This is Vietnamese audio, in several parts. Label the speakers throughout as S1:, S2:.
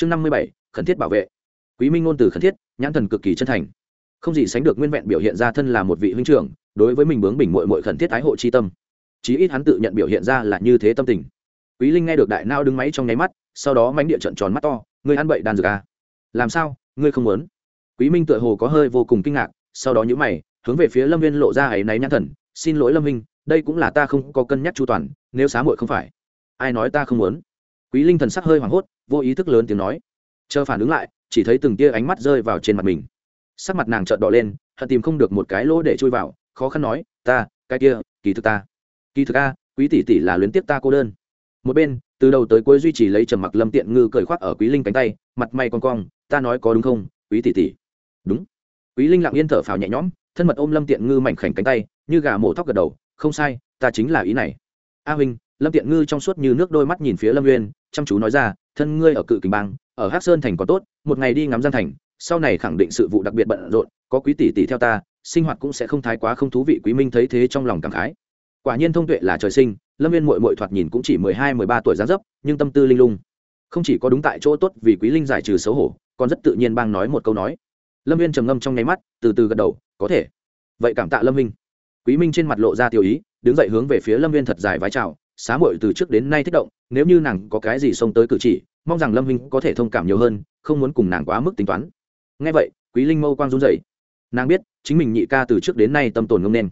S1: chương năm mươi bảy, khẩn thiết bảo vệ. Quý minh ngôn từ khẩn thiết, nhãn thần cực kỳ chân thành. Không gì sánh được nguyên vẹn biểu hiện ra thân là một vị huynh trưởng, đối với mình bướng bình mội mội khẩn thiết ái hộ chi tâm. Chí ít hắn tự nhận biểu hiện ra là như thế tâm tình. Quý linh nghe được đại nao đứng máy trong nháy mắt, sau đó mánh địa trận tròn mắt to, ngươi ăn bậy đàn dược à? làm sao? Ngươi không muốn? Quý minh tựa hồ có hơi vô cùng kinh ngạc, sau đó nhữ mày, hướng về phía lâm viên lộ ra ấy náy nhãn thần, xin lỗi lâm minh, đây cũng là ta không có cân nhắc chu toàn, nếu xá muội không phải, ai nói ta không muốn? Quý linh thần sắc hơi hoảng hốt, vô ý thức lớn tiếng nói. Chờ phản ứng lại, chỉ thấy từng tia ánh mắt rơi vào trên mặt mình. Sắc mặt nàng trợn đỏ lên, hận tìm không được một cái lỗ để chui vào, khó khăn nói, ta, cái kia, kỳ thực ta. Kỳ thực a, quý tỷ tỷ là luyến tiếp ta cô đơn. Một bên, từ đầu tới cuối duy trì lấy trầm mặc lâm tiện ngư cởi khoác ở quý linh cánh tay, mặt mày con cong, ta nói có đúng không, quý tỷ tỷ? Đúng. Quý linh lặng yên thở phào nhẹ nhõm, thân mật ôm lâm tiện ngư mảnh khảnh cánh tay, như gà mổ tóc gật đầu, không sai, ta chính là ý này. A huynh lâm tiện ngư trong suốt như nước đôi mắt nhìn phía lâm nguyên chăm chú nói ra, thân ngươi ở cự kình bang, ở hắc sơn thành có tốt, một ngày đi ngắm giang thành, sau này khẳng định sự vụ đặc biệt bận rộn, có quý tỷ tỷ theo ta, sinh hoạt cũng sẽ không thái quá không thú vị. Quý minh thấy thế trong lòng cảm khái. Quả nhiên thông tuệ là trời sinh, lâm viên mội mội thoạt nhìn cũng chỉ mười hai, mười ba tuổi gián dấp, nhưng tâm tư linh lung. Không chỉ có đúng tại chỗ tốt vì quý linh giải trừ xấu hổ, còn rất tự nhiên bang nói một câu nói. Lâm viên trầm ngâm trong nháy mắt, từ từ gật đầu, có thể. Vậy cảm tạ lâm minh. Quý minh trên mặt lộ ra tiêu ý, đứng dậy hướng về phía lâm viên thật dài vái chào xá muội từ trước đến nay thích động, nếu như nàng có cái gì xông tới cử chỉ, mong rằng lâm minh có thể thông cảm nhiều hơn, không muốn cùng nàng quá mức tính toán. Ngay vậy, quý linh mâu quang run dậy nàng biết, chính mình nhị ca từ trước đến nay tâm tồn ngông nên.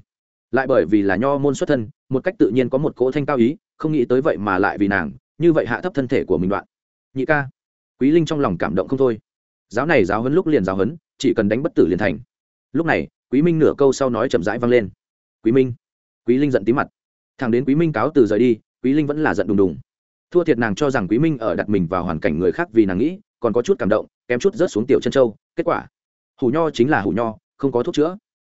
S1: Lại bởi vì là nho môn xuất thân, một cách tự nhiên có một cỗ thanh cao ý, không nghĩ tới vậy mà lại vì nàng, như vậy hạ thấp thân thể của mình đoạn. Nhị ca. Quý linh trong lòng cảm động không thôi. Giáo này giáo hấn lúc liền giáo hấn chỉ cần đánh bất tử liền thành. Lúc này, quý minh nửa câu sau nói chậm rãi vang lên. Quý minh. Quý linh giận tí mặt thằng đến quý minh cáo từ rời đi, quý linh vẫn là giận đùng đùng. Thua thiệt nàng cho rằng quý minh ở đặt mình vào hoàn cảnh người khác vì nàng nghĩ, còn có chút cảm động, kém chút rớt xuống tiểu chân châu, kết quả, hủ nho chính là hủ nho, không có thuốc chữa.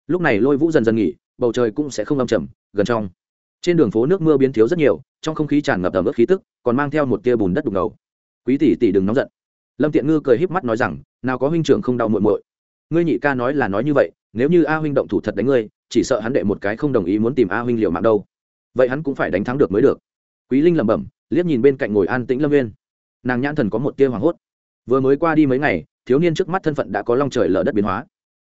S1: Lúc này lôi vũ dần dần nghỉ, bầu trời cũng sẽ không âm trầm, gần trong. Trên đường phố nước mưa biến thiếu rất nhiều, trong không khí tràn ngập tầm ướt khí tức, còn mang theo một tia bùn đất đục ngầu. Quý tỷ tỷ đừng nóng giận. Lâm tiện ngư cười híp mắt nói rằng, nào có huynh trưởng không đau muội muội. Ngươi nhị ca nói là nói như vậy, nếu như a huynh động thủ thật đánh ngươi, chỉ sợ hắn đệ một cái không đồng ý muốn tìm a huynh liều mạng đâu vậy hắn cũng phải đánh thắng được mới được. Quý linh lẩm bẩm, liếc nhìn bên cạnh ngồi an tĩnh lâm viên nàng nhãn thần có một tia hoảng hốt. Vừa mới qua đi mấy ngày, thiếu niên trước mắt thân phận đã có long trời lở đất biến hóa.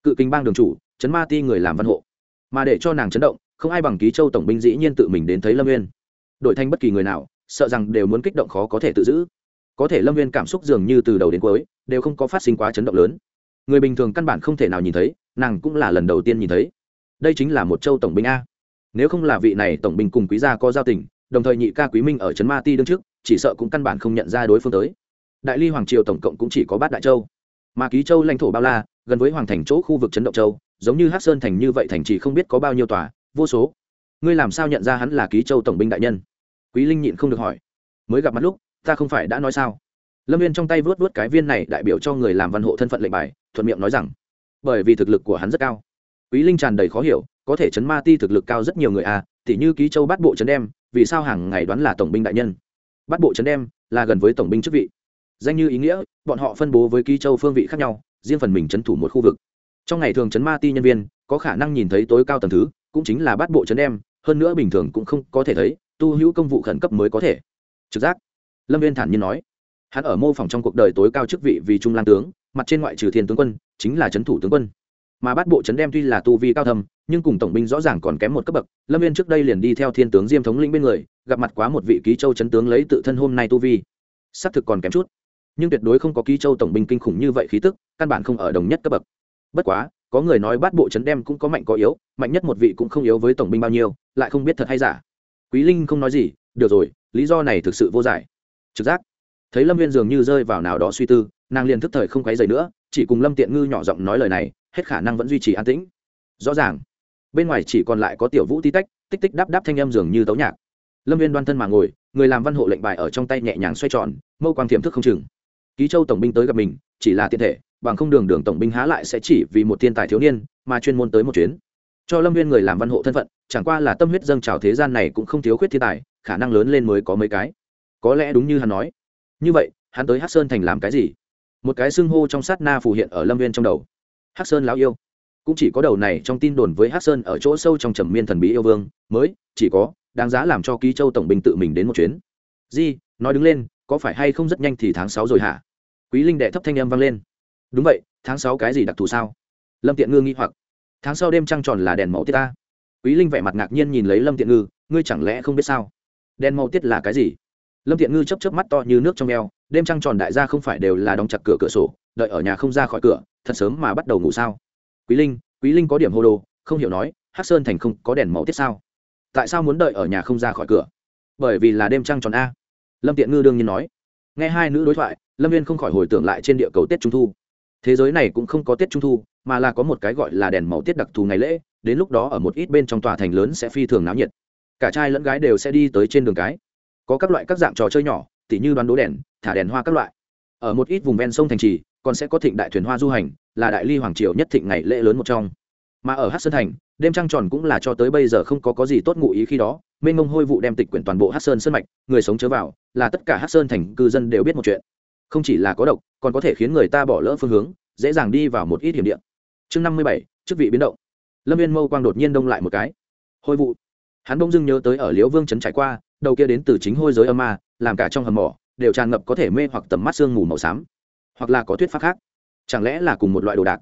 S1: Cự kinh bang đường chủ, chấn ma ti người làm văn hộ. Mà để cho nàng chấn động, không ai bằng ký châu tổng binh dĩ nhiên tự mình đến thấy lâm viên đổi thanh bất kỳ người nào, sợ rằng đều muốn kích động khó có thể tự giữ. Có thể lâm viên cảm xúc dường như từ đầu đến cuối, đều không có phát sinh quá chấn động lớn. Người bình thường căn bản không thể nào nhìn thấy, nàng cũng là lần đầu tiên nhìn thấy. Đây chính là một châu tổng binh a nếu không là vị này tổng binh cùng quý gia có giao tình, đồng thời nhị ca quý minh ở trấn ma ti đương trước, chỉ sợ cũng căn bản không nhận ra đối phương tới. Đại ly hoàng triều tổng cộng cũng chỉ có bát đại châu. Mà ký châu lãnh thổ bao la, gần với hoàng thành chỗ khu vực chấn động châu, giống như hát sơn thành như vậy thành chỉ không biết có bao nhiêu tòa, vô số. Ngươi làm sao nhận ra hắn là ký châu tổng binh đại nhân? Quý linh nhịn không được hỏi. Mới gặp mặt lúc, ta không phải đã nói sao? Lâm viên trong tay vớt vớt cái viên này đại biểu cho người làm văn hộ thân phận lệnh bài, thuận miệng nói rằng, bởi vì thực lực của hắn rất cao. Quý linh tràn đầy khó hiểu có thể chấn ma ti thực lực cao rất nhiều người à tỉ như ký châu bắt bộ chấn đem, vì sao hàng ngày đoán là tổng binh đại nhân? Bắt bộ chấn đem là gần với tổng binh chức vị. Danh như ý nghĩa, bọn họ phân bố với ký châu phương vị khác nhau, riêng phần mình chấn thủ một khu vực. Trong ngày thường chấn ma ti nhân viên có khả năng nhìn thấy tối cao tầng thứ, cũng chính là bắt bộ chấn đem, hơn nữa bình thường cũng không có thể thấy, tu hữu công vụ khẩn cấp mới có thể. Trực giác. Lâm viên thản nhiên nói. Hắn ở mô phỏng trong cuộc đời tối cao chức vị vì trung lan tướng, mặt trên ngoại trừ thiên tướng quân, chính là trấn thủ tướng quân. Mà bắt bộ trấn đem tuy là tu vi cao thầm nhưng cùng tổng binh rõ ràng còn kém một cấp bậc, lâm viên trước đây liền đi theo thiên tướng diêm thống lĩnh bên người, gặp mặt quá một vị ký châu chấn tướng lấy tự thân hôm nay tu vi. Xác thực còn kém chút, nhưng tuyệt đối không có ký châu tổng binh kinh khủng như vậy khí tức, căn bản không ở đồng nhất cấp bậc. Bất quá, có người nói bát bộ chấn đem cũng có mạnh có yếu, mạnh nhất một vị cũng không yếu với tổng binh bao nhiêu, lại không biết thật hay giả. Quý linh không nói gì, được rồi, lý do này thực sự vô giải. Trực giác. Thấy lâm viên dường như rơi vào nào đó suy tư, nàng liền thức thời không quấy dày nữa, chỉ cùng lâm tiện ngư nhỏ giọng nói lời này, hết khả năng vẫn duy trì an tĩnh. Rõ ràng bên ngoài chỉ còn lại có tiểu vũ tí tách, tích tích đáp đáp thanh âm dường như tấu nhạc. Lâm viên đoan thân mà ngồi, người làm văn hộ lệnh bài ở trong tay nhẹ nhàng xoay tròn, mâu quang thiểm thức không chừng. Ký châu tổng binh tới gặp mình, chỉ là tiện thể, bằng không đường đường tổng binh há lại sẽ chỉ vì một thiên tài thiếu niên, mà chuyên môn tới một chuyến. Cho lâm viên người làm văn hộ thân phận, chẳng qua là tâm huyết dâng trào thế gian này cũng không thiếu khuyết thiên tài, khả năng lớn lên mới có mấy cái. Có lẽ đúng như hắn nói. Như vậy, hắn tới hát sơn thành làm cái gì? Một cái xưng hô trong sát na phù hiện ở lâm viên trong đầu. Hát sơn lão yêu cũng chỉ có đầu này trong tin đồn với hát sơn ở chỗ sâu trong trầm miên thần bí yêu vương, mới, chỉ có, đáng giá làm cho ký châu tổng binh tự mình đến một chuyến. Di, nói đứng lên, có phải hay không rất nhanh thì tháng sáu rồi hả? Quý linh đệ thấp thanh âm vang lên. Đúng vậy, tháng sáu cái gì đặc thù sao? Lâm tiện ngư nghĩ hoặc. Tháng sau đêm trăng tròn là đèn màu tiết ta. Quý linh vẻ mặt ngạc nhiên nhìn lấy lâm tiện ngư, ngươi chẳng lẽ không biết sao? Đèn màu tiết là cái gì? Lâm tiện ngư chấp chấp mắt to như nước trong eo, đêm trăng tròn đại gia không phải đều là đóng chặt cửa cửa sổ, đợi ở nhà không ra khỏi cửa, thật sớm mà bắt đầu ngủ sao? Quý linh quý linh có điểm hô đồ, không hiểu nói, hắc sơn thành không có đèn màu tiết sao? Tại sao muốn đợi ở nhà không ra khỏi cửa? Bởi vì là đêm trăng tròn a. Lâm tiện ngư đương nhiên nói. Nghe hai nữ đối thoại, lâm viên không khỏi hồi tưởng lại trên địa cầu tết trung thu. Thế giới này cũng không có tết trung thu, mà là có một cái gọi là đèn màu tiết đặc thù ngày lễ, đến lúc đó ở một ít bên trong tòa thành lớn sẽ phi thường náo nhiệt. Cả trai lẫn gái đều sẽ đi tới trên đường cái. Có các loại các dạng trò chơi nhỏ, tỉ như đoán đố đèn, thả đèn hoa các loại. Ở một ít vùng ven sông thành trì, còn sẽ có thịnh đại thuyền hoa du hành là đại ly hoàng triều nhất thịnh ngày lễ lớn một trong. Mà ở hát sơn thành, đêm trăng tròn cũng là cho tới bây giờ không có có gì tốt ngụ ý khi đó mênh mông hôi vụ đem tịch quyển toàn bộ hát sơn sơn mạch, người sống chớ vào, là tất cả hát sơn thành cư dân đều biết một chuyện. Không chỉ là có độc, còn có thể khiến người ta bỏ lỡ phương hướng, dễ dàng đi vào một ít hiểm điện chương năm mươi bảy, chức vị biến động. Lâm viên mâu quang đột nhiên đông lại một cái. Hôi vụ. Hắn bỗng dưng nhớ tới ở liễu vương trấn trải qua, đầu kia đến từ chính hôi giới âm ma, làm cả trong hầm mỏ, đều tràn ngập có thể mê hoặc tầm mắt sương mù màu xám. Hoặc là có thuyết pháp khác chẳng lẽ là cùng một loại đồ đạc?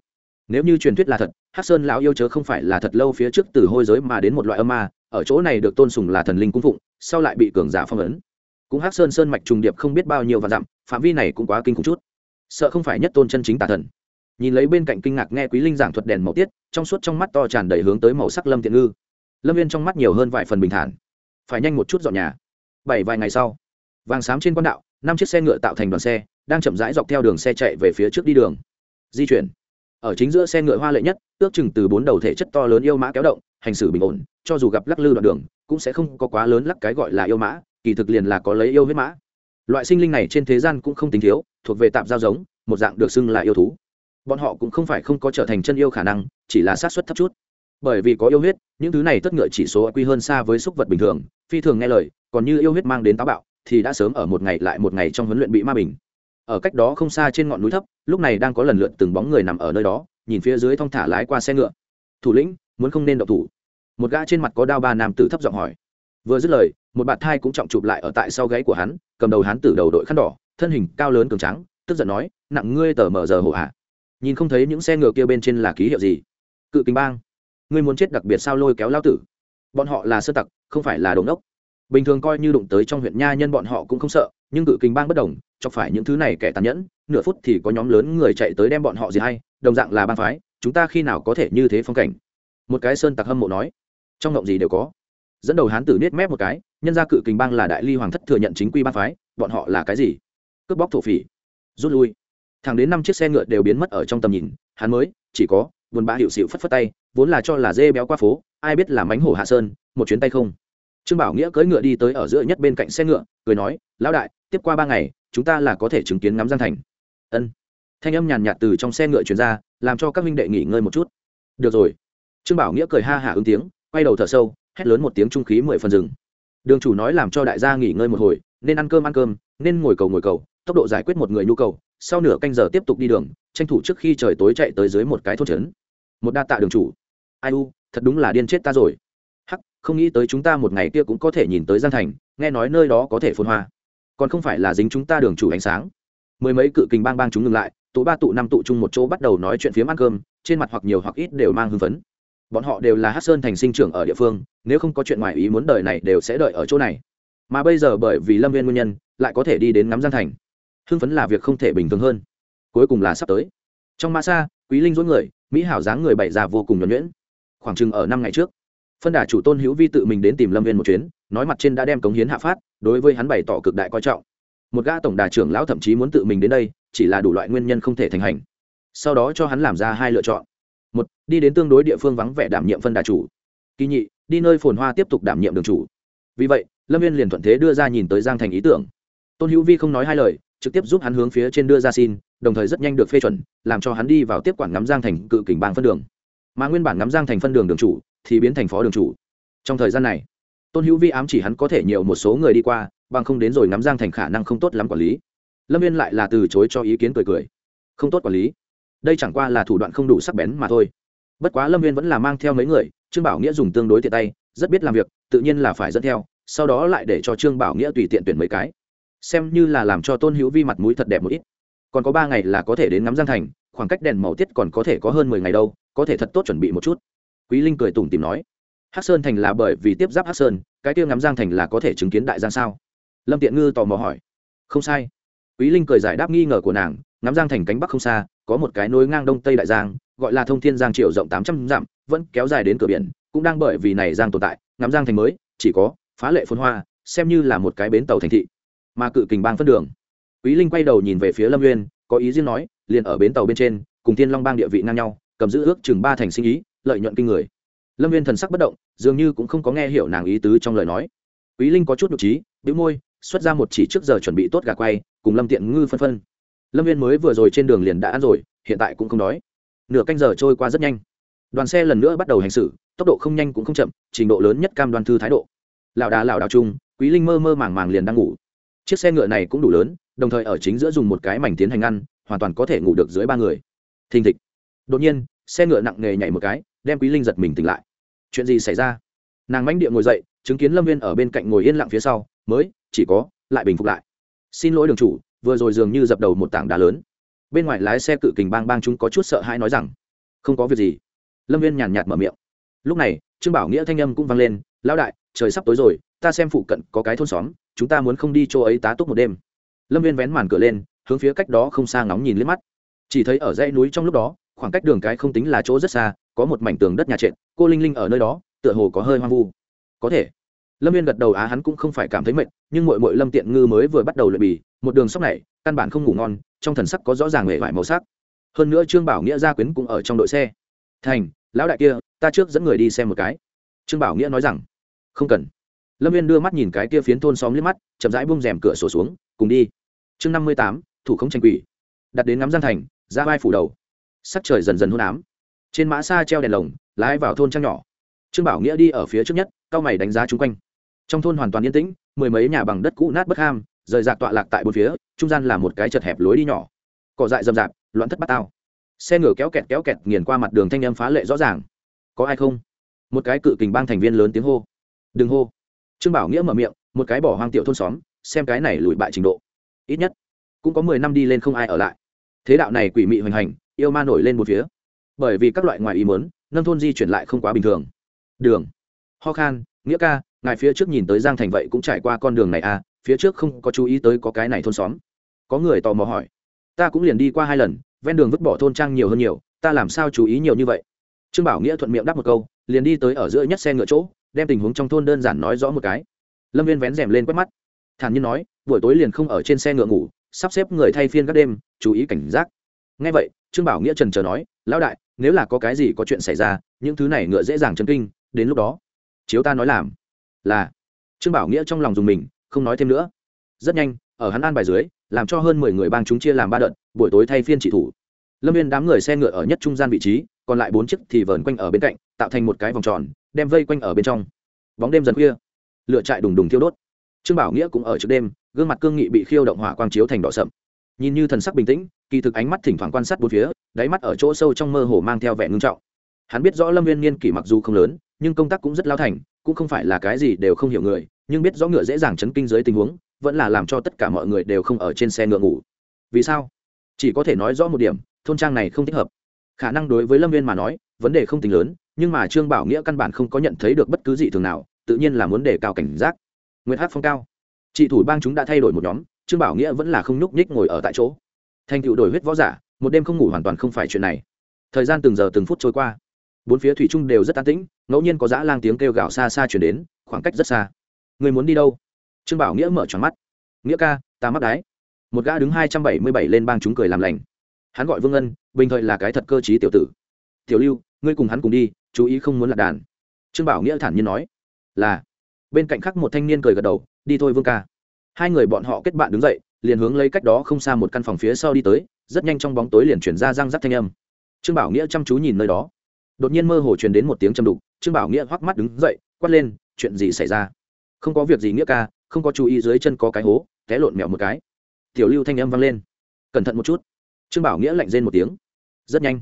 S1: Nếu như truyền thuyết là thật hát sơn lão yêu chớ không phải là thật lâu phía trước từ hôi giới mà đến một loại âm ma, ở chỗ này được tôn sùng là thần linh cung phụng, sau lại bị cường giả phong ấn. Cũng hát sơn sơn mạch trùng điệp không biết bao nhiêu và dặm, phạm vi này cũng quá kinh khủng chút. Sợ không phải nhất tôn chân chính tà thần. Nhìn lấy bên cạnh kinh ngạc nghe quý linh giảng thuật đèn màu tiết, trong suốt trong mắt to tràn đầy hướng tới màu sắc lâm thiện ngư. Lâm viên trong mắt nhiều hơn vài phần bình thản. Phải nhanh một chút dọn nhà. Bảy vài ngày sau, vàng xám trên quan đạo, năm chiếc xe ngựa tạo thành đoàn xe, đang chậm rãi dọc theo đường xe chạy về phía trước đi đường di chuyển. Ở chính giữa xe ngựa hoa lệ nhất, ước chừng từ bốn đầu thể chất to lớn yêu mã kéo động, hành xử bình ổn, cho dù gặp lắc lư đoạn đường, cũng sẽ không có quá lớn lắc cái gọi là yêu mã, kỳ thực liền là có lấy yêu huyết mã. Loại sinh linh này trên thế gian cũng không tính thiếu, thuộc về tạm giao giống, một dạng được xưng là yêu thú. Bọn họ cũng không phải không có trở thành chân yêu khả năng, chỉ là sát xuất thấp chút. Bởi vì có yêu huyết, những thứ này tất ngựa chỉ số quy hơn xa với súc vật bình thường, phi thường nghe lời, còn như yêu huyết mang đến táo bạo, thì đã sớm ở một ngày lại một ngày trong huấn luyện bị ma bình ở cách đó không xa trên ngọn núi thấp, lúc này đang có lần lượt từng bóng người nằm ở nơi đó, nhìn phía dưới thong thả lái qua xe ngựa. Thủ lĩnh, muốn không nên động thủ? Một gã trên mặt có đao ba nam tử thấp giọng hỏi. Vừa dứt lời, một bạn thai cũng trọng chụp lại ở tại sau gáy của hắn, cầm đầu hắn từ đầu đội khăn đỏ, thân hình cao lớn cường trắng tức giận nói, nặng ngươi tờ mở giờ hộ hạ nhìn không thấy những xe ngựa kia bên trên là ký hiệu gì. Cự kinh bang, ngươi muốn chết đặc biệt sao lôi kéo lao tử? Bọn họ là sơ tặc, không phải là đồn đốc. Bình thường coi như đụng tới trong huyện nha nhân bọn họ cũng không sợ nhưng cự kinh bang bất đồng chọc phải những thứ này kẻ tàn nhẫn, nửa phút thì có nhóm lớn người chạy tới đem bọn họ gì hay, đồng dạng là bang phái, chúng ta khi nào có thể như thế phong cảnh? Một cái sơn tặc hâm mộ nói. Trong ngộng gì đều có. Dẫn đầu hán tử nết mép một cái, nhân gia cự kình bang là đại ly hoàng thất thừa nhận chính quy bang phái, bọn họ là cái gì? Cướp bóc thổ phỉ. Rút lui. Thẳng đến năm chiếc xe ngựa đều biến mất ở trong tầm nhìn, hắn mới, chỉ có, buồn bã hiệu xịu phất phất tay, vốn là cho là dê béo qua phố, ai biết là mánh hổ hạ sơn, một chuyến tay không trương bảo nghĩa cưỡi ngựa đi tới ở giữa nhất bên cạnh xe ngựa, cười nói, lão đại, tiếp qua ba ngày, chúng ta là có thể chứng kiến ngắm giang thành. Ân. Thanh âm nhàn nhạt từ trong xe ngựa chuyển ra, làm cho các minh đệ nghỉ ngơi một chút. Được rồi. Trương bảo nghĩa cười ha hả ứng tiếng, quay đầu thở sâu, hét lớn một tiếng trung khí mười phần rừng. Đường chủ nói làm cho đại gia nghỉ ngơi một hồi, nên ăn cơm ăn cơm, nên ngồi cầu ngồi cầu, tốc độ giải quyết một người nhu cầu, sau nửa canh giờ tiếp tục đi đường, tranh thủ trước khi trời tối chạy tới dưới một cái thôn trấn. Một đa tạ đường chủ. Ai u, thật đúng là điên chết ta rồi không nghĩ tới chúng ta một ngày kia cũng có thể nhìn tới giang thành, nghe nói nơi đó có thể phồn hoa. Còn không phải là dính chúng ta đường chủ ánh sáng. Mười mấy cự kình bang bang chúng ngừng lại, tụ ba tụ năm tụ chung một chỗ bắt đầu nói chuyện phía ăn cơm, trên mặt hoặc nhiều hoặc ít đều mang hưng phấn. Bọn họ đều là hát sơn thành sinh trưởng ở địa phương, nếu không có chuyện ngoài ý muốn đời này đều sẽ đợi ở chỗ này. Mà bây giờ bởi vì lâm viên nguyên nhân, lại có thể đi đến ngắm giang thành. Hưng phấn là việc không thể bình thường hơn. Cuối cùng là sắp tới. Trong ma xa quý linh dối người, mỹ hảo dáng người bày ra vô cùng nhuẩn nhuyễn. Khoảng chừng ở năm ngày trước phân đà chủ tôn hữu vi tự mình đến tìm lâm viên một chuyến, nói mặt trên đã đem cống hiến hạ phát, đối với hắn bày tỏ cực đại coi trọng. Một gã tổng đà trưởng lão thậm chí muốn tự mình đến đây, chỉ là đủ loại nguyên nhân không thể thành hành. Sau đó cho hắn làm ra hai lựa chọn. Một, đi đến tương đối địa phương vắng vẻ đảm nhiệm phân đà chủ. Kỳ nhị, đi nơi phồn hoa tiếp tục đảm nhiệm đường chủ. Vì vậy, lâm viên liền thuận thế đưa ra nhìn tới giang thành ý tưởng. Tôn hữu vi không nói hai lời, trực tiếp giúp hắn hướng phía trên đưa ra xin, đồng thời rất nhanh được phê chuẩn, làm cho hắn đi vào tiếp quản ngắm giang thành cự kình bang phân đường. Mà nguyên bản ngắm giang thành phân đường đường chủ thì biến thành phó đường chủ. Trong thời gian này, tôn hữu vi ám chỉ hắn có thể nhiều một số người đi qua, bằng không đến rồi ngắm giang thành khả năng không tốt lắm quản lý. Lâm viên lại là từ chối cho ý kiến cười cười. Không tốt quản lý. Đây chẳng qua là thủ đoạn không đủ sắc bén mà thôi. Bất quá lâm viên vẫn là mang theo mấy người, trương bảo nghĩa dùng tương đối tiện tay, rất biết làm việc, tự nhiên là phải dẫn theo, sau đó lại để cho trương bảo nghĩa tùy tiện tuyển mấy cái. Xem như là làm cho tôn hữu vi mặt mũi thật đẹp một ít. Còn có ba ngày là có thể đến ngắm giang thành, khoảng cách đèn màu tiết còn có thể có hơn mười ngày đâu, có thể thật tốt chuẩn bị một chút quý linh cười tủm tìm nói, hắc sơn thành là bởi vì tiếp giáp hắc sơn, cái tiêu ngắm giang thành là có thể chứng kiến đại giang sao? Lâm tiện ngư tò mò hỏi, không sai. Quý linh cười giải đáp nghi ngờ của nàng, ngắm giang thành cánh bắc không xa, có một cái nối ngang đông tây đại giang, gọi là thông thiên giang triệu rộng tám trăm dặm, vẫn kéo dài đến cửa biển, cũng đang bởi vì này giang tồn tại, ngắm giang thành mới, chỉ có phá lệ phồn hoa, xem như là một cái bến tàu thành thị, mà cự kình bang phân đường. Quý linh quay đầu nhìn về phía lâm nguyên có ý riêng nói, liền ở bến tàu bên trên, cùng thiên long bang địa vị ngang nhau, cầm giữ ước chừng ba thành sinh ý lợi nhuận kinh người. Lâm viên thần sắc bất động, dường như cũng không có nghe hiểu nàng ý tứ trong lời nói. Quý linh có chút nhục trí bĩu môi, xuất ra một chỉ trước giờ chuẩn bị tốt gà quay, cùng lâm tiện ngư phân phân. Lâm viên mới vừa rồi trên đường liền đã ăn rồi, hiện tại cũng không đói. Nửa canh giờ trôi qua rất nhanh. Đoàn xe lần nữa bắt đầu hành xử tốc độ không nhanh cũng không chậm, trình độ lớn nhất cam đoan thư thái độ. Lảo đà lảo đảo chung, quý linh mơ mơ màng màng liền đang ngủ. Chiếc xe ngựa này cũng đủ lớn, đồng thời ở chính giữa dùng một cái mảnh tiến hành ăn, hoàn toàn có thể ngủ được dưới ba người. Thình thịch. Đột nhiên xe ngựa nặng nề nhảy một cái, đem quý linh giật mình tỉnh lại. Chuyện gì xảy ra? Nàng mánh địa ngồi dậy, chứng kiến lâm viên ở bên cạnh ngồi yên lặng phía sau, mới, chỉ có, lại bình phục lại. Xin lỗi đường chủ, vừa rồi dường như dập đầu một tảng đá lớn. Bên ngoài lái xe cự kình bang bang chúng có chút sợ hãi nói rằng, không có việc gì. Lâm viên nhàn nhạt mở miệng. Lúc này, trương bảo nghĩa thanh âm cũng vang lên, lão đại, trời sắp tối rồi, ta xem phụ cận có cái thôn xóm, chúng ta muốn không đi chỗ ấy tá túc một đêm. Lâm viên vén màn cửa lên, hướng phía cách đó không xa ngóng nhìn liếc mắt. Chỉ thấy ở dãy núi trong lúc đó khoảng cách đường cái không tính là chỗ rất xa, có một mảnh tường đất nhà trệt, cô linh linh ở nơi đó, tựa hồ có hơi hoang vu. Có thể. Lâm viên gật đầu, á, hắn cũng không phải cảm thấy mệt, nhưng mội mội lâm tiện ngư mới vừa bắt đầu luyện bì, một đường sóc này, căn bản không ngủ ngon, trong thần sắc có rõ ràng hệ vải màu sắc. Hơn nữa trương bảo nghĩa gia quyến cũng ở trong đội xe. Thành, lão đại kia, ta trước dẫn người đi xem một cái. Trương bảo nghĩa nói rằng. Không cần. Lâm viên đưa mắt nhìn cái kia phiến thôn xóm liếc mắt, chậm rãi bung rèm cửa sổ xuống, cùng đi. Chương năm mươi tám, thủ không tranh quỷ. Đặt đến ngắm giang thành, ra vai phủ đầu sắc trời dần dần hôn ám. Trên mã xa treo đèn lồng, lái vào thôn trang nhỏ. Trương bảo nghĩa đi ở phía trước nhất cao mày đánh giá chung quanh. Trong thôn hoàn toàn yên tĩnh, mười mấy nhà bằng đất cũ nát bất ham, rời rạc tọa lạc tại bốn phía, trung gian là một cái chật hẹp lối đi nhỏ. Cỏ dại rậm rạp, loạn thất bát tao. Xe ngựa kéo kẹt kéo kẹt nghiền qua mặt đường thanh em phá lệ rõ ràng. Có ai không? Một cái cự kình bang thành viên lớn tiếng hô. Đừng hô. Trương bảo nghĩa mở miệng, một cái bỏ hoang tiểu thôn xóm, xem cái này lùi bại trình độ. Ít nhất, cũng có mười năm đi lên không ai ở lại. Thế đạo này quỷ mị hoành hành yêu ma nổi lên một phía. Bởi vì các loại ngoài ý mớn nông thôn di chuyển lại không quá bình thường. Đường. Ho khan, nghĩa ca, ngài phía trước nhìn tới giang thành vậy cũng trải qua con đường này à phía trước không có chú ý tới có cái này thôn xóm. Có người tò mò hỏi. Ta cũng liền đi qua hai lần, ven đường vứt bỏ thôn trang nhiều hơn nhiều, ta làm sao chú ý nhiều như vậy? Trương bảo nghĩa thuận miệng đáp một câu, liền đi tới ở giữa nhất xe ngựa chỗ, đem tình huống trong thôn đơn giản nói rõ một cái. Lâm viên vén rèm lên quét mắt. Thản nhiên nói, buổi tối liền không ở trên xe ngựa ngủ, sắp xếp người thay phiên các đêm, chú ý cảnh giác. Ngay vậy trương bảo nghĩa trần trờ nói, lão đại, nếu là có cái gì có chuyện xảy ra, những thứ này ngựa dễ dàng chấn kinh, đến lúc đó, chiếu ta nói làm. Là, trương bảo nghĩa trong lòng dùng mình, không nói thêm nữa. Rất nhanh, ở hắn an bài dưới, làm cho hơn mười người bang chúng chia làm ba đợt, buổi tối thay phiên trị thủ. Lâm viên đám người xe ngựa ở nhất trung gian vị trí, còn lại bốn chiếc thì vờn quanh ở bên cạnh, tạo thành một cái vòng tròn, đem vây quanh ở bên trong. Bóng đêm dần khuya lựa chạy đùng đùng thiêu đốt. Trương bảo nghĩa cũng ở trước đêm, gương mặt cương nghị bị khiêu động hỏa quang chiếu thành đỏ sậm nhìn như thần sắc bình tĩnh, kỳ thực ánh mắt thỉnh thoảng quan sát bốn phía, đáy mắt ở chỗ sâu trong mơ hồ mang theo vẻ ngưng trọng. Hắn biết rõ lâm viên niên kỷ mặc dù không lớn, nhưng công tác cũng rất lao thành, cũng không phải là cái gì đều không hiểu người, nhưng biết rõ ngựa dễ dàng chấn kinh dưới tình huống, vẫn là làm cho tất cả mọi người đều không ở trên xe ngựa ngủ. Vì sao? Chỉ có thể nói rõ một điểm, thôn trang này không thích hợp. Khả năng đối với lâm viên mà nói, vấn đề không tính lớn, nhưng mà trương bảo nghĩa căn bản không có nhận thấy được bất cứ gì thường nào, tự nhiên là muốn đề cao cảnh giác. Nguyễn hát phong cao. Chị thủ bang chúng đã thay đổi một nhóm trương bảo nghĩa vẫn là không nhúc nhích ngồi ở tại chỗ. Thành tựu đổi huyết võ giả, một đêm không ngủ hoàn toàn không phải chuyện này. Thời gian từng giờ từng phút trôi qua. Bốn phía thủy trung đều rất an tĩnh, ngẫu nhiên có dã lang tiếng kêu gào xa xa chuyển đến, khoảng cách rất xa. Người muốn đi đâu? Trương bảo nghĩa mở tròn mắt. Nghĩa ca, ta mắc đái. Một gã đứng hai trăm bảy mươi bảy lên bang chúng cười làm lành. Hắn gọi vương ân, bình thời là cái thật cơ t tiểu tử. Tiểu lưu, ngươi cùng hắn cùng đi, chú ý không muốn lạc đàn. Trương bảo nghĩa thản nhiên nói. Là. Bên cạnh khác một thanh niên cười gật đầu, đi thôi vương ca hai người bọn họ kết bạn đứng dậy, liền hướng lấy cách đó không xa một căn phòng phía sau đi tới, rất nhanh trong bóng tối liền chuyển ra răng rắc thanh âm. Trương bảo nghĩa chăm chú nhìn nơi đó. Đột nhiên mơ hồ truyền đến một tiếng châm đục, trương bảo nghĩa hoắc mắt đứng dậy, quát lên, chuyện gì xảy ra? Không có việc gì nghĩa ca, không có chú ý dưới chân có cái hố, té lộn mèo một cái. Tiểu lưu thanh âm vang lên. Cẩn thận một chút. Trương bảo nghĩa lạnh rên một tiếng. Rất nhanh,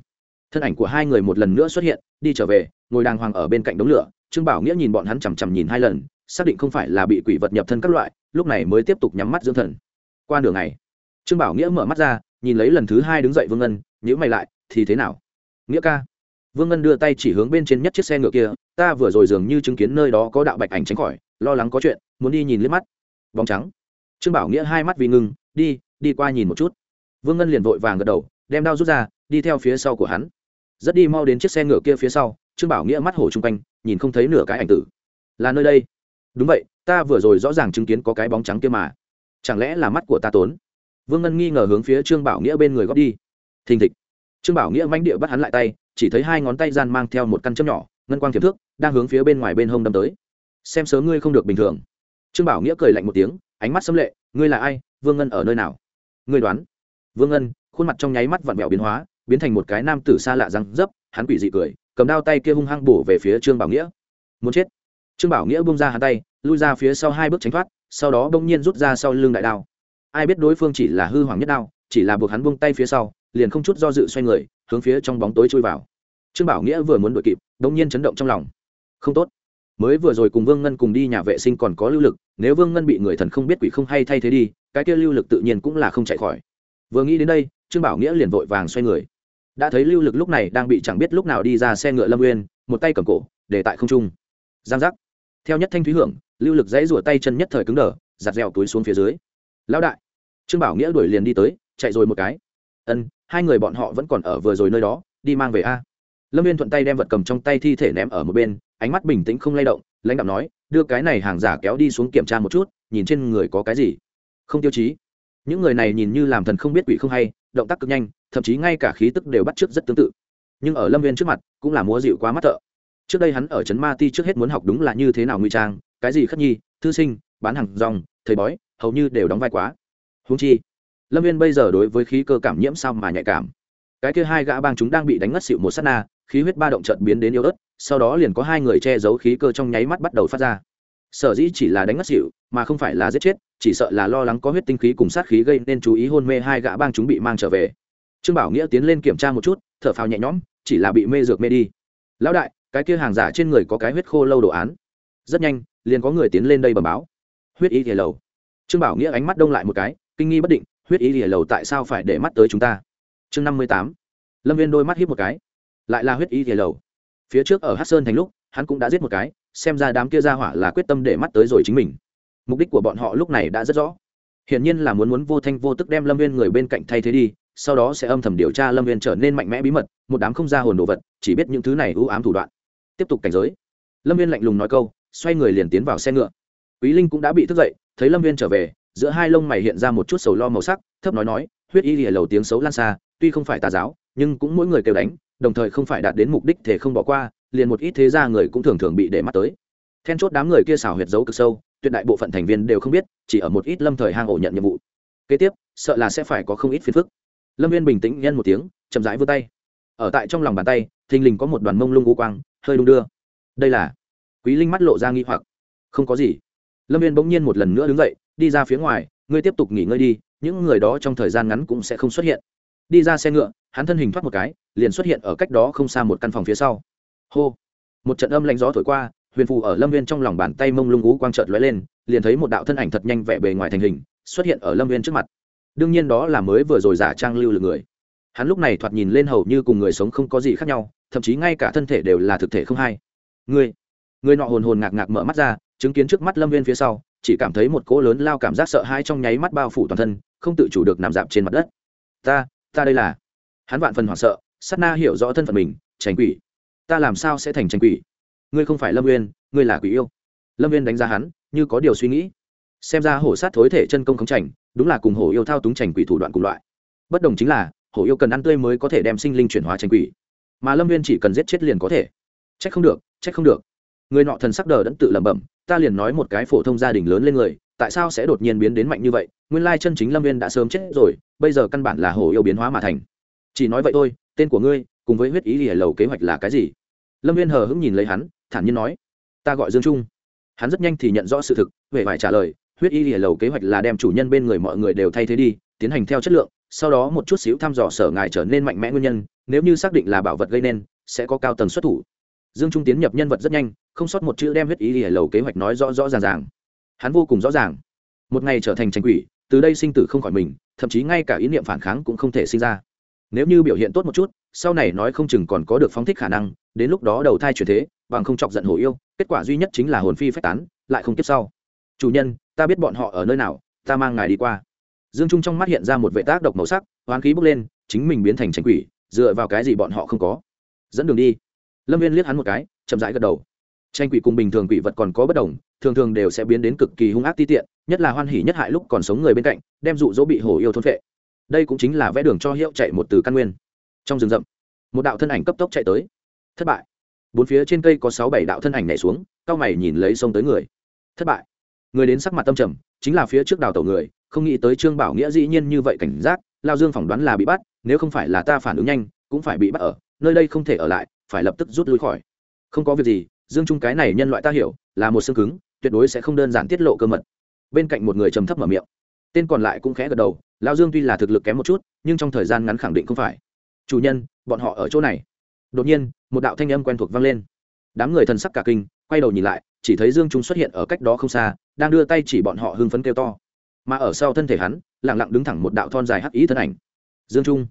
S1: thân ảnh của hai người một lần nữa xuất hiện, đi trở về, ngồi đàng hoàng ở bên cạnh đống lửa. Trương bảo nghĩa nhìn bọn hắn chằm chằm nhìn hai lần xác định không phải là bị quỷ vật nhập thân các loại, lúc này mới tiếp tục nhắm mắt dưỡng thần. Qua đường này trương bảo nghĩa mở mắt ra, nhìn lấy lần thứ hai đứng dậy vương ngân nhữ mày lại, thì thế nào? Nghĩa ca. Vương ngân đưa tay chỉ hướng bên trên nhất chiếc xe ngựa kia, ta vừa rồi dường như chứng kiến nơi đó có đạo bạch ảnh tránh khỏi, lo lắng có chuyện, muốn đi nhìn liếc mắt. Bóng trắng. Trương bảo nghĩa hai mắt vì ngưng, đi đi qua nhìn một chút. Vương ngân liền vội vàng gật đầu, đem đao rút ra, đi theo phía sau của hắn. Rất đi mau đến chiếc xe ngựa kia phía sau, trương bảo nghĩa mắt hổ chung quanh, nhìn không thấy nửa cái ảnh tử. Là nơi đây? Đúng vậy, ta vừa rồi rõ ràng chứng kiến có cái bóng trắng kia mà. Chẳng lẽ là mắt của ta tốn? Vương ngân nghi ngờ hướng phía trương bảo nghĩa bên người góp đi. Thình thịch. Trương bảo nghĩa manh địa bắt hắn lại tay, chỉ thấy hai ngón tay gian mang theo một căn châm nhỏ, ngân quang thiệp thước, đang hướng phía bên ngoài bên hông đâm tới. Xem sớ ngươi không được bình thường. Trương bảo nghĩa cười lạnh một tiếng, ánh mắt xâm lệ, ngươi là ai? Vương ngân ở nơi nào? Ngươi đoán. Vương ngân, khuôn mặt trong nháy mắt vặn vẹo biến hóa, biến thành một cái nam tử xa lạ răng dấp, hắn quỷ dị cười, cầm đao tay kia hung hăng bổ về phía trương bảo nghĩa. Muốn chết. Trương bảo nghĩa bung ra hắn tay lui ra phía sau hai bước tránh thoát, sau đó bỗng nhiên rút ra sau lưng đại đao. Ai biết đối phương chỉ là hư hoàng nhất đao, chỉ là buộc hắn buông tay phía sau, liền không chút do dự xoay người, hướng phía trong bóng tối chui vào. Trương bảo nghĩa vừa muốn đuổi kịp, bỗng nhiên chấn động trong lòng. Không tốt. Mới vừa rồi cùng vương ngân cùng đi nhà vệ sinh còn có lưu lực, nếu vương ngân bị người thần không biết quỷ không hay thay thế đi, cái kia lưu lực tự nhiên cũng là không chạy khỏi. Vừa nghĩ đến đây, trương bảo nghĩa liền vội vàng xoay người. Đã thấy lưu lực lúc này đang bị chẳng biết lúc nào đi ra xe ngựa lâm uyên, một tay cầm cổ, để tại không trung. Giang giác. Theo nhất thanh thúy hưởng lưu lực dãy rủa tay chân nhất thời cứng đờ, giặt dẻo túi xuống phía dưới. Lão đại. Trương bảo nghĩa đuổi liền đi tới, chạy rồi một cái. Ân, hai người bọn họ vẫn còn ở vừa rồi nơi đó, đi mang về a. Lâm viên thuận tay đem vật cầm trong tay thi thể ném ở một bên, ánh mắt bình tĩnh không lay động, lãnh đạo nói, đưa cái này hàng giả kéo đi xuống kiểm tra một chút, nhìn trên người có cái gì. Không tiêu chí. Những người này nhìn như làm thần không biết quỷ không hay, động tác cực nhanh, thậm chí ngay cả khí tức đều bắt chước rất tương tự. Nhưng ở lâm viên trước mặt, cũng là múa dịu quá mắt thợ. Trước đây hắn ở trấn ma ti trước hết muốn học đúng là như thế nào nguy trang cái gì khất nhi, thư sinh, bán hàng rong, thầy bói, hầu như đều đóng vai quá. Húng chi, lâm viên bây giờ đối với khí cơ cảm nhiễm sao mà nhạy cảm. Cái kia hai gã bang chúng đang bị đánh ngất xịu một s á t na, khí huyết ba động trận biến đến yếu ớt, sau đó liền có hai người che giấu khí cơ trong nháy mắt bắt đầu phát ra. Sở dĩ chỉ là đánh ngất xịu mà không phải là giết chết, chỉ sợ là lo lắng có huyết tinh khí cùng sát khí gây nên chú ý hôn mê hai gã bang chúng bị mang trở về. Trương bảo nghĩa tiến lên kiểm tra một chút, thở phào nhẹ nhõm, chỉ là bị mê dược mê đi. Lão đại, cái kia hàng giả trên người có cái huyết khô lâu đồ án. Rất nhanh liền có người tiến lên đây bẩm báo. Huyết y thì lầu. Trương bảo nghĩa ánh mắt đông lại một cái, kinh nghi bất định, huyết y thì lầu tại sao phải để mắt tới chúng ta? Chương năm mươi tám. Lâm viên đôi mắt hiếp một cái. Lại là huyết y thì lầu. Phía trước ở hát sơn thành lúc, hắn cũng đã giết một cái, xem ra đám kia ra hỏa là quyết tâm để mắt tới rồi chính mình. Mục đích của bọn họ lúc này đã rất rõ. Hiển nhiên là muốn muốn vô thanh vô tức đem lâm viên người bên cạnh thay thế đi, sau đó sẽ âm thầm điều tra lâm viên trở nên mạnh mẽ bí mật, một đám không ra hồn đồ vật, chỉ biết những thứ này ưu ám thủ đoạn. Tiếp tục cảnh giới. Lâm viên lạnh lùng nói câu xoay người liền tiến vào xe ngựa. Quý linh cũng đã bị thức dậy, thấy lâm viên trở về, giữa hai lông mày hiện ra một chút sầu lo màu sắc, thấp nói nói, huyết y lìa lầu tiếng xấu lan xa, tuy không phải tà giáo, nhưng cũng mỗi người kêu đánh, đồng thời không phải đạt đến mục đích thể không bỏ qua, liền một ít thế gia người cũng thường thường bị để mắt tới. Then chốt đám người kia xảo huyệt giấu cực sâu, tuyệt đại bộ phận thành viên đều không biết, chỉ ở một ít lâm thời hang ổ nhận nhiệm vụ. Kế tiếp, sợ là sẽ phải có không ít phiền phức. Lâm viên bình tĩnh nhân một tiếng, chậm rãi vươn tay. Ở tại trong lòng bàn tay, thình lình có một đoàn mông lung u quang, hơi đung đưa. Đây là quý linh mắt lộ ra nghi hoặc. Không có gì. Lâm viên bỗng nhiên một lần nữa đứng dậy, đi ra phía ngoài, ngươi tiếp tục nghỉ ngơi đi, những người đó trong thời gian ngắn cũng sẽ không xuất hiện. Đi ra xe ngựa, hắn thân hình thoát một cái, liền xuất hiện ở cách đó không xa một căn phòng phía sau. Hô! Một trận âm lạnh gió thổi qua, huyền phù ở lâm viên trong lòng bàn tay mông lung ú quang trợt lóe lên, liền thấy một đạo thân ảnh thật nhanh vẽ bề ngoài thành hình, xuất hiện ở lâm viên trước mặt. Đương nhiên đó là mới vừa rồi giả trang lưu lực người. Hắn lúc này thoạt nhìn lên hầu như cùng người sống không có gì khác nhau, thậm chí ngay cả thân thể đều là thực thể không hay người người nọ hồn hồn ngạc ngạc mở mắt ra, chứng kiến trước mắt lâm viên phía sau, chỉ cảm thấy một cỗ lớn lao cảm giác sợ hãi trong nháy mắt bao phủ toàn thân, không tự chủ được nằm dạp trên mặt đất. Ta ta đây là hắn vạn phần hoảng sợ s na hiểu rõ thân phận mình tránh quỷ. Ta làm sao sẽ thành tránh quỷ? Ngươi không phải lâm uyên ngươi là quỷ yêu. Lâm viên đánh giá hắn, như có điều suy nghĩ. Xem ra hổ sát thối thể chân công khống trành đúng là cùng hổ yêu thao túng trành quỷ thủ đoạn cùng loại. Bất đồng chính là, hổ yêu cần ăn tươi mới có thể đem sinh linh chuyển hóa tranh quỷ. Mà lâm viên chỉ cần giết chết liền có thể. Trách không được, trách không được người nọ thần sắc đờ đẫn tự lẩm bẩm, ta liền nói một cái phổ thông gia đình lớn lên người, tại sao sẽ đột nhiên biến đến mạnh như vậy? Nguyên lai chân chính lâm viên đã sớm chết rồi, bây giờ căn bản là hồ yêu biến hóa mà thành. Chỉ nói vậy thôi, tên của ngươi, cùng với huyết ý lìa lầu kế hoạch là cái gì? Lâm viên hờ hững nhìn lấy hắn, thản nhiên nói, ta gọi dương trung. Hắn rất nhanh thì nhận rõ sự thực huệ phải trả lời, huyết y lìa lầu kế hoạch là đem chủ nhân bên người mọi người đều thay thế đi, tiến hành theo chất lượng, sau đó một chút xíu thăm dò sở ngài trở nên mạnh mẽ nguyên nhân, nếu như xác định là bảo vật gây nên, sẽ có cao tầng xuất thủ dương trung tiến nhập nhân vật rất nhanh, không sót một chữ đem huyết ý lìa lầu kế hoạch nói rõ rõ ràng ràng. Hắn vô cùng rõ ràng. Một ngày trở thành tranh quỷ, từ đây sinh tử không khỏi mình, thậm chí ngay cả ý niệm phản kháng cũng không thể sinh ra. Nếu như biểu hiện tốt một chút, sau này nói không chừng còn có được phóng thích khả năng, đến lúc đó đầu thai chuyển thế, bằng không chọc giận hổ yêu, kết quả duy nhất chính là hồn phi phách tán, lại không tiếp sau. Chủ nhân, ta biết bọn họ ở nơi nào, ta mang ngài đi qua. Dương trung trong mắt hiện ra một vệ tác độc màu sắc, hoán khí bốc lên, chính mình biến thành tranh quỷ, dựa vào cái gì bọn họ không có. Dẫn đường đi lâm viên liếc hắn một cái, chậm rãi gật đầu. Tranh quỷ cùng bình thường quỷ vật còn có bất đồng, thường thường đều sẽ biến đến cực kỳ hung ác ti tiện, nhất là hoan hỉ nhất hại lúc còn sống người bên cạnh, đem dụ dỗ bị hổ yêu thôn phệ. Đây cũng chính là vẽ đường cho hiệu chạy một từ căn nguyên. Trong rừng rậm, một đạo thân ảnh cấp tốc chạy tới. Thất bại. Bốn phía trên cây có sáu bảy đạo thân ảnh nhảy xuống, cao mày nhìn lấy sông tới người. Thất bại. Người đến sắc mặt tâm trầm, chính là phía trước đào tẩu người, không nghĩ tới trương bảo nghĩa dĩ nhiên như vậy cảnh giác, lao dương phỏng đoán là bị bắt, nếu không phải là ta phản ứng nhanh, cũng phải bị bắt ở, nơi đây không thể ở lại phải lập tức rút lui khỏi. Không có việc gì, dương trung cái này nhân loại ta hiểu, là một xương cứng, tuyệt đối sẽ không đơn giản tiết lộ cơ mật. Bên cạnh một người trầm thấp mở miệng. Tên còn lại cũng khẽ gật đầu lao dương tuy là thực lực kém một chút, nhưng trong thời gian ngắn khẳng định không phải. Chủ nhân, bọn họ ở chỗ này. Đột nhiên, một đạo thanh âm quen thuộc vang lên. Đám người thần sắc cả kinh, quay đầu nhìn lại, chỉ thấy dương trung xuất hiện ở cách đó không xa, đang đưa tay chỉ bọn họ hưng phấn kêu to. Mà ở sau thân thể hắn lẳng lặng đứng thẳng một đạo thon dài hắc ý thân ảnh. Dương trung,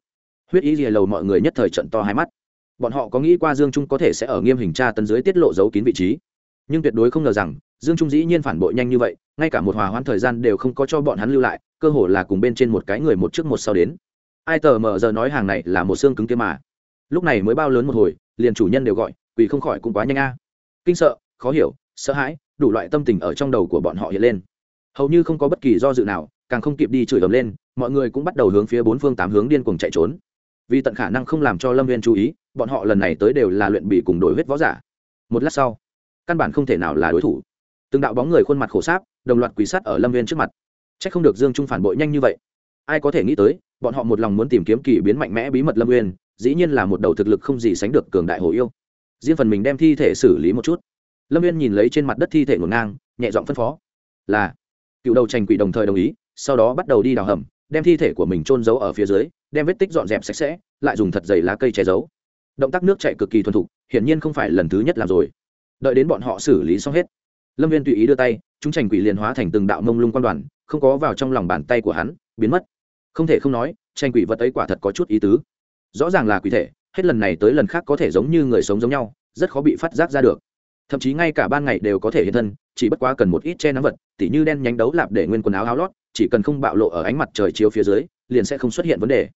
S1: huyết ý lìa lầu mọi người nhất thời trận to hai mắt bọn họ có nghĩ qua dương trung có thể sẽ ở nghiêm hình tra tấn dưới tiết lộ giấu kín vị trí. Nhưng tuyệt đối không ngờ rằng, dương trung dĩ nhiên phản bội nhanh như vậy, ngay cả một hòa hoãn thời gian đều không có cho bọn hắn lưu lại, cơ hồ là cùng bên trên một cái người một trước một sau đến. Ai tờ mờ giờ nói hàng này là một xương cứng kia mà. Lúc này mới bao lớn một hồi, liền chủ nhân đều gọi, quỳ không khỏi cũng quá nhanh a. Kinh sợ, khó hiểu, sợ hãi, đủ loại tâm tình ở trong đầu của bọn họ hiện lên. Hầu như không có bất kỳ do dự nào, càng không kịp đi chửi ầm lên, mọi người cũng bắt đầu hướng phía bốn phương tám hướng điên cuồng chạy trốn. Vì tận khả năng không làm cho lâm viên chú ý bọn họ lần này tới đều là luyện bị cùng đổi huyết võ giả. Một lát sau, căn bản không thể nào là đối thủ. Từng đạo bóng người khuôn mặt khổ sáp, đồng loạt quỳ sắt ở lâm viên trước mặt. C h ắ c không được dương trung phản bội nhanh như vậy. Ai có thể nghĩ tới, bọn họ một lòng muốn tìm kiếm kỳ biến mạnh mẽ bí mật lâm uyên dĩ nhiên là một đầu thực lực không gì sánh được cường đại hồ yêu. Riêng phần mình đem thi thể xử lý một chút. Lâm uyên nhìn lấy trên mặt đất thi thể ngổn ngang, nhẹ giọng phân phó. Là. Cựu đầu trành quỷ đồng thời đồng ý, sau đó bắt đầu đi đào hầm, đem thi thể của mình trôn giấu ở phía dưới, đem vết tích dọn dẹp sạch sẽ, lại dùng thật dày lá cây che giấu động tác nước chạy cực kỳ thuần thục, hiển nhiên không phải lần thứ nhất làm rồi. Đợi đến bọn họ xử lý xong hết, lâm viên tùy ý đưa tay, chúng tranh quỷ liền hóa thành từng đạo mông lung quan đoàn, không có vào trong lòng bàn tay của hắn, biến mất. Không thể không nói tranh quỷ vật ấy quả thật có chút ý tứ. Rõ ràng là quỷ thể, hết lần này tới lần khác có thể giống như người sống giống nhau, rất khó bị phát giác ra được. Thậm chí ngay cả ban ngày đều có thể hiện thân, chỉ bất quá cần một ít che nắm vật, tỉ như đen nhánh đấu lạp để nguyên quần áo áo lót, chỉ cần không bạo lộ ở ánh mặt trời chiếu phía dưới, liền sẽ không xuất hiện vấn đề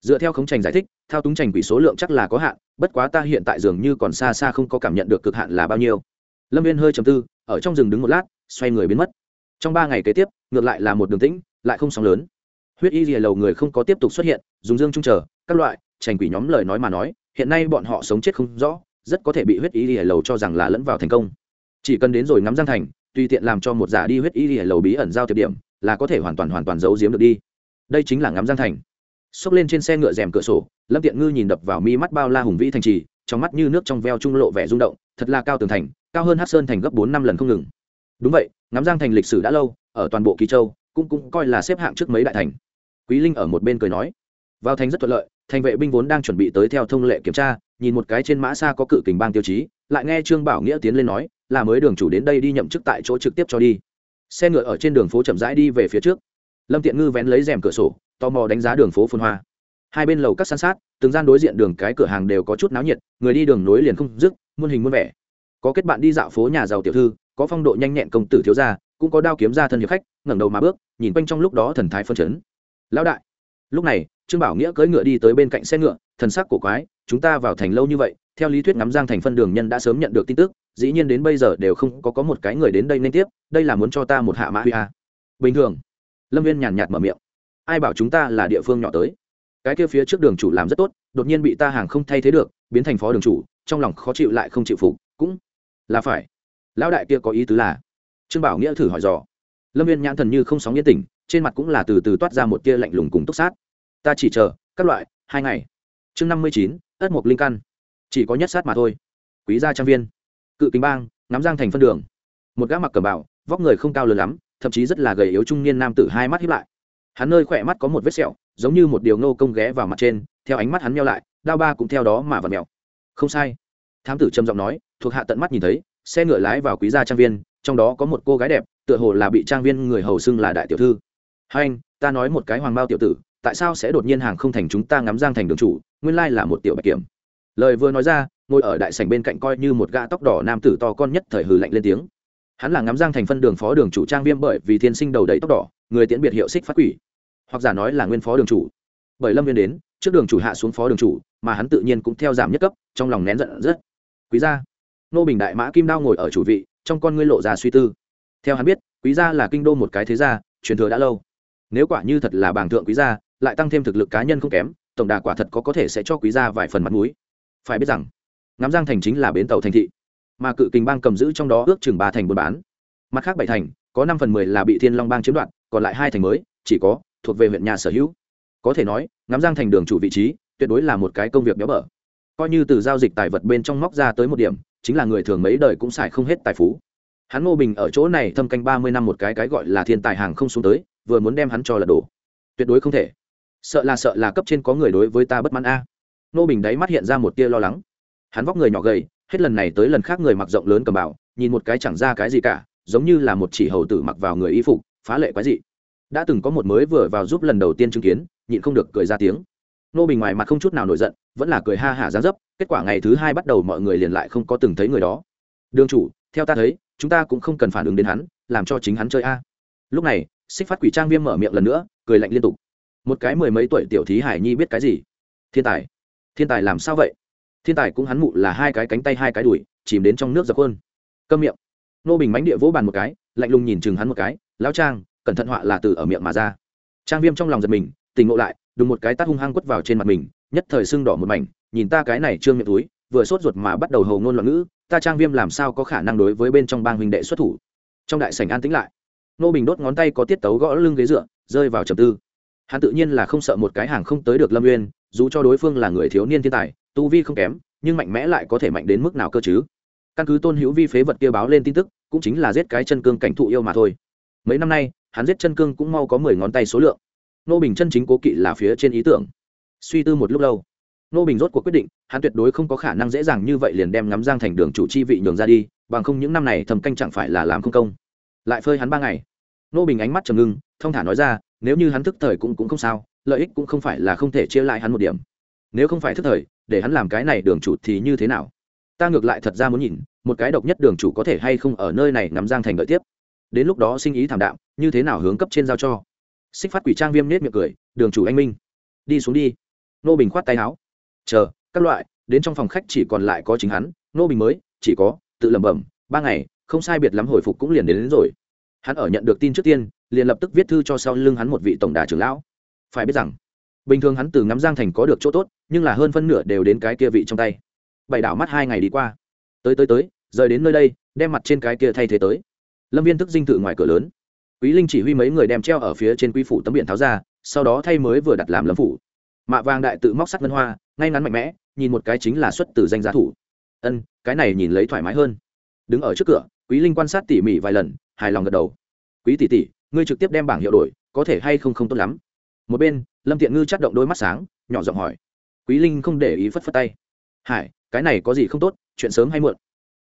S1: dựa theo khống trành giải thích, thao túng trành quỷ số lượng chắc là có hạn, bất quá ta hiện tại dường như còn xa xa không có cảm nhận được cực hạn là bao nhiêu. Lâm viên hơi chầm tư, ở trong rừng đứng một lát, xoay người biến mất. Trong ba ngày kế tiếp, ngược lại là một đường tĩnh, lại không sóng lớn. Huyết y lìa lầu người không có tiếp tục xuất hiện, dùng dương trung chờ các loại, trành quỷ nhóm lời nói mà nói, hiện nay bọn họ sống chết không rõ, rất có thể bị huyết y lìa lầu cho rằng là lẫn vào thành công. Chỉ cần đến rồi ngắm giang thành, tùy tiện làm cho một giả đi huyết y lìa lầu bí ẩn giao tiệp điểm, là có thể hoàn toàn hoàn toàn giấu giếm được đi. Đây chính là ngắm giang thành xốc lên trên xe ngựa rèm cửa sổ, lâm tiện ngư nhìn đập vào mi mắt bao la hùng vĩ thành trì, trong mắt như nước trong veo trung lộ vẻ rung động, thật là cao tường thành, cao hơn hát sơn thành gấp bốn năm lần không ngừng. Đúng vậy, ngắm giang thành lịch sử đã lâu, ở toàn bộ kỳ châu, cũng cũng coi là xếp hạng trước mấy đại thành. Quý linh ở một bên cười nói, vào thành rất thuận lợi, thành vệ binh vốn đang chuẩn bị tới theo thông lệ kiểm tra, nhìn một cái trên mã xa có cự kình bang tiêu chí, lại nghe trương bảo nghĩa tiến lên nói, là mới đường chủ đến đây đi nhậm chức tại chỗ trực tiếp cho đi. Xe ngựa ở trên đường phố chậm rãi đi về phía trước. Lâm tiện ngư vén lấy rèm cửa sổ tò mò đánh giá đường phố phun hoa. Hai bên lầu các san sát, từng gian đối diện đường cái cửa hàng đều có chút náo nhiệt, người đi đường nối liền không dứt, muôn hình muôn vẻ. Có kết bạn đi dạo phố nhà giàu tiểu thư, có phong độ nhanh nhẹn công tử thiếu gia, cũng có đao kiếm ra thân hiệp khách, ngẩng đầu mà bước, nhìn quanh trong lúc đó thần thái phân chấn. Lão đại, lúc này, trương bảo nghĩa cưỡi ngựa đi tới bên cạnh xe ngựa, thần sắc cổ quái, chúng ta vào thành lâu như vậy, theo lý thuyết ngắm giang thành phân đường nhân đã sớm nhận được tin tức, dĩ nhiên đến bây giờ đều không có có một cái người đến đây nên tiếp, đây là muốn cho ta một hạ mã huy a. Bình thường, lâm viên nhàn nhạt mở miệng ai bảo chúng ta là địa phương nhỏ tới. Cái kia phía trước đường chủ làm rất tốt, đột nhiên bị ta hàng không thay thế được, biến thành phó đường chủ, trong lòng khó chịu lại không chịu phục, cũng là phải. Lão đại kia có ý tứ là, trương bảo nghĩa thử hỏi dò. Lâm viên nhãn thần như không sóng yên tình, trên mặt cũng là từ từ toát ra một tia lạnh lùng cùng túc sát. Ta chỉ chờ, các loại, hai ngày. Chương năm mươi chín, ất mộc linh căn. Chỉ có nhất sát mà thôi. Quý gia trang viên. Cự kính bang, ngắm giang thành phân đường. Một gã mặc cẩm bảo vóc người không cao lớn lắm, thậm chí rất là gầy yếu trung niên nam tử hai mắt hiếp lại hắn nơi khỏe mắt có một vết sẹo, giống như một điều nô công ghé vào mặt trên, theo ánh mắt hắn meo lại, đao ba cũng theo đó mà vặt mèo. Không sai. Thám tử trầm giọng nói, thuộc hạ tận mắt nhìn thấy, xe ngựa lái vào quý gia trang viên, trong đó có một cô gái đẹp, tựa hồ là bị trang viên người hầu xưng là đại tiểu thư. Hai anh, ta nói một cái hoàng bao tiểu tử, tại sao sẽ đột nhiên hàng không thành chúng ta ngắm giang thành đường chủ, nguyên lai là một tiểu bạch kiểm. Lời vừa nói ra, ngồi ở đại sảnh bên cạnh coi như một gã tóc đỏ nam tử to con nhất thời hừ lạnh lên tiếng. Hắn là ngắm giang thành phân đường phó đường chủ trang viêm bởi vì thiên sinh đầu đầy tóc đỏ, người tiễn biệt hiệu xích phát quỷ hoặc giả nói là nguyên phó đường chủ. Bởi lâm viên đến, trước đường chủ hạ xuống phó đường chủ, mà hắn tự nhiên cũng theo giảm nhất cấp, trong lòng nén giận rất. Quý gia. Nô bình đại mã kim đao ngồi ở chủ vị, trong con ngươi lộ ra suy tư. Theo hắn biết, quý gia là kinh đô một cái thế gia, truyền thừa đã lâu. Nếu quả như thật là bảng thượng quý gia, lại tăng thêm thực lực cá nhân không kém, tổng đà quả thật có có thể sẽ cho quý gia vài phần mặt mũi. Phải biết rằng, ngắm giang thành chính là bến tàu thành thị, mà cự kình bang cầm giữ trong đó ước chừng ba thành buôn bán. Mặt khác bảy thành, có năm phần mười là bị thiên long bang chiếm đoạt, còn lại hai thành mới, chỉ có thuộc về huyện nhà sở hữu. Có thể nói, ngắm giang thành đường chủ vị trí, tuyệt đối là một cái công việc béo bở. Coi như từ giao dịch tài vật bên trong móc ra tới một điểm, chính là người thường mấy đời cũng xài không hết tài phú. Hắn ngô bình ở chỗ này thâm canh ba mươi năm một cái cái gọi là thiên tài hàng không xuống tới, vừa muốn đem hắn cho lật đổ tuyệt đối không thể. Sợ là sợ là cấp trên có người đối với ta bất mãn a. Ngô bình đáy mắt hiện ra một tia lo lắng. Hắn vóc người nhỏ gầy, hết lần này tới lần khác người mặc rộng lớn cầm bảo nhìn một cái chẳng ra cái gì cả, giống như là một chỉ hầu tử mặc vào người y phục, phá lệ quái dị đã từng có một mới vừa vào giúp lần đầu tiên chứng kiến, nhịn không được cười ra tiếng. Nô bình ngoài mặt không chút nào nổi giận, vẫn là cười ha hả ra dấp, kết quả ngày thứ hai bắt đầu mọi người liền lại không có từng thấy người đó. Đương chủ, theo ta thấy, chúng ta cũng không cần phản ứng đến hắn, làm cho chính hắn chơi a. Lúc này, xích phát quỷ trang viêm mở miệng lần nữa, cười lạnh liên tục. Một cái mười mấy tuổi tiểu thí hải nhi biết cái gì? Thiên tài. Thiên tài làm sao vậy? Thiên tài cũng hắn mụ là hai cái cánh tay hai cái đùi, chìm đến trong nước dập hơn câm miệng. Nô bình mánh địa vỗ bàn một cái, lạnh lùng nhìn chừng hắn một cái, lão trang cẩn thận họa là từ ở miệng mà ra. Trang viêm trong lòng giật mình, tỉnh ngộ lại, đùng một cái tát hung hăng quất vào trên mặt mình, nhất thời sưng đỏ một mảnh, nhìn ta cái này trương miệng túi, vừa sốt ruột mà bắt đầu hầu ngôn loạn ngữ, ta trang viêm làm sao có khả năng đối với bên trong bang huynh đệ xuất thủ? Trong đại sảnh an tĩnh lại. Nô bình đốt ngón tay có tiết tấu gõ lưng ghế dựa, rơi vào trầm tư. Hắn tự nhiên là không sợ một cái hàng không tới được lâm uyên, dù cho đối phương là người thiếu niên thiên tài, tu vi không kém, nhưng mạnh mẽ lại có thể mạnh đến mức nào cơ chứ? Căn cứ tôn hữu vi phế vật kia báo lên tin tức, cũng chính là giết cái chân cương cảnh thụ yêu mà thôi. Mấy năm nay hắn giết chân cương cũng mau có mười ngón tay số lượng. Nô bình chân chính cố kỵ là phía trên ý tưởng. Suy tư một lúc lâu, nô bình rốt cuộc quyết định, hắn tuyệt đối không có khả năng dễ dàng như vậy liền đem ngắm giang thành đường chủ chi vị nhường ra đi, bằng không những năm này thầm canh chẳng phải là làm không công. Lại phơi hắn ba ngày. Nô bình ánh mắt trầm ngưng, thông thả nói ra, nếu như hắn thức thời cũng cũng không sao, lợi ích cũng không phải là không thể chia lại hắn một điểm. Nếu không phải thức thời, để hắn làm cái này đường chủ thì như thế nào? Ta ngược lại thật ra muốn nhìn, một cái độc nhất đường chủ có thể hay không ở nơi này nắm giang thành đợi tiếp đến lúc đó sinh ý thảm đạm như thế nào hướng cấp trên giao cho? Xích phát quỷ trang viêm nết miệng cười đường chủ anh minh đi xuống đi. Nô bình khoát tay áo chờ các loại đến trong phòng khách chỉ còn lại có chính hắn nô bình mới chỉ có tự lẩm bẩm ba ngày không sai biệt lắm hồi phục cũng liền đến, đến rồi. Hắn ở nhận được tin trước tiên liền lập tức viết thư cho sau lưng hắn một vị tổng đà trưởng lão. Phải biết rằng bình thường hắn từ ngắm giang thành có được chỗ tốt nhưng là hơn phân nửa đều đến cái kia vị trong tay. Bảy đảo mắt hai ngày đi qua. Tới tới tới rời đến nơi đây đem mặt trên cái kia thay thế tới lâm viên thức dinh thự ngoài cửa lớn. Quý linh chỉ huy mấy người đem treo ở phía trên quý phủ tấm biển tháo ra, sau đó thay mới vừa đặt làm lâm phủ. Mạ vàng đại tự móc sắt ngân hoa, ngay ngắn mạnh mẽ, nhìn một cái chính là xuất từ danh gia thủ. Ân, cái này nhìn lấy thoải mái hơn. Đứng ở trước cửa, quý linh quan sát tỉ mỉ vài lần, hài lòng gật đầu. Quý tỷ tỷ, ngươi trực tiếp đem bảng hiệu đổi, có thể hay không không tốt lắm. Một bên, lâm tiện ngư chắt động đôi mắt sáng, nhỏ giọng hỏi. Quý linh không để ý phất phất tay. Hải, cái này có gì không tốt, chuyện sớm hay muộn?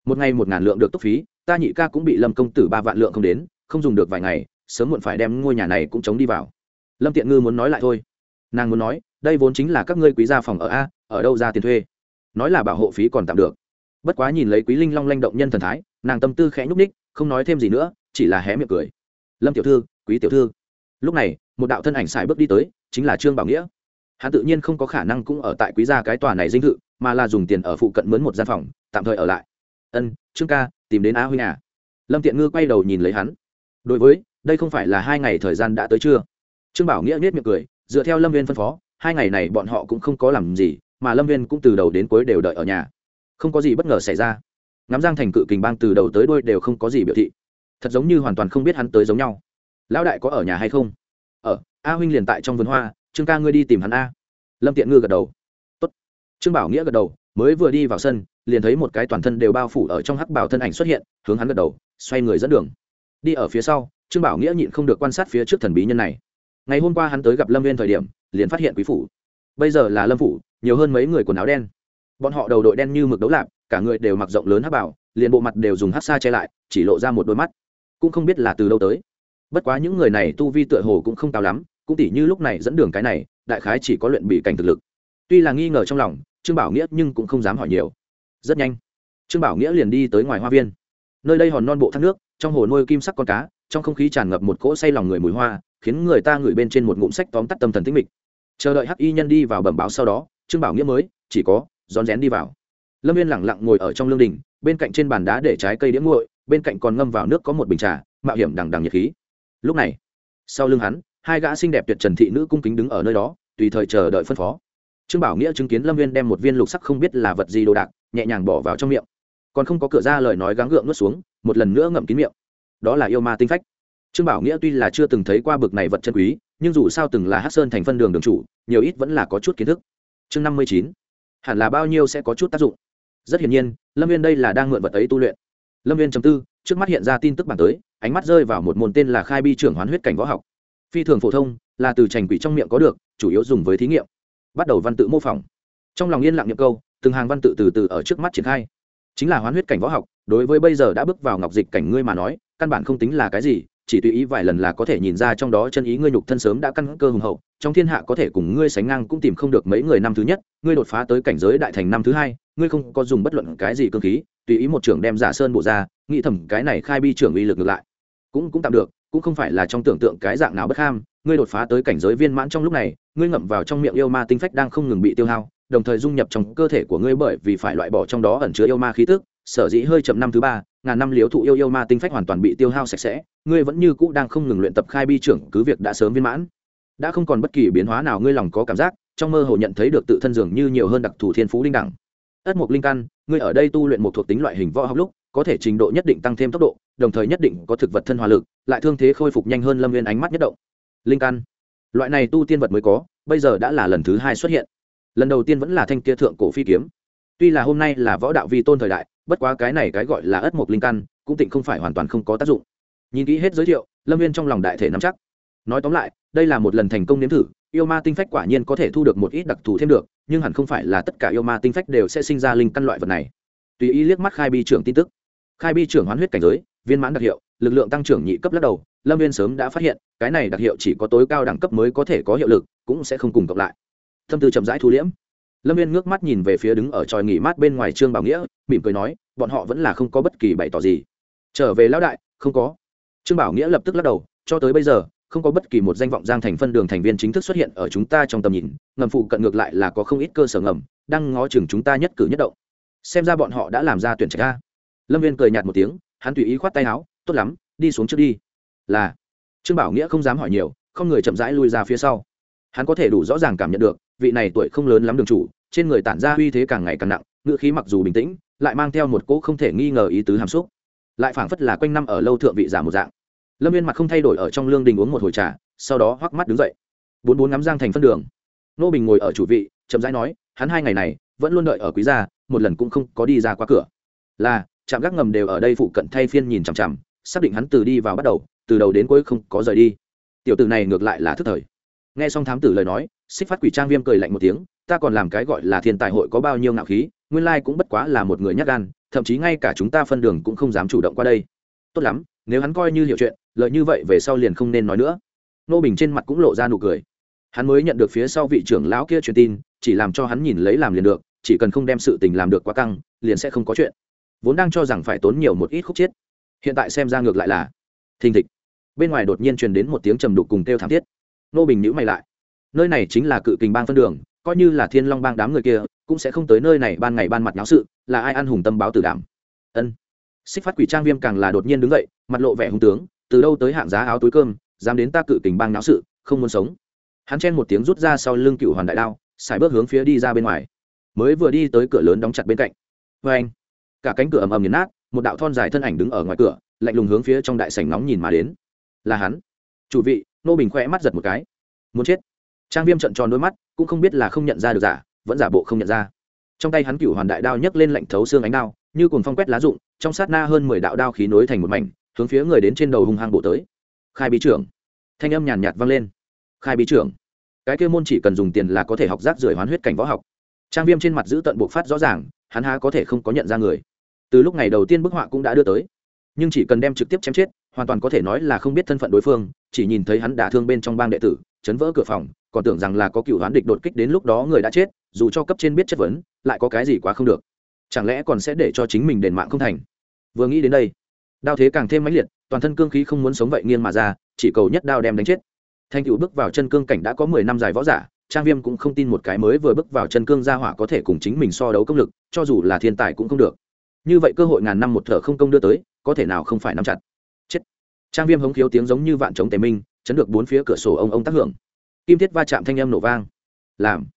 S1: Một ngày một ngàn lượng được túc phí ta nhị ca cũng bị lâm công tử ba vạn lượng không đến, không dùng được vài ngày, sớm muộn phải đem ngôi nhà này cũng chống đi vào. Lâm tiện ngư muốn nói lại thôi. Nàng muốn nói, đây vốn chính là các ngươi quý gia phòng ở a, ở đâu ra tiền thuê? Nói là bảo hộ phí còn tạm được. Bất quá nhìn lấy quý linh long lanh động nhân thần thái, nàng tâm tư khẽ nhúc ních không nói thêm gì nữa, chỉ là hé miệng cười. Lâm tiểu thư, quý tiểu thư. Lúc này, một đạo thân ảnh xài bước đi tới, chính là trương bảo nghĩa. Hắn tự nhiên không có khả năng cũng ở tại quý gia cái tòa này dinh thự mà là dùng tiền ở phụ cận mướn một gian phòng, tạm thời ở lại ân, trương ca, tìm đến A huynh à lâm tiện ngư quay đầu nhìn lấy hắn. Đối với, đây không phải là hai ngày thời gian đã tới chưa? Trương bảo nghĩa nết miệng cười, dựa theo lâm viên phân phó, hai ngày này bọn họ cũng không có làm gì, mà lâm viên cũng từ đầu đến cuối đều đợi ở nhà. Không có gì bất ngờ xảy ra. Ngắm giang thành cự kình bang từ đầu tới đôi đều không có gì biểu thị. Thật giống như hoàn toàn không biết hắn tới giống nhau. Lão đại có ở nhà hay không? Ở, a huynh liền tại trong vườn hoa, trương ca ngươi đi tìm hắn a. Lâm tiện ngư gật đầu. Tốt. trương bảo nghĩa gật đầu mới vừa đi vào sân, liền thấy một cái toàn thân đều bao phủ ở trong hắc bảo thân ảnh xuất hiện, hướng hắn gật đầu, xoay người dẫn đường. Đi ở phía sau, trương bảo nghĩa nhịn không được quan sát phía trước thần bí nhân này. Ngày hôm qua hắn tới gặp lâm viên thời điểm, liền phát hiện quý phủ. Bây giờ là lâm phủ, nhiều hơn mấy người quần áo đen. Bọn họ đầu đội đen như mực đấu lạp, cả người đều mặc rộng lớn hắc bảo, liền bộ mặt đều dùng hắc xa che lại, chỉ lộ ra một đôi mắt. Cũng không biết là từ đâu tới. Bất quá những người này tu vi tựa hồ cũng không cao lắm, cũng tỷ như lúc này dẫn đường cái này, đại khái chỉ có luyện bị cảnh thực lực. Tuy là nghi ngờ trong lòng trương bảo nghĩa nhưng cũng không dám hỏi nhiều. Rất nhanh, trương bảo nghĩa liền đi tới ngoài hoa viên. Nơi đây hòn non bộ thác nước, trong hồ nuôi kim sắc con cá, trong không khí tràn ngập một cỗ say lòng người mùi hoa, khiến người ta ngửi bên trên một ngụm sách tóm tắt tâm thần tĩnh mịch. Chờ đợi hắc y nhân đi vào bẩm báo sau đó, trương bảo nghĩa mới, chỉ có, rón rén đi vào. Lâm viên lẳng lặng ngồi ở trong lương đình, bên cạnh trên bàn đá để trái cây đĩa nguội, bên cạnh còn ngâm vào nước có một bình trà, mạo hiểm đằng đằng nhiệt khí. Lúc này, sau lưng hắn, hai gã xinh đẹp tuyệt trần thị nữ cung kính đứng ở nơi đó, tùy thời chờ đợi phân phó trương bảo nghĩa chứng kiến lâm viên đem một viên lục sắc không biết là vật gì đồ đạc, nhẹ nhàng bỏ vào trong miệng. Còn không có cửa ra lời nói gắng gượng nuốt xuống, một lần nữa ngậm kín miệng. Đó là yêu ma tinh phách. Trương bảo nghĩa tuy là chưa từng thấy qua bực này vật chân quý, nhưng dù sao từng là hát sơn thành phân đường đường chủ, nhiều ít vẫn là có chút kiến thức. Chương năm mươi chín. Hẳn là bao nhiêu sẽ có chút tác dụng. Rất hiển nhiên, lâm viên đây là đang mượn vật ấy tu luyện. Lâm viên chấm tư, trước mắt hiện ra tin tức bản tới, ánh mắt rơi vào một môn tên là khai bi trưởng hoán huyết cảnh võ học. Phi thường phổ thông, là từ trành quỷ trong miệng có được, chủ yếu dùng với thí nghiệm bắt đầu văn tự mô phỏng. Trong lòng yên lặng nhập câu, từng hàng văn tự từ từ ở trước mắt triển khai. Chính là hoán huyết cảnh võ học, đối với bây giờ đã bước vào ngọc dịch cảnh ngươi mà nói, căn bản không tính là cái gì, chỉ tùy ý vài lần là có thể nhìn ra trong đó chân ý ngươi nhục thân sớm đã căn cơ hùng hậu, trong thiên hạ có thể cùng ngươi sánh ngang cũng tìm không được mấy người năm thứ nhất, ngươi đột phá tới cảnh giới đại thành năm thứ hai, ngươi không có dùng bất luận cái gì cơ khí, tùy ý một trưởng đem giả sơn bộ ra, nghĩ thầm cái này khai bi trưởng uy lực ngược lại. Cũng cũng tạm được, cũng không phải là trong tưởng tượng cái dạng nào bất ham ngươi đột phá tới cảnh giới viên mãn trong lúc này, ngươi ngậm vào trong miệng yêu ma tinh phách đang không ngừng bị tiêu hao, đồng thời dung nhập trong cơ thể của ngươi bởi vì phải loại bỏ trong đó ẩn chứa yêu ma khí tức, sở dĩ hơi chậm năm thứ ba, ngàn năm liếu thụ yêu yêu ma tinh phách hoàn toàn bị tiêu hao sạch sẽ, ngươi vẫn như cũ đang không ngừng luyện tập khai bi trưởng, cứ việc đã sớm viên mãn. Đã không còn bất kỳ biến hóa nào, ngươi lòng có cảm giác, trong mơ hồ nhận thấy được tự thân dường như nhiều hơn đặc thù thiên phú linh đẳng. Ất mục linh căn, ngươi ở đây tu luyện một thuộc tính loại hình võ học lúc, có thể trình độ nhất định tăng thêm tốc độ, đồng thời nhất định có thực vật thân hòa lực, lại thương thế khôi phục nhanh hơn lâm viên ánh mắt nhất động linh căn. Loại này tu tiên vật mới có, bây giờ đã là lần thứ hai xuất hiện. Lần đầu tiên vẫn là thanh kia thượng cổ phi kiếm. Tuy là hôm nay là võ đạo vi tôn thời đại, bất quá cái này cái gọi là ất mộc linh căn, cũng tịnh không phải hoàn toàn không có tác dụng. Nhìn kỹ hết giới thiệu, lâm viên trong lòng đại thể nắm chắc. Nói tóm lại, đây là một lần thành công nếm thử, yêu ma tinh phách quả nhiên có thể thu được một ít đặc thù thêm được, nhưng hẳn không phải là tất cả yêu ma tinh phách đều sẽ sinh ra linh căn loại vật này. Tùy ý liếc mắt khai bi trưởng tin tức. Khai bi trưởng hoán huyết cảnh giới, viên mãn đặc hiệu, lực lượng tăng trưởng nhị cấp lắc đầu lâm viên sớm đã phát hiện, cái này đặc hiệu chỉ có tối cao đẳng cấp mới có thể có hiệu lực, cũng sẽ không cùng cộng lại. Thâm tư chậm rãi thu liễm. Lâm viên ngước mắt nhìn về phía đứng ở tròi nghỉ mát bên ngoài trương bảo nghĩa, mỉm cười nói, bọn họ vẫn là không có bất kỳ bày tỏ gì. Trở về lão đại, không có. Trương bảo nghĩa lập tức lắc đầu, cho tới bây giờ, không có bất kỳ một danh vọng giang thành phân đường thành viên chính thức xuất hiện ở chúng ta trong tầm nhìn, ngầm phụ cận ngược lại là có không ít cơ sở ngầm, đang ngó chừng chúng ta nhất cử nhất động. Xem ra bọn họ đã làm ra tuyển trạch ra lâm viên cười nhạt một tiếng, hắn tùy ý khoát tay áo, tốt lắm, đi xuống trước đi là, trương bảo nghĩa không dám hỏi nhiều, không người chậm rãi lui ra phía sau. Hắn có thể đủ rõ ràng cảm nhận được, vị này tuổi không lớn lắm đường chủ, trên người tản ra uy thế càng ngày càng nặng, ngữ khí mặc dù bình tĩnh, lại mang theo một cỗ không thể nghi ngờ ý tứ hàm xúc. Lại phảng phất là quanh năm ở lâu thượng vị giả một dạng. Lâm viên mặt không thay đổi ở trong lương đình uống một hồi trà, sau đó hoắc mắt đứng dậy. Bốn bốn ngắm giang thành phân đường. Nô bình ngồi ở chủ vị, chậm rãi nói, hắn hai ngày này vẫn luôn đợi ở quý gia, một lần cũng không có đi ra qua cửa. Là, trạm gác ngầm đều ở đây phụ cận thay phiên nhìn chằm chằm, xác định hắn từ đi vào bắt đầu từ đầu đến cuối không có rời đi. Tiểu tử này ngược lại là thức thời. Nghe xong thám tử lời nói, xích phát quỷ trang viêm cười lạnh một tiếng, ta còn làm cái gọi là thiên tài hội có bao nhiêu ngạo khí, nguyên lai cũng bất quá là một người nhát gan, thậm chí ngay cả chúng ta phân đường cũng không dám chủ động qua đây. Tốt lắm, nếu hắn coi như hiểu chuyện, lợi như vậy về sau liền không nên nói nữa. Nô bình trên mặt cũng lộ ra nụ cười. Hắn mới nhận được phía sau vị trưởng lão kia truyền tin, chỉ làm cho hắn nhìn lấy làm liền được, chỉ cần không đem sự tình làm được quá căng, liền sẽ không có chuyện. Vốn đang cho rằng phải tốn nhiều một ít khúc chiết hiện tại xem ra ngược lại là thình thịch bên ngoài đột nhiên truyền đến một tiếng trầm đục cùng kêu thảm thiết. Nô bình nhữ mày lại. Nơi này chính là cự kình bang phân đường, coi như là thiên long bang đám người kia, cũng sẽ không tới nơi này ban ngày ban mặt nháo sự, là ai ăn hùng tâm báo tử đảm. Ân. Xích phát quỷ trang viêm càng là đột nhiên đứng dậy, mặt lộ vẻ hung tướng, từ đâu tới hạng giá áo túi cơm, dám đến ta cự kình bang náo sự, không muốn sống. Hắn chen một tiếng rút ra sau lưng cựu hoàn đại đao xài bước hướng phía đi ra bên ngoài. Mới vừa đi tới cửa lớn đóng chặt bên cạnh. Vê anh, cả cánh cửa ầm ầm nghiền nát, một đạo thon dài thân ảnh đứng ở ngoài cửa, lạnh lùng hướng phía trong đại sảnh nóng nhìn mà đến là hắn. Chủ vị nô bình khỏe mắt giật một cái. Muốn chết. Trang viêm trận tròn đôi mắt, cũng không biết là không nhận ra được giả, vẫn giả bộ không nhận ra. Trong tay hắn cửu hoàn đại đao nhấc lên lạnh thấu xương ánh đao, như cùng phong quét lá rụng, trong sát na hơn mười đạo đao khí nối thành một mảnh, hướng phía người đến trên đầu hung hăng bộ tới. Khai bí trưởng. Thanh âm nhàn nhạt vang lên. Khai bí trưởng. Cái kia môn chỉ cần dùng tiền là có thể học rác rưởi hoán huyết cảnh võ học. Trang viêm trên mặt giữ tận buộc phát rõ ràng, hắn há có thể không có nhận ra người. Từ lúc ngày đầu tiên bức họa cũng đã đưa tới. Nhưng chỉ cần đem trực tiếp chém chết hoàn toàn có thể nói là không biết thân phận đối phương, chỉ nhìn thấy hắn đả thương bên trong bang đệ tử, chấn vỡ cửa phòng, còn tưởng rằng là có cựu hoán địch đột kích đến lúc đó người đã chết, dù cho cấp trên biết chất vấn, lại có cái gì quá không được. Chẳng lẽ còn sẽ để cho chính mình đền mạng không thành? Vừa nghĩ đến đây, đao thế càng thêm mãnh liệt, toàn thân cương khí không muốn sống vậy nghiêng mà ra, chỉ cầu nhất đao đem đánh chết. Thanh cựu bước vào chân cương cảnh đã có mười năm dài võ giả, trang viêm cũng không tin một cái mới vừa bước vào chân cương gia hỏa có thể cùng chính mình so đấu công lực, cho dù là thiên tài cũng không được. Như vậy cơ hội ngàn năm một thở không công đưa tới, có thể nào không phải nắm chặt? Trang viêm hống khiếu tiếng giống như vạn trống tề minh, chấn được bốn phía cửa sổ ông ông tác hưởng. Kim thiết va chạm thanh âm nổ vang. Làm.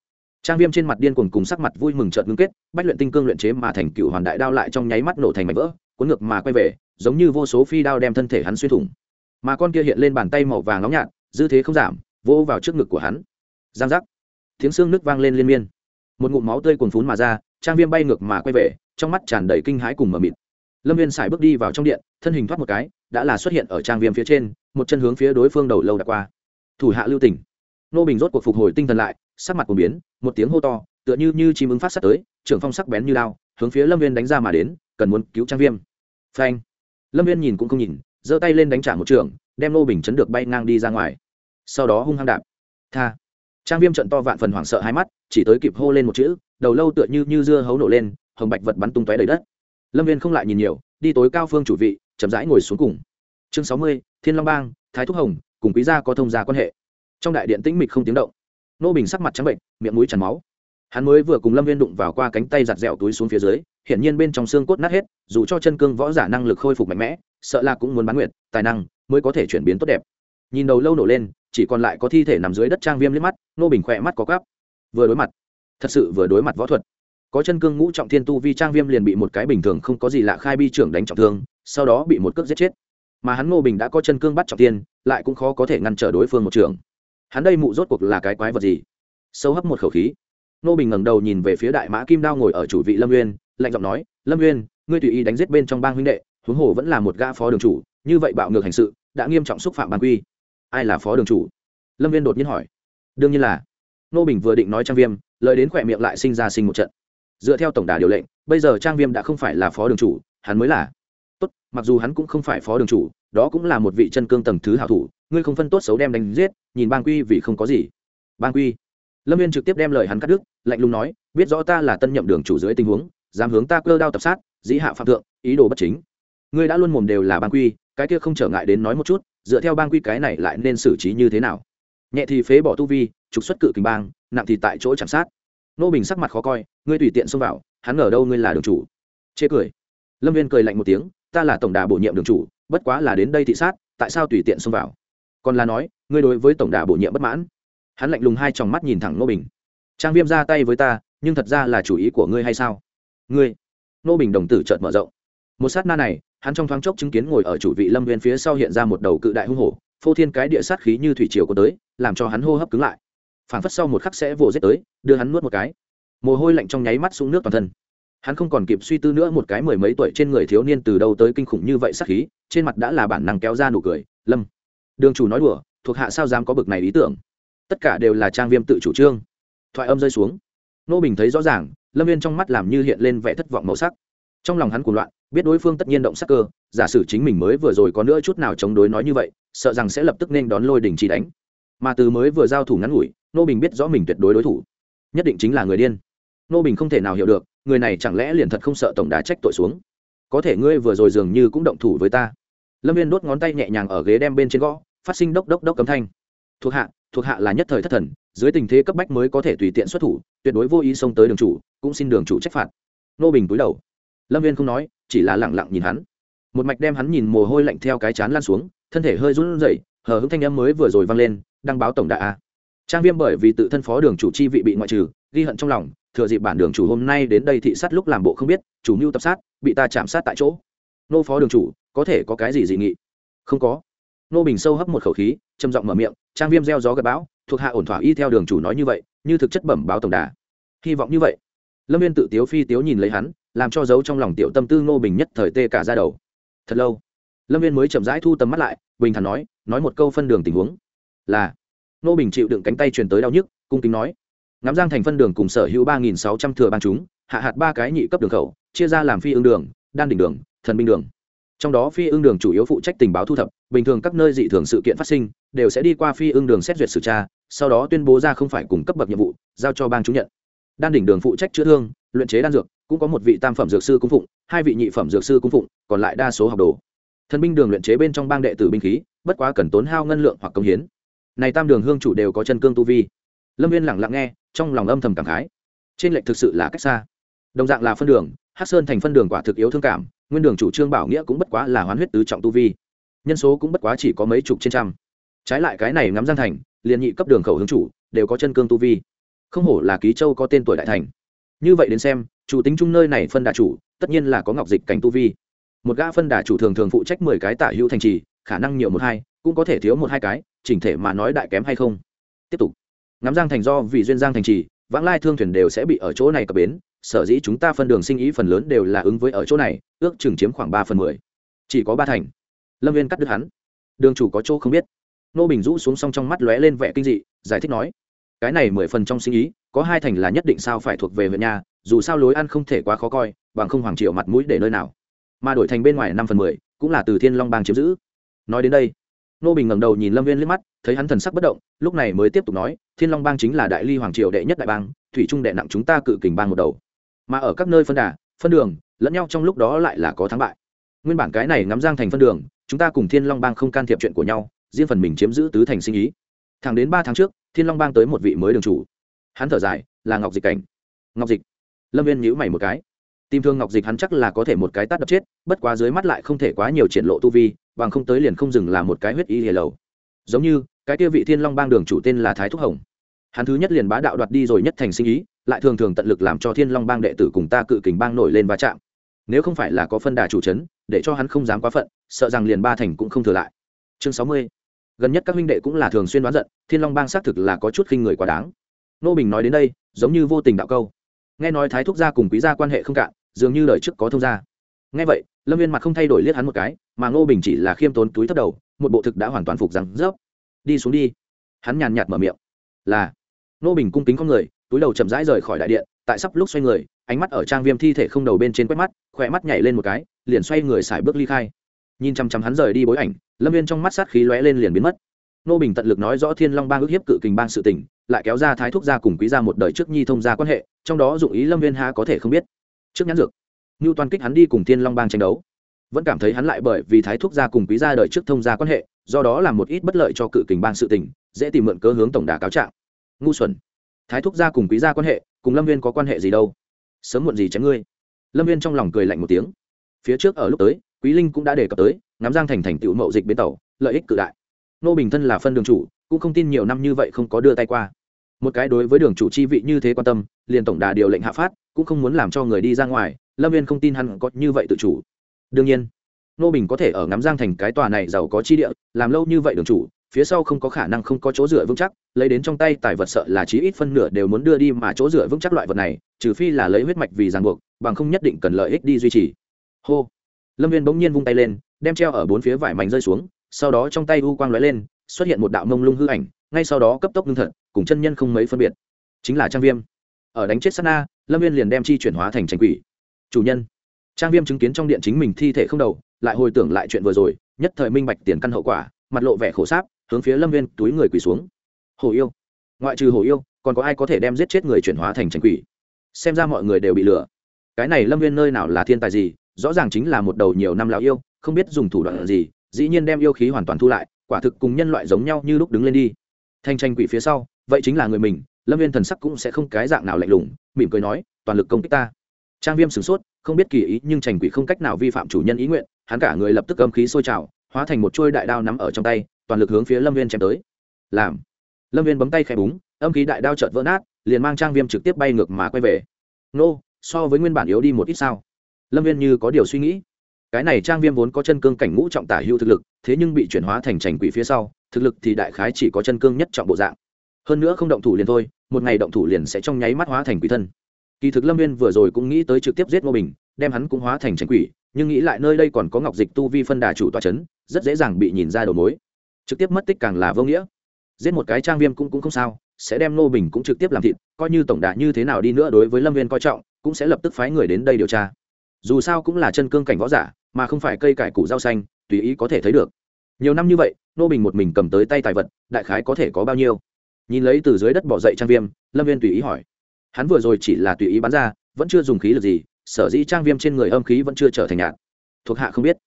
S1: Trang viêm trên mặt điên cuồng cùng sắc mặt vui mừng trợn ngưng kết, bách luyện tinh cương luyện chế mà thành cựu hoàn đại đao lại trong nháy mắt nổ thành mảnh vỡ, cuốn ngược mà quay về, giống như vô số phi đao đem thân thể hắn xuyên thủng. Mà con kia hiện lên bàn tay màu vàng nóng nhạt, dư thế không giảm, vỗ vào trước ngực của hắn. Giang giác. Tiếng xương nước vang lên liên miên. Một ngụm máu tươi cuồn phún mà ra, trang viêm bay ngược mà quay về, trong mắt tràn đầy kinh hãi cùng mờ mịt lâm viên xài bước đi vào trong điện, thân hình thoát một cái, đã là xuất hiện ở trang viêm phía trên, một chân hướng phía đối phương đầu lâu đã qua. Thủ hạ lưu tỉnh nô bình rốt cuộc phục hồi tinh thần lại, sắc mặt của biến, một tiếng hô to, tựa như như chim ứng phát sắt tới, trưởng phong sắc bén như lao hướng phía lâm viên đánh ra mà đến, cần muốn cứu trang viêm. Phanh. Lâm viên nhìn cũng không nhìn, giơ tay lên đánh trả một trường, đem nô bình chấn được bay ngang đi ra ngoài. Sau đó hung hăng đạp. Tha. Trang viêm trận to vạn phần hoảng sợ hai mắt, chỉ tới kịp hô lên một chữ, đầu lâu tựa như như dưa hấu nổ lên, hồng bạch vật bắn tung tóe đầy đất lâm viên không lại nhìn nhiều, đi tối cao phương chủ vị, chậm rãi ngồi xuống cùng. Chương sáu mươi, thiên long bang, thái thúc hồng, cùng quý gia có thông gia quan hệ. Trong đại điện tĩnh mịch không tiếng động. Nô bình sắc mặt trắng bệnh, miệng mũi tràn máu. Hắn mới vừa cùng lâm viên đụng vào qua cánh tay giặt dẹo túi xuống phía dưới, hiển nhiên bên trong xương cốt nát hết, dù cho chân cương võ giả năng lực khôi phục mạnh mẽ, sợ là cũng muốn bán nguyện tài năng mới có thể chuyển biến tốt đẹp. Nhìn đầu lâu nổ lên, chỉ còn lại có thi thể nằm dưới đất trang viêm liếc mắt, nô bình khỏe mắt có cắp vừa đối mặt, thật sự vừa đối mặt võ thuật có chân cương ngũ trọng thiên tu vi trang viêm liền bị một cái bình thường không có gì lạ khai bi trưởng đánh trọng thương, sau đó bị một cước giết chết. Mà hắn ngô bình đã có chân cương bắt trọng tiên lại cũng khó có thể ngăn trở đối phương một trường. Hắn đây mụ rốt cuộc là cái quái vật gì? Sâu hấp một khẩu khí. Ngô bình ngẩng đầu nhìn về phía đại mã kim đao ngồi ở chủ vị lâm uyên, lạnh giọng nói, lâm uyên, ngươi tùy ý đánh giết bên trong bang huynh đệ, huống hồ vẫn là một gã phó đường chủ, như vậy bạo ngược hành sự, đã nghiêm trọng xúc phạm ban quy. Ai là phó đường chủ? Lâm viên đột nhiên hỏi. Đương nhiên là. Nô bình vừa định nói trang viêm, lời đến khỏe miệng lại sinh ra sinh một trận dựa theo tổng đà điều lệnh, bây giờ trang viêm đã không phải là phó đường chủ, hắn mới là. Tốt, mặc dù hắn cũng không phải phó đường chủ, đó cũng là một vị chân cương tầng thứ hảo thủ, ngươi không phân tốt xấu đem đánh giết, nhìn bang quy vì không có gì. Bang quy. Lâm viên trực tiếp đem lời hắn cắt đứt, lạnh lùng nói, biết rõ ta là tân nhậm đường chủ dưới tình huống, dám hướng ta cơ đao tập sát, dĩ hạ phạm thượng, ý đồ bất chính. Ngươi đã luôn mồm đều là bang quy, cái kia không trở ngại đến nói một chút, dựa theo bang quy cái này lại nên xử trí như thế nào? Nhẹ thì phế bỏ tu vi, trục xuất cự kình bang, nặng thì tại chỗ chạm sát nô bình sắc mặt khó coi, ngươi tùy tiện xông vào, hắn ngờ đâu ngươi là đường chủ? Chê cười. Lâm viên cười lạnh một tiếng, ta là tổng đà bổ nhiệm đường chủ, bất quá là đến đây thị sát, tại sao tùy tiện xông vào? Còn là nói, ngươi đối với tổng đà bổ nhiệm bất mãn. Hắn lạnh lùng hai tròng mắt nhìn thẳng nô bình. Trang viêm ra tay với ta, nhưng thật ra là chủ ý của ngươi hay sao? Ngươi? Nô bình đồng tử chợt mở rộng. Một sát na này, hắn trong thoáng chốc chứng kiến ngồi ở chủ vị lâm viên phía sau hiện ra một đầu cự đại hung hổ, phô thiên cái địa sát khí như thủy triều có tới, làm cho hắn hô hấp cứng lại phảng phất sau một khắc sẽ vồ giết tới, đưa hắn nuốt một cái. Mồ hôi lạnh trong nháy mắt xuống nước toàn thân. Hắn không còn kịp suy tư nữa một cái mười mấy tuổi trên người thiếu niên từ đâu tới kinh khủng như vậy sát khí, trên mặt đã là bản năng kéo ra nụ cười, lâm, đường chủ nói đùa, thuộc hạ sao dám có bực này ý tưởng? Tất cả đều là trang viêm tự chủ trương. Thoại âm rơi xuống. Nô bình thấy rõ ràng, lâm viên trong mắt làm như hiện lên vẻ thất vọng màu sắc. Trong lòng hắn cuồng loạn, biết đối phương tất nhiên động sắc cơ, giả sử chính mình mới vừa rồi có nữa chút nào chống đối nói như vậy, sợ rằng sẽ lập tức nên đón lôi đình chỉ đánh mà từ mới vừa giao thủ ngắn ngủi, nô bình biết rõ mình tuyệt đối đối thủ. Nhất định chính là người điên. Nô bình không thể nào hiểu được, người này chẳng lẽ liền thật không sợ tổng đá trách tội xuống? Có thể ngươi vừa rồi dường như cũng động thủ với ta. Lâm viên đốt ngón tay nhẹ nhàng ở ghế đem bên trên gõ, phát sinh đốc đốc đốc cấm thanh. Thuộc hạ thuộc hạ là nhất thời thất thần, dưới tình thế cấp bách mới có thể tùy tiện xuất thủ, tuyệt đối vô ý xông tới đường chủ, cũng xin đường chủ trách phạt. Nô bình cúi đầu. Lâm viên không nói, chỉ là lẳng lặng nhìn hắn. Một mạch đem hắn nhìn mồ hôi lạnh theo cái chán lan xuống, thân thể hơi run rẩy, hờ hững thanh âm mới vừa rồi vang lên đăng báo tổng đại a. Trang viêm bởi vì tự thân phó đường chủ chi vị bị ngoại trừ, ghi hận trong lòng, thừa dịp bản đường chủ hôm nay đến đây thị sát lúc làm bộ không biết, chủ mưu tập sát, bị ta chạm sát tại chỗ. Nô phó đường chủ, có thể có cái gì dị nghị? Không có. Nô bình sâu hấp một khẩu khí, trầm giọng mở miệng, trang viêm gieo gió gặp bão, thuộc hạ ổn thỏa y theo đường chủ nói như vậy, như thực chất bẩm báo tổng đà. Hy vọng như vậy. Lâm viên tự tiếu phi tiếu nhìn lấy hắn, làm cho giấu trong lòng tiểu tâm tư nô bình nhất thời tê cả ra đầu. Thật lâu. Lâm viên mới chậm rãi thu tầm mắt lại, bình thản nói nói một câu phân đường tình huống là nô bình chịu đựng cánh tay truyền tới đau nhức, cung kính nói, ngắm giang thành phân đường cùng sở hữu ba nghìn sáu trăm thừa ban chúng, hạ hạt ba cái nhị cấp đường khẩu, chia ra làm phi ương đường, đan đỉnh đường, thần binh đường. Trong đó phi ương đường chủ yếu phụ trách tình báo thu thập, bình thường các nơi dị thường sự kiện phát sinh, đều sẽ đi qua phi ương đường xét duyệt xử tra, sau đó tuyên bố ra không phải cùng cấp bậc nhiệm vụ, giao cho bang chúng nhận. Đan đỉnh đường phụ trách chữa thương, luyện chế đan dược, cũng có một vị tam phẩm dược sư cung phụng, hai vị nhị phẩm dược sư cung phụng, còn lại đa số học đồ. Thần binh đường luyện chế bên trong bang đệ tử binh khí, bất quá cần tốn hao ngân lượng hoặc công hiến này tam đường hương chủ đều có chân cương tu vi. Lâm viên lẳng lặng nghe, trong lòng âm thầm cảm khái. Trên lệnh thực sự là cách xa. Đồng dạng là phân đường hát sơn thành phân đường quả thực yếu thương cảm, nguyên đường chủ trương bảo nghĩa cũng bất quá là hoán huyết tứ trọng tu vi. Nhân số cũng bất quá chỉ có mấy chục trên trăm. Trái lại cái này ngắm giang thành, liền nhị cấp đường khẩu hướng chủ, đều có chân cương tu vi. Không hổ là ký châu có tên tuổi đại thành. Như vậy đến xem, chủ tính chung nơi này phân đà chủ, tất nhiên là có ngọc dịch cảnh tu vi. Một gã phân đà chủ thường thường phụ trách mười cái tả hữu thành trì, khả năng nhiều một hai cũng có thể thiếu một hai cái, chỉnh thể mà nói đại kém hay không? Tiếp tục. Ngắm giang thành do vì duyên giang thành trì, vãng lai thương thuyền đều sẽ bị ở chỗ này cập bến, sở dĩ chúng ta phân đường sinh ý phần lớn đều là ứng với ở chỗ này, ước chừng chiếm khoảng ba phần mười. Chỉ có ba thành. Lâm viên cắt đứt hắn. Đường chủ có chỗ không biết. Nô bình rũ xuống xong trong mắt lóe lên vẻ kinh dị, giải thích nói, cái này mười phần trong sinh ý, có hai thành là nhất định sao phải thuộc về huyện nhà, dù sao lối ăn không thể quá khó coi, bằng không hoàng triệu mặt mũi để nơi nào. Mà đổi thành bên ngoài năm phần mười, cũng là từ thiên long bang chiếm giữ. Nói đến đây nô bình ngẩng đầu nhìn lâm viên liếc mắt, thấy hắn thần sắc bất động, lúc này mới tiếp tục nói, thiên long bang chính là đại ly hoàng triều đệ nhất đại bang, thủy trung đệ nặng chúng ta cự kình bang một đầu. Mà ở các nơi phân đà, phân đường, lẫn nhau trong lúc đó lại là có thắng bại. Nguyên bản cái này ngắm giang thành phân đường, chúng ta cùng thiên long bang không can thiệp chuyện của nhau, riêng phần mình chiếm giữ tứ thành sinh ý. Thẳng đến ba tháng trước, thiên long bang tới một vị mới đường chủ. Hắn thở dài, là ngọc dịch cảnh. Ngọc dịch. Lâm viên nhữ mày một cái. Tìm thương ngọc dịch hắn chắc là có thể một cái tát đập chết, bất quá dưới mắt lại không thể quá nhiều triển lộ tu vi bằng không tới liền không dừng là một cái huyết y hề lầu. Giống như, cái kia vị thiên long bang đường chủ tên là thái thúc hồng. Hắn thứ nhất liền bá đạo đoạt đi rồi nhất thành sinh ý, lại thường thường tận lực làm cho thiên long bang đệ tử cùng ta cự kình bang nổi lên va chạm. Nếu không phải là có phân đà chủ c để cho hắn không dám quá phận, sợ rằng liền ba thành cũng không thừa lại. Chương sáu mươi. Gần nhất các huynh đệ cũng là thường xuyên đoán giận, thiên long bang xác thực là có chút khinh người quá đáng. Nô bình nói đến đây, giống như vô tình đạo câu. Nghe nói thái thúc gia cùng quý gia quan hệ không cạn, dường như lời trước có thông gia nghe vậy, lâm viên mặt không thay đổi liếc hắn một cái, mà ngô bình chỉ là khiêm tốn túi thấp đầu, một bộ thực đã hoàn toàn phục rằng rớp đi xuống đi. Hắn nhàn nhạt mở miệng. Là. Ngô bình cung kính con người, túi đầu chậm rãi rời khỏi đại điện, tại sắp lúc xoay người, ánh mắt ở trang viêm thi thể không đầu bên trên quét mắt, khỏe mắt nhảy lên một cái, liền xoay người xài bước ly khai. Nhìn chăm chăm hắn rời đi bối ảnh, lâm viên trong mắt sát khí lóe lên liền biến mất. Nô bình tận lực nói rõ thiên long bang ước hiếp cự kình bang sự tình, lại kéo ra thái thúc gia cùng quý gia một đời trước nhi thông gia quan hệ, trong đó dụng ý lâm viên há có thể không biết. Trước nhãn dược ngưu toàn kích hắn đi cùng thiên long bang tranh đấu. Vẫn cảm thấy hắn lại bởi vì thái thúc gia cùng quý gia đời trước thông gia quan hệ, do đó làm một ít bất lợi cho cự kình bang sự tình, dễ tìm mượn cớ hướng tổng đà cáo trạng. Ngu xuẩn. Thái thúc gia cùng quý gia quan hệ, cùng lâm viên có quan hệ gì đâu? Sớm muộn gì chém ngươi. Lâm viên trong lòng cười lạnh một tiếng. Phía trước ở lúc tới, quý linh cũng đã đề cập tới, ngắm giang thành thành tựu mậu dịch bến tàu, lợi ích cự đại. Nô bình thân là phân đường chủ, cũng không tin nhiều năm như vậy không có đưa tay qua. Một cái đối với đường chủ chi vị như thế quan tâm, liền tổng đà điều lệnh hạ phát, cũng không muốn làm cho người đi ra ngoài lâm viên không tin hắn có như vậy tự chủ. đương nhiên nô bình có thể ở ngắm giang thành cái tòa này giàu có chi địa làm lâu như vậy đường chủ phía sau không có khả năng không có chỗ dựa vững chắc lấy đến trong tay tài vật sợ là chí ít phân nửa đều muốn đưa đi mà chỗ dựa vững chắc loại vật này trừ phi là lấy huyết mạch vì ràng buộc bằng không nhất định cần lợi ích đi duy trì. Hô lâm viên bỗng nhiên vung tay lên đem treo ở bốn phía vải mảnh rơi xuống sau đó trong tay u quang lóe lên xuất hiện một đạo mông lung hư ảnh ngay sau đó cấp tốc ngưng thật cùng chân nhân không mấy phân biệt. Chính là trang viêm. Ở đánh chết Sana, lâm viên liền đem chi chuyển hóa thành tranh quỷ chủ nhân. Trang viêm chứng kiến trong điện chính mình thi thể không đầu, lại hồi tưởng lại chuyện vừa rồi, nhất thời minh bạch tiền căn hậu quả, mặt lộ vẻ khổ sáp, hướng phía lâm viên túi người quỳ xuống. Hồ yêu. Ngoại trừ hồ yêu, còn có ai có thể đem giết chết người chuyển hóa thành tranh quỷ? Xem ra mọi người đều bị lừa. Cái này lâm viên nơi nào là thiên tài gì, rõ ràng chính là một đầu nhiều năm lão yêu, không biết dùng thủ đoạn gì, dĩ nhiên đem yêu khí hoàn toàn thu lại, quả thực cùng nhân loại giống nhau như lúc đứng lên đi. Thanh tranh quỷ phía sau, vậy chính là người mình, lâm viên thần sắc cũng sẽ không cái dạng nào lạnh lùng, mỉm cười nói, toàn lực công kích ta trang viêm sửng sốt, không biết kỳ ý, nhưng trành quỷ không cách nào vi phạm chủ nhân ý nguyện, hắn cả người lập tức âm khí sôi trào, hóa thành một chuôi đại đao nắm ở trong tay, toàn lực hướng phía lâm viên chém tới. Làm. Lâm viên bấm tay khẽ búng, âm khí đại đao chợt vỡ nát, liền mang trang viêm trực tiếp bay ngược mà quay về. Nô, so với nguyên bản yếu đi một ít sao? Lâm viên như có điều suy nghĩ. Cái này trang viêm vốn có chân cương cảnh ngũ trọng tả hữu thực lực, thế nhưng bị chuyển hóa thành trành quỷ phía sau, thực lực thì đại khái chỉ có chân cương nhất trọng bộ dạng. Hơn nữa không động thủ liền thôi, một ngày động thủ liền sẽ trong nháy mắt hóa thành quỷ thân kỳ thực lâm viên vừa rồi cũng nghĩ tới trực tiếp giết ngô bình đem hắn cũng hóa thành trành quỷ nhưng nghĩ lại nơi đây còn có ngọc dịch tu vi phân đà chủ tòa c h ấ n rất dễ dàng bị nhìn ra đầu mối. Trực tiếp mất tích càng là vô nghĩa. Giết một cái trang viêm cũng, cũng không sao sẽ đem ngô bình cũng trực tiếp làm thịt coi như tổng đà như thế nào đi nữa đối với lâm viên coi trọng cũng sẽ lập tức phái người đến đây điều tra. Dù sao cũng là chân cương cảnh võ giả mà không phải cây cải củ rau xanh tùy ý có thể thấy được. Nhiều năm như vậy nô bình một mình cầm tới tay tài vật đại khái có thể có bao nhiêu? Nhìn lấy từ dưới đất bỏ dậy trang viêm lâm viên tùy ý hỏi hắn vừa rồi chỉ là tùy ý bắn ra, vẫn chưa dùng khí lực gì, sở dĩ trang viêm trên người âm khí vẫn chưa trở thành nhạt. Thuộc hạ không biết.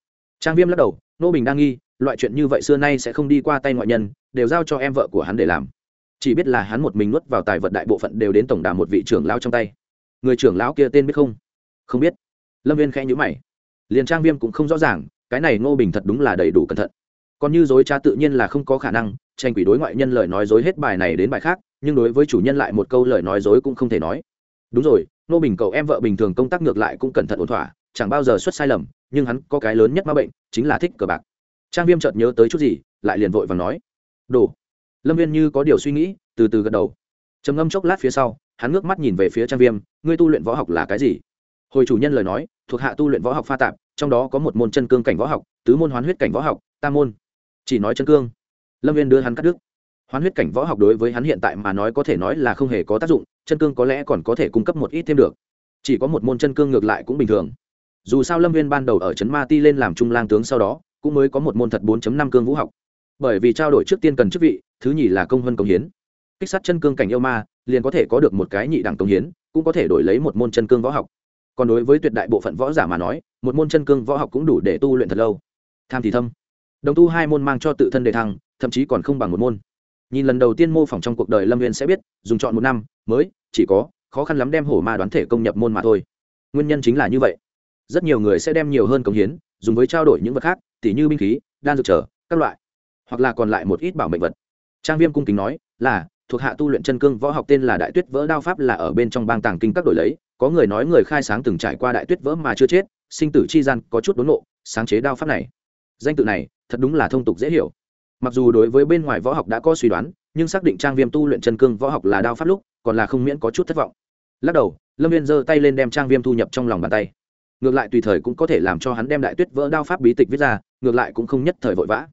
S1: Trang viêm lắc đầu, nô bình đang nghi, loại chuyện như vậy xưa nay sẽ không đi qua tay ngoại nhân, đều giao cho em vợ của hắn để làm. Chỉ biết là hắn một mình nuốt vào tài vật đại bộ phận đều đến tổng đà một vị trưởng lão trong tay. Người trưởng lão kia tên biết không? Không biết. Lâm viên khẽ nhữ mày. Liền trang viêm cũng không rõ ràng, cái này ngô bình thật đúng là đầy đủ cẩn thận. Còn như dối trá tự nhiên là không có khả năng, tranh quỷ đối ngoại nhân lời nói dối hết bài này đến bài khác nhưng đối với chủ nhân lại một câu lời nói dối cũng không thể nói. Đúng rồi nô bình cậu em vợ bình thường công tác ngược lại cũng cẩn thận ổn thỏa, chẳng bao giờ xuất sai lầm, nhưng hắn có cái lớn nhất ma bệnh, chính là thích cờ bạc. Trang viêm chợt nhớ tới chút gì, lại liền vội và nói, đồ. Lâm viên như có điều suy nghĩ, từ từ gật đầu. Trầm ngâm chốc lát phía sau, hắn ngước mắt nhìn về phía trang viêm, ngươi tu luyện võ học là cái gì? Hồi chủ nhân lời nói, thuộc hạ tu luyện võ học pha tạp, trong đó có một môn chân cương cảnh võ học, tứ môn hoán huyết cảnh võ học, tam môn. Chỉ nói chân cương. Lâm viên đưa hắn cắt đứt hoán huyết cảnh võ học đối với hắn hiện tại mà nói có thể nói là không hề có tác dụng, chân cương có lẽ còn có thể cung cấp một ít thêm được. Chỉ có một môn chân cương ngược lại cũng bình thường. Dù sao lâm viên ban đầu ở trấn ma ti lên làm trung lang tướng sau đó, cũng mới có một môn thật 4 năm cương vũ học. Bởi vì trao đổi trước tiên cần chức vị, thứ nhì là công hơn công hiến. Kích sát chân cương cảnh yêu ma, liền có thể có được một cái nhị đẳng công hiến, cũng có thể đổi lấy một môn chân cương võ học. Còn đối với tuyệt đại bộ phận võ giả mà nói, một môn chân cương võ học cũng đủ để tu luyện thật lâu. Tham thì thâm. Đồng tu hai môn mang cho tự thân đề thăng, thậm chí còn không bằng một môn nhìn lần đầu tiên mô phỏng trong cuộc đời lâm viên sẽ biết, dùng chọn một năm, mới, chỉ có, khó khăn lắm đem hổ ma đoán thể công nhập môn mà thôi. Nguyên nhân chính là như vậy. Rất nhiều người sẽ đem nhiều hơn công hiến, dùng với trao đổi những vật khác, tỉ như binh khí, đan dược trở, các loại, hoặc là còn lại một ít bảo mệnh vật. Trang viêm cung kính nói là, thuộc hạ tu luyện chân cương võ học tên là đại tuyết vỡ đao pháp là ở bên trong bang tàng kinh các đổi lấy, có người nói người khai sáng từng trải qua đại tuyết vỡ mà chưa chết, sinh tử chi gian có chút đốn nộ, sáng chế đao pháp này. Danh tự này, thật đúng là thông tục dễ hiểu mặc dù đối với bên ngoài võ học đã có suy đoán, nhưng xác định trang viêm tu luyện chân cương võ học là đao pháp lúc, còn là không miễn có chút thất vọng. Lắc đầu, lâm viên giơ tay lên đem trang viêm thu nhập trong lòng bàn tay. Ngược lại tùy thời cũng có thể làm cho hắn đem đại tuyết vỡ đao pháp bí tịch viết ra, ngược lại cũng không nhất thời vội vã.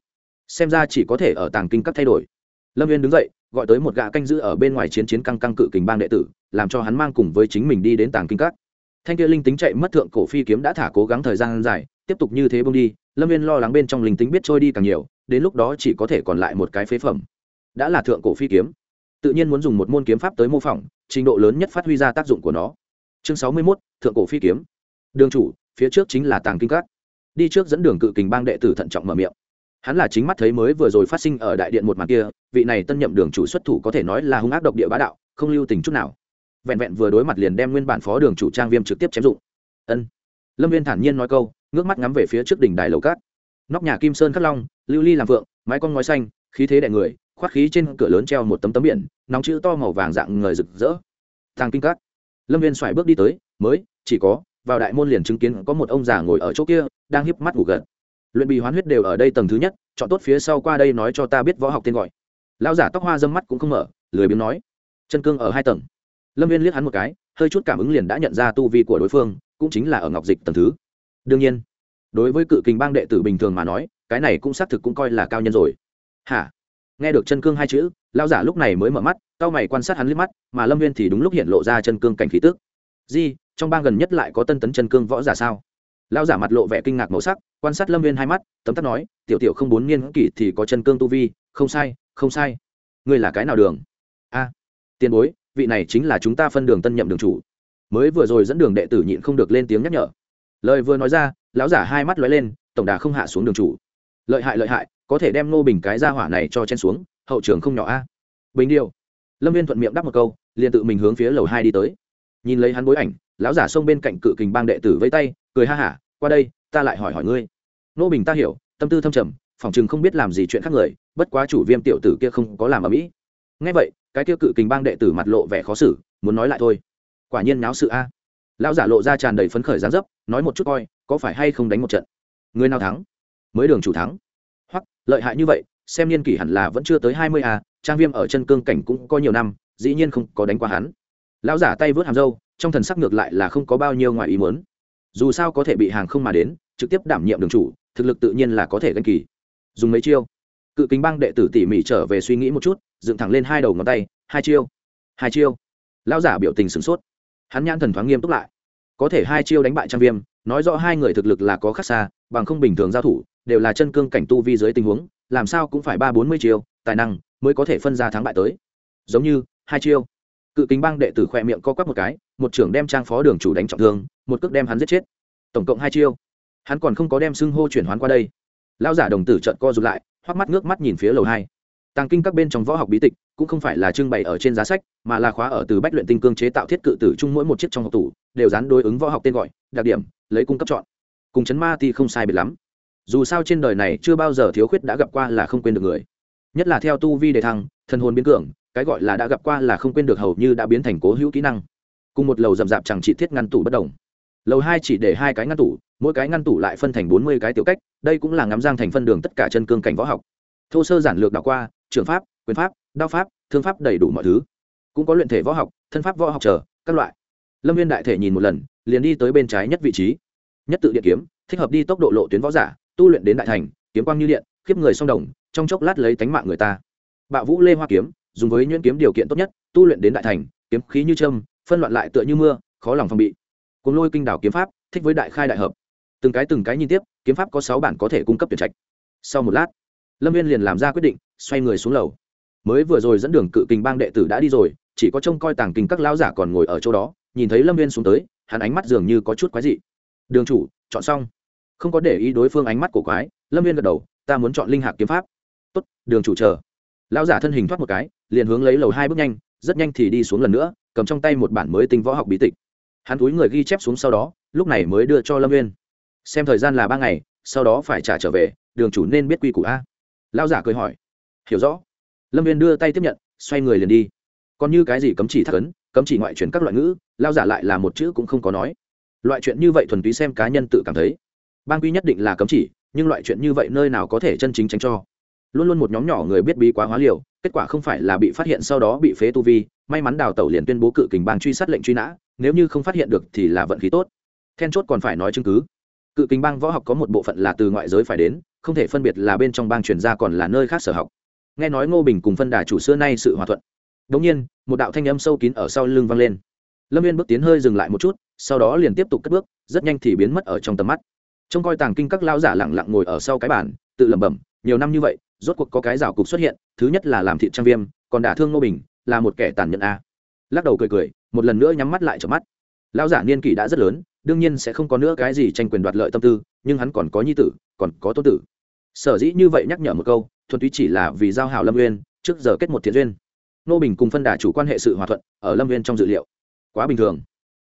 S1: Xem ra chỉ có thể ở tàng kinh các thay đổi. Lâm viên đứng dậy, gọi tới một gã canh giữ ở bên ngoài chiến chiến căng căng cự kình bang đệ tử, làm cho hắn mang cùng với chính mình đi đến tàng kinh các. Thanh kia linh tính chạy mất thượng cổ phi kiếm đã thả cố gắng thời gian dài, tiếp tục như thế bông đi, lâm viên lo lắng bên trong linh tính biết trôi đi càng nhiều đến lúc đó chỉ có thể còn lại một cái phế phẩm. Đã là thượng cổ phi kiếm. Tự nhiên muốn dùng một môn kiếm pháp tới mô phỏng trình độ lớn nhất phát huy ra tác dụng của nó. Chương sáu mươi mốt thượng cổ phi kiếm. Đường chủ phía trước chính là tàng kinh cát, đi trước dẫn đường cự kình bang đệ tử thận trọng mở miệng. Hắn là chính mắt thấy mới vừa rồi phát sinh ở đại điện một màn kia vị này tân nhậm đường chủ xuất thủ có thể nói là hung ác độc địa bá đạo không lưu tình chút nào. Vẹn vẹn vừa đối mặt liền đem nguyên bản phó đường chủ trang viêm trực tiếp chém dụng. Ân. Lâm viên thản nhiên nói câu ngước mắt ngắm về phía trước đỉnh đài lầu cát. Nóc nhà kim sơn khắc long lưu ly làm vượng mái con ngói xanh, khí thế đ người, khoác khí trên cửa lớn treo một tấm tấm biển, nóng chữ to màu vàng dạng người rực rỡ. Thang kinh cát lâm viên xoài bước đi tới, mới, chỉ có, vào đại môn liền chứng kiến có một ông già ngồi ở chỗ kia, đang hiếp mắt ngủ gật. Luyện bị hoán huyết đều ở đây tầng thứ nhất, chọn tốt phía sau qua đây nói cho ta biết võ học tên gọi. Lão giả tóc hoa dâm mắt cũng không mở, lười biếng nói, chân cương ở hai tầng. Lâm viên liếc hắn một cái, hơi chút cảm ứng liền đã nhận ra tu vi của đối phương, cũng chính là ở ngọc dịch tầng thứ. Đương nhiên, đối với cự kình bang đệ tử bình thường mà nói cái này cũng xác thực cũng coi là cao nhân rồi. Hả? Nghe được chân cương hai chữ, lão giả lúc này mới mở mắt cao mày quan sát hắn liếc mắt, mà lâm viên thì đúng lúc hiện lộ ra chân cương cảnh khí tước di, trong bang gần nhất lại có tân tấn chân cương võ giả sao? Lão giả mặt lộ vẻ kinh ngạc màu sắc, quan sát lâm viên hai mắt, tấm tắc nói, tiểu tiểu không bốn niên kỷ thì có chân cương tu vi, không sai không sai. Ngươi là cái nào đường? A. Tiền bối, vị này chính là chúng ta phân đường tân nhậm đường chủ. Mới vừa rồi dẫn đường đệ tử nhịn không được lên tiếng nhắc nhở. Lời vừa nói ra, lão giả hai mắt lóe lên, tổng đà không hạ xuống đường chủ lợi hại lợi hại, có thể đem nô bình cái ra hỏa này cho chen xuống, hậu trường không nhỏ a. Bình điều, lâm viên thuận miệng đáp một câu, liền tự mình hướng phía lầu hai đi tới. Nhìn lấy hắn bối ảnh, lão giả xông bên cạnh cự kình bang đệ tử vây tay, cười ha hả, qua đây, ta lại hỏi hỏi ngươi. Nô bình ta hiểu, tâm tư thâm trầm, phỏng chừng không biết làm gì chuyện khác người, bất quá chủ viêm tiểu tử kia không có làm ở mỹ ngay vậy, cái kia cự kình bang đệ tử mặt lộ vẻ khó xử, muốn nói lại thôi. Quả nhiên náo sự a. Lão giả lộ ra tràn đầy phấn khởi gián dấp, nói một chút coi, có phải hay không đánh một trận? Người nào thắng? Mới đường chủ thắng. Hoặc, lợi hại như vậy, xem niên kỷ hẳn là vẫn chưa tới hai mươi a trang viêm ở chân cương cảnh cũng có nhiều năm, dĩ nhiên không có đánh qua hắn. Lão giả tay vớt hàm râu, trong thần sắc ngược lại là không có bao nhiêu ngoài ý muốn. Dù sao có thể bị hàng không mà đến, trực tiếp đảm nhiệm đường chủ, thực lực tự nhiên là có thể ganh kỳ. Dùng mấy chiêu. Cự kính băng đệ tử tỉ mỉ trở về suy nghĩ một chút, dựng thẳng lên hai đầu ngón tay, hai chiêu hai chiêu. Lão giả biểu tình sửng sốt. Hắn nhãn thần thoáng nghiêm túc lại có thể hai chiêu đánh bại trang viêm, nói rõ hai người thực lực là có khác xa, bằng không bình thường giao thủ, đều là chân cương cảnh tu vi dưới tình huống, làm sao cũng phải ba bốn mươi chiêu, tài năng mới có thể phân ra thắng bại tới. Giống như, hai chiêu. Cự kính bang đệ tử khoe miệng co quắp một cái, một trưởng đem trang phó đường chủ đánh trọng thương, một cước đem hắn giết chết. Tổng cộng hai chiêu. Hắn còn không có đem xưng hô chuyển hoán qua đây. Lao giả đồng tử trận co rụt lại, hoắc mắt ngước mắt nhìn phía lầu hai tàng kinh các bên trong võ học bí tịch cũng không phải là trưng bày ở trên giá sách, mà là khóa ở từ bách luyện tinh cương chế tạo thiết cự tử chung mỗi một chiếc trong học tủ, đều dán đối ứng võ học tên gọi, đặc điểm, lấy cung cấp chọn. Cùng chấn ma thì không sai biệt lắm. Dù sao trên đời này chưa bao giờ thiếu khuyết đã gặp qua là không quên được người. Nhất là theo tu vi đề thăng thân hồn biến cường, cái gọi là đã gặp qua là không quên được hầu như đã biến thành cố hữu kỹ năng. Cùng một lầu rậm rạp chẳng chỉ thiết ngăn tủ bất đồng. Lầu hai chỉ để hai cái ngăn tủ, mỗi cái ngăn tủ lại phân thành bốn mươi cái tiểu cách, đây cũng là ngắm giang thành phân đường tất cả chân cương cảnh võ học. Thô sơ giản lược đảo qua trường pháp, quyền pháp, đao pháp, thương pháp đầy đủ mọi thứ. Cũng có luyện thể võ học, thân pháp võ học chờ, các loại. Lâm viên đại thể nhìn một lần, liền đi tới bên trái nhất vị trí. Nhất tự điện kiếm, thích hợp đi tốc độ lộ tuyến võ giả, tu luyện đến đại thành, kiếm quang như điện, khiếp người song đồng, trong chốc lát lấy tánh mạng người ta. Bạo vũ lê hoa kiếm, dùng với nhuyễn kiếm điều kiện tốt nhất, tu luyện đến đại thành, kiếm khí như trâm phân loạn lại tựa như mưa, khó lòng phòng bị. Cùng lôi kinh đảo kiếm pháp, thích với đại khai đại hợp. Từng cái từng cái nhìn tiếp, kiếm pháp có sáu bản có thể cung cấp tuyển trạch. Sau một lát lâm viên liền làm ra quyết định, xoay người xuống lầu. Mới vừa rồi dẫn đường cự kình bang đệ tử đã đi rồi, chỉ có trông coi tàng kinh các lão giả còn ngồi ở chỗ đó, nhìn thấy lâm viên xuống tới, hắn ánh mắt dường như có chút quái dị. Đường chủ, chọn xong. Không có để ý đối phương ánh mắt của quái, lâm viên gật đầu, ta muốn chọn linh hạc kiếm pháp. Tốt, đường chủ chờ. Lão giả thân hình thoát một cái, liền hướng lấy lầu hai bước nhanh, rất nhanh thì đi xuống lần nữa, cầm trong tay một bản mới tinh võ học bí tịch. Hắn túi người ghi chép xuống sau đó, lúc này mới đưa cho lâm viên xem thời gian là ba ngày, sau đó phải trả trở về, đường chủ nên biết quy củ a lão giả cười hỏi. Hiểu rõ. Lâm viên đưa tay tiếp nhận, xoay người liền đi. Còn như cái gì cấm chỉ thắc ấn, cấm chỉ ngoại truyền các loại ngữ lao giả lại là một chữ cũng không có nói. Loại chuyện như vậy thuần túy xem cá nhân tự cảm thấy. Bang quy nhất định là cấm chỉ, nhưng loại chuyện như vậy nơi nào có thể chân chính tránh cho. Luôn luôn một nhóm nhỏ người biết bí quá hóa liều, kết quả không phải là bị phát hiện sau đó bị phế tu vi, may mắn đào tẩu liền tuyên bố cự kình bang truy sát lệnh truy nã, nếu như không phát hiện được thì là vận khí tốt. Then chốt còn phải nói chứng cứ. Cự kình bang võ học có một bộ phận là từ ngoại giới phải đến không thể phân biệt là bên trong bang truyền ra còn là nơi khác sở học. Nghe nói ngô bình cùng phân đà chủ xưa nay sự hòa thuận. Đống nhiên, một đạo thanh âm sâu kín ở sau lưng vang lên. Lâm viên bước tiến hơi dừng lại một chút, sau đó liền tiếp tục cất bước, rất nhanh thì biến mất ở trong tầm mắt. Trông coi tàng kinh các lao giả lẳng lặng ngồi ở sau cái bàn, tự lẩm bẩm, nhiều năm như vậy, rốt cuộc có cái rào cục xuất hiện, thứ nhất là làm thị trang viêm, còn đả thương ngô bình, là một kẻ tàn nhẫn a. Lắc đầu cười cười, một lần nữa nhắm mắt lại trở mắt. Lao giả niên kỷ đã rất lớn, đương nhiên sẽ không có nữa cái gì tranh quyền đoạt lợi tâm tư nhưng hắn còn có nhi tử, còn có tôn tử. Sở dĩ như vậy nhắc nhở một câu, thuần túy chỉ là vì giao hảo lâm uyên, trước giờ kết một thiện duyên. Nô bình cùng phân đà chủ quan hệ sự hòa thuận, ở lâm Nguyên trong dự liệu. Quá bình thường.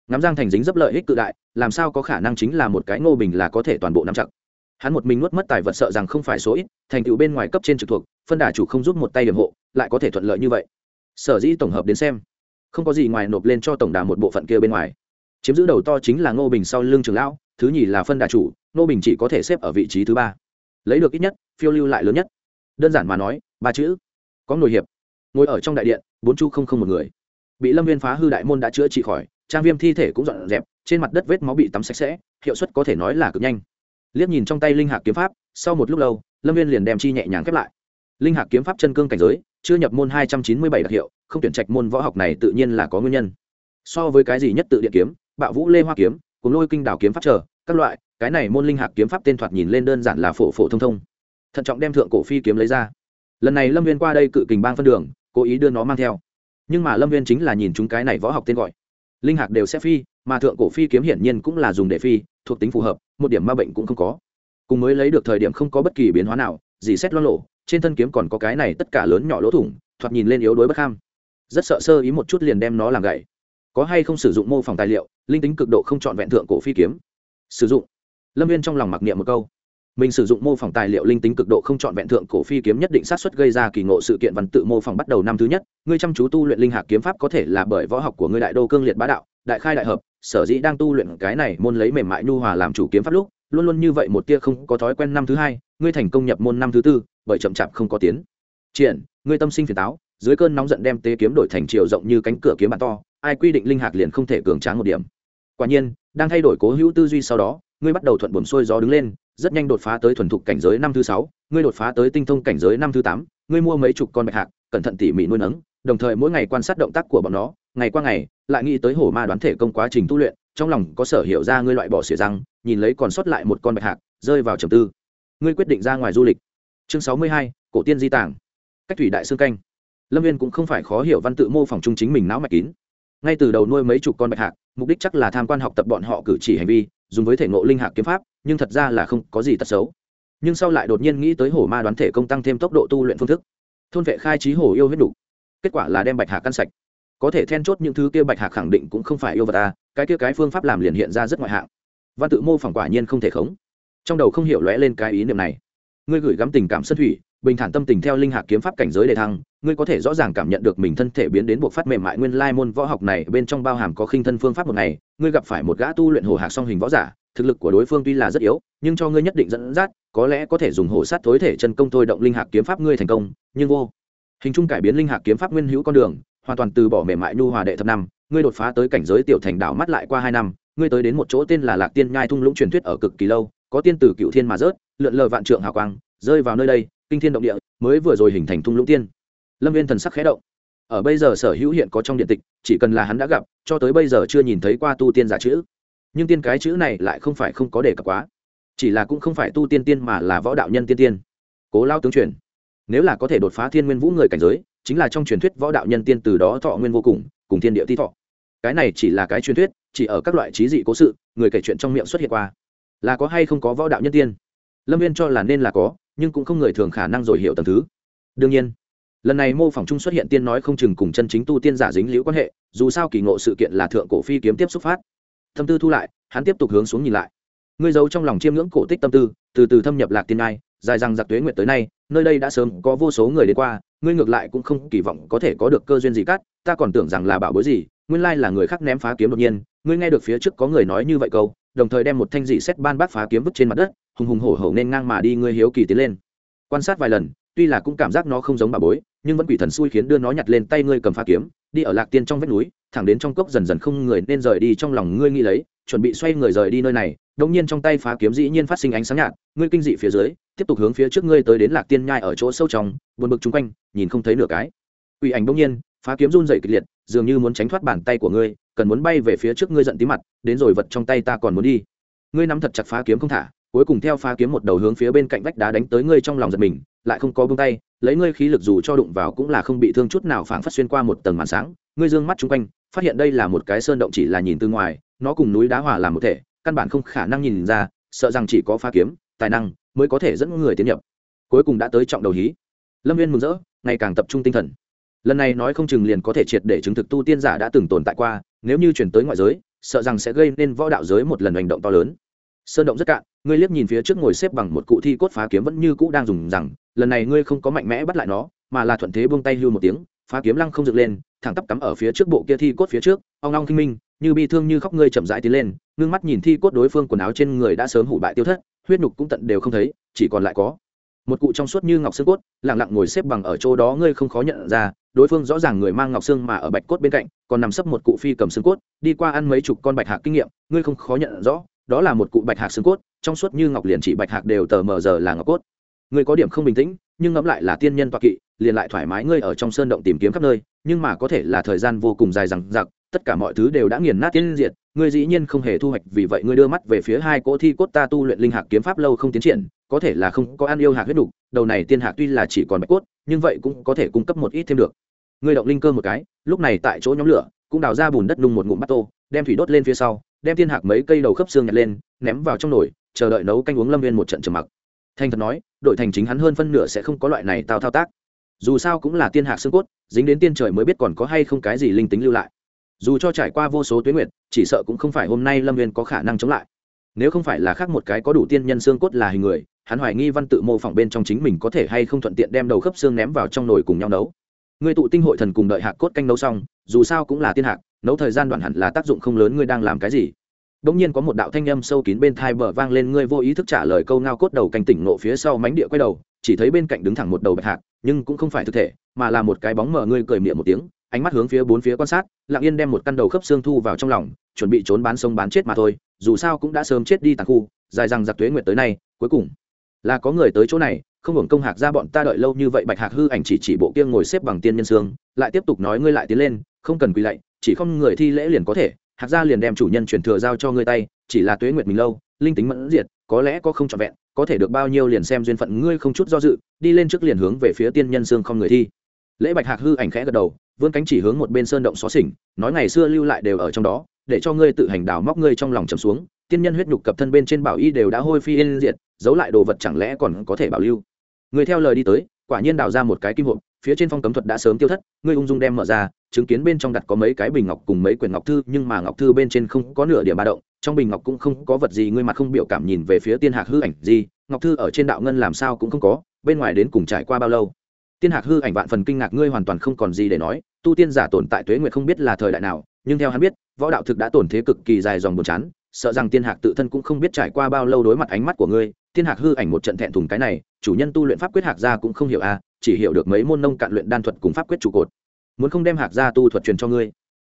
S1: Ngắm giang thành dính dấp lợi ích cự đại, làm sao có khả năng chính là một cái ngô bình là có thể toàn bộ nắm chặt. Hắn một mình nuốt mất tài vật sợ rằng không phải số ít, thành tựu bên ngoài cấp trên trực thuộc, phân đà chủ không giúp một tay điểm hộ, lại có thể thuận lợi như vậy. Sở dĩ tổng hợp đến xem, không có gì ngoài nộp lên cho tổng đà một bộ phận kia bên ngoài chiếm giữ đầu to chính là ngô bình sau lưng trường lão, thứ nhì là phân đà chủ, ngô bình chỉ có thể xếp ở vị trí thứ ba. Lấy được ít nhất, phiêu lưu lại lớn nhất. Đơn giản mà nói, ba chữ. Có nổi hiệp. Ngồi ở trong đại điện, bốn chu không không một người. Bị lâm viên phá hư đại môn đã chữa trị khỏi, trang viêm thi thể cũng dọn dẹp, trên mặt đất vết máu bị tắm sạch sẽ, hiệu suất có thể nói là cực nhanh. Liếc nhìn trong tay linh hạc kiếm pháp, sau một lúc lâu, lâm viên liền đem chi nhẹ nhàng khép lại. Linh hạc kiếm pháp chân cương cảnh giới, chưa nhập môn hai trăm chín mươi bảy đặc hiệu, không tuyển trạch môn võ học này tự nhiên là có nguyên nhân. So với cái gì nhất tự điện kiếm bạo vũ lê hoa kiếm cùng lôi kinh đảo kiếm pháp trở các loại, cái này môn linh hạc kiếm pháp tên thoạt nhìn lên đơn giản là phổ phổ thông thông. Thận trọng đem thượng cổ phi kiếm lấy ra. Lần này lâm viên qua đây cự kình bang phân đường, cố ý đưa nó mang theo. Nhưng mà lâm viên chính là nhìn chúng cái này võ học tên gọi. Linh hạc đều sẽ phi, mà thượng cổ phi kiếm hiển nhiên cũng là dùng để phi, thuộc tính phù hợp, một điểm ma bệnh cũng không có. Cùng mới lấy được thời điểm không có bất kỳ biến hóa nào, dì xét lo lộ trên thân kiếm còn có cái này tất cả lớn nhỏ lỗ thủng, thoạt nhìn lên yếu đuối bất ham. Rất sợ sơ ý một chút liền đem nó làm gậy có hay không sử dụng mô phỏng tài liệu, linh tính cực độ không trọn vẹn thượng cổ phi kiếm. Sử dụng. Lâm viên trong lòng mặc niệm một câu. Mình sử dụng mô phỏng tài liệu linh tính cực độ không chọn vẹn thượng cổ phi kiếm nhất định sát xuất gây ra kỳ ngộ sự kiện văn tự mô phỏng bắt đầu năm thứ nhất. Ngươi chăm chú tu luyện linh hạc kiếm pháp có thể là bởi võ học của ngươi đại đô cương liệt bá đạo, đại khai đại hợp, sở dĩ đang tu luyện cái này môn lấy mềm mại nhu hòa làm chủ kiếm pháp lúc, luôn luôn như vậy một tia không có thói quen năm thứ hai, ngươi thành công nhập môn năm thứ tư, bởi chậm chạp không có tiến triển, ngươi tâm sinh phiền táo, dưới cơn nóng giận đem tế kiếm đổi thành chiều rộng như cánh cửa kiếm bàn to ai quy định linh hạc liền không thể cường tráng một điểm. Quả nhiên, đang thay đổi cố hữu tư duy sau đó, ngươi bắt đầu thuận buồm xuôi gió đứng lên, rất nhanh đột phá tới thuần thục cảnh giới năm thứ sáu, ngươi đột phá tới tinh thông cảnh giới năm thứ tám, ngươi mua mấy chục con bạch hạc, cẩn thận tỉ mỉ nuôi nấng, đồng thời mỗi ngày quan sát động tác của bọn nó, ngày qua ngày, lại nghĩ tới hổ ma đoán thể công quá trình tu luyện, trong lòng có sở hiểu ra ngươi loại bỏ xỉa răng, nhìn lấy còn sót lại một con bạch hạc, rơi vào trầm tư. Ngươi quyết định ra ngoài du lịch. Chương sáu mươi hai, cổ tiên di tàng. Cách thủy đại xương canh. Lâm viên cũng không phải khó hiểu văn tự mô phỏng chung chính mình não mạch kín ngay từ đầu nuôi mấy chục con bạch hạc, mục đích chắc là tham quan học tập bọn họ cử chỉ hành vi, dùng với thể ngộ linh hạc kiếm pháp, nhưng thật ra là không có gì tật xấu. Nhưng sau lại đột nhiên nghĩ tới hổ ma đoán thể công tăng thêm tốc độ tu luyện phương thức. Thôn vệ khai trí hổ yêu huyết đủ. Kết quả là đem bạch hạc căn sạch. Có thể then chốt những thứ kia bạch hạc khẳng định cũng không phải yêu vật ta, cái kia cái phương pháp làm liền hiện ra rất ngoại hạng. Văn tự mô phỏng quả nhiên không thể khống. Trong đầu không hiểu lóe lên cái ý niệm này. Ngươi gửi gắm tình cảm sân thủy bình thản tâm tình theo linh hạc kiếm pháp cảnh giới đề thăng, ngươi có thể rõ ràng cảm nhận được mình thân thể biến đến buộc phát mềm mại nguyên lai môn võ học này bên trong bao hàm có khinh thân phương pháp một ngày, ngươi gặp phải một gã tu luyện hồ hạc song hình võ giả, thực lực của đối phương tuy là rất yếu, nhưng cho ngươi nhất định dẫn dắt, có lẽ có thể dùng hổ sát thối thể chân công thôi động linh hạc kiếm pháp ngươi thành công, nhưng vô hình trung cải biến linh hạc kiếm pháp nguyên hữu con đường, hoàn toàn từ bỏ mềm mại nhu hòa đệ thập năm, ngươi đột phá tới cảnh giới tiểu thành đảo mắt lại qua hai năm, ngươi tới đến một chỗ tên là lạc tiên nhai thung lũng truyền thuyết ở cực kỳ lâu, có tiên tử cựu thiên mà rớt, lượn lờ vạn trượng hào quang, rơi vào nơi đây kinh thiên động địa, mới vừa rồi hình thành thung lũng tiên. Lâm viên thần sắc khẽ động. Ở bây giờ sở hữu hiện có trong điện tịch, chỉ cần là hắn đã gặp, cho tới bây giờ chưa nhìn thấy qua tu tiên giả chữ. Nhưng tiên cái chữ này lại không phải không có đề cập quá. Chỉ là cũng không phải tu tiên tiên mà là võ đạo nhân tiên tiên. Cố lao tướng truyền. Nếu là có thể đột phá thiên nguyên vũ người cảnh giới, chính là trong truyền thuyết võ đạo nhân tiên từ đó thọ nguyên vô cùng cùng thiên địa ti thọ. Cái này chỉ là cái truyền thuyết, chỉ ở các loại trí dị cố sự, người kể chuyện trong miệng xuất hiện qua. Là có hay không có võ đạo nhân tiên? Lâm viên cho là nên là có nhưng cũng không người thường khả năng rồi hiểu tầm thứ. Đương nhiên, lần này mô phỏng chung xuất hiện tiên nói không chừng cùng chân chính tu tiên giả dính liễu quan hệ, dù sao kỳ ngộ sự kiện là thượng cổ phi kiếm tiếp xúc phát. Tâm tư thu lại, hắn tiếp tục hướng xuống nhìn lại. Ngươi giấu trong lòng chiêm ngưỡng cổ tích tâm tư, từ từ thâm nhập lạc tiên ngai, dài rằng giặc tuế nguyện tới nay, nơi đây đã sớm có vô số người đến qua, ngươi ngược lại cũng không kỳ vọng có thể có được cơ duyên gì cắt, ta còn tưởng rằng là bảo bối gì, nguyên lai là người khác ném phá kiếm đột nhiên, ngươi nghe được phía trước có người nói như vậy câu, đồng thời đem một thanh dị xét ban bác phá kiếm vứt trên mặt đất hùng hùng hổ hổ nên ngang mà đi ngươi hiếu kỳ tiến lên. Quan sát vài lần, tuy là cũng cảm giác nó không giống bà bối, nhưng vẫn quỷ thần xui khiến đưa nó nhặt lên tay ngươi cầm phá kiếm, đi ở lạc tiên trong vách núi, thẳng đến trong cốc dần dần không người nên rời đi trong lòng ngươi nghĩ lấy, chuẩn bị xoay người rời đi nơi này, đột nhiên trong tay phá kiếm dĩ nhiên phát sinh ánh sáng nhạt, ngươi kinh dị phía dưới, tiếp tục hướng phía trước ngươi tới đến lạc tiên nhai ở chỗ sâu trong, buồn bực chung quanh, nhìn không thấy nửa cái. Ủy ảnh bỗng nhiên, phá kiếm run dậy kịch liệt, dường như muốn tránh thoát bàn tay của ngươi, cần muốn bay về phía trước ngươi giận tí mặt, đến rồi vật trong tay ta còn muốn đi. Ngươi nắm thật chặt phá kiếm không thả cuối cùng theo phá kiếm một đầu hướng phía bên cạnh vách đá đánh tới ngươi trong lòng giật mình, lại không có buông tay, lấy ngươi khí lực dù cho đụng vào cũng là không bị thương chút nào phảng phất xuyên qua một tầng màn sáng, ngươi dương mắt chung quanh, phát hiện đây là một cái sơn động chỉ là nhìn từ ngoài, nó cùng núi đá hòa làm một thể, căn bản không khả năng nhìn ra, sợ rằng chỉ có phá kiếm, tài năng mới có thể dẫn người tiến nhập. Cuối cùng đã tới trọng đầu hí. Lâm viên mừng rỡ, ngày càng tập trung tinh thần. Lần này nói không chừng liền có thể triệt để chứng thực tu tiên giả đã từng tồn tại qua, nếu như chuyển tới ngoại giới, sợ rằng sẽ gây nên võ đạo giới một lần hành động to lớn sơn động rất cạn, ngươi liếc nhìn phía trước ngồi xếp bằng một cụ thi cốt phá kiếm vẫn như cũ đang dùng rằng, lần này ngươi không có mạnh mẽ bắt lại nó, mà là thuận thế buông tay hưu một tiếng, phá kiếm lăng không dựng lên, thẳng tắp cắm ở phía trước bộ kia thi cốt phía trước ông long kinh minh, như bi thương như khóc ngươi chậm rãi tiến lên, ngưng mắt nhìn thi cốt đối phương quần áo trên người đã sớm hủ bại tiêu thất, huyết nhục cũng tận đều không thấy, chỉ còn lại có một cụ trong suốt như ngọc xương cốt, lặng lặng ngồi xếp bằng ở chỗ đó ngươi không khó nhận ra, đối phương rõ ràng người mang ngọc xương mà ở bạch cốt bên cạnh, còn nằm sấp một cụ phi cầm xương cốt, đi qua ăn mấy chục con bạch hạc kinh nghiệm, ngươi không khó nhận rõ đó là một cụ bạch hạc xương cốt, trong suốt như ngọc liền chỉ bạch hạc đều tờ mờ giờ là ngọc cốt. Ngươi có điểm không bình tĩnh, nhưng ngẫm lại là tiên nhân toạc kỵ, liền lại thoải mái ngươi ở trong sơn động tìm kiếm khắp nơi, nhưng mà có thể là thời gian vô cùng dài rằng giặc tất cả mọi thứ đều đã nghiền nát tiên diệt, ngươi dĩ nhiên không hề thu hoạch, vì vậy ngươi đưa mắt về phía hai cỗ thi cốt ta tu luyện linh hạc kiếm pháp lâu không tiến triển, có thể là không có ăn yêu hạc huyết đủ đầu này tiên hạc tuy là chỉ còn bạch cốt, nhưng vậy cũng có thể cung cấp một ít thêm được. Ngươi động linh cơ một cái, lúc này tại chỗ nhóm lửa, cũng đào ra bùn đất nung một ngụm bắt tô, đem thủy đốt lên phía sau đem tiên hạc mấy cây đầu khớp xương nhặt lên, ném vào trong nồi, chờ đợi nấu canh uống lâm viên một trận trầm mặc. Thanh thật nói, đội thành chính hắn hơn phân nửa sẽ không có loại này tao thao tác. Dù sao cũng là tiên hạc xương cốt, dính đến tiên trời mới biết còn có hay không cái gì linh tính lưu lại. Dù cho trải qua vô số tuyến nguyệt, chỉ sợ cũng không phải hôm nay lâm viên có khả năng chống lại. Nếu không phải là khác một cái có đủ tiên nhân xương cốt là hình người, hắn hoài nghi văn tự mô phỏng bên trong chính mình có thể hay không thuận tiện đem đầu khớp xương ném vào trong nồi cùng nhau nấu. Người tụ tinh hội thần cùng đợi hạc cốt canh nấu xong, dù sao cũng là tiên hạc nấu thời gian đoạn hẳn là tác dụng không lớn, ngươi đang làm cái gì? Đống nhiên có một đạo thanh âm sâu kín bên thai bờ vang lên, ngươi vô ý thức trả lời câu ngao cốt đầu canh tỉnh nộ phía sau mánh địa quay đầu, chỉ thấy bên cạnh đứng thẳng một đầu bạch hạc, nhưng cũng không phải thực thể, mà là một cái bóng mờ, ngươi cười miệng một tiếng, ánh mắt hướng phía bốn phía quan sát, lặng yên đem một căn đầu khớp xương thu vào trong lòng, chuẩn bị trốn bán sông bán chết mà thôi, dù sao cũng đã sớm chết đi tàn khu, dài rằng giặc tuế nguyệt tới nay, cuối cùng là có người tới chỗ này, không hưởng công hạc ra bọn ta đợi lâu như vậy, bạch hạc hư ảnh chỉ chỉ bộ kia ngồi xếp bằng tiên nhân xương, lại tiếp tục nói, ngươi lại tiến lên, không cần quỳ lạy chỉ không người thi lễ liền có thể, hạc gia liền đem chủ nhân truyền thừa giao cho ngươi tay, chỉ là tuế nguyệt mình lâu, linh tính mẫn diệt, có lẽ có không trọn vẹn, có thể được bao nhiêu liền xem duyên phận ngươi không chút do dự, đi lên trước liền hướng về phía tiên nhân xương không người thi. Lễ bạch hạc hư ảnh khẽ gật đầu, vươn cánh chỉ hướng một bên sơn động xó xỉnh, nói ngày xưa lưu lại đều ở trong đó, để cho ngươi tự hành đào móc ngươi trong lòng trầm xuống, tiên nhân huyết nhục cập thân bên trên bảo y đều đã hôi phi yên diệt, giấu lại đồ vật chẳng lẽ còn có thể bảo lưu? Người theo lời đi tới, quả nhiên đào ra một cái kim hộp phía trên phong cấm thuật đã sớm tiêu thất, ngươi ung dung đem mở ra, chứng kiến bên trong đặt có mấy cái bình ngọc cùng mấy quyển ngọc thư, nhưng mà ngọc thư bên trên không có nửa điểm ba động, trong bình ngọc cũng không có vật gì, ngươi mặt không biểu cảm nhìn về phía tiên hạc hư ảnh gì, ngọc thư ở trên đạo ngân làm sao cũng không có, bên ngoài đến cùng trải qua bao lâu? Tiên hạc hư ảnh vạn phần kinh ngạc, ngươi hoàn toàn không còn gì để nói, tu tiên giả tồn tại tuế nguyệt không biết là thời đại nào, nhưng theo hắn biết, võ đạo thực đã tổn thế cực kỳ dài dòng buồn chán, sợ rằng tiên hạc tự thân cũng không biết trải qua bao lâu đối mặt ánh mắt của ngươi. Tiên hạc hư ảnh một trận thẹn thùng cái này, chủ nhân tu luyện pháp quyết hạc gia cũng không hiểu à chỉ hiểu được mấy môn nông cạn luyện đan thuật cùng pháp quyết trụ cột. Muốn không đem hạc gia tu thuật truyền cho ngươi.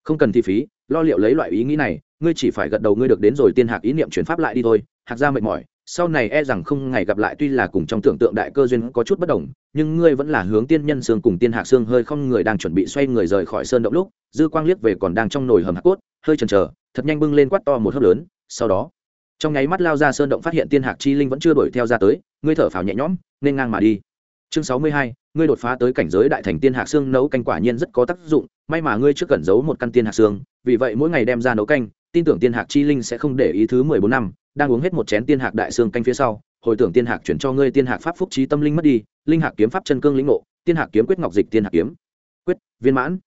S1: Không cần thi phí, lo liệu lấy loại ý nghĩ này, ngươi chỉ phải gật đầu ngươi được đến rồi tiên hạc ý niệm chuyển pháp lại đi thôi, hạc gia mệt mỏi, sau này e rằng không ngày gặp lại tuy là cùng trong tưởng tượng đại cơ duyên có chút bất đồng, nhưng ngươi vẫn là hướng tiên nhân xương cùng tiên hạc xương hơi không người đang chuẩn bị xoay người rời khỏi sơn động lúc, dư quang liếc về còn đang trong nồi hầm hạc cốt, hơi chần chờ, thật nhanh bưng lên quát to một hớp lớn, sau đó, trong nháy mắt lao ra sơn động phát hiện tiên hạc chi linh vẫn chưa đuổi theo ra tới, ngươi thở phào nhẹ nhõm, nên ngang mà đi chương sáu mươi hai, ngươi đột phá tới cảnh giới đại thành tiên hạc xương nấu canh quả nhiên rất có tác dụng, may mà ngươi trước cẩn giấu một căn tiên hạc xương, vì vậy mỗi ngày đem ra nấu canh, tin tưởng tiên hạc chi linh sẽ không để ý thứ mười bốn năm, đang uống hết một chén tiên hạc đại xương canh phía sau, hồi tưởng tiên hạc chuyển cho ngươi tiên hạc pháp phúc trí tâm linh mất đi, linh hạc kiếm pháp chân cương lĩnh ngộ, tiên hạc kiếm quyết ngọc dịch tiên hạc kiếm. Quyết, viên mãn.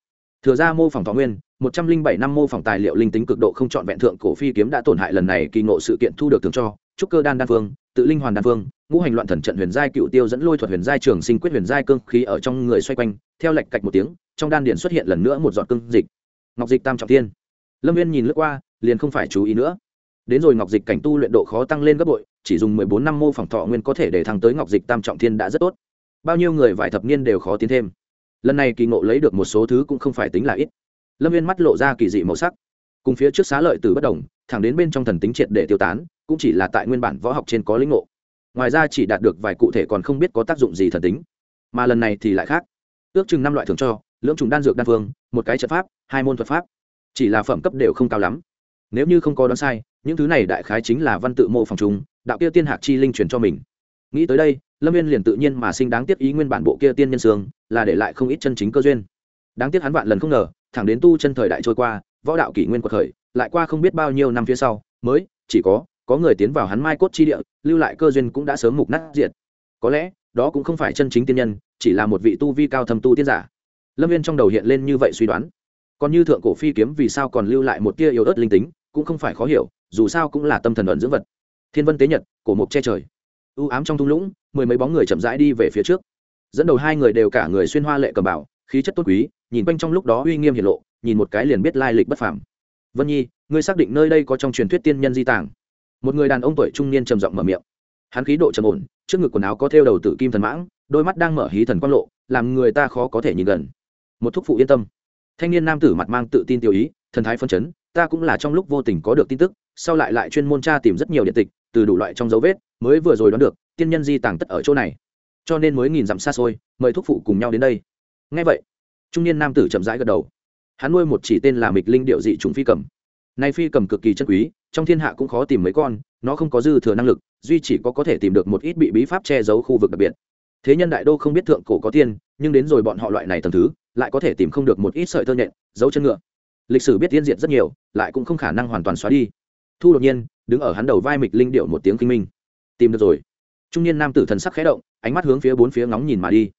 S1: Thừa ra mô phỏng thọ nguyên, một trăm linh bảy năm mô phỏng tài liệu linh tính cực độ không chọn vẹn thượng cổ phi kiếm đã tổn hại lần này kỳ ngộ sự kiện thu được thường cho trúc cơ đan đan phương tự linh hoàn đan phương, ngũ hành loạn thần trận huyền giai cựu tiêu dẫn lôi thuật huyền giai trường sinh quyết huyền giai cương khí ở trong người xoay quanh, theo lệch cạch một tiếng, trong đan điển xuất hiện lần nữa một giọt cương dịch. Ngọc dịch tam trọng tiên lâm viên nhìn lướt qua, liền không phải chú ý nữa. Đến rồi ngọc dịch cảnh tu luyện độ khó tăng lên gấp bội, chỉ dùng mười bốn năm mô phỏng thọ nguyên có thể để thăng tới ngọc dịch tam trọng thiên đã rất tốt. Bao nhiêu người vài thập niên đều khó tiến thêm. Lần này kỳ ngộ lấy được một số thứ cũng không phải tính là ít. Lâm viên mắt lộ ra kỳ dị màu sắc. Cùng phía trước xá lợi từ bất đồng, thẳng đến bên trong thần tính triệt để tiêu tán cũng chỉ là tại nguyên bản võ học trên có lĩnh ngộ. Ngoài ra chỉ đạt được vài cụ thể còn không biết có tác dụng gì thần tính. Mà lần này thì lại khác. Ước chừng năm loại thường cho, lưỡng trùng đan dược đan phương, một cái trận pháp, hai môn thuật pháp. Chỉ là phẩm cấp đều không cao lắm. Nếu như không có đoán sai, những thứ này đại khái chính là văn tự mô phòng chúng đạo kia tiên hạc chi linh truyền cho mình. Nghĩ tới đây, lâm viên liền tự nhiên mà sinh đáng tiếc ý nguyên bản bộ kia tiên nhân sương, là để lại không ít chân chính cơ duyên. Đáng tiếc hắn vạn lần không ngờ, thẳng đến tu chân thời đại trôi qua, võ đạo kỷ nguyên cuộc khởi lại qua không biết bao nhiêu năm phía sau, mới chỉ có có người tiến vào hắn mai cốt chi địa, lưu lại cơ duyên cũng đã sớm mục nát diệt. Có lẽ, đó cũng không phải chân chính tiên nhân, chỉ là một vị tu vi cao thâm tu tiên giả. Lâm viên trong đầu hiện lên như vậy suy đoán. Còn như thượng cổ phi kiếm vì sao còn lưu lại một tia yếu ớt linh tính, cũng không phải khó hiểu, dù sao cũng là tâm thần ẩn dưỡng vật. Thiên vân tế nhật, cổ mục che trời. U ám trong thung lũng, mười mấy bóng người chậm rãi đi về phía trước. Dẫn đầu hai người đều cả người xuyên hoa lệ cầm bảo khí chất tốt quý, nhìn quanh trong lúc đó uy nghiêm hiển lộ, nhìn một cái liền biết lai lịch bất phàm. Vân nhi, ngươi xác định nơi đây có trong truyền thuyết tiên nhân di tàng? Một người đàn ông tuổi trung niên trầm giọng mở miệng. Hắn khí độ trầm ổn, trước ngực quần áo có thêu đầu tử kim thần mãng, đôi mắt đang mở hí thần quang lộ, làm người ta khó có thể nhìn gần. Một thúc phụ yên tâm. Thanh niên nam tử mặt mang tự tin tiêu ý, thần thái phân chấn, ta cũng là trong lúc vô tình có được tin tức, sau lại lại chuyên môn tra tìm rất nhiều điện tịch, từ đủ loại trong dấu vết, mới vừa rồi đoán được, tiên nhân di tàng tất ở chỗ này. Cho nên mới nghìn dặm xa xôi, mời thúc phụ cùng nhau đến đây. Ngay vậy, trung niên nam tử chậm rãi gật đầu. Hắn nuôi một chỉ tên là mịch linh điệu dị trùng phi cầm. Nay phi cầm cực kỳ chân quý trong thiên hạ cũng khó tìm mấy con, nó không có dư thừa năng lực, duy chỉ có có thể tìm được một ít bị bí pháp che giấu khu vực đặc biệt. Thế nhân đại đô không biết thượng cổ có tiên, nhưng đến rồi bọn họ loại này tầm thứ, lại có thể tìm không được một ít sợi tơ nhện, dấu chân ngựa. Lịch sử biết tiên diệt rất nhiều, lại cũng không khả năng hoàn toàn xóa đi. Thu đột nhiên, đứng ở hắn đầu vai mịch linh điệu một tiếng kinh minh. Tìm được rồi. Trung niên nam tử thần sắc khẽ động, ánh mắt hướng phía bốn phía ngóng nhìn mà đi.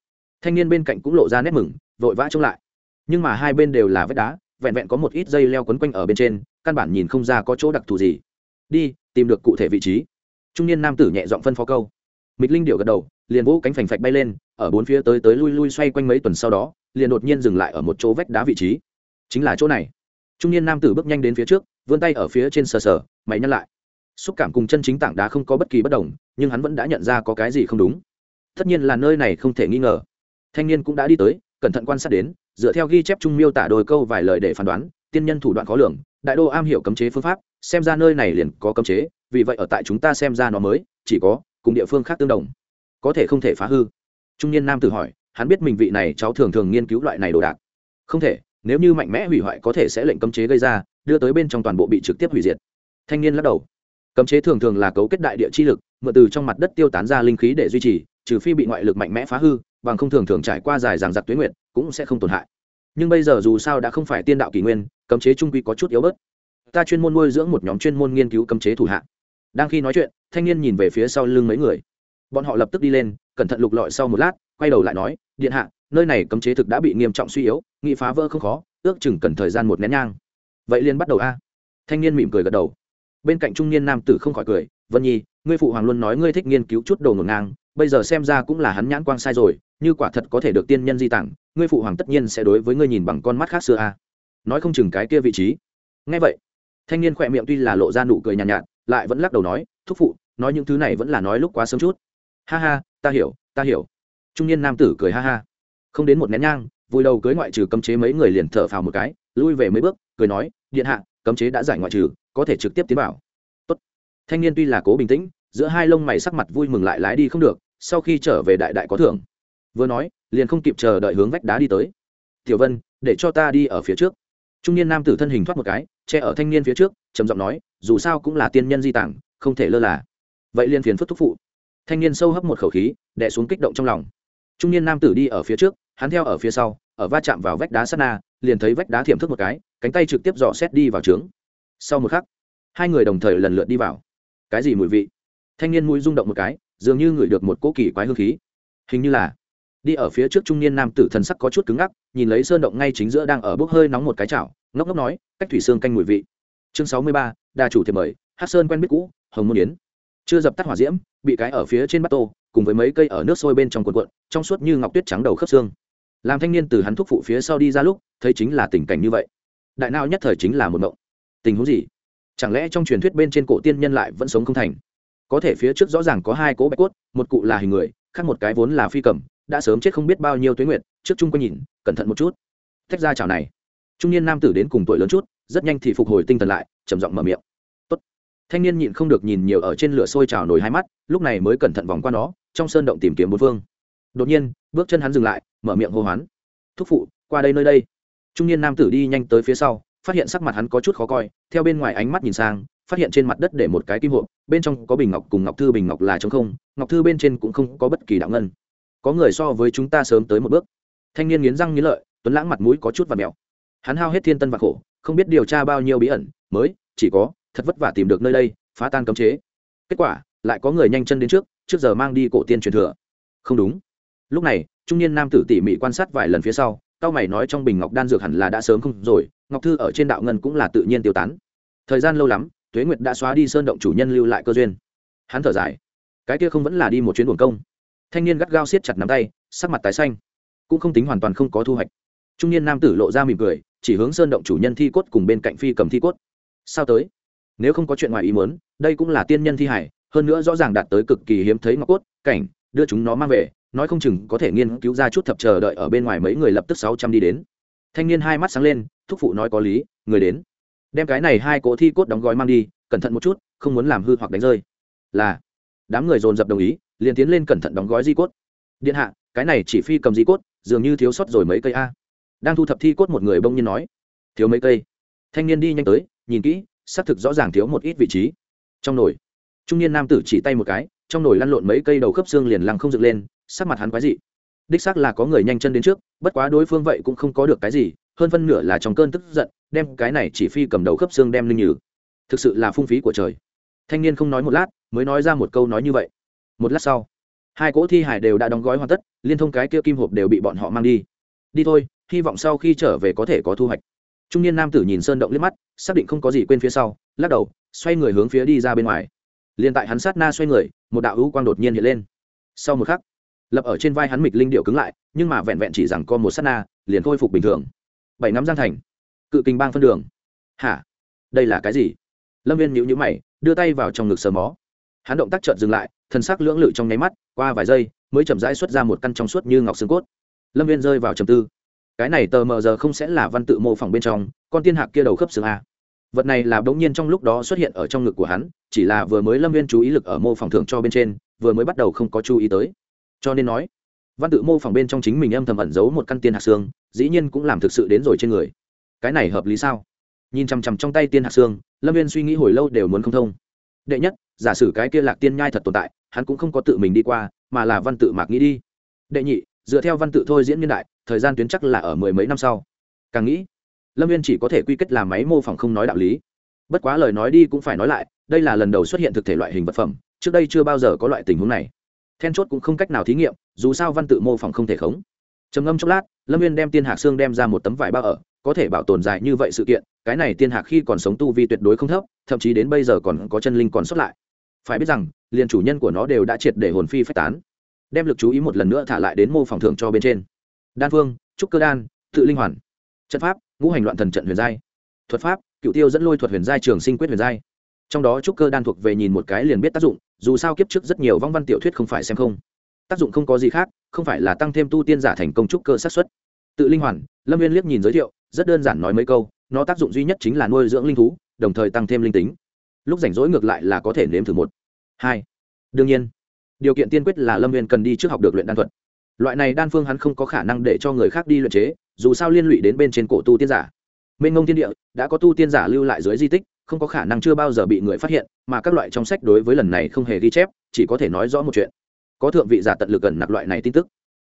S1: Thanh niên bên cạnh cũng lộ ra nét mừng, vội vã trông lại. Nhưng mà hai bên đều là vách đá, vẹn vẹn có một ít dây leo quấn quanh ở bên trên căn bản nhìn không ra có chỗ đặc thù gì. Đi, tìm được cụ thể vị trí. Trung niên nam tử nhẹ giọng phân phó câu. Mịch linh điệu gật đầu, liền vỗ cánh phành phạch bay lên, ở bốn phía tới tới lui lui xoay quanh mấy tuần sau đó, liền đột nhiên dừng lại ở một chỗ vách đá vị trí. Chính là chỗ này. Trung niên nam tử bước nhanh đến phía trước, vươn tay ở phía trên sờ sờ, mày nhăn lại. Xúc cảm cùng chân chính tảng đá không có bất kỳ bất đồng, nhưng hắn vẫn đã nhận ra có cái gì không đúng. Tất nhiên là nơi này không thể nghi ngờ. Thanh niên cũng đã đi tới, cẩn thận quan sát đến, dựa theo ghi chép trung miêu tả đôi câu vài lời để phán đoán tiên nhân thủ đoạn khó lường, đại đô am hiểu cấm chế phương pháp, xem ra nơi này liền có cấm chế, vì vậy ở tại chúng ta xem ra nó mới, chỉ có, cùng địa phương khác tương đồng. Có thể không thể phá hư. Trung niên nam tự hỏi, hắn biết mình vị này cháu thường thường nghiên cứu loại này đồ đạc. Không thể, nếu như mạnh mẽ hủy hoại có thể sẽ lệnh cấm chế gây ra, đưa tới bên trong toàn bộ bị trực tiếp hủy diệt. Thanh niên lắc đầu. Cấm chế thường thường là cấu kết đại địa chi lực, mượn từ trong mặt đất tiêu tán ra linh khí để duy trì, trừ phi bị ngoại lực mạnh mẽ phá hư, bằng không thường thường trải qua dài dằng dặc tuyến nguyện cũng sẽ không tổn hại nhưng bây giờ dù sao đã không phải tiên đạo kỷ nguyên, cấm chế trung quy có chút yếu bớt. Ta chuyên môn nuôi dưỡng một nhóm chuyên môn nghiên cứu cấm chế thủ hạ. Đang khi nói chuyện, thanh niên nhìn về phía sau lưng mấy người. Bọn họ lập tức đi lên, cẩn thận lục lọi sau một lát, quay đầu lại nói, điện hạ, nơi này cấm chế thực đã bị nghiêm trọng suy yếu, nghị phá vỡ không khó, ước chừng cần thời gian một nén nhang. Vậy liền bắt đầu a. Thanh niên mỉm cười gật đầu. Bên cạnh trung niên nam tử không khỏi cười, vân nhi, ngươi phụ hoàng luôn nói ngươi thích nghiên cứu chút đồ ngổn ngang bây giờ xem ra cũng là hắn nhãn quang sai rồi như quả thật có thể được tiên nhân di tặng ngươi phụ hoàng tất nhiên sẽ đối với ngươi nhìn bằng con mắt khác xưa a. Nói không chừng cái kia vị trí. Ngay vậy thanh niên khỏe miệng tuy là lộ ra nụ cười nhàn nhạt, nhạt lại vẫn lắc đầu nói thúc phụ nói những thứ này vẫn là nói lúc quá sớm chút. Ha ha ta hiểu ta hiểu. Trung niên nam tử cười ha ha. Không đến một nén nhang vui đầu cưới ngoại trừ cấm chế mấy người liền thở phào một cái lui về mấy bước cười nói điện hạ cấm chế đã giải ngoại trừ có thể trực tiếp tiến bảo. Tốt. thanh niên tuy là cố bình tĩnh giữa hai lông mày sắc mặt vui mừng lại lái đi không được sau khi trở về đại đại có thưởng. Vừa nói, liền không kịp chờ đợi hướng vách đá đi tới. Tiểu vân, để cho ta đi ở phía trước. Trung niên nam tử thân hình thoát một cái, che ở thanh niên phía trước, trầm giọng nói, dù sao cũng là tiên nhân di tản, không thể lơ là. Vậy liền phiền phức thúc phụ. Thanh niên sâu hấp một khẩu khí, đè xuống kích động trong lòng. Trung niên nam tử đi ở phía trước, hắn theo ở phía sau, ở va chạm vào vách đá sát na, liền thấy vách đá thiểm thức một cái, cánh tay trực tiếp dò xét đi vào trướng. Sau một khắc, hai người đồng thời lần lượt đi vào. Cái gì mùi vị? Thanh niên mũi rung động một cái dường như ngửi được một cỗ kỳ quái hương khí. Hình như là đi ở phía trước trung niên nam tử thần sắc có chút cứng ngắc, nhìn lấy sơn động ngay chính giữa đang ở bốc hơi nóng một cái chảo, ngốc ngốc nói, cách thủy xương canh mùi vị. Chương sáu mươi ba, đa chủ thiệp mời hát sơn quen biết cũ, hồng môn yến. Chưa dập tắt hỏa diễm, bị cái ở phía trên bát tô, cùng với mấy cây ở nước sôi bên trong cuộn cuộn, trong suốt như ngọc tuyết trắng đầu khớp xương. Làm thanh niên từ hắn thúc phụ phía sau đi ra lúc, thấy chính là tình cảnh như vậy. Đại nao nhất thời chính là một mộng. Tình huống gì? Chẳng lẽ trong truyền thuyết bên trên cổ tiên nhân lại vẫn sống không thành? Có thể phía trước rõ ràng có hai cỗ bạch cốt, một cụ là hình người, khác một cái vốn là phi cầm, đã sớm chết không biết bao nhiêu tuyến nguyệt, trước chung quanh nhìn, cẩn thận một chút. Thách ra chào này. Trung niên nam tử đến cùng tuổi lớn chút, rất nhanh thì phục hồi tinh thần lại, trầm giọng mở miệng. Tốt. thanh niên nhịn không được nhìn nhiều ở trên lửa sôi trào nổi hai mắt, lúc này mới cẩn thận vòng qua nó, trong sơn động tìm kiếm bốn phương. Đột nhiên, bước chân hắn dừng lại, mở miệng hô hoán. Thúc phụ, qua đây nơi đây. Trung niên nam tử đi nhanh tới phía sau, phát hiện sắc mặt hắn có chút khó coi, theo bên ngoài ánh mắt nhìn sang phát hiện trên mặt đất để một cái kim hộp, bên trong có bình ngọc cùng ngọc thư bình ngọc là t không, ngọc thư bên trên cũng không có bất kỳ đạo ngân. Có người so với chúng ta sớm tới một bước. Thanh niên nghiến răng nghiến lợi, tuấn lãng mặt mũi có chút và mèo. Hắn hao hết thiên tân và khổ, không biết điều tra bao nhiêu bí ẩn, mới, chỉ có, thật vất vả tìm được nơi đây, phá tan cấm chế. Kết quả, lại có người nhanh chân đến trước trước giờ mang đi cổ tiên truyền thừa. Không đúng. Lúc này, trung niên nam tử tỉ mỉ quan sát vài lần phía sau, cao mày nói trong bình ngọc đan dược hẳn là đã sớm không rồi, ngọc thư ở trên đạo ngân cũng là tự nhiên tiêu tán. Thời gian lâu lắm tuế nguyệt đã xóa đi sơn động chủ nhân lưu lại cơ duyên. Hắn thở dài. Cái kia không vẫn là đi một chuyến buồng công. Thanh niên gắt gao siết chặt nắm tay, sắc mặt tái xanh. Cũng không tính hoàn toàn không có thu hoạch. Trung niên nam tử lộ ra mỉm cười, chỉ hướng sơn động chủ nhân thi cốt cùng bên cạnh phi cầm thi cốt. Sao tới? Nếu không có chuyện ngoài ý muốn, đây cũng là tiên nhân thi hải, hơn nữa rõ ràng đạt tới cực kỳ hiếm thấy ngọc cốt, cảnh, đưa chúng nó mang về, nói không chừng có thể nghiên cứu ra chút thập chờ đợi ở bên ngoài mấy người lập tức sáu trăm đi đến. Thanh niên hai mắt sáng lên, thúc phụ nói có lý, người đến đem cái này hai cỗ thi cốt đóng gói mang đi, cẩn thận một chút, không muốn làm hư hoặc đánh rơi. Là, đám người dồn dập đồng ý, liền tiến lên cẩn thận đóng gói di cốt. Điện hạ, cái này chỉ phi cầm di cốt, dường như thiếu sót rồi mấy cây a. Đang thu thập thi cốt một người bông nhiên nói, thiếu mấy cây. Thanh niên đi nhanh tới, nhìn kỹ, xác thực rõ ràng thiếu một ít vị trí. Trong nồi, trung niên nam tử chỉ tay một cái, trong nồi lăn lộn mấy cây đầu khớp xương liền lăng không dựng lên, sắc mặt hắn quái dị. Đích xác là có người nhanh chân đến trước, bất quá đối phương vậy cũng không có được cái gì, hơn phân nửa là trong cơn tức giận đem cái này chỉ phi cầm đầu khớp xương đem linh nhừ thực sự là phung phí của trời. Thanh niên không nói một lát, mới nói ra một câu nói như vậy. Một lát sau, hai cỗ thi hải đều đã đóng gói hoàn tất, liên thông cái kia kim hộp đều bị bọn họ mang đi. Đi thôi, hy vọng sau khi trở về có thể có thu hoạch. Trung niên nam tử nhìn sơn động liếc mắt, xác định không có gì quên phía sau, lắc đầu, xoay người hướng phía đi ra bên ngoài. Liền tại hắn sát na xoay người, một đạo hữu quang đột nhiên hiện lên. Sau một khắc, lập ở trên vai hắn mịch linh điệu cứng lại, nhưng mà vẹn vẹn chỉ rằng có một sát na, liền khôi phục bình thường. Bảy nắm giang thành cự kinh bang phân đường. Hả? Đây là cái gì? Lâm viên nhữ nhữ mày, đưa tay vào trong ngực sờ mó. Hắn động tác trợn dừng lại thân sắc lưỡng lự trong nháy mắt, qua vài giây, mới chậm rãi xuất ra một căn trong suốt như ngọc xương cốt. Lâm viên rơi vào trầm tư. Cái này tờ mờ giờ không sẽ là văn tự mô phỏng bên trong, con tiên hạc kia đầu khớp xương a. Vật này là bỗng nhiên trong lúc đó xuất hiện ở trong ngực của hắn, chỉ là vừa mới lâm viên chú ý lực ở mô phỏng thường cho bên trên, vừa mới bắt đầu không có chú ý tới. Cho nên nói, văn tự mô phỏng bên trong chính mình âm thầm ẩn giấu một căn tiên hạc xương, dĩ nhiên cũng làm thực sự đến rồi trên người cái này hợp lý sao? Nhìn chằm chằm trong tay tiên hạt xương, lâm viên suy nghĩ hồi lâu đều muốn không thông. Đệ nhất, giả sử cái kia lạc tiên nhai thật tồn tại, hắn cũng không có tự mình đi qua, mà là văn tự mạc nghĩ đi. Đệ nhị, dựa theo văn tự thôi diễn niên đại, thời gian tuyến chắc là ở mười mấy năm sau. Càng nghĩ, lâm viên chỉ có thể quy kết làm máy mô phỏng không nói đạo lý. Bất quá lời nói đi cũng phải nói lại, đây là lần đầu xuất hiện thực thể loại hình vật phẩm, trước đây chưa bao giờ có loại tình huống này. Then chốt cũng không cách nào thí nghiệm, dù sao văn tự mô phỏng không thể khống trầm ngâm chốc lát, lâm viên đem tiên hạc xương đem ra một tấm vải bao ở, có thể bảo tồn dài như vậy sự kiện, cái này tiên hạc khi còn sống tu vi tuyệt đối không thấp, thậm chí đến bây giờ còn có chân linh còn xuất lại. Phải biết rằng, liền chủ nhân của nó đều đã triệt để hồn phi phách tán. Đem lực chú ý một lần nữa thả lại đến mô phỏng thưởng cho bên trên. Đan phương, trúc cơ đan, tự linh hoàn. Trận pháp, ngũ hành loạn thần trận huyền giai. Thuật pháp, cựu tiêu dẫn lôi thuật huyền giai trường sinh quyết huyền giai. Trong đó trúc cơ đan thuộc về nhìn một cái liền biết tác dụng, dù sao kiếp trước rất nhiều vong văn tiểu thuyết không phải xem không tác dụng không có gì khác, không phải là tăng thêm tu tiên giả thành công trúc cơ sát xuất tự linh hoàn, lâm viên liếc nhìn giới thiệu, rất đơn giản nói mấy câu, nó tác dụng duy nhất chính là nuôi dưỡng linh thú, đồng thời tăng thêm linh tính. Lúc rảnh rỗi ngược lại là có thể nếm thử một. Hai. Đương nhiên, điều kiện tiên quyết là lâm viên cần đi trước học được luyện đan thuật. Loại này đan phương hắn không có khả năng để cho người khác đi luyện chế, dù sao liên lụy đến bên trên cổ tu tiên giả. Mênh ngông thiên địa, đã có tu tiên giả lưu lại dưới di tích, không có khả năng chưa bao giờ bị người phát hiện, mà các loại trong sách đối với lần này không hề ghi chép, chỉ có thể nói rõ một chuyện có thượng vị giả tận lực gần nặc loại này tin tức.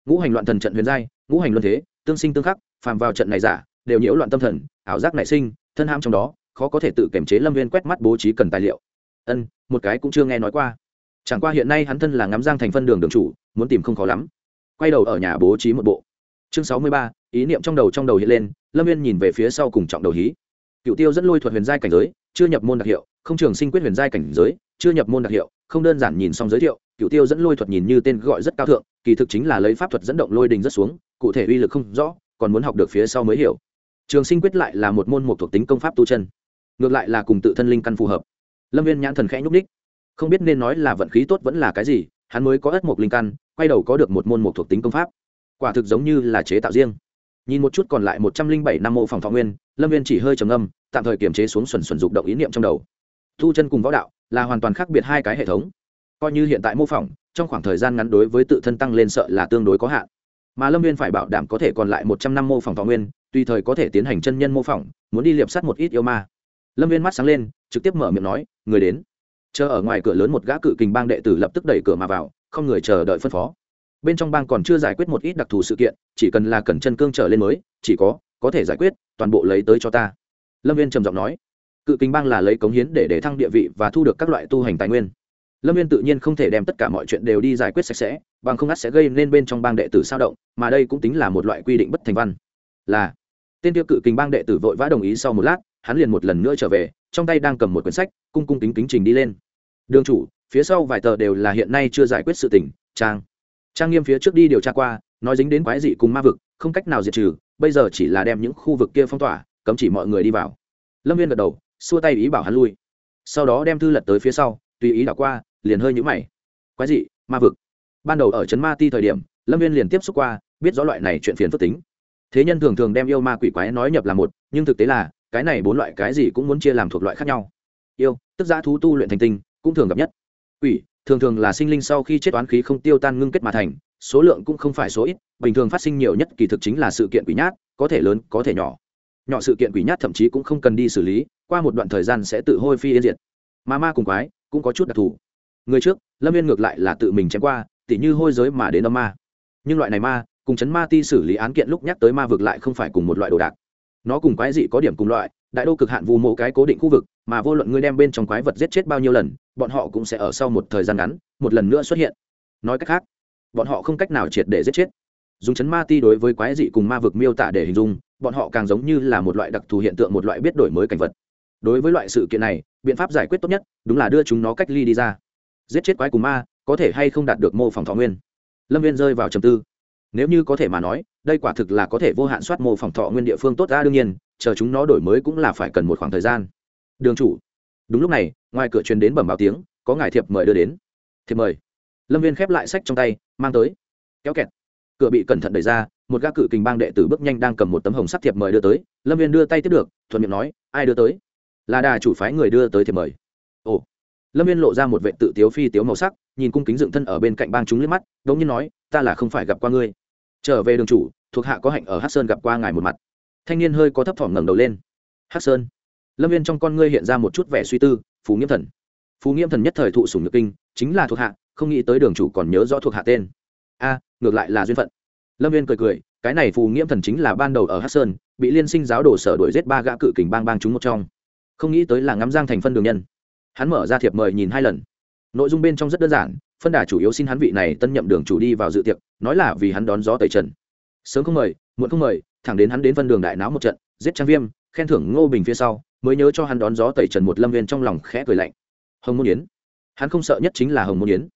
S1: Ngũ hành loạn thần trận huyền giai, ngũ hành luân thế, tương sinh tương khắc, phàm vào trận này giả, đều nhiễu loạn tâm thần, ảo giác nảy sinh, thân ham trong đó, khó có thể tự kiểm chế lâm viên quét mắt bố trí cần tài liệu. Ân, một cái cũng chưa nghe nói qua. Chẳng qua hiện nay hắn thân là ngắm giang thành phân đường đường chủ, muốn tìm không khó lắm. Quay đầu ở nhà bố trí một bộ. Chương sáu mươi ba, ý niệm trong đầu trong đầu hiện lên, lâm viên nhìn về phía sau cùng trọng đầu hí. Cựu tiêu dẫn lôi thuật huyền giai cảnh giới, chưa nhập môn đặc hiệu, không trường sinh quyết huyền giai cảnh giới, chưa nhập môn đặc hiệu, không đơn giản nhìn xong giới thiệu cựu tiêu dẫn lôi thuật nhìn như tên gọi rất cao thượng, kỳ thực chính là lấy pháp thuật dẫn động lôi đình rất xuống, cụ thể uy lực không rõ, còn muốn học được phía sau mới hiểu. Trường sinh quyết lại là một môn một thuộc tính công pháp tu chân. Ngược lại là cùng tự thân linh căn phù hợp. Lâm viên nhãn thần khẽ nhúc ních không biết nên nói là vận khí tốt vẫn là cái gì, hắn mới có ất một linh căn, quay đầu có được một môn một thuộc tính công pháp. Quả thực giống như là chế tạo riêng. Nhìn một chút còn lại một trăm linh bảy năm mô phòng thọ nguyên, lâm viên chỉ hơi trầm âm tạm thời kiềm chế xuống xuẩn xuẩn dục động ý niệm trong đầu. Thu chân cùng võ đạo là hoàn toàn khác biệt hai cái hệ thống coi như hiện tại mô phỏng, trong khoảng thời gian ngắn đối với tự thân tăng lên sợ là tương đối có hạn. Mà lâm viên phải bảo đảm có thể còn lại một trăm năm mô phỏng thọ nguyên, tùy thời có thể tiến hành chân nhân mô phỏng, muốn đi liệp sắt một ít yêu ma. Lâm viên mắt sáng lên, trực tiếp mở miệng nói, người đến. Chờ ở ngoài cửa lớn một gã cự kình bang đệ tử lập tức đẩy cửa mà vào, không người chờ đợi phân phó. Bên trong bang còn chưa giải quyết một ít đặc thù sự kiện, chỉ cần là cần chân cương trở lên mới, chỉ có có thể giải quyết, toàn bộ lấy tới cho ta. Lâm viên trầm giọng nói, cự kình bang là lấy cống hiến để để thăng địa vị và thu được các loại tu hành tài nguyên lâm viên tự nhiên không thể đem tất cả mọi chuyện đều đi giải quyết sạch sẽ, bằng không ắt sẽ gây nên bên trong bang đệ tử sao động, mà đây cũng tính là một loại quy định bất thành văn. Là, tên tiêu cự kình bang đệ tử vội vã đồng ý sau một lát, hắn liền một lần nữa trở về, trong tay đang cầm một quyển sách, cung cung kính kính trình đi lên. Đường chủ, phía sau vài tờ đều là hiện nay chưa giải quyết sự tình, trang. Trang nghiêm phía trước đi điều tra qua, nói dính đến quái dị cùng ma vực, không cách nào diệt trừ, bây giờ chỉ là đem những khu vực kia phong tỏa, cấm chỉ mọi người đi vào. Lâm viên gật đầu, xua tay ý bảo hắn lui. Sau đó đem thư lật tới phía sau, tùy ý đảo qua liền hơi nhũ mày. Quái dị, ma vực. Ban đầu ở trấn ma ti thời điểm, lâm viên liền tiếp xúc qua, biết rõ loại này chuyện phiền phức tính. Thế nhân thường thường đem yêu ma quỷ quái nói nhập là một, nhưng thực tế là, cái này bốn loại cái gì cũng muốn chia làm thuộc loại khác nhau. Yêu, tức giã thú tu luyện thành tinh, cũng thường gặp nhất. Quỷ, thường thường là sinh linh sau khi chết toán khí không tiêu tan ngưng kết mà thành, số lượng cũng không phải số ít, bình thường phát sinh nhiều nhất kỳ thực chính là sự kiện quỷ nhát, có thể lớn, có thể nhỏ. Nhỏ sự kiện quỷ nhát thậm chí cũng không cần đi xử lý, qua một đoạn thời gian sẽ tự hôi phi yên diệt. Ma ma cùng quái cũng có chút đặc thù người trước, lâm viên ngược lại là tự mình chém qua, tỉ như hôi giới mà đến âm ma. Nhưng loại này ma, cùng chấn ma ti xử lý án kiện lúc nhắc tới ma vực lại không phải cùng một loại đồ đạc. Nó cùng quái dị có điểm cùng loại, đại đô cực hạn vù mộ cái cố định khu vực, mà vô luận ngươi đem bên trong quái vật giết chết bao nhiêu lần, bọn họ cũng sẽ ở sau một thời gian ngắn, một lần nữa xuất hiện. Nói cách khác, bọn họ không cách nào triệt để giết chết. Dùng chấn ma ti đối với quái dị cùng ma vực miêu tả để hình dung, bọn họ càng giống như là một loại đặc thù hiện tượng, một loại biết đổi mới cảnh vật. Đối với loại sự kiện này, biện pháp giải quyết tốt nhất, đúng là đưa chúng nó cách ly đi ra giết chết quái cùng ma, có thể hay không đạt được mô phỏng thọ nguyên? Lâm viên rơi vào trầm tư. Nếu như có thể mà nói, đây quả thực là có thể vô hạn soát mô phỏng thọ nguyên địa phương tốt ra đương nhiên, chờ chúng nó đổi mới cũng là phải cần một khoảng thời gian. Đường chủ. Đúng lúc này, ngoài cửa truyền đến bẩm báo tiếng, có ngài thiệp mời đưa đến. Thiệp mời. Lâm viên khép lại sách trong tay, mang tới. Kéo kẹt. Cửa bị cẩn thận đẩy ra, một gác cự kình bang đệ tử bước nhanh đang cầm một tấm hồng sắc thiệp mời đưa tới. Lâm viên đưa tay tiếp được, thuận miệng nói, ai đưa tới? Là đà chủ phái người đưa tới thiệp mời lâm viên lộ ra một vệ tự tiếu phi tiếu màu sắc, nhìn cung kính dựng thân ở bên cạnh bang chúng liếc mắt đ ỗ n g nhiên nói, ta là không phải gặp qua ngươi. Trở về đường chủ, thuộc hạ có hạnh ở hát sơn gặp qua ngài một mặt. Thanh niên hơi có thấp thỏm ngẩng đầu lên. Hát sơn? Lâm viên trong con ngươi hiện ra một chút vẻ suy tư, phú nghiêm thần. Phú nghiêm thần nhất thời thụ sùng nhược kinh, chính là thuộc hạ, không nghĩ tới đường chủ còn nhớ rõ thuộc hạ tên. A, ngược lại là duyên phận. Lâm viên cười cười, cái này phù nghiêm thần chính là ban đầu ở hát sơn, bị liên sinh giáo đồ sở đuổi giết ba gã cự kình bang bang chúng một trong. Không nghĩ tới là ngắm giang thành phân đường nhân hắn mở ra thiệp mời nhìn hai lần. Nội dung bên trong rất đơn giản, phân đà chủ yếu xin hắn vị này tân nhậm đường chủ đi vào dự tiệc, nói là vì hắn đón gió tẩy trần. Sớm không mời, muộn không mời, thẳng đến hắn đến phân đường đại náo một trận, giết trang viêm, khen thưởng ngô bình phía sau, mới nhớ cho hắn đón gió tẩy trần một lâm viên trong lòng khẽ cười lạnh. Hồng môn yến. Hắn không sợ nhất chính là hồng môn yến.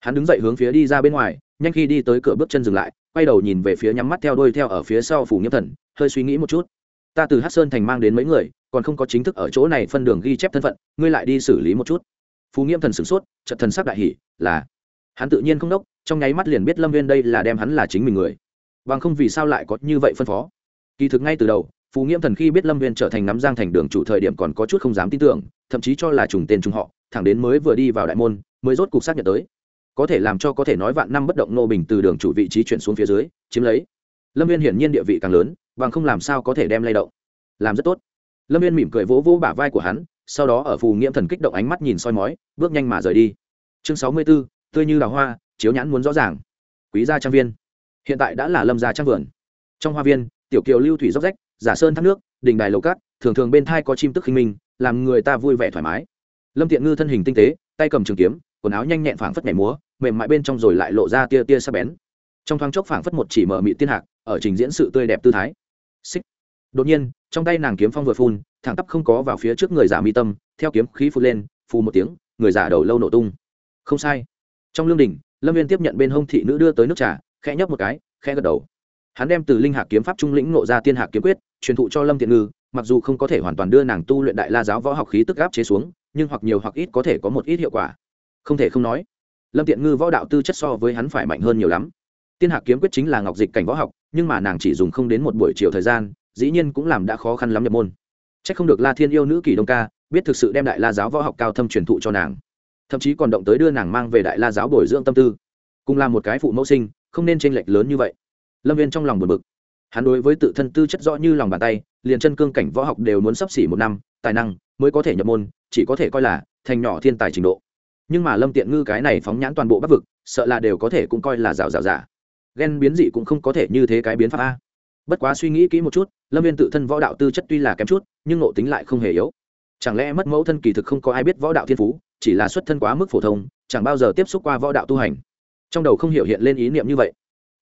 S1: Hắn đứng dậy hướng phía đi ra bên ngoài, nhanh khi đi tới cửa bước chân dừng lại, quay đầu nhìn về phía nhắm mắt theo đôi theo ở phía sau phủ nghiêm thần, hơi suy nghĩ một chút. Ta từ hát sơn thành mang đến mấy người còn không có chính thức ở chỗ này phân đường ghi chép thân phận, ngươi lại đi xử lý một chút. Phú nghiêm thần sửng sốt, trận thần sắc đại hỷ là, hắn tự nhiên không đốc, trong nháy mắt liền biết lâm viên đây là đem hắn là chính mình người. Bằng không vì sao lại có như vậy phân phó? Kỳ thực ngay từ đầu, phú nghiêm thần khi biết lâm viên trở thành nắm giang thành đường chủ thời điểm còn có chút không dám tin tưởng, thậm chí cho là trùng tên trùng họ, thẳng đến mới vừa đi vào đại môn, mới rốt cục xác nhận tới. Có thể làm cho có thể nói vạn năm bất động nô bình từ đường chủ vị trí chuyển xuống phía dưới, chiếm lấy. Lâm viên hiển nhiên địa vị càng lớn, bằng không làm sao có thể đem lay động. Làm rất tốt lâm viên mỉm cười vỗ vỗ bả vai của hắn, sau đó ở phù nghiễm thần kích động ánh mắt nhìn soi mói, bước nhanh mà rời đi. Chương sáu mươi b ố tươi như đào hoa, chiếu nhãn muốn rõ ràng. Quý gia trang viên. Hiện tại đã là lâm gia trang vườn. Trong hoa viên, tiểu kiều lưu thủy dốc rách, giả sơn thác nước, đình đài lầu cát, thường thường bên thai có chim tức khinh minh, làm người ta vui vẻ thoải mái. Lâm tiện ngư thân hình tinh tế, tay cầm trường kiếm, quần áo nhanh nhẹn phảng phất nhảy múa, mềm mại bên trong rồi lại lộ ra tia tia sắc bén. Trong thoáng chốc phảng phất một chỉ mở mị tiên hạc, ở trình diễn sự tươi đẹp tư thái. Xích. Đột nhiên trong tay nàng kiếm phong vừa phun, thẳng tắp không có vào phía trước người giả mi tâm, theo kiếm khí phun lên, phù một tiếng, người giả đầu lâu nổ tung. Không sai. Trong lương đình lâm viên tiếp nhận bên hông thị nữ đưa tới nước trà, khẽ nhấp một cái, khẽ gật đầu. Hắn đem từ linh hạc kiếm pháp trung lĩnh nộ ra tiên hạc kiếm quyết, truyền thụ cho lâm tiện ngư, mặc dù không có thể hoàn toàn đưa nàng tu luyện đại la giáo võ học khí tức gáp chế xuống, nhưng hoặc nhiều hoặc ít có thể có một ít hiệu quả. Không thể không nói, lâm tiện ngư võ đạo tư chất so với hắn phải mạnh hơn nhiều lắm. Tiên hạc kiếm quyết chính là ngọc dịch cảnh võ học, nhưng mà nàng chỉ dùng không đến một buổi chiều thời gian dĩ nhiên cũng làm đã khó khăn lắm nhập môn. C h ắ c không được la thiên yêu nữ kỳ đông ca biết thực sự đem đại la giáo võ học cao thâm truyền thụ cho nàng, thậm chí còn động tới đưa nàng mang về đại la giáo bồi dưỡng tâm tư. Cùng là một cái phụ mẫu sinh, không nên t r ê n lệch lớn như vậy. Lâm viên trong lòng buồn bực. Hắn đối với tự thân tư chất rõ như lòng bàn tay, liền chân cương cảnh võ học đều muốn sắp xỉ một năm, tài năng mới có thể nhập môn, chỉ có thể coi là thành nhỏ thiên tài trình độ. Nhưng mà lâm tiện ngư cái này phóng nhãn toàn bộ bắc vực, sợ là đều có thể cũng coi là rào rào giả. Ghen biến dị cũng không có thể như thế cái biến pháp a bất quá suy nghĩ kỹ một chút, lâm viên tự thân võ đạo tư chất tuy là kém chút, nhưng nộ tính lại không hề yếu. Chẳng lẽ mất mẫu thân kỳ thực không có ai biết võ đạo thiên phú, chỉ là xuất thân quá mức phổ thông, chẳng bao giờ tiếp xúc qua võ đạo tu hành. Trong đầu không hiểu hiện lên ý niệm như vậy.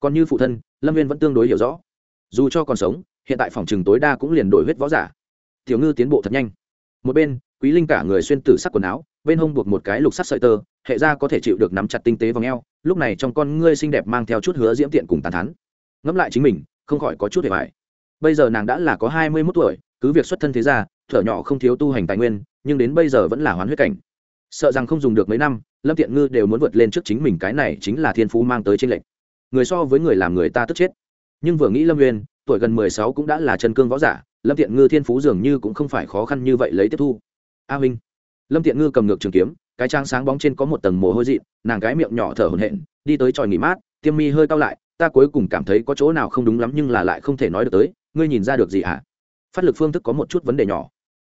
S1: Còn như phụ thân, lâm viên vẫn tương đối hiểu rõ. Dù cho còn sống, hiện tại phòng trừng tối đa cũng liền đổi huyết võ giả. Tiểu ngư tiến bộ thật nhanh. Một bên, quý linh cả người xuyên tử sắc quần áo, bên hông buộc một cái lục sắc sợi tơ, hệ ra có thể chịu được nắm chặt tinh tế v ò n g e o lúc này trong con ngươi xinh đẹp mang theo chút hứa diễm tiện cùng tàn thắn ngẫm lại chính mình không khỏi có chút hề vải bây giờ nàng đã là có hai mươi mốt tuổi, cứ việc xuất thân thế ra thở nhỏ không thiếu tu hành tài nguyên, nhưng đến bây giờ vẫn là hoán huyết cảnh. Sợ rằng không dùng được mấy năm, lâm tiện ngư đều muốn vượt lên trước chính mình cái này chính là thiên phú mang tới trên lệnh người so với người làm người ta tức chết. Nhưng vừa nghĩ lâm nguyên tuổi gần mười sáu cũng đã là chân cương võ giả, lâm tiện ngư thiên phú dường như cũng không phải khó khăn như vậy lấy tiếp thu. A huynh lâm tiện ngư cầm ngược trường kiếm, cái trang sáng bóng trên có một tầng mồ hôi dị nàng cái miệng nhỏ thở hổn hển, đi tới tròi nghỉ mát, tiêm mi hơi cao lại ta cuối cùng cảm thấy có chỗ nào không đúng lắm nhưng là lại không thể nói được tới, ngươi nhìn ra được gì hả? À? phát lực phương thức có một chút vấn đề nhỏ.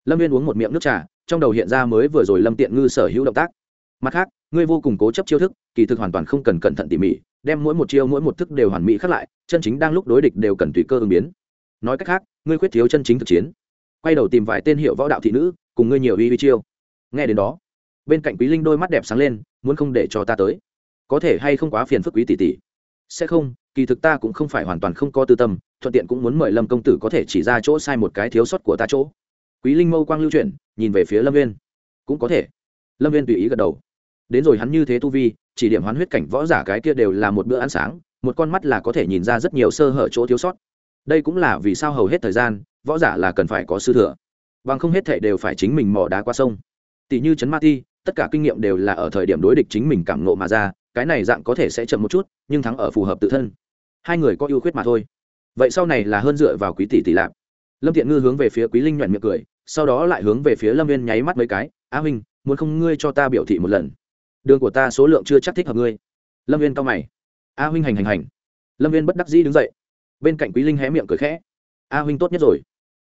S1: Lâm viên uống một miệng nước trà, trong đầu hiện ra mới vừa rồi lâm tiện ngư sở hữu động tác. Mặt khác, ngươi vô cùng cố chấp chiêu thức, kỳ thực hoàn toàn không cần cẩn thận tỉ mỉ, đem mỗi một chiêu mỗi một thức đều hoàn mỹ khắc lại, chân chính đang lúc đối địch đều cần tùy cơ ứng biến. Nói cách khác, ngươi khuyết thiếu chân chính thực chiến. Quay đầu tìm vài tên hiệu võ đạo thị nữ, cùng ngươi nhiều uy uy chiêu. Nghe đến đó, bên cạnh quý linh đôi mắt đẹp sáng lên, muốn không để cho ta tới. Có thể hay không quá phiền phức quý tỷ tỷ? Sẽ không, kỳ thực ta cũng không phải hoàn toàn không có tư tâm, thuận tiện cũng muốn mời lâm công tử có thể chỉ ra chỗ sai một cái thiếu sót của ta chỗ. Quý linh mâu quang lưu chuyển, nhìn về phía lâm viên cũng có thể. Lâm viên tùy ý gật đầu. Đến rồi hắn như thế tu vi, chỉ điểm hoán huyết cảnh võ giả cái kia đều là một bữa ăn sáng, một con mắt là có thể nhìn ra rất nhiều sơ hở chỗ thiếu sót. Đây cũng là vì sao hầu hết thời gian, võ giả là cần phải có sư thừa. Bằng không hết thệ đều phải chính mình mò đá qua sông. Tỷ như trấn ma ti, tất cả kinh nghiệm đều là ở thời điểm đối địch chính mình cảm nộ mà ra cái này dạng có thể sẽ chậm một chút, nhưng thắng ở phù hợp tự thân. Hai người có ưu khuyết mà thôi. Vậy sau này là hơn dựa vào quý tỷ tỷ lạp. Lâm thiện ngư hướng về phía quý linh nhuận miệng cười, sau đó lại hướng về phía lâm viên nháy mắt mấy cái, a huynh, muốn không ngươi cho ta biểu thị một lần? Đường của ta số lượng chưa chắc thích hợp ngươi. Lâm viên cao mày. A huynh hành hành hành. Lâm viên bất đắc dĩ đứng dậy. Bên cạnh quý linh hé miệng cười khẽ. A huynh tốt nhất rồi.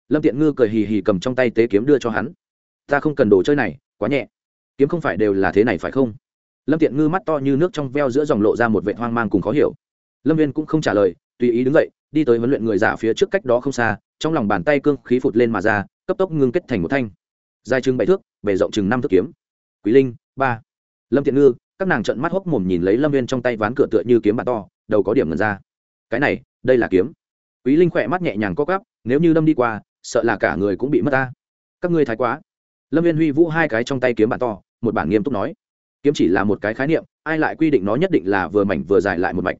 S1: Lâm tiện ngư cười hì hì cầm trong tay tế kiếm đưa cho hắn. Ta không cần đồ chơi này, quá nhẹ. Kiếm không phải đều là thế này phải không? Lâm tiện ngư mắt to như nước trong veo giữa dòng lộ ra một vệ hoang mang cùng khó hiểu. Lâm viên cũng không trả lời, tùy ý đứng dậy, đi tới huấn luyện người giả phía trước cách đó không xa, trong lòng bàn tay cương khí phụt lên mà ra, cấp tốc ngưng kết thành một thanh. Dài chừng bảy thước, bề rộng chừng năm thước kiếm. Quý linh, ba. Lâm tiện ngư, các nàng trận mắt hốc mồm nhìn lấy lâm viên trong tay ván cửa tựa như kiếm bàn to, đầu có điểm ngần ra. Cái này, đây là kiếm. Quý linh khỏe mắt nhẹ nhàng co cắp nếu như đâm đi qua, sợ là cả người cũng bị mất ta. Các ngươi thái quá. Lâm viên huy vũ hai cái trong tay kiếm bàn to, một bản nghiêm túc nói kiếm chỉ là một cái khái niệm, ai lại quy định nó nhất định là vừa mảnh vừa dài lại một mạch.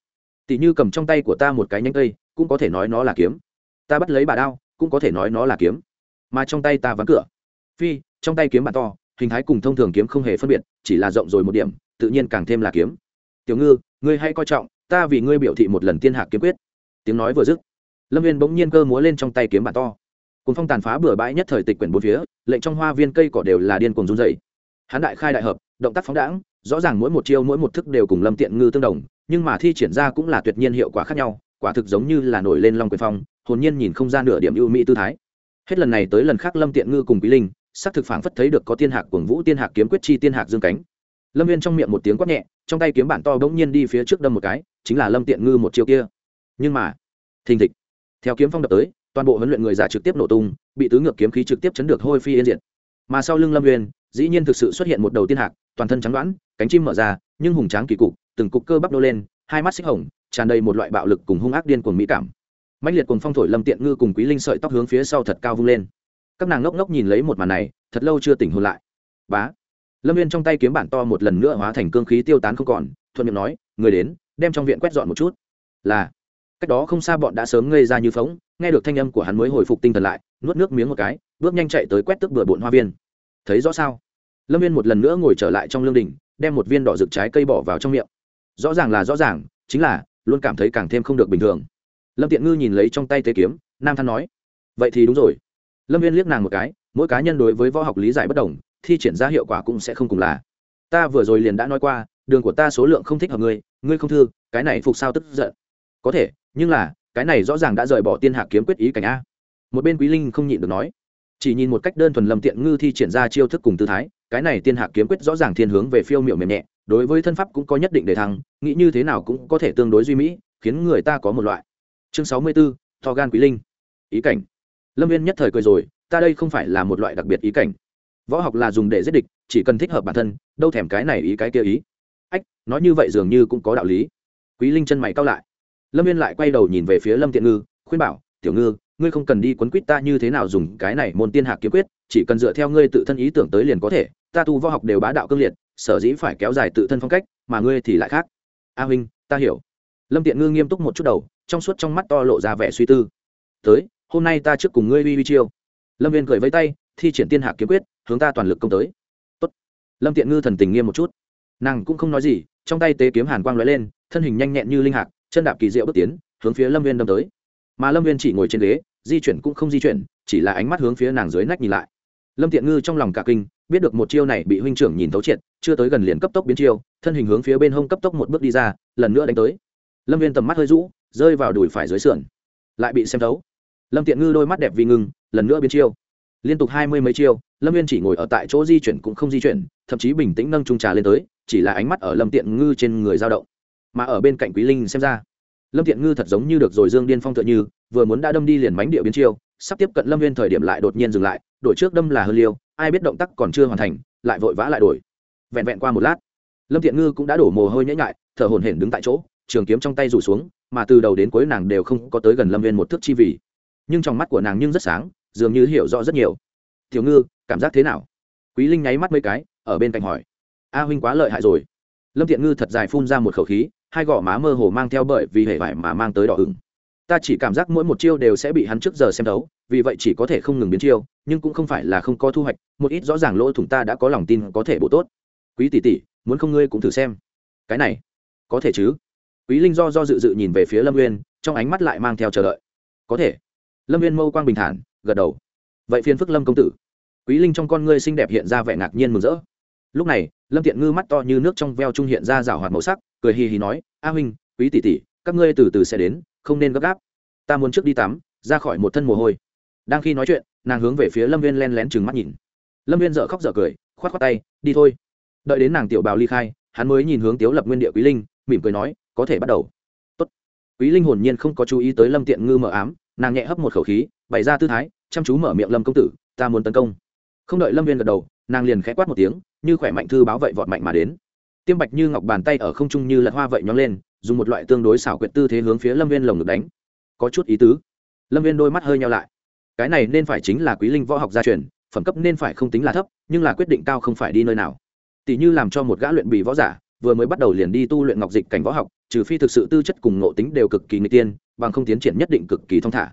S1: Tỷ như cầm trong tay của ta một cái nhánh cây, cũng có thể nói nó là kiếm. Ta bắt lấy bà đao, cũng có thể nói nó là kiếm. Mà trong tay ta vắng cửa. Phi, trong tay kiếm bà to, hình thái cùng thông thường kiếm không hề phân biệt, chỉ là rộng rồi một điểm, tự nhiên càng thêm là kiếm. Tiểu ngư, ngươi hay coi trọng, ta vì ngươi biểu thị một lần tiên hạc kiếm quyết. Tiếng nói vừa dứt, lâm viên bỗng nhiên cơ múa lên trong tay kiếm bà to. Cùng phong tàn phá bừa bãi nhất thời tịch quyển bốn phía, lệnh trong hoa viên cây cỏ đều là điên cuồng run dày hán đại khai đại hợp động tác phóng đãng, rõ ràng mỗi một chiêu, mỗi một thức đều cùng lâm tiện ngư tương đồng, nhưng mà thi triển ra cũng là tuyệt nhiên hiệu quả khác nhau, quả thực giống như là nổi lên long quyền phong, hồn nhiên nhìn không ra nửa điểm ưu mỹ tư thái. Hết lần này tới lần khác lâm tiện ngư cùng Bí linh sắc thực phảng phất thấy được có tiên hạc cuồng vũ, tiên hạc kiếm quyết chi, tiên hạc dương cánh. Lâm viên trong miệng một tiếng quát nhẹ, trong tay kiếm bản to bỗng nhiên đi phía trước đâm một cái, chính là lâm tiện ngư một chiêu kia. Nhưng mà, thình thịch. Theo kiếm phong đập tới, toàn bộ huấn luyện người giả trực tiếp nổ tung, bị tứ ngược kiếm khí trực tiếp chấn được hôi phi yên diệt mà sau lưng lâm uyên, dĩ nhiên thực sự xuất hiện một đầu tiên hạc, toàn thân trắng đoãn cánh chim mở ra, nhưng hùng tráng kỳ cục, từng cục cơ bắp nô lên, hai mắt xích hồng, tràn đầy một loại bạo lực cùng hung ác điên cuồng mỹ cảm. Mạnh liệt cùng phong thổi lâm tiện ngư cùng quý linh sợi tóc hướng phía sau thật cao vung lên. Các nàng ngốc ngốc nhìn lấy một màn này, thật lâu chưa tỉnh hôn lại. Bá. Lâm viên trong tay kiếm bản to một lần nữa hóa thành cương khí tiêu tán không còn, thuận miệng nói, người đến, đem trong viện quét dọn một chút. Là cách đó không xa bọn đã sớm ngây ra như phóng, nghe được thanh âm của hắn mới hồi phục tinh thần lại, nuốt nước miếng một cái, bước nhanh chạy tới quét tức bừa bộn hoa viên. Thấy rõ sao? Lâm viên một lần nữa ngồi trở lại trong lương đình đem một viên đỏ rực trái cây bỏ vào trong miệng. Rõ ràng là rõ ràng, chính là, luôn cảm thấy càng thêm không được bình thường. Lâm tiện ngư nhìn lấy trong tay tế kiếm, nam than nói, vậy thì đúng rồi. Lâm viên liếc nàng một cái, mỗi cá nhân đối với võ học lý giải bất đồng, thi triển ra hiệu quả cũng sẽ không cùng là. Ta vừa rồi liền đã nói qua, đường của ta số lượng không thích hợp ngươi ngươi không thư, cái này phục sao tức giận. Có thể nhưng là cái này rõ ràng đã rời bỏ tiên hạ kiếm quyết ý cảnh a. Một bên quý linh không nhịn được nói chỉ nhìn một cách đơn thuần lâm tiện ngư thi triển ra chiêu thức cùng tư thái cái này tiên hạ kiếm quyết rõ ràng thiên hướng về phiêu miệu mềm nhẹ đối với thân pháp cũng có nhất định để thăng nghĩ như thế nào cũng có thể tương đối duy mỹ khiến người ta có một loại. Chương sáu mươi 64, to gan quý linh. Ý cảnh. Lâm viên nhất thời cười rồi ta đây không phải là một loại đặc biệt ý cảnh. Võ học là dùng để giết địch chỉ cần thích hợp bản thân đâu thèm cái này ý cái kia ý. Ách nói như vậy dường như cũng có đạo lý. Quý linh chân mày cao lại lâm viên lại quay đầu nhìn về phía lâm tiện ngư, khuyên bảo, tiểu ngư, ngươi không cần đi quấn quýt ta như thế nào dùng cái này môn tiên hạc kiếm quyết, chỉ cần dựa theo ngươi tự thân ý tưởng tới liền có thể, ta tu võ học đều bá đạo cương liệt, sở dĩ phải kéo dài tự thân phong cách, mà ngươi thì lại khác. A huynh, ta hiểu. Lâm tiện ngư nghiêm túc một chút đầu, trong suốt trong mắt to lộ ra vẻ suy tư. Tới, hôm nay ta trước cùng ngươi uy uy chiêu. Lâm viên cười vây tay, thi triển tiên hạc kiếm quyết, hướng ta toàn lực công tới. Tốt. lâm tiện ngư thần tình nghiêm một chút. Nàng cũng không nói gì, trong tay tế kiếm hàn quang l ó e lên, thân hình nhanh nhẹn như linh hạc chân đạp kỳ diệu bước tiến, hướng phía lâm viên đâm tới. Mà lâm viên chỉ ngồi trên ghế, di chuyển cũng không di chuyển, chỉ là ánh mắt hướng phía nàng dưới nách nhìn lại. Lâm tiện ngư trong lòng cả kinh, biết được một chiêu này bị huynh trưởng nhìn thấu triệt, chưa tới gần liền cấp tốc biến chiêu, thân hình hướng phía bên hông cấp tốc một bước đi ra, lần nữa đánh tới. Lâm viên tầm mắt hơi rũ, rơi vào đùi phải dưới sườn, lại bị xem thấu. Lâm tiện ngư đôi mắt đẹp vì ngưng, lần nữa biến chiêu. Liên tục hai mươi mấy chiêu, lâm viên chỉ ngồi ở tại chỗ di chuyển cũng không di chuyển, thậm chí bình tĩnh nâng trung trà lên tới, chỉ là ánh mắt ở lâm tiện ngư trên người dao động mà ở bên cạnh quý linh xem ra, lâm thiện ngư thật giống như được rồi dương điên phong tựa như, vừa muốn đã đâm đi liền mánh địa biến chiêu, sắp tiếp cận lâm viên thời điểm lại đột nhiên dừng lại, đổi trước đâm là hơ liêu, ai biết động tác còn chưa hoàn thành, lại vội vã lại đổi. Vẹn vẹn qua một lát, lâm thiện ngư cũng đã đổ mồ hôi nhễ nhại, thở hổn hển đứng tại chỗ, trường kiếm trong tay rủ xuống, mà từ đầu đến cuối nàng đều không có tới gần lâm viên một thước chi vì nhưng trong mắt của nàng nhưng rất sáng, dường như hiểu rõ rất nhiều. Tiểu ngư, cảm giác thế nào? Quý linh nháy mắt mấy cái, ở bên cạnh hỏi. A huynh quá lợi hại rồi. Lâm thiện ngư thật dài phun ra một khẩu khí hai gò má mơ hồ mang theo bởi vì hệ vải mà mang tới đỏ hừng ta chỉ cảm giác mỗi một chiêu đều sẽ bị hắn trước giờ xem đấu vì vậy chỉ có thể không ngừng biến chiêu, nhưng cũng không phải là không có thu hoạch, một ít rõ ràng lỗ thủng ta đã có lòng tin có thể bổ tốt. Quý tỷ tỷ, muốn không ngươi cũng thử xem. Cái này, có thể chứ? Quý linh do do dự dự nhìn về phía lâm nguyên trong ánh mắt lại mang theo chờ đợi. Có thể. Lâm nguyên mâu quang bình thản, gật đầu. Vậy phiền phức lâm công tử. Quý linh trong con ngươi xinh đẹp hiện ra vẻ ngạc nhiên mừng rỡ. Lúc này lâm tiện ngư mắt to như nước trong veo trung hiện ra rào hoạt màu sắc, cười hì hì nói, a huynh, quý tỷ tỷ, các ngươi từ từ sẽ đến, không nên gấp gáp. Ta muốn trước đi tắm, ra khỏi một thân mồ hôi. Đang khi nói chuyện, nàng hướng về phía lâm viên len lén trừng mắt nhìn. Lâm viên dợ khóc dợ cười k h o á t k h o á t tay, đi thôi. Đợi đến nàng tiểu bào ly khai, hắn mới nhìn hướng tiếu lập nguyên địa quý linh, mỉm cười nói, có thể bắt đầu. Tốt. quý linh hồn nhiên không có chú ý tới lâm tiện ngư mờ ám, nàng nhẹ hấp một khẩu khí, bày ra tư thái, chăm chú mở miệng lâm công tử, ta muốn tấn công. Không đợi lâm viên gật đầu, nàng liền khẽ quát một tiếng như khỏe mạnh thư báo vậy vọt mạnh mà đến. Tiêm bạch như ngọc bàn tay ở không trung như lật hoa vậy nhóng lên, dùng một loại tương đối xảo quyệt tư thế hướng phía lâm viên lồng ngực đánh. Có chút ý tứ. Lâm viên đôi mắt hơi nhau lại. Cái này nên phải chính là quý linh võ học gia truyền, phẩm cấp nên phải không tính là thấp, nhưng là quyết định cao không phải đi nơi nào. Tỷ như làm cho một gã luyện bì võ giả, vừa mới bắt đầu liền đi tu luyện ngọc dịch cảnh võ học, trừ phi thực sự tư chất cùng ngộ tính đều cực kỳ người tiên, bằng không tiến triển nhất định cực kỳ thong thả.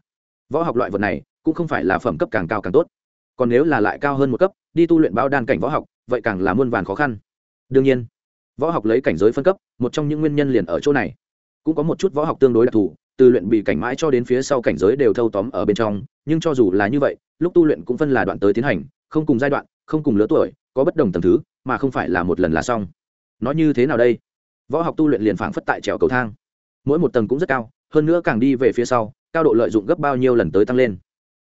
S1: Võ học loại vật này, cũng không phải là phẩm cấp càng cao càng tốt. Còn nếu là lại cao hơn một cấp đi tu luyện bao đan cảnh võ học, vậy càng là muôn vàn khó khăn. Đương nhiên, võ học lấy cảnh giới phân cấp, một trong những nguyên nhân liền ở chỗ này. Cũng có một chút võ học tương đối đặc thù, từ luyện bị cảnh mãi cho đến phía sau cảnh giới đều thâu tóm ở bên trong, nhưng cho dù là như vậy, lúc tu luyện cũng phân là đoạn tới tiến hành, không cùng giai đoạn, không cùng lứa tuổi, có bất đồng tầm thứ, mà không phải là một lần là xong. Nói như thế nào đây? Võ học tu luyện liền phảng phất tại trèo cầu thang. Mỗi một tầng cũng rất cao, hơn nữa càng đi về phía sau, cao độ lợi dụng gấp bao nhiêu lần tới tăng lên.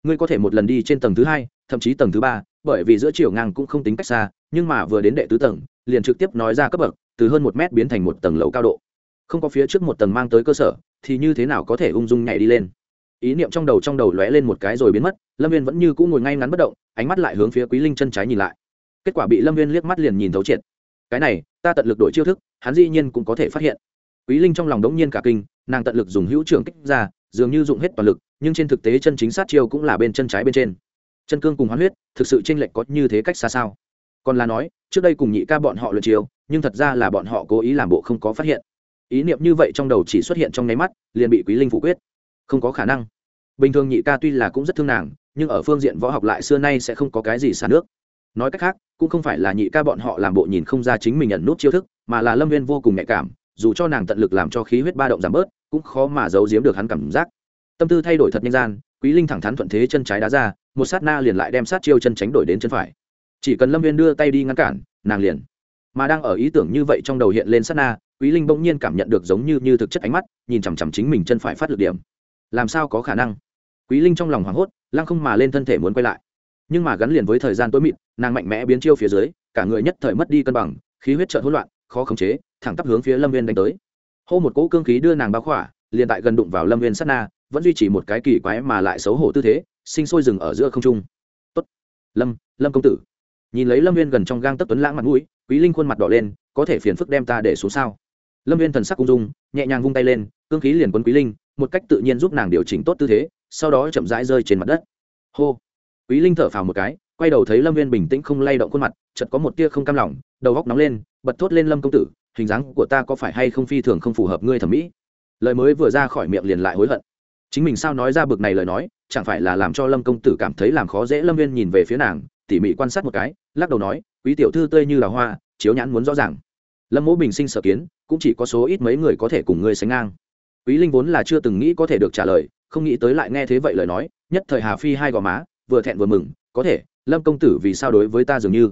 S1: Ngươi có thể một lần đi trên tầng thứ hai, thậm chí tầng thứ ba bởi vì giữa chiều ngang cũng không tính cách xa, nhưng mà vừa đến đệ tứ tầng, liền trực tiếp nói ra cấp bậc, từ hơn một mét biến thành một tầng lầu cao độ. Không có phía trước một tầng mang tới cơ sở, thì như thế nào có thể ung dung nhảy đi lên? Ý niệm trong đầu trong đầu lóe lên một cái rồi biến mất, lâm viên vẫn như cũ ngồi ngay ngắn bất động, ánh mắt lại hướng phía quý linh chân trái nhìn lại. Kết quả bị lâm viên liếc mắt liền nhìn thấu triệt. Cái này, ta tận lực đổi chiêu thức, hắn dĩ nhiên cũng có thể phát hiện. Quý linh trong lòng đống nhiên cả kinh, nàng tận lực dùng hữu trưởng kích ra, dường như dùng hết toàn lực, nhưng trên thực tế chân chính sát chiêu cũng là bên chân trái bên trên chân cương cùng hoán huyết, thực sự tranh lệch có như thế cách xa sao? Còn là nói, trước đây cùng nhị ca bọn họ lượt chiều nhưng thật ra là bọn họ cố ý làm bộ không có phát hiện. Ý niệm như vậy trong đầu chỉ xuất hiện trong nháy mắt, liền bị quý linh phủ quyết. Không có khả năng. Bình thường nhị ca tuy là cũng rất thương nàng, nhưng ở phương diện võ học lại xưa nay sẽ không có cái gì xả nước. Nói cách khác, cũng không phải là nhị ca bọn họ làm bộ nhìn không ra chính mình nhận nút chiêu thức, mà là lâm viên vô cùng nhạy cảm, dù cho nàng tận lực làm cho khí huyết ba động giảm bớt, cũng khó mà giấu giếm được hắn cảm giác. Tâm tư thay đổi thật nhanh gian, quý linh thẳng thắn thuận thế chân trái đá ra một sát na liền lại đem sát chiêu chân tránh đổi đến chân phải. Chỉ cần lâm viên đưa tay đi ngăn cản, nàng liền. Mà đang ở ý tưởng như vậy trong đầu hiện lên sát na, quý linh bỗng nhiên cảm nhận được giống như như thực chất ánh mắt, nhìn chằm chằm chính mình chân phải phát lực điểm. Làm sao có khả năng? Quý linh trong lòng hoảng hốt, lăng không mà lên thân thể muốn quay lại. Nhưng mà gắn liền với thời gian tối mịt, nàng mạnh mẽ biến chiêu phía dưới, cả người nhất thời mất đi cân bằng, khí huyết trợn hỗn loạn, khó khống chế, thẳng tắp hướng phía lâm viên đánh tới. Hô một cỗ cương khí đưa nàng bao khỏa, liền tại gần đụng vào lâm viên sát na, vẫn duy trì một cái kỳ quái mà lại xấu hổ tư thế sinh sôi rừng ở giữa không trung. Tốt. Lâm lâm công tử. Nhìn lấy lâm viên gần trong gang tấc tuấn lãng mặt mũi, quý linh khuôn mặt đỏ lên, có thể phiền phức đem ta để xuống sao? Lâm viên thần sắc cung dung, nhẹ nhàng vung tay lên, cương khí liền quấn quý linh, một cách tự nhiên giúp nàng điều chỉnh tốt tư thế, sau đó chậm rãi rơi trên mặt đất. Hô. Quý linh thở phào một cái, quay đầu thấy lâm viên bình tĩnh không lay động khuôn mặt, chợt có một tia không cam lòng, đầu góc nóng lên, bật thốt lên lâm công tử, hình dáng của ta có phải hay không phi thường không phù hợp ngươi thẩm mỹ? Lời mới vừa ra khỏi miệng liền lại hối hận chính mình sao nói ra bực này lời nói, chẳng phải là làm cho lâm công tử cảm thấy làm khó dễ lâm viên nhìn về phía nàng, tỉ mỉ quan sát một cái, lắc đầu nói, quý tiểu thư tươi như là hoa, chiếu nhãn muốn rõ ràng. Lâm mỗ bình sinh sở kiến, cũng chỉ có số ít mấy người có thể cùng ngươi sánh ngang. Quý linh vốn là chưa từng nghĩ có thể được trả lời, không nghĩ tới lại nghe thế vậy lời nói, nhất thời hà phi hai gò má, vừa thẹn vừa mừng, có thể, lâm công tử vì sao đối với ta dường như?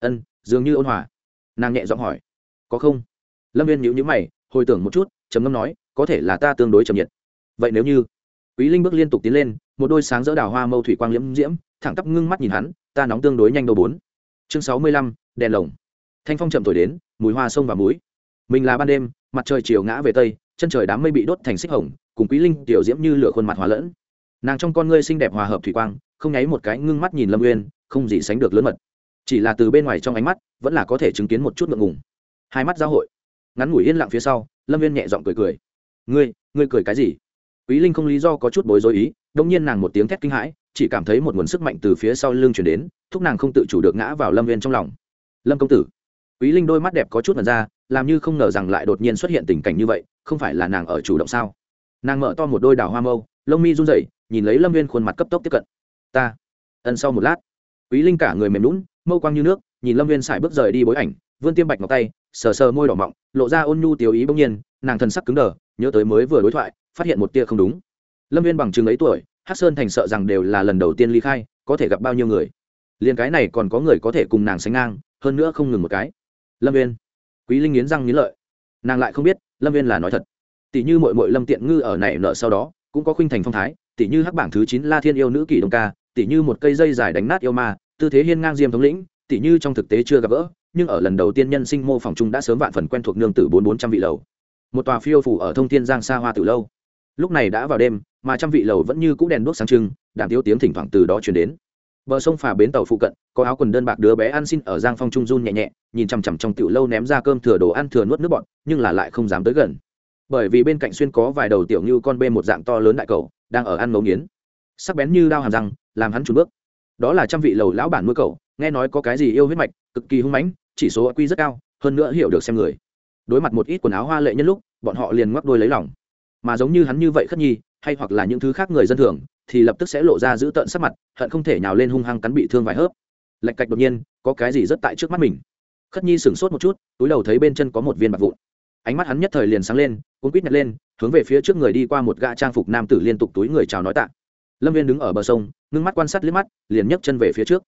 S1: Ân, dường như ôn hòa. Nàng nhẹ giọng hỏi. Có không? Lâm viên nhữ nhữ mày, hồi tưởng một chút, trầm ngâm nói, có thể là ta tương đối trầm nhiệt. Vậy nếu như quý linh bước liên tục tiến lên, một đôi sáng rỡ đào hoa mâu thủy quang liễm diễm, thẳng tắp ngưng mắt nhìn hắn, ta nóng tương đối nhanh đầu bốn. Chương sáu mươi lăm, đèn lồng. Thanh phong chậm thổi đến, mùi hoa sông và muối. Mình là ban đêm, mặt trời chiều ngã về tây, chân trời đám mây bị đốt thành xích hồng, cùng quý linh, tiểu diễm như lửa khuôn mặt hòa lẫn. Nàng trong con ngươi xinh đẹp hòa hợp thủy quang, không nháy một cái ngưng mắt nhìn lâm uyên, không gì sánh được lớn mật. Chỉ là từ bên ngoài trong ánh mắt, vẫn là có thể chứng kiến một chút ngượng ngùng. Hai mắt giao hội. Ngắn ngủi yên lặng phía sau, lâm viên nhẹ giọng cười cười. Ngươi ngươi cười cái gì? Quý linh không lý do có chút bối rối ý đông nhiên nàng một tiếng thét kinh hãi, chỉ cảm thấy một nguồn sức mạnh từ phía sau lưng chuyển đến, thúc nàng không tự chủ được ngã vào lâm viên trong lòng. Lâm công tử. Quý linh đôi mắt đẹp có chút mật ra, làm như không ngờ rằng lại đột nhiên xuất hiện tình cảnh như vậy, không phải là nàng ở chủ động sao? Nàng mở to một đôi đào hoa mâu, lông mi run rẩy, nhìn lấy lâm viên khuôn mặt cấp tốc tiếp cận. Ta. Ân sau một lát, quý linh cả người mềm lún mâu quang như nước, nhìn lâm viên xài bước rời đi bối ảnh, vươn tiêm bạch ngọc tay, sờ sờ môi đỏ mọng, lộ ra ôn nhu tiểu ý bỗng nhiên, nàng thần sắc cứng đờ, nhớ tới mới vừa đối thoại phát hiện một tia không đúng. Lâm viên bằng chừng ấy tuổi hát sơn thành sợ rằng đều là lần đầu tiên ly khai, có thể gặp bao nhiêu người. Liền cái này còn có người có thể cùng nàng sánh ngang, hơn nữa không ngừng một cái. Lâm viên. Quý linh nghiến răng nghiến lợi. Nàng lại không biết, lâm viên là nói thật. Tỷ như mội mội lâm tiện ngư ở này nợ sau đó, cũng có khuynh thành phong thái, tỷ như hắc bảng thứ chín la thiên yêu nữ kỷ đông ca, tỷ như một cây dây dài đánh nát yêu ma, tư thế hiên ngang diêm thống lĩnh, tỷ như trong thực tế chưa gặp gỡ, nhưng ở lần đầu tiên nhân sinh mô phỏng chung đã sớm vạn phần quen thuộc nương tử bốn bốn trăm vị lầu. Một tòa phiêu phủ ở thông thiên giang xa hoa từ lâu lúc này đã vào đêm, mà trăm vị lầu vẫn như cũ đèn đuốc sáng trưng đàm tiêu tiếng thỉnh thoảng từ đó chuyển đến. Bờ sông phà bến tàu phụ cận, có áo quần đơn bạc đứa bé ăn xin ở giang phong trung run nhẹ nhẹ, nhìn chằm chằm trong tiểu lâu ném ra cơm thừa đồ ăn thừa nuốt nước bọn nhưng là lại không dám tới gần. Bởi vì bên cạnh xuyên có vài đầu tiểu như con bê một dạng to lớn đại cầu, đang ở ăn ngấu nghiến. Sắc bén như đao hàm răng, làm hắn trùn bước. Đó là trăm vị lầu lão bản nuôi cậu, nghe nói có cái gì yêu huyết mạch, cực kỳ hung mãnh, chỉ số quy rất cao, hơn nữa hiểu được xem người. Đối mặt một ít quần áo hoa lệ nhân lúc, bọn họ liền ngoắc đôi lấy lòng mà giống như hắn như vậy khất nhi, hay hoặc là những thứ khác người dân thường, thì lập tức sẽ lộ ra giữ tợn sắc mặt, hận không thể nào lên hung hăng cắn bị thương vài hớp. Lạch cạch đột nhiên, có cái gì rất tại trước mắt mình? Khất nhi sửng sốt một chút, túi đầu thấy bên chân có một viên bạc vụn. Ánh mắt hắn nhất thời liền sáng lên cuốn quýt nhặt lên, hướng về phía trước người đi qua một gã trang phục nam tử liên tục túi người chào nói tạ. Lâm viên đứng ở bờ sông, ngưng mắt quan sát liếc mắt, liền nhấc chân về phía trước.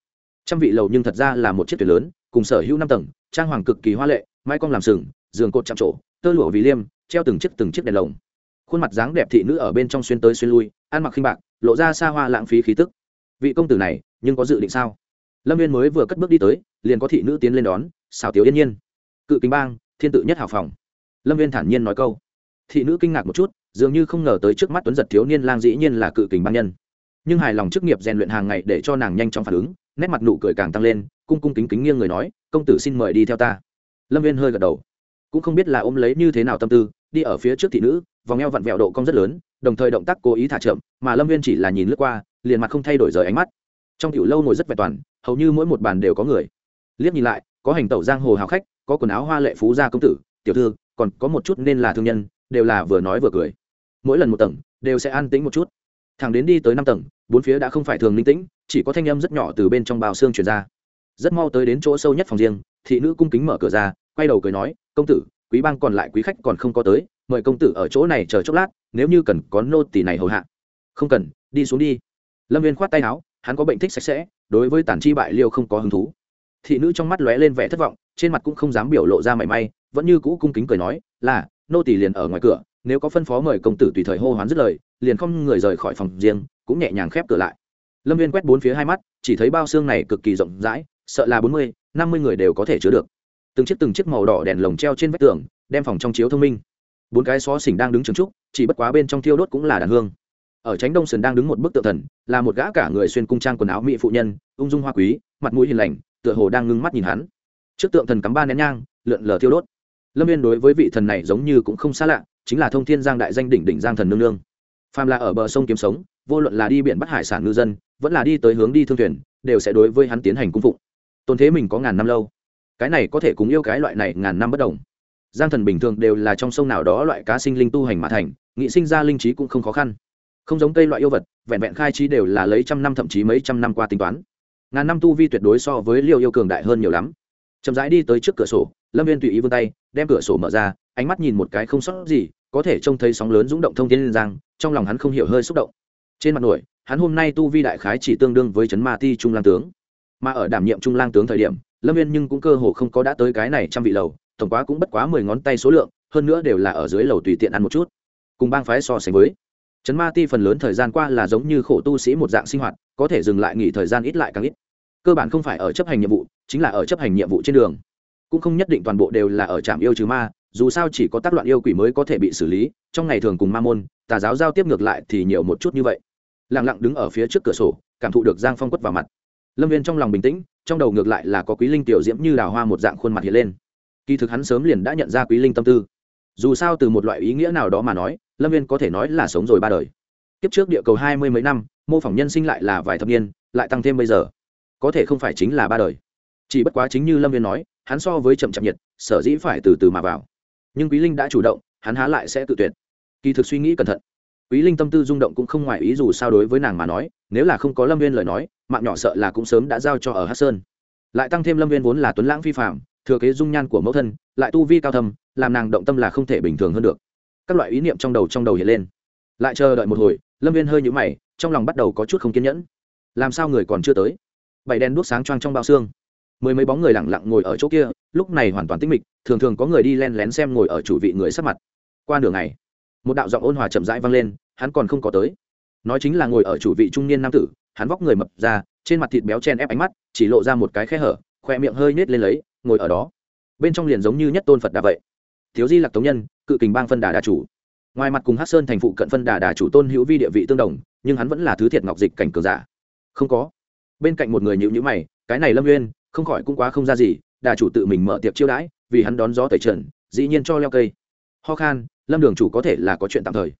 S1: Trăm vị lầu nhưng thật ra là một chiếc thuyền lớn, cùng sở hữu năm tầng, trang hoàng cực kỳ hoa lệ mai cong làm sừng, giường cột chạm trổ, tơ lụa vì liêm, treo từng chiếc từng chiếc đèn lồng khuôn mặt dáng đẹp thị nữ ở bên trong xuyên tới xuyên lui, ăn mặc khinh bạc, lộ ra xa hoa lãng phí khí tức. Vị công tử này, nhưng có dự định sao? Lâm viên mới vừa cất bước đi tới, liền có thị nữ tiến lên đón xào tiểu yên nhiên. Cự kính bang, thiên tự nhất hào phòng. Lâm viên thản nhiên nói câu. Thị nữ kinh ngạc một chút, dường như không ngờ tới trước mắt tuấn giật thiếu niên lang dĩ nhiên là cự kính bang nhân. Nhưng hài lòng chức nghiệp rèn luyện hàng ngày để cho nàng nhanh chóng phản ứng, nét mặt nụ cười càng tăng lên, cung cung kính kính nghiêng người nói, công tử xin mời đi theo ta. Lâm viên hơi gật đầu. Cũng không biết là ôm lấy như thế nào tâm tư, đi ở phía trước thị nữ vòng eo vặn vẹo độ cong rất lớn, đồng thời động tác cố ý thả chậm, mà lâm viên chỉ là nhìn lướt qua, liền mặt không thay đổi rời ánh mắt. Trong tiểu lâu ngồi rất vẹn toàn, hầu như mỗi một bàn đều có người. Liếc nhìn lại, có hành tẩu giang hồ hào khách, có quần áo hoa lệ phú gia công tử, tiểu thư, còn có một chút nên là thương nhân, đều là vừa nói vừa cười. Mỗi lần một tầng, đều sẽ an tĩnh một chút. Thằng đến đi tới năm tầng, bốn phía đã không phải thường linh tĩnh, chỉ có thanh âm rất nhỏ từ bên trong bào xương truyền ra. Rất mau tới đến chỗ sâu nhất phòng riêng, thị nữ cung kính mở cửa ra, quay đầu cười nói, công tử, quý bang còn lại quý khách còn không có tới mời công tử ở chỗ này chờ chốc lát, nếu như cần có nô tỳ này hầu hạ. Không cần, đi xuống đi. Lâm viên khoát tay áo, hắn có bệnh thích sạch sẽ, đối với tản chi bại liêu không có hứng thú. Thị nữ trong mắt lóe lên vẻ thất vọng, trên mặt cũng không dám biểu lộ ra mảy may, vẫn như cũ cung kính cười nói, là, nô tỳ liền ở ngoài cửa, nếu có phân phó mời công tử tùy thời hô hoán dứt lời, liền không người rời khỏi phòng riêng, cũng nhẹ nhàng khép cửa lại. Lâm viên quét bốn phía hai mắt, chỉ thấy bao xương này cực kỳ rộng rãi, sợ là bốn mươi, năm mươi người đều có thể chứa được. Từng chiếc từng chiếc màu đỏ đèn lồng treo trên vách tường, đem phòng trong chiếu thông minh bốn cái xó xỉnh đang đứng trường trúc, chỉ bất quá bên trong thiêu đốt cũng là đàn hương. Ở tránh đông sườn đang đứng một bức tượng thần, là một gã cả người xuyên cung trang quần áo mỹ phụ nhân, ung dung hoa quý, mặt mũi hiền lành, tựa hồ đang ngưng mắt nhìn hắn. Trước tượng thần cắm ba nén nhang, lượn lờ thiêu đốt. Lâm viên đối với vị thần này giống như cũng không xa lạ, chính là thông thiên giang đại danh đỉnh đỉnh giang thần nương nương. Phàm là ở bờ sông kiếm sống, vô luận là đi biển bắt hải sản ngư dân, vẫn là đi tới hướng đi thương thuyền, đều sẽ đối với hắn tiến hành cung phụng. Tôn thế mình có ngàn năm lâu. Cái này có thể cùng yêu cái loại này ngàn năm bất đồng giang thần bình thường đều là trong sông nào đó loại cá sinh linh tu hành mà thành, nghị sinh ra linh trí cũng không khó khăn. Không giống cây loại yêu vật, vẹn vẹn khai trí đều là lấy trăm năm thậm chí mấy trăm năm qua tính toán. Ngàn năm tu vi tuyệt đối so với liều yêu cường đại hơn nhiều lắm. Chậm rãi đi tới trước cửa sổ, lâm viên tùy ý vươn tay, đem cửa sổ mở ra, ánh mắt nhìn một cái không sót gì, có thể trông thấy sóng lớn rúng động thông tin lên giang, trong lòng hắn không hiểu hơi xúc động. Trên mặt nổi, hắn hôm nay tu vi đại khái chỉ tương đương với Trấn ma ti trung lang tướng. Mà ở đảm nhiệm trung lang tướng thời điểm, lâm viên nhưng cũng cơ hồ không có đã tới cái này trăm vị lầu tổng quá cũng bất quá mười ngón tay số lượng, hơn nữa đều là ở dưới lầu tùy tiện ăn một chút. Cùng bang phái so sánh với, trấn ma ti phần lớn thời gian qua là giống như khổ tu sĩ một dạng sinh hoạt, có thể dừng lại nghỉ thời gian ít lại càng ít. Cơ bản không phải ở chấp hành nhiệm vụ, chính là ở chấp hành nhiệm vụ trên đường. Cũng không nhất định toàn bộ đều là ở trạm yêu trừ ma, dù sao chỉ có tác loạn yêu quỷ mới có thể bị xử lý, trong ngày thường cùng ma môn, tà giáo giao tiếp ngược lại thì nhiều một chút như vậy. Lặng lặng đứng ở phía trước cửa sổ, cảm thụ được giang phong quất vào mặt. Lâm viên trong lòng bình tĩnh, trong đầu ngược lại là có quý linh tiểu diễm như đào hoa một dạng khuôn mặt hiện lên kỳ thực hắn sớm liền đã nhận ra quý linh tâm tư. Dù sao từ một loại ý nghĩa nào đó mà nói, lâm viên có thể nói là sống rồi ba đời. Kiếp trước địa cầu hai mươi mấy năm, mô phỏng nhân sinh lại là vài thập niên, lại tăng thêm bây giờ. Có thể không phải chính là ba đời. Chỉ bất quá chính như lâm viên nói, hắn so với chậm chậm nhiệt, sở dĩ phải từ từ mà vào. Nhưng quý linh đã chủ động, hắn há lại sẽ tự tuyệt. Kỳ thực suy nghĩ cẩn thận. Quý linh tâm tư rung động cũng không ngoài ý dù sao đối với nàng mà nói, nếu là không có lâm viên lời nói, mạng nhỏ sợ là cũng sớm đã giao cho ở hát sơn. Lại tăng thêm lâm viên vốn là tuấn lãng phi phạm thừa kế dung nhan của mẫu thân, lại tu vi cao thầm làm nàng động tâm là không thể bình thường hơn được. Các loại ý niệm trong đầu trong đầu hiện lên. Lại chờ đợi một hồi, lâm viên hơi nhũ mày, trong lòng bắt đầu có chút không kiên nhẫn. Làm sao người còn chưa tới? Bảy đèn đuốc sáng choang trong bao xương. Mười mấy bóng người lẳng lặng ngồi ở chỗ kia, lúc này hoàn toàn tĩnh mịch, thường thường có người đi len lén xem ngồi ở chủ vị người sắp mặt. Qua đường này một đạo giọng ôn hòa chậm rãi vang lên, hắn còn không có tới. Nói chính là ngồi ở chủ vị trung niên nam tử, hắn vóc người mập ra, trên mặt thịt béo chen ép ánh mắt, chỉ lộ ra một cái khe hở, khoe miệng hơi nết lên lấy ngồi ở đó. Bên trong liền giống như nhất tôn phật đà vậy. Thiếu di lặc tống nhân, cự kình bang phân đà đà chủ. Ngoài mặt cùng hát sơn thành phụ cận phân đà đà chủ tôn hữu vi địa vị tương đồng, nhưng hắn vẫn là thứ thiệt ngọc dịch cảnh cường giả. Không có. Bên cạnh một người nhịu nhữ mày, cái này lâm nguyên không khỏi cũng quá không ra gì, đà chủ tự mình mở tiệc chiêu đãi, vì hắn đón gió tẩy trần, dĩ nhiên cho leo cây. Ho khan, lâm đường chủ có thể là có chuyện tạm thời.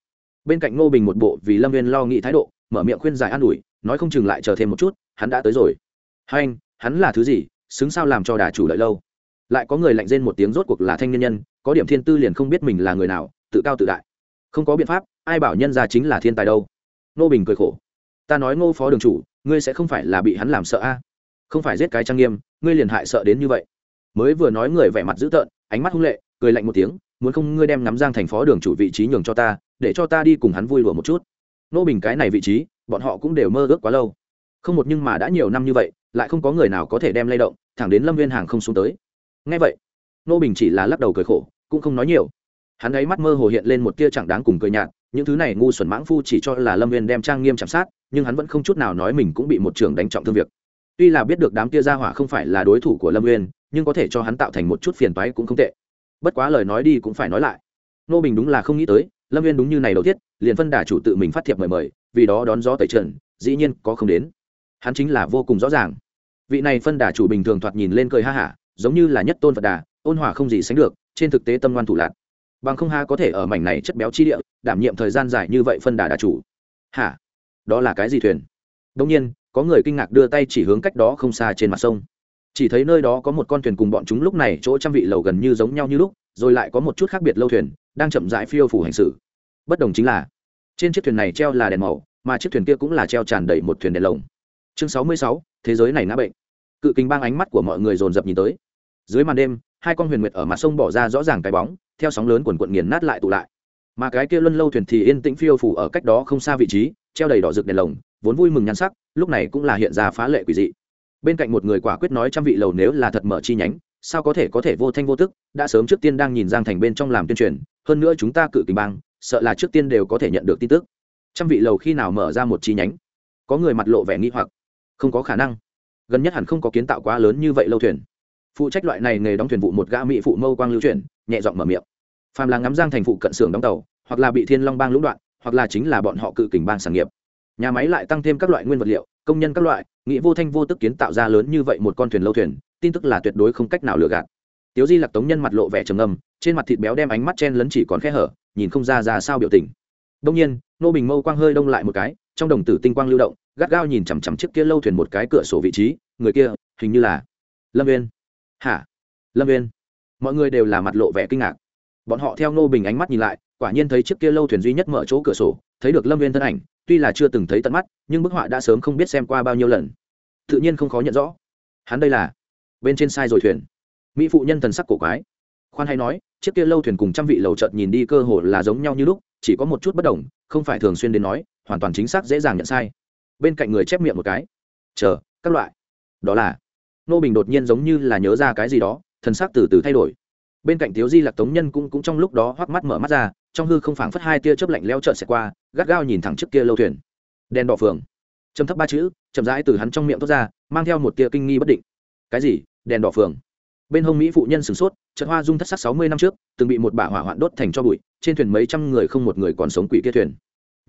S1: Bên cạnh ngô bình một bộ vì lâm nguyên lo nghĩ thái độ, mở miệng khuyên giải an ủi, nói không chừng lại chờ thêm một chút, hắn đã tới rồi. Hai anh, hắn là thứ gì xứng sao làm cho đà chủ lợi lâu. Lại có người lạnh rên một tiếng rốt cuộc là thanh niên nhân, có điểm thiên tư liền không biết mình là người nào, tự cao tự đại. Không có biện pháp, ai bảo nhân ra chính là thiên tài đâu. Nô bình cười khổ. Ta nói ngô phó đường chủ, ngươi sẽ không phải là bị hắn làm sợ a? Không phải giết cái trang nghiêm, ngươi liền hại sợ đến như vậy. Mới vừa nói người vẻ mặt dữ tợn, ánh mắt hung lệ, cười lạnh một tiếng, muốn không ngươi đem nắm giang thành phó đường chủ vị trí nhường cho ta, để cho ta đi cùng hắn vui lùa một chút. Nô bình cái này vị trí, bọn họ cũng đều mơ ước quá lâu. Không một nhưng mà đã nhiều năm như vậy lại không có người nào có thể đem lay động, thẳng đến lâm viên hàng không xuống tới. Ngay vậy, nô bình chỉ là lắc đầu cười khổ, cũng không nói nhiều. Hắn ấy mắt mơ hồ hiện lên một tia chẳng đáng cùng cười nhạt, những thứ này ngu xuẩn mãng phu chỉ cho là lâm viên đem trang nghiêm chạm sát, nhưng hắn vẫn không chút nào nói mình cũng bị một trường đánh trọng thương việc. Tuy là biết được đám tia ra hỏa không phải là đối thủ của lâm viên, nhưng có thể cho hắn tạo thành một chút phiền toái cũng không tệ. Bất quá lời nói đi cũng phải nói lại. Nô bình đúng là không nghĩ tới, lâm viên đúng như này đầu tiết liền phân đà chủ tự mình phát thiệp mời mời, vì đó đón gió tẩy trần, dĩ nhiên có không đến hắn chính là vô cùng rõ ràng. Vị này phân đà chủ bình thường thoạt nhìn lên cười ha hả, giống như là nhất tôn phật đà, ôn hòa không gì sánh được, trên thực tế tâm ngoan thủ lạc bằng không ha có thể ở mảnh này chất béo chi địa, đảm nhiệm thời gian dài như vậy phân đà đà chủ. Hả? Đó là cái gì thuyền? Đông nhiên, có người kinh ngạc đưa tay chỉ hướng cách đó không xa trên mặt sông. Chỉ thấy nơi đó có một con thuyền cùng bọn chúng lúc này chỗ trăm vị lầu gần như giống nhau như lúc, rồi lại có một chút khác biệt lâu thuyền, đang chậm rãi phiêu phủ hành xử bất đồng chính là, trên chiếc thuyền này treo là đèn màu, mà chiếc thuyền kia cũng là treo tràn đầy một thuyền đèn lồng chương sáu mươi sáu, thế giới này ngã bệnh. Cự kinh bang ánh mắt của mọi người dồn dập nhìn tới. Dưới màn đêm, hai con huyền nguyệt ở mặt sông bỏ ra rõ ràng cái bóng, theo sóng lớn quần quận nghiền nát lại tụ lại. Mà cái kia luân lâu thuyền thì yên tĩnh phiêu phủ ở cách đó không xa vị trí, treo đầy đỏ rực đèn lồng, vốn vui mừng nhan sắc, lúc này cũng là hiện ra phá lệ quỷ dị. Bên cạnh một người quả quyết nói trăm vị lầu nếu là thật mở chi nhánh, sao có thể có thể vô thanh vô tức, đã sớm trước tiên đang nhìn giang thành bên trong làm tuyên truyền, hơn nữa chúng ta cự kinh bang, sợ là trước tiên đều có thể nhận được tin tức. Trăm vị lầu khi nào mở ra một chi nhánh? Có người mặt lộ vẻ nghi hoặc không có khả năng. Gần nhất hẳn không có kiến tạo quá lớn như vậy lâu thuyền. Phụ trách loại này nghề đóng thuyền vụ một gã mỹ phụ mâu quang lưu chuyển, nhẹ giọng mở miệng. Phàm là ngắm giang thành phụ cận xưởng đóng tàu, hoặc là bị thiên long bang lũng đoạn, hoặc là chính là bọn họ cự kình bang sản nghiệp. Nhà máy lại tăng thêm các loại nguyên vật liệu, công nhân các loại nghĩ vô thanh vô tức kiến tạo ra lớn như vậy một con thuyền lâu thuyền, tin tức là tuyệt đối không cách nào lừa gạt. Tiếu di lặc tống nhân mặt lộ vẻ trầm ngâm, trên mặt thịt béo đem ánh mắt chen lấn chỉ còn khe hở, nhìn không ra ra sao biểu tình. Đông nhiên, nô bình mâu quang hơi đông lại một cái, trong đồng tử tinh quang lưu động gắt gao nhìn chằm chằm chiếc kia lâu thuyền một cái cửa sổ vị trí, người kia, hình như là lâm viên hả? Lâm viên mọi người đều là mặt lộ vẻ kinh ngạc. Bọn họ theo nô bình ánh mắt nhìn lại, quả nhiên thấy chiếc kia lâu thuyền duy nhất mở chỗ cửa sổ, thấy được lâm viên thân ảnh, tuy là chưa từng thấy tận mắt, nhưng bức họa đã sớm không biết xem qua bao nhiêu lần. Tự nhiên không khó nhận rõ. Hắn đây là bên trên sai rồi thuyền. Mỹ phụ nhân thần sắc cổ quái. Khoan hay nói, chiếc kia lâu thuyền cùng trăm vị lầu chợt nhìn đi cơ hồ là giống nhau như lúc, chỉ có một chút bất đồng, không phải thường xuyên đến nói, hoàn toàn chính xác dễ dàng nhận sai bên cạnh người chép miệng một cái. Chờ, các loại. Đó là nô bình đột nhiên giống như là nhớ ra cái gì đó, thần sắc từ từ thay đổi. Bên cạnh thiếu di lạc tống nhân cũng cũng trong lúc đó hoắc mắt mở mắt ra, trong hư không phảng phất hai tia chớp lạnh leo trợn xẹt qua, gắt gao nhìn thẳng trước kia lâu thuyền. Đèn đỏ phường. Châm thấp ba chữ, chậm rãi từ hắn trong miệng thoát ra, mang theo một tia kinh nghi bất định. Cái gì? Đèn đỏ phường. Bên hông mỹ phụ nhân sửng sốt trận hoa dung thất sắc sáu mươi năm trước, từng bị một bả hỏa hoạn đốt thành cho bụi, trên thuyền mấy trăm người không một người còn sống quỷ kia thuyền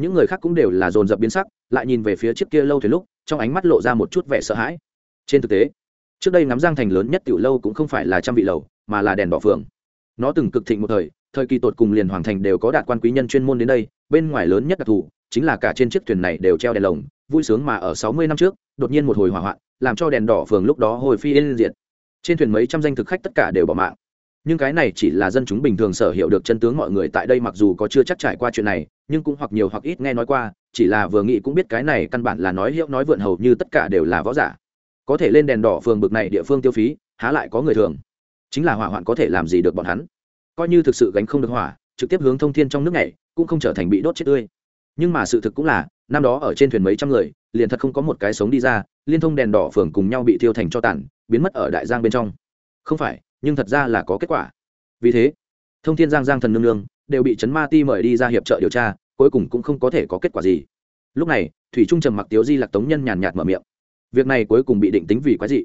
S1: những người khác cũng đều là dồn dập biến sắc, lại nhìn về phía chiếc kia lâu thuyền lúc, trong ánh mắt lộ ra một chút vẻ sợ hãi. Trên thực tế, trước đây ngắm giang thành lớn nhất tiểu lâu cũng không phải là trăm vị lầu, mà là đèn đỏ phường. Nó từng cực thịnh một thời thời kỳ tột cùng liền hoàng thành đều có đạt quan quý nhân chuyên môn đến đây, bên ngoài lớn nhất đặc thù, chính là cả trên chiếc thuyền này đều treo đèn lồng, vui sướng mà ở sáu mươi năm trước, đột nhiên một hồi hỏa hoạn, làm cho đèn đỏ phường lúc đó hồi phi yên diệt. Trên thuyền mấy trăm danh thực khách tất cả đều bỏ mạng nhưng cái này chỉ là dân chúng bình thường sở hiểu được chân tướng mọi người tại đây mặc dù có chưa chắc trải qua chuyện này, nhưng cũng hoặc nhiều hoặc ít nghe nói qua, chỉ là vừa nghĩ cũng biết cái này căn bản là nói hiệu nói vượn hầu như tất cả đều là võ giả. Có thể lên đèn đỏ phường bực này địa phương tiêu phí, há lại có người thường. Chính là hỏa hoạn có thể làm gì được bọn hắn? Coi như thực sự gánh không được hỏa, trực tiếp hướng thông thiên trong nước này cũng không trở thành bị đốt chết tươi. Nhưng mà sự thực cũng là, năm đó ở trên thuyền mấy trăm người, liền thật không có một cái sống đi ra, liên thông đèn đỏ phường cùng nhau bị tiêu thành cho tàn, biến mất ở đại giang bên trong. Không phải nhưng thật ra là có kết quả. Vì thế thông thiên giang giang thần nương nương đều bị trấn ma ti mời đi ra hiệp trợ điều tra cuối cùng cũng không có thể có kết quả gì. Lúc này thủy trung trầm mặc tiếu di lạc tống nhân nhàn nhạt mở miệng. Việc này cuối cùng bị định tính vì quái dị.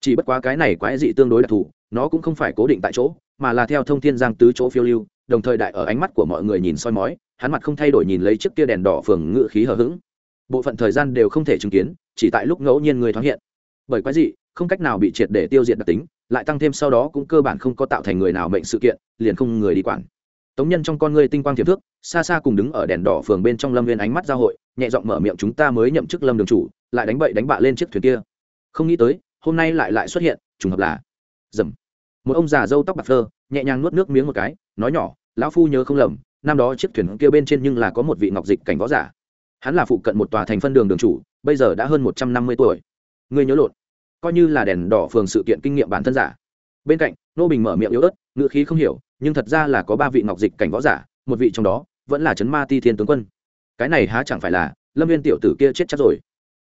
S1: Chỉ bất quá cái này quái dị tương đối đặc thù nó cũng không phải cố định tại chỗ mà là theo thông thiên giang tứ chỗ phiêu lưu đồng thời đại ở ánh mắt của mọi người nhìn soi mói hắn mặt không thay đổi nhìn lấy chiếc kia đèn đỏ phường ngự khí hờ hững. Bộ phận thời gian đều không thể chứng kiến chỉ tại lúc ngẫu nhiên người thoáng hiện. Bởi quái dị, không cách nào bị triệt để tiêu diệt đặc tính lại tăng thêm sau đó cũng cơ bản không có tạo thành người nào mệnh sự kiện, liền không người đi quản. Tống nhân trong con ngươi tinh quang tiềm thước, xa xa cùng đứng ở đèn đỏ phường bên trong lâm viên ánh mắt giao hội, nhẹ giọng mở miệng chúng ta mới nhậm chức lâm đường chủ, lại đánh bậy đánh bạ lên chiếc thuyền kia. Không nghĩ tới, hôm nay lại lại xuất hiện, trùng hợp là, dầm. Một ông già râu tóc bạc phơ, nhẹ nhàng nuốt nước miếng một cái, nói nhỏ, lão phu nhớ không lầm, năm đó chiếc thuyền kia bên trên nhưng là có một vị ngọc dịch cảnh võ giả. Hắn là phụ cận một tòa thành phân đường đường chủ, bây giờ đã hơn một trăm năm mươi tuổi. Ngươi nhớ lộn coi như là đèn đỏ phường sự kiện kinh nghiệm bản thân giả. Bên cạnh, nô bình mở miệng yếu ớt, ngữ khí không hiểu, nhưng thật ra là có ba vị ngọc dịch cảnh võ giả, một vị trong đó vẫn là trấn ma ti thiên tướng quân. Cái này há chẳng phải là lâm viên tiểu tử kia chết chắc rồi.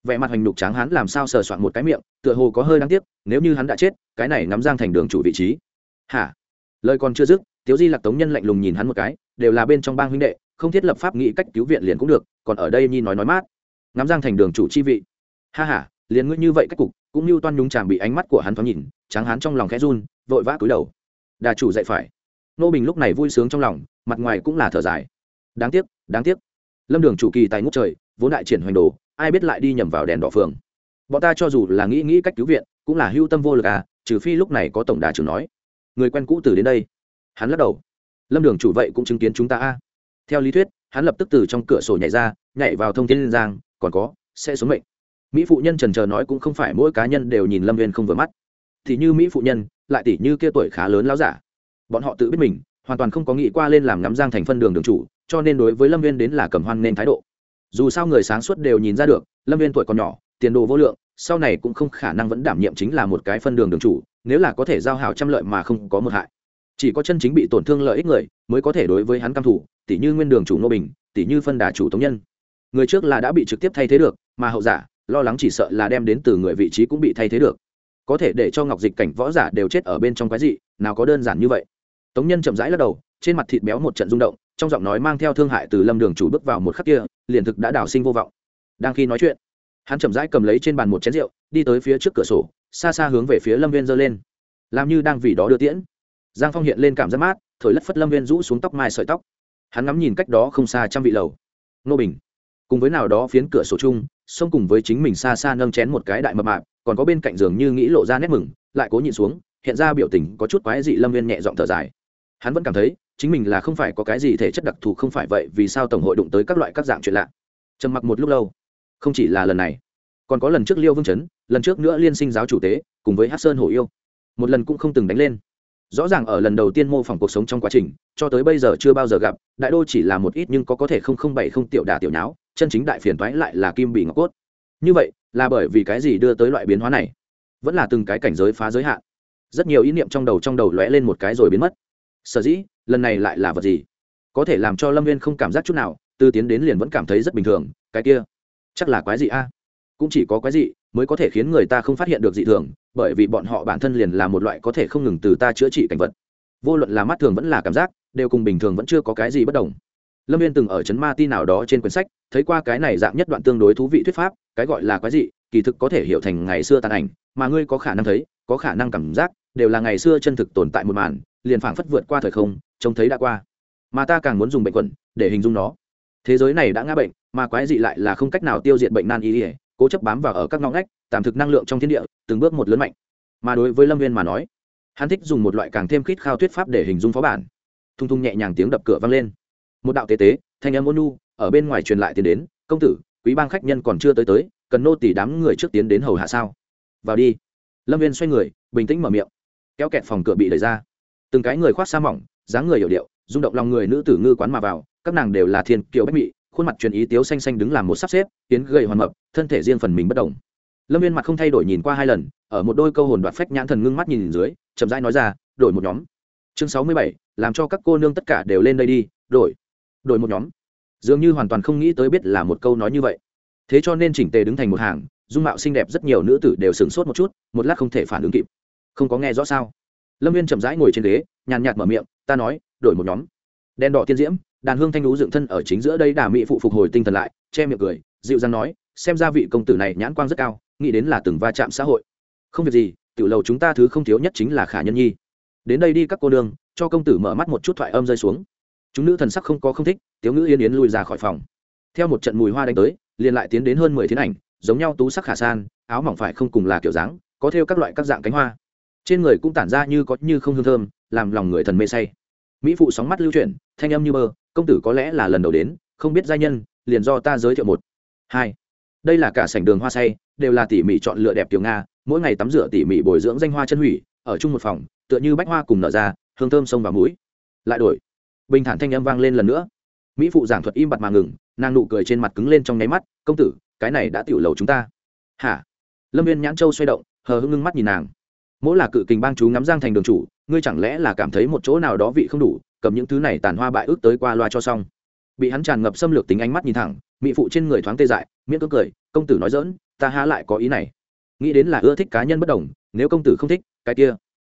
S1: Vẻ mặt hoành đục tráng hắn làm sao sờ soạn một cái miệng, tựa hồ có hơi đáng tiếc, nếu như hắn đã chết, cái này nắm giang thành đường chủ vị trí. Hả? Lời còn chưa dứt, tiếu di lạc tống nhân lạnh lùng nhìn hắn một cái, đều là bên trong bang huynh đệ, không thiết lập pháp nghĩ cách cứu viện liền cũng được, còn ở đây nhi nói nói mát. Ngắm giang thành đường chủ chi vị. Ha ha, liền ngươi như vậy cách cục cũng như toan nhúng chàng bị ánh mắt của hắn thoáng nhìn, tráng hắn trong lòng khẽ run, vội vã cúi đầu. Đà chủ dạy phải. Nô bình lúc này vui sướng trong lòng, mặt ngoài cũng là thở dài. Đáng tiếc đáng tiếc. Lâm đường chủ kỳ tài ngút trời, vốn đại triển hoành đồ, ai biết lại đi nhầm vào đèn đỏ phường. Bọn ta cho dù là nghĩ nghĩ cách cứu viện, cũng là hưu tâm vô lực à trừ phi lúc này có tổng đà chủ nói. Người quen cũ từ đến đây. Hắn lắc đầu. Lâm đường chủ vậy cũng chứng kiến chúng ta a. Theo lý thuyết, hắn lập tức từ trong cửa sổ nhảy ra, nhảy vào thông thiên liên giang, còn có, sẽ xuống mệnh mỹ phụ nhân trần trờ nói cũng không phải mỗi cá nhân đều nhìn lâm viên không vừa mắt. Thì như mỹ phụ nhân, lại tỷ như kia tuổi khá lớn láo giả. Bọn họ tự biết mình, hoàn toàn không có nghĩ qua lên làm ngắm giang thành phân đường đường chủ, cho nên đối với lâm viên đến là cầm hoan nên thái độ. Dù sao người sáng suốt đều nhìn ra được, lâm viên tuổi còn nhỏ, tiền đồ vô lượng, sau này cũng không khả năng vẫn đảm nhiệm chính là một cái phân đường đường chủ, nếu là có thể giao hảo trăm lợi mà không có một hại. Chỉ có chân chính bị tổn thương lợi ích người, mới có thể đối với hắn căm thủ tỷ như nguyên đường chủ nô bình tỷ như phân đà chủ tống nhân. Người trước là đã bị trực tiếp thay thế được, mà hậu giả lo lắng chỉ sợ là đem đến từ người vị trí cũng bị thay thế được. Có thể để cho ngọc dịch cảnh võ giả đều chết ở bên trong cái gì nào có đơn giản như vậy. Tống nhân chậm rãi lắc đầu, trên mặt thịt béo một trận rung động, trong giọng nói mang theo thương hại từ lâm đường chủ bước vào một khắc kia, liền thực đã đảo sinh vô vọng. Đang khi nói chuyện, hắn chậm rãi cầm lấy trên bàn một chén rượu, đi tới phía trước cửa sổ, xa xa hướng về phía lâm viên giơ lên. Làm như đang vì đó đưa tiễn. Giang phong hiện lên cảm giác mát, thổi lất phất lâm viên rũ xuống tóc mai sợi tóc. Hắn ngắm nhìn cách đó không xa trăm vị lầu. Nô bình, cùng với nào đó phiến cửa sổ chung xông cùng với chính mình xa xa nâng chén một cái đại mập mạp, còn có bên cạnh giường như nghĩ lộ ra nét mừng, lại cố nhịn xuống, hiện ra biểu tình có chút quái dị lâm viên nhẹ giọng thở dài. Hắn vẫn cảm thấy, chính mình là không phải có cái gì thể chất đặc thù không phải vậy, vì sao tổng hội đụng tới các loại các dạng chuyện lạ. Trầm mặc một lúc lâu. Không chỉ là lần này, còn có lần trước liêu vương chấn, lần trước nữa liên sinh giáo chủ tế, cùng với hát sơn hổ yêu. Một lần cũng không từng đánh lên. Rõ ràng ở lần đầu tiên mô phỏng cuộc sống trong quá trình, cho tới bây giờ chưa bao giờ gặp, đại đô chỉ là một ít nhưng có có thể không không bảy không tiểu đà tiểu nháo chân chính đại phiền toái lại là kim bị ngọc cốt. Như vậy, là bởi vì cái gì đưa tới loại biến hóa này? Vẫn là từng cái cảnh giới phá giới hạn. Rất nhiều ý niệm trong đầu trong đầu lóe lên một cái rồi biến mất. Sở dĩ, lần này lại là vật gì? Có thể làm cho lâm viên không cảm giác chút nào, từ tiến đến liền vẫn cảm thấy rất bình thường, cái kia, chắc là quái gì a? Cũng chỉ có quái gì mới có thể khiến người ta không phát hiện được dị thường, bởi vì bọn họ bản thân liền là một loại có thể không ngừng từ ta chữa trị cảnh vật. Vô luận là mắt thường vẫn là cảm giác, đều cùng bình thường vẫn chưa có cái gì bất đồng lâm viên từng ở c ma ti nào đó trên quyển sách, thấy qua cái này dạng nhất đoạn tương đối thú vị thuyết pháp, cái gọi là quái dị, kỳ thực có thể hiểu thành ngày xưa tàn ảnh, mà ngươi có khả năng thấy, có khả năng cảm giác, đều là ngày xưa chân thực tồn tại một màn, liền phảng phất vượt qua thời không, trông thấy đã qua. Mà ta càng muốn dùng bệnh quẩn, để hình dung nó. Thế giới này đã ngã bệnh, mà quái dị lại là không cách nào tiêu diệt bệnh nan y ỉa cố chấp bám vào ở các ngõ ngách, tạm thực năng lượng trong thiên địa, từng bước một lớn mạnh. Mà đối với lâm viên mà nói, hắn thích dùng một loại càng thêm khít khao thuyết pháp để hình dung phó bản. Thung thung nhẹ nhàng tiếng đập cửa vang lên một đạo tế tế, thanh âm ôn nu ở bên ngoài truyền lại tiền đến, công tử, quý bang khách nhân còn chưa tới tới, cần nô tỷ đám người trước tiến đến hầu hạ sao? Vào đi. Lâm viên xoay người, bình tĩnh mở miệng, kéo kẹt phòng cửa bị đẩy ra. Từng cái người khoác sa mỏng, dáng người hiểu điệu, rung động lòng người nữ tử ngư quán mà vào, các nàng đều là thiên kiều bách mị, khuôn mặt truyền ý tiếu xanh xanh đứng làm một sắp xếp, tiến gầy hoàn mập, thân thể riêng phần mình bất đồng lâm viên mặt không thay đổi nhìn qua hai lần, ở một đôi câu hồn đoạt phách nhãn thần ngưng mắt nhìn dưới, chậm rãi nói ra, đổi một nhóm. Chương sáu mươi bảy, làm cho các cô nương tất cả đều lên đây đi, đổi đổi một nhóm. Dường như hoàn toàn không nghĩ tới biết là một câu nói như vậy. Thế cho nên chỉnh tề đứng thành một hàng, dung mạo xinh đẹp rất nhiều nữ tử đều sửng sốt một chút, một lát không thể phản ứng kịp. Không có nghe rõ sao? Lâm viên chậm rãi ngồi trên ghế, nhàn nhạt mở miệng, ta nói, đổi một nhóm. Đen đỏ tiên diễm, đàn hương thanh lũ dựng thân ở chính giữa đây đà mỹ phụ phục hồi tinh thần lại, che miệng cười, dịu dàng nói, xem ra vị công tử này nhãn quang rất cao, nghĩ đến là từng va chạm xã hội. Không việc gì, tiểu lầu chúng ta thứ không thiếu nhất chính là khả nhân nhi. Đến đây đi các cô nương, cho công tử mở mắt một chút thoại âm rơi xuống chúng nữ thần sắc không có không thích, tiếu ngữ yên yến lui ra khỏi phòng. Theo một trận mùi hoa đánh tới, liền lại tiến đến hơn mười thiến ảnh, giống nhau tú sắc khả san, áo mỏng phải không cùng là kiểu dáng, có theo các loại các dạng cánh hoa. Trên người cũng tản ra như có như không hương thơm, làm lòng người thần mê say. Mỹ phụ sóng mắt lưu chuyển, thanh âm như mơ, công tử có lẽ là lần đầu đến, không biết giai nhân, liền do ta giới thiệu một. Hai. Đây là cả sảnh đường hoa say, đều là tỉ mỉ chọn lựa đẹp tiểu nga, mỗi ngày tắm rửa tỉ mỉ bồi dưỡng danh hoa chân hủy, ở chung một phòng, tựa như bách hoa cùng nở ra, hương thơm sông vào mũi. Lại đổi bình thản thanh âm vang lên lần nữa. Mỹ phụ giảng thuật im bặt mà ngừng, nàng nụ cười trên mặt cứng lên trong nháy mắt, công tử, cái này đã tiểu lầu chúng ta. Hả? Lâm viên nhãn châu xoay động, hờ hưng ngưng mắt nhìn nàng. Mỗi là cự kình bang chú ngắm giang thành đường chủ, ngươi chẳng lẽ là cảm thấy một chỗ nào đó vị không đủ, cầm những thứ này tàn hoa bại ước tới qua loa cho xong? Bị hắn tràn ngập xâm lược tính ánh mắt nhìn thẳng, mỹ phụ trên người thoáng tê dại, miễn cưỡng cười, công tử nói dỡn ta há lại có ý này. Nghĩ đến là ưa thích cá nhân bất đồng, nếu công tử không thích, cái kia.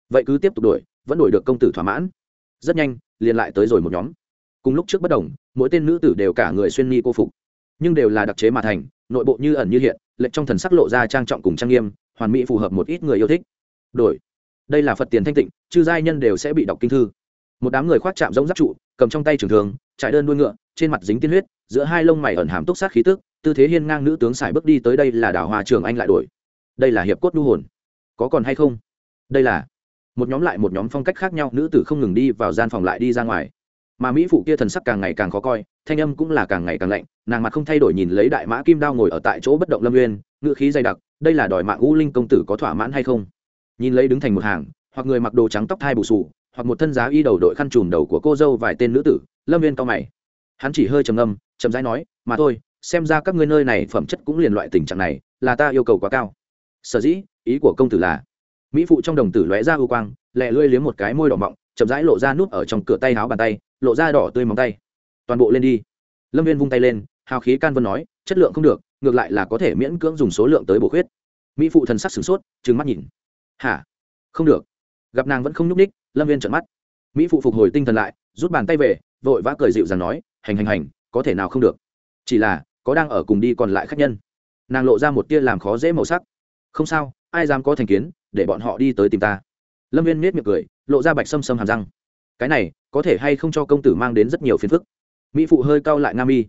S1: Vậy cứ tiếp tục đổi vẫn đổi được công tử thỏa mãn. Rất nhanh liền lại tới rồi một nhóm. Cùng lúc trước bất đồng, mỗi tên nữ tử đều cả người xuyên ni cô phục, nhưng đều là đặc chế mà thành, nội bộ như ẩn như hiện, lệnh trong thần sắc lộ ra trang trọng cùng trang nghiêm, hoàn mỹ phù hợp một ít người yêu thích. Đổi, đây là phật tiền thanh tịnh, chư giai nhân đều sẽ bị đọc kinh thư. Một đám người khoác chạm giống giáp trụ, cầm trong tay trường thường trải đơn đuôi ngựa, trên mặt dính tiên huyết, giữa hai lông mày ẩn hàm túc sát khí tức, tư thế hiên ngang nữ tướng xài bước đi tới đây là đảo hòa trường anh lại đổi. Đây là hiệp cốt đu hồn. Có còn hay không? Đây là một nhóm lại một nhóm phong cách khác nhau, nữ tử không ngừng đi vào gian phòng lại đi ra ngoài. Mà mỹ phụ kia thần sắc càng ngày càng khó coi, thanh âm cũng là càng ngày càng lạnh, nàng mặt không thay đổi nhìn lấy đại mã kim đao ngồi ở tại chỗ bất động lâm nguyên ngự khí dày đặc, đây là đòi mạng u linh công tử có thỏa mãn hay không? Nhìn lấy đứng thành một hàng, hoặc người mặc đồ trắng tóc thai bù sù hoặc một thân giá y đầu đội khăn trùm đầu của cô dâu vài tên nữ tử, lâm viên cao mày. Hắn chỉ hơi trầm âm chậm rãi nói, mà thôi, xem ra các ngươi nơi này phẩm chất cũng liền loại tình trạng này, là ta yêu cầu quá cao. Sở dĩ, ý của công tử là mỹ phụ trong đồng tử lóe ra ưu quang lẹ lưỡi liếm một cái môi đỏ mọng, chậm rãi lộ ra nút ở trong cửa tay áo bàn tay, lộ ra đỏ tươi móng tay. Toàn bộ lên đi. Lâm viên vung tay lên, hào khí can vân nói, chất lượng không được, ngược lại là có thể miễn cưỡng dùng số lượng tới bổ khuyết. Mỹ phụ thần sắc sửng sốt, trừng mắt nhìn. Hả? Không được. Gặp nàng vẫn không nhúc ních lâm viên trợn mắt. Mỹ phụ phục hồi tinh thần lại, rút bàn tay về, vội vã cười dịu rằng nói, hành hành hành, có thể nào không được. Chỉ là, có đang ở cùng đi còn lại khách nhân. Nàng lộ ra một tia làm khó dễ màu sắc. Không sao, ai dám có thành kiến để bọn họ đi tới tìm ta. Lâm viên nết miệng cười, lộ ra bạch sâm sâm hàm răng. Cái này, có thể hay không cho công tử mang đến rất nhiều phiền phức? Mỹ phụ hơi cau lại nga mi.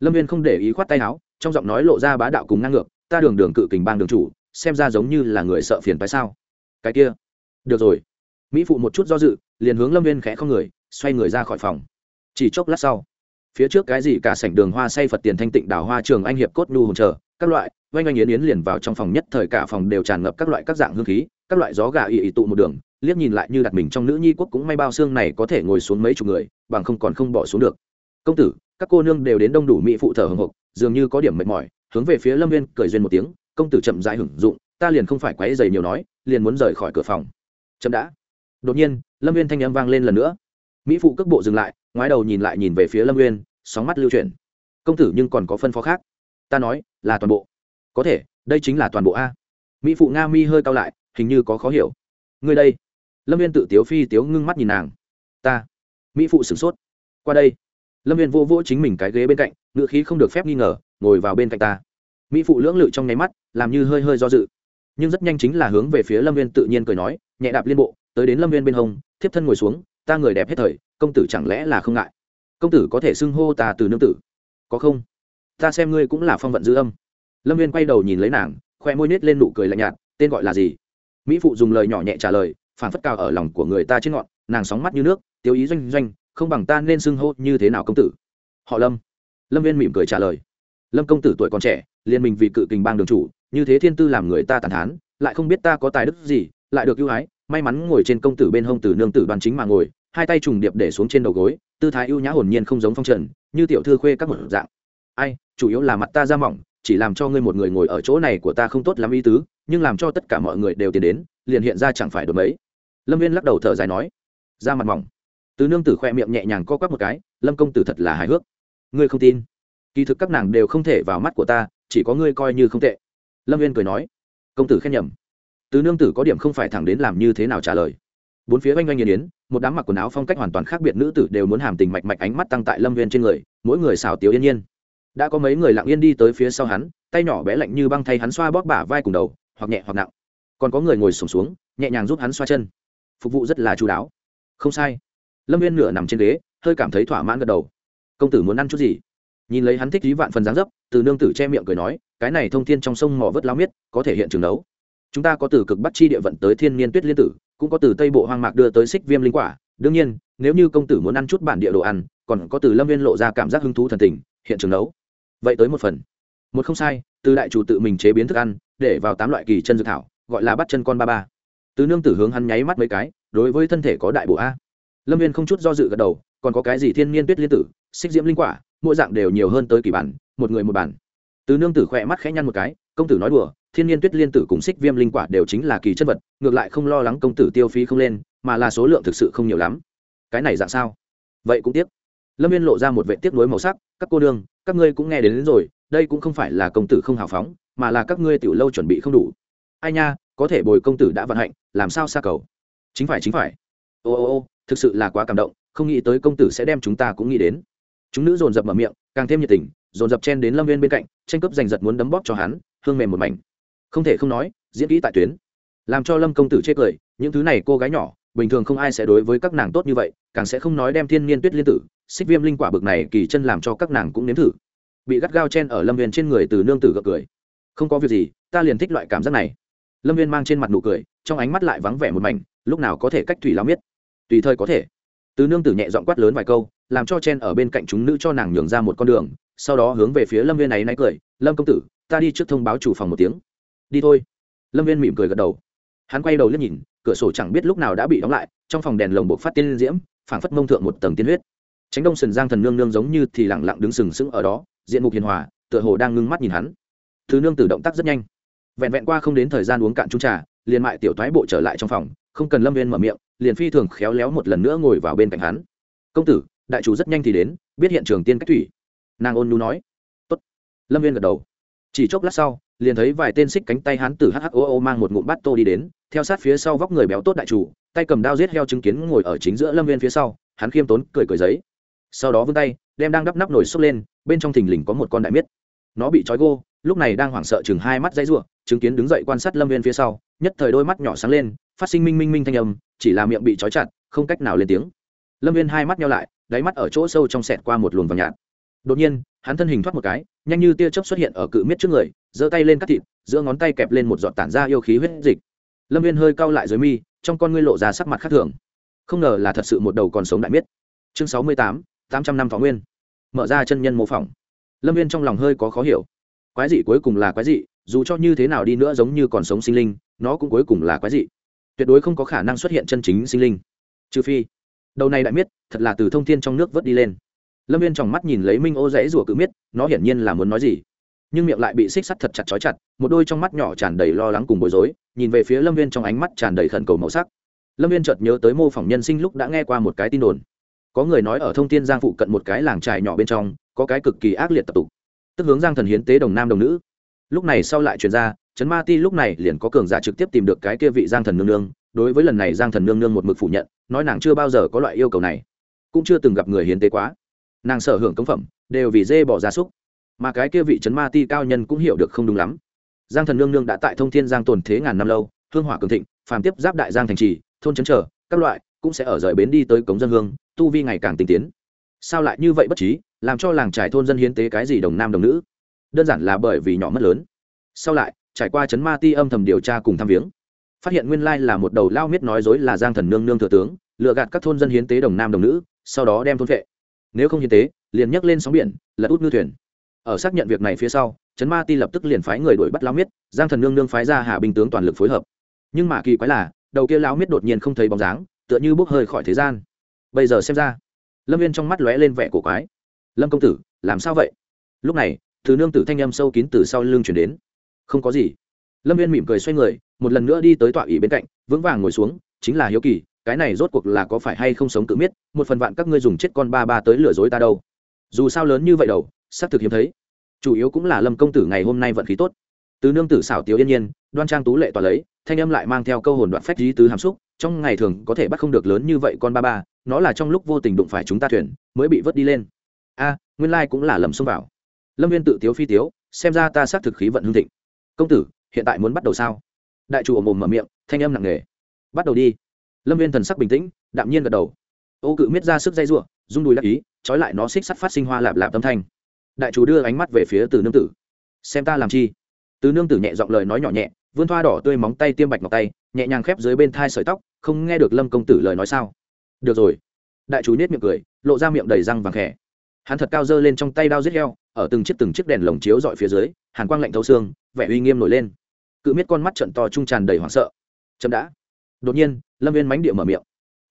S1: Lâm viên không để ý khoát tay áo, trong giọng nói lộ ra bá đạo cùng ngang ngược, ta đường đường cự kình bang đường chủ, xem ra giống như là người sợ phiền tại sao? Cái kia, được rồi. Mỹ phụ một chút do dự, liền hướng lâm viên khẽ không người, xoay người ra khỏi phòng. Chỉ chốc lát sau, phía trước cái gì cả sảnh đường hoa say phật tiền thanh tịnh đảo hoa trường anh hiệp cốt nhu hồn chờ, các loại oanh oanh yến yến liền vào trong phòng nhất thời cả phòng đều tràn ngập các loại các dạng hương khí, các loại gió gà ị ị tụ một đường, liếc nhìn lại như đặt mình trong nữ nhi quốc cũng may bao xương này có thể ngồi xuống mấy chục người, bằng không còn không bỏ xuống được. Công tử, các cô nương đều đến đông đủ mỹ phụ thở hồng hộc dường như có điểm mệt mỏi. Hướng về phía lâm viên cười duyên một tiếng, công tử chậm rãi hưởng dụng, ta liền không phải quấy dày nhiều nói, liền muốn rời khỏi cửa phòng. Chậm đã. Đột nhiên, lâm viên thanh âm vang lên lần nữa. Mỹ phụ cước bộ dừng lại, ngoái đầu nhìn lại nhìn về phía lâm uyên, sóng mắt lưu chuyển. Công tử nhưng còn có phân phó khác. Ta nói, là toàn bộ có thể, đây chính là toàn bộ a. Mỹ phụ nga mi hơi cao lại, hình như có khó hiểu. Ngươi đây. Lâm viên tự tiếu phi tiếu ngưng mắt nhìn nàng. Ta. Mỹ phụ sửng sốt. Qua đây. Lâm viên vô vỗ chính mình cái ghế bên cạnh ngựa khí không được phép nghi ngờ, ngồi vào bên cạnh ta. Mỹ phụ lưỡng lự trong nháy mắt, làm như hơi hơi do dự. Nhưng rất nhanh chính là hướng về phía lâm viên tự nhiên cười nói, nhẹ đạp liên bộ, tới đến lâm viên bên hông, thiếp thân ngồi xuống, ta người đẹp hết thời, công tử chẳng lẽ là không ngại? Công tử có thể xưng hô ta từ nương tử. Có không? Ta xem ngươi cũng là phong vận dư âm lâm viên quay đầu nhìn lấy nàng, khoe môi nết lên nụ cười lạnh nhạt, tên gọi là gì? Mỹ phụ dùng lời nhỏ nhẹ trả lời phản phất cao ở lòng của người ta trên ngọn, nàng sóng mắt như nước, tiêu ý doanh doanh, không bằng ta nên xưng hô như thế nào công tử? Họ lâm. Lâm viên mỉm cười trả lời. Lâm công tử tuổi còn trẻ, liên minh vì cự kình bang đường chủ, như thế thiên tư làm người ta tàn thán, lại không biết ta có tài đức gì, lại được ưu ái, may mắn ngồi trên công tử bên hông tử nương tử đoàn chính mà ngồi, hai tay trùng điệp để xuống trên đầu gối, tư thái ưu nhã hồn nhiên không giống phong trần, như tiểu thư khuê các một dạng. Ai, chủ yếu là mặt ta da mỏng chỉ làm cho ngươi một người ngồi ở chỗ này của ta không tốt lắm ý tứ, nhưng làm cho tất cả mọi người đều tiến đến, liền hiện ra chẳng phải đột mấy. Lâm viên lắc đầu thở dài nói. Ra mặt mỏng. Từ nương tử khoe miệng nhẹ nhàng co quắp một cái, lâm công tử thật là hài hước. Ngươi không tin. Kỳ thực các nàng đều không thể vào mắt của ta, chỉ có ngươi coi như không tệ. Lâm viên cười nói. Công tử khen nhầm. Từ nương tử có điểm không phải thẳng đến làm như thế nào trả lời. Bốn phía oanh oanh nghiền yến một đám mặc quần áo phong cách hoàn toàn khác biệt nữ tử đều muốn hàm tình mạch mạch ánh mắt tăng tại lâm viên trên người, mỗi người xào tiếu yên nhiên đã có mấy người lặng yên đi tới phía sau hắn tay nhỏ bé lạnh như băng thay hắn xoa bóp bả vai cùng đầu hoặc nhẹ hoặc nặng. Còn có người ngồi sổm xuống, xuống nhẹ nhàng giúp hắn xoa chân. Phục vụ rất là chú đáo. Không sai. Lâm viên nửa nằm trên ghế hơi cảm thấy thỏa mãn gật đầu. Công tử muốn ăn chút gì? Nhìn lấy hắn thích lý vạn phần dáng dấp từ nương tử che miệng cười nói cái này thông thiên trong sông mỏ vớt lao miết có thể hiện trường đấu. Chúng ta có từ cực bắc chi địa vận tới thiên niên tuyết liên tử cũng có từ tây bộ hoang mạc đưa tới xích viêm linh quả. Đương nhiên nếu như công tử muốn ăn chút bản địa đồ ăn còn có từ lâm viên lộ ra cảm giác hứng thú thần tình hiện trường đấu vậy tới một phần. Một không sai, từ đại chủ tự mình chế biến thức ăn, để vào tám loại kỳ chân dược thảo, gọi là bắt chân con ba ba. Từ nương tử hướng hắn nháy mắt mấy cái, đối với thân thể có đại bộ a. Lâm viên không chút do dự gật đầu, còn có cái gì thiên niên tuyết liên tử, xích diễm linh quả, mỗi dạng đều nhiều hơn tới kỳ bản, một người một bản. Từ nương tử khỏe mắt khẽ nhăn một cái, công tử nói đùa, thiên niên tuyết liên tử cùng xích viêm linh quả đều chính là kỳ chân vật, ngược lại không lo lắng công tử tiêu phí không lên, mà là số lượng thực sự không nhiều lắm. Cái này dạng sao? Vậy cũng tiếc. Lâm viên lộ ra một vệ tiếc nuối màu sắc, các cô đương các ngươi cũng nghe đến, đến rồi đây cũng không phải là công tử không hào phóng mà là các ngươi tiểu lâu chuẩn bị không đủ. Ai nha có thể bồi công tử đã vận hạnh làm sao xa cầu? Chính phải chính phải. Ô ô ô thực sự là quá cảm động không nghĩ tới công tử sẽ đem chúng ta cũng nghĩ đến. Chúng nữ dồn dập mở miệng càng thêm nhiệt tình dồn dập chen đến lâm viên bên cạnh tranh cướp giành giật muốn đấm bóp cho hắn hương mềm một mảnh. Không thể không nói diễn kỹ tại tuyến. Làm cho lâm công tử chê cười những thứ này cô gái nhỏ bình thường không ai sẽ đối với các nàng tốt như vậy càng sẽ không nói đem thiên niên tuyết liên tử xích viêm linh quả bực này kỳ chân làm cho các nàng cũng nếm thử. Bị gắt gao chen ở lâm viên trên người từ nương tử gật cười. Không có việc gì, ta liền thích loại cảm giác này. Lâm viên mang trên mặt nụ cười, trong ánh mắt lại vắng vẻ một mảnh, lúc nào có thể cách thủy lao miết. Tùy thời có thể. Từ nương tử nhẹ dọn quát lớn vài câu, làm cho chen ở bên cạnh chúng nữ cho nàng nhường ra một con đường, sau đó hướng về phía lâm viên này náy cười, lâm công tử, ta đi trước thông báo chủ phòng một tiếng. Đi thôi. Lâm viên mỉm cười gật đầu. Hắn quay đầu liếc nhìn, cửa sổ chẳng biết lúc nào đã bị đóng lại, trong phòng đèn lồng buộc phát tiên diễm, phảng phất mông thượng một tầng tiên huyết tránh đông sần giang thần nương nương giống như thì lẳng lặng đứng sừng sững ở đó, diện mục hiền hòa, tựa hồ đang ngưng mắt nhìn hắn. Thứ nương tử động tác rất nhanh. Vẹn vẹn qua không đến thời gian uống cạn chung trà, liền mại tiểu thoái bộ trở lại trong phòng, không cần lâm viên mở miệng, liền phi thường khéo léo một lần nữa ngồi vào bên cạnh hắn. Công tử, đại chủ rất nhanh thì đến, biết hiện trường tiên cách thủy. Nàng ôn nhu nói. Tốt. lâm viên gật đầu. Chỉ chốc lát sau, liền thấy vài tên xích cánh tay hắn từ hhoo mang một ngụm bát tô đi đến, theo sát phía sau vóc người béo tốt đại chủ, tay cầm đao giết heo chứng kiến ngồi ở chính giữa lâm viên phía sau, hắn khiêm tốn cười cười giấy sau đó vươn tay, đem đang đắp nắp nổi xốc lên, bên trong thình lình có một con đại miết. Nó bị trói gô, lúc này đang hoảng sợ chừng hai mắt dãy r u ộ chứng kiến đứng dậy quan sát lâm viên phía sau, nhất thời đôi mắt nhỏ sáng lên, phát sinh minh minh minh thanh âm, chỉ là miệng bị trói chặt, không cách nào lên tiếng. Lâm viên hai mắt nhau lại, đáy mắt ở chỗ sâu trong sẹt qua một luồng vàng nhạt. Đột nhiên, hắn thân hình thoát một cái, nhanh như tia chớp xuất hiện ở cự miết trước người, giơ tay lên cắt thịt, giữa ngón tay kẹp lên một giọt tản ra yêu khí huyết dịch. Lâm viên hơi cau lại dưới mi, trong con ngươi lộ ra sắc mặt khác thường. Không ngờ là thật sự một đầu còn sống đại miết. Chương sáu mươi tám tám trăm năm thọ nguyên. Mở ra chân nhân mô phỏng. Lâm viên trong lòng hơi có khó hiểu. Quái dị cuối cùng là quái dị, dù cho như thế nào đi nữa giống như còn sống sinh linh, nó cũng cuối cùng là quái dị. Tuyệt đối không có khả năng xuất hiện chân chính sinh linh. Trừ phi, đầu này đại miết, thật là từ thông thiên trong nước vớt đi lên. Lâm viên trong mắt nhìn lấy minh ô rẽ rủa cự miết, nó hiển nhiên là muốn nói gì. Nhưng miệng lại bị xích sắt thật chặt chói chặt, một đôi trong mắt nhỏ tràn đầy lo lắng cùng bối rối, nhìn về phía lâm viên trong ánh mắt tràn đầy khẩn cầu màu sắc. Lâm viên chợt nhớ tới mô phỏng nhân sinh lúc đã nghe qua một cái tin đồn có người nói ở thông tin giang phụ cận một cái làng trài nhỏ bên trong, có cái cực kỳ ác liệt tập tục. Tức hướng giang thần hiến tế đồng nam đồng nữ. Lúc này sau lại chuyển ra, trấn ma ti lúc này liền có cường giả trực tiếp tìm được cái kia vị giang thần nương nương, đối với lần này giang thần nương nương một mực phủ nhận, nói nàng chưa bao giờ có loại yêu cầu này. Cũng chưa từng gặp người hiến tế quá. Nàng sở hưởng công phẩm, đều vì dê bỏ gia súc. Mà cái kia vị trấn ma ti cao nhân cũng hiểu được không đúng lắm. Giang thần nương nương đã tại thông thiên giang tồn thế ngàn năm lâu, hương hỏa cường thịnh, phàm tiếp giáp đại giang thành trì, thôn trấn trở, các loại, cũng sẽ ở rời bến đi tới cống dân hương tu vi ngày càng tinh tiến. Sao lại như vậy bất trí, làm cho làng trải thôn dân hiến tế cái gì đồng nam đồng nữ? Đơn giản là bởi vì nhỏ mất lớn. Sau lại, trải qua chấn ma ti âm thầm điều tra cùng thăm viếng, phát hiện nguyên lai là một đầu lao miết nói dối là giang thần nương nương thừa tướng lựa gạt các thôn dân hiến tế đồng nam đồng nữ, sau đó đem thôn vệ. Nếu không hiến tế, liền nhấc lên sóng biển, lật út ngư thuyền. Ở xác nhận việc này phía sau, chấn ma ti lập tức liền phái người đuổi bắt lao miết, giang thần nương nương phái ra hạ binh tướng toàn lực phối hợp. Nhưng mà kỳ quái là, đầu kia lao miết đột nhiên không thấy bóng dáng, tựa như bốc hơi khỏi thế gian bây giờ xem ra, lâm viên trong mắt lóe lên vẻ cổ quái. Lâm công tử, làm sao vậy? Lúc này, thứ nương tử thanh âm sâu kín từ sau lưng chuyển đến. Không có gì. Lâm viên mỉm cười xoay người, một lần nữa đi tới tọa ủy bên cạnh, vững vàng ngồi xuống, chính là hiếu kỳ, cái này rốt cuộc là có phải hay không sống tự miết, một phần vạn các ngươi dùng chết con ba ba tới lừa dối ta đâu. Dù sao lớn như vậy đâu xác thực hiếm thấy. Chủ yếu cũng là lâm công tử ngày hôm nay vận khí tốt. Từ nương tử xảo tiếu yên nhiên, đoan trang tú lệ tỏa lấy thanh âm lại mang theo câu hồn đoạn phách lý tứ hàm xúc, trong ngày thường có thể bắt không được lớn như vậy con ba ba, nó là trong lúc vô tình đụng phải chúng ta thuyền, mới bị vớt đi lên. A, nguyên lai cũng là lầm xông vào. Lâm viên tự tiếu phi tiếu, xem ra ta xác thực khí vận hương thịnh. Công tử, hiện tại muốn bắt đầu sao? Đại chủ ồm ồm mở miệng, thanh âm nặng nề. Bắt đầu đi. Lâm viên thần sắc bình tĩnh, đạm nhiên gật đầu. Ô cự miết ra sức dây r u ộ rung đùi đắc ý, trói lại nó xích sắt phát sinh hoa lạp lạp tâm thanh. Đại chủ đưa ánh mắt về phía từ nương tử. Xem ta làm chi? Từ nương tử nhẹ giọng lời nói nhỏ nhẹ vươn thoa đỏ tươi móng tay tiêm bạch ngọc tay, nhẹ nhàng khép dưới bên thai sợi tóc, không nghe được lâm công tử lời nói sao? Được rồi. Đại chú nết miệng cười, lộ ra miệng đầy răng vàng khẽ. Hắn thật cao dơ lên trong tay đao giết heo, ở từng chiếc từng chiếc đèn lồng chiếu dọi phía dưới, hàn quang lạnh thấu xương, vẻ uy nghiêm nổi lên. Cự miết con mắt trận to trung tràn đầy hoảng sợ. Chậm đã. Đột nhiên, lâm viên mánh địa mở miệng.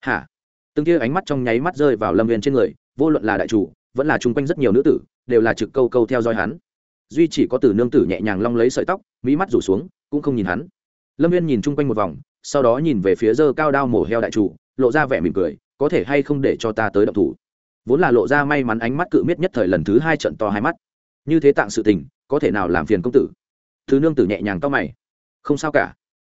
S1: Hả? Từng kia ánh mắt trong nháy mắt rơi vào lâm viên trên người, vô luận là đại chủ, vẫn là chung quanh rất nhiều nữ tử, đều là trực câu câu theo dõi hắn. Duy chỉ có từ nương tử nhẹ nhàng long lấy sợi tóc mỹ mắt rủ xuống cũng không nhìn hắn. Lâm viên nhìn chung quanh một vòng, sau đó nhìn về phía dơ cao đao mổ heo đại chủ, lộ ra vẻ mỉm cười, có thể hay không để cho ta tới động thủ? Vốn là lộ ra may mắn ánh mắt cự miết nhất thời lần thứ hai trận to hai mắt. Như thế tạng sự tình, có thể nào làm phiền công tử? Thứ nương tử nhẹ nhàng to mày. Không sao cả.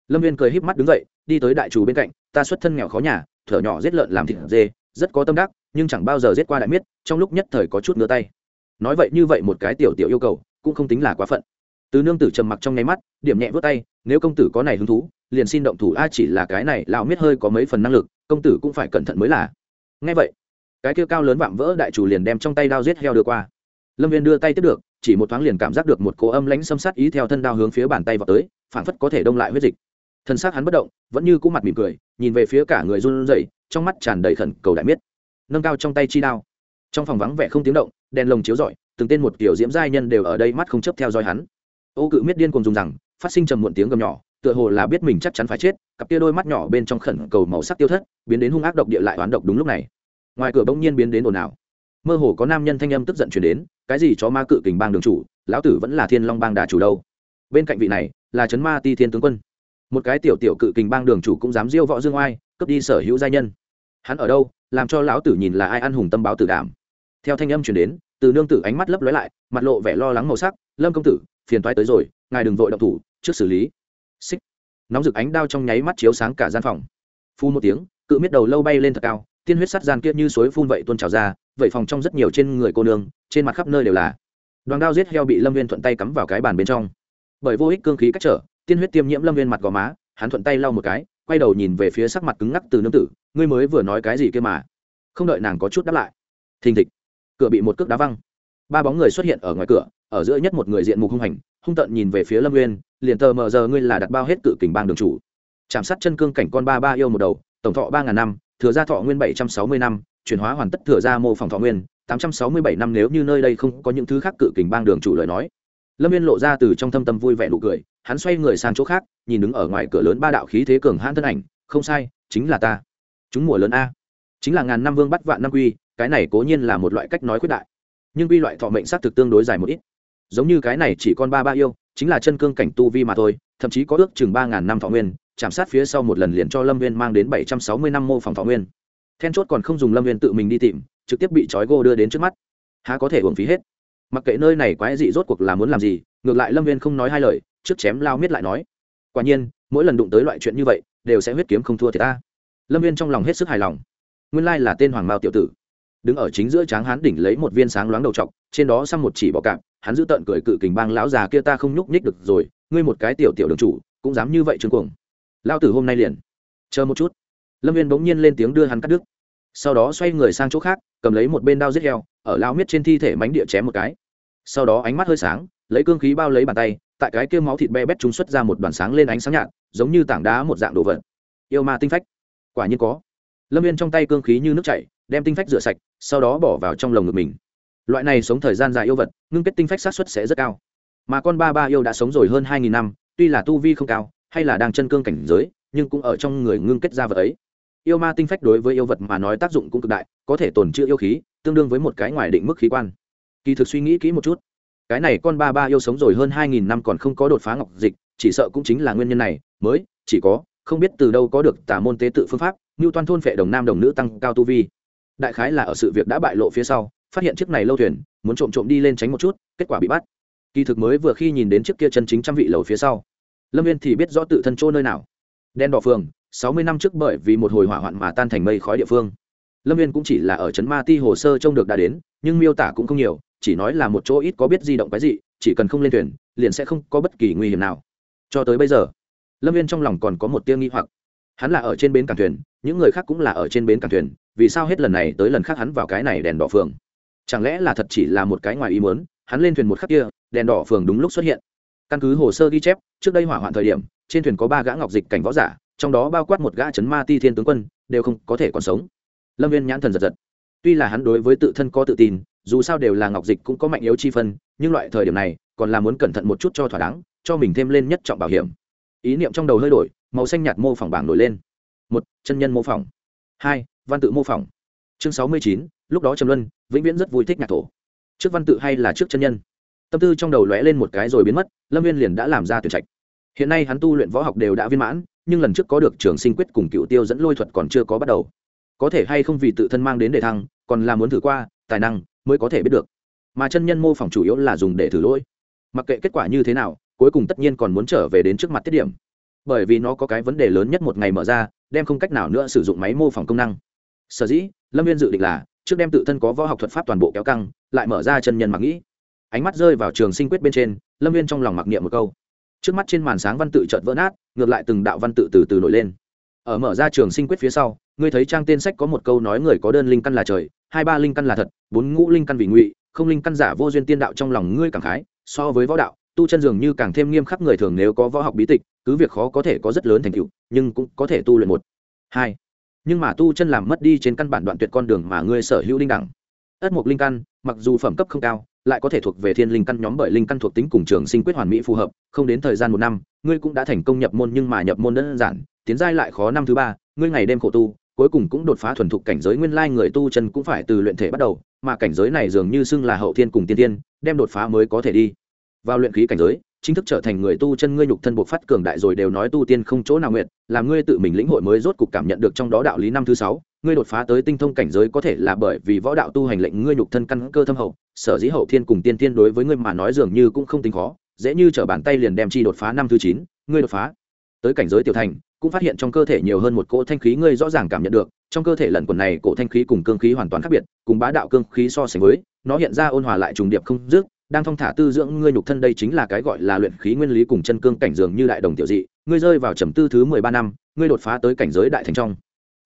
S1: Lâm viên cười híp mắt đứng dậy, đi tới đại chủ bên cạnh, ta xuất thân nghèo khó nhà, thở nhỏ giết lợn làm thịt dê, rất có tâm đắc, nhưng chẳng bao giờ giết qua đại miết, trong lúc nhất thời có chút ngứa tay. Nói vậy như vậy một cái tiểu tiểu yêu cầu, cũng không tính là quá phận từ nương tử trầm mặc trong nháy mắt, điểm nhẹ vớt tay, nếu công tử có này hứng thú, liền xin động thủ. A chỉ là cái này, lão miết hơi có mấy phần năng lực, công tử cũng phải cẩn thận mới là. Ngay vậy, cái kia cao lớn vạm vỡ đại chủ liền đem trong tay đao giết heo đưa qua. Lâm viên đưa tay tiếp được, chỉ một thoáng liền cảm giác được một cỗ âm lãnh xâm sát ý theo thân đao hướng phía bàn tay vào tới, phảng phất có thể đông lại huyết dịch. Thân xác hắn bất động, vẫn như cũ mặt mỉm cười, nhìn về phía cả người run rẩy, trong mắt tràn đầy khẩn cầu đại miết. Nâng cao trong tay chi đao. Trong phòng vắng vẻ không tiếng động, đèn lồng chiếu rọi, từng tên một kiểu diễm giai nhân đều ở đây mắt không chấp theo dõi hắn ô cự miết điên cùng dùng rằng, phát sinh trầm muộn tiếng gầm nhỏ, tựa hồ là biết mình chắc chắn phải chết, cặp tia đôi mắt nhỏ bên trong khẩn cầu màu sắc tiêu thất, biến đến hung ác độc địa lại oán độc đúng lúc này. Ngoài cửa bỗng nhiên biến đến ồn ào. Mơ hồ có nam nhân thanh âm tức giận chuyển đến, cái gì cho ma cự kình bang đường chủ, lão tử vẫn là thiên long bang đà chủ đâu. Bên cạnh vị này, là trấn ma ti thiên tướng quân. Một cái tiểu tiểu cự kình bang đường chủ cũng dám diêu võ dương oai, cướp đi sở hữu gia nhân. Hắn ở đâu, làm cho lão tử nhìn là ai ăn hùng tâm báo tử đảm. Theo thanh âm chuyển đến, từ nương tử ánh mắt lấp lóe lại, mặt lộ vẻ lo lắng màu sắc, lâm công tử phiền toái tới rồi, ngài đừng vội động thủ, trước xử lý. Xích. Nóng rực ánh đao trong nháy mắt chiếu sáng cả gian phòng. Phu một tiếng, cự miết đầu lâu bay lên thật cao, tiên huyết sắt gian kia như suối phun vậy tuôn trào ra, vậy phòng trong rất nhiều trên người cô nương, trên mặt khắp nơi đều là. Đoàn đao giết heo bị lâm viên thuận tay cắm vào cái bàn bên trong. Bởi vô ích cương khí cách trở, tiên huyết tiêm nhiễm lâm viên mặt gò má, hắn thuận tay lau một cái, quay đầu nhìn về phía sắc mặt cứng ngắc từ nương tử, ngươi mới vừa nói cái gì kia mà? Không đợi nàng có chút đáp lại. Thình thịch, cửa bị một cước đá văng. Ba bóng người xuất hiện ở ngoài cửa ở giữa nhất một người diện mục hung hành, hung tận nhìn về phía lâm nguyên liền tờ mờ giờ ngươi là đặt bao hết cự kình bang đường chủ. Chạm sát chân cương cảnh con ba ba yêu một đầu, tổng thọ ba ngàn năm, thừa gia thọ nguyên bảy trăm sáu mươi năm, chuyển hóa hoàn tất thừa gia mô phỏng thọ nguyên, tám trăm sáu mươi bảy năm nếu như nơi đây không có những thứ khác cự kình bang đường chủ lời nói. Lâm viên lộ ra từ trong thâm tâm vui vẻ nụ cười, hắn xoay người sang chỗ khác, nhìn đứng ở ngoài cửa lớn ba đạo khí thế cường hãn thân ảnh, không sai, chính là ta. Chúng mùa lớn a. Chính là ngàn năm vương bắt vạn năm quy, cái này cố nhiên là một loại cách nói khuyết đại. Nhưng quy loại thọ mệnh s á t thực tương đối dài một ít giống như cái này chỉ con ba ba yêu, chính là chân cương cảnh tu vi mà thôi, thậm chí có ước chừng ba ngàn năm thọ nguyên, chạm sát phía sau một lần liền cho lâm viên mang đến bảy trăm sáu mươi năm mô phòng thọ nguyên. Then chốt còn không dùng lâm viên tự mình đi tìm, trực tiếp bị trói gô đưa đến trước mắt. Há có thể uổng phí hết. Mặc kệ nơi này quái dị rốt cuộc là muốn làm gì, ngược lại lâm viên không nói hai lời, trước chém lao miết lại nói. Quả nhiên, mỗi lần đụng tới loại chuyện như vậy, đều sẽ huyết kiếm không thua thì ta. Lâm viên trong lòng hết sức hài lòng. Nguyên lai là tên hoàng mao tiểu tử. Đứng ở chính giữa tráng hán đỉnh lấy một viên sáng loáng đầu trọc, trên đó xăm một chỉ bọ cạp hắn giữ tận cười cự kình bang lão già kia ta không nhúc nhích được rồi, ngươi một cái tiểu tiểu đường chủ, cũng dám như vậy trương cuồng. Lao tử hôm nay liền, chờ một chút. Lâm viên bỗng nhiên lên tiếng đưa hắn cắt đứt. Sau đó xoay người sang chỗ khác, cầm lấy một bên đao giết heo, ở lao miết trên thi thể mánh địa chém một cái. Sau đó ánh mắt hơi sáng, lấy cương khí bao lấy bàn tay, tại cái kia máu thịt be bét chúng xuất ra một đoàn sáng lên ánh sáng nhạt, giống như tảng đá một dạng đồ vật. Yêu ma tinh phách. Quả nhiên có. Lâm viên trong tay cương khí như nước chảy, đem tinh phách rửa sạch, sau đó bỏ vào trong lồng ngực mình loại này sống thời gian dài yêu vật, ngưng kết tinh phách sát xuất sẽ rất cao. Mà con ba ba yêu đã sống rồi hơn hai nghìn năm, tuy là tu vi không cao, hay là đang chân cương cảnh giới, nhưng cũng ở trong người ngưng kết ra vật ấy. Yêu ma tinh phách đối với yêu vật mà nói tác dụng cũng cực đại, có thể tồn chữ yêu khí, tương đương với một cái ngoài định mức khí quan. Kỳ thực suy nghĩ kỹ một chút, cái này con ba ba yêu sống rồi hơn hai nghìn năm còn không có đột phá ngọc dịch, chỉ sợ cũng chính là nguyên nhân này, mới, chỉ có, không biết từ đâu có được tả môn tế tự phương pháp như toan thôn phệ đồng nam đồng nữ tăng cao tu vi. Đại khái là ở sự việc đã bại lộ phía sau phát hiện chiếc này lâu thuyền, muốn trộm trộm đi lên tránh một chút, kết quả bị bắt. Kỳ thực mới vừa khi nhìn đến chiếc kia chân chính trăm vị lầu phía sau, lâm viên thì biết rõ tự thân chỗ nơi nào. Đen đỏ phường, sáu mươi năm trước bởi vì một hồi hỏa hoạn mà tan thành mây khói địa phương. Lâm viên cũng chỉ là ở trấn ma ti hồ sơ trông được đã đến, nhưng miêu tả cũng không nhiều, chỉ nói là một chỗ ít có biết di động cái gì chỉ cần không lên thuyền, liền sẽ không có bất kỳ nguy hiểm nào. Cho tới bây giờ, lâm viên trong lòng còn có một tiêu nghi hoặc. Hắn là ở trên bến cảng thuyền, những người khác cũng là ở trên bến cảng thuyền, vì sao hết lần này tới lần khác hắn vào cái này đèn đỏ phường? Chẳng lẽ là thật chỉ là một cái ngoài ý muốn, hắn lên thuyền một khắc kia, đèn đỏ phường đúng lúc xuất hiện. Căn cứ hồ sơ ghi chép, trước đây hỏa hoạn thời điểm, trên thuyền có ba gã ngọc dịch cảnh võ giả, trong đó bao quát một gã chấn ma ti thiên tướng quân, đều không có thể còn sống. Lâm viên nhãn thần giật giật. Tuy là hắn đối với tự thân có tự tin, dù sao đều là ngọc dịch cũng có mạnh yếu chi phân, nhưng loại thời điểm này, còn là muốn cẩn thận một chút cho thỏa đáng, cho mình thêm lên nhất trọng bảo hiểm. Ý niệm trong đầu hơi đổi, màu xanh nhạt mô phỏng bảng nổi lên. Một, chân nhân mô phỏng. Hai, văn tự mô phỏng. Chương sáu mươi chín lúc đó trầm luân vĩnh viễn rất vui thích nhạc thổ. Trước văn tự hay là trước chân nhân? Tâm tư trong đầu lóe lên một cái rồi biến mất, lâm viên liền đã làm ra tuyển trạch. Hiện nay hắn tu luyện võ học đều đã viên mãn, nhưng lần trước có được trường sinh quyết cùng cựu tiêu dẫn lôi thuật còn chưa có bắt đầu. Có thể hay không vì tự thân mang đến đề thăng, còn là muốn thử qua, tài năng mới có thể biết được. Mà chân nhân mô phỏng chủ yếu là dùng để thử lỗi. Mặc kệ kết quả như thế nào, cuối cùng tất nhiên còn muốn trở về đến trước mặt tiết điểm. Bởi vì nó có cái vấn đề lớn nhất một ngày mở ra, đem không cách nào nữa sử dụng máy mô phỏng công năng. Sở dĩ, lâm viên dự định là trước đem tự thân có võ học thuật pháp toàn bộ kéo căng, lại mở ra chân nhân mặc nghĩ. Ánh mắt rơi vào trường sinh quyết bên trên, lâm viên trong lòng mặc niệm một câu. Trước mắt trên màn sáng văn tự chợt vỡ nát, ngược lại từng đạo văn tự từ từ nổi lên. Ở mở ra trường sinh quyết phía sau, ngươi thấy trang tên sách có một câu nói người có đơn linh căn là trời, hai ba linh căn là thật, bốn ngũ linh căn vì ngụy, không linh căn giả vô duyên tiên đạo trong lòng ngươi càng khái, so với võ đạo, tu chân dường như càng thêm nghiêm khắc người thường nếu có võ học bí tịch, cứ việc khó có thể có rất lớn thành tựu, nhưng cũng có thể tu luyện một. Hai nhưng mà tu chân làm mất đi trên căn bản đoạn tuyệt con đường mà ngươi sở hữu linh đẳng. Ất mục linh căn, mặc dù phẩm cấp không cao, lại có thể thuộc về thiên linh căn nhóm bởi linh căn thuộc tính cùng trường sinh quyết hoàn mỹ phù hợp, không đến thời gian một năm, ngươi cũng đã thành công nhập môn nhưng mà nhập môn đơn giản, tiến giai lại khó năm thứ ba, ngươi ngày đêm khổ tu, cuối cùng cũng đột phá thuần thục cảnh giới nguyên lai người tu chân cũng phải từ luyện thể bắt đầu, mà cảnh giới này dường như xưng là hậu thiên cùng tiên tiên, đem đột phá mới có thể đi. Vào luyện khí cảnh giới chính thức trở thành người tu chân ngươi nhục thân buộc phát cường đại rồi đều nói tu tiên không chỗ nào nguyện, làm ngươi tự mình lĩnh hội mới rốt cục cảm nhận được trong đó đạo lý năm thứ sáu, ngươi đột phá tới tinh thông cảnh giới có thể là bởi vì võ đạo tu hành lệnh ngươi nhục thân căn cơ thâm hậu, sở dĩ hậu thiên cùng tiên tiên đối với ngươi mà nói dường như cũng không tính khó, dễ như trở bàn tay liền đem chi đột phá năm thứ chín, ngươi đột phá tới cảnh giới tiểu thành, cũng phát hiện trong cơ thể nhiều hơn một cỗ thanh khí ngươi rõ ràng cảm nhận được, trong cơ thể lần quần này cỗ thanh khí cùng cương khí hoàn toàn khác biệt, cùng bá đạo cương khí so sánh với, nó hiện ra ôn hòa lại trùng điệp không dứt đang thong thả tư dưỡng ngươi nhục thân đây chính là cái gọi là luyện khí nguyên lý cùng chân cương cảnh dường như đại đồng tiểu dị, ngươi rơi vào trầm tư thứ mười ba năm, ngươi đột phá tới cảnh giới đại thành trong.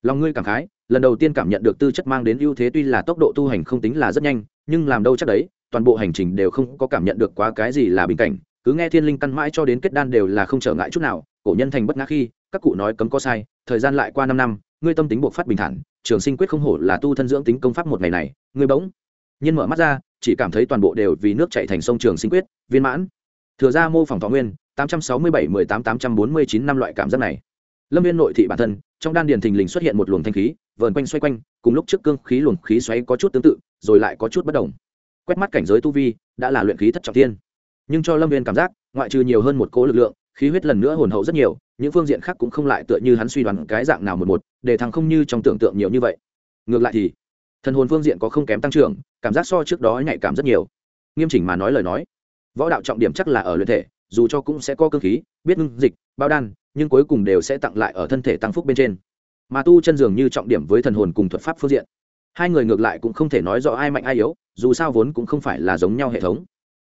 S1: Lòng ngươi cảm khái, lần đầu tiên cảm nhận được tư chất mang đến ưu thế tuy là tốc độ tu hành không tính là rất nhanh, nhưng làm đâu chắc đấy, toàn bộ hành trình đều không có cảm nhận được quá cái gì là bình cảnh, cứ nghe thiên linh căn mãi cho đến kết đan đều là không trở ngại chút nào, cổ nhân thành bất ngã khi, các cụ nói cấm có sai, thời gian lại qua năm năm, ngươi tâm tính buộc phát bình thản, trường sinh quyết không hổ là tu thân dưỡng tính công pháp một ngày này, ngươi bỗng nhiên mở mắt ra chỉ cảm thấy toàn bộ đều vì nước chạy thành sông trường sinh quyết, viên mãn. Thừa ra mô phỏng thọ nguyên, tám trăm sáu mươi bảy mười tám tám trăm bốn mươi chín năm loại cảm giác này. Lâm viên nội thị bản thân, trong đan điền thình lình xuất hiện một luồng thanh khí, vờn quanh xoay quanh, cùng lúc trước cương khí luồng khí xoáy có chút tương tự, rồi lại có chút bất đồng. Quét mắt cảnh giới tu vi, đã là luyện khí thất trọng tiên. Nhưng cho lâm viên cảm giác, ngoại trừ nhiều hơn một cố lực lượng, khí huyết lần nữa hồn hậu rất nhiều, những phương diện khác cũng không lại tựa như hắn suy đoán cái dạng nào một một, để thằng không như trong tưởng tượng nhiều như vậy. Ngược lại thì thần hồn phương diện có không kém tăng trưởng, cảm giác so trước đó nhạy cảm rất nhiều. Nghiêm chỉnh mà nói lời nói, võ đạo trọng điểm chắc là ở luyện thể, dù cho cũng sẽ có cơ khí, biết ngưng dịch, bao đan, nhưng cuối cùng đều sẽ tặng lại ở thân thể tăng phúc bên trên. Mà tu chân dường như trọng điểm với thần hồn cùng thuật pháp phương diện. Hai người ngược lại cũng không thể nói rõ ai mạnh ai yếu, dù sao vốn cũng không phải là giống nhau hệ thống.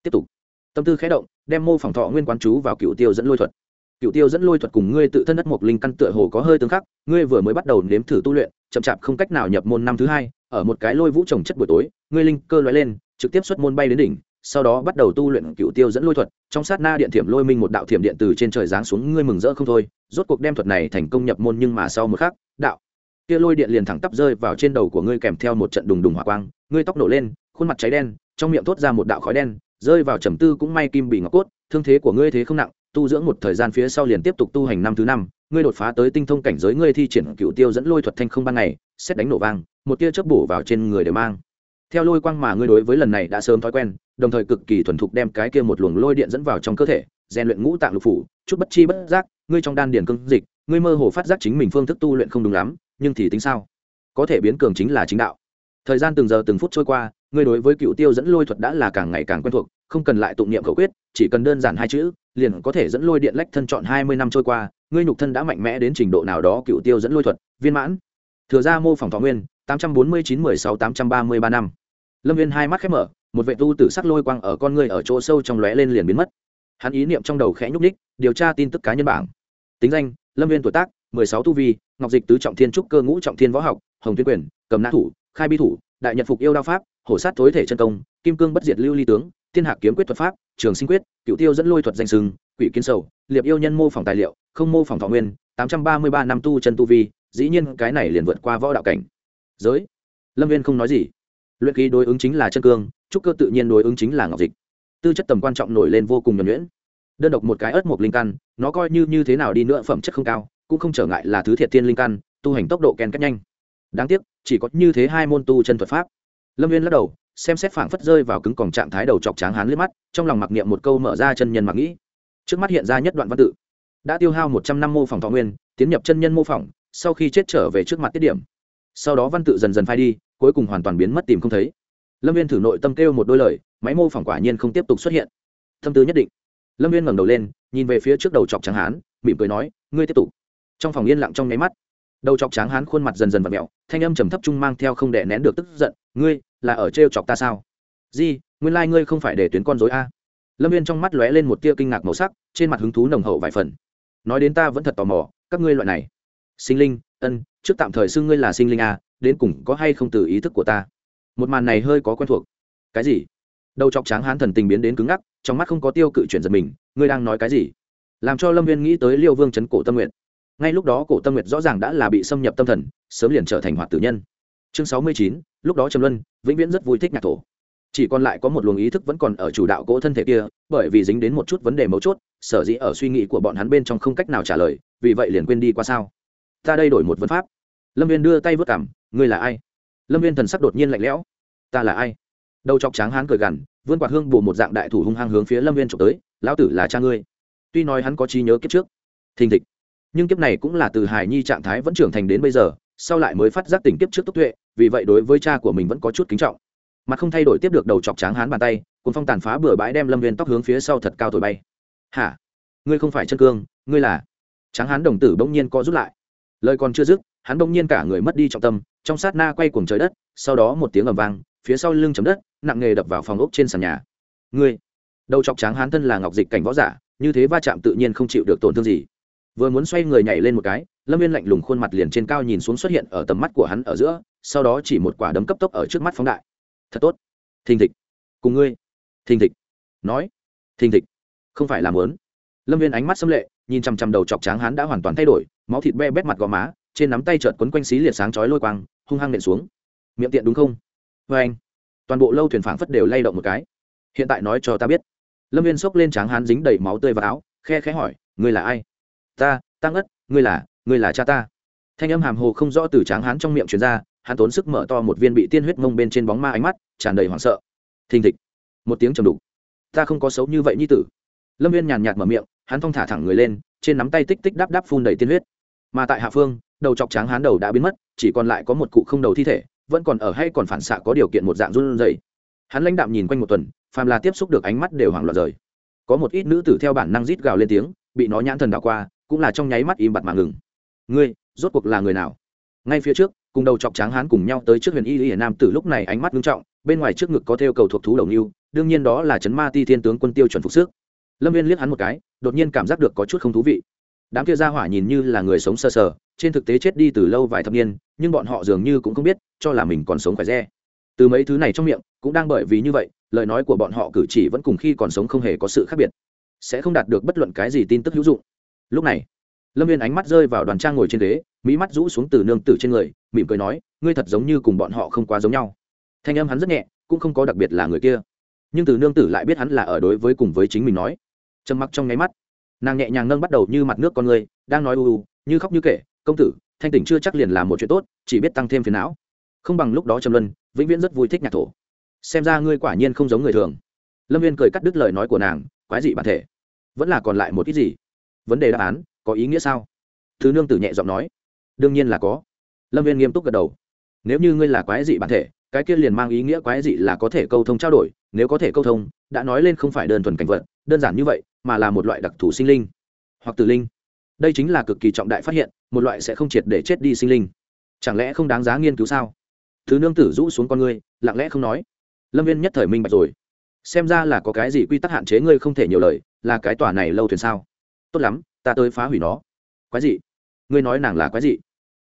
S1: Tiếp tục. Tâm tư khé động, đem mô phỏng thọ nguyên quán chú vào cựu tiêu dẫn lôi thuật. Cựu tiêu dẫn lôi thuật cùng ngươi tự thân đất mộc linh căn tựa hồ có hơi tương khắc, ngươi vừa mới bắt đầu nếm thử tu luyện, chậm chạp không cách nào nhập môn năm thứ hai ở một cái lôi vũ trồng chất buổi tối, ngươi linh cơ loại lên, trực tiếp xuất môn bay đến đỉnh, sau đó bắt đầu tu luyện cựu tiêu dẫn lôi thuật, trong sát na điện thiểm lôi minh một đạo thiểm điện từ trên trời giáng xuống, ngươi mừng rỡ không thôi, rốt cuộc đem thuật này thành công nhập môn nhưng mà sau một khắc, đạo. Kia lôi điện liền thẳng tắp rơi vào trên đầu của ngươi kèm theo một trận đùng đùng hỏa quang, ngươi tóc nổ lên, khuôn mặt cháy đen, trong miệng thốt ra một đạo khói đen, rơi vào trầm tư cũng may kim bị ngọc cốt, thương thế của ngươi thế không nặng, tu dưỡng một thời gian phía sau liền tiếp tục tu hành năm thứ năm ngươi đột phá tới tinh thông cảnh giới ngươi thi triển cựu tiêu dẫn lôi thuật thanh không ban ngày, xét đánh nổ vang, một tia chớp bổ vào trên người đều mang. Theo lôi quang mà ngươi đối với lần này đã sớm thói quen, đồng thời cực kỳ thuần thục đem cái kia một luồng lôi điện dẫn vào trong cơ thể, rèn luyện ngũ tạng lục phủ, chút bất chi bất giác, ngươi trong đan điền cương dịch, ngươi mơ hồ phát giác chính mình phương thức tu luyện không đúng lắm, nhưng thì tính sao? Có thể biến cường chính là chính đạo. Thời gian từng giờ từng phút trôi qua, ngươi đối với cựu tiêu dẫn lôi thuật đã là càng ngày càng quen thuộc không cần lại tụng niệm khẩu quyết, chỉ cần đơn giản hai chữ, liền có thể dẫn lôi điện lách thân chọn hai mươi năm trôi qua, ngươi nhục thân đã mạnh mẽ đến trình độ nào đó cựu tiêu dẫn lôi thuật, viên mãn. Thừa ra mô phỏng thọ nguyên, tám trăm bốn mươi chín mười sáu tám trăm ba mươi ba năm. Lâm viên hai mắt khép mở, một vệ tu tử sắc lôi quang ở con ngươi ở chỗ sâu trong lóe lên liền biến mất. Hắn ý niệm trong đầu khẽ nhúc ních điều tra tin tức cá nhân bảng. Tính danh, lâm viên tuổi tác, mười sáu tu vi, ngọc dịch tứ trọng thiên trúc cơ ngũ trọng thiên võ học, hồng tuyên quyền, cầm nã thủ, khai bi thủ, đại nhật phục yêu đao pháp, hổ sát tối thể chân công, kim cương bất diệt lưu ly tướng thiên hạc kiếm quyết thuật pháp, trường sinh quyết, cựu tiêu dẫn lôi thuật danh sừng, quỷ kiến sầu, liệp yêu nhân mô phỏng tài liệu, không mô phỏng thọ nguyên, tám trăm ba mươi ba năm tu chân tu vi, dĩ nhiên cái này liền vượt qua võ đạo cảnh. Giới. Lâm viên không nói gì. Luyện khí đối ứng chính là chân cương, trúc cơ tự nhiên đối ứng chính là ngọc dịch. Tư chất tầm quan trọng nổi lên vô cùng nhuẩn nhuyễn. Đơn độc một cái ớt một linh căn, nó coi như như thế nào đi nữa phẩm chất không cao, cũng không trở ngại là thứ thiệt tiên linh căn, tu hành tốc độ ken cách nhanh. Đáng tiếc, chỉ có như thế hai môn tu chân thuật pháp. Lâm viên lắc đầu xem xét phảng phất rơi vào cứng còng trạng thái đầu chọc tráng hán liếc mắt, trong lòng mặc niệm một câu mở ra chân nhân mặc nghĩ. Trước mắt hiện ra nhất đoạn văn tự. Đã tiêu hao một trăm năm mô phỏng thọ nguyên, tiến nhập chân nhân mô phỏng, sau khi chết trở về trước mặt tiết điểm. Sau đó văn tự dần dần phai đi, cuối cùng hoàn toàn biến mất tìm không thấy. Lâm viên thử nội tâm kêu một đôi lời, máy mô phỏng quả nhiên không tiếp tục xuất hiện. Tâm tư nhất định. Lâm viên ngẩng đầu lên, nhìn về phía trước đầu chọc tráng hán, mỉm cười nói, ngươi tiếp tục. Trong phòng yên lặng trong nháy mắt, đầu chọc tráng hán khuôn mặt dần dần và mẹo thanh âm trầm thấp trung mang theo không đè nén được tức giận, ngươi là ở trêu chọc ta sao? Di, nguyên lai、like、ngươi không phải để tuyến con dối a. Lâm viên trong mắt lóe lên một tia kinh ngạc màu sắc, trên mặt hứng thú nồng hậu vài phần. Nói đến ta vẫn thật tò mò, các ngươi loại này. Sinh linh, ân, trước tạm thời xưng ngươi là sinh linh a, đến cùng có hay không từ ý thức của ta? Một màn này hơi có quen thuộc. Cái gì? Đầu chọc tráng hán thần tình biến đến cứng ngắc, trong mắt không có tiêu cự chuyển giật mình, ngươi đang nói cái gì? Làm cho lâm viên nghĩ tới liêu vương chấn cổ tâm nguyện. Ngay lúc đó cổ tâm nguyện rõ ràng đã là bị xâm nhập tâm thần, sớm liền trở thành hoạt tử nhân chương sáu mươi chín, lúc đó trầm luân vĩnh viễn rất vui thích nhạc thổ. Chỉ còn lại có một luồng ý thức vẫn còn ở chủ đạo cỗ thân thể kia, bởi vì dính đến một chút vấn đề mấu chốt, sở dĩ ở suy nghĩ của bọn hắn bên trong không cách nào trả lời, vì vậy liền quên đi qua sao. Ta đây đổi một vấn pháp. Lâm viên đưa tay vớt cảm, ngươi là ai? Lâm viên thần sắc đột nhiên lạnh lẽo. Ta là ai? Đầu chọc tráng hán cười gằn, vươn quạt hương bù một dạng đại thủ hung hăng hướng phía lâm viên trộm tới, lão tử là cha ngươi. Tuy nói hắn có trí nhớ kiếp trước, thình thịch, nhưng kiếp này cũng là từ hài nhi trạng thái vẫn trưởng thành đến bây giờ sau lại mới phát giác tình kiếp trước tốc tuệ, vì vậy đối với cha của mình vẫn có chút kính trọng. Mặt không thay đổi tiếp được đầu chọc tráng hán bàn tay, cuốn phong tàn phá bừa bãi đem lâm viên tóc hướng phía sau thật cao thổi bay. Hả? Ngươi không phải chân cương, ngươi là? Tráng hán đồng tử bỗng nhiên co rút lại. Lời còn chưa dứt, hắn bỗng nhiên cả người mất đi trọng tâm, trong sát na quay cuồng trời đất, sau đó một tiếng ầm vang, phía sau lưng chấm đất, nặng nghề đập vào phòng ốc trên sàn nhà. Ngươi? Đầu chọc tráng hán thân là ngọc dịch cảnh võ giả, như thế va chạm tự nhiên không chịu được tổn thương gì. Vừa muốn xoay người nhảy lên một cái lâm viên lạnh lùng khuôn mặt liền trên cao nhìn xuống xuất hiện ở tầm mắt của hắn ở giữa, sau đó chỉ một quả đấm cấp tốc ở trước mắt phóng đại. Thật tốt. Thình thịch. Cùng ngươi. Thình thịch. Nói. Thình thịch. Không phải làm lớn lâm viên ánh mắt xâm lệ, nhìn chằm chằm đầu chọc tráng hắn đã hoàn toàn thay đổi, máu thịt be bét mặt gò má, trên nắm tay trợt quấn quanh xí liệt sáng chói lôi quang, hung hăng nện xuống. Miệng tiện đúng không? Vê anh. Toàn bộ lâu thuyền phảng phất đều lay động một cái. Hiện tại nói cho ta biết. Lâm viên xốc lên tráng hắn dính đầy máu tươi vào áo, khe khẽ hỏi, ngươi là ai? Ta ta ngất, ngươi là ngươi là cha ta. Thanh âm hàm hồ không rõ từ tráng hán trong miệng truyền ra, hắn tốn sức mở to một viên bị tiên huyết mông bên trên bóng ma ánh mắt, tràn đầy hoảng sợ. Thình thịch. Một tiếng trầm đục. Ta không có xấu như vậy như tử. Lâm viên nhàn nhạt mở miệng, hắn thong thả thẳng người lên, trên nắm tay tích tích đắp đắp phun đầy tiên huyết. Mà tại hạ phương, đầu chọc tráng hán đầu đã biến mất, chỉ còn lại có một cụ không đầu thi thể, vẫn còn ở hay còn phản xạ có điều kiện một dạng run rẩy. Hắn lãnh đạm nhìn quanh một tuần, phàm là tiếp xúc được ánh mắt đều hoảng loạn rời. Có một ít nữ tử theo bản năng rít gào lên tiếng, bị nó nhãn thần đảo qua, cũng là trong nháy mắt im bặt mà ngừng ngươi rốt cuộc là người nào? Ngay phía trước cùng đầu chọc tráng hán cùng nhau tới trước huyền y hiển nam từ lúc này ánh mắt nghiêm trọng bên ngoài trước ngực có theo cầu thuộc thú đầu lưu đương nhiên đó là chấn ma ti thiên tướng quân tiêu chuẩn phục sức. Lâm viên liếc hắn một cái đột nhiên cảm giác được có chút không thú vị. Đám kia ra hỏa nhìn như là người sống sơ sờ, sờ trên thực tế chết đi từ lâu vài thập niên nhưng bọn họ dường như cũng không biết cho là mình còn sống khỏe re. Từ mấy thứ này trong miệng cũng đang bởi vì như vậy lời nói của bọn họ cử chỉ vẫn cùng khi còn sống không hề có sự khác biệt sẽ không đạt được bất luận cái gì tin tức hữu dụng. Lúc này lâm viên ánh mắt rơi vào đoàn trang ngồi trên ghế, mỹ mắt rũ xuống từ nương tử trên người, mỉm cười nói, ngươi thật giống như cùng bọn họ không quá giống nhau. Thanh âm hắn rất nhẹ, cũng không có đặc biệt là người kia. Nhưng từ nương tử lại biết hắn là ở đối với cùng với chính mình nói. Trầm mặc trong nháy mắt, nàng nhẹ nhàng nâng bắt đầu như mặt nước con người, đang nói u u, như khóc như kể, công tử, thanh tỉnh chưa chắc liền là một chuyện tốt, chỉ biết tăng thêm phiền não. Không bằng lúc đó trầm luân, vĩnh viễn rất vui thích nhạc thổ. Xem ra ngươi quả nhiên không giống người thường. Lâm viên cười cắt đứt lời nói của nàng, quái dị bản thể. Vẫn là còn lại một ít gì? Vấn đề đáp án có ý nghĩa sao? Thứ nương tử nhẹ giọng nói. Đương nhiên là có. Lâm viên nghiêm túc gật đầu. Nếu như ngươi là quái dị bản thể, cái kia liền mang ý nghĩa quái dị là có thể câu thông trao đổi. Nếu có thể câu thông, đã nói lên không phải đơn thuần cảnh vật, đơn giản như vậy, mà là một loại đặc thù sinh linh hoặc tử linh. Đây chính là cực kỳ trọng đại phát hiện, một loại sẽ không triệt để chết đi sinh linh. Chẳng lẽ không đáng giá nghiên cứu sao? Thứ nương tử rũ xuống con ngươi, lặng lẽ không nói. Lâm viên nhất thời minh bạch rồi. Xem ra là có cái gì quy tắc hạn chế ngươi không thể nhiều lời, là cái tòa này lâu thuyền sao? Tốt lắm ta tới phá hủy nó. Quái dị. Ngươi nói nàng là quái dị.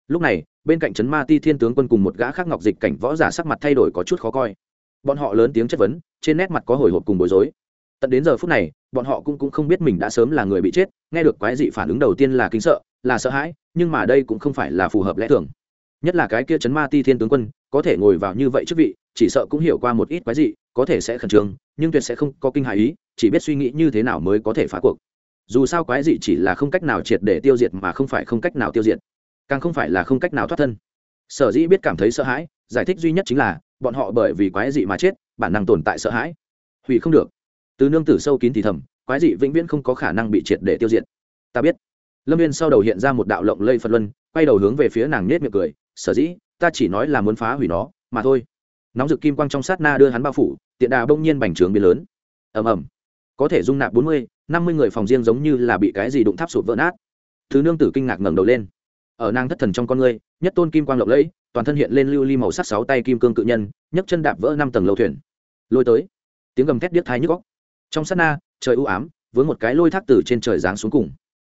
S1: Lúc này bên cạnh trấn ma ti thiên tướng quân cùng một gã khác ngọc dịch cảnh võ giả sắc mặt thay đổi có chút khó coi. Bọn họ lớn tiếng chất vấn trên nét mặt có hồi hộp cùng bối rối. Tận đến giờ phút này bọn họ cũng, cũng không biết mình đã sớm là người bị chết nghe được quái dị phản ứng đầu tiên là kính sợ là sợ hãi nhưng mà đây cũng không phải là phù hợp lẽ thường. Nhất là cái kia chấn ma ti thiên tướng quân có thể ngồi vào như vậy trước vị chỉ sợ cũng hiểu qua một ít quái dị có thể sẽ khẩn trương nhưng tuyệt sẽ không có kinh hại ý chỉ biết suy nghĩ như thế nào mới có thể phá cuộc dù sao quái dị chỉ là không cách nào triệt để tiêu diệt mà không phải không cách nào tiêu diệt, càng không phải là không cách nào thoát thân. Sở dĩ biết cảm thấy sợ hãi, giải thích duy nhất chính là, bọn họ bởi vì quái dị mà chết, bản năng tồn tại sợ hãi. Hủy không được. Từ nương tử sâu kín thì thầm, quái dị vĩnh viễn không có khả năng bị triệt để tiêu diệt. Ta biết. Lâm viên sau đầu hiện ra một đạo lộng lây phật luân, quay đầu hướng về phía nàng nết miệng cười, sở dĩ, ta chỉ nói là muốn phá hủy nó, mà thôi. Nóng rực kim quang trong sát na đưa hắn bao phủ, tiện đà bỗng nhiên bành trướng biến lớn. Ầm ầm. Có thể dung nạp bốn mươi năm mươi người phòng riêng giống như là bị cái gì đụng tháp sụt vỡ nát. Thứ nương tử kinh ngạc ngẩng đầu lên. Ở nàng thất thần trong con ngươi, nhất tôn kim quang lộng lẫy, toàn thân hiện lên lưu ly màu sắc sáu tay kim cương cự nhân, nhấc chân đạp vỡ năm tầng lâu thuyền. Lôi tới. Tiếng gầm thét điếc thái nhức góc trong sát na, trời u ám với một cái lôi thác từ trên trời giáng xuống cùng.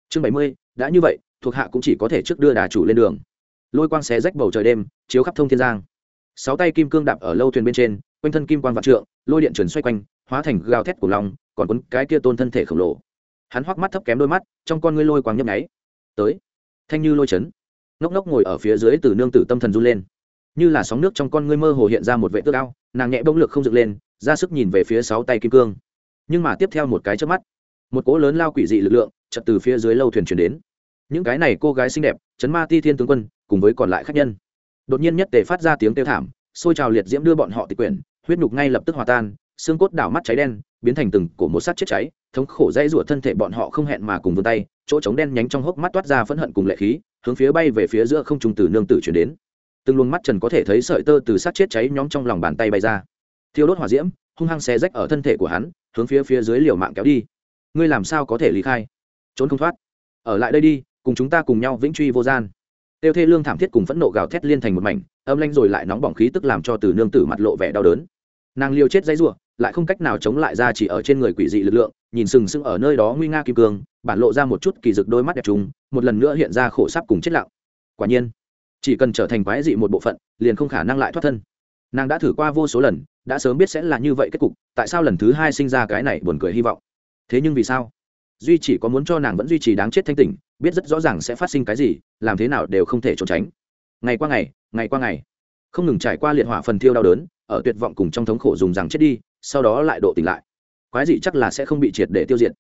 S1: Chương bảy mươi, đã như vậy, thuộc hạ cũng chỉ có thể trước đưa đà chủ lên đường. Lôi quang xé rách bầu trời đêm, chiếu khắp thông thiên giang. Sáu tay kim cương đạp ở lâu thuyền bên trên quanh thân kim quang vạn trượng, lôi điện chuyển xoay quanh, hóa thành gào thét của lòng, còn quấn cái kia tôn thân thể khổng lồ. Hắn hoắc mắt thấp kém đôi mắt, trong con ngươi lôi quang nhấp nháy. Tới. Thanh như lôi chấn. Ngốc ngốc ngồi ở phía dưới từ nương tử tâm thần run lên. Như là sóng nước trong con ngươi mơ hồ hiện ra một vệ tước ao, nàng nhẹ bông lực không dựng lên, ra sức nhìn về phía sáu tay kim cương. Nhưng mà tiếp theo một cái trước mắt, một cỗ lớn lao quỷ dị lực lượng chật từ phía dưới lâu thuyền chuyển đến. Những cái này cô gái xinh đẹp chấn ma ti thiên tướng quân, cùng với còn lại khách nhân. Đột nhiên nhất tề phát ra tiếng kêu thảm xôi trào liệt diễm đưa bọn họ tịch quyển, huyết nhục ngay lập tức hòa tan, xương cốt đảo mắt cháy đen, biến thành từng cổ một sắt chết cháy, thống khổ dây rủa thân thể bọn họ không hẹn mà cùng vươn tay, chỗ trống đen nhánh trong hốc mắt toát ra phẫn hận cùng lệ khí, hướng phía bay về phía giữa không trung từ nương tử chuyển đến. Từng luồng mắt trần có thể thấy sợi tơ từ sát chết cháy nhóm trong lòng bàn tay bay ra. Thiêu đốt hỏa diễm, hung hăng xé rách ở thân thể của hắn, hướng phía phía dưới liều mạng kéo đi. Ngươi làm sao có thể lý khai? Trốn không thoát. Ở lại đây đi, cùng chúng ta cùng nhau vĩnh truy vô gian tiêu thê lương thảm thiết cùng phẫn nộ gào thét liên thành một mảnh, âm lanh rồi lại nóng bỏng khí tức làm cho từ nương tử mặt lộ vẻ đau đớn. Nàng liều chết dãy rủa, lại không cách nào chống lại ra chỉ ở trên người quỷ dị lực lượng, nhìn sừng sững ở nơi đó nguy nga kim cương, bản lộ ra một chút kỳ dực đôi mắt đẹp trùng, một lần nữa hiện ra khổ sắp cùng chết lặng. Quả nhiên, chỉ cần trở thành quái dị một bộ phận, liền không khả năng lại thoát thân. Nàng đã thử qua vô số lần, đã sớm biết sẽ là như vậy kết cục, tại sao lần thứ hai sinh ra cái này buồn cười hy vọng? Thế nhưng vì sao? Duy chỉ có muốn cho nàng vẫn duy trì đáng chết thanh tỉnh, biết rất rõ ràng sẽ phát sinh cái gì, làm thế nào đều không thể trốn tránh. Ngày qua ngày ngày qua ngày. Không ngừng trải qua liệt hỏa phần thiêu đau đớn, ở tuyệt vọng cùng trong thống khổ dùng rằng chết đi, sau đó lại độ tỉnh lại. Quái dị chắc là sẽ không bị triệt để tiêu diệt.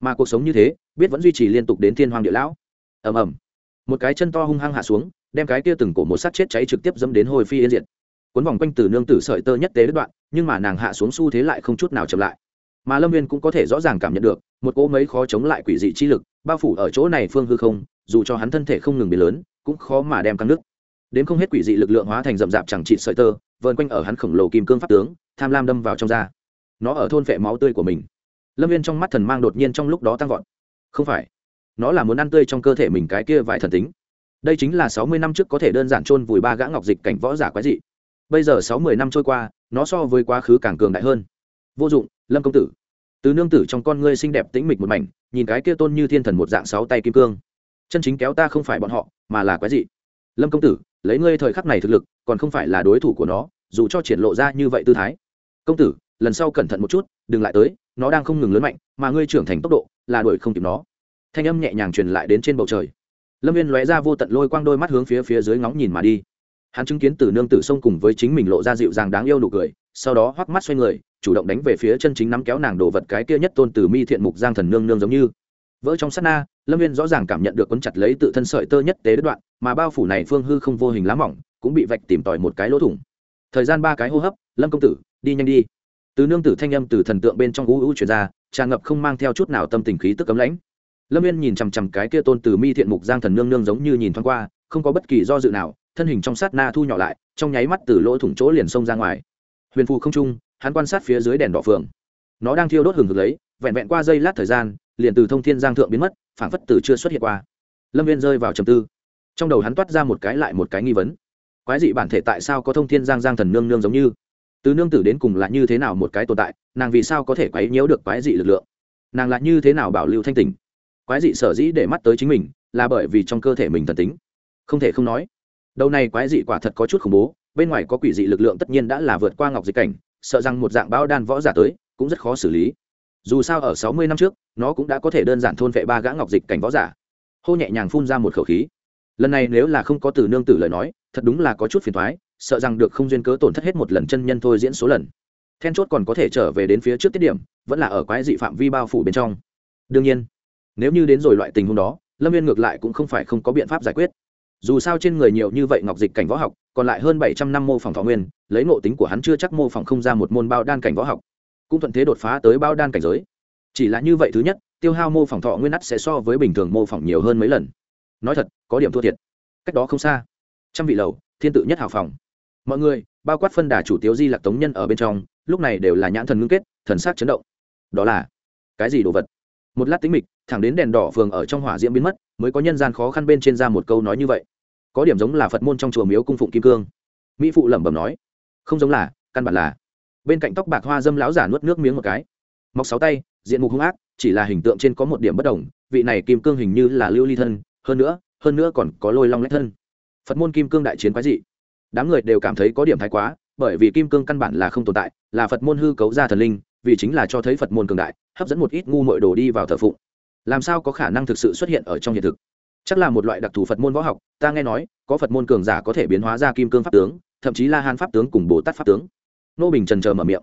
S1: Mà cuộc sống như thế, biết vẫn duy trì liên tục đến thiên hoàng địa lão. Ầm ầm. Một cái chân to hung hăng hạ xuống, đem cái kia từng cổ một sát chết cháy trực tiếp dẫm đến hồi phi yên diệt. Cuốn vòng quanh từ nương tử sợi tơ nhất tế đứt đoạn, nhưng mà nàng hạ xuống xu thế lại không chút nào chậm lại mà lâm viên cũng có thể rõ ràng cảm nhận được, một cỗ mấy khó chống lại quỷ dị chi lực bao phủ ở chỗ này phương hư không, dù cho hắn thân thể không ngừng biến lớn, cũng khó mà đem căng nước. Đến không hết quỷ dị lực lượng hóa thành rậm rạp chẳng trị sợi tơ, vờn quanh ở hắn khổng lồ kim cương pháp tướng, tham lam đâm vào trong da. Nó ở thôn vệ máu tươi của mình. Lâm viên trong mắt thần mang đột nhiên trong lúc đó tăng vọt. Không phải. Nó là muốn ăn tươi trong cơ thể mình cái kia vài thần tính. Đây chính là sáu mươi năm trước có thể đơn giản chôn vùi ba gã ngọc dịch cảnh võ giả quái dị. Bây giờ sáu mươi năm trôi qua, nó so với quá khứ càng cường đại hơn. Vô dụng lâm công tử từ nương tử trong con ngươi xinh đẹp tĩnh mịch một mảnh nhìn cái kia tôn như thiên thần một dạng sáu tay kim cương chân chính kéo ta không phải bọn họ mà là quái dị lâm công tử lấy ngươi thời khắc này thực lực còn không phải là đối thủ của nó dù cho triển lộ ra như vậy tư thái công tử lần sau cẩn thận một chút đừng lại tới nó đang không ngừng lớn mạnh mà ngươi trưởng thành tốc độ là đuổi không kịp nó thanh âm nhẹ nhàng truyền lại đến trên bầu trời lâm viên lóe ra vô tận lôi quang đôi mắt hướng phía phía dưới ngóng nhìn mà đi hắn chứng kiến từ nương tử sông cùng với chính mình lộ ra dịu dàng đáng yêu nụ cười sau đó hoắc mắt xoay người chủ động đánh về phía chân chính nắm kéo nàng đồ vật cái kia nhất tôn từ mi thiện mục giang thần nương nương giống như. Vỡ trong sát na, lâm viên rõ ràng cảm nhận được quấn chặt lấy tự thân sợi tơ nhất tế đứt đoạn, mà bao phủ này phương hư không vô hình lá mỏng, cũng bị vạch tìm tòi một cái lỗ thủng. Thời gian ba cái hô hấp, lâm công tử, đi nhanh đi. Từ nương tử thanh âm từ thần tượng bên trong u u chuyển ra, tràn ngập không mang theo chút nào tâm tình khí tức cấm lãnh. Lâm viên nhìn chằm chằm cái kia tôn từ mi thiện mục giang thần nương nương giống như nhìn thoáng qua, không có bất kỳ do dự nào, thân hình trong sát na thu nhỏ lại, trong nháy mắt từ lỗ thủng chỗ liền xông ra ngoài. Huyền phù không trung hắn quan sát phía dưới đèn đỏ phường. Nó đang thiêu đốt hừng hực lấy, vẹn vẹn qua giây lát thời gian, liền từ thông thiên giang thượng biến mất, phảng phất từ chưa xuất hiện qua. Lâm viên rơi vào trầm tư. Trong đầu hắn toát ra một cái lại một cái nghi vấn. Quái dị bản thể tại sao có thông thiên giang giang thần nương nương giống như? Từ nương tử đến cùng là như thế nào một cái tồn tại, nàng vì sao có thể quấy nhiễu được quái dị lực lượng? Nàng là như thế nào bảo lưu thanh tình quái dị sở dĩ để mắt tới chính mình, là bởi vì trong cơ thể mình thần tính. Không thể không nói, đầu này quái dị quả thật có chút khủng bố, bên ngoài có quỷ dị lực lượng tất nhiên đã là vượt qua ngọc dịch cảnh sợ rằng một dạng bão đan võ giả tới cũng rất khó xử lý. Dù sao ở sáu mươi năm trước, nó cũng đã có thể đơn giản thôn vệ ba gã ngọc dịch cảnh võ giả. Hô nhẹ nhàng phun ra một khẩu khí. Lần này nếu là không có từ nương tử lời nói, thật đúng là có chút phiền thoái sợ rằng được không duyên cớ tổn thất hết một lần chân nhân thôi diễn số lần. Then chốt còn có thể trở về đến phía trước tiết điểm, vẫn là ở quái dị phạm vi bao phủ bên trong. Đương nhiên, nếu như đến rồi loại tình huống đó, lâm viên ngược lại cũng không phải không có biện pháp giải quyết dù sao trên người nhiều như vậy ngọc dịch cảnh võ học, còn lại hơn bảy trăm năm mô phỏng thọ nguyên, lấy ngộ tính của hắn chưa chắc mô phỏng không ra một môn bao đan cảnh võ học. Cũng thuận thế đột phá tới bao đan cảnh giới. Chỉ là như vậy thứ nhất, tiêu hao mô phỏng thọ nguyên ắt sẽ so với bình thường mô phỏng nhiều hơn mấy lần. Nói thật, có điểm thua thiệt. Cách đó không xa. Trăm vị lầu, thiên tự nhất hào phòng. Mọi người, bao quát phân đà chủ tiếu di lạc tống nhân ở bên trong, lúc này đều là nhãn thần ngưng kết, thần sắc chấn động. Đó là, cái gì đồ vật? Một lát tính mịch, thẳng đến đèn đỏ phường ở trong hỏa diễm biến mất, mới có nhân gian khó khăn bên trên ra một câu nói như vậy có điểm giống là phật môn trong chùa miếu cung phụng kim cương mỹ phụ lẩm bẩm nói không giống là căn bản là bên cạnh tóc bạc hoa dâm láo giả nuốt nước miếng một cái mọc sáu tay diện mục hung ác chỉ là hình tượng trên có một điểm bất đồng vị này kim cương hình như là lưu ly thân hơn nữa hơn nữa còn có lôi long lách thân phật môn kim cương đại chiến quái dị đám người đều cảm thấy có điểm thái quá bởi vì kim cương căn bản là không tồn tại là phật môn hư cấu ra thần linh vì chính là cho thấy phật môn cường đại hấp dẫn một ít ngu mội đồ đi vào thờ phụng làm sao có khả năng thực sự xuất hiện ở trong hiện thực chắc là một loại đặc thù phật môn võ học, ta nghe nói, có phật môn cường giả có thể biến hóa ra kim cương pháp tướng, thậm chí là hàn pháp tướng cùng bồ tát pháp tướng. Nô bình trần trờ mở miệng.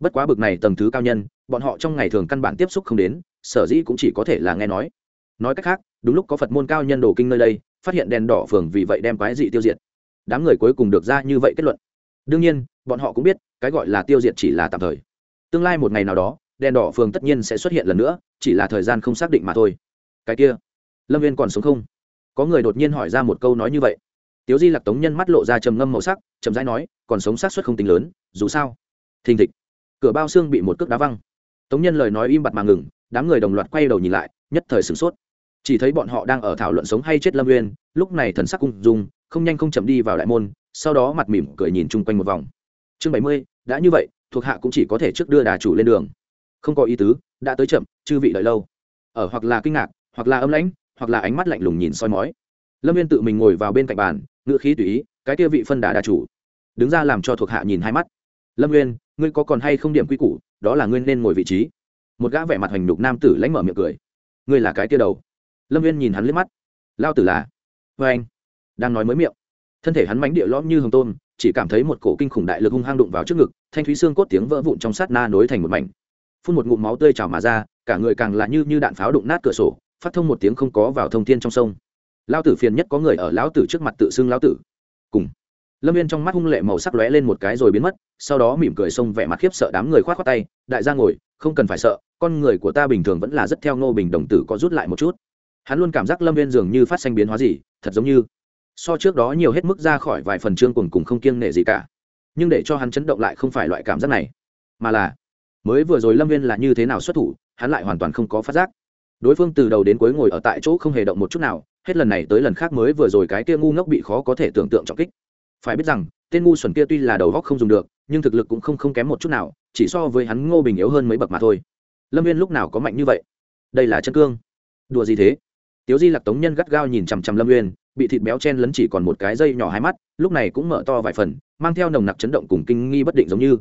S1: Bất quá bực này tầng thứ cao nhân, bọn họ trong ngày thường căn bản tiếp xúc không đến, sở dĩ cũng chỉ có thể là nghe nói. Nói cách khác, đúng lúc có phật môn cao nhân đồ kinh nơi đây, phát hiện đèn đỏ phường vì vậy đem quái dị tiêu diệt. Đám người cuối cùng được ra như vậy kết luận. Đương nhiên, bọn họ cũng biết, cái gọi là tiêu diệt chỉ là tạm thời. Tương lai một ngày nào đó, đèn đỏ phường tất nhiên sẽ xuất hiện lần nữa, chỉ là thời gian không xác định mà thôi. Cái kia lâm viên còn sống không? Có người đột nhiên hỏi ra một câu nói như vậy. Tiếu di lặc tống nhân mắt lộ ra trầm ngâm màu sắc trầm rãi nói còn sống sát xuất không tính lớn dù sao. Thình thịch. Cửa bao xương bị một cước đá văng. Tống nhân lời nói im bặt mà ngừng đám người đồng loạt quay đầu nhìn lại nhất thời sửng sốt. Chỉ thấy bọn họ đang ở thảo luận sống hay chết lâm uyên lúc này thần sắc cung dung, không nhanh không chậm đi vào đại môn sau đó mặt mỉm cười nhìn chung quanh một vòng. Chương bảy mươi đã như vậy thuộc hạ cũng chỉ có thể trước đưa đà chủ lên đường. Không có ý tứ đã tới chậm chư vị đợi lâu. Ở hoặc là kinh ngạc hoặc là âm lãnh hoặc là ánh mắt lạnh lùng nhìn soi mói. Lâm viên tự mình ngồi vào bên cạnh bàn ngựa khí tùy ý, cái kia vị phân đà đà chủ. Đứng ra làm cho thuộc hạ nhìn hai mắt. Lâm viên ngươi có còn hay không điểm quy củ, đó là ngươi nên ngồi vị trí. Một gã vẻ mặt hoành đục nam tử lãnh mở miệng cười. Ngươi là cái kia đầu. Lâm viên nhìn hắn liếc mắt. Lao tử là? Vê anh. Đang nói mới miệng. Thân thể hắn mánh địa lõm như hồng tôm, chỉ cảm thấy một cổ kinh khủng đại lực hung hăng đụng vào trước ngực, thanh thúy xương cốt tiếng vỡ vụn trong sát na nối thành một mảnh. Phun một ngụm máu tươi trào mà ra, cả người càng là như như đạn pháo đụng nát cửa sổ phát thông một tiếng không có vào thông thiên trong sông. Lao tử phiền nhất có người ở lão tử trước mặt tự xưng lão tử. Cùng. Lâm viên trong mắt hung lệ màu sắc lóe lên một cái rồi biến mất, sau đó mỉm cười xông vẻ mặt khiếp sợ đám người k h o á t khoác tay, đại gia ngồi, không cần phải sợ, con người của ta bình thường vẫn là rất theo ngô bình đồng tử có rút lại một chút. Hắn luôn cảm giác lâm viên dường như phát sinh biến hóa gì, thật giống như so trước đó nhiều hết mức ra khỏi vài phần chương cùng cùng không kiêng nể gì cả. Nhưng để cho hắn chấn động lại không phải loại cảm giác này, mà là mới vừa rồi lâm viên là như thế nào xuất thủ, hắn lại hoàn toàn không có phát giác đối phương từ đầu đến cuối ngồi ở tại chỗ không hề động một chút nào, hết lần này tới lần khác mới vừa rồi cái kia ngu ngốc bị khó có thể tưởng tượng trọng kích. Phải biết rằng, tên ngu xuẩn kia tuy là đầu góc không dùng được, nhưng thực lực cũng không không kém một chút nào, chỉ so với hắn ngô bình yếu hơn mấy bậc mà thôi. Lâm viên lúc nào có mạnh như vậy? Đây là chân cương. Đùa gì thế? Tiếu di lặc tống nhân gắt gao nhìn chằm chằm lâm viên, bị thịt béo chen lấn chỉ còn một cái dây nhỏ hai mắt, lúc này cũng mở to vài phần, mang theo nồng nặc chấn động cùng kinh nghi bất định giống như.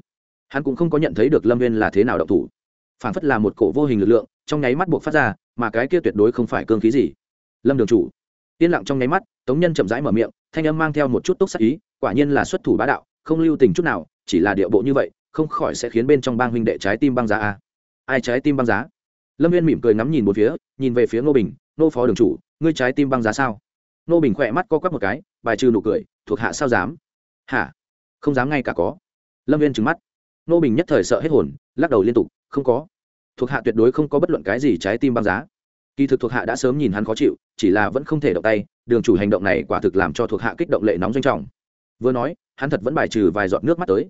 S1: Hắn cũng không có nhận thấy được lâm viên là thế nào động thủ phản phất là một cổ vô hình lực lượng, trong nháy mắt buộc phát ra, mà cái kia tuyệt đối không phải cương khí gì. Lâm đường chủ, yên lặng trong nháy mắt, tống nhân chậm rãi mở miệng, thanh âm mang theo một chút túc sắc ý, quả nhiên là xuất thủ bá đạo, không lưu tình chút nào, chỉ là điệu bộ như vậy, không khỏi sẽ khiến bên trong bang huynh đệ trái tim băng giá a. Ai trái tim băng giá? Lâm viên mỉm cười ngắm nhìn một phía, nhìn về phía ngô bình nô phó đường chủ, ngươi trái tim băng giá sao? Nô bình khỏe mắt co quắp một cái, bài trừ nụ cười, thuộc hạ sao dám? Hả? Không dám ngay cả có. Lâm viên trừng mắt. Nô bình nhất thời sợ hết hồn, lắc đầu liên tục, không có thuộc hạ tuyệt đối không có bất luận cái gì trái tim băng giá. Kỳ thực thuộc hạ đã sớm nhìn hắn khó chịu, chỉ là vẫn không thể động tay, đường chủ hành động này quả thực làm cho thuộc hạ kích động lệ nóng doanh trọng. Vừa nói, hắn thật vẫn bài trừ vài giọt nước mắt tới.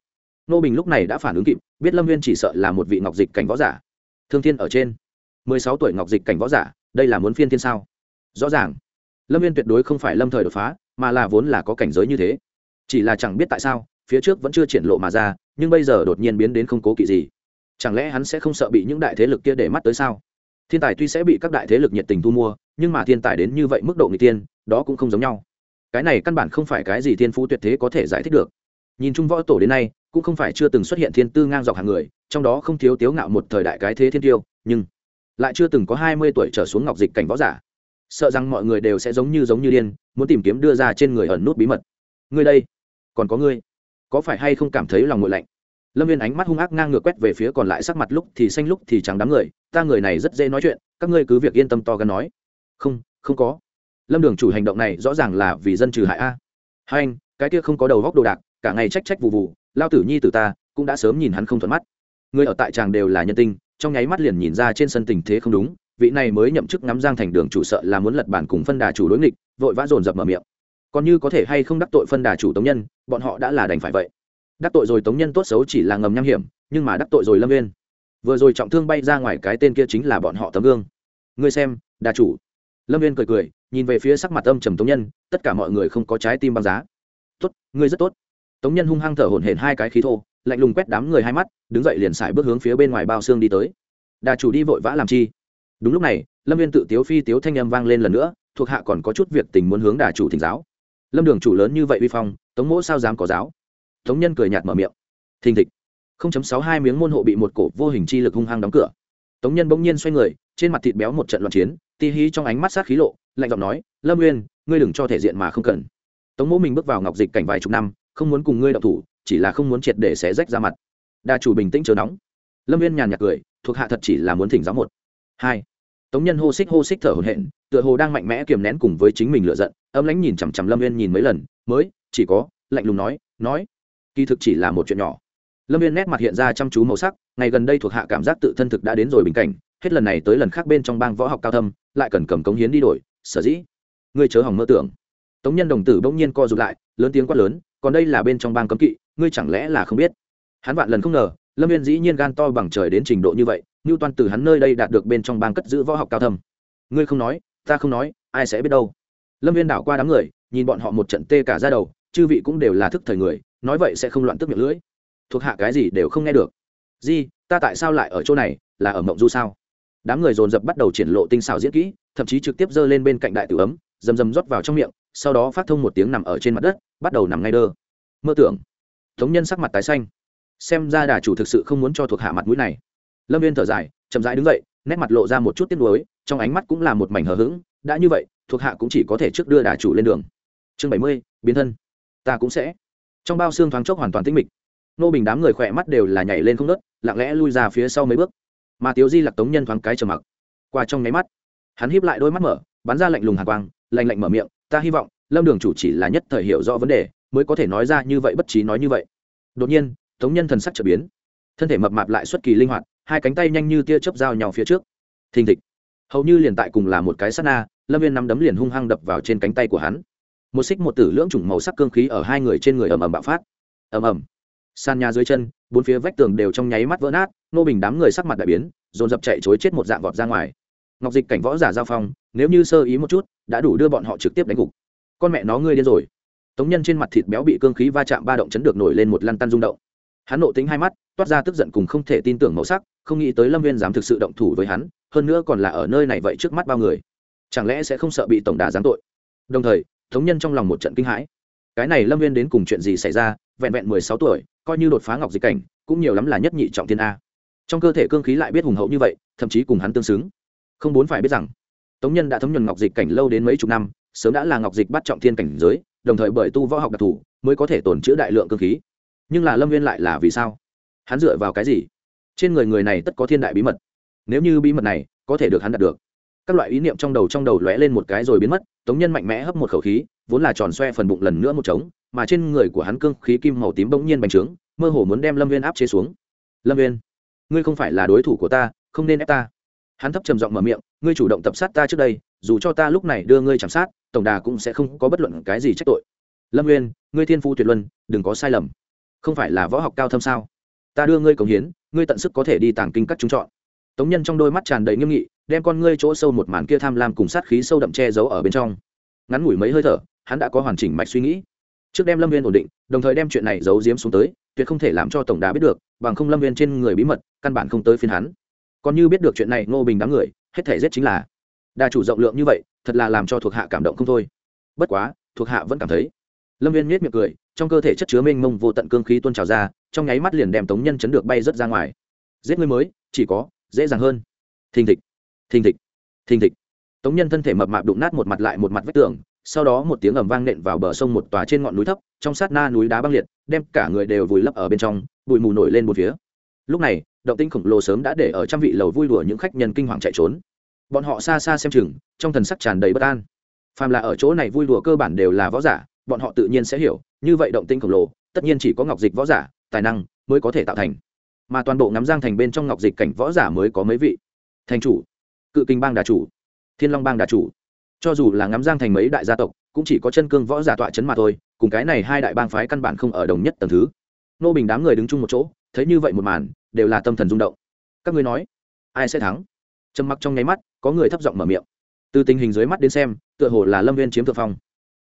S1: Nô bình lúc này đã phản ứng kịp, biết lâm viên chỉ sợ là một vị ngọc dịch cảnh võ giả. Thương thiên ở trên. Mười sáu tuổi ngọc dịch cảnh võ giả, đây là muốn phiên thiên sao? Rõ ràng. Lâm viên tuyệt đối không phải lâm thời đột phá, mà là vốn là có cảnh giới như thế. Chỉ là chẳng biết tại sao, phía trước vẫn chưa triển lộ mà ra, nhưng bây giờ đột nhiên biến đến không cố kỵ gì chẳng lẽ hắn sẽ không sợ bị những đại thế lực kia để mắt tới sao? Thiên tài tuy sẽ bị các đại thế lực nhiệt tình thu mua, nhưng mà thiên tài đến như vậy mức độ người tiên đó cũng không giống nhau. Cái này căn bản không phải cái gì thiên phú tuyệt thế có thể giải thích được. Nhìn chung võ tổ đến nay, cũng không phải chưa từng xuất hiện thiên tư ngang dọc hàng người, trong đó không thiếu tiếu ngạo một thời đại cái thế thiên tiêu, nhưng lại chưa từng có hai mươi tuổi trở xuống ngọc dịch cảnh võ giả. Sợ rằng mọi người đều sẽ giống như giống như điên, muốn tìm kiếm đưa ra trên người ẩn nút bí mật. Ngươi đây, còn có ngươi, có phải hay không cảm thấy lòng ngội lạnh? Lâm viên ánh mắt hung ác ngang ngược quét về phía còn lại sắc mặt lúc thì xanh lúc thì trắng đám người, ta người này rất dễ nói chuyện, các ngươi cứ việc yên tâm to gắn nói. Không không có. Lâm đường chủ hành động này rõ ràng là vì dân trừ hại a. Hai anh, cái kia không có đầu góc đồ đạc, cả ngày trách trách vụ vụ, lao tử nhi từ ta cũng đã sớm nhìn hắn không thuận mắt. Người ở tại tràng đều là nhân tinh trong nháy mắt liền nhìn ra trên sân tình thế không đúng, vị này mới nhậm chức ngắm giang thành đường chủ sợ là muốn lật bản cùng phân đà chủ đối nghịch, vội vã dồn dập mở miệng. Còn như có thể hay không đắc tội phân đà chủ tống nhân, bọn họ đã là đành phải vậy đắc tội rồi tống nhân tốt xấu chỉ là ngầm nham hiểm, nhưng mà đắc tội rồi lâm viên vừa rồi trọng thương bay ra ngoài cái tên kia chính là bọn họ tấm gương. Ngươi xem, đà chủ. Lâm viên cười cười, nhìn về phía sắc mặt âm trầm tống nhân, tất cả mọi người không có trái tim băng giá. Tốt, ngươi rất tốt. Tống nhân hung hăng thở hổn hển hai cái khí thô, lạnh lùng quét đám người hai mắt, đứng dậy liền xài bước hướng phía bên ngoài bao xương đi tới. Đà chủ đi vội vã làm chi? Đúng lúc này, lâm viên tự tiếu phi tiếu thanh âm vang lên lần nữa, thuộc hạ còn có chút việc tình muốn hướng đà chủ thỉnh giáo. Lâm đường chủ lớn như vậy uy phong, tống mỗ sao dám có giáo? Tống nhân cười nhạt mở miệng. Thình thịch. Không chấm sáu hai miếng môn hộ bị một cổ vô hình chi lực hung hăng đóng cửa. Tống nhân bỗng nhiên xoay người, trên mặt thịt béo một trận loạn chiến, ti hí trong ánh mắt sát khí lộ, lạnh giọng nói, lâm nguyên ngươi đừng cho thể diện mà không cần. Tống mỗ mình bước vào ngọc dịch cảnh vài chục năm, không muốn cùng ngươi đọc thủ, chỉ là không muốn triệt để xé rách ra mặt. Đa chủ bình tĩnh chờ nóng. Lâm viên nhàn nhạt cười, thuộc hạ thật chỉ là muốn thỉnh giáo một. Hai. Tống nhân hô xích hô xích thở hổn hển, tựa hồ đang mạnh mẽ kiềm nén cùng với chính mình lựa giận, âm lãnh nhìn chằm chằm lâm viên nhìn mấy lần, mới, chỉ có, lạnh lùng nói nói kỳ thực chỉ là một chuyện nhỏ. Lâm viên nét mặt hiện ra chăm chú màu sắc, ngày gần đây thuộc hạ cảm giác tự thân thực đã đến rồi bình cảnh, hết lần này tới lần khác bên trong bang võ học cao thâm, lại cần cầm cống hiến đi đổi, sở dĩ. Ngươi chớ hỏng mơ tưởng. Tống nhân đồng tử bỗng nhiên co rụt lại, lớn tiếng quát lớn, còn đây là bên trong bang cấm kỵ, ngươi chẳng lẽ là không biết? Hắn vạn lần không ngờ, lâm viên dĩ nhiên gan to bằng trời đến trình độ như vậy như toàn từ hắn nơi đây đạt được bên trong bang cất giữ võ học cao thâm. Ngươi không nói, ta không nói, ai sẽ biết đâu. Lâm viên đảo qua đám người, nhìn bọn họ một trận tê cả ra đầu, chư vị cũng đều là thức thời người nói vậy sẽ không loạn tức miệng lưỡi. Thuộc hạ cái gì đều không nghe được. Di, ta tại sao lại ở chỗ này? Là ở mộng du sao? Đám người dồn dập bắt đầu triển lộ tinh xảo diễn kỹ, thậm chí trực tiếp giơ lên bên cạnh đại tử ấm, rầm rầm rót vào trong miệng, sau đó phát thông một tiếng nằm ở trên mặt đất, bắt đầu nằm ngay đơ. Mơ tưởng. Thống nhân sắc mặt tái xanh. Xem ra đà chủ thực sự không muốn cho thuộc hạ mặt mũi này. Lâm viên thở dài, chậm rãi đứng dậy, nét mặt lộ ra một chút tiếc nuối, trong ánh mắt cũng là một mảnh hờ hững. Đã như vậy, thuộc hạ cũng chỉ có thể trước đưa đà chủ lên đường. Chương bảy mươi, biến thân. Ta cũng sẽ trong bao xương thoáng chốc hoàn toàn tĩnh mịch. Nô bình đám người khỏe mắt đều là nhảy lên không nớt lặng lẽ lui ra phía sau mấy bước. Mà tiếu di lặc tống nhân thoáng cái trầm mặc. Qua trong nháy mắt, hắn híp lại đôi mắt mở, bắn ra lạnh lùng hàng quang, lạnh lạnh mở miệng, ta hy vọng, lâm đường chủ chỉ là nhất thời hiểu rõ vấn đề, mới có thể nói ra như vậy bất trí nói như vậy. Đột nhiên, tống nhân thần sắc trở biến. Thân thể mập mạp lại xuất kỳ linh hoạt, hai cánh tay nhanh như tia chớp dao nhau phía trước. Thình thịch. Hầu như liền tại cùng là một cái sát na, lâm viên nắm đấm liền hung hăng đập vào trên cánh tay của hắn một xích một tử lưỡng chủng màu sắc cương khí ở hai người trên người ầm ầm bạo phát. Ầm ầm. Sàn nhà dưới chân, bốn phía vách tường đều trong nháy mắt vỡ nát, nô bình đám người sắc mặt đại biến, dồn dập chạy chối chết một dạng vọt ra ngoài. Ngọc dịch cảnh võ giả giao phong, nếu như sơ ý một chút, đã đủ đưa bọn họ trực tiếp đánh gục. Con mẹ nó ngươi điên rồi. Tống nhân trên mặt thịt béo bị cương khí va chạm ba động chấn được nổi lên một lăn tăn rung động. Hắn nộ tính hai mắt, toát ra tức giận cùng không thể tin tưởng màu sắc, không nghĩ tới lâm viên dám thực sự động thủ với hắn, hơn nữa còn là ở nơi này vậy trước mắt bao người. Chẳng lẽ sẽ không sợ bị tổng đà giáng tội? Đồng thời thống nhân trong lòng một trận kinh hãi. Cái này lâm viên đến cùng chuyện gì xảy ra, vẹn vẹn mười sáu tuổi, coi như đột phá ngọc dịch cảnh, cũng nhiều lắm là nhất nhị trọng thiên a. Trong cơ thể cương khí lại biết hùng hậu như vậy, thậm chí cùng hắn tương xứng. Không muốn phải biết rằng, tống nhân đã thấm nhuần ngọc dịch cảnh lâu đến mấy chục năm, sớm đã là ngọc dịch bắt trọng thiên cảnh giới, đồng thời bởi tu võ học đặc thù, mới có thể tồn chữa đại lượng cương khí. Nhưng là lâm viên lại là vì sao? Hắn dựa vào cái gì? Trên người người này tất có thiên đại bí mật. Nếu như bí mật này có thể được hắn đạt được các loại ý niệm trong đầu trong đầu lóe lên một cái rồi biến mất, tống nhân mạnh mẽ hấp một khẩu khí, vốn là tròn xoe phần bụng lần nữa một trống, mà trên người của hắn cương khí kim màu tím bỗng nhiên bành trướng, mơ hồ muốn đem lâm viên áp chế xuống. Lâm viên ngươi không phải là đối thủ của ta, không nên ép ta. Hắn thấp trầm giọng mở miệng, ngươi chủ động tập sát ta trước đây, dù cho ta lúc này đưa ngươi chạm sát, tổng đà cũng sẽ không có bất luận cái gì trách tội. Lâm nguyên ngươi thiên phu tuyệt luân, đừng có sai lầm. Không phải là võ học cao thâm sao? Ta đưa ngươi cống hiến, ngươi tận sức có thể đi tàng kinh các chúng chọn. Tống nhân trong đôi mắt tràn đầy nghiêm nghị đem con ngươi chỗ sâu một màn kia tham lam cùng sát khí sâu đậm che giấu ở bên trong. Ngắn ngủi mấy hơi thở, hắn đã có hoàn chỉnh mạch suy nghĩ. Trước đem lâm viên ổn định, đồng thời đem chuyện này giấu giếm xuống tới, tuyệt không thể làm cho tổng đà biết được, bằng không lâm viên trên người bí mật, căn bản không tới phiên hắn. Còn như biết được chuyện này, ngô bình đám người, hết thể giết chính là. Đà chủ rộng lượng như vậy, thật là làm cho thuộc hạ cảm động không thôi. Bất quá, thuộc hạ vẫn cảm thấy. Lâm viên nhếch miệng cười, trong cơ thể chất chứa mênh mông vô tận cương khí tuôn trào ra, trong nháy mắt liền đem tống nhân chấn được bay rớt ra ngoài. Giết người mới, chỉ có, dễ dàng hơn. Thình thịch thình thịch thình thịch. Tống nhân thân thể mập mạp đụng nát một mặt lại một mặt vách tường, sau đó một tiếng ầm vang nện vào bờ sông một tòa trên ngọn núi thấp, trong sát na núi đá băng liệt, đem cả người đều vùi lấp ở bên trong, bụi mù nổi lên một phía. Lúc này, động tinh khổng lồ sớm đã để ở trăm vị lầu vui đùa những khách nhân kinh hoàng chạy trốn. Bọn họ xa xa xem chừng, trong thần sắc tràn đầy bất an. Phàm là ở chỗ này vui đùa cơ bản đều là võ giả, bọn họ tự nhiên sẽ hiểu, như vậy động tinh khổng lồ, tất nhiên chỉ có ngọc dịch võ giả, tài năng mới có thể tạo thành. Mà toàn bộ ngắm giang thành bên trong ngọc dịch cảnh võ giả mới có mấy vị. Thành chủ cự kinh bang đà chủ, thiên long bang đà chủ. Cho dù là ngắm giang thành mấy đại gia tộc, cũng chỉ có chân cương võ giả tọa chấn mà thôi, cùng cái này hai đại bang phái căn bản không ở đồng nhất tầng thứ. Nô bình đám người đứng chung một chỗ, thấy như vậy một màn, đều là tâm thần rung động. Các ngươi nói, ai sẽ thắng? Trầm mặc trong nháy mắt, có người thấp giọng mở miệng. Từ tình hình dưới mắt đến xem, tựa hồ là lâm viên chiếm thượng phong.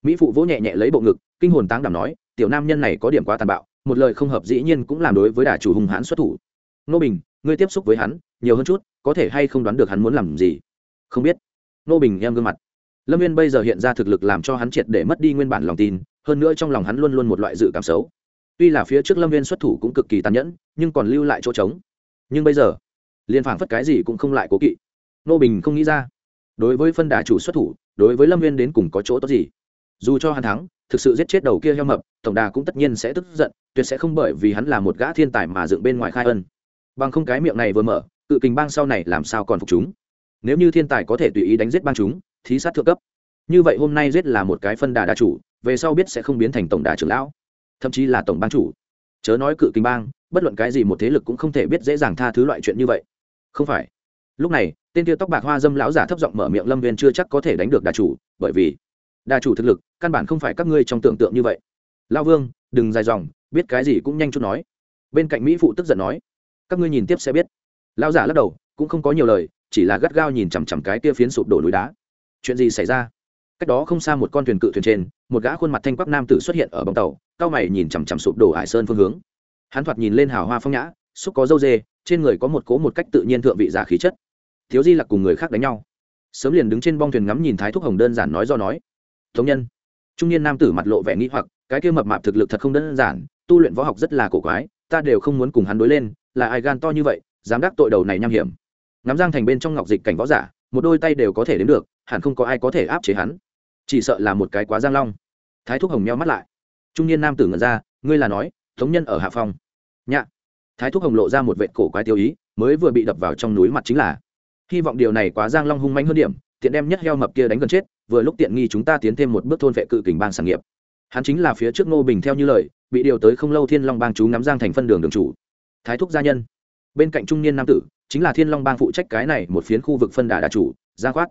S1: Mỹ phụ vỗ nhẹ nhẹ lấy bộ ngực, kinh hồn táng đảm nói, tiểu nam nhân này có điểm quá tàn bạo, một lời không hợp dĩ nhiên cũng làm đối với đà chủ hùng hãn xuất thủ. Nô bình ngươi tiếp xúc với hắn, nhiều hơn chút, có thể hay không đoán được hắn muốn làm gì? Không biết. Nô bình em gương mặt. Lâm viên bây giờ hiện ra thực lực làm cho hắn triệt để mất đi nguyên bản lòng tin, hơn nữa trong lòng hắn luôn luôn một loại dự cảm xấu. Tuy là phía trước lâm viên xuất thủ cũng cực kỳ tàn nhẫn, nhưng còn lưu lại chỗ trống. Nhưng bây giờ liên phảng phất cái gì cũng không lại cố kỵ. Nô bình không nghĩ ra. Đối với phân đà chủ xuất thủ, đối với lâm viên đến cùng có chỗ tốt gì? Dù cho hắn thắng, thực sự giết chết đầu kia heo mập, tổng đà cũng tất nhiên sẽ tức giận, tuyệt sẽ không bởi vì hắn là một gã thiên tài mà dựng bên ngoài khai ân bằng không cái miệng này vừa mở, cự kình bang sau này làm sao còn phục chúng? Nếu như thiên tài có thể tùy ý đánh giết bang chúng, thí sát thượng cấp. Như vậy hôm nay giết là một cái phân đà đà chủ, về sau biết sẽ không biến thành tổng đà trưởng lão, thậm chí là tổng bang chủ. Chớ nói cự kình bang, bất luận cái gì một thế lực cũng không thể biết dễ dàng tha thứ loại chuyện như vậy. Không phải. Lúc này, tên tiêu tóc bạc hoa dâm lão giả thấp giọng mở miệng lâm viên chưa chắc có thể đánh được đà chủ, bởi vì đà chủ thực lực căn bản không phải các ngươi trong tưởng tượng như vậy. Lao vương, đừng dài dòng, biết cái gì cũng nhanh chút nói. Bên cạnh mỹ phụ tức giận nói các ngươi nhìn tiếp sẽ biết. Lão giả lắc đầu, cũng không có nhiều lời, chỉ là gắt gao nhìn chằm chằm cái kia phiến sụp đổ núi đá. Chuyện gì xảy ra? Cách đó không xa một con thuyền cự thuyền trên, một gã khuôn mặt thanh quắc nam tử xuất hiện ở bóng tàu, cao mày nhìn chằm chằm sụp đổ hải sơn phương hướng. Hắn thoạt nhìn lên hào hoa phong nhã, xúc có dâu dê, trên người có một cố một cách tự nhiên thượng vị giả khí chất. Thiếu di lặc cùng người khác đánh nhau. Sớm liền đứng trên bong thuyền ngắm nhìn thái thúc hồng đơn giản nói do nói. Thống nhân. Trung niên nam tử mặt lộ vẻ nghĩ hoặc, cái kia mập mạp thực lực thật không đơn giản, tu luyện võ học rất là cổ quái, ta đều không muốn cùng hắn đối lên là ai gan to như vậy, dám đắc tội đầu này nham hiểm. Ngắm giang thành bên trong ngọc dịch cảnh võ giả, một đôi tay đều có thể đến được, hẳn không có ai có thể áp chế hắn. Chỉ sợ là một cái quá giang long. Thái thúc hồng meo mắt lại. Trung niên nam tử ngẩn ra, ngươi là nói, thống nhân ở hạ phong. Nhạ. Thái thúc hồng lộ ra một vệ cổ quái tiêu ý, mới vừa bị đập vào trong núi mặt chính là, hy vọng điều này quá giang long hung manh hơn điểm, tiện đem nhất heo mập kia đánh gần chết, vừa lúc tiện nghi chúng ta tiến thêm một bước thôn vệ cự kình bang sản nghiệp. Hắn chính là phía trước ngô bình theo như lời, bị điều tới không lâu thiên long bang chú ngắm giang thành phân đường đường chủ thái thúc gia nhân. Bên cạnh trung niên nam tử, chính là thiên long bang phụ trách cái này một phiến khu vực phân đà đà chủ, giang khoát.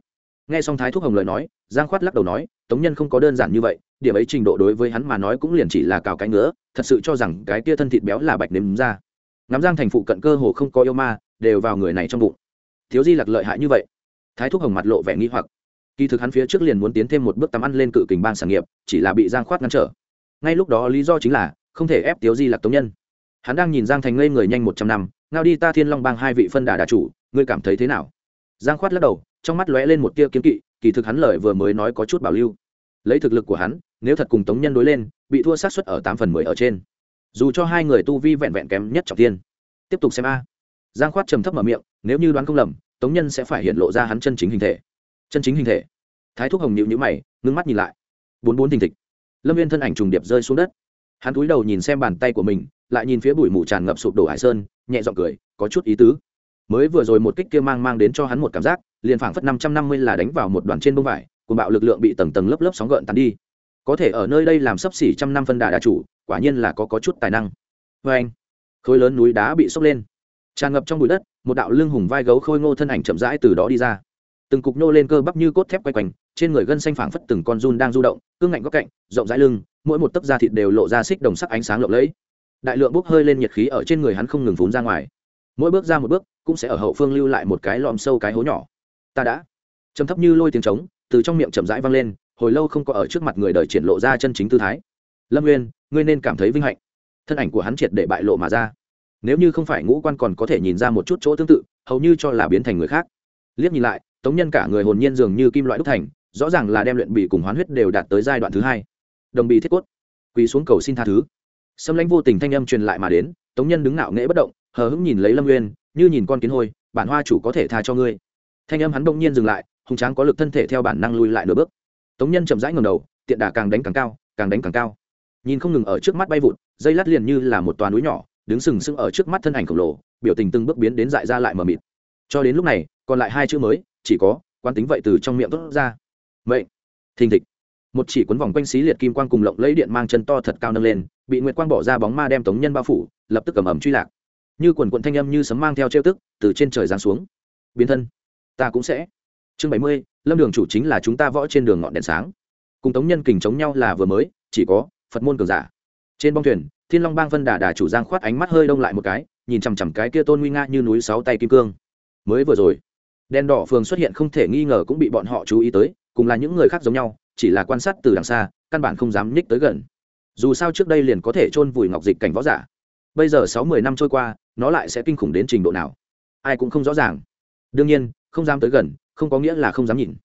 S1: Nghe xong thái thúc hồng lời nói, giang khoát lắc đầu nói, tống nhân không có đơn giản như vậy, điểm ấy trình độ đối với hắn mà nói cũng liền chỉ là cào cái ngứa, thật sự cho rằng cái kia thân thịt béo là bạch nếm ra. Ngắm giang thành phụ cận cơ hồ không có yêu ma, đều vào người này trong bụng. Thiếu di lặc lợi hại như vậy? Thái thúc hồng mặt lộ vẻ nghi hoặc. Kỳ thực hắn phía trước liền muốn tiến thêm một bước tắm ăn lên cự kình bang sản nghiệp, chỉ là bị giang khoát ngăn trở. Ngay lúc đó lý do chính là không thể ép tiếu di lặc tống nhân hắn đang nhìn giang thành ngây người nhanh một trăm năm, ngao đi ta thiên long bang hai vị phân đà đà chủ, ngươi cảm thấy thế nào? Giang khoát lắc đầu, trong mắt lóe lên một tia kiếm kỵ, kỳ thực hắn lời vừa mới nói có chút bảo lưu. Lấy thực lực của hắn, nếu thật cùng tống nhân đối lên, bị thua sát xuất ở tám phần mười ở trên. Dù cho hai người tu vi vẹn vẹn kém nhất trọng tiên tiếp tục xem a. Giang khoát trầm thấp mở miệng, nếu như đoán không lầm, tống nhân sẽ phải hiện lộ ra hắn chân chính hình thể. Chân chính hình thể. Thái thúc hồng nhịu nhữ mày, ngưng mắt nhìn lại. Bốn bốn thình thịch. Lâm viên thân ảnh trùng điệp rơi xuống đất. Hắn cúi đầu nhìn xem bàn tay của mình lại nhìn phía bụi mù tràn ngập sụp đổ hải sơn nhẹ g i ọ n g cười có chút ý tứ. Mới vừa rồi một kích kia mang mang đến cho hắn một cảm giác liền phảng phất năm trăm năm mươi là đánh vào một đoàn trên bông vải cùng bạo lực lượng bị tầng tầng lớp lớp sóng gợn tàn đi. Có thể ở nơi đây làm sấp xỉ trăm năm phân đà đà chủ quả nhiên là có, có chút tài năng. Vê anh khối lớn núi đá bị sốc lên. Tràn ngập trong bụi đất một đạo lưng hùng vai gấu khôi ngô thân ảnh chậm rãi từ đó đi ra. Từng cục nô lên cơ bắp như cốt thép quay quanh trên người gân xanh phảng phất từng con run đang du động cương ngạnh góc cạnh rộng rãi lưng mỗi một tấc da thịt đều lộ ra xích đồng sắc ánh sáng lộng lẫy đại lượng bốc hơi lên nhiệt khí ở trên người hắn không ngừng phún ra ngoài. Mỗi bước ra một bước, cũng sẽ ở hậu phương lưu lại một cái lòm sâu cái hố nhỏ. Ta đã. Trầm thấp như lôi tiếng trống, từ trong miệng chậm rãi vang lên, hồi lâu không có ở trước mặt người đời triển lộ ra chân chính tư thái. Lâm nguyên, ngươi nên cảm thấy vinh hạnh. Thân ảnh của hắn triệt để bại lộ mà ra. Nếu như không phải ngũ quan còn có thể nhìn ra một chút chỗ tương tự, hầu như cho là biến thành người khác. Liếc nhìn lại, tống nhân cả người hồn nhiên dường như kim loại đúc thành, rõ ràng là đem luyện bị cùng hoán huyết đều đạt tới giai đoạn thứ hai. Đồng bị thiết cốt. Quỳ xuống cầu xin tha thứ xâm lãnh vô tình thanh âm truyền lại mà đến, tống nhân đứng ngạo nghễ bất động, hờ hững nhìn lấy lâm nguyên như nhìn con kiến hôi, bản hoa chủ có thể tha cho ngươi. Thanh âm hắn bỗng nhiên dừng lại, hùng tráng có lực thân thể theo bản năng lui lại nửa bước. Tống nhân chậm rãi ngầm đầu, tiện đà càng đánh càng cao, càng đánh càng cao. Nhìn không ngừng ở trước mắt bay vụt, dây lát liền như là một toàn núi nhỏ, đứng sừng sững ở trước mắt thân ảnh khổng lồ, biểu tình từng bước biến đến dại ra lại mờ mịt. Cho đến lúc này, còn lại hai chữ mới, chỉ có quan tính vậy từ trong miệng tốt ra. Vậy thình thịch. Một chỉ cuốn vòng quanh xí liệt kim quang cùng lộng lấy điện mang chân to thật cao nâng lên bị nguyệt quang bỏ ra bóng ma đem tống nhân bao phủ, lập tức cầm ẩm truy lạc. Như quần quận thanh âm như sấm mang theo trêu tức, từ trên trời giáng xuống. Biến thân. Ta cũng sẽ. Chương bảy mươi, lâm đường chủ chính là chúng ta võ trên đường ngọn đèn sáng. Cùng tống nhân kình chống nhau là vừa mới, chỉ có phật môn cường giả. Trên bong thuyền, thiên long bang vân đà đà chủ giang khoát ánh mắt hơi đông lại một cái, nhìn chằm chằm cái kia tôn nguy nga như núi sáu tay kim cương. Mới vừa rồi, đèn đỏ phường xuất hiện không thể nghi ngờ cũng bị bọn họ chú ý tới, cùng là những người khác giống nhau, chỉ là quan sát từ đằng xa, căn bản không dám nhích tới gần dù sao trước đây liền có thể chôn vùi ngọc dịch cảnh võ giả. Bây giờ sáu mươi năm trôi qua, nó lại sẽ kinh khủng đến trình độ nào? Ai cũng không rõ ràng. Đương nhiên, không dám tới gần, không có nghĩa là không dám nhìn.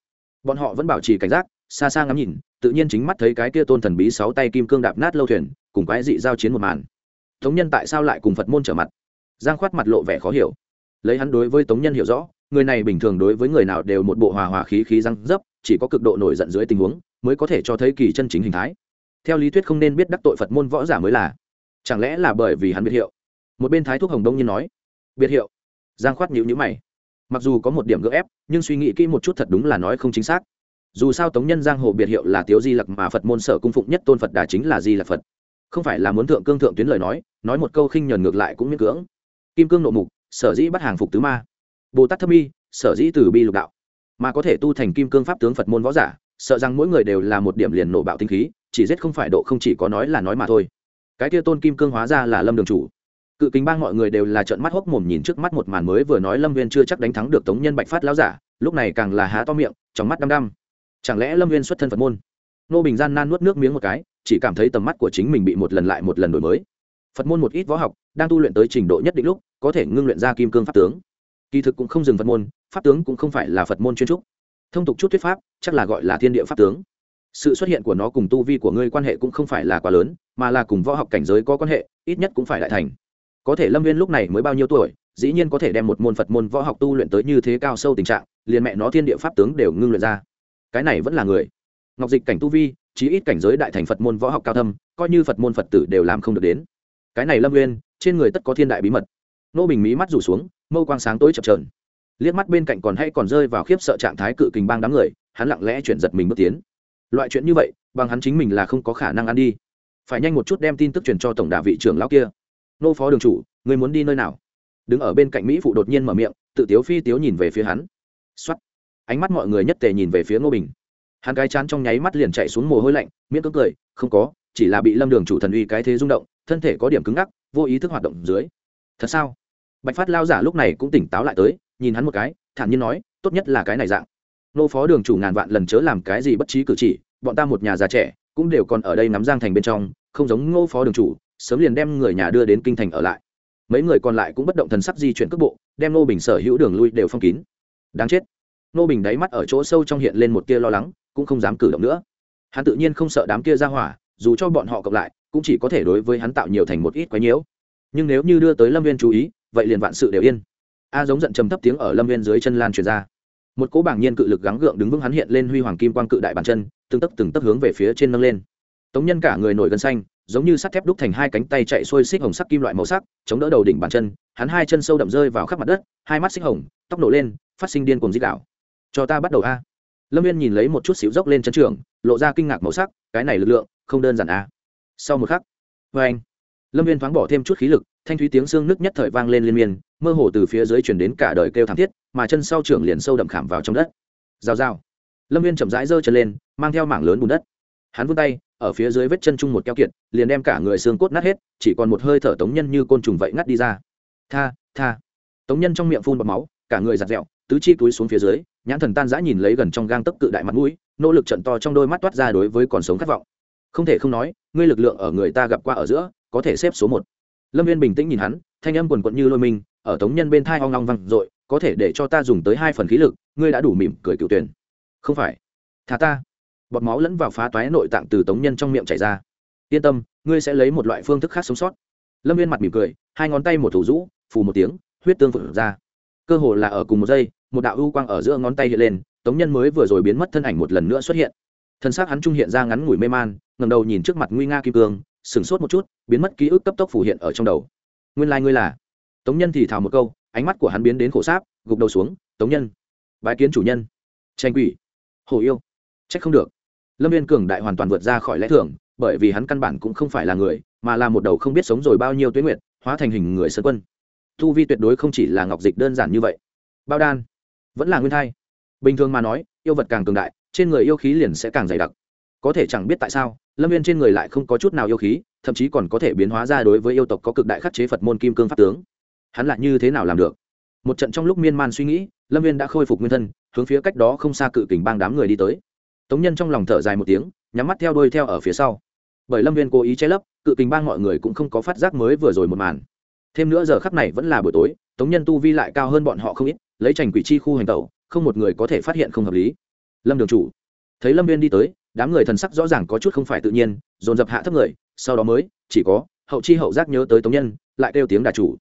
S1: Bọn họ vẫn bảo trì cảnh giác, xa xa ngắm nhìn, tự nhiên chính mắt thấy cái kia tôn thần bí sáu tay kim cương đạp nát lâu thuyền, cùng quái dị giao chiến một màn. Tống nhân tại sao lại cùng phật môn trở mặt? Giang khoát mặt lộ vẻ khó hiểu. Lấy hắn đối với tống nhân hiểu rõ, người này bình thường đối với người nào đều một bộ hòa hòa khí khí răng dấp, chỉ có cực độ nổi giận dưới tình huống, mới có thể cho thấy kỳ chân chính hình thái theo lý thuyết không nên biết đắc tội phật môn võ giả mới là. Chẳng lẽ là bởi vì hắn biệt hiệu? Một bên thái thuốc hồng đông nhiên nói. Biệt hiệu. Giang khoát nhữ nhữ mày. Mặc dù có một điểm gỡ ép, nhưng suy nghĩ kỹ một chút thật đúng là nói không chính xác. Dù sao tống nhân giang hồ biệt hiệu là tiếu di lặc mà phật môn sở cung phụng nhất tôn phật đà chính là di lặc phật. Không phải là muốn thượng cương thượng tuyến lời nói nói một câu khinh nhờn ngược lại cũng miễn cưỡng. Kim cương nộ mục, sở dĩ bắt hàng phục tứ ma. Bồ tát thâm y sở dĩ từ bi lục đạo. Mà có thể tu thành kim cương pháp tướng phật môn võ giả sợ rằng mỗi người đều là một điểm liền nổ bạo tinh khí, chỉ giết không phải độ không chỉ có nói là nói mà thôi. Cái kia tôn kim cương hóa ra là lâm đường chủ. Cự kính bang mọi người đều là trợn mắt hốc mồm nhìn trước mắt một màn mới vừa nói lâm viên chưa chắc đánh thắng được tống nhân bạch phát lão giả, lúc này càng là há to miệng, trong mắt đăm đăm. Chẳng lẽ lâm viên xuất thân phật môn? Nô bình gian nan nuốt nước miếng một cái, chỉ cảm thấy tầm mắt của chính mình bị một lần lại một lần đổi mới. Phật môn một ít võ học, đang tu luyện tới trình độ nhất định lúc, có thể ngưng luyện ra kim cương pháp tướng. Kỳ thực cũng không dừng phật môn, pháp tướng cũng không phải là phật môn chuyên trúc thông tục chút thuyết pháp, chắc là gọi là thiên địa pháp tướng. Sự xuất hiện của nó cùng tu vi của ngươi quan hệ cũng không phải là quá lớn, mà là cùng võ học cảnh giới có quan hệ, ít nhất cũng phải đại thành. Có thể lâm viên lúc này mới bao nhiêu tuổi, dĩ nhiên có thể đem một môn phật môn võ học tu luyện tới như thế cao sâu tình trạng, liền mẹ nó thiên địa pháp tướng đều ngưng luyện ra. Cái này vẫn là người. Ngọc dịch cảnh tu vi, chí ít cảnh giới đại thành phật môn võ học cao thâm, coi như phật môn phật tử đều làm không được đến. Cái này lâm nguyên trên người tất có thiên đại bí mật. Nô bình mí mắt rủ xuống, mâu quang sáng tối chập trờn liếc mắt bên cạnh còn hay còn rơi vào khiếp sợ trạng thái cự kình bang đám người, hắn lặng lẽ chuyển giật mình bước tiến. Loại chuyện như vậy, bằng hắn chính mình là không có khả năng ăn đi. Phải nhanh một chút đem tin tức truyền cho tổng đà vị trưởng lão kia. Nô phó đường chủ người muốn đi nơi nào? Đứng ở bên cạnh mỹ phụ đột nhiên mở miệng, tự tiếu phi tiếu nhìn về phía hắn. X ánh mắt mọi người nhất tề nhìn về phía ngô bình. Hắn cái chán trong nháy mắt liền chạy xuống mồ hôi lạnh miễn cưỡng cười, không có, chỉ là bị lâm đường chủ thần uy cái thế rung động, thân thể có điểm cứng ngắc, vô ý thức hoạt động dưới. Thật sao? Bạch phát lao giả lúc này cũng tỉnh táo lại tới nhìn hắn một cái, thản nhiên nói, tốt nhất là cái này dạng. Nô phó đường chủ ngàn vạn lần chớ làm cái gì bất trí cử chỉ, bọn ta một nhà già trẻ, cũng đều còn ở đây nắm giang thành bên trong, không giống ngô phó đường chủ, sớm liền đem người nhà đưa đến kinh thành ở lại. Mấy người còn lại cũng bất động thần sắc di chuyển cước bộ, đem nô bình sở hữu đường lui đều phong kín. Đáng chết. Nô bình đáy mắt ở chỗ sâu trong hiện lên một tia lo lắng, cũng không dám cử động nữa. Hắn tự nhiên không sợ đám kia ra hỏa, dù cho bọn họ cộng lại, cũng chỉ có thể đối với hắn tạo nhiều thành một ít quái nhiễu. Nhưng nếu như đưa tới lâm viên chú ý, vậy liền vạn sự đều yên a giống giận trầm thấp tiếng ở lâm viên dưới chân lan truyền ra. Một cỗ bảng nhiên cự lực gắng gượng đứng vững hắn hiện lên huy hoàng kim quang cự đại bàn chân, từng tấc từng tấc hướng về phía trên nâng lên. Tống nhân cả người nổi gân xanh, giống như sắt thép đúc thành hai cánh tay chạy xuôi xích hồng sắc kim loại màu sắc, chống đỡ đầu đỉnh bàn chân, hắn hai chân sâu đậm rơi vào khắp mặt đất, hai mắt xích hồng, tóc nổ lên, phát sinh điên cuồng dích đạo. Cho ta bắt đầu a. Lâm viên nhìn lấy một chút xíu dốc lên chân trường, lộ ra kinh ngạc màu sắc, cái này lực lượng không đơn giản a. Sau một khắc vê anh lâm viên thoáng bỏ thêm chút khí lực thanh thúy tiếng xương nước nhất thời vang lên liên miên, mơ hồ từ phía dưới chuyển đến cả đời kêu thảm thiết, mà chân sau trưởng liền sâu đậm khảm vào trong đất. Rào rào. Lâm viên chậm rãi giơ chân lên, mang theo mảng lớn bùn đất. Hắn vươn tay, ở phía dưới vết chân chung một keo kiệt, liền đem cả người xương cốt nát hết, chỉ còn một hơi thở tống nhân như côn trùng vậy ngắt đi ra. Tha tha. Tống nhân trong miệng phun bọt máu, cả người giặt dẹo, tứ chi túi xuống phía dưới, nhãn thần tan giã nhìn lấy gần trong gang tấc cự đại mặt mũi, nỗ lực trận to trong đôi mắt toát ra đối với còn sống khát vọng. Không thể không nói, ngươi lực lượng ở người ta gặp qua ở giữa, có thể xếp số một lâm viên bình tĩnh nhìn hắn, thanh âm quần quận như lôi mình, ở tống nhân bên thai hoang long văng r ộ i có thể để cho ta dùng tới hai phần khí lực, ngươi đã đủ mỉm cười cựu tuyển. Không phải. Thà ta. Bọt máu lẫn vào phá toái nội tạng từ tống nhân trong miệng chảy ra. Yên tâm, ngươi sẽ lấy một loại phương thức khác sống sót. Lâm viên mặt mỉm cười, hai ngón tay một thủ rũ, phù một tiếng, huyết tương phượng ra. Cơ hồ là ở cùng một giây, một đạo ưu quang ở giữa ngón tay hiện lên, tống nhân mới vừa rồi biến mất thân ảnh một lần nữa xuất hiện. Thân xác hắn trung hiện ra ngắn ngủi mê man ngầm đầu nhìn trước mặt nguy nga kim cương sửng sốt một chút, biến mất ký ức cấp tốc phủ hiện ở trong đầu. Nguyên lai、like、ngươi là? Tống nhân thì thào một câu, ánh mắt của hắn biến đến khổ sáp, gục đầu xuống, tống nhân, bái kiến chủ nhân. Tranh quỷ. Hồ yêu. C h ắ c không được. Lâm viên cường đại hoàn toàn vượt ra khỏi lẽ thường, bởi vì hắn căn bản cũng không phải là người, mà là một đầu không biết sống rồi bao nhiêu tuyến nguyệt, hóa thành hình người sơn quân. Thu vi tuyệt đối không chỉ là ngọc dịch đơn giản như vậy. Bao đan vẫn là nguyên thai. Bình thường mà nói, yêu vật càng cường đại, trên người yêu khí liền sẽ càng dày đặc có thể chẳng biết tại sao, lâm viên trên người lại không có chút nào yêu khí, thậm chí còn có thể biến hóa ra đối với yêu tộc có cực đại khắc chế phật môn kim cương pháp tướng. Hắn lại như thế nào làm được? Một trận trong lúc miên man suy nghĩ, lâm viên đã khôi phục nguyên thân, hướng phía cách đó không xa cự kình bang đám người đi tới. Tống nhân trong lòng thở dài một tiếng, nhắm mắt theo đôi theo ở phía sau. Bởi lâm viên cố ý che lấp, cự kình bang mọi người cũng không có phát giác mới vừa rồi một màn. Thêm nữa giờ khắp này vẫn là buổi tối, tống nhân tu vi lại cao hơn bọn họ không ít, lấy trành quỷ chi khu hành tẩu, không một người có thể phát hiện không hợp lý. Lâm đường chủ, thấy lâm viên đi tới đám người thần sắc rõ ràng có chút không phải tự nhiên, dồn dập hạ thấp người, sau đó mới, chỉ có, hậu chi hậu giác nhớ tới tống nhân, lại kêu tiếng đà chủ.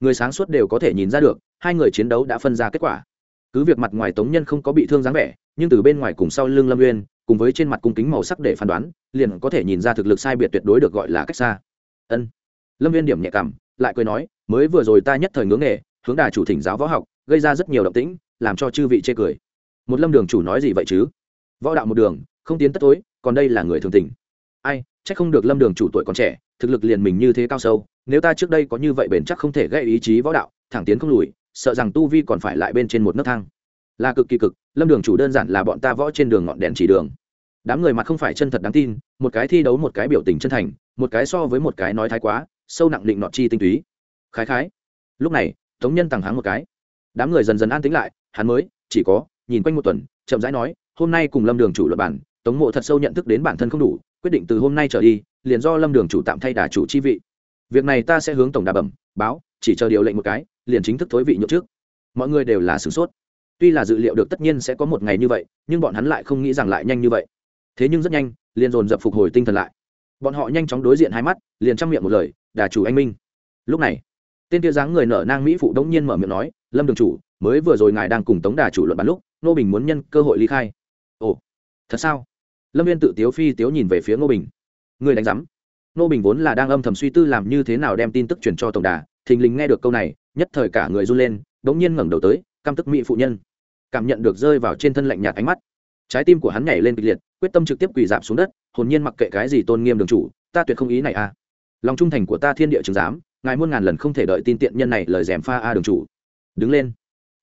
S1: Người sáng suốt đều có thể nhìn ra được, hai người chiến đấu đã phân ra kết quả. Cứ việc mặt ngoài tống nhân không có bị thương dáng vẻ, nhưng từ bên ngoài cùng sau lưng lâm uyên, cùng với trên mặt cung kính màu sắc để phán đoán, liền có thể nhìn ra thực lực sai biệt tuyệt đối được gọi là cách xa. Ân. Lâm uyên điểm nhẹ cảm, lại cười nói, mới vừa rồi ta nhất thời ngưỡng nghề, hướng đà chủ thỉnh giáo võ học, gây ra rất nhiều động tĩnh, làm cho chư vị chê cười. Một lâm đường chủ nói gì vậy chứ? Võ đạo một đường không tiến tất tối còn đây là người thường tình. Ai, chắc không được lâm đường chủ tuổi còn trẻ, thực lực liền mình như thế cao sâu, nếu ta trước đây có như vậy bền chắc không thể gây ý chí võ đạo, thẳng tiến không lùi, sợ rằng tu vi còn phải lại bên trên một nấc thang. Là cực kỳ cực, lâm đường chủ đơn giản là bọn ta võ trên đường ngọn đèn chỉ đường. Đám người mặt không phải chân thật đáng tin, một cái thi đấu một cái biểu tình chân thành, một cái so với một cái nói thái quá, sâu nặng định nọ chi tinh túy. Khái khái. Lúc này, tống nhân tàng háng một cái. Đám người dần dần an tính lại, hắn mới, chỉ có, nhìn quanh một tuần, chậm rãi nói, hôm nay cùng lâm đường chủ luật bản tống mộ thật sâu nhận thức đến bản thân không đủ, quyết định từ hôm nay trở đi, liền do lâm đường chủ tạm thay đà chủ chi vị. Việc này ta sẽ hướng tổng đà bẩm, báo, chỉ chờ điều lệnh một cái, liền chính thức thối vị nhậu trước. Mọi người đều là sửng sốt. Tuy là dự liệu được tất nhiên sẽ có một ngày như vậy, nhưng bọn hắn lại không nghĩ rằng lại nhanh như vậy. Thế nhưng rất nhanh, liền dồn dập phục hồi tinh thần lại. Bọn họ nhanh chóng đối diện hai mắt, liền chăm miệng một lời, đà chủ anh minh. Lúc này, tên tia dáng người nở nang mỹ phụ đống nhiên mở miệng nói, lâm đường chủ, mới vừa rồi ngài đang cùng tống đà chủ luận bàn lúc, nô bình muốn nhân cơ hội ly khai. Ồ, thật sao? Lâm viên tự tiếu phi tiếu nhìn về phía ngô bình. Người đánh giám. Ngô bình vốn là đang âm thầm suy tư làm như thế nào đem tin tức truyền cho tổng đà, thình lình nghe được câu này, nhất thời cả người run lên đ ỗ n g nhiên ngẩng đầu tới, căm tức mỹ phụ nhân. Cảm nhận được rơi vào trên thân lạnh nhạt ánh mắt. Trái tim của hắn nhảy lên kịch liệt, quyết tâm trực tiếp quỳ dạp xuống đất, hồn nhiên mặc kệ cái gì tôn nghiêm đường chủ, ta tuyệt không ý này à. Lòng trung thành của ta thiên địa chứng giám, ngài muôn ngàn lần không thể đợi tin tiện nhân này lời dèm pha a đường chủ. Đứng lên.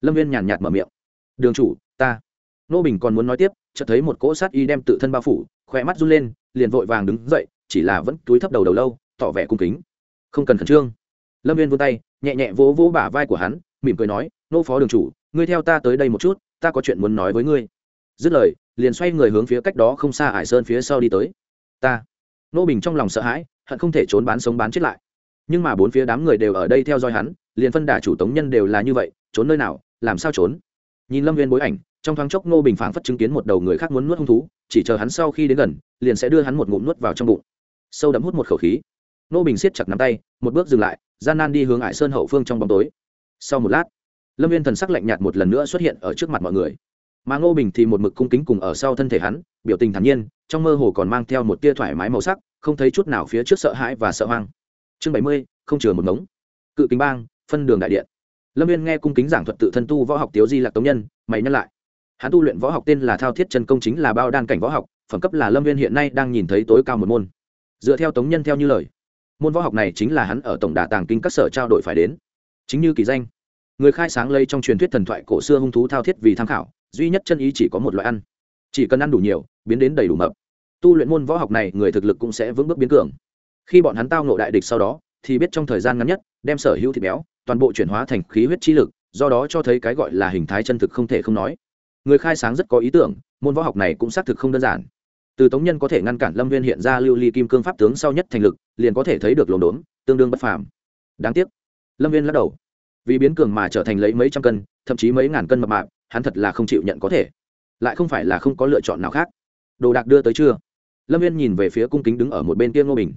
S1: Lâm viên nhàn nhạt mở miệng. Đường chủ, ta. Nô bình còn muốn nói tiếp chợt thấy một cỗ sát y đem tự thân bao phủ khoe mắt run lên, liền vội vàng đứng dậy, chỉ là vẫn túi thấp đầu đầu lâu, tỏ vẻ cung kính. Không cần khẩn trương. Lâm viên vươn tay, nhẹ nhẹ vỗ vỗ bả vai của hắn, mỉm cười nói, nô phó đường chủ, ngươi theo ta tới đây một chút, ta có chuyện muốn nói với ngươi. Dứt lời, liền xoay người hướng phía cách đó không xa hải sơn phía sau đi tới. Ta. Nô bình trong lòng sợ hãi, hận không thể trốn bán sống bán chết lại. Nhưng mà bốn phía đám người đều ở đây theo dõi hắn, liền phân đà chủ tống nhân đều là như vậy, trốn nơi nào? Làm sao trốn? Nhìn lâm viên bối ảnh trong thoáng chốc Ngô bình phảng phất chứng kiến một đầu người khác muốn nuốt hung thú, chỉ chờ hắn sau khi đến gần, liền sẽ đưa hắn một ngụm nuốt vào trong bụng. Sâu đậm hút một khẩu khí. Ngô bình siết chặt nắm tay, một bước dừng lại, gian nan đi hướng ải sơn hậu phương trong bóng tối. Sau một lát, lâm viên thần sắc lạnh nhạt một lần nữa xuất hiện ở trước mặt mọi người. Mà ngô bình thì một mực cung kính cùng ở sau thân thể hắn, biểu tình thản nhiên, trong mơ hồ còn mang theo một tia thoải mái màu sắc, không thấy chút nào phía trước sợ hãi và sợ hoang. Chương bảy mươi, không chừa một ngống. Cự kính bang, phân đường đại điện. Lâm viên nghe cung kính giảng thuật tự thân tu võ học tiếu di lạc tống nhân, mày nhắc lại hắn tu luyện võ học tên là thao thiết chân công chính là bao đan cảnh võ học, phẩm cấp là lâm viên hiện nay đang nhìn thấy tối cao một môn. Dựa theo tống nhân theo như lời, môn võ học này chính là hắn ở tổng đà tàng kinh các sở trao đổi phải đến. Chính như kỳ danh, người khai sáng lây trong truyền thuyết thần thoại cổ xưa hung thú thao thiết vì tham khảo, duy nhất chân ý chỉ có một loại ăn. Chỉ cần ăn đủ nhiều, biến đến đầy đủ mập. Tu luyện môn võ học này, người thực lực cũng sẽ vững bước biến cường. Khi bọn hắn tao nộ đại địch sau đó, thì biết trong thời gian ngắn nhất, đem sở hữu thịt béo, toàn bộ chuyển hóa thành khí huyết chi lực, do đó cho thấy cái gọi là hình thái chân thực không thể không nói người khai sáng rất có ý tưởng, môn võ học này cũng xác thực không đơn giản. Từ tống nhân có thể ngăn cản lâm viên hiện ra lưu ly kim cương pháp tướng sau nhất thành lực, liền có thể thấy được lồn đốn, tương đương bất phàm. Đáng tiếc. Lâm viên lắc đầu. Vì biến cường mà trở thành lấy mấy trăm cân, thậm chí mấy ngàn cân mập mạp, hắn thật là không chịu nhận có thể. Lại không phải là không có lựa chọn nào khác. Đồ đạc đưa tới chưa? Lâm viên nhìn về phía cung kính đứng ở một bên kia ngô bình.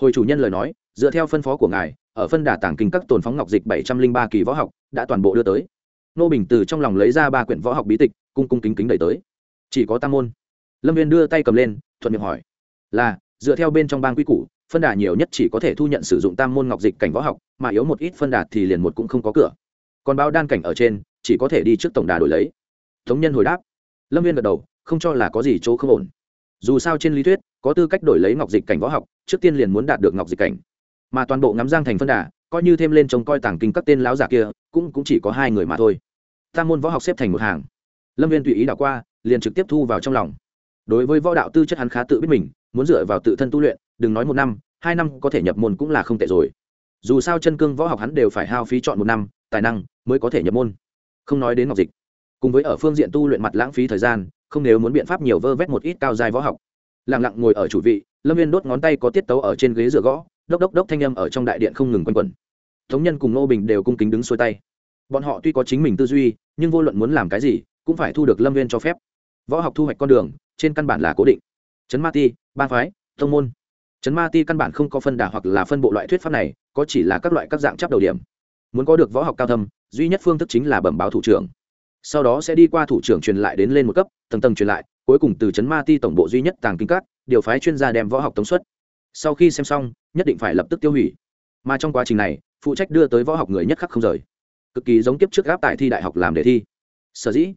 S1: Hồi chủ nhân lời nói, dựa theo phân phó của ngài, ở phân đà tàng kinh các tồn phóng ngọc dịch bảy trăm linh ba kỳ võ học, đã toàn bộ đưa tới. Ngô bình từ trong lòng lấy ra ba quyển võ học bí tịch cung cung kính kính đẩy tới. Chỉ có tam môn. Lâm viên đưa tay cầm lên thuận miệng hỏi là dựa theo bên trong bang quy củ phân đà nhiều nhất chỉ có thể thu nhận sử dụng tam môn ngọc dịch cảnh võ học mà yếu một ít phân đà thì liền một cũng không có cửa. Còn bao đan cảnh ở trên chỉ có thể đi trước tổng đà đổi lấy. Thống nhân hồi đáp. Lâm viên gật đầu không cho là có gì chỗ không ổn. Dù sao trên lý thuyết có tư cách đổi lấy ngọc dịch cảnh võ học trước tiên liền muốn đạt được ngọc dịch cảnh. Mà toàn bộ ngắm giang thành phân đà coi như thêm lên trông coi tàng kinh các tên lão giả kia cũng, cũng chỉ có hai người mà thôi. Tam môn võ học xếp thành một hàng lâm viên tùy ý đảo qua, liền trực tiếp thu vào trong lòng. Đối với võ đạo tư chất hắn khá tự biết mình, muốn dựa vào tự thân tu luyện, đừng nói một năm, hai năm có thể nhập môn cũng là không tệ rồi. Dù sao chân cương võ học hắn đều phải hao phí chọn một năm, tài năng mới có thể nhập môn. Không nói đến ngọc dịch. Cùng với ở phương diện tu luyện mặt lãng phí thời gian, không nếu muốn biện pháp nhiều vơ vét một ít cao dài võ học. Lẳng lặng ngồi ở chủ vị, lâm viên đốt ngón tay có tiết tấu ở trên ghế dựa gõ, đốc đốc đốc thanh â m ở trong đại điện không ngừng quanh quẩn. Thống nhân cùng nô bình đều cung kính đứng xuôi tay. Bọn họ tuy có chính mình tư duy, nhưng vô luận muốn làm cái gì cũng phải thu được lâm viên cho phép. Võ học thu hoạch con đường, trên căn bản là cố định. Trấn ma ti ban phái thông môn. Trấn ma ti căn bản không có phân đà hoặc là phân bộ loại thuyết pháp này, có chỉ là các loại các dạng chấp đầu điểm. Muốn có được võ học cao thâm, duy nhất phương thức chính là bẩm báo thủ trưởng. Sau đó sẽ đi qua thủ trưởng truyền lại đến lên một cấp, tầng tầng truyền lại, cuối cùng từ trấn ma ti tổng bộ duy nhất tàng kinh các, điều phái chuyên gia đem võ học tống xuất. Sau khi xem xong, nhất định phải lập tức tiêu hủy. Mà trong quá trình này, phụ trách đưa tới võ học người nhất khắc không rời. Cực kỳ giống kiếp trước gáp tại thi đại học làm đề thi. Sở dĩ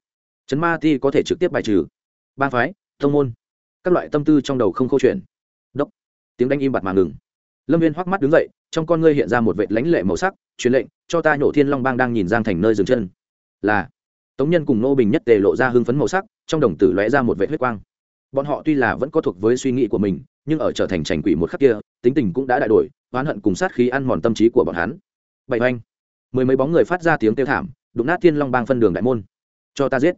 S1: Chấn ma ti có thể trực tiếp bài trừ. Ba phái thông môn, các loại tâm tư trong đầu không câu chuyện. Đốc, tiếng đánh im bặt mà ngừng. Lâm viên hoắc mắt đứng dậy, trong con ngươi hiện ra một vệ lãnh lệ màu sắc, truyền lệnh, cho ta nhổ thiên long bang đang nhìn giang thành nơi dừng chân. Là, tống nhân cùng nô bình nhất tề lộ ra hưng phấn màu sắc, trong đồng tử lóe ra một vệ huyết quang. Bọn họ tuy là vẫn có thuộc với suy nghĩ của mình, nhưng ở trở thành trành quỷ một khắc kia, tính tình cũng đã đại đổi, oán hận cùng sát khí ăn mòn tâm trí của bọn hắn. Bảy oanh, mười mấy bóng người phát ra tiếng kêu thảm, đụng nát thiên long bang phân đường đại môn. Cho ta giết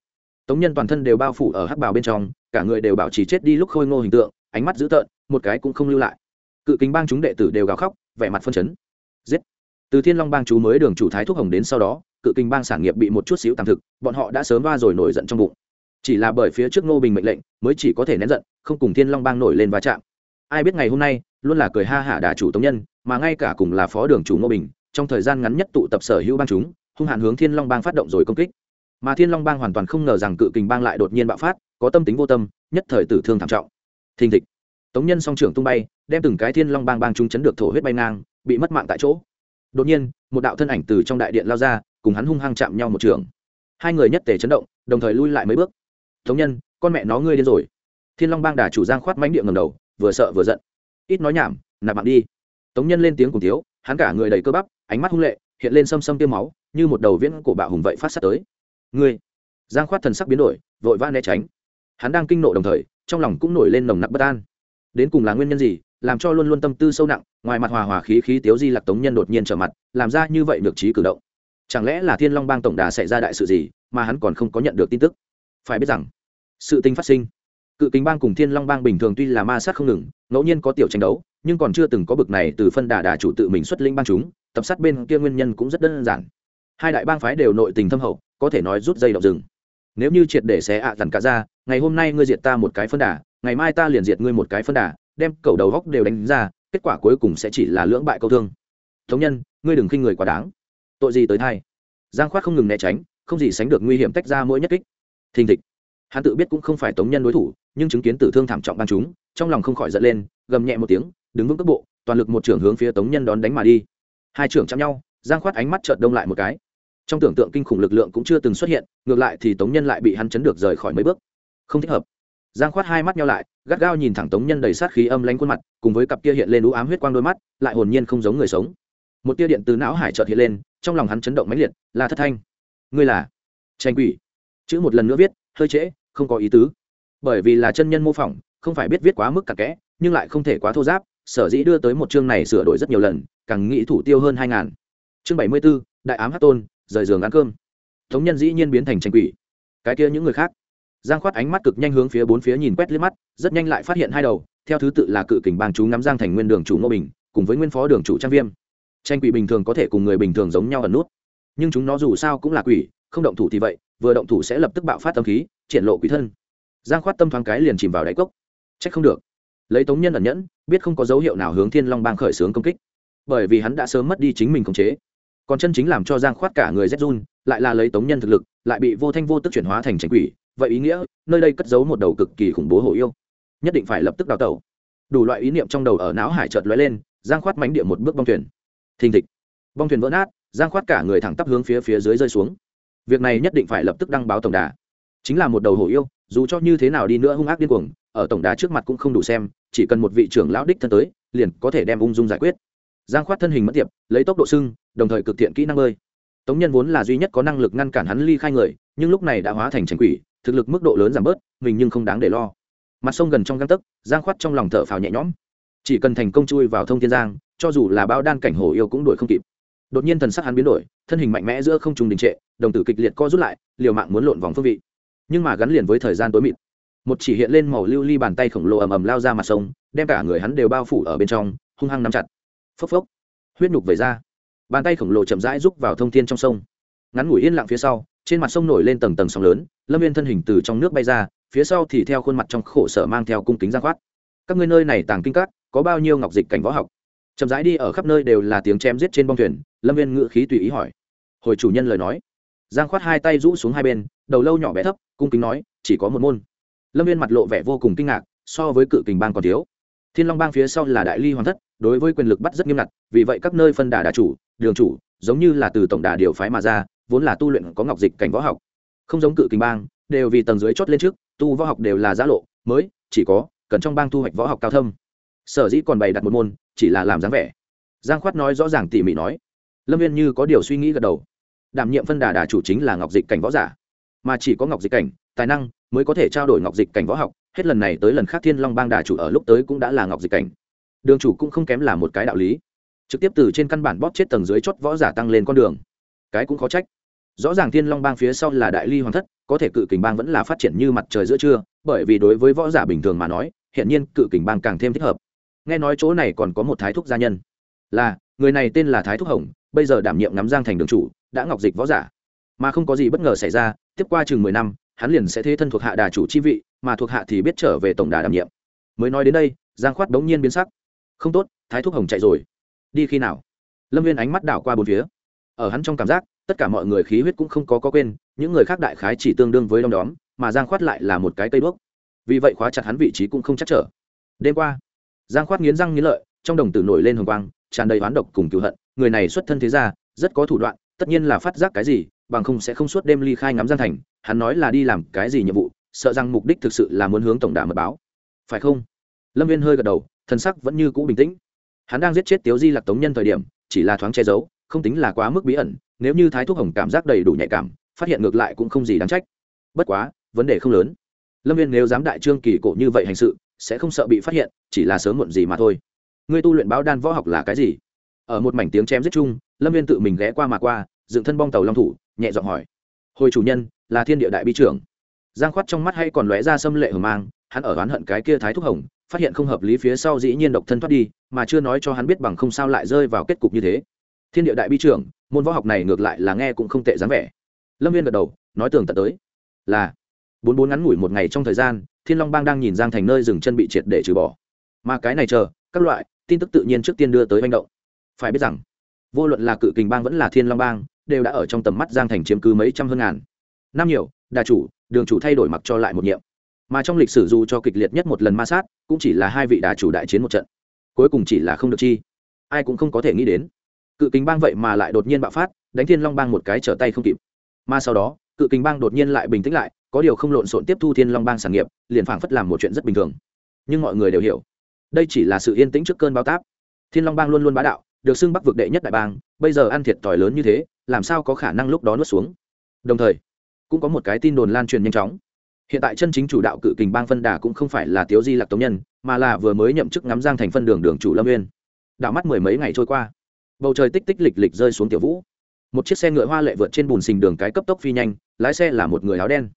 S1: tống nhân toàn thân đều bao phủ ở hắc bào bên trong, cả người đều bảo trì chết đi lúc khôi ngô hình tượng, ánh mắt dữ tợn, một cái cũng không lưu lại. Cự kính bang chúng đệ tử đều gào khóc, vẻ mặt phân chấn. Giết! Từ thiên long bang chú mới đường chủ thái thuốc hồng đến sau đó, cự kinh bang sản nghiệp bị một chút xíu tạm thực, bọn họ đã sớm va rồi nổi giận trong bụng. Chỉ là bởi phía trước ngô bình mệnh lệnh, mới chỉ có thể nén giận, không cùng thiên long bang nổi lên va chạm. Ai biết ngày hôm nay, luôn là cười ha hả đà chủ tống nhân, mà ngay cả cùng là phó đường chủ ngô bình, trong thời gian ngắn nhất tụ tập sở hữu bang chúng, hung hạn hướng thiên long bang phát động rồi công kích mà thiên long bang hoàn toàn không ngờ rằng cự kình bang lại đột nhiên bạo phát, có tâm tính vô tâm, nhất thời tử thương thảm trọng. Thình thịch. Tống nhân song trưởng tung bay, đem từng cái thiên long bang bang chúng chấn được thổ huyết bay ngang, bị mất mạng tại chỗ. Đột nhiên, một đạo thân ảnh từ trong đại điện lao ra, cùng hắn hung hăng chạm nhau một trường. Hai người nhất tề chấn động, đồng thời lui lại mấy bước. Tống nhân, con mẹ nó ngươi điên rồi. Thiên long bang đà chủ giang khoát mánh địa ngầm đầu, vừa sợ vừa giận. Ít nói nhảm, nạp mạng đi. Tống nhân lên tiếng cùng thiếu, hắn cả người đầy cơ bắp, ánh mắt hung lệ, hiện lên xâm xâm tiêm máu, như một đầu viễn cổ bạo hùng vậy phát sát tới ngươi. Giang khoát thần sắc biến đổi, vội vã né tránh. Hắn đang kinh nộ đồng thời, trong lòng cũng nổi lên nồng nặc bất an. Đến cùng là nguyên nhân gì, làm cho luôn luôn tâm tư sâu nặng, ngoài mặt hòa hòa khí khí tiếu di lạc tống nhân đột nhiên trở mặt, làm ra như vậy được trí cử động. Chẳng lẽ là thiên long bang tổng đà xảy ra đại sự gì, mà hắn còn không có nhận được tin tức? Phải biết rằng, sự tình phát sinh. Cự kính bang cùng thiên long bang bình thường tuy là ma sát không ngừng, ngẫu nhiên có tiểu tranh đấu, nhưng còn chưa từng có bực này từ phân đà đà chủ tự mình xuất linh bang chúng, tập sát bên kia nguyên nhân cũng rất đơn giản hai đại bang phái đều nội tình thâm hậu, có thể nói rút dây động rừng. Nếu như triệt để xé ạ dằn cả ra, ngày hôm nay ngươi diệt ta một cái phân đà, ngày mai ta liền diệt ngươi một cái phân đà, đem cầu đầu góc đều đánh ra, kết quả cuối cùng sẽ chỉ là lưỡng bại câu thương. Thống nhân, ngươi đừng khinh người quá đáng. Tội gì tới thay? Giang khoát không ngừng né tránh, không gì sánh được nguy hiểm tách ra mỗi nhất kích. Thình thịch. Hắn tự biết cũng không phải tống nhân đối thủ, nhưng chứng kiến tử thương thảm trọng băng chúng, trong lòng không khỏi giận lên, gầm nhẹ một tiếng, đứng vững cước bộ, toàn lực một trưởng hướng phía tống nhân đón đánh mà đi. Hai trưởng chạm nhau, giang khoát ánh mắt trợt đông lại một cái trong tưởng tượng kinh khủng lực lượng cũng chưa từng xuất hiện, ngược lại thì tống nhân lại bị hắn chấn được rời khỏi mấy bước. Không thích hợp. Giang khoát hai mắt nhau lại, gắt gao nhìn thẳng tống nhân đầy sát khí âm lánh khuôn mặt, cùng với cặp kia hiện lên ú ám huyết quang đôi mắt, lại hồn nhiên không giống người sống. Một tia điện từ não hải chợt hiện lên, trong lòng hắn chấn động mãnh liệt, là thất thanh. Ngươi là tranh quỷ. Chữ một lần nữa viết, hơi trễ, không có ý tứ. Bởi vì là chân nhân mô phỏng, không phải biết viết quá mức cặp kẽ, nhưng lại không thể quá thô giáp, sở dĩ đưa tới một chương này sửa đổi rất nhiều lần, càng nghĩ thủ tiêu hơn hai ngàn. Chương bảy mươi b ố đại ám hát tôn rời giường ăn cơm. Thống nhân dĩ nhiên biến thành tranh quỷ. Cái kia những người khác. Giang khoát ánh mắt cực nhanh hướng phía bốn phía nhìn quét liếc mắt, rất nhanh lại phát hiện hai đầu, theo thứ tự là cự kình bang chú ngắm giang thành nguyên đường chủ ngô bình, cùng với nguyên phó đường chủ trang viêm. Tranh quỷ bình thường có thể cùng người bình thường giống nhau ẩn nút. Nhưng chúng nó dù sao cũng là quỷ, không động thủ thì vậy, vừa động thủ sẽ lập tức bạo phát tâm khí, triển lộ quỷ thân. Giang khoát tâm thoáng cái liền chìm vào đáy cốc. Trách không được. Lấy tống nhân ẩn nhẫn, biết không có dấu hiệu nào hướng thiên long bang khởi xướng công kích. Bởi vì hắn đã sớm mất đi chính mình khống chế còn chân chính làm cho giang khoát cả người rét run, lại là lấy tống nhân thực lực, lại bị vô thanh vô tức chuyển hóa thành tránh quỷ, vậy ý nghĩa, nơi đây cất giấu một đầu cực kỳ khủng bố hổ yêu. Nhất định phải lập tức đào tẩu. Đủ loại ý niệm trong đầu ở não hải chợt lóe lên, giang khoát mánh địa một bước bong thuyền. Thình thịch. Bong thuyền vỡ nát, giang khoát cả người thẳng tắp hướng phía phía dưới rơi xuống. Việc này nhất định phải lập tức đăng báo tổng đà. Chính là một đầu hổ yêu, dù cho như thế nào đi nữa hung ác điên cuồng, ở tổng đà trước mặt cũng không đủ xem, chỉ cần một vị trưởng lão đích thân tới, liền có thể đem ung dung giải quyết. Giang khoát thân hình mất tiệp lấy tốc độ sưng đồng thời cực thiện kỹ năng bơi tống nhân vốn là duy nhất có năng lực ngăn cản hắn ly khai người, nhưng lúc này đã hóa thành tránh quỷ, thực lực mức độ lớn giảm bớt, mình nhưng không đáng để lo. Mặt sông gần trong găng tấc, giang khoát trong lòng thở phào nhẹ nhõm. Chỉ cần thành công chui vào thông thiên giang, cho dù là bao đan cảnh hổ yêu cũng đuổi không kịp. Đột nhiên thần sắc hắn biến đổi, thân hình mạnh mẽ giữa không trùng đình trệ, đồng tử kịch liệt co rút lại, liều mạng muốn lộn vòng phương vị. Nhưng mà gắn liền với thời gian tối mịt. Một chỉ hiện lên màu lưu ly bàn tay khổng lồ ầm ầm lao ra mặt sông, đem cả người hắn đều bao phủ ở bên trong, hung hăng nắm chặt. Phốc phốc. Huyết nhục về ra bàn tay khổng lồ chậm rãi rúc vào thông thiên trong sông. Ngắn ngủi yên lặng phía sau, trên mặt sông nổi lên tầng tầng sóng lớn, lâm viên thân hình từ trong nước bay ra, phía sau thì theo khuôn mặt trong khổ sở mang theo cung kính giang khoát. Các ngươi nơi này tàng kinh các, có bao nhiêu ngọc dịch cảnh võ học? Chậm rãi đi ở khắp nơi đều là tiếng chém giết trên bong thuyền, lâm viên ngự khí tùy ý hỏi. Hồi chủ nhân lời nói. Giang khoát hai tay rũ xuống hai bên, đầu lâu nhỏ bé thấp, cung kính nói, chỉ có một môn. Lâm viên mặt lộ vẻ vô cùng kinh ngạc, so với cự kình bang còn thiếu. Thiên long bang phía sau là đại ly hoàng thất đối với quyền lực bắt rất nghiêm ngặt, vì vậy các nơi phân đà đà chủ, đường chủ, giống như là từ tổng đà điều phái mà ra, vốn là tu luyện có ngọc dịch cảnh võ học. Không giống cự kình bang, đều vì tầng dưới chót lên trước, tu võ học đều là giá lộ, mới, chỉ có, cần trong bang thu hoạch võ học cao thâm. Sở dĩ còn bày đặt một môn, chỉ là làm dáng vẻ. Giang khoát nói rõ ràng tỉ mỉ nói. Lâm viên như có điều suy nghĩ gật đầu. Đảm nhiệm phân đà đà chủ chính là ngọc dịch cảnh võ giả. Mà chỉ có ngọc dịch cảnh, tài năng, mới có thể trao đổi ngọc dịch cảnh võ học. Hết lần này tới lần khác thiên long bang đà chủ ở lúc tới cũng đã là ngọc dịch cảnh đường chủ cũng không kém là một cái đạo lý. Trực tiếp từ trên căn bản bóp chết tầng dưới chót võ giả tăng lên con đường. Cái cũng khó trách. Rõ ràng thiên long bang phía sau là đại ly hoàng thất, có thể cự kình bang vẫn là phát triển như mặt trời giữa trưa, bởi vì đối với võ giả bình thường mà nói hiện nhiên cự kình bang càng thêm thích hợp. Nghe nói chỗ này còn có một thái thúc gia nhân. Là, người này tên là thái thúc hồng, bây giờ đảm nhiệm nắm giang thành đường chủ, đã ngọc dịch võ giả. Mà không có gì bất ngờ xảy ra, tiếp qua chừng mười năm, hắn liền sẽ thế thân thuộc hạ đà chủ chi vị, mà thuộc hạ thì biết trở về tổng đà đảm nhiệm. Mới nói đến đây, giang khoát bỗng nhiên biến sắc không tốt, thái thúc hồng chạy rồi. Đi khi nào? Lâm viên ánh mắt đảo qua bốn phía. Ở hắn trong cảm giác, tất cả mọi người khí huyết cũng không có có quên, những người khác đại khái chỉ tương đương với đom đóm, mà giang khoát lại là một cái cây đuốc. Vì vậy khóa chặt hắn vị trí cũng không chắc trở. Đêm qua, giang khoát nghiến răng nghiến lợi, trong đồng tử nổi lên hồng quang, tràn đầy oán độc cùng cựu hận, người này xuất thân thế ra rất có thủ đoạn, tất nhiên là phát giác cái gì, bằng không sẽ không suốt đêm ly khai ngắm giang thành, hắn nói là đi làm cái gì nhiệm vụ, sợ rằng mục đích thực sự là muốn hướng tổng đà mật báo. Phải không? Lâm viên hơi gật đầu thân sắc vẫn như cũ bình tĩnh. Hắn đang giết chết tiếu di lạc tống nhân thời điểm, chỉ là thoáng che giấu, không tính là quá mức bí ẩn, nếu như thái thuốc hồng cảm giác đầy đủ nhạy cảm, phát hiện ngược lại cũng không gì đáng trách. Bất quá, vấn đề không lớn. Lâm viên nếu dám đại trương kỳ cổ như vậy hành sự, sẽ không sợ bị phát hiện, chỉ là sớm muộn gì mà thôi. Ngươi tu luyện báo đan võ học là cái gì? Ở một mảnh tiếng chém giết chung, lâm viên tự mình ghé qua mà qua, dựng thân bong tàu long thủ, nhẹ giọng hỏi. Hồi chủ nhân, là thiên địa đại bi trưởng. Giang khoát trong mắt hay còn lóe ra xâm lệ hờ mang, hắn ở oán hận cái kia thái thúc hồng phát hiện không hợp lý phía sau dĩ nhiên độc thân thoát đi, mà chưa nói cho hắn biết bằng không sao lại rơi vào kết cục như thế. Thiên địa đại bi trưởng, môn võ học này ngược lại là nghe cũng không tệ dáng vẻ. Lâm viên gật đầu, nói tường tận tới. Là. Bốn bốn ngắn ngủi một ngày trong thời gian, thiên long bang đang nhìn giang thành nơi dừng chân bị triệt để trừ bỏ. Mà cái này chờ, các loại, tin tức tự nhiên trước tiên đưa tới manh động. Phải biết rằng, vô luận là cự kình bang vẫn là thiên long bang, đều đã ở trong tầm mắt giang thành chiếm cứ mấy trăm hơn ngàn. Năm nhiều, đà chủ, đường chủ thay đổi mặc cho lại một nhiệm mà trong lịch sử dù cho kịch liệt nhất một lần ma sát, cũng chỉ là hai vị đà chủ đại chiến một trận. Cuối cùng chỉ là không được chi. Ai cũng không có thể nghĩ đến. Cự kính bang vậy mà lại đột nhiên bạo phát, đánh thiên long bang một cái trở tay không kịp. Mà sau đó, cự kính bang đột nhiên lại bình tĩnh lại, có điều không lộn xộn tiếp thu thiên long bang sản nghiệp, liền phảng phất làm một chuyện rất bình thường. Nhưng mọi người đều hiểu, đây chỉ là sự yên tĩnh trước cơn bao táp. Thiên long bang luôn luôn bá đạo, được xưng bắc vực đệ nhất đại bang, bây giờ ăn thiệt thòi lớn như thế, làm sao có khả năng lúc đó nuốt xuống? Đồng thời, cũng có một cái tin đồn lan truyền nhanh chóng hiện tại chân chính chủ đạo cự kình bang phân đà cũng không phải là tiếu di lạc tống nhân, mà là vừa mới nhậm chức ngắm giang thành phân đường đường chủ lâm nguyên đạo mắt mười mấy ngày trôi qua, bầu trời tích tích lịch lịch rơi xuống tiểu vũ. Một chiếc xe ngựa hoa lệ vượt trên bùn xình đường cái cấp tốc phi nhanh, lái xe là một người áo đen.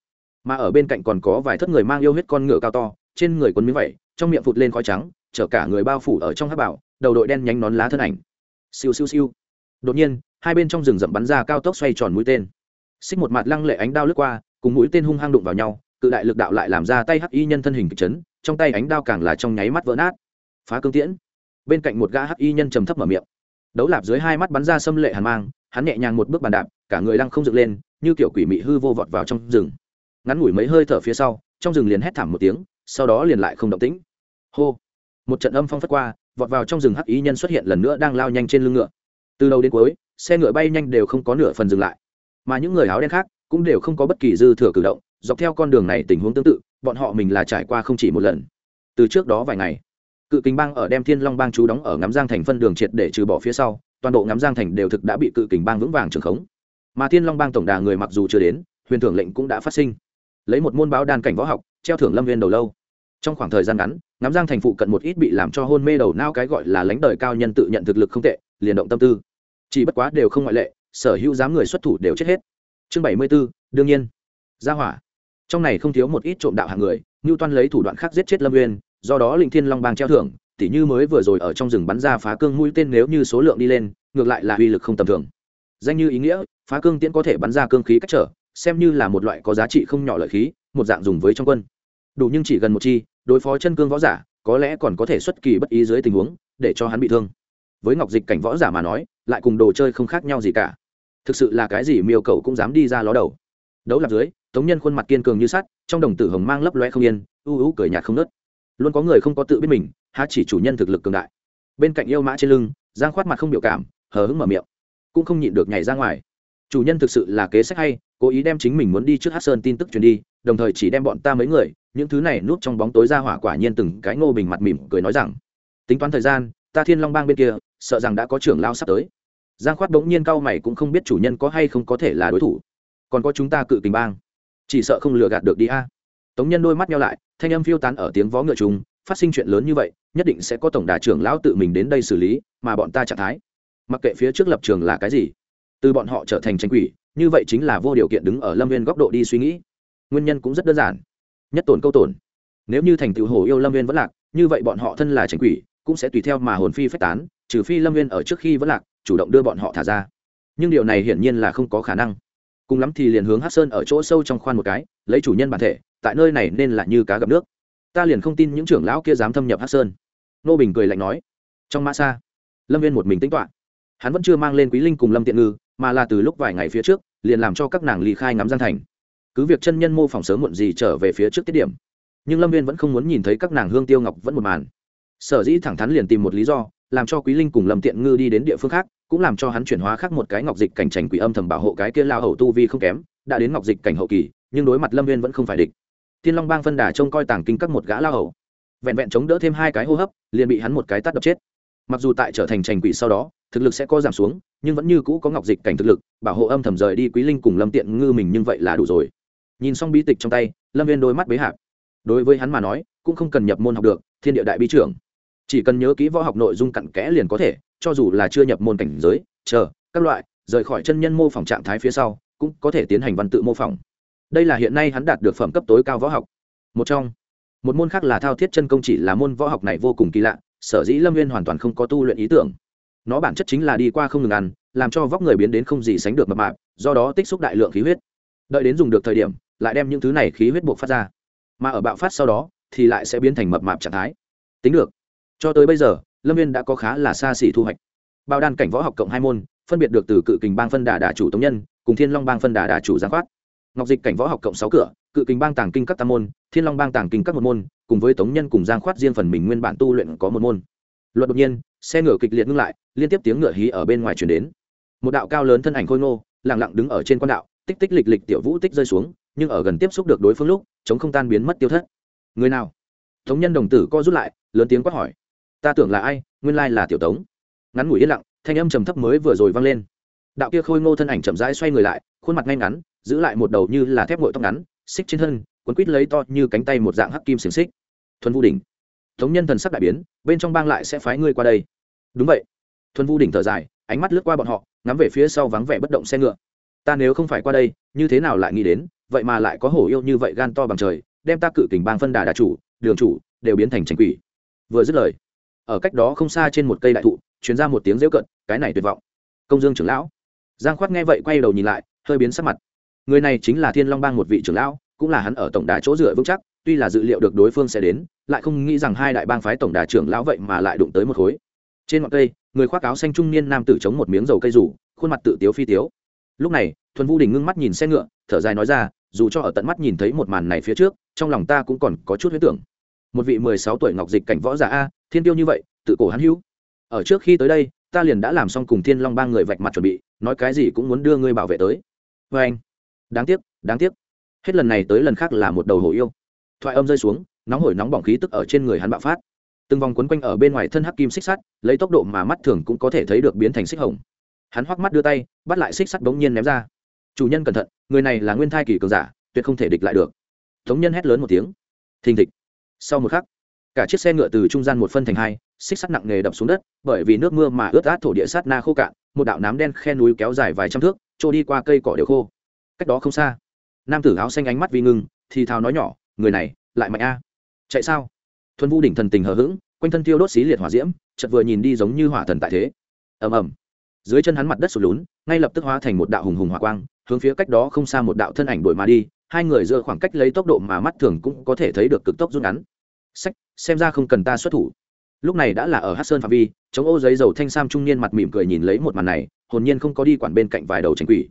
S1: Mà ở bên cạnh còn có vài thất người mang yêu huyết con ngựa cao to, trên người quần miếng vẩy trong miệng phụt lên khói trắng, chở cả người bao phủ ở trong hát bảo, đầu đội đen nhánh nón lá thân ảnh. Siêu siêu siêu. Đột nhiên, hai bên trong rừng rậm bắn ra cao tốc xoay tròn mũi tên. Xích một mặt lăng lệ ánh đao lướt qua, cùng mũi tên hung hăng đụng vào nhau cự đại lực đạo lại làm ra tay hắc y nhân thân hình kịch chấn, trong tay ánh đao càng là trong nháy mắt vỡ nát. Phá cương tiễn. Bên cạnh một gã hắc y nhân trầm thấp mở miệng. Đấu lạp dưới hai mắt bắn ra xâm lệ hàn mang, hắn nhẹ nhàng một bước bàn đạp, cả người lăng không dựng lên, như kiểu quỷ mị hư vô vọt vào trong rừng. Ngắn ngủi mấy hơi thở phía sau, trong rừng liền hét thảm một tiếng, sau đó liền lại không động tĩnh. Hô. Một trận âm phong phất qua, vọt vào trong rừng hắc ý nhân xuất hiện lần nữa đang lao nhanh trên lưng ngựa. Từ đầu đến cuối, xe ngựa bay nhanh đều không có nửa phần dừng lại. Mà những người áo đen khác cũng đều không có bất kỳ dư thừa cử động dọc theo con đường này tình huống tương tự, bọn họ mình là trải qua không chỉ một lần. Từ trước đó vài ngày, cự kình bang ở đem thiên long bang chú đóng ở ngắm giang thành phân đường triệt để trừ bỏ phía sau, toàn bộ ngắm giang thành đều thực đã bị cự kình bang vững vàng trường khống. Mà thiên long bang tổng đà người mặc dù chưa đến, huyền thưởng lệnh cũng đã phát sinh. Lấy một môn báo đan cảnh võ học, treo thưởng lâm viên đầu lâu. Trong khoảng thời gian ngắn, ngắm giang thành phụ cận một ít bị làm cho hôn mê đầu nao cái gọi là lãnh đời cao nhân tự nhận thực lực không tệ, liền động tâm tư. Chỉ bất quá đều không ngoại lệ, sở hữu dám người xuất thủ đều chết hết. Chương bảy mươi b ố đương nhiên. Gia hỏa trong này không thiếu một ít trộm đạo hạng người như toan lấy thủ đoạn khác giết chết lâm uyên, do đó linh thiên long bang treo thưởng, tỉ như mới vừa rồi ở trong rừng bắn ra phá cương mũi tên nếu như số lượng đi lên, ngược lại là uy lực không tầm thường. Danh như ý nghĩa, phá cương tiễn có thể bắn ra cương khí cách trở, xem như là một loại có giá trị không nhỏ lợi khí, một dạng dùng với trong quân. Đủ nhưng chỉ gần một chi, đối phó chân cương võ giả, có lẽ còn có thể xuất kỳ bất ý dưới tình huống, để cho hắn bị thương. Với ngọc dịch cảnh võ giả mà nói, lại cùng đồ chơi không khác nhau gì cả. Thực sự là cái gì miêu cầu cũng dám đi ra ló đầu. Đấu lạc dưới tống nhân khuôn mặt kiên cường như sắt, trong đồng tử hồng mang lấp loe không yên ưu ưu cười nhạt không nớt luôn có người không có tự biết mình, há chỉ chủ nhân thực lực cường đại. Bên cạnh yêu mã trên lưng, giang khoát mặt không biểu cảm, hờ hững mở miệng. Cũng không nhịn được nhảy ra ngoài. Chủ nhân thực sự là kế sách hay, cố ý đem chính mình muốn đi trước hát sơn tin tức truyền đi, đồng thời chỉ đem bọn ta mấy người, những thứ này núp trong bóng tối ra hỏa quả nhiên từng cái ngô bình mặt mỉm cười nói rằng, tính toán thời gian, ta thiên long bang bên kia, sợ rằng đã có trưởng lao sắp tới. Giang khoát bỗng nhiên cau mày cũng không biết chủ nhân có hay không có thể là đối thủ. Còn có chúng ta cự kình bang chỉ sợ không lừa gạt được đi a. Tống nhân đôi mắt nhau lại, thanh âm phiêu tán ở tiếng vó ngựa chúng phát sinh chuyện lớn như vậy, nhất định sẽ có tổng đà trưởng lão tự mình đến đây xử lý, mà bọn ta trạng thái. Mặc kệ phía trước lập trường là cái gì, từ bọn họ trở thành tranh quỷ, như vậy chính là vô điều kiện đứng ở lâm viên góc độ đi suy nghĩ. Nguyên nhân cũng rất đơn giản, nhất tổn câu tổn. Nếu như thành tựu hồ yêu lâm viên vẫn lạc, như vậy bọn họ thân là tranh quỷ, cũng sẽ tùy theo mà hồn phi phách tán, trừ phi lâm viên ở trước khi vẫn lạc, chủ động đưa bọn họ thả ra. Nhưng điều này hiển nhiên là không có khả năng cùng lắm thì liền hướng hát sơn ở chỗ sâu trong khoan một cái, lấy chủ nhân bản thể, tại nơi này nên là như cá gặp nước. Ta liền không tin những trưởng lão kia dám thâm nhập hát sơn. Nô bình cười lạnh nói. Trong mã xa, lâm viên một mình tính toạ hắn vẫn chưa mang lên quý linh cùng lâm tiện ngư, mà là từ lúc vài ngày phía trước, liền làm cho các nàng ly khai ngắm giang thành. Cứ việc chân nhân mô phỏng sớm muộn gì trở về phía trước tiết điểm, nhưng lâm viên vẫn không muốn nhìn thấy các nàng hương tiêu ngọc vẫn một màn. Sở dĩ thẳng thắn liền tìm một lý do, làm cho quý linh cùng lâm tiện ngư đi đến địa phương khác cũng làm cho hắn chuyển hóa khác một cái ngọc dịch cảnh trành quỷ âm thầm bảo hộ cái kia lao hậu tu vi không kém, đã đến ngọc dịch cảnh hậu kỳ, nhưng đối mặt lâm viên vẫn không phải địch. Thiên long bang phân đà trông coi tàng kinh các một gã lao hậu vẹn vẹn chống đỡ thêm hai cái hô hấp, liền bị hắn một cái tắt đập chết. Mặc dù tại trở thành trành quỷ sau đó, thực lực sẽ có giảm xuống, nhưng vẫn như cũ có ngọc dịch cảnh thực lực, bảo hộ âm thầm rời đi quý linh cùng lâm tiện ngư mình nhưng vậy là đủ rồi. Nhìn xong bí tịch trong tay, lâm viên đôi mắt bế hạp đối với hắn mà nói, cũng không cần nhập môn học được, thiên địa đại bí trưởng chỉ cần nhớ kỹ võ học nội dung cặn kẽ liền có thể, cho dù là chưa nhập môn cảnh giới, chờ, các loại, rời khỏi chân nhân mô phỏng trạng thái phía sau, cũng có thể tiến hành văn tự mô phỏng. Đây là hiện nay hắn đạt được phẩm cấp tối cao võ học. Một trong, một môn khác là thao thiết chân công chỉ là môn võ học này vô cùng kỳ lạ, sở dĩ lâm viên hoàn toàn không có tu luyện ý tưởng. Nó bản chất chính là đi qua không ngừng ăn, làm cho vóc người biến đến không gì sánh được mập mạp, do đó tích xúc đại lượng khí huyết. Đợi đến dùng được thời điểm, lại đem những thứ này khí huyết buộc phát ra. Mà ở bạo phát sau đó, thì lại sẽ biến thành mập mạp trạng thái. Tính được cho tới bây giờ, lâm viên đã có khá là xa xỉ thu hoạch. Bao đan cảnh võ học cộng hai môn, phân biệt được từ cự kình bang phân đà đà chủ tống nhân, cùng thiên long bang phân đà đà chủ giáng khoát. Ngọc dịch cảnh võ học cộng sáu cửa, cự kình bang tàng kinh các tam môn, thiên long bang tàng kinh các một môn, cùng với tống nhân cùng giang khoát riêng phần mình nguyên bản tu luyện có một môn. Luật đột nhiên, xe ngựa kịch liệt ngưng lại, liên tiếp tiếng ngựa hí ở bên ngoài chuyển đến. Một đạo cao lớn thân ảnh khôi ngô lẳng lặng đứng ở trên quan đạo, tích tích lịch lịch tiểu vũ tích rơi xuống, nhưng ở gần tiếp xúc được đối phương lúc, chống không tan biến mất tiêu thất. Người nào? Tống nhân đồng tử co rút lại, lớn tiếng quát hỏi ta tưởng là ai, nguyên lai là tiểu tống. Ngắn ngủi yên lặng, thanh âm trầm thấp mới vừa rồi vang lên. Đạo kia khôi ngô thân ảnh chậm rãi xoay người lại, khuôn mặt ngay ngắn, giữ lại một đầu như là thép ngội tóc ngắn, xích trên thân, quấn quít lấy to như cánh tay một dạng hắc kim xiềng xích. Thuần vu đỉnh. Tống nhân thần sắc đại biến, bên trong bang lại sẽ phái ngươi qua đây. Đúng vậy. Thuần vu đỉnh thở dài, ánh mắt lướt qua bọn họ, ngắm về phía sau vắng vẻ bất động xe ngựa. Ta nếu không phải qua đây, như thế nào lại nghĩ đến, vậy mà lại có hổ yêu như vậy gan to bằng trời, đem ta cự kình bang phân đà đà chủ, đường chủ, đều biến thành tránh quỷ. Vừa dứt lời ở cách đó không xa trên một cây đại thụ chuyển ra một tiếng rêu cận cái này tuyệt vọng. Công dương trưởng lão. Giang khoát nghe vậy quay đầu nhìn lại, hơi biến sắc mặt. Người này chính là thiên long bang một vị trưởng lão, cũng là hắn ở tổng đà chỗ dựa vững chắc, tuy là dự liệu được đối phương sẽ đến, lại không nghĩ rằng hai đại bang phái tổng đà trưởng lão vậy mà lại đụng tới một khối. Trên ngọn cây, người khoác áo xanh trung niên nam tử chống một miếng dầu cây rủ, khuôn mặt tự tiếu phi tiếu. Lúc này, thuần vu đình ngưng mắt nhìn xe ngựa, thở dài nói ra, dù cho ở tận mắt nhìn thấy một màn này phía trước, trong lòng ta cũng còn có chút huyết tưởng một vị mười sáu tuổi ngọc dịch cảnh võ giả a, thiên tiêu như vậy, tự cổ hắn hữu. Ở trước khi tới đây, ta liền đã làm xong cùng thiên long ba người vạch mặt chuẩn bị, nói cái gì cũng muốn đưa ngươi bảo vệ tới. Vê anh. Đáng tiếc đáng tiếc. Hết lần này tới lần khác là một đầu hổ yêu. Thoại âm rơi xuống, nóng hổi nóng bỏng khí tức ở trên người hắn bạo phát. Từng vòng quấn quanh ở bên ngoài thân hắc kim xích sắt, lấy tốc độ mà mắt thường cũng có thể thấy được biến thành xích hồng. Hắn hoắc mắt đưa tay, bắt lại xích sắt bỗng nhiên ném ra. Chủ nhân cẩn thận, người này là nguyên thai kỳ cường giả, tuyệt không thể địch lại được. Thống nhân hét lớn một tiếng. Thình thịch sau một khắc, cả chiếc xe ngựa từ trung gian một phân thành hai, xích sắt nặng nề đập xuống đất, bởi vì nước mưa mà ướt át thổ địa sát na khô cạn, một đạo nám đen khe núi kéo dài vài trăm thước trôi đi qua cây cỏ đều khô. Cách đó không xa, nam tử áo xanh ánh mắt vi ngưng, thì thào nói nhỏ, người này, lại mạnh a. Chạy sao? Thuần vũ đỉnh thần tình hờ hững, quanh thân tiêu đốt xí liệt hỏa diễm, chợt vừa nhìn đi giống như hỏa thần tại thế. Ầm ầm. Dưới chân hắn mặt đất sụt lún, ngay lập tức hóa thành một đạo hùng hùng hỏa quang, hướng phía cách đó không xa một đạo thân ảnh đổi mà đi, hai người giữa khoảng cách lấy tốc độ mà mắt thường cũng có thể thấy được cực tốc rút ngắn sách, xem ra không cần ta xuất thủ. Lúc này đã là ở hát sơn phạm vi, chống ô giấy dầu thanh sam trung niên mặt mỉm cười nhìn lấy một màn này, hồn nhiên không có đi quản bên cạnh vài đầu tranh quỷ.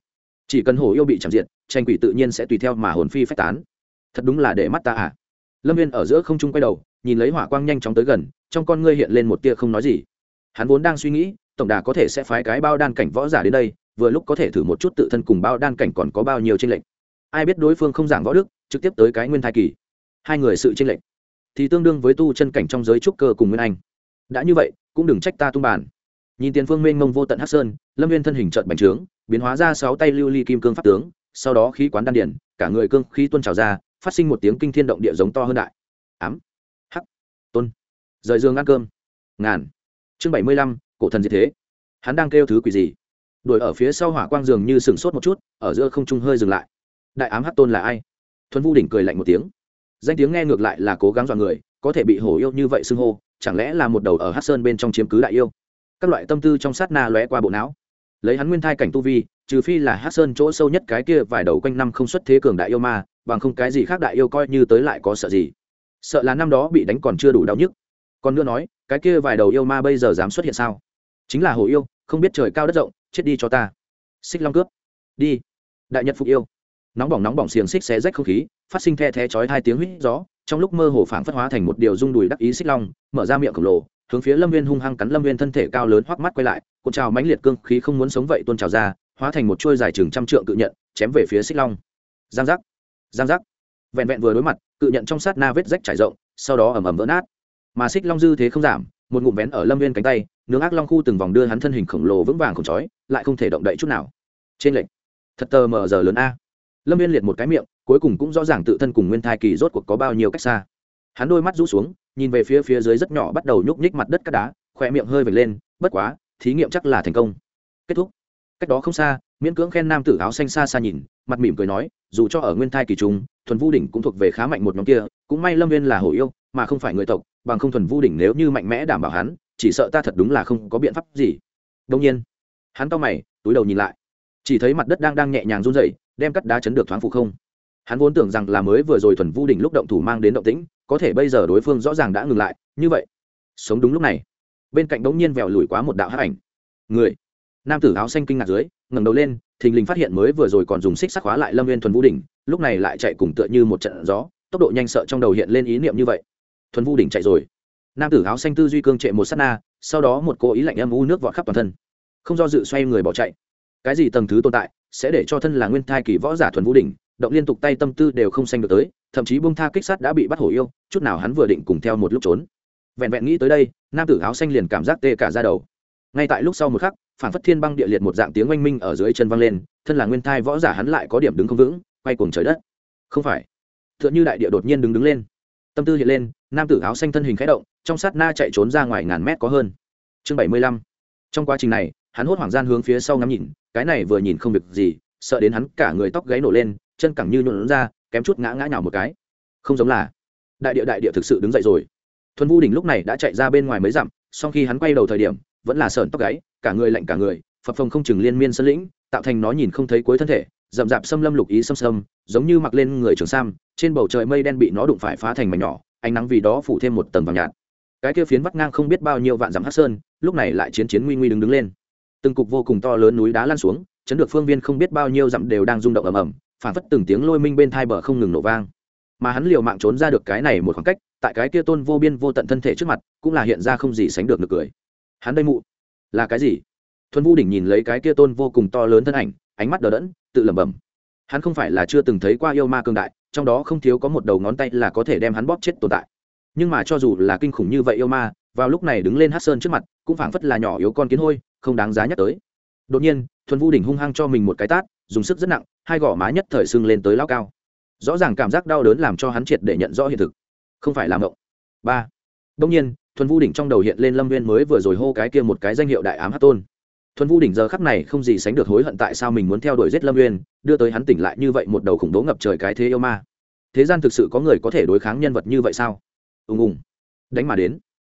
S1: Chỉ cần hổ yêu bị chạm diệt, tranh quỷ tự nhiên sẽ tùy theo mà hồn phi phách tán. Thật đúng là để mắt ta à. Lâm viên ở giữa không trung quay đầu, nhìn lấy hỏa quang nhanh chóng tới gần, trong con ngươi hiện lên một tia không nói gì. Hắn vốn đang suy nghĩ, tổng đà có thể sẽ phái cái bao đan cảnh võ giả đến đây, vừa lúc có thể thử một chút tự thân cùng bao đan cảnh còn có bao nhiêu tranh lệch. Ai biết đối phương không giảng võ đức, trực tiếp tới cái nguyên thai kỳ. Hai người sự tranh lệch thì tương đương với tu chân cảnh trong giới trúc cơ cùng nguyên anh. Đã như vậy, cũng đừng trách ta tung bàn. Nhìn tiền phương mênh mông vô tận hắc sơn, lâm viên thân hình trợn bành trướng, biến hóa ra sáu tay lưu ly kim cương pháp tướng, sau đó khí quán đan điển cả người cương khí tuôn trào ra, phát sinh một tiếng kinh thiên động địa giống to hơn đại. Ám. Hắc. Tôn. Rời giường ăn cơm. Ngàn. Chương bảy mươi lăm, cổ thần gì thế. Hắn đang kêu thứ quỷ gì? Đuổi ở phía sau hỏa quang dường như sừng sốt một chút, ở giữa không trung hơi dừng lại. Đại ám hắc tôn là ai? Thuần vu đỉnh cười lạnh một tiếng danh tiếng nghe ngược lại là cố gắng dọa người, có thể bị hổ yêu như vậy xưng hô, chẳng lẽ là một đầu ở hát sơn bên trong chiếm cứ đại yêu? Các loại tâm tư trong sát na lóe qua bộ não. Lấy hắn nguyên thai cảnh tu vi, trừ phi là hát sơn chỗ sâu nhất cái kia vài đầu quanh năm không xuất thế cường đại yêu ma, bằng không cái gì khác đại yêu coi như tới lại có sợ gì. Sợ là năm đó bị đánh còn chưa đủ đau nhức. Còn nữa nói, cái kia vài đầu yêu ma bây giờ dám xuất hiện sao? Chính là hồ yêu, không biết trời cao đất rộng, chết đi cho ta. Xích long cướp. Đi. Đại nhật phục yêu nóng bỏng nóng bỏng xiềng xích xé rách không khí, phát sinh the thé chói hai tiếng huýt gió, trong lúc mơ hồ phảng phất hóa thành một điều rung đùi đắc ý xích long, mở ra miệng khổng lồ, hướng phía lâm viên hung hăng cắn lâm viên thân thể cao lớn hoắc mắt quay lại, cuộn trào mãnh liệt cương khí không muốn sống vậy tuôn trào ra, hóa thành một chuôi dài chừng trăm trượng cự nhận, chém về phía xích long. Giang giác giang giác. Vẹn vẹn vừa đối mặt, cự nhận trong sát na vết rách trải rộng, sau đó ẩm ẩm vỡ nát. Mà xích long dư thế không giảm, một ngụm vén ở lâm viên cánh tay, nướng ác long khu từng vòng đưa hắn thân hình khổng lồ vững vàng khổng chói lại không thể động đậy chút nào. Trên lệnh thật tờ mờ giờ lớn a lâm viên liệt một cái miệng, cuối cùng cũng rõ ràng tự thân cùng nguyên thai kỳ rốt cuộc có bao nhiêu cách xa. Hắn đôi mắt rũ xuống, nhìn về phía phía dưới rất nhỏ bắt đầu nhúc nhích mặt đất cắt đá, khỏe miệng hơi vệt lên, bất quá, thí nghiệm chắc là thành công. Kết thúc. Cách đó không xa, miễn cưỡng khen nam tử áo xanh xa xa nhìn, mặt mỉm cười nói, dù cho ở nguyên thai kỳ trung, thuần vu đỉnh cũng thuộc về khá mạnh một nhóm kia, cũng may lâm viên là hổ yêu, mà không phải người tộc, bằng không thuần vu đỉnh nếu như mạnh mẽ đảm bảo hắn, chỉ sợ ta thật đúng là không có biện pháp gì. Đông nhiên, hắn to mày, túi đầu nhìn lại chỉ thấy mặt đất đang đang nhẹ nhàng run dậy đem cắt đá chấn được thoáng phụ không. Hắn vốn tưởng rằng là mới vừa rồi thuần vu đỉnh lúc động thủ mang đến động tĩnh, có thể bây giờ đối phương rõ ràng đã ngừng lại, như vậy, sống đúng lúc này. Bên cạnh bỗng nhiên vèo lùi quá một đạo hắc ảnh. Người, nam tử áo xanh kinh ngạc dưới, ngẩng đầu lên, thình lình phát hiện mới vừa rồi còn dùng xích sắc hóa lại lâm viên thuần vũ đỉnh, lúc này lại chạy cùng tựa như một trận gió, tốc độ nhanh sợ trong đầu hiện lên ý niệm như vậy. Thuần vũ đỉnh chạy rồi. Nam tử áo xanh tư duy cương trệ một s á t na, sau đó một cố ý lạnh âm u nước vọt khắp toàn thân. Không do dự xoay người bỏ chạy cái gì tầng thứ tồn tại sẽ để cho thân là nguyên thai kỳ võ giả thuần vũ đỉnh, động liên tục tay tâm tư đều không xanh được tới, thậm chí bông tha kích sát đã bị bắt hổ yêu, chút nào hắn vừa định cùng theo một lúc trốn. Vẹn vẹn nghĩ tới đây, nam tử áo xanh liền cảm giác tê cả ra đầu. Ngay tại lúc sau một khắc, phản phất thiên băng địa liệt một dạng tiếng oanh minh ở dưới chân văng lên, thân là nguyên thai võ giả hắn lại có điểm đứng không vững, quay cuồng trời đất. Không phải. T h ư ợ n h ư đại địa đột nhiên đứng đứng lên. Tâm tư hiện lên, nam tử áo xanh thân hình khẽ động, trong sát na chạy trốn ra ngoài ngàn mét có hơn. Chương bảy mươi lăm. Trong quá trình này hắn hốt hoảng gian hướng phía sau ngắm nhìn, cái này vừa nhìn không việc gì, sợ đến hắn cả người tóc gáy nổ lên, chân cẳng như nhuộn ra, kém chút ngã ngã nhào một cái. Không giống là, đại địa đại địa thực sự đứng dậy rồi. Thuần vu đỉnh lúc này đã chạy ra bên ngoài mấy dặm sau khi hắn quay đầu thời điểm, vẫn là sợn tóc gáy, cả người lạnh cả người, phập phồng không chừng liên miên sân lĩnh, tạo thành nó nhìn không thấy cuối thân thể, rậm rạp xâm lâm lục ý xâm xâm, giống như mặc lên người trường sam, trên bầu trời mây đen bị nó đụng phải phá thành mảnh nhỏ, ánh nắng vì đó phủ thêm một tầng vàng nhạt. Cái kia phiến vắt ngang không biết bao nhiêu vạn dặm hát sơn, lúc này lại chiến chiến nguy nguy đứng đứng lên từng cục vô cùng to lớn núi đá lan xuống, chấn được phương viên không biết bao nhiêu dặm đều đang rung động ầm ầm, phản phất từng tiếng lôi minh bên thai bờ không ngừng nổ vang. Mà hắn liều mạng trốn ra được cái này một khoảng cách, tại cái kia tôn vô biên vô tận thân thể trước mặt, cũng là hiện ra không gì sánh được nực cười. Hắn đây mụ, là cái gì? Thuần vu đỉnh nhìn lấy cái kia tôn vô cùng to lớn thân ảnh, ánh mắt đờ đẫn, tự lẩm bẩm. Hắn không phải là chưa từng thấy qua yêu ma cương đại, trong đó không thiếu có một đầu ngón tay là có thể đem hắn bóp chết tồn tại. Nhưng mà cho dù là kinh khủng như vậy yêu ma, vào lúc này đứng lên hát sơn trước mặt, cũng phảng phất là nhỏ yếu con kiến hôi không đáng giá nhắc tới. Đột nhiên, thuần vu đỉnh hung hăng cho mình một cái tát, dùng sức rất nặng, hai gò má nhất thời sưng lên tới lao cao. Rõ ràng cảm giác đau đớn làm cho hắn triệt để nhận rõ hiện thực. Không phải làm mộng. Ba. Đông nhiên, thuần vu đỉnh trong đầu hiện lên lâm viên mới vừa rồi hô cái kia một cái danh hiệu đại ám hát tôn. Thuần vu đỉnh giờ khắp này không gì sánh được hối hận tại sao mình muốn theo đuổi giết lâm viên đưa tới hắn tỉnh lại như vậy một đầu khủng bố ngập trời cái thế yêu ma. Thế gian thực sự có người có thể đối kháng nhân vật như vậy sao? Ùng ùng. Đánh mà đến.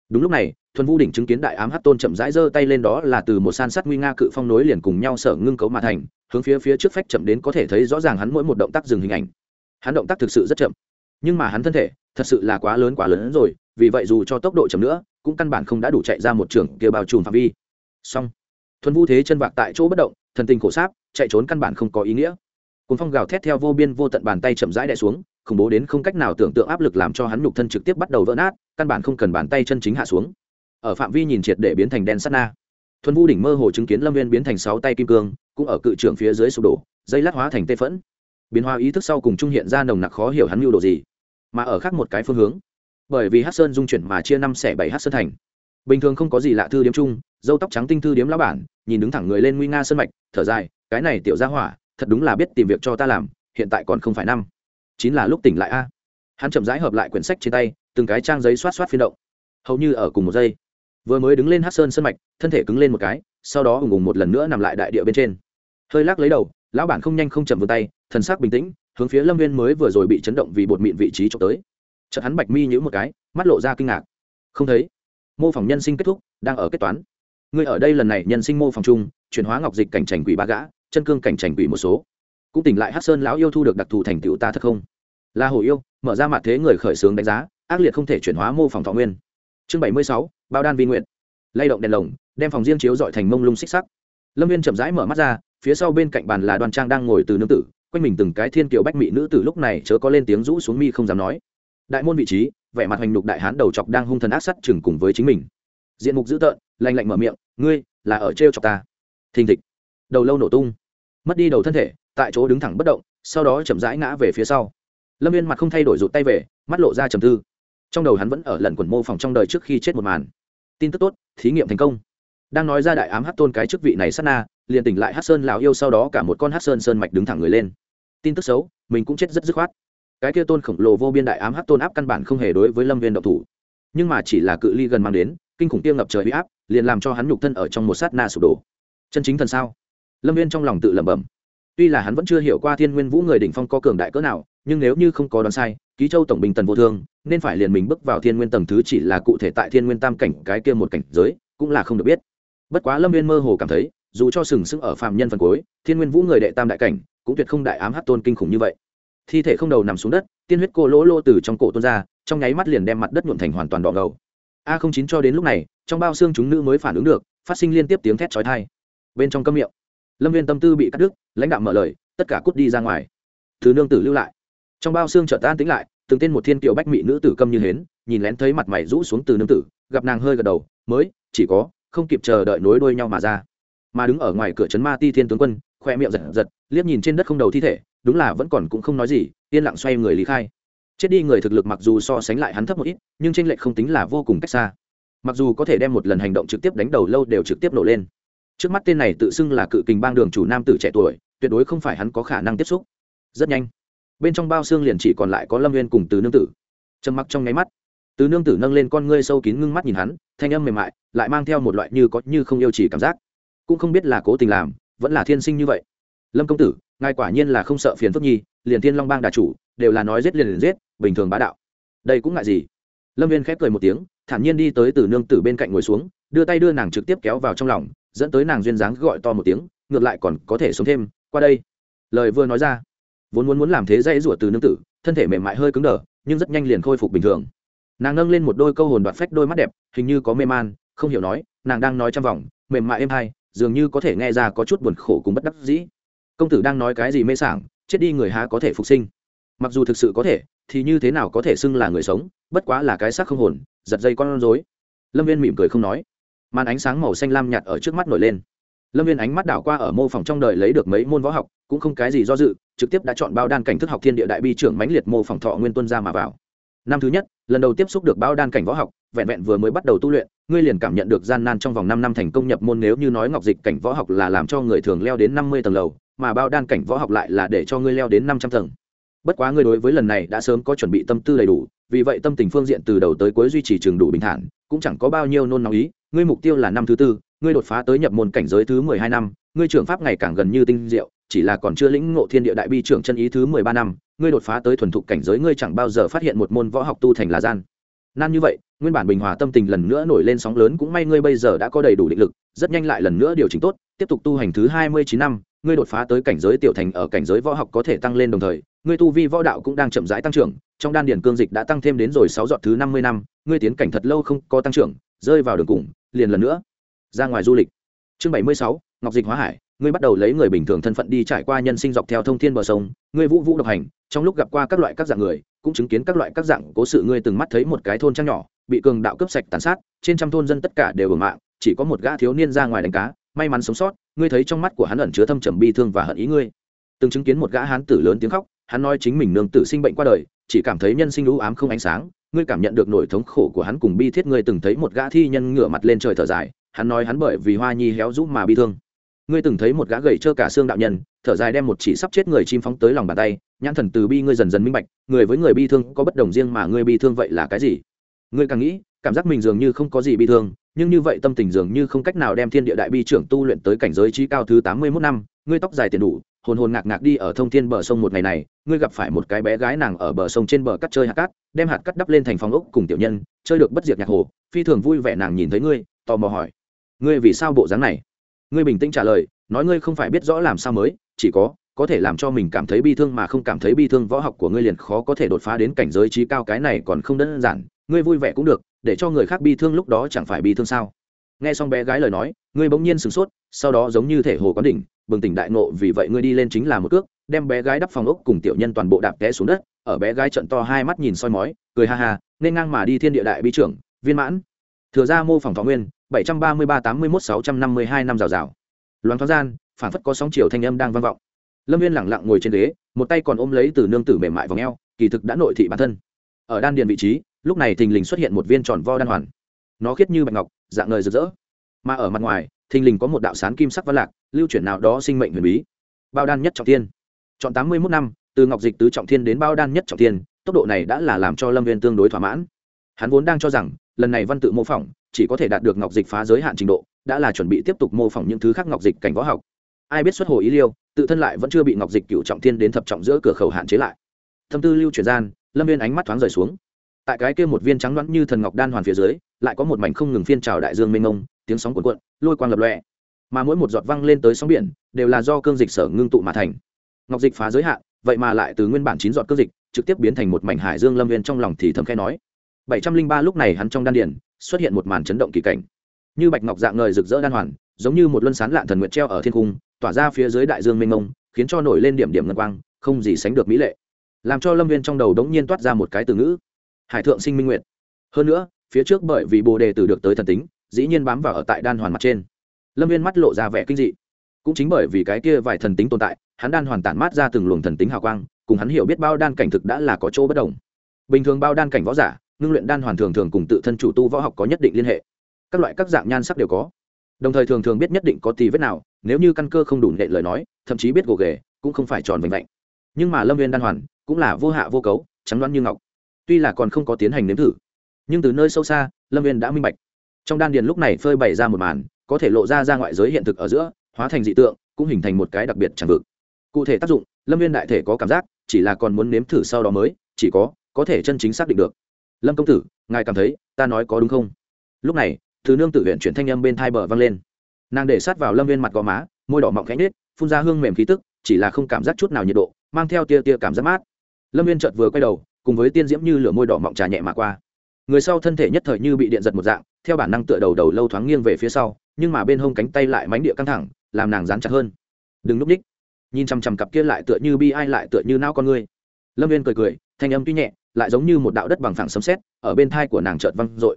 S1: Đúng lúc này thuần vu đỉnh chứng kiến đại ám hát tôn chậm rãi giơ tay lên đó là từ một san sắt nguy nga cự phong nối liền cùng nhau sở ngưng cấu mà thành, hướng phía phía trước phách chậm đến có thể thấy rõ ràng hắn mỗi một động tác dừng hình ảnh. Hắn động tác thực sự rất chậm, nhưng mà hắn thân thể thật sự là quá lớn quá lớn hơn rồi, vì vậy dù cho tốc độ chậm nữa, cũng căn bản không đã đủ chạy ra một trường kia bao trùm phạm vi. Song thuần vu thế chân vạc tại chỗ bất động, thần tình khổ sáp, chạy trốn căn bản không có ý nghĩa. Cuốn phong gào thét theo vô biên vô tận bàn tay chậm rãi đè xuống, khủng bố đến không cách nào tưởng tượng áp lực làm cho hắn nhục thân trực tiếp bắt đầu vỡ nát, căn bản không cần bàn tay chân chính hạ xuống ở phạm vi nhìn triệt để biến thành đen sắt na. Thuần vu đỉnh mơ hồ chứng kiến lâm viên biến thành sáu tay kim cương, cũng ở cự trưởng phía dưới sụp đổ, dây lát hóa thành tê phẫn. Biến hóa ý thức sau cùng trung hiện ra nồng nặc khó hiểu hắn mưu đồ gì, mà ở khác một cái phương hướng. Bởi vì hát sơn dung chuyển mà chia năm xẻ bảy hát sơn thành. Bình thường không có gì lạ thư điếm chung, dâu tóc trắng tinh thư điếm lão bản, nhìn đứng thẳng người lên nguy nga sơn mạch, thở dài, cái này tiểu ra hỏa, thật đúng là biết tìm việc cho ta làm, hiện tại còn không phải năm. Chính là lúc tỉnh lại a. Hắn chậm rãi hợp lại quyển sách trên tay, từng cái trang giấy xoát xoát phiên động. Hầu như ở cùng một giây vừa mới đứng lên hát sơn sân mạch, thân thể cứng lên một cái, sau đó ùng ùng một lần nữa nằm lại đại địa bên trên. Hơi lắc lấy đầu, lão bản không nhanh không chậm vươn tay, thần sắc bình tĩnh, hướng phía lâm viên mới vừa rồi bị chấn động vì bột mịn vị trí trộm tới. Chợt hắn bạch mi nhữ một cái, mắt lộ ra kinh ngạc. Không thấy. Mô phỏng nhân sinh kết thúc, đang ở kết toán. Người ở đây lần này nhân sinh mô phỏng chung, chuyển hóa ngọc dịch cảnh trành quỷ ba gã, chân cương cảnh trành quỷ một số. Cũng tỉnh lại hát sơn lão yêu thu được đặc thù thành tựu ta thật không? Là hồ yêu, mở ra mặt thế người khởi xướng đánh giá, ác liệt không thể chuyển hóa mô phỏng thọ nguyên. Chương bảy mươi sáu bao đan vi nguyện. Lay động đèn lồng, đem phòng riêng chiếu dọi thành mông lung xích sắc. Lâm viên chậm rãi mở mắt ra, phía sau bên cạnh bàn là đoàn trang đang ngồi từ nương tử, quanh mình từng cái thiên kiều bách mỹ nữ tử lúc này chớ có lên tiếng rũ xuống mi không dám nói. Đại môn vị trí, vẻ mặt hoành lục đại hán đầu chọc đang hung thần ác sắt chừng cùng với chính mình. Diện mục dữ tợn lành lạnh mở miệng, ngươi là ở trêu chọc ta. Thình thịch. Đầu lâu nổ tung. Mất đi đầu thân thể, tại chỗ đứng thẳng bất động, sau đó chậm rãi ngã về phía sau. Lâm viên mặt không thay đổi rụt tay về, mắt lộ ra trầm tư. Trong đầu hắn vẫn ở lần quần mô phỏng trong đời trước khi chết một màn tin tức tốt, thí nghiệm thành công. Đang nói ra đại ám hát tôn cái chức vị này sát na, liền tỉnh lại hát sơn lào yêu sau đó cả một con hát sơn sơn mạch đứng thẳng người lên. Tin tức xấu, mình cũng chết rất dứt khoát. Cái kia tôn khổng lồ vô biên đại ám hát tôn áp căn bản không hề đối với lâm viên độc thủ. Nhưng mà chỉ là cự ly gần mang đến, kinh khủng tiêu ngập trời huy áp, liền làm cho hắn nhục thân ở trong một sát na sụp đổ. Chân chính thần sao? Lâm viên trong lòng tự lẩm bẩm. Tuy là hắn vẫn chưa hiểu qua thiên nguyên vũ người đỉnh phong có cường đại cỡ nào, nhưng nếu như không có đoán sai ký châu tổng bình tần vô thương, nên phải liền mình bước vào thiên nguyên tầng thứ chỉ là cụ thể tại thiên nguyên tam cảnh cái kia một cảnh giới, cũng là không được biết. Bất quá lâm viên mơ hồ cảm thấy, dù cho sừng sững ở phạm nhân phần cuối, thiên nguyên vũ người đệ tam đại cảnh, cũng tuyệt không đại ám hát tôn kinh khủng như vậy. Thi thể không đầu nằm xuống đất, tiên huyết cô lỗ lô từ trong cổ tuôn ra, trong nháy mắt liền đem mặt đất nhuộn thành hoàn toàn đỏ ngầu. A không chín cho đến lúc này, trong bao xương chúng nữ mới phản ứng được, phát sinh liên tiếp tiếng thét chói thai bên trong câm miệng, lâm viên tâm tư bị cắt đứt, lãnh đạo mở lời, tất cả cút đi ra ngoài. Thứ nương tử lưu lại trong bao xương chợt tan tính lại, từng tên một thiên kiều bách mỹ nữ tử câm như hến, nhìn lén thấy mặt mày rũ xuống từ nương tử, gặp nàng hơi gật đầu, mới, chỉ có, không kịp chờ đợi nối đuôi nhau mà ra. Mà đứng ở ngoài cửa trấn ma ti thiên tướng quân, khoe miệng giật giật, liếc nhìn trên đất không đầu thi thể, đúng là vẫn còn cũng không nói gì, yên lặng xoay người lý khai. Chết đi người thực lực mặc dù so sánh lại hắn thấp một ít, nhưng tranh lệch không tính là vô cùng cách xa. Mặc dù có thể đem một lần hành động trực tiếp đánh đầu lâu đều trực tiếp nổ lên. Trước mắt tên này tự xưng là cự kình bang đường chủ nam tử trẻ tuổi, tuyệt đối không phải hắn có khả năng tiếp xúc. Rất nhanh bên trong bao xương liền chỉ còn lại có lâm viên cùng từ nương tử. Trầm mặc trong nháy mắt, từ nương tử nâng lên con ngươi sâu kín ngưng mắt nhìn hắn, thanh âm mềm mại, lại mang theo một loại như có như không yêu chỉ cảm giác. Cũng không biết là cố tình làm, vẫn là thiên sinh như vậy. Lâm công tử, ngài quả nhiên là không sợ phiền phức nhi, liền thiên long bang đà chủ, đều là nói giết liền liền giết, bình thường bá đạo. Đây cũng ngại gì? Lâm viên khép cười một tiếng, thản nhiên đi tới từ nương tử bên cạnh ngồi xuống, đưa tay đưa nàng trực tiếp kéo vào trong lòng, dẫn tới nàng duyên dáng gọi to một tiếng, ngược lại còn có thể sống thêm, qua đây. Lời vừa nói ra vốn muốn muốn làm thế dây rủa từ nương tử, thân thể mềm mại hơi cứng đờ, nhưng rất nhanh liền khôi phục bình thường. Nàng nâng lên một đôi câu hồn đoạt phách đôi mắt đẹp, hình như có mê man, không hiểu nói, nàng đang nói trong vòng, mềm mại êm hay, dường như có thể nghe ra có chút buồn khổ cùng bất đắc dĩ. Công tử đang nói cái gì mê sảng, chết đi người há có thể phục sinh. Mặc dù thực sự có thể, thì như thế nào có thể xưng là người sống, bất quá là cái xác không hồn, giật dây con rối. Lâm viên mỉm cười không nói. Màn ánh sáng màu xanh lam nhạt ở trước mắt nổi lên. Lâm viên ánh mắt đảo qua ở mô phỏng trong đời lấy được mấy môn võ học cũng không cái gì do dự, trực tiếp đã chọn bao đan cảnh thức học thiên địa đại bi trưởng mãnh liệt mô phỏng thọ nguyên tuân ra mà vào. Năm thứ nhất, lần đầu tiếp xúc được bao đan cảnh võ học, vẹn vẹn vừa mới bắt đầu tu luyện, ngươi liền cảm nhận được gian nan trong vòng năm năm thành công nhập môn nếu như nói ngọc dịch cảnh võ học là làm cho người thường leo đến năm mươi tầng lầu, mà bao đan cảnh võ học lại là để cho ngươi leo đến năm trăm tầng. Bất quá ngươi đối với lần này đã sớm có chuẩn bị tâm tư đầy đủ, vì vậy tâm tình phương diện từ đầu tới cuối duy trì trường đủ bình thản, cũng chẳng có bao nhiêu nôn nóng ý, ngươi mục tiêu là năm thứ tư, ngươi đột phá tới nhập môn cảnh giới thứ mười hai năm, ngươi trưởng pháp ngày càng gần như tinh diệu chỉ là còn chưa lĩnh ngộ thiên địa đại bi trưởng chân ý thứ mười ba năm, ngươi đột phá tới thuần thục cảnh giới ngươi chẳng bao giờ phát hiện một môn võ học tu thành là gian. Nan như vậy, nguyên bản bình hòa tâm tình lần nữa nổi lên sóng lớn cũng may ngươi bây giờ đã có đầy đủ định lực, rất nhanh lại lần nữa điều chỉnh tốt, tiếp tục tu hành thứ hai mươi chín năm, ngươi đột phá tới cảnh giới tiểu thành ở cảnh giới võ học có thể tăng lên đồng thời, ngươi tu vi võ đạo cũng đang chậm rãi tăng trưởng, trong đan điển cương dịch đã tăng thêm đến rồi sáu dọn thứ năm mươi năm, ngươi tiến cảnh thật lâu không có tăng trưởng, rơi vào đường cùng, liền lần nữa ra ngoài du lịch. Chương bảy mươi sáu, ngọc dịch hóa hải ngươi bắt đầu lấy người bình thường thân phận đi trải qua nhân sinh dọc theo thông thiên bờ sông, ngươi vũ vũ độc hành, trong lúc gặp qua các loại các dạng người, cũng chứng kiến các loại các dạng cố sự ngươi từng mắt thấy một cái thôn trang nhỏ, bị cường đạo cướp sạch tàn sát, trên trăm thôn dân tất cả đều ở mạng, chỉ có một gã thiếu niên ra ngoài đánh cá, may mắn sống sót, ngươi thấy trong mắt của hắn ẩn chứa thâm trầm bi thương và hận ý ngươi. Từng chứng kiến một gã hán tử lớn tiếng khóc, hắn nói chính mình nương tử sinh bệnh qua đời, chỉ cảm thấy nhân sinh lũ ám không ánh sáng, ngươi cảm nhận được nỗi thống khổ của hắn cùng bi thiết ngươi từng thấy một gã thi nhân ngửa mặt lên trời thở dài, hắn nói hắn bởi vì hoa nhi héo rũ mà bi thương ngươi từng thấy một gã gầy trơ cả xương đạo nhân, thở dài đem một chỉ sắp chết người chim phóng tới lòng bàn tay, nhãn thần từ bi ngươi dần dần minh bạch, người với người bi thương có bất đồng riêng mà ngươi bi thương vậy là cái gì? Ngươi càng nghĩ, cảm giác mình dường như không có gì bi thương, nhưng như vậy tâm tình dường như không cách nào đem thiên địa đại bi trưởng tu luyện tới cảnh giới trí cao thứ tám mươi mốt năm, ngươi tóc dài tiền đủ, hồn hồn ngạc ngạc đi ở thông thiên bờ sông một ngày này, ngươi gặp phải một cái bé gái nàng ở bờ sông trên bờ cắt chơi hạt cát, đem hạt cắt đắp lên thành phòng ốc cùng tiểu nhân, chơi được bất diệt nhạc hồ, phi thường vui vẻ nàng nhìn thấy ngươi, tò mò hỏi, ngươi vì sao bộ dáng này? Ngươi bình tĩnh trả lời, nói ngươi không phải biết rõ làm sao mới, chỉ có có thể làm cho mình cảm thấy bi thương mà không cảm thấy bi thương võ học của ngươi liền khó có thể đột phá đến cảnh giới trí cao cái này còn không đơn giản, ngươi vui vẻ cũng được, để cho người khác bi thương lúc đó chẳng phải bi thương sao? Nghe xong bé gái lời nói, ngươi bỗng nhiên sửng sốt, sau đó giống như thể hồ quán đỉnh, bừng tỉnh đại nộ vì vậy ngươi đi lên chính là một cước, đem bé gái đắp phòng ốc cùng tiểu nhân toàn bộ đạp té xuống đất, ở bé gái trận to hai mắt nhìn soi mói, cười ha ha, nên ngang mà đi thiên địa đại bi trưởng, viên mãn thừa ra mô phỏng thọ nguyên, bảy trăm ba mươi ba tám mươi một sáu trăm năm mươi hai năm rào rào. Loáng thoáng gian phản phất có sóng chiều thanh âm đang vang vọng. Lâm viên lẳng lặng ngồi trên ghế, một tay còn ôm lấy từ nương tử mềm mại v ò kỳ thực đã nội thị bản thân. Ở đan điền vị trí, lúc này thình lình xuất hiện một viên tròn vo đan hoàn. Nó khiết như bạch ngọc, dạng ngời rực rỡ. Mà ở mặt ngoài, thình lình có một đạo sán kim sắc văn lạc, lưu chuyển nào đó sinh mệnh huyền bí. Bao đan nhất trọng thiên. Chọn tám mươi mốt năm, từ ngọc dịch tứ trọng thiên đến bao đan nhất trọng thiên, tốc độ này đã là làm cho lâm viên tương đối thỏa mãn hắn vốn đang cho rằng lần này văn tự mô phỏng chỉ có thể đạt được ngọc dịch phá giới hạn trình độ đã là chuẩn bị tiếp tục mô phỏng những thứ khác ngọc dịch cảnh võ học. Ai biết xuất hồ ý liêu tự thân lại vẫn chưa bị ngọc dịch cựu trọng thiên đến thập trọng giữa cửa khẩu hạn chế lại. Thâm tư lưu chuyển gian lâm viên ánh mắt thoáng rời xuống. Tại cái kia một viên trắng đoán như thần ngọc đan hoàn phía dưới lại có một mảnh không ngừng phiên trào đại dương mênh mông tiếng sóng cuộn cuộn lôi quang lập lòe, mà mỗi một giọt văng lên tới sóng biển đều là do cương dịch sở ngưng tụ mà thành. Ngọc dịch phá giới hạn vậy mà lại từ nguyên bản chín giọt cương dịch trực tiếp biến thành một mảnh hải dương lâm viên trong lòng thì thầm khe nói bảy trăm linh ba lúc này hắn trong đan điển xuất hiện một màn chấn động kỳ cảnh. Như bạch ngọc dạng ngời rực rỡ đan hoàn, giống như một luân sán lạn thần nguyệt treo ở thiên cung, tỏa ra phía dưới đại dương mênh mông, khiến cho nổi lên điểm điểm ngân quang, không gì sánh được mỹ lệ. Làm cho lâm viên trong đầu đống nhiên toát ra một cái từ ngữ, hải thượng sinh minh nguyệt. Hơn nữa, phía trước bởi vì bồ đề tử được tới thần tính, dĩ nhiên bám vào ở tại đan hoàn mặt trên. Lâm viên mắt lộ ra vẻ kinh dị. Cũng chính bởi vì cái kia vài thần tính tồn tại, hắn đan hoàn tản mát ra từng luồng thần tính hào quang, cùng hắn hiểu biết bao đan cảnh thực đã là có chỗ bất đồng. Bình thường bao đan cảnh võ giả ngưng luyện đan hoàn thường thường cùng tự thân chủ tu võ học có nhất định liên hệ. Các loại các dạng nhan sắc đều có. Đồng thời thường thường biết nhất định có tì vết nào, nếu như căn cơ không đủ nệ lời nói, thậm chí biết gồ ghề, cũng không phải tròn vành mạnh nhưng mà lâm viên đan hoàn, cũng là vô hạ vô cấu, trắng đoán như ngọc. Tuy là còn không có tiến hành nếm thử, nhưng từ nơi sâu xa, lâm viên đã minh bạch. Trong đan điền lúc này phơi bày ra một màn, có thể lộ ra ra ngoại giới hiện thực ở giữa, hóa thành dị tượng, cũng hình thành một cái đặc biệt chẳng vực. Cụ thể tác dụng, lâm viên đại thể có cảm giác, chỉ là còn muốn nếm thử sau đó mới, chỉ có có thể chân chính xác định được lâm công tử, ngài cảm thấy ta nói có đúng không? Lúc này, thứ nương tự huyện chuyển thanh âm bên thai bờ vang lên. Nàng để sát vào lâm viên mặt gò má, môi đỏ mọng khẽ nết phun ra hương mềm khí tức, chỉ là không cảm giác chút nào nhiệt độ, mang theo tia tia cảm giác mát. Lâm viên chợt vừa quay đầu, cùng với tiên diễm như lửa môi đỏ mọng trà nhẹ mà qua. Người sau thân thể nhất thời như bị điện giật một dạng, theo bản năng tựa đầu đầu lâu thoáng nghiêng về phía sau, nhưng mà bên hông cánh tay lại mánh địa căng thẳng, làm nàng dán chặt hơn. Đừng núp ních. Nhìn chằm chằm cặp kia lại tựa như bi ai lại tựa như nao con ngươi lâm viên cười cười thanh âm tuy nhẹ, lại giống như một đạo đất bằng phẳng sấm sét, ở bên thai của nàng chợt văng r ộ i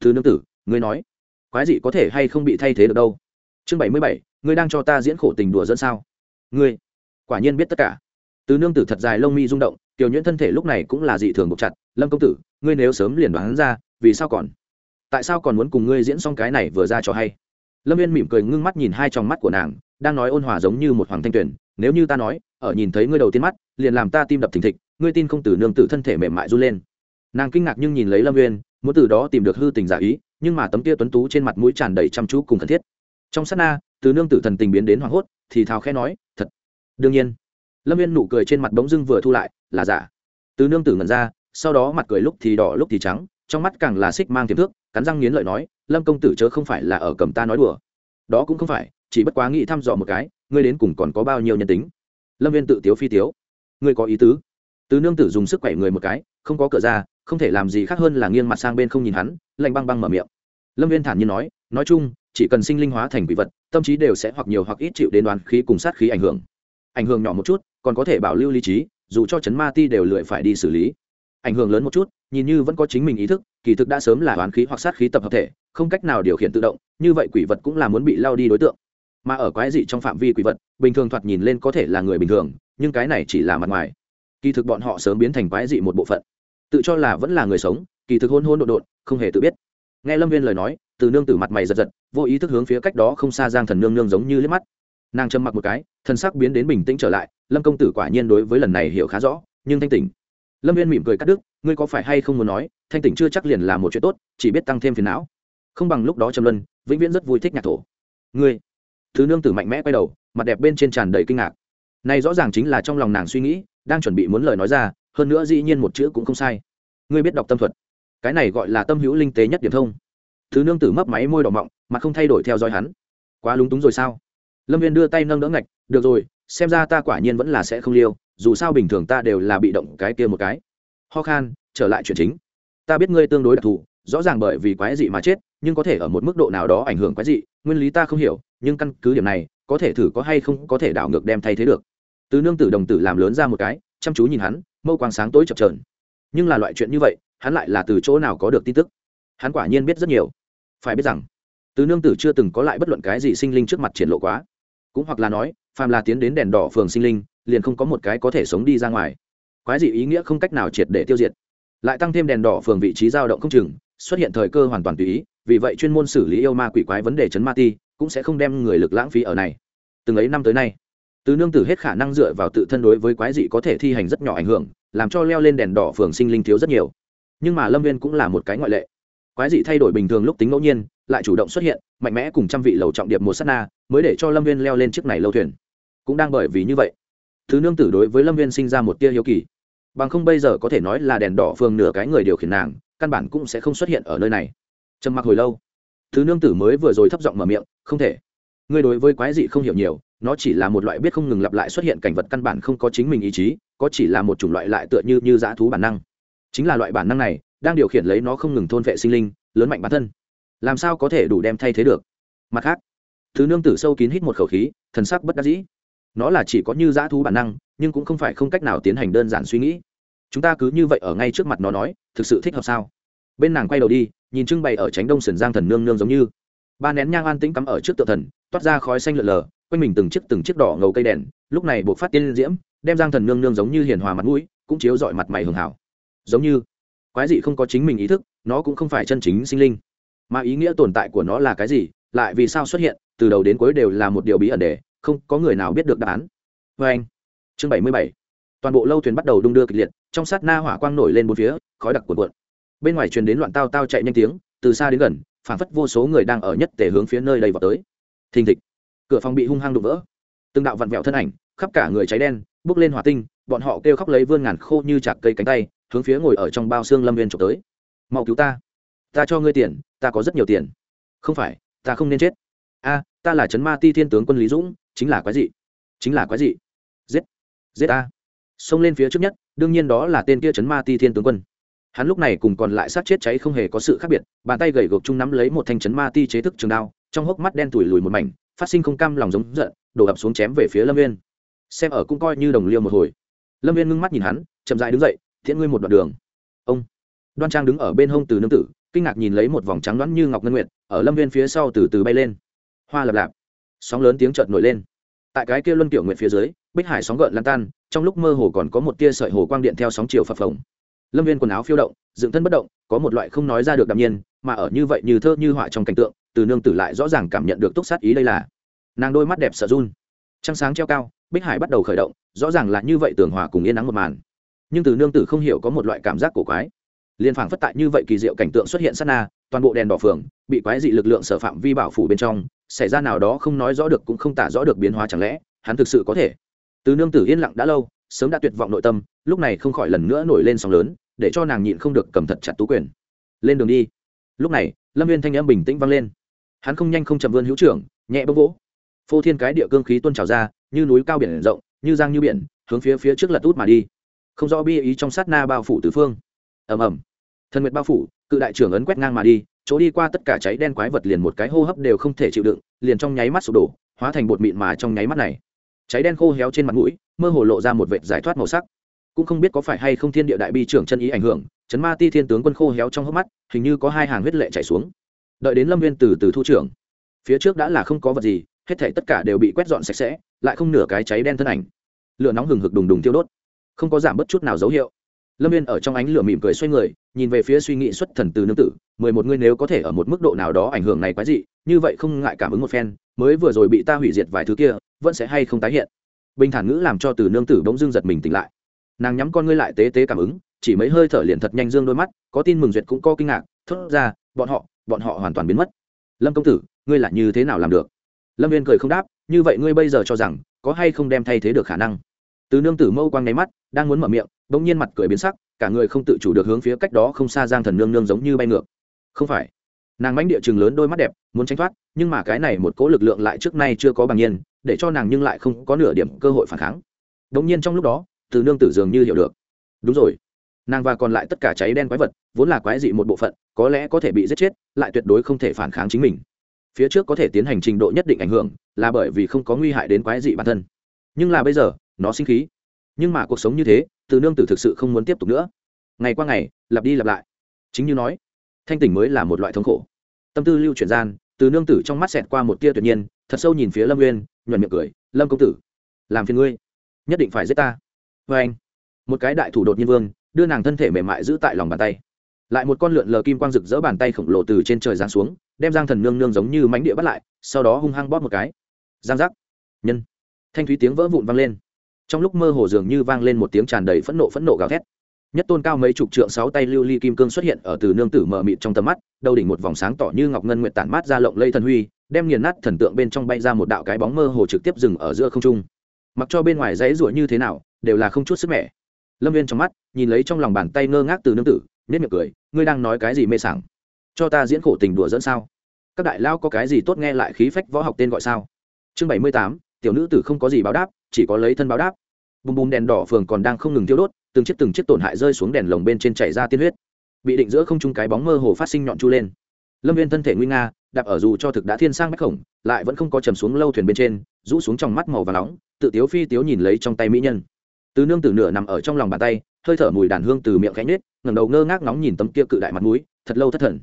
S1: thứ nương tử, ngươi nói, quái dị có thể hay không bị thay thế được đâu? Chương bảy mươi bảy, ngươi đang cho ta diễn khổ tình đùa dẫn sao? Ngươi, quả nhiên biết tất cả. Từ nương tử thật dài lông mi rung động, tiểu nhuyễn thân thể lúc này cũng là dị thường buộc chặt. Lâm công tử, ngươi nếu sớm liền đoán ra, vì sao còn, tại sao còn muốn cùng ngươi diễn xong cái này vừa ra cho hay? Lâm viên mỉm cười ngưng mắt nhìn hai trong mắt của nàng, đang nói ôn hòa giống như một hoàng thanh tuyển nếu như ta nói, ở nhìn thấy ngươi đầu tiên mắt, liền làm ta tim đập thình thịch ngươi tin không từ nương tử thân thể mềm mại run lên. Nàng kinh ngạc nhưng nhìn lấy lâm uyên, muốn từ đó tìm được hư tình giả ý, nhưng mà tấm kia tuấn tú trên mặt mũi tràn đầy chăm chú cùng cần thiết. Trong sát na, từ nương tử thần tình biến đến hoảng hốt, thì thào khẽ nói, thật, đương nhiên. Lâm uyên nụ cười trên mặt bỗng dưng vừa thu lại, là giả. Từ nương tử ngẩn ra, sau đó mặt cười lúc thì đỏ lúc thì trắng, trong mắt càng là xích mang tiềm thước cắn răng nghiến lợi nói, lâm công tử chớ không phải là ở cầm ta nói đùa. Đó cũng không phải, chỉ bất quá nghĩ thăm dò một cái, ngươi đến cùng còn có bao nhiêu nhân tính? Lâm viên tự tiếu phi tiếu, ngươi có ý tứ? Từ nương tử dùng sức quẩy người một cái, không có cửa ra, không thể làm gì khác hơn là nghiêng mặt sang bên không nhìn hắn, lạnh băng băng mở miệng. Lâm viên thản nhiên nói nói chung, chỉ cần sinh linh hóa thành quỷ vật, tâm trí đều sẽ hoặc nhiều hoặc ít chịu đến đoán khí cùng sát khí ảnh hưởng. Ảnh hưởng nhỏ một chút, còn có thể bảo lưu lý trí, dù cho chấn ma ti đều lười phải đi xử lý. Ảnh hưởng lớn một chút, nhìn như vẫn có chính mình ý thức, kỳ thực đã sớm là đoán khí hoặc sát khí tập hợp thể, không cách nào điều khiển tự động, như vậy quỷ vật cũng là muốn bị lao đi đối tượng. Mà ở quái dị trong phạm vi quỷ vật, bình thường thoạt nhìn lên có thể là người bình thường, nhưng cái này chỉ là mặt ngoài kỳ thực bọn họ sớm biến thành quái dị một bộ phận. Tự cho là vẫn là người sống, kỳ thực hôn hôn đột đột không hề tự biết. Nghe lâm viên lời nói, từ nương tử mặt mày giật giật, vô ý thức hướng phía cách đó không xa giang thần nương nương giống như liếc mắt. Nàng châm mặc một cái thân sắc biến đến bình tĩnh trở lại, lâm công tử quả nhiên đối với lần này hiểu khá rõ, nhưng thanh tỉnh. Lâm viên mỉm cười cắt đứt, ngươi có phải hay không muốn nói, thanh tỉnh chưa chắc liền là một chuyện tốt, chỉ biết tăng thêm phiền não. Không bằng lúc đó trầm luân, vĩnh viễn rất vui thích nhạc thổ. Ngươi. Thứ nương tử mạnh mẽ quay đầu, mặt đẹp bên trên tràn đầy kinh ngạc. Này rõ ràng chính là trong lòng nàng suy nghĩ đang chuẩn bị muốn lời nói ra, hơn nữa dĩ nhiên một chữ cũng không sai. Ngươi biết đọc tâm thuật. Cái này gọi là tâm hữu linh tế nhất điểm thông. Thứ nương tử mấp máy môi đỏ mọng, mà không thay đổi theo dõi hắn. Quá lúng túng rồi sao? Lâm viên đưa tay nâng đỡ ngạch, được rồi, xem ra ta quả nhiên vẫn là sẽ không liêu, dù sao bình thường ta đều là bị động cái kia một cái. Ho khan, trở lại chuyện chính. Ta biết ngươi tương đối đặc thù, rõ ràng bởi vì quái dị mà chết, nhưng có thể ở một mức độ nào đó ảnh hưởng quái dị, nguyên lý ta không hiểu, nhưng căn cứ điểm này, có thể thử có hay không có thể đảo ngược đem thay thế được từ nương tử đồng tử làm lớn ra một cái, chăm chú nhìn hắn, mâu quang sáng tối chập trờn nhưng là loại chuyện như vậy, hắn lại là từ chỗ nào có được tin tức? Hắn quả nhiên biết rất nhiều. Phải biết rằng, từ nương tử chưa từng có lại bất luận cái gì sinh linh trước mặt triển lộ quá. Cũng hoặc là nói, phàm là tiến đến đèn đỏ phường sinh linh, liền không có một cái có thể sống đi ra ngoài. Quái dị ý nghĩa không cách nào triệt để tiêu diệt. Lại tăng thêm đèn đỏ phường vị trí dao động không chừng, xuất hiện thời cơ hoàn toàn tùy ý, vì vậy chuyên môn xử lý yêu ma quỷ quái vấn đề chấn ma ti, cũng sẽ không đem người lực lãng phí ở này. Từng ấy năm tới nay từ nương tử hết khả năng dựa vào tự thân đối với quái dị có thể thi hành rất nhỏ ảnh hưởng, làm cho leo lên đèn đỏ phường sinh linh thiếu rất nhiều. Nhưng mà lâm viên cũng là một cái ngoại lệ. Quái dị thay đổi bình thường lúc tính ngẫu nhiên, lại chủ động xuất hiện, mạnh mẽ cùng trăm vị lầu trọng điệp một s á t na, mới để cho lâm viên leo lên chiếc này lâu thuyền. Cũng đang bởi vì như vậy, thứ nương tử đối với lâm viên sinh ra một tia hiếu kỳ. Bằng không bây giờ có thể nói là đèn đỏ phường nửa cái người điều khiển nàng, căn bản cũng sẽ không xuất hiện ở nơi này. Trầm mặc hồi lâu, thứ nương tử mới vừa rồi thấp giọng mở miệng, không thể ngươi đối với quái dị không hiểu nhiều, nó chỉ là một loại biết không ngừng lặp lại xuất hiện cảnh vật căn bản không có chính mình ý chí, có chỉ là một chủng loại lại tựa như như dã thú bản năng. Chính là loại bản năng này, đang điều khiển lấy nó không ngừng thôn vệ sinh linh, lớn mạnh bản thân. Làm sao có thể đủ đem thay thế được? Mặt khác, thứ nương tử sâu kín hít một khẩu khí, thần sắc bất đắc dĩ. Nó là chỉ có như dã thú bản năng, nhưng cũng không phải không cách nào tiến hành đơn giản suy nghĩ. Chúng ta cứ như vậy ở ngay trước mặt nó nói, thực sự thích hợp sao? Bên nàng quay đầu đi, nhìn trưng bày ở tránh đông sườn giang thần nương nương giống như. Ba nén nhang an tĩnh cắm ở trước tự thần toát ra khói xanh lợn lờ, quanh mình từng chiếc từng chiếc đỏ ngầu cây đèn, lúc này buộc phát tiên diễm, đem giang thần nương nương giống như hiền hòa mặt mũi, cũng chiếu dọi mặt mày hường hảo. Giống như, quái dị không có chính mình ý thức, nó cũng không phải chân chính sinh linh. Mà ý nghĩa tồn tại của nó là cái gì, lại vì sao xuất hiện, từ đầu đến cuối đều là một điều bí ẩn đề không có người nào biết được đáp án. Vê anh. Chương bảy mươi bảy. Toàn bộ lâu thuyền bắt đầu đung đưa kịch liệt, trong sát na hỏa quang nổi lên một phía, khói đặc cuộn cuộn. Bên ngoài truyền đến loạn tao tao chạy nhanh tiếng, từ xa đến gần, phảng phất vô số người đang ở nhất tề hướng phía nơi đây vào tới thình thịch. Cửa phòng bị hung hăng đụng vỡ. Từng đạo vặn vẹo thân ảnh, khắp cả người cháy đen, bước lên hỏa tinh, bọn họ kêu khóc lấy vươn ngàn khô như chạc cây cánh tay, hướng phía ngồi ở trong bao xương lâm viên trộm tới. Mau cứu ta. Ta cho ngươi tiền, ta có rất nhiều tiền. Không phải, ta không nên chết. A, ta là trấn ma ti thiên tướng quân lý dũng, chính là quái dị. Chính là quái dị. Giết a xông lên phía trước nhất, đương nhiên đó là tên kia chấn ma ti thiên tướng quân hắn lúc này cùng còn lại sát chết cháy không hề có sự khác biệt, bàn tay gầy gộc chung nắm lấy một thanh chấn ma ti chế thức trường đao, trong hốc mắt đen tủi lùi một mảnh, phát sinh không cam lòng giống giận, đổ ập xuống chém về phía lâm viên xem ở cũng coi như đồng liêu một hồi. Lâm viên ngưng mắt nhìn hắn, chậm dại đứng dậy thiện ngươi một đoạn đường. Ông. Đoan trang đứng ở bên hông từ nương tử, kinh ngạc nhìn lấy một vòng trắng loãng như ngọc ngân nguyệt, ở lâm viên phía sau từ từ bay lên. Hoa lập lạp. Sóng lớn tiếng chợt nổi lên. Tại cái kia luân kiểu nguyện phía dưới, bích hải sóng gợn lan tan, trong lúc mơ hồ còn có một tia sợi hồ quang điện theo sóng chiều phập phồng lâm viên quần áo phiêu động, dựng thân bất động, có một loại không nói ra được đạm nhiên, mà ở như vậy như thơ như họa trong cảnh tượng, từ nương tử lại rõ ràng cảm nhận được túc sát ý đây là. Nàng đôi mắt đẹp sợ run. Trăng sáng treo cao, bích hải bắt đầu khởi động, rõ ràng là như vậy tường hòa cùng yên nắng một màn. Nhưng từ nương tử không hiểu có một loại cảm giác cổ quái. Liên phảng phất tại như vậy kỳ diệu cảnh tượng xuất hiện sát na, toàn bộ đèn đỏ phường, bị quái dị lực lượng sở phạm vi bảo phủ bên trong, xảy ra nào đó không nói rõ được cũng không tả rõ được biến hóa chẳng lẽ, hắn thực sự có thể. Từ nương tử yên lặng đã lâu sớm đã tuyệt vọng nội tâm, lúc này không khỏi lần nữa nổi lên sóng lớn, để cho nàng nhịn không được cầm thật chặt tú quyền. Lên đường đi. Lúc này, lâm viên thanh âm bình tĩnh vang lên. Hắn không nhanh không chậm vươn hữu trưởng, nhẹ bốc vỗ. Phô thiên cái địa cương khí tuôn trào ra, như núi cao biển rộng, như giang như biển, hướng phía phía trước lật út mà đi. Không rõ bi ý trong sát na bao phủ tứ phương. Ầm ầm. Thần nguyệt bao phủ, cự đại trưởng ấn quét ngang mà đi, chỗ đi qua tất cả cháy đen quái vật liền một cái hô hấp đều không thể chịu đựng, liền trong nháy mắt sụp đổ, hóa thành bột mịn mà trong nháy mắt này cháy đen khô héo trên mặt mũi, mơ hồ lộ ra một vệt giải thoát màu sắc. Cũng không biết có phải hay không thiên địa đại bi trưởng chân ý ảnh hưởng, chấn ma ti thiên tướng quân khô héo trong hốc mắt, hình như có hai hàng huyết lệ chảy xuống. Đợi đến lâm viên từ từ thu trưởng, phía trước đã là không có vật gì, hết thể tất cả đều bị quét dọn sạch sẽ, lại không nửa cái cháy đen thân ảnh. Lửa nóng hừng hực đùng đùng tiêu đốt, không có giảm bất chút nào dấu hiệu. Lâm viên ở trong ánh lửa mỉm cười xoay người, nhìn về phía suy nghĩ xuất thần từ nương tử, mười một ngươi nếu có thể ở một mức độ nào đó ảnh hưởng này quái dị, như vậy không ngại cảm ứng một phen, mới vừa rồi bị ta hủy diệt vài thứ kia vẫn sẽ hay không tái hiện. Bình thản ngữ làm cho từ nương tử bỗng dưng giật mình tỉnh lại. Nàng nhắm con ngươi lại tế tế cảm ứng, chỉ mấy hơi thở liền thật nhanh dương đôi mắt, có tin mừng duyệt cũng có kinh ngạc, thốt ra, bọn họ bọn họ hoàn toàn biến mất. Lâm công tử, ngươi là như thế nào làm được? Lâm viên cười không đáp, như vậy ngươi bây giờ cho rằng, có hay không đem thay thế được khả năng? Từ nương tử mâu quang nháy mắt, đang muốn mở miệng, bỗng nhiên mặt cười biến sắc, cả người không tự chủ được hướng phía cách đó không xa giang thần nương nương giống như bay ngược. Không phải. Nàng mánh địa chừng lớn đôi mắt đẹp, muốn tránh thoát, nhưng mà cái này một cố lực lượng lại trước nay chưa có bằng nhiên để cho nàng nhưng lại không có nửa điểm cơ hội phản kháng. Đ nhiên trong lúc đó, từ nương tử dường như hiểu được. Đúng rồi, nàng và còn lại tất cả cháy đen quái vật, vốn là quái dị một bộ phận, có lẽ có thể bị giết chết, lại tuyệt đối không thể phản kháng chính mình. Phía trước có thể tiến hành trình độ nhất định ảnh hưởng, là bởi vì không có nguy hại đến quái dị bản thân. Nhưng là bây giờ, nó sinh khí. Nhưng mà cuộc sống như thế, từ nương tử thực sự không muốn tiếp tục nữa. Ngày qua ngày, lặp đi lặp lại. Chính như nói, thanh tỉnh mới là một loại thống khổ. Tâm tư lưu chuyển gian, từ nương tử trong mắt xẹt qua một tia tuyệt nhiên, thật sâu nhìn phía lâm nguyên nhuận miệng cười, lâm công tử, làm phiền ngươi, nhất định phải giết ta. Vê anh, một cái đại thủ đột nhiên vương, đưa nàng thân thể mềm mại giữ tại lòng bàn tay. Lại một con lượn lờ kim quang rực rỡ bàn tay khổng lồ từ trên trời giáng xuống, đem giang thần nương nương giống như mánh địa bắt lại, sau đó hung hăng bóp một cái. Giang giác. Nhân. Thanh thúy tiếng vỡ vụn vang lên. Trong lúc mơ hồ dường như vang lên một tiếng tràn đầy phẫn nộ phẫn nộ gào thét nhất tôn cao mấy chục trượng sáu tay lưu ly kim cương xuất hiện ở từ nương tử mờ mịt trong tầm mắt, đầu đỉnh một vòng sáng tỏ như ngọc ngân nguyện tản mát ra lộng lây thần huy, đem nghiền nát thần tượng bên trong bay ra một đạo cái bóng mơ hồ trực tiếp dừng ở giữa không trung. Mặc cho bên ngoài dãy ruộng như thế nào, đều là không chút sức mẻ. Lâm viên trong mắt, nhìn lấy trong lòng bàn tay ngơ ngác từ nương tử nếp miệng cười, ngươi đang nói cái gì mê sảng? Cho ta diễn khổ tình đùa dẫn sao? Các đại lao có cái gì tốt nghe lại khí phách võ học tên gọi sao? Chương bảy mươi tám, tiểu nữ tử không có gì báo đáp, chỉ có lấy thân báo đáp. Bùm bùm đèn đỏ phường còn đang không ngừng tiêu đốt từng chiếc từng chiếc tổn hại rơi xuống đèn lồng bên trên chảy ra tiên huyết. Bị định giữa không trung cái bóng mơ hồ phát sinh nhọn chu lên. Lâm viên thân thể nguy nga, đạp ở dù cho thực đã thiên sang bách khổng, lại vẫn không có chầm xuống lâu thuyền bên trên, rũ xuống trong mắt màu và nóng, tự tiếu phi tiếu nhìn lấy trong tay mỹ nhân. Từ nương tử nửa nằm ở trong lòng bàn tay, hơi thở mùi đàn hương từ miệng cánh nết ngẩng đầu ngơ ngác nóng nhìn tấm kia cự đại mặt mũi, thật lâu thất thần.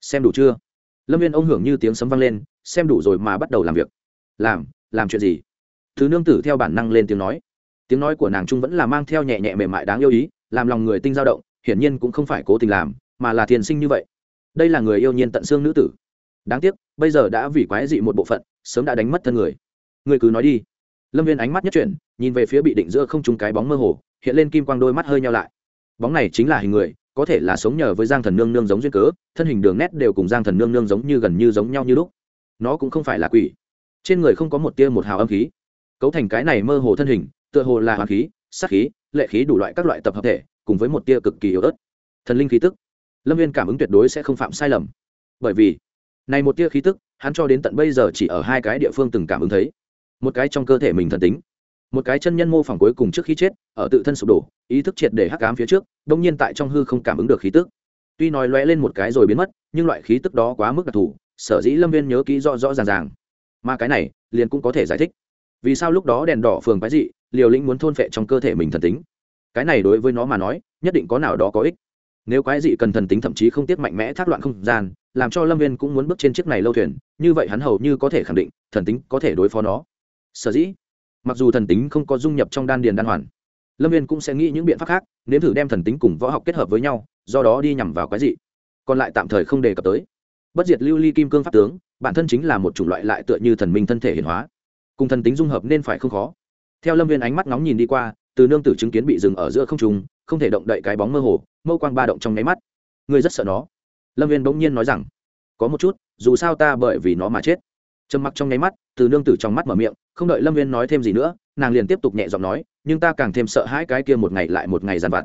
S1: Xem đủ chưa? Lâm viên ông hưởng như tiếng sấm vang lên, xem đủ rồi mà bắt đầu làm việc. Làm làm chuyện gì? Thứ nương tử theo bản năng lên tiếng nói tiếng nói của nàng trung vẫn là mang theo nhẹ nhẹ mềm mại đáng yêu ý, làm lòng người tinh dao động, hiển nhiên cũng không phải cố tình làm, mà là thiền sinh như vậy. Đây là người yêu nhiên tận xương nữ tử. Đáng tiếc, bây giờ đã vì quái dị một bộ phận, sớm đã đánh mất thân người. Người cứ nói đi. Lâm viên ánh mắt nhất chuyển, nhìn về phía bị định giữa không trúng cái bóng mơ hồ, hiện lên kim quang đôi mắt hơi nhau lại. Bóng này chính là hình người, có thể là sống nhờ với giang thần nương nương giống duyên cớ, thân hình đường nét đều cùng giang thần nương nương giống như gần như giống nhau như lúc. Nó cũng không phải là quỷ. Trên người không có một tia một hào âm khí. Cấu thành cái này mơ hồ thân hình tựa hồ là hoàng khí, sát khí, lệ khí đủ loại các loại tập hợp thể, cùng với một tia cực kỳ yếu ớt. Thần linh khí tức. Lâm viên cảm ứng tuyệt đối sẽ không phạm sai lầm. Bởi vì, này một tia khí tức, hắn cho đến tận bây giờ chỉ ở hai cái địa phương từng cảm ứng thấy. Một cái trong cơ thể mình thần tính, một cái chân nhân mô phỏng cuối cùng trước khi chết, ở tự thân sụp đổ, ý thức triệt để hắc cám phía trước đông nhiên tại trong hư không cảm ứng được khí tức. Tuy nói lóe lên một cái rồi biến mất, nhưng loại khí tức đó quá mức đặc thù, sở dĩ lâm viên nhớ kỹ rõ rõ ràng ràng. Mà cái này, liền cũng có thể giải thích. Vì sao lúc đó đèn đỏ phường quái dị liều lĩnh muốn thôn phệ trong cơ thể mình thần tính. Cái này đối với nó mà nói, nhất định có nào đó có ích. Nếu quái dị cần thần tính thậm chí không tiếc mạnh mẽ thác loạn không gian, làm cho lâm viên cũng muốn bước trên chiếc này lâu thuyền, như vậy hắn hầu như có thể khẳng định, thần tính có thể đối phó nó. Sở dĩ, mặc dù thần tính không có dung nhập trong đan điền đan hoàn, lâm viên cũng sẽ nghĩ những biện pháp khác, nếm thử đem thần tính cùng võ học kết hợp với nhau, do đó đi nhằm vào quái dị. Còn lại tạm thời không đề cập tới. Bất diệt lưu ly kim cương pháp tướng, bản thân chính là một chủng loại lại tựa như thần minh thân thể hiển hóa. Cùng thần tính dung hợp nên phải không khó theo lâm viên ánh mắt nóng nhìn đi qua, từ nương tử chứng kiến bị dừng ở giữa không trùng không thể động đậy cái bóng mơ hồ, mâu quang ba động trong nháy mắt. Ngươi rất sợ nó. Lâm viên bỗng nhiên nói rằng, có một chút, dù sao ta bởi vì nó mà chết. Trầm mặc trong nháy mắt, từ nương tử trong mắt mở miệng, không đợi lâm viên nói thêm gì nữa, nàng liền tiếp tục nhẹ giọng nói, nhưng ta càng thêm sợ hãi cái kia một ngày lại một ngày g i vặt.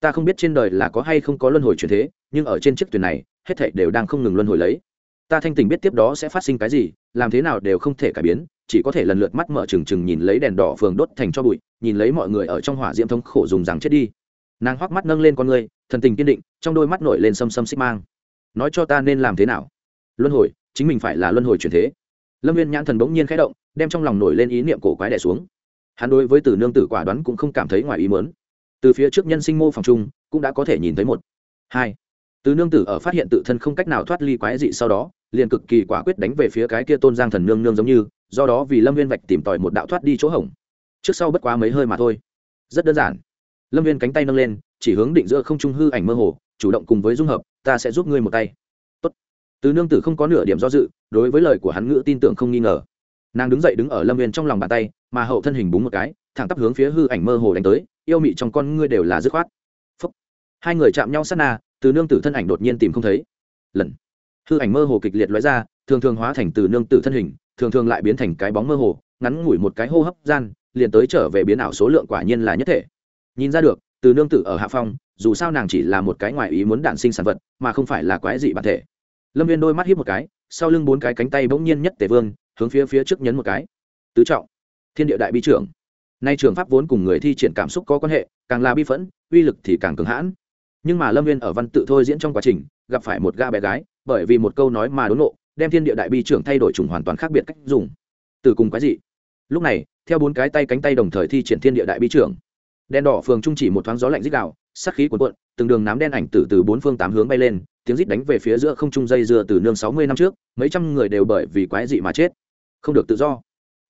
S1: Ta không biết trên đời là có hay không có luân hồi truyền thế, nhưng ở trên chiếc thuyền này, hết thảy đều đang không ngừng luân hồi lấy. Ta thanh tình biết tiếp đó sẽ phát sinh cái gì, làm thế nào đều không thể cải biến chỉ có thể lần lượt mắt mở trừng trừng nhìn lấy đèn đỏ phường đốt thành cho bụi, nhìn lấy mọi người ở trong hỏa diễm thống khổ dùng rằng chết đi. Nàng hoắc mắt nâng lên con người thần tình kiên định, trong đôi mắt nổi lên xâm xâm xích mang. Nói cho ta nên làm thế nào? Luân hồi, chính mình phải là luân hồi truyền thế. Lâm viên nhãn thần bỗng nhiên khẽ động, đem trong lòng nổi lên ý niệm cổ quái đẻ xuống. Hắn đối với từ nương tử quả đoán cũng không cảm thấy ngoài ý mớn từ phía trước nhân sinh mô phòng chung, cũng đã có thể nhìn thấy một, hai. Từ nương tử ở phát hiện tự thân không cách nào thoát ly quái dị sau đó, liền cực kỳ quả quyết đánh về phía cái kia tôn giang thần nương nương giống như do đó vì lâm viên vạch tìm tòi một đạo thoát đi chỗ hỏng trước sau bất quá mấy hơi mà thôi. Rất đơn giản. Lâm viên cánh tay nâng lên, chỉ hướng định giữa không trung hư ảnh mơ hồ, chủ động cùng với dung hợp, ta sẽ giúp ngươi một tay. Tốt. từ nương tử không có nửa điểm do dự, đối với lời của hắn ngữ tin tưởng không nghi ngờ. Nàng đứng dậy đứng ở lâm viên trong lòng bàn tay, mà hậu thân hình búng một cái, thẳng tắp hướng phía hư ảnh mơ hồ đánh tới, yêu mị trong con ngươi đều là dứt khoát. Phúc. hai người chạm nhau sát na, từ nương tử thân ảnh đột nhiên tìm không thấy. Lần. Hư ảnh mơ hồ kịch liệt lóe ra, thường thường hóa thành từ nương tử thân hình thường thường lại biến thành cái bóng mơ hồ, ngắn ngủi một cái hô hấp gian, liền tới trở về biến ảo số lượng quả nhiên là nhất thể. Nhìn ra được, từ nương tử ở hạ phong, dù sao nàng chỉ là một cái ngoài ý muốn đản sinh sản vật, mà không phải là quái dị bản thể. Lâm viên đôi mắt hít một cái, sau lưng bốn cái cánh tay bỗng nhiên nhất tề vương, hướng phía phía trước nhấn một cái. Tứ trọng, thiên địa đại bi trưởng. Nay trường pháp vốn cùng người thi triển cảm xúc có quan hệ, càng là bi phẫn, uy lực thì càng cường hãn. Nhưng mà lâm viên ở văn tự thôi diễn trong quá trình, gặp phải một ga bé gái, bởi vì một câu nói mà đốn nộ đem thiên địa đại bi trưởng thay đổi chủng hoàn toàn khác biệt cách dùng. Từ cùng quái dị. Lúc này, theo bốn cái tay cánh tay đồng thời thi triển thiên địa đại bi trưởng. Đen đỏ phường trung chỉ một thoáng gió lạnh dích đạo sắc khí cuộn cuộn, từng đường nám đen ảnh từ từ bốn phương tám hướng bay lên, tiếng rít đánh về phía giữa không trung dây dưa từ nương sáu mươi năm trước, mấy trăm người đều bởi vì quái dị mà chết. Không được tự do.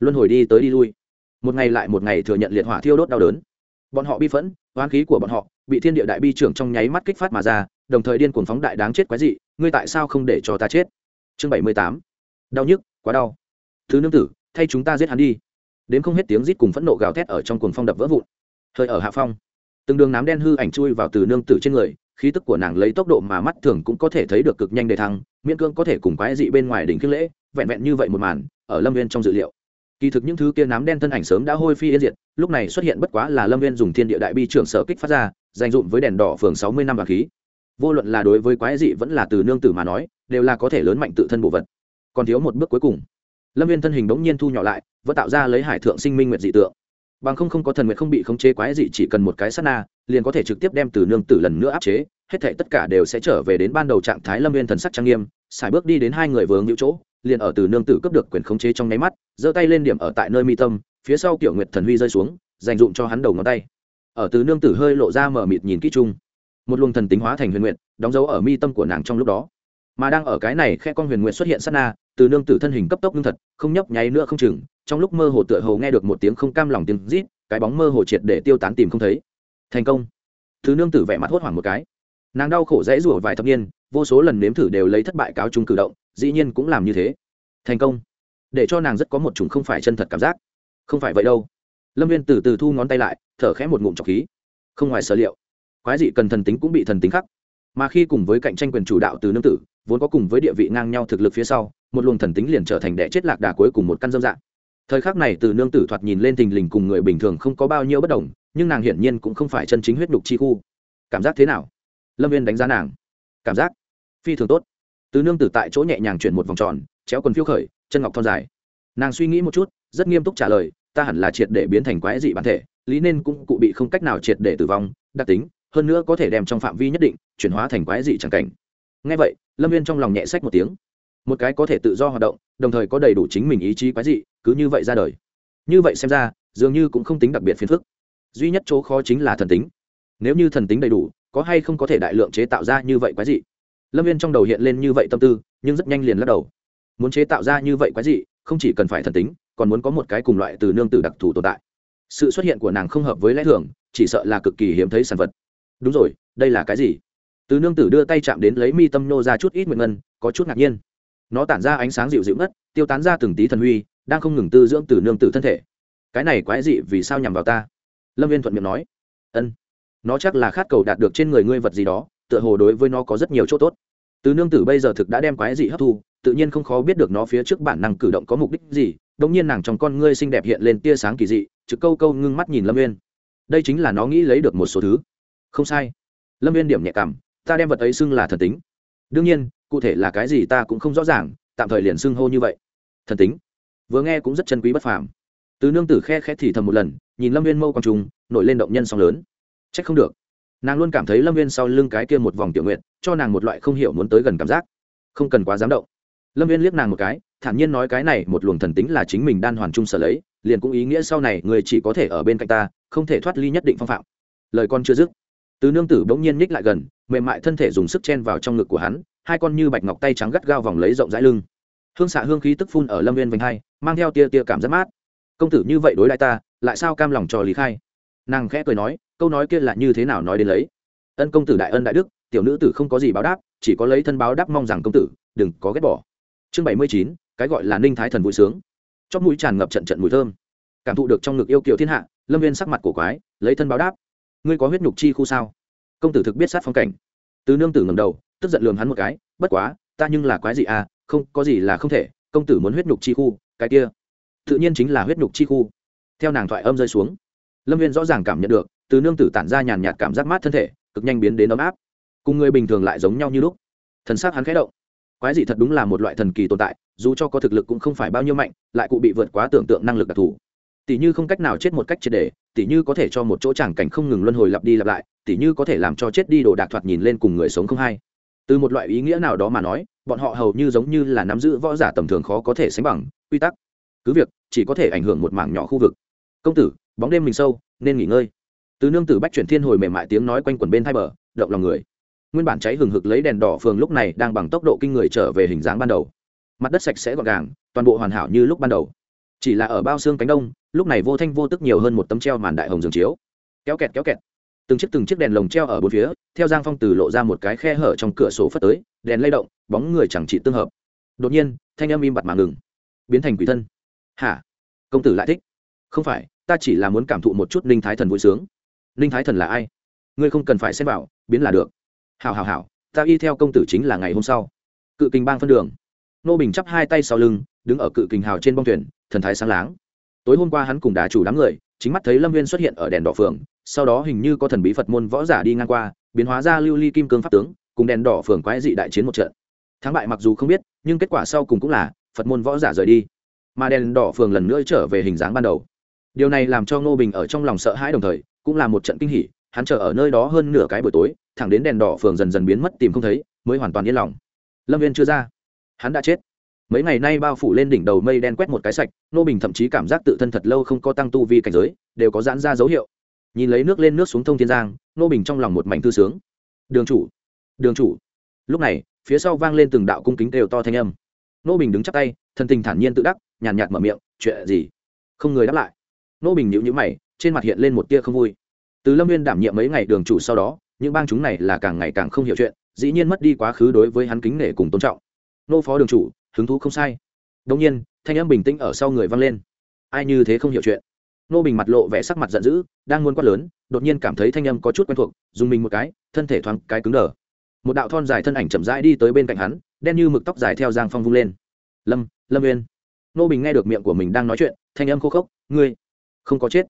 S1: Luân hồi đi tới đi lui. Một ngày lại một ngày thừa nhận liệt hỏa thiêu đốt đau đớn. Bọn họ bi phẫn, oán khí của bọn họ, bị thiên địa đại bi trưởng trong nháy mắt kích phát mà ra, đồng thời điên cuồng phóng đại đáng chết quái dị, ngươi tại sao không để cho ta chết? Chương bảy mươi tám. Đau nhức, quá đau. Thứ nương tử, thay chúng ta giết hắn đi. Đến không hết tiếng rít cùng phẫn nộ gào thét ở trong cuồng phong đập vỡ vụn. Hơi ở hạ phong, từng đường nám đen hư ảnh chui vào từ nương tử trên người, khí tức của nàng lấy tốc độ mà mắt thường cũng có thể thấy được cực nhanh đề thăng, miễn cưỡng có thể cùng quái dị bên ngoài đỉnh kiêng lễ, vẹn vẹn như vậy một màn, ở lâm viên trong dự liệu. Kỳ thực những thứ kia nám đen thân ảnh sớm đã hôi phi yên diệt, lúc này xuất hiện bất quá là lâm viên dùng thiên địa đại bi trưởng sở kích phát ra, dành dụm với đèn đỏ phường sáu mươi năm và khí vô luận là đối với quái dị vẫn là từ nương tử mà nói, đều là có thể lớn mạnh tự thân bộ vật. Còn thiếu một bước cuối cùng. Lâm viên thân hình bỗng nhiên thu nhỏ lại, vẫn tạo ra lấy hải thượng sinh minh nguyệt dị tượng. Bằng không không có thần nguyệt không bị khống chế quái dị chỉ cần một cái sát na, liền có thể trực tiếp đem từ nương tử lần nữa áp chế, hết thảy tất cả đều sẽ trở về đến ban đầu trạng thái lâm viên thần sắc trang nghiêm, xài bước đi đến hai người vướng hữu chỗ, liền ở từ nương tử cướp được quyền khống chế trong nháy mắt, giơ tay lên điểm ở tại nơi mi tâm, phía sau kiểu nguyệt thần huy rơi xuống, dành dụng cho hắn đầu ngón tay. Ở từ nương tử hơi lộ ra mở mịt nhìn kỹ chung một luồng thần tính hóa thành huyền nguyện, đóng dấu ở mi tâm của nàng trong lúc đó. Mà đang ở cái này khe con huyền nguyện xuất hiện sát na, từ nương tử thân hình cấp tốc ngưng thật, không nhấp nháy nữa không chừng, trong lúc mơ hồ tựa hồ nghe được một tiếng không cam lòng tiếng rít, cái bóng mơ hồ triệt để tiêu tán tìm không thấy. Thành công. Thứ nương tử vẻ mặt hốt hoảng một cái. Nàng đau khổ dãy rủa vài thập niên, vô số lần nếm thử đều lấy thất bại cáo chung cử động, dĩ nhiên cũng làm như thế. Thành công. Để cho nàng rất có một chủng không phải chân thật cảm giác. Không phải vậy đâu. Lâm viên từ từ thu ngón tay lại, thở khẽ một ngụm trọc khí. Không ngoài sở liệu quái dị cần thần tính cũng bị thần tính khắc mà khi cùng với cạnh tranh quyền chủ đạo từ nương tử, vốn có cùng với địa vị ngang nhau thực lực phía sau, một luồng thần tính liền trở thành đẻ chết lạc đà cuối cùng một căn dâm dạng. Thời khắc này từ nương tử thoạt nhìn lên thình lình cùng người bình thường không có bao nhiêu bất đồng, nhưng nàng hiển nhiên cũng không phải chân chính huyết nhục chi khu. Cảm giác thế nào? Lâm viên đánh giá nàng. Cảm giác phi thường tốt. Từ nương tử tại chỗ nhẹ nhàng chuyển một vòng tròn, chéo quần phiêu khởi, chân ngọc thon dài. Nàng suy nghĩ một chút, rất nghiêm túc trả lời, ta hẳn là triệt để biến thành quái dị bản thể, lý nên cũng cụ bị không cách nào triệt để tử vong, đặc tính hơn nữa có thể đem trong phạm vi nhất định chuyển hóa thành quái dị chẳng cảnh. Ngay vậy, lâm viên trong lòng nhẹ sách một tiếng. Một cái có thể tự do hoạt động, đồng thời có đầy đủ chính mình ý chí quái dị, cứ như vậy ra đời. Như vậy xem ra, dường như cũng không tính đặc biệt phiền phức. Duy nhất chỗ khó chính là thần tính. Nếu như thần tính đầy đủ, có hay không có thể đại lượng chế tạo ra như vậy quái dị? Lâm viên trong đầu hiện lên như vậy tâm tư, nhưng rất nhanh liền lắc đầu. Muốn chế tạo ra như vậy quái dị, không chỉ cần phải thần tính, còn muốn có một cái cùng loại từ nương tử đặc thù tồn tại. Sự xuất hiện của nàng không hợp với lẽ thường, chỉ sợ là cực kỳ hiếm thấy sản vật đúng rồi, đây là cái gì? Từ nương tử đưa tay chạm đến lấy mi tâm nô ra chút ít nguyện ngân, có chút ngạc nhiên. Nó tản ra ánh sáng dịu dịu ngất, tiêu tán ra từng tí thần huy, đang không ngừng tư dưỡng từ nương tử thân thể. Cái này quái dị vì sao nhằm vào ta? Lâm viên thuận miệng nói. Ân. Nó chắc là khát cầu đạt được trên người ngươi vật gì đó, tựa hồ đối với nó có rất nhiều chỗ tốt. Từ nương tử bây giờ thực đã đem quái dị hấp thu, tự nhiên không khó biết được nó phía trước bản năng cử động có mục đích gì đống nhiên nàng trong con ngươi xinh đẹp hiện lên tia sáng kỳ dị, trực câu câu ngưng mắt nhìn lâm viên. Đây chính là nó nghĩ lấy được một số thứ không sai. Lâm viên điểm nhẹ cảm, ta đem vật ấy xưng là thần tính. Đương nhiên, cụ thể là cái gì ta cũng không rõ ràng, tạm thời liền xưng hô như vậy. Thần tính. Vừa nghe cũng rất chân quý bất phàm. Từ nương tử khe khẽ thì thầm một lần, nhìn lâm viên mâu quang trùng, nổi lên động nhân song lớn. C h ắ c không được. Nàng luôn cảm thấy lâm viên sau lưng cái kia một vòng tiểu nguyện cho nàng một loại không hiểu muốn tới gần cảm giác. Không cần quá dám động. Lâm viên liếc nàng một cái, thản nhiên nói cái này một luồng thần tính là chính mình đan hoàn chung sở lấy, liền cũng ý nghĩa sau này người chỉ có thể ở bên cạnh ta, không thể thoát ly nhất định phong phạm. Lời con chưa dứt từ nương tử bỗng nhiên nhích lại gần, mềm mại thân thể dùng sức chen vào trong ngực của hắn, hai con như bạch ngọc tay trắng gắt gao vòng lấy rộng rãi lưng. Hương xạ hương khí tức phun ở lâm viên vành hai, mang theo tia tia cảm giác mát. Công tử như vậy đối lại ta, lại sao cam lòng cho lý khai? Nàng khẽ cười nói, câu nói kia là như thế nào nói đến lấy? Ân công tử đại ân đại đức, tiểu nữ tử không có gì báo đáp, chỉ có lấy thân báo đáp mong rằng công tử, đừng có ghét bỏ. Chương bảy mươi chín, cái gọi là ninh thái thần vui sướng. Chót mũi tràn ngập trận trận mùi thơm. Cảm thụ được trong ngực yêu kiều thiên hạ, lâm viên sắc mặt cổ quái, lấy thân báo đáp ngươi có huyết nhục chi khu sao? Công tử thực biết sát phong cảnh. Từ nương tử ngầm đầu, tức giận lường hắn một cái, bất quá, ta nhưng là quái gì à không, có gì là không thể, công tử muốn huyết nhục chi khu, cái kia. Tự nhiên chính là huyết nhục chi khu. Theo nàng thoại âm rơi xuống, lâm viên rõ ràng cảm nhận được, từ nương tử tản ra nhàn nhạt cảm giác mát thân thể, cực nhanh biến đến ấm áp. Cùng người bình thường lại giống nhau như lúc. Thần s á c hắn khẽ động. Quái dị thật đúng là một loại thần kỳ tồn tại, dù cho có thực lực cũng không phải bao nhiêu mạnh, lại cụ bị vượt quá tưởng tượng năng lực đặc thù tỷ như không cách nào chết một cách triệt đề tỷ như có thể cho một chỗ tràng cảnh không ngừng luân hồi lặp đi lặp lại tỷ như có thể làm cho chết đi đồ đạc thoạt nhìn lên cùng người sống không hay. Từ một loại ý nghĩa nào đó mà nói, bọn họ hầu như giống như là nắm giữ võ giả tầm thường khó có thể sánh bằng, quy tắc. Cứ việc, chỉ có thể ảnh hưởng một mảng nhỏ khu vực. Công tử, bóng đêm mình sâu, nên nghỉ ngơi. Từ nương tử bách chuyển thiên hồi mềm mại tiếng nói quanh quần bên thai bờ, động lòng người. Nguyên bản cháy hừng hực lấy đèn đỏ phường lúc này đang bằng tốc độ kinh người trở về hình dáng ban đầu. Mặt đất sạch sẽ gọn gàng, toàn bộ hoàn hảo như lúc ban đầu chỉ là ở bao xương cánh đông, lúc này vô thanh vô tức nhiều hơn một tấm treo màn đại hồng giường chiếu. Kéo kẹt kéo kẹt. Từng chiếc từng chiếc đèn lồng treo ở bốn phía, theo giang phong từ lộ ra một cái khe hở trong cửa sổ phất tới, đèn lay động, bóng người chẳng trị tương hợp. Đột nhiên, thanh âm im bặt mà ngừng. Biến thành quỷ thân. Hả? Công tử lại thích. Không phải, ta chỉ là muốn cảm thụ một chút ninh thái thần vui sướng. Ninh thái thần là ai? Ngươi không cần phải xem bảo biến là được. Hào hào hào ta y theo công tử chính là ngày hôm sau. Cự kình bang phân đường. Nô bình chắp hai tay sau lưng, đứng ở cự kình hào trên bông thuyền thần thái sáng láng. Tối hôm qua hắn cùng đà chủ đám người, chính mắt thấy lâm viên xuất hiện ở đèn đỏ phường, sau đó hình như có thần bí phật môn võ giả đi ngang qua, biến hóa ra lưu ly kim cương pháp tướng, cùng đèn đỏ phường quái dị đại chiến một trận. Thắng bại mặc dù không biết, nhưng kết quả sau cùng cũng là, phật môn võ giả rời đi. Mà đèn đỏ phường lần nữa trở về hình dáng ban đầu. Điều này làm cho ngô bình ở trong lòng sợ hãi đồng thời, cũng là một trận kinh hỉ, hắn chờ ở nơi đó hơn nửa cái buổi tối, thẳng đến đèn đỏ phường dần dần biến mất tìm không thấy, mới hoàn toàn yên lòng. Lâm viên chưa ra. Hắn đã chết mấy ngày nay bao phủ lên đỉnh đầu mây đen quét một cái sạch nô bình thậm chí cảm giác tự thân thật lâu không có tăng tu vi cảnh giới, đều có giãn ra dấu hiệu. Nhìn lấy nước lên nước xuống thông thiên giang nô bình trong lòng một mảnh thư sướng. Đường chủ đường chủ. Lúc này, phía sau vang lên từng đạo cung kính đều to thanh âm. Nô bình đứng chắc tay, thân tình thản nhiên tự đắc, nhàn nhạt mở miệng, chuyện gì? Không người đáp lại. Nô bình nhịu nhữ mày, trên mặt hiện lên một tia không vui. Từ lâm viên đảm nhiệm mấy ngày đường chủ sau đó, những bang chúng này là càng ngày càng không hiểu chuyện, dĩ nhiên mất đi quá khứ đối với hắn kính nể cùng tôn trọng. Nô phó đường chủ hứng thú không sai. Đông nhiên, thanh âm bình tĩnh ở sau người vang lên. Ai như thế không hiểu chuyện. Nô bình mặt lộ vẻ sắc mặt giận dữ, đang muốn quát lớn, đột nhiên cảm thấy thanh âm có chút quen thuộc, dùng mình một cái, thân thể thoáng cái cứng đờ. Một đạo thon dài thân ảnh chậm rãi đi tới bên cạnh hắn, đen như mực tóc dài theo giang phong vung lên. Lâm lâm uyên. Nô bình nghe được miệng của mình đang nói chuyện, thanh âm khô khốc, ngươi, không có chết.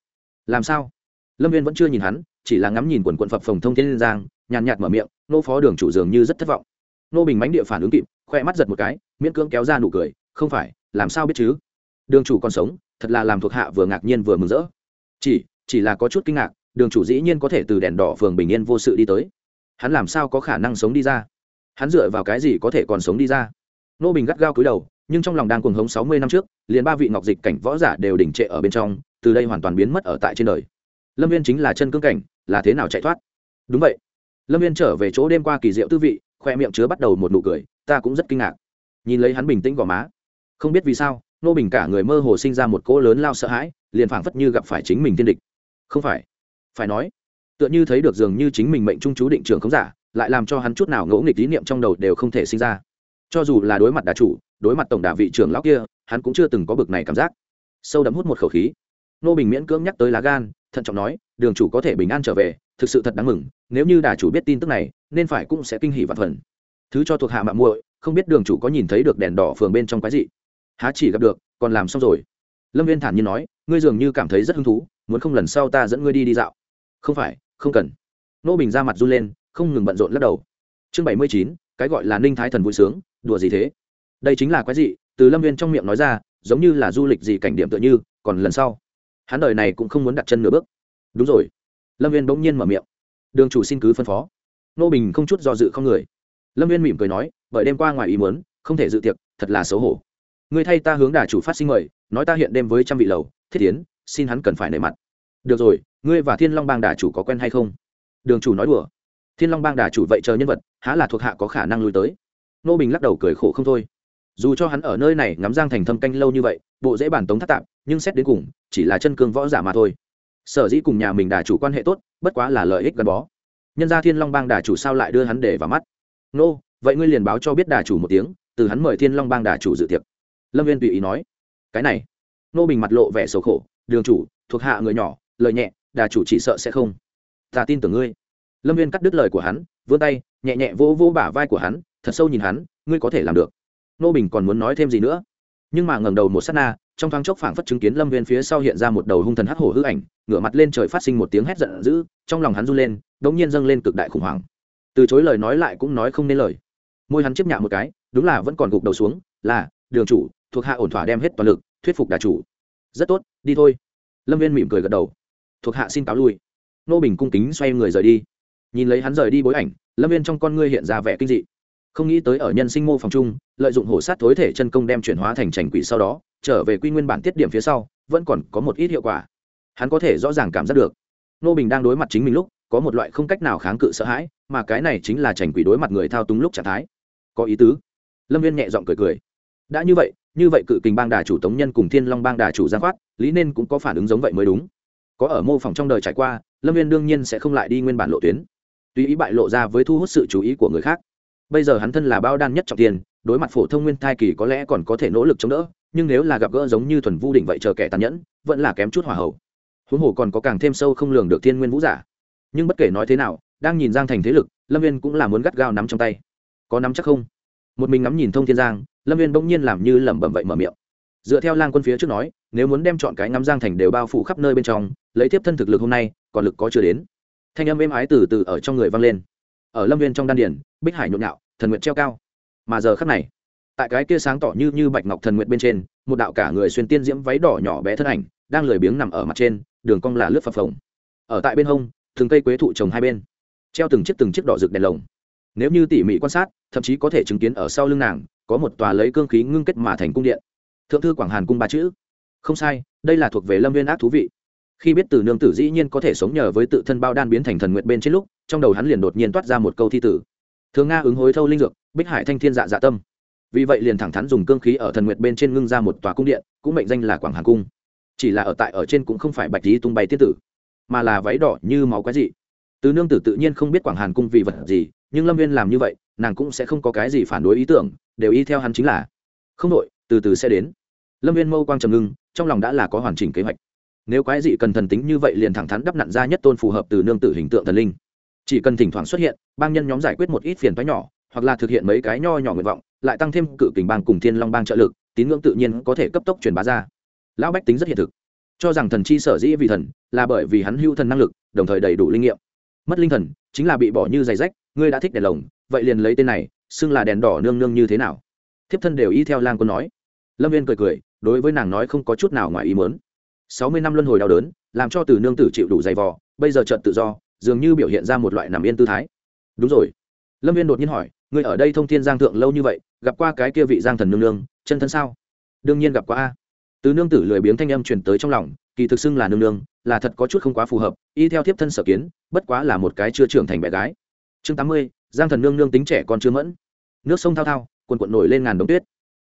S1: Làm sao? Lâm viên vẫn chưa nhìn hắn, chỉ là ngắm nhìn quần quận phập phòng thông thiên giang, nhàn nhạt mở miệng, nô phó đường chủ dường như rất thất vọng nô bình mánh địa phản ứng kịp, khoe mắt giật một cái, miễn cưỡng kéo ra nụ cười, không phải, làm sao biết chứ? Đường chủ còn sống, thật là làm thuộc hạ vừa ngạc nhiên vừa mừng rỡ. Chỉ chỉ là có chút kinh ngạc, đường chủ dĩ nhiên có thể từ đèn đỏ phường bình yên vô sự đi tới. Hắn làm sao có khả năng sống đi ra? Hắn dựa vào cái gì có thể còn sống đi ra? Nô bình gắt gao cúi đầu, nhưng trong lòng đang cuồng hống sáu mươi năm trước, liền ba vị ngọc dịch cảnh võ giả đều đỉnh trệ ở bên trong, từ đây hoàn toàn biến mất ở tại trên đời. Lâm viên chính là chân cương cảnh, là thế nào chạy thoát? Đúng vậy. Lâm viên trở về chỗ đêm qua kỳ diệu tư vị khoe miệng chứa bắt đầu một nụ cười, ta cũng rất kinh ngạc. Nhìn lấy hắn bình tĩnh gò má. Không biết vì sao nô bình cả người mơ hồ sinh ra một cỗ lớn lao sợ hãi, liền phảng phất như gặp phải chính mình thiên địch. Không phải. Phải nói, tựa như thấy được dường như chính mình mệnh trung chú định trường không giả, lại làm cho hắn chút nào ngẫu nghịch tín niệm trong đầu đều không thể sinh ra. Cho dù là đối mặt đà chủ, đối mặt tổng đà vị trưởng lão kia, hắn cũng chưa từng có bực này cảm giác. Sâu đậm hút một khẩu khí. Nô bình miễn cưỡng nhắc tới lá gan, thận trọng nói đường chủ có thể bình an trở về, thực sự thật đáng mừng, nếu như đà chủ biết tin tức này, nên phải cũng sẽ kinh hỉ và phần. Thứ cho thuộc hạ mạng muội, không biết đường chủ có nhìn thấy được đèn đỏ phường bên trong cái gì há chỉ gặp được, còn làm xong rồi. Lâm viên thản nhiên nói, ngươi dường như cảm thấy rất hứng thú, muốn không lần sau ta dẫn ngươi đi đi dạo. Không phải, không cần. Nô bình ra mặt run lên, không ngừng bận rộn lắc đầu. Chương bảy mươi chín, cái gọi là ninh thái thần vui sướng, đùa gì thế? Đây chính là cái gì từ lâm viên trong miệng nói ra, giống như là du lịch gì cảnh điểm tựa như, còn lần sau. Hắn đời này cũng không muốn đặt chân nửa bước đúng rồi. Lâm viên bỗng nhiên mở miệng. Đường chủ xin cứ phân phó. Nô bình không chút do dự không người. Lâm viên mỉm cười nói, bởi đêm qua ngoài ý muốn, không thể dự tiệc, thật là xấu hổ. Ngươi thay ta hướng đà chủ phát sinh mời, nói ta hiện đêm với trăm vị lầu, thiết tiến xin hắn cần phải nể mặt. Được rồi, ngươi và thiên long bang đà chủ có quen hay không? Đường chủ nói đùa. Thiên long bang đà chủ vậy chờ nhân vật, há là thuộc hạ có khả năng lui tới. Nô bình lắc đầu cười khổ không thôi. Dù cho hắn ở nơi này ngắm giang thành thâm canh lâu như vậy, bộ dễ bản tống thất tạp nhưng xét đến cùng, chỉ là chân cương võ giả mà thôi sở dĩ cùng nhà mình đà chủ quan hệ tốt, bất quá là lợi ích gắn bó. Nhân gia thiên long bang đà chủ sao lại đưa hắn để vào mắt? Nô, vậy ngươi liền báo cho biết đà chủ một tiếng, từ hắn mời thiên long bang đà chủ dự tiệc. Lâm viên tùy ý nói. Cái này. Nô bình mặt lộ vẻ sầu khổ, đường chủ, thuộc hạ người nhỏ, lời nhẹ, đà chủ chỉ sợ sẽ không. Ta tin tưởng ngươi. Lâm viên cắt đứt lời của hắn, vươn tay, nhẹ nhẹ vỗ vỗ bả vai của hắn, thật sâu nhìn hắn, ngươi có thể làm được. Nô bình còn muốn nói thêm gì nữa. Nhưng mà ngẩng đầu một s á t na trong thoáng chốc phảng phất chứng kiến lâm viên phía sau hiện ra một đầu hung thần hắc hổ hư ảnh, ngửa mặt lên trời phát sinh một tiếng hét giận dữ, trong lòng hắn run lên đ ỗ n g nhiên dâng lên cực đại khủng hoảng. Từ chối lời nói lại cũng nói không nên lời. Môi hắn chấp nhạ một cái, đúng là vẫn còn gục đầu xuống, là, đường chủ, thuộc hạ ổn thỏa đem hết toàn lực, thuyết phục đà chủ. Rất tốt, đi thôi. Lâm viên mỉm cười gật đầu. Thuộc hạ xin cáo lui. Nô bình cung kính xoay người rời đi. Nhìn lấy hắn rời đi bối ảnh, lâm viên trong con ngươi hiện ra vẻ kinh dị. Không nghĩ tới ở nhân sinh mô phòng chung, lợi dụng hổ sát thối thể chân công đem chuyển hóa thành trành quỷ sau đó trở về quy nguyên bản tiết điểm phía sau, vẫn còn có một ít hiệu quả. Hắn có thể rõ ràng cảm giác được nô bình đang đối mặt chính mình lúc, có một loại không cách nào kháng cự sợ hãi, mà cái này chính là trành quỷ đối mặt người thao túng lúc trạng thái. Có ý tứ. Lâm viên nhẹ giọng cười cười. Đã như vậy như vậy cự kình bang đà chủ tống nhân cùng thiên long bang đà chủ giang khoát, lý nên cũng có phản ứng giống vậy mới đúng. Có ở mô phỏng trong đời trải qua, lâm viên đương nhiên sẽ không lại đi nguyên bản lộ tuyến. Tùy ý bại lộ ra với thu hút sự chú ý của người khác, bây giờ hắn thân là bao đan nhất trọng tiền, đối mặt phổ thông nguyên thai kỳ có lẽ còn có thể nỗ lực chống đỡ nhưng nếu là gặp gỡ giống như thuần vu đỉnh vậy chờ kẻ tàn nhẫn, vẫn là kém chút hỏa hậu huống hồ còn có càng thêm sâu không lường được thiên nguyên vũ giả. Nhưng bất kể nói thế nào, đang nhìn giang thành thế lực, lâm viên cũng là muốn gắt gao nắm trong tay. Có nắm chắc không? Một mình ngắm nhìn thông thiên giang, lâm viên bỗng nhiên làm như lẩm bẩm vậy mở miệng. Dựa theo lang quân phía trước nói, nếu muốn đem chọn cái ngắm giang thành đều bao phủ khắp nơi bên trong, lấy tiếp thân thực lực hôm nay, còn lực có chưa đến. Thanh âm êm ái từ từ ở trong người vang lên. Ở lâm viên trong đan điển bích hải nhộn nhạo, thần nguyện treo cao. Mà giờ khắc này tại cái kia sáng tỏ như như bạch ngọc thần nguyện bên trên, một đạo cả người xuyên tiên diễm váy đỏ nhỏ bé thân ảnh, đang lười biếng nằm ở mặt trên, đường cong là lướt phập phồng. Ở tại bên hông thường cây quế thụ trồng hai bên, treo từng chiếc từng chiếc đỏ rực đèn lồng. Nếu như tỉ mỉ quan sát, thậm chí có thể chứng kiến ở sau lưng nàng, có một tòa lấy cương khí ngưng kết mà thành cung điện. Thượng thư quảng hàn cung ba chữ. Không sai, đây là thuộc về lâm viên ác thú vị. Khi biết từ nương tử dĩ nhiên có thể sống nhờ với tự thân bao đan biến thành thần nguyện bên trên lúc, trong đầu hắn liền đột nhiên toát ra một câu thi tử. Thường nga ứng hối thâu linh dược, bích hải thanh thiên dạ dạ tâm vì vậy liền thẳng thắn dùng cương khí ở thần nguyệt bên trên ngưng ra một tòa cung điện, cũng mệnh danh là quảng hàn cung. Chỉ là ở tại ở trên cũng không phải bạch lý tung bay tiết tử, mà là váy đỏ như máu quái dị. Từ nương tử tự nhiên không biết quảng hàn cung vì vật gì, nhưng lâm viên làm như vậy, nàng cũng sẽ không có cái gì phản đối ý tưởng, đều y theo hắn chính là, không đội từ từ sẽ đến. Lâm viên mâu quang trầm ngưng, trong lòng đã là có hoàn chỉnh kế hoạch. Nếu quái dị cần thần tính như vậy liền thẳng thắn đắp nặn ra nhất tôn phù hợp từ nương tử hình tượng thần linh. Chỉ cần thỉnh thoảng xuất hiện, bang nhân nhóm giải quyết một ít phiền toái nhỏ hoặc là thực hiện mấy cái nho nhỏ nguyện vọng, lại tăng thêm cự kình bang cùng thiên long bang trợ lực, tín ngưỡng tự nhiên có thể cấp tốc truyền bá ra. Lão bách tính rất hiện thực, cho rằng thần chi sở dĩ vì thần là bởi vì hắn hưu thần năng lực, đồng thời đầy đủ linh nghiệm. Mất linh thần chính là bị bỏ như giày rách, ngươi đã thích đèn lồng, vậy liền lấy tên này, xưng là đèn đỏ nương nương như thế nào? Thiếp thân đều y theo lang quân nói. Lâm viên cười cười, đối với nàng nói không có chút nào ngoài ý mớn sáu mươi năm luân hồi đau đớn, làm cho từ nương tử chịu đủ dày vò, bây giờ trận tự do, dường như biểu hiện ra một loại nằm yên tư thái. Đúng rồi. Lâm viên đột nhiên hỏi Ngươi ở đây thông thiên giang thượng lâu như vậy, gặp qua cái kia vị giang thần nương nương, chân thân sao? Đương nhiên gặp qua a. Từ nương tử lười biếng thanh âm truyền tới trong lòng, kỳ thực xưng là nương nương, là thật có chút không quá phù hợp, y theo thiếp thân sở kiến, bất quá là một cái chưa trưởng thành bé gái. Chương tám mươi, giang thần nương nương tính trẻ còn chưa mẫn. Nước sông thao thao quần quận nổi lên ngàn đống tuyết.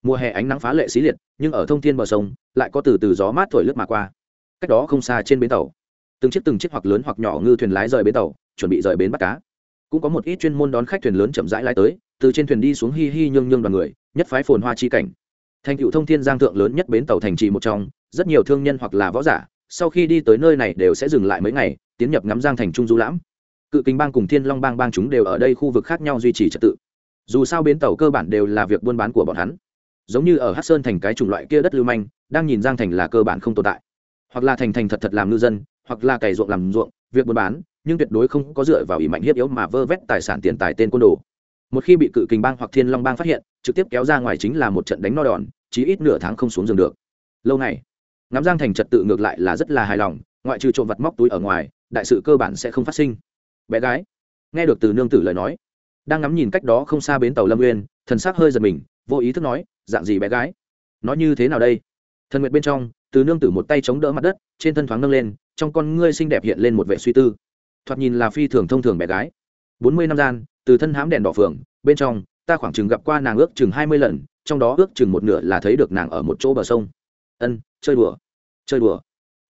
S1: Mùa hè ánh nắng phá lệ xí liệt, nhưng ở thông thiên bờ sông, lại có từ từ gió mát thổi lướt mà qua. Cách đó không xa trên bến tàu, từng chiếc từng chiếc hoặc lớn hoặc nhỏ ngư thuyền lái rời bến tàu, chuẩn bị rời bến bắt cá cũng có một ít chuyên môn đón khách thuyền lớn chậm rãi lái tới, từ trên thuyền đi xuống hi hi nhương nhương đoàn người, nhất phái phồn hoa chi cảnh. Thành cựu thông thiên giang thượng lớn nhất bến tàu thành trì một trong, rất nhiều thương nhân hoặc là võ giả, sau khi đi tới nơi này đều sẽ dừng lại mấy ngày, tiến nhập ngắm giang thành trung du lãm. Cự kinh bang cùng thiên long bang bang chúng đều ở đây khu vực khác nhau duy trì trật tự. Dù sao bến tàu cơ bản đều là việc buôn bán của bọn hắn. Giống như ở hát sơn thành cái chủng loại kia đất lưu manh, đang nhìn giang thành là cơ bản không tồn tại hoặc là thành thành thật thật làm ngư dân, hoặc là cày ruộng làm ruộng, việc buôn bán, nhưng tuyệt đối không có dựa vào ỷ mạnh hiếp yếu mà vơ vét tài sản tiền tài tên côn đồ. Một khi bị cự kình bang hoặc thiên long bang phát hiện, trực tiếp kéo ra ngoài chính là một trận đánh no đòn, chí ít nửa tháng không xuống giường được. Lâu này ngắm giang thành trật tự ngược lại là rất là hài lòng, ngoại trừ trộm vật móc túi ở ngoài, đại sự cơ bản sẽ không phát sinh. Bé gái, nghe được từ nương tử lời nói, đang ngắm nhìn cách đó không xa bến tàu lâm nguyên thần s ắ c hơi giật mình, vô ý thức nói, dạng gì bé gái? Nó như thế nào đây? Thần nguyện bên trong từ nương tử một tay chống đỡ mặt đất, trên thân thoáng nâng lên, trong con ngươi xinh đẹp hiện lên một vẻ suy tư. Thoạt nhìn là phi thường thông thường bé gái. Bốn mươi năm gian, từ thân hãm đèn đỏ phường bên trong, ta khoảng chừng gặp qua nàng ước chừng hai mươi lần, trong đó ước chừng một nửa là thấy được nàng ở một chỗ bờ sông. Ân, chơi đùa chơi đùa.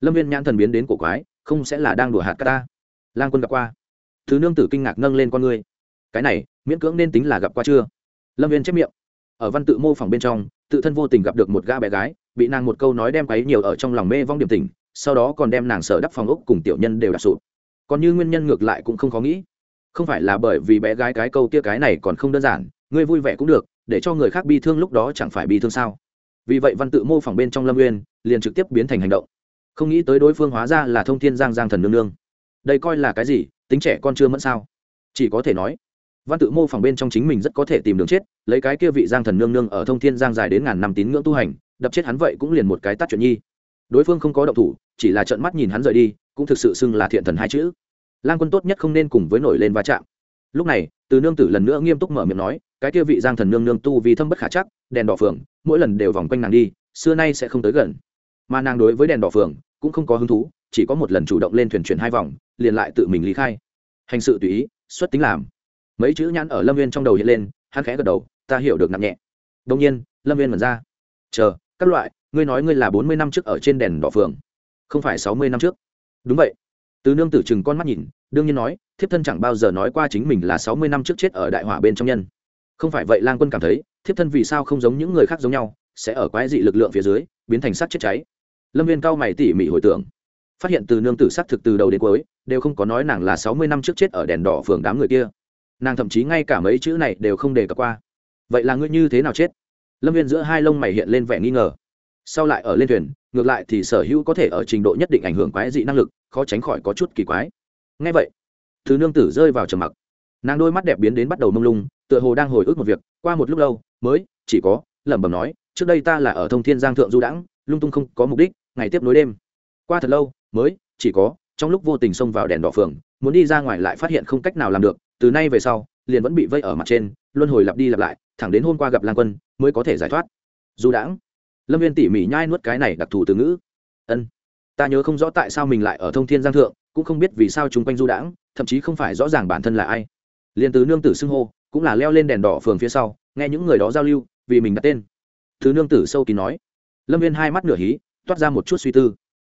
S1: Lâm viên nhãn thần biến đến cổ quái, không sẽ là đang đùa hạt ta. Lang quân gặp qua. Thứ nương tử kinh ngạc nâng lên con ngươi. Cái này, miễn cưỡng nên tính là gặp qua chưa? Lâm viên chép miệng ở văn tự mô phỏng bên trong, tự thân vô tình gặp được một ga bé gái, bị nàng một câu nói đem quấy nhiều ở trong lòng mê vong điểm tình, sau đó còn đem nàng sở đắp phòng ốc cùng tiểu nhân đều đặt sụp. Còn như nguyên nhân ngược lại cũng không khó nghĩ. Không phải là bởi vì bé gái cái câu kia cái này còn không đơn giản, ngươi vui vẻ cũng được, để cho người khác bi thương lúc đó chẳng phải bi thương sao? Vì vậy văn tự mô phỏng bên trong lâm nguyên liền trực tiếp biến thành hành động. Không nghĩ tới đối phương hóa ra là thông thiên giang giang thần nương nương. Đây coi là cái gì? Tính trẻ con chưa mẫn sao? Chỉ có thể nói văn tự mô phỏng bên trong chính mình rất có thể tìm đường chết, lấy cái kia vị giang thần nương nương ở thông thiên giang dài đến ngàn năm tín ngưỡng tu hành, đập chết hắn vậy cũng liền một cái tắt chuyện nhi. Đối phương không có động thủ, chỉ là trợn mắt nhìn hắn rời đi, cũng thực sự xưng là thiện thần hai chữ. Lang quân tốt nhất không nên cùng với nổi lên va chạm. Lúc này, từ nương tử lần nữa nghiêm túc mở miệng nói, cái kia vị giang thần nương nương tu vì thâm bất khả chắc, đèn đỏ phượng, mỗi lần đều vòng quanh nàng đi, xưa nay sẽ không tới gần. Mà nàng đối với đèn đỏ phượng, cũng không có hứng thú, chỉ có một lần chủ động lên thuyền chuyển hai vòng, liền lại tự mình lý khai. Hành sự tùy ý, xuất tính làm mấy chữ nhãn ở lâm viên trong đầu hiện lên, hắn khẽ gật đầu, ta hiểu được nặng nhẹ. Đông nhiên, lâm viên mật ra. Chờ, các loại, ngươi nói ngươi là bốn mươi năm trước ở trên đèn đỏ phường, không phải sáu mươi năm trước. Đúng vậy. Từ nương tử chừng con mắt nhìn, đương nhiên nói, thiếp thân chẳng bao giờ nói qua chính mình là sáu mươi năm trước chết ở đại hỏa bên trong nhân. Không phải vậy, lang quân cảm thấy, thiếp thân vì sao không giống những người khác giống nhau, sẽ ở quái dị lực lượng phía dưới, biến thành sắc chết cháy. Lâm viên cao mày tỉ mỉ hồi tưởng, phát hiện từ nương tử xác thực từ đầu đến cuối, đều không có nói nàng là sáu mươi năm trước chết ở đèn đỏ phường đám người kia nàng thậm chí ngay cả mấy chữ này đều không đề cập qua. Vậy là ngươi như thế nào chết? Lâm viên giữa hai lông mày hiện lên vẻ nghi ngờ. Sau lại ở lên thuyền, ngược lại thì sở hữu có thể ở trình độ nhất định ảnh hưởng quái dị năng lực, khó tránh khỏi có chút kỳ quái. Ngay vậy, thứ nương tử rơi vào trầm mặc. Nàng đôi mắt đẹp biến đến bắt đầu mông lung, tựa hồ đang hồi ức một việc, qua một lúc lâu, mới, chỉ có, lẩm bẩm nói, trước đây ta là ở thông thiên giang thượng du đãng, lung tung không có mục đích, ngày tiếp nối đêm. Qua thật lâu, mới, chỉ có, trong lúc vô tình xông vào đèn đỏ phường, muốn đi ra ngoài lại phát hiện không cách nào làm được từ nay về sau, liền vẫn bị vây ở mặt trên, luân hồi lặp đi lặp lại, thẳng đến hôm qua gặp lang quân, mới có thể giải thoát. Dù đãng, lâm viên tỉ mỉ nhai nuốt cái này đặc thù từ ngữ. Ân, ta nhớ không rõ tại sao mình lại ở thông thiên giang thượng, cũng không biết vì sao chung quanh du đãng, thậm chí không phải rõ ràng bản thân là ai. Liền từ nương tử xưng hô, cũng là leo lên đèn đỏ phường phía sau, nghe những người đó giao lưu, vì mình đặt tên. Thứ nương tử sâu kín nói. Lâm viên hai mắt nửa hí, toát ra một chút suy tư.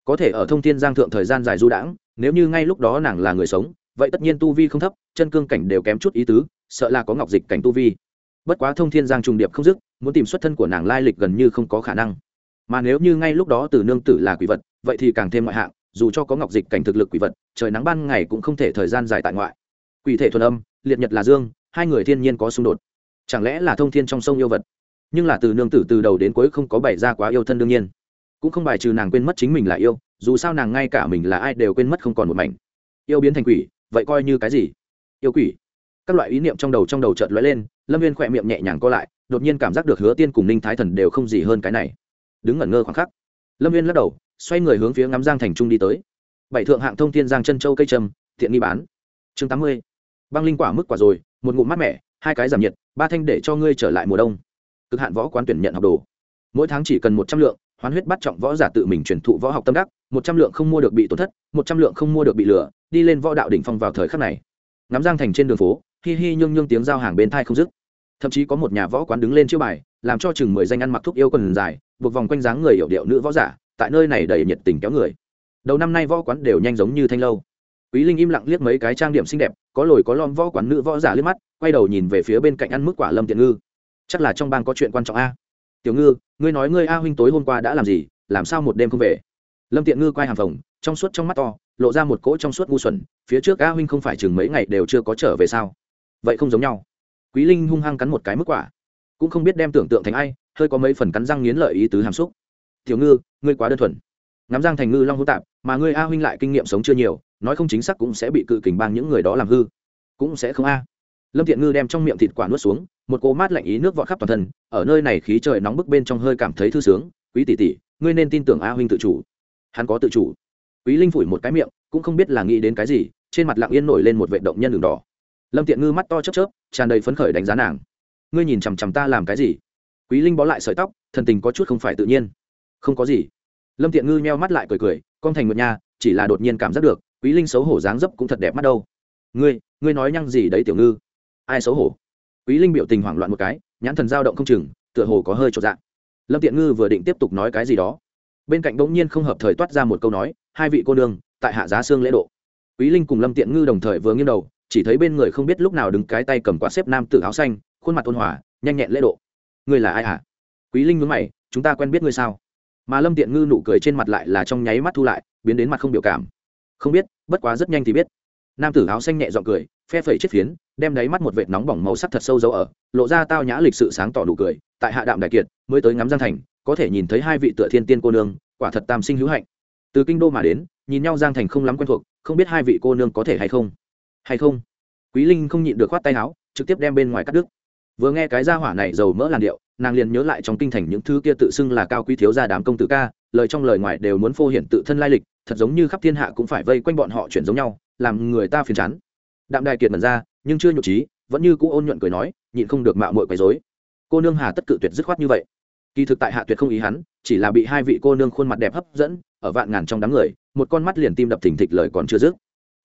S1: Có thể ở thông thiên giang thượng thời gian dài du đãng, nếu như ngay lúc đó nàng là người sống vậy tất nhiên tu vi không thấp, chân cương cảnh đều kém chút ý tứ, sợ là có ngọc dịch cảnh tu vi. Bất quá thông thiên giang trùng điệp không dứt, muốn tìm xuất thân của nàng lai lịch gần như không có khả năng. Mà nếu như ngay lúc đó từ nương tử là quỷ vật, vậy thì càng thêm ngoại hạng, dù cho có ngọc dịch cảnh thực lực quỷ vật, trời nắng ban ngày cũng không thể thời gian dài tại ngoại. Quỷ thể thuần âm, liệt nhật là dương, hai người thiên nhiên có xung đột. Chẳng lẽ là thông thiên trong sông yêu vật? Nhưng là từ nương tử từ đầu đến cuối không có bày ra quá yêu thân đương nhiên. Cũng không bài trừ nàng quên mất chính mình là yêu, dù sao nàng ngay cả mình là ai đều quên mất không còn một mảnh. Yêu biến thành quỷ vậy coi như cái gì? Yêu quỷ. Các loại ý niệm trong đầu trong đầu chợt lóe lên, lâm viên khỏe miệng nhẹ nhàng co lại, đột nhiên cảm giác được hứa tiên cùng ninh thái thần đều không gì hơn cái này. Đứng ngẩn ngơ khoảng khắc, lâm viên lắc đầu, xoay người hướng phía ngắm giang thành trung đi tới. Bảy thượng hạng thông thiên giang chân châu cây trầm, thiện nghi bán. Chương tám mươi, băng linh quả mức quả rồi, một ngụm mát mẻ, hai cái giảm nhiệt, ba thanh để cho ngươi trở lại mùa đông. Cực hạn võ quán tuyển nhận học đồ. Mỗi tháng chỉ cần một trăm lượng hoán huyết bắt trọng võ giả tự mình truyền thụ võ học tâm đắc, một trăm lượng không mua được bị tổn thất, một trăm lượng không mua được bị lừa, đi lên võ đạo đỉnh phong vào thời khắc này. Ngắm giang thành trên đường phố, hi hi nhương nhương tiếng giao hàng bên thai không dứt. Thậm chí có một nhà võ quán đứng lên chiêu bài, làm cho chừng mười danh ăn mặc thuốc yêu quần dài, buộc vòng quanh dáng người hiệu điệu nữ võ giả, tại nơi này đầy nhiệt tình kéo người. Đầu năm nay võ quán đều nhanh giống như thanh lâu. Quý linh im lặng liếc mấy cái trang điểm xinh đẹp, có lồi có lom võ quán nữ võ giả liếc mắt, quay đầu nhìn về phía bên cạnh ăn mức quả lâm tiện ngư. Chắc là trong bang có chuyện quan trọng a tiểu ngư, ngươi nói ngươi a huynh tối hôm qua đã làm gì, làm sao một đêm không về? Lâm tiện ngư quay hàng phòng, trong suốt trong mắt to, lộ ra một cỗ trong suốt ngu xuẩn, phía trước a huynh không phải chừng mấy ngày đều chưa có trở về sao? Vậy không giống nhau. Quý linh hung hăng cắn một cái mức quả, cũng không biết đem tưởng tượng thành ai, hơi có mấy phần cắn răng nghiến lợi ý tứ hàm xúc. Tiểu ngư, ngươi quá đơn thuần. Ngắm giang thành ngư long hữu tạp, mà ngươi a huynh lại kinh nghiệm sống chưa nhiều, nói không chính xác cũng sẽ bị cự kình bang những người đó làm hư. Cũng sẽ không a lâm thiện ngư đem trong miệng thịt quả nuốt xuống, một cô mát lạnh ý nước vọt khắp toàn thân, ở nơi này khí trời nóng bức bên trong hơi cảm thấy thư sướng. Quý tỷ tỷ, ngươi nên tin tưởng a huynh tự chủ. Hắn có tự chủ. Quý linh phủi một cái miệng, cũng không biết là nghĩ đến cái gì, trên mặt lặng yên nổi lên một vệ động nhân đường đỏ. Lâm tiện ngư mắt to chớp chớp, tràn đầy phấn khởi đánh giá nàng. Ngươi nhìn chằm chằm ta làm cái gì? Quý linh bó lại sợi tóc, thần tình có chút không phải tự nhiên. Không có gì. Lâm tiện ngư meo mắt lại cười cười, con thành một nhà chỉ là đột nhiên cảm giác được, quý linh xấu hổ dáng dấp cũng thật đẹp mắt đâu. Ngươi ngươi nói nhăng gì đấy tiểu ngư? Ai xấu hổ. Quý linh biểu tình hoảng loạn một cái, nhãn thần dao động không chừng, tựa hồ có hơi trọn dạng. Lâm tiện ngư vừa định tiếp tục nói cái gì đó, bên cạnh bỗng nhiên không hợp thời toát ra một câu nói, hai vị cô nương, tại hạ giá xương lễ độ. Quý linh cùng lâm tiện ngư đồng thời vừa nghiêng đầu, chỉ thấy bên người không biết lúc nào đứng cái tay cầm quạt xếp nam tử áo xanh, khuôn mặt ôn hòa, nhanh nhẹn lễ độ. Ngươi là ai hả? Quý linh mướn mày, chúng ta quen biết ngươi sao? Mà lâm tiện ngư nụ cười trên mặt lại là trong nháy mắt thu lại, biến đến mặt không biểu cảm. Không biết, bất quá rất nhanh thì biết nam tử áo xanh nhẹ giọng cười, phe phẩy chiếc phiến, đem đáy mắt một vệt nóng bỏng màu sắc thật sâu dấu ở, lộ ra tao nhã lịch sự sáng tỏ nụ cười, tại hạ đạm đại kiệt, mới tới ngắm giang thành, có thể nhìn thấy hai vị tựa thiên tiên cô nương, quả thật tam sinh hữu hạnh. Từ kinh đô mà đến, nhìn nhau giang thành không lắm quen thuộc, không biết hai vị cô nương có thể hay không. Hay không? Quý linh không nhịn được khoát tay áo, trực tiếp đem bên ngoài cắt đứt. Vừa nghe cái gia hỏa này giàu mỡ làn điệu, nàng liền nhớ lại trong kinh thành những thứ kia tự xưng là cao quý thiếu gia đám công tử ca, lời trong lời ngoài đều muốn phô hiện tự thân lai lịch, thật giống như khắp thiên hạ cũng phải vây quanh bọn họ chuyển giống nhau làm người ta phiền chán. Đạm đài kiệt mật ra, nhưng chưa nhục trí vẫn như cũ ôn nhuận cười nói, nhịn không được mạo muội quấy rối. Cô nương hà tất cự tuyệt dứt khoát như vậy. Kỳ thực tại hạ tuyệt không ý hắn, chỉ là bị hai vị cô nương khuôn mặt đẹp hấp dẫn, ở vạn ngàn trong đám người, một con mắt liền tim đập thình thịch lời còn chưa dứt.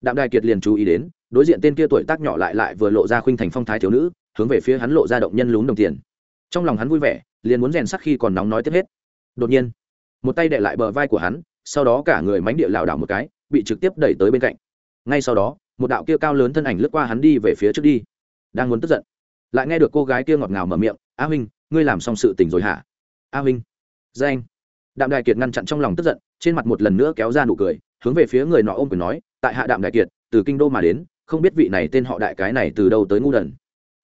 S1: Đạm đài kiệt liền chú ý đến, đối diện tên kia tuổi tác nhỏ lại lại vừa lộ ra khuynh thành phong thái thiếu nữ, hướng về phía hắn lộ ra động nhân lún đồng tiền. Trong lòng hắn vui vẻ, liền muốn rèn sắc khi còn nóng nói tiếp hết. Đột nhiên, một tay đệ lại bờ vai của hắn, sau đó cả người mánh địa lảo đảo một cái, bị trực tiếp đẩy tới bên cạnh ngay sau đó, một đạo kia cao lớn thân ảnh lướt qua hắn đi về phía trước đi. Đang muốn tức giận, lại nghe được cô gái kia ngọt ngào mở miệng, a huynh, ngươi làm xong sự tình rồi hả? A huynh. Danh. Đạm đại kiệt ngăn chặn trong lòng tức giận, trên mặt một lần nữa kéo ra nụ cười, hướng về phía người nọ ôm quyền nói, tại hạ đạm đại kiệt, từ kinh đô mà đến, không biết vị này tên họ đại cái này từ đâu tới ngu đần.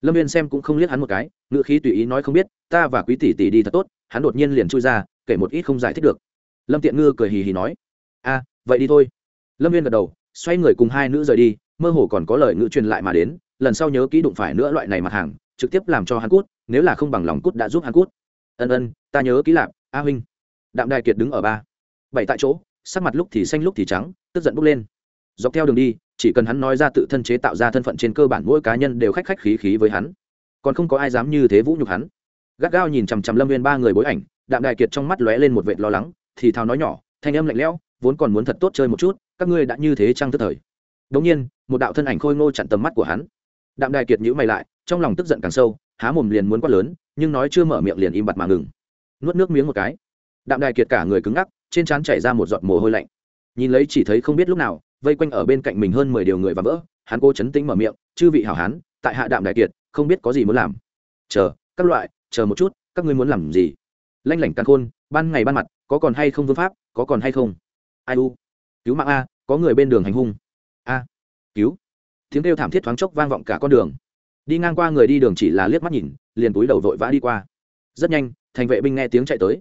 S1: Lâm viên xem cũng không liếc hắn một cái ngự khí tùy ý nói, không biết, ta và quý tỷ tỷ đi thật tốt. Hắn đột nhiên liền chui ra, kể một ít không giải thích được. Lâm tiện ngư cười hì hì nói, a, vậy đi thôi. Lâm viên gật đầu xoay người cùng hai nữ rời đi, mơ hồ còn có lời ngữ truyền lại mà đến, lần sau nhớ kỹ đụng phải nữa loại này mặt hàng, trực tiếp làm cho hắn cút, nếu là không bằng lòng cút đã giúp hắn cút. Ân ân, ta nhớ kỹ lạp, a huynh. Đạm đại kiệt đứng ở ba. Bảy tại chỗ, sắc mặt lúc thì xanh lúc thì trắng, tức giận bốc lên. Dọc theo đường đi, chỉ cần hắn nói ra tự thân chế tạo ra thân phận trên cơ bản mỗi cá nhân đều khách khách khí khí với hắn. Còn không có ai dám như thế vũ nhục hắn. Gắt gao nhìn chằm chằm lâm viên ba người bối ảnh, đạm đại kiệt trong mắt lóe lên một vệt lo lắng, thì thào nói nhỏ, thanh âm lạnh lẽo, vốn còn muốn thật tốt chơi một chút các ngươi đã như thế trăng tức thời. Đống nhiên, một đạo thân ảnh khôi ngô chặn tầm mắt của hắn. Đạm đài kiệt nhữ mày lại, trong lòng tức giận càng sâu, há mồm liền muốn quát lớn, nhưng nói chưa mở miệng liền im bặt mà ngừng. Nuốt nước miếng một cái. Đạm đài kiệt cả người cứng ngắc, trên trán chảy ra một giọt mồ hôi lạnh. Nhìn lấy chỉ thấy không biết lúc nào, vây quanh ở bên cạnh mình hơn mười điều người và vỡ, hắn cô chấn tĩnh mở miệng, chư vị hảo hán, tại hạ đạm đại kiệt, không biết có gì muốn làm. Chờ, các loại, chờ một chút, các ngươi muốn làm gì? Lanh lảnh căn khôn, ban ngày ban mặt, có còn hay không vương pháp, có còn hay không? Ai u? Cứu mạng a, có người bên đường hành hung. A, cứu. Tiếng kêu thảm thiết thoáng chốc vang vọng cả con đường. Đi ngang qua người đi đường chỉ là liếc mắt nhìn, liền túi đầu vội vã đi qua. Rất nhanh, thành vệ binh nghe tiếng chạy tới.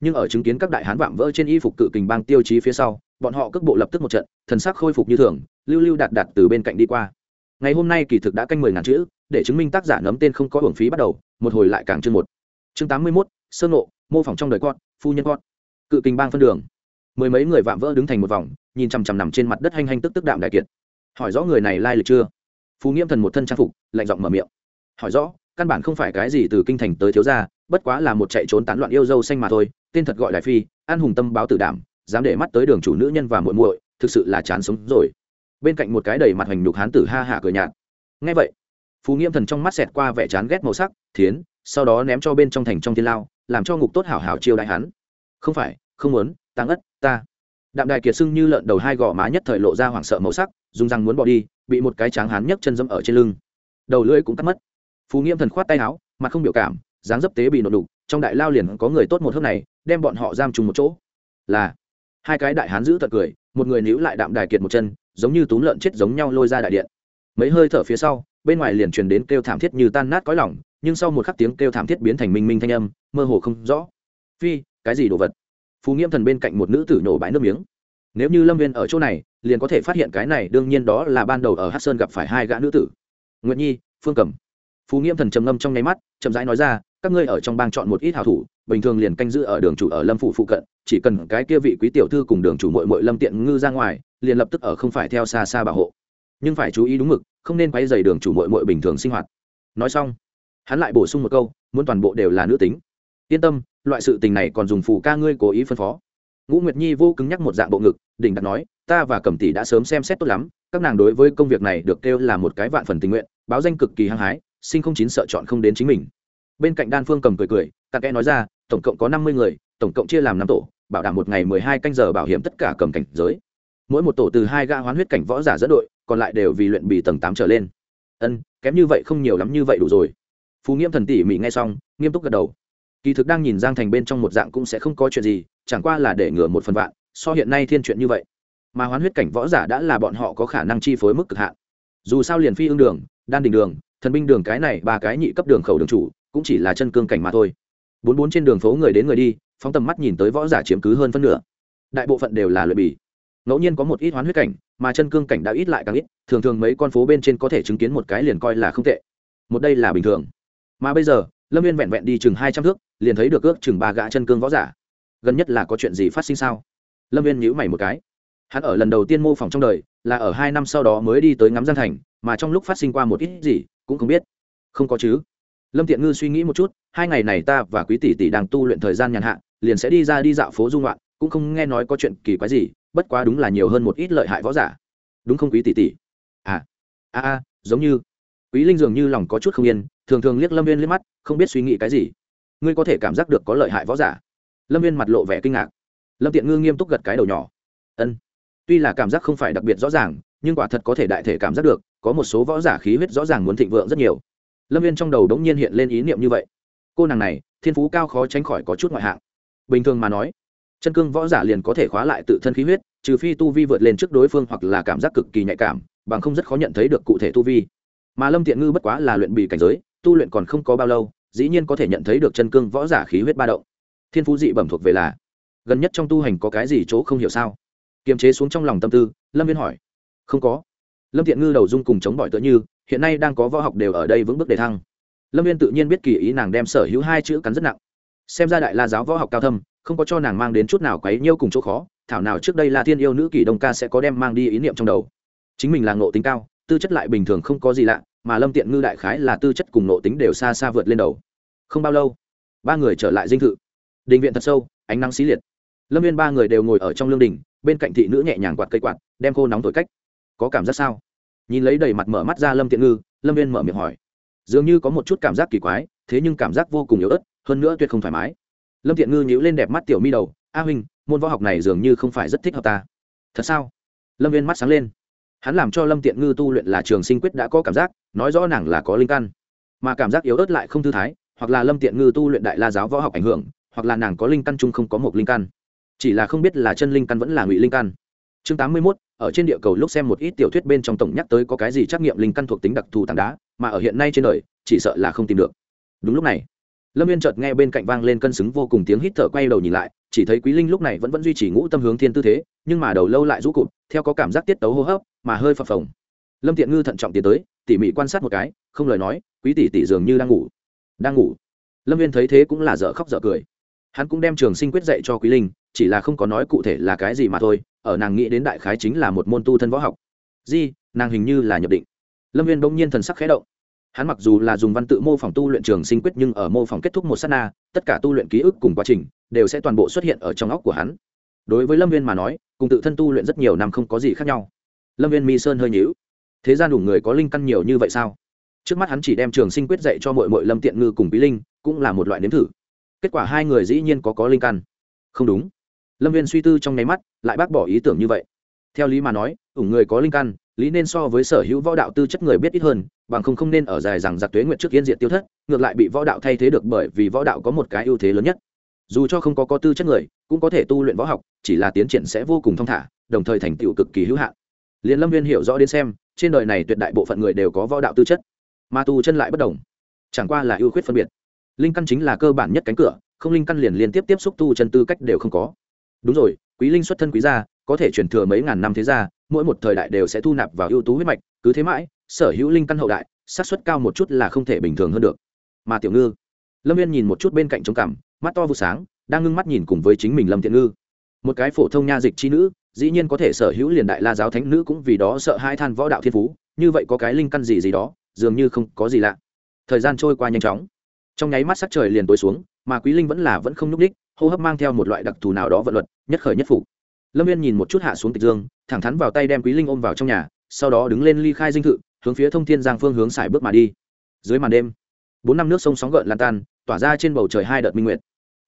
S1: Nhưng ở chứng kiến các đại hán vạm vỡ trên y phục cự kình bang tiêu chí phía sau, bọn họ cước bộ lập tức một trận, thần sắc khôi phục như thường, lưu lưu đạt đạt từ bên cạnh đi qua. Ngày hôm nay kỳ thực đã canh mười ngàn chữ, để chứng minh tác giả nấm tên không có hưởng phí bắt đầu, một hồi lại càng chương một. Chương tám mươi mốt, sơn nộ mô phỏng trong đời con, phu nhân con. Cự kình bang phân đường mười mấy người vạm vỡ đứng thành một vòng, nhìn chằm chằm nằm trên mặt đất hanh hanh tức tức đạm đại kiệt. Hỏi rõ người này lai lịch chưa? Phú nghiễm thần một thân trang phục, lạnh giọng mở miệng. Hỏi rõ, căn bản không phải cái gì từ kinh thành tới thiếu gia, bất quá là một chạy trốn tán loạn yêu dâu xanh mà thôi, tên thật gọi đại phi, an hùng tâm báo tử đảm, dám để mắt tới đường chủ nữ nhân và muội muội, thực sự là chán sống rồi. Bên cạnh một cái đầy mặt hoành nhục hán tử ha hạ cười nhạt. Ngay vậy, phú nghiễm thần trong mắt xẹt qua vẻ chán ghét màu sắc, thiến, sau đó ném cho bên trong thành trong thiên lao, làm cho ngục tốt hảo hảo chiêu đại hắn. Không phải, không muốn tăng ất ta. Đạm đài kiệt sưng như lợn đầu hai gò má nhất thời lộ ra hoảng sợ màu sắc, dùng răng muốn bỏ đi, bị một cái tráng hán nhấc chân dẫm ở trên lưng. Đầu lưỡi cũng cắt mất. Phú nghiêm thần khoát tay áo, mặt không biểu cảm, dáng dấp tế bị nổ đục, trong đại lao liền có người tốt một hớp này, đem bọn họ giam trùng một chỗ. Là, hai cái đại hán giữ thật cười, một người níu lại đạm đài kiệt một chân, giống như túm lợn chết giống nhau lôi ra đại điện. Mấy hơi thở phía sau, bên ngoài liền truyền đến kêu thảm thiết như tan nát cõi lỏng nhưng sau một khắc tiếng kêu thảm thiết biến thành minh minh thanh âm, mơ hồ không rõ. Phi, cái gì đồ vật? Phú nghiêm thần bên cạnh một nữ tử nổ bãi nước miếng. Nếu như lâm viên ở chỗ này, liền có thể phát hiện cái này, đương nhiên đó là ban đầu ở hát sơn gặp phải hai gã nữ tử. Nguyệt nhi, phương cẩm. Phú nghiêm thần trầm ngâm trong nháy mắt, chậm rãi nói ra, các ngươi ở trong bang chọn một ít hào thủ, bình thường liền canh giữ ở đường chủ ở lâm phủ phụ cận, chỉ cần cái kia vị quý tiểu thư cùng đường chủ mội mội lâm tiện ngư ra ngoài, liền lập tức ở không phải theo xa xa bảo hộ. Nhưng phải chú ý đúng mực, không nên quay dày đường chủ mội mội bình thường sinh hoạt. Nói xong, hắn lại bổ sung một câu, muốn toàn bộ đều là nữ tính yên tâm, loại sự tình này còn dùng phủ ca ngươi cố ý phân phó. Ngũ nguyệt nhi vô cứng nhắc một dạng bộ ngực, đỉnh đặt nói, ta và cẩm tỷ đã sớm xem xét tốt lắm, các nàng đối với công việc này được kêu là một cái vạn phần tình nguyện, báo danh cực kỳ hăng hái sinh không chín sợ chọn không đến chính mình. Bên cạnh đan phương cầm cười cười tạc kẽ nói ra, tổng cộng có năm mươi người, tổng cộng chia làm năm tổ, bảo đảm một ngày mười hai canh giờ bảo hiểm tất cả cầm cảnh giới. Mỗi một tổ từ hai ga hoán huyết cảnh võ giả dẫn đội, còn lại đều vì luyện bì tầng tám trở lên. Ân, kém như vậy không nhiều lắm như vậy đủ rồi. Phú nghiêm thần tỉ mỉ nghe xong, nghiêm túc gật đầu kỳ thực đang nhìn giang thành bên trong một dạng cũng sẽ không có chuyện gì, chẳng qua là để ngừa một phần vạn, so hiện nay thiên chuyện như vậy. Mà hoán huyết cảnh võ giả đã là bọn họ có khả năng chi phối mức cực hạn. Dù sao liền phi ương đường, đan đình đường, thần binh đường cái này, ba cái nhị cấp đường khẩu đường chủ, cũng chỉ là chân cương cảnh mà thôi. Bốn bốn trên đường phố người đến người đi, phóng tầm mắt nhìn tới võ giả chiếm cứ hơn phân nửa. Đại bộ phận đều là luyện bì. Ngẫu nhiên có một ít hoán huyết cảnh, mà chân cương cảnh đã ít lại càng ít, thường thường mấy con phố bên trên có thể chứng kiến một cái liền coi là không tệ. Một đây là bình thường. Mà bây giờ, lâm viên vẹn vẹn đi chừng hai trăm thước liền thấy được ước chừng ba gã chân cương võ giả. Gần nhất là có chuyện gì phát sinh sao? Lâm viên nhữ mày một cái. Hắn ở lần đầu tiên mô phỏng trong đời, là ở hai năm sau đó mới đi tới ngắm giang thành, mà trong lúc phát sinh qua một ít gì, cũng không biết. Không có chứ. Lâm tiện ngư suy nghĩ một chút, hai ngày này ta và quý tỷ tỷ đang tu luyện thời gian nhàn hạ, liền sẽ đi ra đi dạo phố dung loạn cũng không nghe nói có chuyện kỳ quái gì, bất quá đúng là nhiều hơn một ít lợi hại võ giả. Đúng không quý tỷ tỷ? À a a, giống như. Quý linh dường như lòng có chút không yên, thường thường liếc lâm viên liếc mắt, không biết suy nghĩ cái gì ngươi có thể cảm giác được có lợi hại võ giả. Lâm viên mặt lộ vẻ kinh ngạc. Lâm tiện ngư nghiêm túc gật cái đầu nhỏ. Ân. Tuy là cảm giác không phải đặc biệt rõ ràng, nhưng quả thật có thể đại thể cảm giác được, có một số võ giả khí huyết rõ ràng muốn thịnh vượng rất nhiều. Lâm viên trong đầu đống nhiên hiện lên ý niệm như vậy. Cô nàng này, thiên phú cao khó tránh khỏi có chút ngoại hạng. Bình thường mà nói, chân cương võ giả liền có thể khóa lại tự thân khí huyết, trừ phi tu vi vượt lên trước đối phương hoặc là cảm giác cực kỳ nhạy cảm, bằng không rất khó nhận thấy được cụ thể tu vi. Mà lâm Tiện ngư bất quá là luyện bị cảnh giới, tu luyện còn không có bao lâu dĩ nhiên có thể nhận thấy được chân cương võ giả khí huyết ba động. Thiên phú dị bẩm thuộc về là, gần nhất trong tu hành có cái gì chỗ không hiểu sao? Kiềm chế xuống trong lòng tâm tư, lâm viên hỏi. Không có. Lâm thiện ngư đầu dung cùng chống bỏi tựa như, hiện nay đang có võ học đều ở đây vững bước đề thăng. Lâm viên tự nhiên biết kỳ ý nàng đem sở hữu hai chữ cắn rất nặng. Xem ra đại la giáo võ học cao thâm, không có cho nàng mang đến chút nào quấy nhiêu cùng chỗ khó, thảo nào trước đây là thiên yêu nữ kỳ đông ca sẽ có đem mang đi ý niệm trong đầu. Chính mình là ngộ tính cao, tư chất lại bình thường không có gì lạ mà lâm tiện ngư đại khái là tư chất cùng nộ tính đều xa xa vượt lên đầu. Không bao lâu, ba người trở lại dinh thự. Đình viện thật sâu, ánh nắng xí liệt. Lâm viên ba người đều ngồi ở trong lương đình, bên cạnh thị nữ nhẹ nhàng quạt cây quạt, đem khô nóng thổi cách. Có cảm giác sao? Nhìn lấy đầy mặt mở mắt ra lâm tiện ngư, lâm viên mở miệng hỏi. Dường như có một chút cảm giác kỳ quái, thế nhưng cảm giác vô cùng yếu ớt, hơn nữa tuyệt không thoải mái. Lâm tiện ngư nhíu lên đẹp mắt tiểu mi đầu, a huynh, môn võ học này dường như không phải rất thích hợp ta. Thật sao? Lâm viên mắt sáng lên. Hắn làm cho lâm tiện ngư tu luyện là trường sinh quyết đã có cảm giác nói rõ nàng là có linh căn, mà cảm giác yếu ớt lại không thư thái, hoặc là lâm tiện ngư tu luyện đại la giáo võ học ảnh hưởng, hoặc là nàng có linh căn chung không có một linh căn. Chỉ là không biết là chân linh căn vẫn là ngụy linh căn. Chương tám mươi mốt, ở trên địa cầu lúc xem một ít tiểu thuyết bên trong tổng nhắc tới có cái gì trắc nghiệm linh căn thuộc tính đặc thù tảng đá, mà ở hiện nay trên đời, chỉ sợ là không tìm được. Đúng lúc này, lâm viên chợt nghe bên cạnh vang lên cân xứng vô cùng tiếng hít thở quay đầu nhìn lại, chỉ thấy quý linh lúc này vẫn vẫn duy trì ngũ tâm hướng thiên tư thế, nhưng mà đầu lâu lại rũ cụt, theo có cảm giác tiết tấu hô hấp, mà hơi phập phồng. Lâm tiện ngư thận trọng tiến tới tỉ mỉ quan sát một cái, không lời nói, quý tỷ tỷ dường như đang ngủ. Đang ngủ. Lâm viên thấy thế cũng là dở khóc dở cười. Hắn cũng đem trường sinh quyết dạy cho quý linh, chỉ là không có nói cụ thể là cái gì mà thôi, ở nàng nghĩ đến đại khái chính là một môn tu thân võ học. Di, nàng hình như là nhập định. Lâm viên bỗng nhiên thần sắc khẽ động. Hắn mặc dù là dùng văn tự mô phỏng tu luyện trường sinh quyết nhưng ở mô phỏng kết thúc một s á t na, tất cả tu luyện ký ức cùng quá trình đều sẽ toàn bộ xuất hiện ở trong óc của hắn. Đối với lâm viên mà nói, cùng tự thân tu luyện rất nhiều năm không có gì khác nhau. Lâm viên mi sơn hơi nhữu thế gian đủ người có linh căn nhiều như vậy sao? Trước mắt hắn chỉ đem trường sinh quyết dạy cho mội mội lâm tiện ngư cùng bí linh, cũng là một loại nếm thử. Kết quả hai người dĩ nhiên có có linh căn. Không đúng. Lâm viên suy tư trong nháy mắt, lại bác bỏ ý tưởng như vậy. Theo lý mà nói ủng người có linh căn, lý nên so với sở hữu võ đạo tư chất người biết ít hơn, bằng không không nên ở dài rằng giặc tuế nguyện trước yên diện tiêu thất, ngược lại bị võ đạo thay thế được bởi vì võ đạo có một cái ưu thế lớn nhất. Dù cho không có có tư chất người, cũng có thể tu luyện võ học, chỉ là tiến triển sẽ vô cùng thong thả, đồng thời thành tựu cực kỳ hữu hạn. Liền lâm viên hiểu rõ đến xem trên đời này tuyệt đại bộ phận người đều có võ đạo tư chất, mà tu chân lại bất đồng, chẳng qua là ưu khuyết phân biệt. Linh căn chính là cơ bản nhất cánh cửa, không linh căn liền liên tiếp tiếp xúc tu chân tư cách đều không có. Đúng rồi, quý linh xuất thân quý gia, có thể chuyển thừa mấy ngàn năm thế gia, mỗi một thời đại đều sẽ thu nạp vào ưu tú huyết mạch, cứ thế mãi, sở hữu linh căn hậu đại, xác suất cao một chút là không thể bình thường hơn được. Mà tiểu ngư, lâm viên nhìn một chút bên cạnh trống cằm mắt to vụ sáng, đang ngưng mắt nhìn cùng với chính mình lâm thiện ngư. Một cái phổ thông nha dịch chi nữ dĩ nhiên có thể sở hữu liền đại la giáo thánh nữ cũng vì đó sợ hai than võ đạo thiên phú, như vậy có cái linh căn gì gì đó, dường như không có gì lạ. Thời gian trôi qua nhanh chóng. Trong nháy mắt sắc trời liền tối xuống, mà quý linh vẫn là vẫn không nhúc ních hô hấp mang theo một loại đặc thù nào đó vận luật, nhất khởi nhất phủ lâm viên nhìn một chút hạ xuống tịch dương, thẳng thắn vào tay đem quý linh ôm vào trong nhà, sau đó đứng lên ly khai dinh thự, hướng phía thông thiên giang phương hướng xài bước mà đi. Dưới màn đêm, bốn năm nước sông sóng gợn lan tan, tỏa ra trên bầu trời hai đợt minh nguyệt.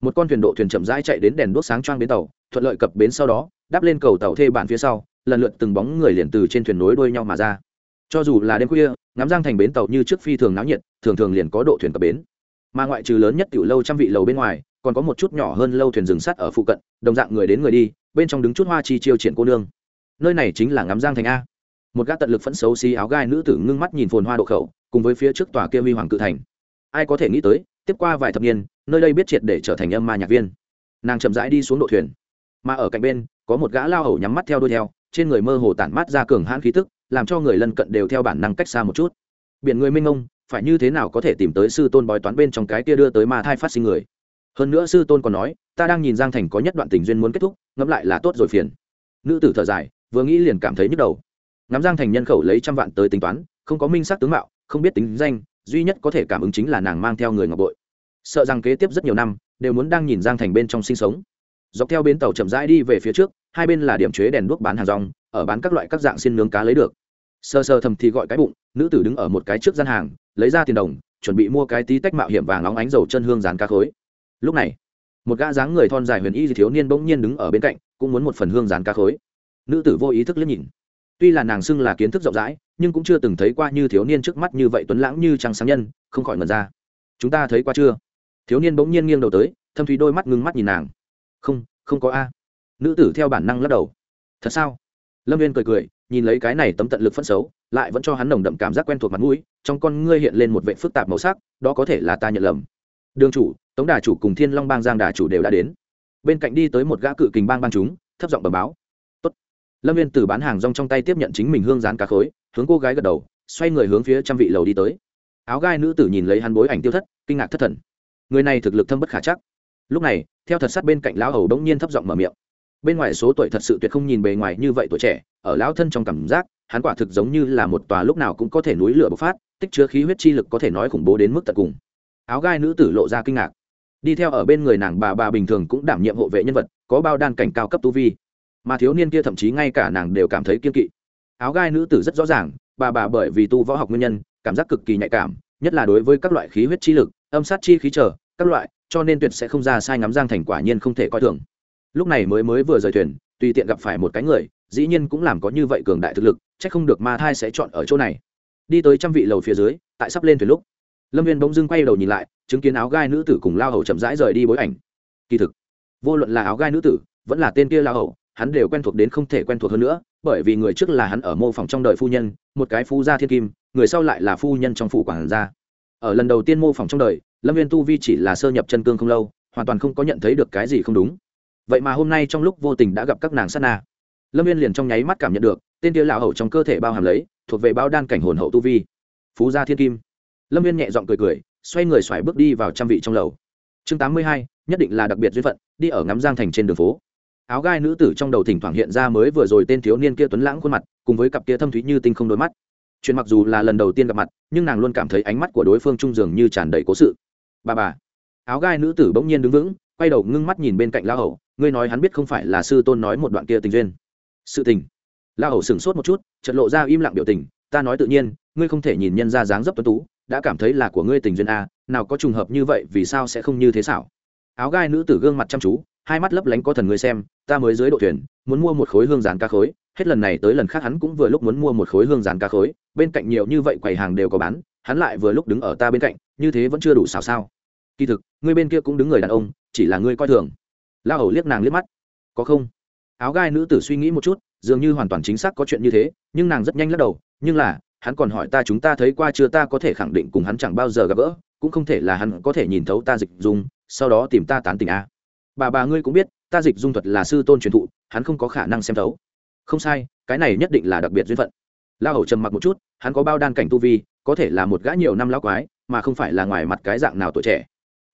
S1: Một con thuyền độ thuyền chậm rãi chạy đến đèn đuốc sáng choang bến tàu, thuận lợi cập bến sau đó đáp lên cầu tàu thê bản phía sau, lần lượt từng bóng người liền từ trên thuyền nối đuôi nhau mà ra. Cho dù là đêm khuya, ngắm giang thành bến tàu như trước phi thường náo nhiệt, thường thường liền có độ thuyền cập bến. Mà ngoại trừ lớn nhất tiểu lâu trăm vị lầu bên ngoài, còn có một chút nhỏ hơn lâu thuyền rừng sắt ở phụ cận, đồng dạng người đến người đi, bên trong đứng chút hoa chi chiêu triển cô nương. Nơi này chính là ngắm giang thành a. Một gã tận lực phẫn xấu xí áo gai nữ tử ngưng mắt nhìn phồn hoa độ khẩu, cùng với phía trước tòa kia huy hoàng cự thành. Ai có thể nghĩ tới, tiếp qua vài thập niên, nơi đây biết triệt để trở thành âm ma nhạc viên. Nàng chậm rãi đi xuống độ thuyền. Mà ở cạnh bên có một gã lao hầu nhắm mắt theo đuôi theo, trên người mơ hồ tản mát ra cường hãn khí tức, làm cho người lân cận đều theo bản năng cách xa một chút. Biển người minh ông phải như thế nào có thể tìm tới sư tôn bói toán bên trong cái kia đưa tới ma thai phát sinh người? Hơn nữa sư tôn còn nói, ta đang nhìn giang thành có nhất đoạn tình duyên muốn kết thúc, ngẫm lại là tốt rồi phiền. Nữ tử thở dài, vừa nghĩ liền cảm thấy nhức đầu. Ngắm giang thành nhân khẩu lấy trăm vạn tới tính toán, không có minh sắc tướng mạo, không biết tính danh, duy nhất có thể cảm ứng chính là nàng mang theo người ngọc bội. Sợ rằng kế tiếp rất nhiều năm, đều muốn đang nhìn giang thành bên trong sinh sống dọc theo bến tàu chậm rãi đi về phía trước, hai bên là điểm chế đèn đuốc bán hàng rong, ở bán các loại các dạng xin nướng cá lấy được. Sơ sơ thầm thì gọi cái bụng, nữ tử đứng ở một cái trước gian hàng, lấy ra tiền đồng, chuẩn bị mua cái tí tách mạo hiểm vàng óng ánh dầu chân hương dán cá khối. Lúc này, một gã dáng người thon dài huyền y thiếu niên bỗng nhiên đứng ở bên cạnh, cũng muốn một phần hương dán cá khối. Nữ tử vô ý thức liếc nhìn. Tuy là nàng xưng là kiến thức rộng rãi, nhưng cũng chưa từng thấy qua như thiếu niên trước mắt như vậy tuấn lãng như trăng sáng nhân, không khỏi mật ra. Chúng ta thấy qua chưa? Thiếu niên bỗng nhiên nghiêng đầu tới, thâm thúy đôi mắt ngưng mắt nhìn nàng không không có a. Nữ tử theo bản năng lắc đầu. Thật sao? Lâm viên cười cười, nhìn lấy cái này tấm tận lực phân xấu, lại vẫn cho hắn nồng đậm cảm giác quen thuộc mặt mũi, trong con ngươi hiện lên một vệ phức tạp màu sắc, đó có thể là ta nhận lầm. Đường chủ, tống đà chủ cùng thiên long bang giang đà chủ đều đã đến. Bên cạnh đi tới một gã cự kình bang bang chúng, thấp giọng bờ báo. Tốt. lâm viên từ bán hàng rong trong tay tiếp nhận chính mình hương rán cá khối, hướng cô gái gật đầu, xoay người hướng phía trăm vị lầu đi tới. Áo gai nữ tử nhìn lấy hắn bối ảnh tiêu thất, kinh ngạc thất thần. Người này thực lực thâm bất khả chắc lúc này, theo thật sát bên cạnh lão hầu đống nhiên thấp giọng mở miệng. Bên ngoài số tuổi thật sự tuyệt không nhìn bề ngoài như vậy tuổi trẻ, ở lão thân trong cảm giác, hắn quả thực giống như là một tòa lúc nào cũng có thể núi lửa bộc phát, tích chứa khí huyết chi lực có thể nói khủng bố đến mức tận cùng. Áo gai nữ tử lộ ra kinh ngạc. Đi theo ở bên người nàng bà bà bình thường cũng đảm nhiệm hộ vệ nhân vật, có bao đan cảnh cao cấp tu vi. Mà thiếu niên kia thậm chí ngay cả nàng đều cảm thấy kiên kỵ. Áo gai nữ tử rất rõ ràng, bà bà bởi vì tu võ học nguyên nhân, cảm giác cực kỳ nhạy cảm, nhất là đối với các loại khí huyết chi lực, âm sát chi khí trở các loại cho nên tuyệt sẽ không ra sai ngắm giang thành quả nhiên không thể coi thường. Lúc này mới mới vừa rời thuyền, tùy tiện gặp phải một cái người, dĩ nhiên cũng làm có như vậy cường đại thực lực c h ắ c không được ma thai sẽ chọn ở chỗ này. Đi tới trăm vị lầu phía dưới, tại sắp lên thuyền lúc, lâm viên bỗng dưng quay đầu nhìn lại, chứng kiến áo gai nữ tử cùng lao hầu chậm rãi rời đi bối ảnh. Kỳ thực, vô luận là áo gai nữ tử, vẫn là tên kia lao hầu, hắn đều quen thuộc đến không thể quen thuộc hơn nữa, bởi vì người trước là hắn ở mô phỏng trong đời phu nhân, một cái phu gia thiên kim, người sau lại là phu nhân trong phủ quản gia. Ở lần đầu tiên mô phỏng trong đời lâm viên tu vi chỉ là sơ nhập chân cương không lâu, hoàn toàn không có nhận thấy được cái gì không đúng. Vậy mà hôm nay trong lúc vô tình đã gặp các nàng sát na. Lâm viên liền trong nháy mắt cảm nhận được, tên tia lão hậu trong cơ thể bao hàm lấy, thuộc về bao đan cảnh hồn hậu tu vi. Phú gia thiên kim. Lâm viên nhẹ g i ọ n g cười cười, xoay người xoài bước đi vào trăm vị trong lầu. Chương tám mươi hai, nhất định là đặc biệt duyên phận, đi ở ngắm giang thành trên đường phố. Áo gai nữ tử trong đầu thỉnh thoảng hiện ra mới vừa rồi tên thiếu niên kia tuấn lãng khuôn mặt, cùng với cặp kia thâm thúy như tinh không đôi mắt. Chuyện mặc dù là lần đầu tiên gặp mặt, nhưng nàng luôn cảm thấy ánh mắt của đối phương trung dường như tràn đầy cố sự bà bà. Áo gai nữ tử bỗng nhiên đứng vững, quay đầu ngưng mắt nhìn bên cạnh la hầu. Ngươi nói hắn biết không phải là sư tôn nói một đoạn kia tình duyên. Sự tình. La hầu sửng sốt một chút, chợt lộ ra im lặng biểu tình. Ta nói tự nhiên, ngươi không thể nhìn nhân ra dáng dấp tuấn tú, đã cảm thấy là của ngươi tình duyên a, nào có trùng hợp như vậy, vì sao sẽ không như thế xảo? Áo gai nữ tử gương mặt chăm chú, hai mắt lấp lánh có thần ngươi xem, ta mới dưới độ thuyền, muốn mua một khối hương rán cá khối. Hết lần này tới lần khác hắn cũng vừa lúc muốn mua một khối hương rán cá khối. Bên cạnh nhiều như vậy quầy hàng đều có bán, hắn lại vừa lúc đứng ở ta bên cạnh, như thế vẫn chưa đủ xào sao? Kỳ thực, ngươi bên kia cũng đứng người đàn ông, chỉ là ngươi coi thường. La hầu liếc nàng liếc mắt. Có không? Áo gai nữ tử suy nghĩ một chút, dường như hoàn toàn chính xác có chuyện như thế, nhưng nàng rất nhanh lắc đầu, nhưng là, hắn còn hỏi ta chúng ta thấy qua chưa, ta có thể khẳng định cùng hắn chẳng bao giờ gặp gỡ, cũng không thể là hắn có thể nhìn thấu ta dịch dung, sau đó tìm ta tán tình a à. bà bà ngươi cũng biết, ta dịch dung thuật là sư tôn truyền thụ, hắn không có khả năng xem thấu. Không sai, cái này nhất định là đặc biệt duyên phận. La hầu trầm mặc một chút, hắn có bao đan cảnh tu vi, có thể là một gã nhiều năm lão quái, mà không phải là ngoài mặt cái dạng nào tuổi trẻ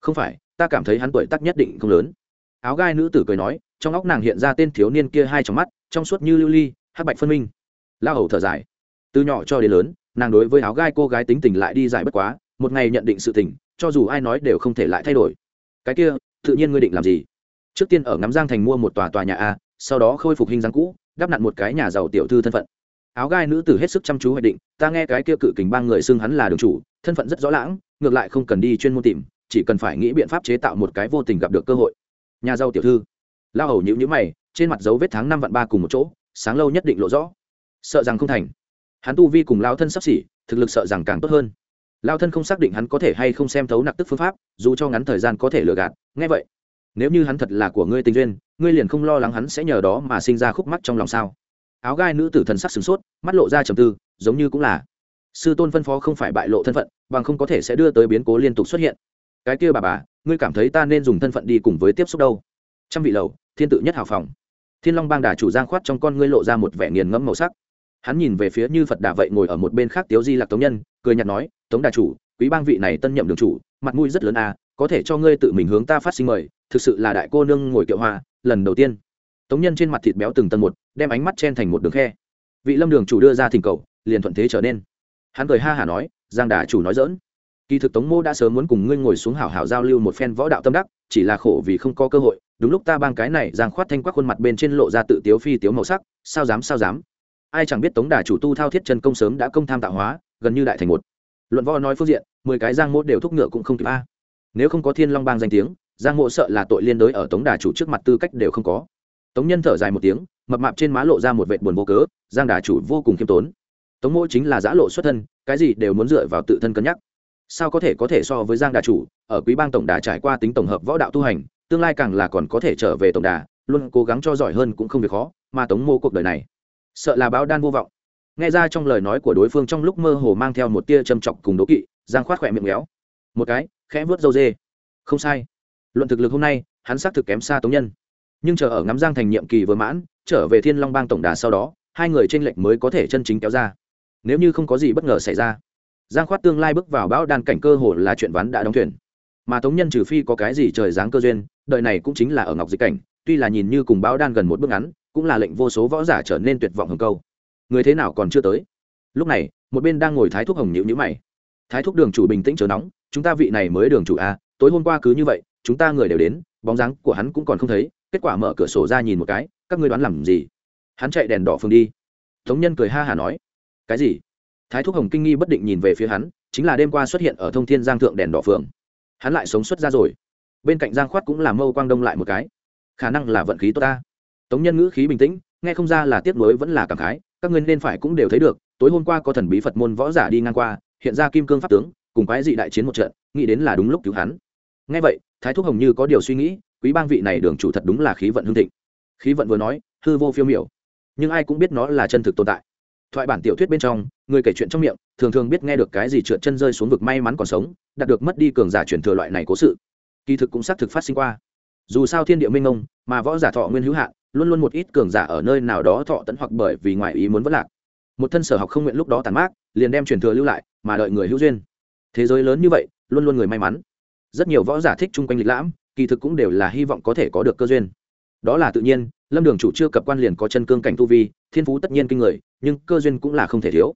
S1: không phải, ta cảm thấy hắn tuổi tác nhất định không lớn. Áo gai nữ tử cười nói, trong óc nàng hiện ra tên thiếu niên kia hai trong mắt, trong suốt như lưu ly, hắc bạch phân minh. La hầu thở dài. Từ nhỏ cho đến lớn, nàng đối với áo gai cô gái tính tình lại đi giải bất quá, một ngày nhận định sự tình, cho dù ai nói đều không thể lại thay đổi. Cái kia, tự nhiên ngươi định làm gì? Trước tiên ở ngắm giang thành mua một tòa tòa nhà a, sau đó khôi phục hình dáng cũ, đắp nặn một cái nhà giàu tiểu thư thân phận. Áo gai nữ tử hết sức chăm chú hoạch định, ta nghe cái kia cự kình bang người xưng hắn là đường chủ, thân phận rất rõ lãng ngược lại không cần đi chuyên môn tìm chỉ cần phải nghĩ biện pháp chế tạo một cái vô tình gặp được cơ hội. Nhà giàu tiểu thư. Lao hầu nhữ nhữ mày, trên mặt dấu vết tháng năm vạn ba cùng một chỗ, sáng lâu nhất định lộ rõ. Sợ rằng không thành. Hắn tu vi cùng lao thân sắp xỉ, thực lực sợ rằng càng tốt hơn. Lao thân không xác định hắn có thể hay không xem thấu nặc tức phương pháp, dù cho ngắn thời gian có thể lừa gạt, nghe vậy, nếu như hắn thật là của ngươi tình duyên, ngươi liền không lo lắng hắn sẽ nhờ đó mà sinh ra khúc mắc trong lòng sao? Áo gai nữ tử thần sắc sửng sốt, mắt lộ ra trầm tư, giống như cũng là. Sư tôn phân phó không phải bại lộ thân phận, bằng không có thể sẽ đưa tới biến cố liên tục xuất hiện cái kia bà bà, ngươi cảm thấy ta nên dùng thân phận đi cùng với tiếp xúc đâu? Trăm vị lầu, thiên tự nhất hào phòng. Thiên long bang đà chủ giang khoát trong con ngươi lộ ra một vẻ nghiền ngẫm màu sắc. Hắn nhìn về phía như phật đà vậy ngồi ở một bên khác tiếu di lạc tống nhân, cười nhạt nói, tống đà chủ, quý bang vị này tân nhậm đường chủ, mặt mũi rất lớn à có thể cho ngươi tự mình hướng ta phát sinh mời, thực sự là đại cô nương ngồi kiệu hoa, lần đầu tiên. Tống nhân trên mặt thịt béo từng tầng một, đem ánh mắt chen thành một đường khe. Vị lâm đường chủ đưa ra thỉnh cầu, liền thuận thế trở nên. Hắn cười ha hả nói, giang đà chủ nói dỡn kỳ thực tống mô đã sớm muốn cùng ngươi ngồi xuống hảo hảo giao lưu một phen võ đạo tâm đắc, chỉ là khổ vì không có cơ hội, đúng lúc ta bang cái này giang khoát thanh quắc khuôn mặt bên trên lộ ra tự tiếu phi tiếu màu sắc, sao dám sao dám? Ai chẳng biết tống đà chủ tu thao thiết chân công sớm đã công tham tạo hóa, gần như đại thành một. Luận võ nói phương diện, mười cái giang mô đều thúc ngựa cũng không kịp a. Nếu không có thiên long bang danh tiếng, giang mộ sợ là tội liên đối ở tống đà chủ trước mặt tư cách đều không có. Tống nhân thở dài một tiếng, mập mạp trên má lộ ra một vệt buồn vô cớ, giang đà chủ vô cùng khiêm tốn. Tống Mỗ chính là giã lộ xuất thân, cái gì đều muốn dựa vào tự thân cân nhắc sao có thể có thể so với giang đà chủ? Ở quý bang tổng đà trải qua tính tổng hợp võ đạo tu hành, tương lai càng là còn có thể trở về tổng đà, luôn cố gắng cho giỏi hơn cũng không việc khó, mà tống mô cuộc đời này, sợ là báo đan vô vọng. Nghe ra trong lời nói của đối phương trong lúc mơ hồ mang theo một tia châm chọc cùng đố kỵ, giang khoát khỏe miệng méo. Một cái, khẽ vớt dâu dê. Không sai. Luận thực lực hôm nay, hắn xác thực kém xa tống nhân. Nhưng chờ ở ngắm giang thành nhiệm kỳ vừa mãn, trở về thiên long bang tổng đà sau đó, hai người tranh lệch mới có thể chân chính kéo ra. Nếu như không có gì bất ngờ xảy ra giang khoát tương lai bước vào bão đan cảnh cơ hồ là chuyện ván đã đóng thuyền. Mà tống nhân trừ phi có cái gì trời dáng cơ duyên đợi này cũng chính là ở ngọc dịch cảnh tuy là nhìn như cùng bão đan gần một bước ngắn cũng là lệnh vô số võ giả trở nên tuyệt vọng hồng câu. Người thế nào còn chưa tới? Lúc này một bên đang ngồi thái thúc hồng nhữ nhữ mày. Thái thúc đường chủ bình tĩnh chờ nóng chúng ta vị này mới đường chủ a à, tối hôm qua cứ như vậy chúng ta người đều đến bóng dáng của hắn cũng còn không thấy kết quả mở cửa sổ ra nhìn một cái các ngươi đoán làm gì? Hắn chạy đèn đỏ phương đi. Tống nhân cười ha hả nói. Cái gì? Thái thúc hồng kinh nghi bất định nhìn về phía hắn, chính là đêm qua xuất hiện ở thông thiên giang thượng đèn đỏ phường hắn lại sống xuất ra rồi. Bên cạnh giang khoát cũng làm mâu quang đông lại một cái. Khả năng là vận khí tốt ta. Tống nhân ngữ khí bình tĩnh, nghe không ra là tiếc nuối vẫn là cảm khái, các ngươi nên phải cũng đều thấy được, tối hôm qua có thần bí phật môn võ giả đi ngang qua, hiện ra kim cương pháp tướng, cùng quái dị đại chiến một trận, nghĩ đến là đúng lúc cứu hắn. Nghe vậy, thái thúc hồng như có điều suy nghĩ, quý bang vị này đường chủ thật đúng là khí vận hương thịnh. Khí vận vừa nói, hư vô phiêu miểu. Nhưng ai cũng biết nó là chân thực tồn tại. Thoại bản tiểu thuyết bên trong người kể chuyện trong miệng, thường thường biết nghe được cái gì trượt chân rơi xuống vực may mắn còn sống, đạt được mất đi cường giả truyền thừa loại này cố sự. Kỳ thực cũng xác thực phát sinh qua. Dù sao thiên địa minh ông mà võ giả thọ nguyên hữu hạn, luôn luôn một ít cường giả ở nơi nào đó thọ tận hoặc bởi vì ngoài ý muốn vất lạc. Một thân sở học không nguyện lúc đó tàn mát, liền đem truyền thừa lưu lại, mà đợi người hữu duyên. Thế giới lớn như vậy, luôn luôn người may mắn. Rất nhiều võ giả thích chung quanh lịch lãm, kỳ thực cũng đều là hy vọng có thể có được cơ duyên. Đó là tự nhiên, lâm đường chủ chưa cập quan liền có chân cương cảnh tu vi, thiên phú tất nhiên kinh người, nhưng cơ duyên cũng là không thể thiếu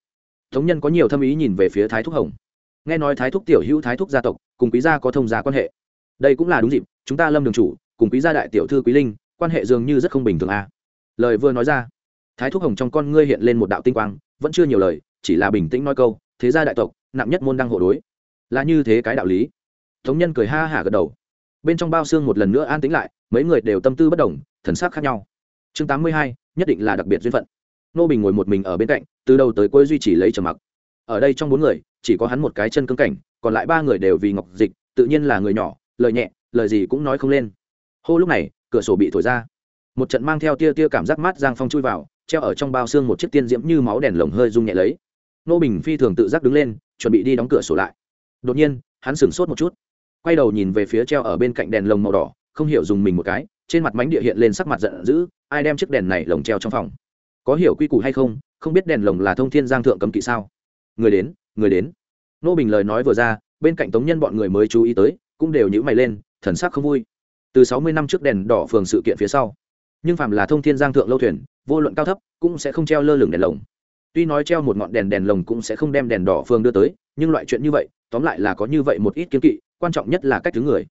S1: thống nhân có nhiều thâm ý nhìn về phía thái thúc hồng. Nghe nói thái thúc tiểu hữu, thái thúc gia tộc, cùng quý gia có thông gia quan hệ. Đây cũng là đúng dịp, chúng ta lâm đường chủ, cùng quý gia đại tiểu thư quý linh, quan hệ dường như rất không bình thường a à. lời vừa nói ra, thái thúc hồng trong con ngươi hiện lên một đạo tinh quang, vẫn chưa nhiều lời, chỉ là bình tĩnh nói câu, thế gia đại tộc, nặng nhất môn đăng hộ đối. Là như thế cái đạo lý. Thống nhân cười ha hả gật đầu. Bên trong bao xương một lần nữa an tĩnh lại, mấy người đều tâm tư bất đồng, thần sắc khác nhau. Chương tám mươi hai, nhất định là đặc biệt duyên phận nô bình ngồi một mình ở bên cạnh, từ đầu tới cuối duy trì lấy trầm mặc. Ở đây trong bốn người, chỉ có hắn một cái chân cứng cảnh, còn lại ba người đều vì ngọc dịch, tự nhiên là người nhỏ, lời nhẹ, lời gì cũng nói không lên. Hô lúc này, cửa sổ bị thổi ra. Một trận mang theo tia tia cảm giác mát giang phong chui vào, treo ở trong bao xương một chiếc tiên diễm như máu đèn lồng hơi rung nhẹ lấy. Nô bình phi thường tự giác đứng lên, chuẩn bị đi đóng cửa sổ lại. Đột nhiên, hắn sửng sốt một chút. Quay đầu nhìn về phía treo ở bên cạnh đèn lồng màu đỏ, không hiểu dùng mình một cái, trên mặt mánh địa hiện lên sắc mặt giận dữ, ai đem chiếc đèn này lồng treo trong phòng có hiểu quy củ hay không không biết đèn lồng là thông thiên giang thượng cầm kỵ sao? Người đến người đến. Nô bình lời nói vừa ra, bên cạnh tống nhân bọn người mới chú ý tới, cũng đều nhữ mày lên, thần sắc không vui. Từ sáu mươi năm trước đèn đỏ phường sự kiện phía sau, nhưng phạm là thông thiên giang thượng lâu thuyền, vô luận cao thấp, cũng sẽ không treo lơ lửng đèn lồng. Tuy nói treo một ngọn đèn đèn lồng cũng sẽ không đem đèn đỏ phường đưa tới, nhưng loại chuyện như vậy, tóm lại là có như vậy một ít kiến kỵ, quan trọng nhất là cách thứ người.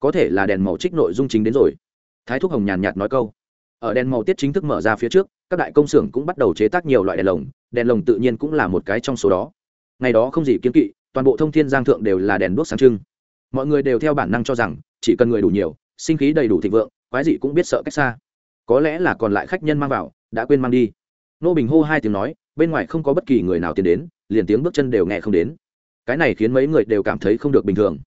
S1: Có thể là đèn màu trích nội dung chính đến rồi. Thái thúc hồng nhàn nhạt nói câu ở đèn màu tiết chính thức mở ra phía trước, các đại công xưởng cũng bắt đầu chế tác nhiều loại đèn lồng đèn lồng tự nhiên cũng là một cái trong số đó. Ngày đó không gì kiếm kỵ, toàn bộ thông thiên giang thượng đều là đèn đuốc sáng trưng. Mọi người đều theo bản năng cho rằng, chỉ cần người đủ nhiều, sinh khí đầy đủ thịnh vượng, quái gì cũng biết sợ cách xa. Có lẽ là còn lại khách nhân mang vào, đã quên mang đi. Nô bình hô hai tiếng nói, bên ngoài không có bất kỳ người nào tiến đến, liền tiếng bước chân đều nghe không đến. Cái này khiến mấy người đều cảm thấy không được bình thường.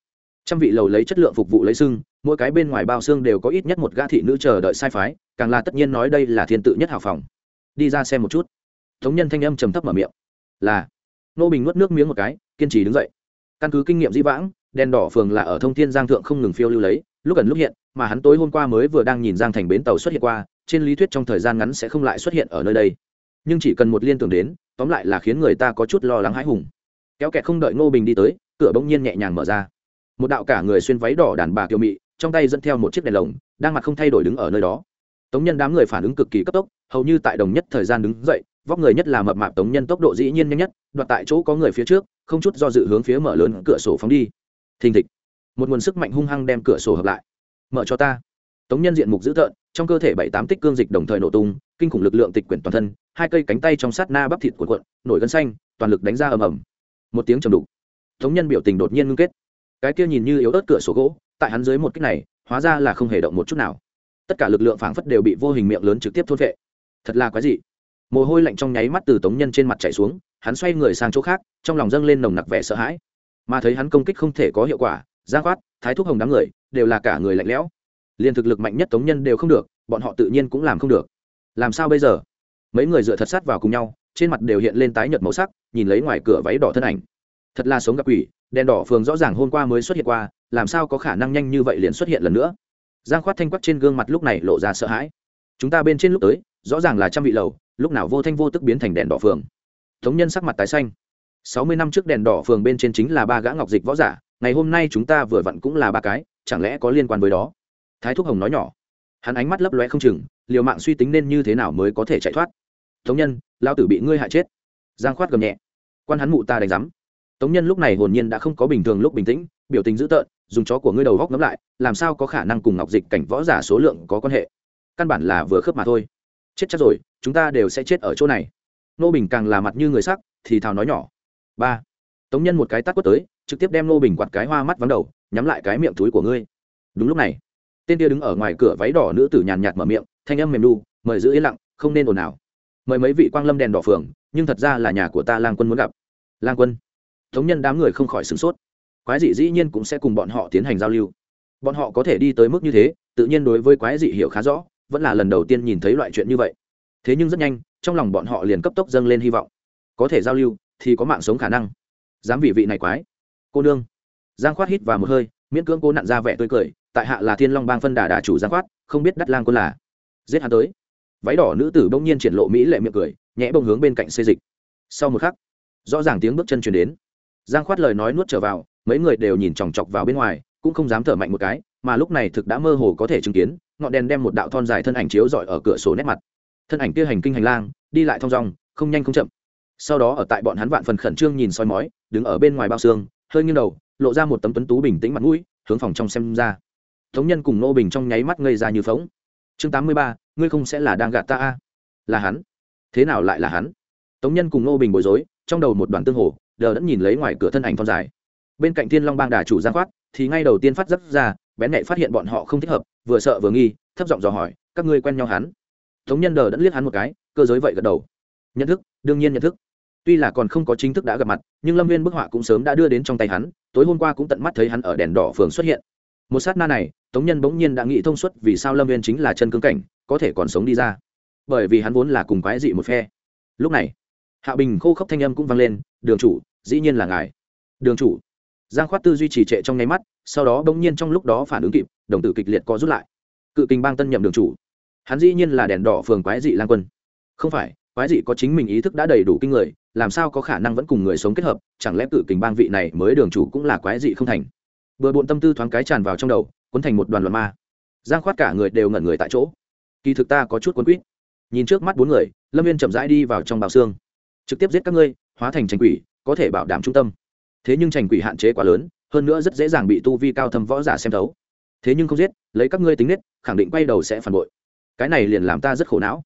S1: Trăm vị lầu lấy chất lượng phục vụ lấy sưng mỗi cái bên ngoài bao xương đều có ít nhất một gã thị nữ chờ đợi sai phái, càng là tất nhiên nói đây là thiên tự nhất hào phòng. Đi ra xem một chút. Thống nhân thanh âm trầm thấp mở miệng. Là. Nô bình nuốt nước miếng một cái, kiên trì đứng dậy. Căn cứ kinh nghiệm dĩ vãng, đèn đỏ phường là ở thông thiên giang thượng không ngừng phiêu lưu lấy, lúc ẩn lúc hiện, mà hắn tối hôm qua mới vừa đang nhìn giang thành bến tàu xuất hiện qua, trên lý thuyết trong thời gian ngắn sẽ không lại xuất hiện ở nơi đây. Nhưng chỉ cần một liên tưởng đến, tóm lại là khiến người ta có chút lo lắng hãi hùng. Kéo kẹt không đợi ngô bình đi tới, cửa bỗng nhiên nhẹ nhàng mở ra. Một đạo cả người xuyên váy đỏ đàn bà kiều mị trong tay dẫn theo một chiếc đèn lồng, đang mặt không thay đổi đứng ở nơi đó. Tống nhân đám người phản ứng cực kỳ cấp tốc, hầu như tại đồng nhất thời gian đứng dậy, vóc người nhất là mập mạp tống nhân tốc độ dĩ nhiên nhanh nhất, đoạt tại chỗ có người phía trước, không chút do dự hướng phía mở lớn cửa sổ phóng đi. Thình thịch. Một nguồn sức mạnh hung hăng đem cửa sổ hợp lại. Mở cho ta. Tống nhân diện mục dữ tợn, trong cơ thể bảy tám tích cương dịch đồng thời nổ tung, kinh khủng lực lượng tịch quyển toàn thân, hai cây cánh tay trong sát na bắp thịt cuộn cuộn, nổi gân xanh, toàn lực đánh ra ầm ầm. Một tiếng trầm đục. Tống nhân biểu tình đột nhiên ngưng kết. Cái kia nhìn như yếu ớt cửa sổ gỗ tại hắn dưới một kích này, hóa ra là không hề động một chút nào. Tất cả lực lượng phảng phất đều bị vô hình miệng lớn trực tiếp thôn vệ thật là quái dị. Mồ hôi lạnh trong nháy mắt từ tống nhân trên mặt chảy xuống, hắn xoay người sang chỗ khác, trong lòng dâng lên nồng nặc vẻ sợ hãi. Mà thấy hắn công kích không thể có hiệu quả, giang khoát thái thúc hồng đám người, đều là cả người lạnh lẽo. Liền thực lực mạnh nhất tống nhân đều không được, bọn họ tự nhiên cũng làm không được. Làm sao bây giờ? Mấy người dựa thật sát vào cùng nhau, trên mặt đều hiện lên tái nhợt màu sắc, nhìn lấy ngoài cửa váy đỏ thân ảnh. Thật là sống gặp quỷ đèn đỏ phường rõ ràng hôm qua mới xuất hiện qua, làm sao có khả năng nhanh như vậy liền xuất hiện lần nữa? Giang khoát thanh quắc trên gương mặt lúc này lộ ra sợ hãi. Chúng ta bên trên lúc tới, rõ ràng là trăm vị lầu, lúc nào vô thanh vô tức biến thành đèn đỏ phường. Thống nhân sắc mặt tái xanh. Sáu mươi năm trước đèn đỏ phường bên trên chính là ba gã ngọc dịch võ giả, ngày hôm nay chúng ta vừa vặn cũng là ba cái, chẳng lẽ có liên quan với đó? Thái thúc hồng nói nhỏ. Hắn ánh mắt lấp lóe không chừng, liều mạng suy tính nên như thế nào mới có thể chạy thoát. Thống nhân lao tử bị ngươi hại chết. Giang khoát gầm nhẹ. Quan hắn mụ ta đánh giám tống nhân lúc này hồn nhiên đã không có bình thường lúc bình tĩnh, biểu tình dữ tợn, dùng chó của ngươi đầu góc ngấm lại, làm sao có khả năng cùng ngọc dịch cảnh võ giả số lượng có quan hệ? Căn bản là vừa khớp mà thôi. Chết chắc rồi, chúng ta đều sẽ chết ở chỗ này. Nô bình càng là mặt như người sắc, thì thào nói nhỏ. Ba. Tống nhân một cái tắt quất tới, trực tiếp đem nô bình quạt cái hoa mắt vắng đầu, nhắm lại cái miệng túi của ngươi. Đúng lúc này, tên kia đứng ở ngoài cửa váy đỏ nữ tử nhàn nhạt mở miệng, thanh âm mềm đu mời giữ yên lặng, không nên ồn ào. Mời mấy vị quang lâm đèn đỏ phường, nhưng thật ra là nhà của ta lang quân muốn gặp. Lang quân thống nhân đám người không khỏi sửng sốt. Quái dị dĩ nhiên cũng sẽ cùng bọn họ tiến hành giao lưu. Bọn họ có thể đi tới mức như thế, tự nhiên đối với quái dị hiểu khá rõ, vẫn là lần đầu tiên nhìn thấy loại chuyện như vậy. Thế nhưng rất nhanh, trong lòng bọn họ liền cấp tốc dâng lên hy vọng. Có thể giao lưu thì có mạng sống khả năng. Dám vị vị này quái. Cô nương. Giang khoát hít và một hơi, miễn cưỡng cố nặn ra vẻ tươi cười, tại hạ là thiên long bang phân đà đà chủ giang khoát, không biết đắt lang quân là giết hắn tới. Váy đỏ nữ tử bỗng nhiên triển lộ mỹ lệ miệng cười nhẽ bông hướng bên cạnh xê dịch. Sau một khắc, rõ ràng tiếng bước chân chuyển đến giang khoát lời nói nuốt trở vào, mấy người đều nhìn chòng chọc vào bên ngoài, cũng không dám thở mạnh một cái, mà lúc này thực đã mơ hồ có thể chứng kiến, ngọn đèn đem một đạo thon dài thân ảnh chiếu rọi ở cửa sổ nét mặt. Thân ảnh kia hành kinh hành lang, đi lại thong dong, không nhanh không chậm. Sau đó ở tại bọn hắn vạn phần khẩn trương nhìn soi mói, đứng ở bên ngoài bao xương, hơi nghiêng đầu, lộ ra một tấm tuấn tú bình tĩnh mặt mũi, hướng phòng trong xem ra. Thống nhân cùng nô bình trong nháy mắt ngây ra như phóng chương tám mươi ba, ngươi không sẽ là đang gạt ta a? Là hắn. Thế nào lại là hắn? Tống nhân cùng nô bình bối rối, trong đầu một đoàn tương hồ đờ đẫn nhìn lấy ngoài cửa thân ảnh thon dài. Bên cạnh thiên long bang đà chủ giang khoát, thì ngay đầu tiên phát dấp ra, bén nhạy phát hiện bọn họ không thích hợp, vừa sợ vừa nghi, thấp giọng dò hỏi, các ngươi quen nhau hắn? Thống nhân đờ đẫn liếc hắn một cái, cơ giới vậy gật đầu. Nhận thức, đương nhiên nhận thức. Tuy là còn không có chính thức đã gặp mặt, nhưng lâm viên bức họa cũng sớm đã đưa đến trong tay hắn, tối hôm qua cũng tận mắt thấy hắn ở đèn đỏ phường xuất hiện. Một sát na này, tống nhân bỗng nhiên đã nghĩ thông suốt vì sao lâm viên chính là chân cứng cảnh, có thể còn sống đi ra. Bởi vì hắn vốn là cùng quái dị một phe. Lúc này, hạ bình khô khốc thanh âm cũng vang lên đường chủ, dĩ nhiên là ngài. Đường chủ. Giang khoát tư duy trì trệ trong nháy mắt, sau đó bỗng nhiên trong lúc đó phản ứng kịp, đồng tử kịch liệt co rút lại. Cự kinh bang tân nhậm đường chủ. Hắn dĩ nhiên là đèn đỏ phường quái dị lang quân. Không phải, quái dị có chính mình ý thức đã đầy đủ kinh người, làm sao có khả năng vẫn cùng người sống kết hợp, chẳng lẽ cự kình bang vị này mới đường chủ cũng là quái dị không thành? Vừa bộn tâm tư thoáng cái tràn vào trong đầu, cuốn thành một đoàn loạn ma. Giang khoát cả người đều ngẩn người tại chỗ. Kỳ thực ta có chút cuốn quýt. Nhìn trước mắt bốn người, lâm viên chậm rãi đi vào trong bào xương. Trực tiếp giết các ngươi hóa thành tranh quỷ, có thể bảo đảm trung tâm. Thế nhưng tranh quỷ hạn chế quá lớn, hơn nữa rất dễ dàng bị tu vi cao thâm võ giả xem thấu. Thế nhưng không giết, lấy các ngươi tính nết, khẳng định quay đầu sẽ phản bội. Cái này liền làm ta rất khổ não.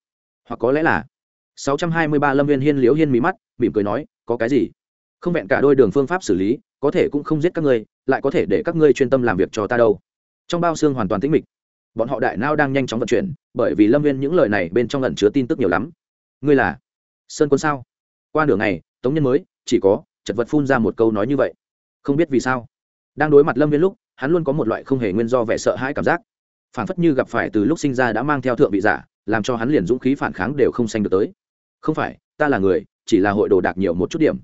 S1: Hoặc có lẽ là 623 lâm viên hiên liễu hiên mí mắt, mỉm cười nói, có cái gì? Không vẹn cả đôi đường phương pháp xử lý, có thể cũng không giết các ngươi, lại có thể để các ngươi chuyên tâm làm việc cho ta đâu. Trong bao xương hoàn toàn tĩnh mịch. Bọn họ đại nao đang nhanh chóng vận chuyển, bởi vì lâm viên những lời này bên trong lần chứa tin tức nhiều lắm. Ngươi là sơn quân sao? Qua nửa ngày tống nhân mới, chỉ có, chật vật phun ra một câu nói như vậy. Không biết vì sao. Đang đối mặt lâm viên lúc, hắn luôn có một loại không hề nguyên do vẻ sợ hãi cảm giác. Phản phất như gặp phải từ lúc sinh ra đã mang theo thượng vị giả, làm cho hắn liền dũng khí phản kháng đều không sanh được tới. Không phải, ta là người, chỉ là hội đồ đạc nhiều một chút điểm.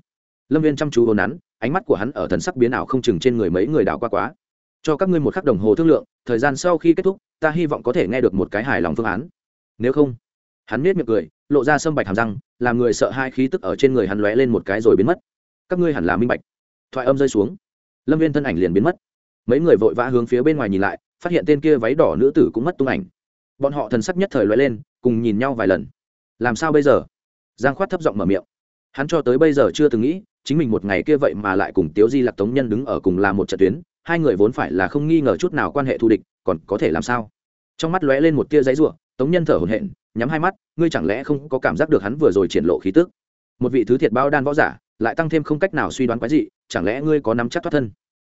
S1: Lâm viên chăm chú hồn nắn ánh mắt của hắn ở thần sắc biến ảo không chừng trên người mấy người đào qua quá. Cho các ngươi một khắc đồng hồ thương lượng, thời gian sau khi kết thúc, ta hy vọng có thể nghe được một cái hài lòng phương án. Nếu không hắn nết miệng cười, lộ ra sâm bạch hàm răng, làm người sợ hai khí tức ở trên người hắn lóe lên một cái rồi biến mất. Các ngươi hẳn là minh bạch. Thoại âm rơi xuống. Lâm viên thân ảnh liền biến mất. Mấy người vội vã hướng phía bên ngoài nhìn lại, phát hiện tên kia váy đỏ nữ tử cũng mất tung ảnh. Bọn họ thần sắc nhất thời lóe lên, cùng nhìn nhau vài lần. Làm sao bây giờ? Giang khoát thấp giọng mở miệng. Hắn cho tới bây giờ chưa từng nghĩ, chính mình một ngày kia vậy mà lại cùng tiếu di lạc tống nhân đứng ở cùng là một trận tuyến, hai người vốn phải là không nghi ngờ chút nào quan hệ thù địch, còn có thể làm sao? Trong mắt lóe lên một tia giấy ruộng tống nhân thở hổn hển nhắm hai mắt, ngươi chẳng lẽ không có cảm giác được hắn vừa rồi triển lộ khí tức? Một vị thứ thiệt bao đan võ giả, lại tăng thêm không cách nào suy đoán quái dị. chẳng lẽ ngươi có nắm chắc thoát thân?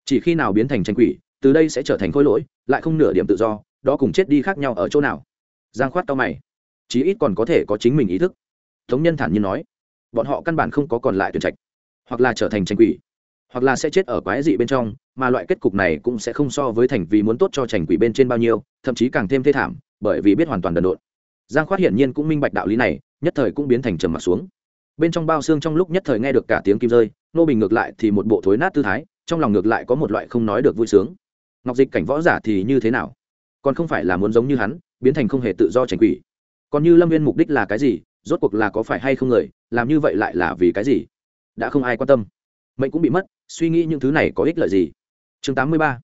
S1: Chỉ khi nào biến thành tranh quỷ, từ đây sẽ trở thành khối lỗi, lại không nửa điểm tự do, đó cùng chết đi khác nhau ở chỗ nào? Giang khoát cao mày. Chí ít còn có thể có chính mình ý thức. Tống nhân thản nhiên nói. Bọn họ căn bản không có còn lại tuyển trạch, hoặc là trở thành tranh quỷ, hoặc là sẽ chết ở quái dị bên trong, mà loại kết cục này cũng sẽ không so với thành vì muốn tốt cho trành quỷ bên trên bao nhiêu, thậm chí càng thêm thê thảm, bởi vì biết hoàn toàn đần độn giang khoát hiển nhiên cũng minh bạch đạo lý này, nhất thời cũng biến thành trầm mặt xuống. Bên trong bao xương trong lúc nhất thời nghe được cả tiếng kim rơi, nô bình ngược lại thì một bộ thối nát tư thái, trong lòng ngược lại có một loại không nói được vui sướng. Ngọc dịch cảnh võ giả thì như thế nào? Còn không phải là muốn giống như hắn, biến thành không hề tự do tránh quỷ. Còn như lâm viên mục đích là cái gì, rốt cuộc là có phải hay không người, làm như vậy lại là vì cái gì? Đã không ai quan tâm. Mệnh cũng bị mất, suy nghĩ những thứ này có ích lợi gì? Chương tám mươi ba.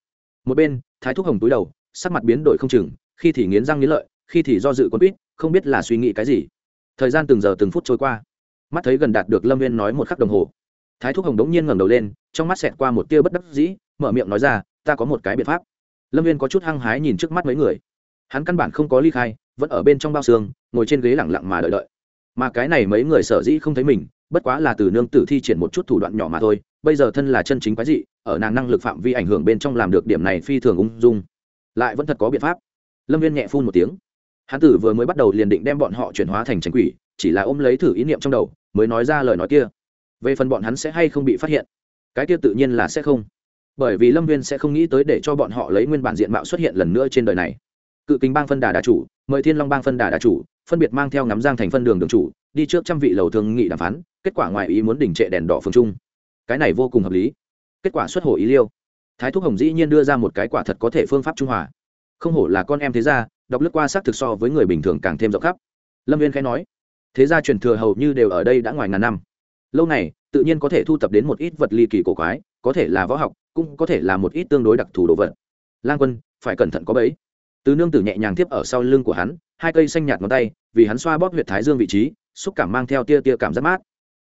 S1: Một bên, thái thúc hồng túi đầu, sắc mặt biến đổi không chừng, khi thì nghiến răng nghiến lợi khi thì do dự quân quýt, không biết là suy nghĩ cái gì. Thời gian từng giờ từng phút trôi qua. Mắt thấy gần đạt được lâm viên nói một khắc đồng hồ. Thái thúc hồng đống nhiên ngẩng đầu lên, trong mắt xẹt qua một tia bất đắc dĩ, mở miệng nói ra, ta có một cái biện pháp. Lâm viên có chút hăng hái nhìn trước mắt mấy người. Hắn căn bản không có ly khai, vẫn ở bên trong bao xương, ngồi trên ghế lẳng lặng mà đợi đợi. Mà cái này mấy người sở dĩ không thấy mình, bất quá là từ nương tử thi triển một chút thủ đoạn nhỏ mà thôi, bây giờ thân là chân chính quái dị, ở nàng năng lực phạm vi ảnh hưởng bên trong làm được điểm này phi thường ung dung. Lại vẫn thật có biện pháp. Lâm viên nhẹ phun một tiếng hán tử vừa mới bắt đầu liền định đem bọn họ chuyển hóa thành tránh quỷ, chỉ là ôm lấy thử ý niệm trong đầu, mới nói ra lời nói kia. Về phần bọn hắn sẽ hay không bị phát hiện, cái kia tự nhiên là sẽ không. Bởi vì lâm viên sẽ không nghĩ tới để cho bọn họ lấy nguyên bản diện mạo xuất hiện lần nữa trên đời này. Cự kính bang phân đà đà chủ, mời thiên long bang phân đà đà chủ, phân biệt mang theo ngắm giang thành phân đường đường chủ, đi trước trăm vị lầu thương nghị đàm phán, kết quả ngoài ý muốn đỉnh trệ đèn đỏ phương trung. Cái này vô cùng hợp lý. Kết quả xuất hồ ý liêu. Thái thúc hồng dĩ nhiên đưa ra một cái quả thật có thể phương pháp trung hòa không hổ là con em thế gia, đọc lướt qua xác thực so với người bình thường càng thêm rộng khắp. Lâm viên khẽ nói, thế gia truyền thừa hầu như đều ở đây đã ngoài ngàn năm. Lâu này, tự nhiên có thể thu tập đến một ít vật ly kỳ cổ quái, có thể là võ học, cũng có thể là một ít tương đối đặc thù đồ vật. Lang quân, phải cẩn thận có bẫy. Từ nương tử nhẹ nhàng tiếp ở sau lưng của hắn, hai cây xanh nhạt ngón tay, vì hắn xoa bóp huyệt thái dương vị trí, xúc cảm mang theo tia tia cảm giác mát.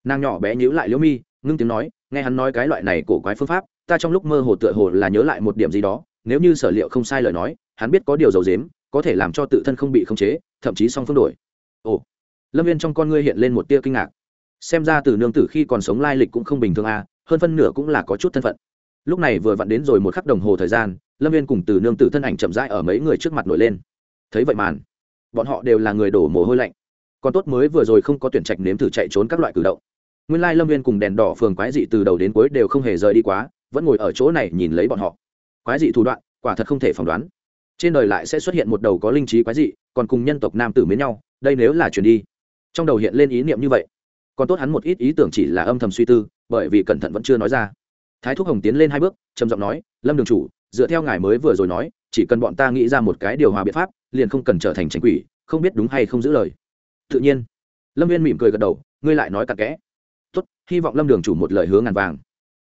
S1: Nàng nhỏ bé nhíu lại liễu mi, ngưng tiếng nói, nghe hắn nói cái loại này cổ quái phương pháp, ta trong lúc mơ hồ tựa hồ là nhớ lại một điểm gì đó, nếu như sở liệu không sai lời nói hắn biết có điều dầu dếm có thể làm cho tự thân không bị khống chế, thậm chí song phương đổi. Ồ, lâm viên trong con ngươi hiện lên một tia kinh ngạc. Xem ra từ nương tử khi còn sống lai lịch cũng không bình thường à hơn phân nửa cũng là có chút thân phận. Lúc này vừa vặn đến rồi một khắc đồng hồ thời gian, lâm viên cùng từ nương tử thân ảnh chậm rãi ở mấy người trước mặt nổi lên. Thấy vậy màn, bọn họ đều là người đổ mồ hôi lạnh. Còn tốt mới vừa rồi không có tuyển trạch nếm thử chạy trốn các loại cử động. Nguyên lai lâm viên cùng đèn đỏ phường quái dị từ đầu đến cuối đều không hề rời đi quá, vẫn ngồi ở chỗ này nhìn lấy bọn họ. Quái dị thủ đoạn, quả thật không thể phỏng đoán trên đời lại sẽ xuất hiện một đầu có linh trí quái dị, còn cùng nhân tộc nam tử mến nhau, đây nếu là chuyển đi. Trong đầu hiện lên ý niệm như vậy. Còn tốt hắn một ít ý tưởng chỉ là âm thầm suy tư, bởi vì cẩn thận vẫn chưa nói ra. Thái thúc hồng tiến lên hai bước, trầm giọng nói, lâm đường chủ, dựa theo ngài mới vừa rồi nói, chỉ cần bọn ta nghĩ ra một cái điều hòa biện pháp, liền không cần trở thành tranh quỷ, không biết đúng hay không giữ lời. Tự nhiên. Lâm viên mỉm cười gật đầu, ngươi lại nói cặn kẽ. Tốt, hy vọng lâm đường chủ một lời hứa ngàn vàng.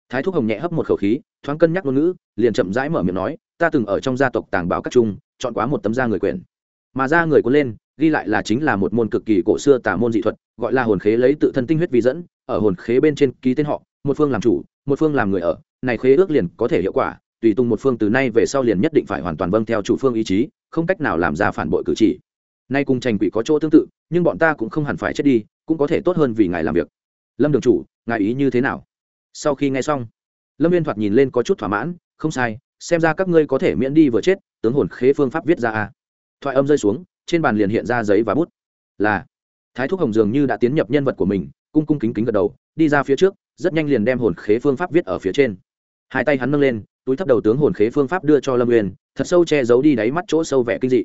S1: Thái thúc hồng nhẹ hấp một khẩu khí, thoáng cân nhắc ngôn ngữ, liền chậm rãi mở miệng nói ta từng ở trong gia tộc tàng bảo các trung chọn quá một tấm da người quyển, mà da người cuốn lên ghi lại là chính là một môn cực kỳ cổ xưa tà môn dị thuật gọi là hồn khế lấy tự thân tinh huyết vi dẫn ở hồn khế bên trên ký tên họ một phương làm chủ một phương làm người ở này khế ước liền có thể hiệu quả tùy tung một phương từ nay về sau liền nhất định phải hoàn toàn vâng theo chủ phương ý chí không cách nào làm ra phản bội cử chỉ. Nay cùng tranh quỷ có chỗ tương tự nhưng bọn ta cũng không hẳn phải chết đi cũng có thể tốt hơn vì ngài làm việc. Lâm đường chủ ngài ý như thế nào? Sau khi nghe xong lâm viên thoạt nhìn lên có chút thỏa mãn không sai xem ra các ngươi có thể miễn đi vừa chết, tướng hồn khế phương pháp viết ra a. Thoại âm rơi xuống, trên bàn liền hiện ra giấy và bút. Là, thái thúc hồng dường như đã tiến nhập nhân vật của mình, cung cung kính kính gật đầu, đi ra phía trước, rất nhanh liền đem hồn khế phương pháp viết ở phía trên. Hai tay hắn nâng lên, túi thấp đầu tướng hồn khế phương pháp đưa cho lâm uyên, thật sâu che giấu đi đáy mắt chỗ sâu vẻ kinh dị.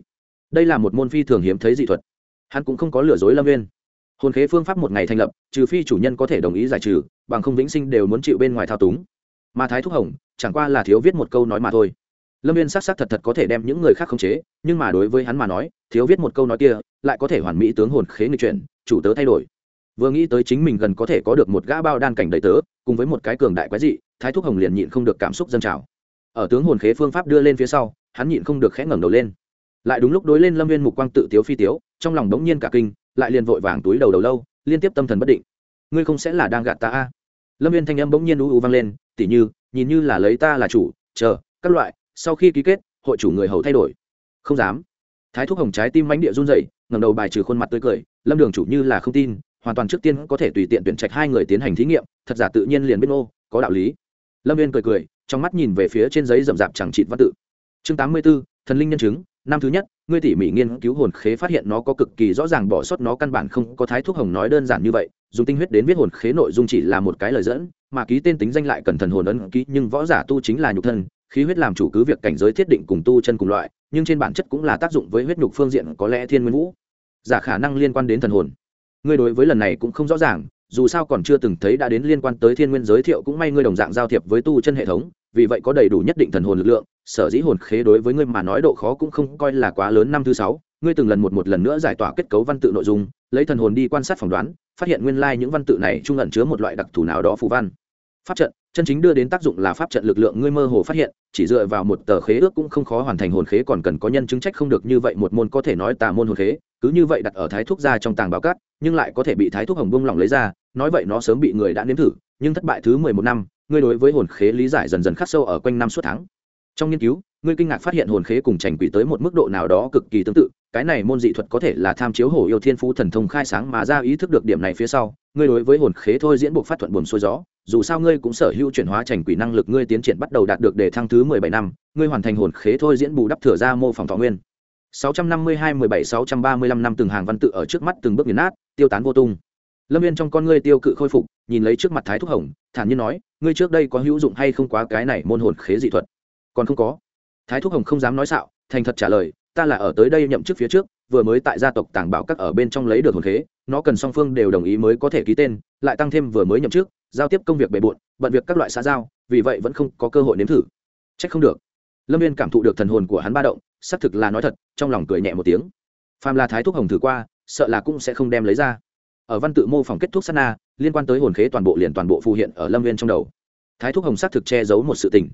S1: Đây là một môn phi thường hiếm thấy dị thuật. Hắn cũng không có lừa dối lâm uyên. Hồn khế phương pháp một ngày thành lập, trừ phi chủ nhân có thể đồng ý giải trừ, bằng không vĩnh sinh đều muốn chịu bên ngoài thao túng mà thái thúc hồng chẳng qua là thiếu viết một câu nói mà thôi lâm viên sắc sắc thật thật có thể đem những người khác khống chế nhưng mà đối với hắn mà nói thiếu viết một câu nói kia lại có thể hoàn mỹ tướng hồn khế nghịch chuyển chủ tớ thay đổi vừa nghĩ tới chính mình gần có thể có được một gã bao đan cảnh đầy tớ cùng với một cái cường đại quái dị thái thúc hồng liền nhịn không được cảm xúc dân trào ở tướng hồn khế phương pháp đưa lên phía sau hắn nhịn không được khẽ ngẩng đầu lên lại đúng lúc đối lên lâm viên mục quang tự tiếu phi tiếu trong lòng đống nhiên cả kinh lại liền vội vàng túi đầu đầu lâu liên tiếp tâm thần bất định ngươi không sẽ là đang gạt ta a lâm viên thanh âm bỗng nhiên u u vang lên tỉ như, nhìn như là lấy ta là chủ, chờ, các loại, sau khi ký kết, hội chủ người hầu thay đổi. Không dám. Thái thúc hồng trái tim mánh địa run dậy ngầm đầu bài trừ khuôn mặt tươi cười, lâm đường chủ như là không tin, hoàn toàn trước tiên có thể tùy tiện tuyển trạch hai người tiến hành thí nghiệm, thật giả tự nhiên liền biết ô có đạo lý. Lâm viên cười cười, trong mắt nhìn về phía trên giấy rậm rạp chẳng trịn văn tự. Chương tám mươi b ố thần linh nhân chứng năm thứ nhất, ngươi tỉ mỉ nghiên cứu hồn khế phát hiện nó có cực kỳ rõ ràng bỏ sót nó căn bản không có thái thuốc hồng nói đơn giản như vậy, dùng tinh huyết đến viết hồn khế nội dung chỉ là một cái lời dẫn, mà ký tên tính danh lại cần thần hồn ấn ký, nhưng võ giả tu chính là nhục thân, khí huyết làm chủ cứ việc cảnh giới thiết định cùng tu chân cùng loại, nhưng trên bản chất cũng là tác dụng với huyết nhục phương diện có lẽ thiên nguyên vũ. Giả khả năng liên quan đến thần hồn. Ngươi đối với lần này cũng không rõ ràng, dù sao còn chưa từng thấy đã đến liên quan tới thiên nguyên giới thiệu cũng may ngươi đồng dạng giao thiệp với tu chân hệ thống, vì vậy có đầy đủ nhất định thần hồn lực lượng sở dĩ hồn khế đối với ngươi mà nói độ khó cũng không coi là quá lớn năm thứ sáu, ngươi từng lần một một lần nữa giải tỏa kết cấu văn tự nội dung, lấy thần hồn đi quan sát phỏng đoán, phát hiện nguyên lai những văn tự này trung ẩn chứa một loại đặc thù nào đó phù văn. Pháp trận, chân chính đưa đến tác dụng là pháp trận lực lượng ngươi mơ hồ phát hiện, chỉ dựa vào một tờ khế ước cũng không khó hoàn thành hồn khế còn cần có nhân chứng trách không được như vậy một môn có thể nói tà môn hồn khế, cứ như vậy đặt ở thái thuốc ra trong tàng báo cát, nhưng lại có thể bị thái thuốc hồng bông lỏng lấy ra, nói vậy nó sớm bị người đã nếm thử, nhưng thất bại thứ mười một năm, ngươi đối với hồn khế lý giải dần dần khắc sâu ở quanh năm suốt tháng trong nghiên cứu, ngươi kinh ngạc phát hiện hồn khế cùng trành quỷ tới một mức độ nào đó cực kỳ tương tự, cái này môn dị thuật có thể là tham chiếu hổ yêu thiên phú thần thông khai sáng mà ra ý thức được điểm này phía sau, ngươi đối với hồn khế thôi diễn buộc phát thuận buồn xuôi gió, dù sao ngươi cũng sở hữu chuyển hóa trành quỷ năng lực ngươi tiến triển bắt đầu đạt được đề thăng thứ mười bảy năm, ngươi hoàn thành hồn khế thôi diễn bù đắp thừa ra mô phỏng thọ nguyên. Sáu trăm năm mươi hai, mười bảy, sáu trăm ba mươi lăm năm từng hàng văn tự ở trước mắt từng bước nghiền nát, tiêu tán vô tung. Lâm viên trong con ngươi tiêu cự khôi phục, nhìn lấy trước mặt thái thúc hồng, thản nhiên nói, ngươi trước đây có hữu dụng hay không quá cái này môn hồn khế dị thuật? Còn không có. Thái thúc hồng không dám nói xạo, thành thật trả lời, ta là ở tới đây nhậm chức phía trước, vừa mới tại gia tộc tàng bảo các ở bên trong lấy được hồn khế, nó cần song phương đều đồng ý mới có thể ký tên, lại tăng thêm vừa mới nhậm chức, giao tiếp công việc bề bộn, bận việc các loại xã giao, vì vậy vẫn không có cơ hội nếm thử. Trách không được. Lâm viên cảm thụ được thần hồn của hắn ba động, xác thực là nói thật, trong lòng cười nhẹ một tiếng. Phàm là thái thúc hồng thử qua, sợ là cũng sẽ không đem lấy ra. Ở văn tự mô phỏng kết thúc sát na, liên quan tới hồn khế toàn bộ liền toàn bộ phù hiện ở lâm viên trong đầu. Thái thúc hồng xác thực che giấu một sự tình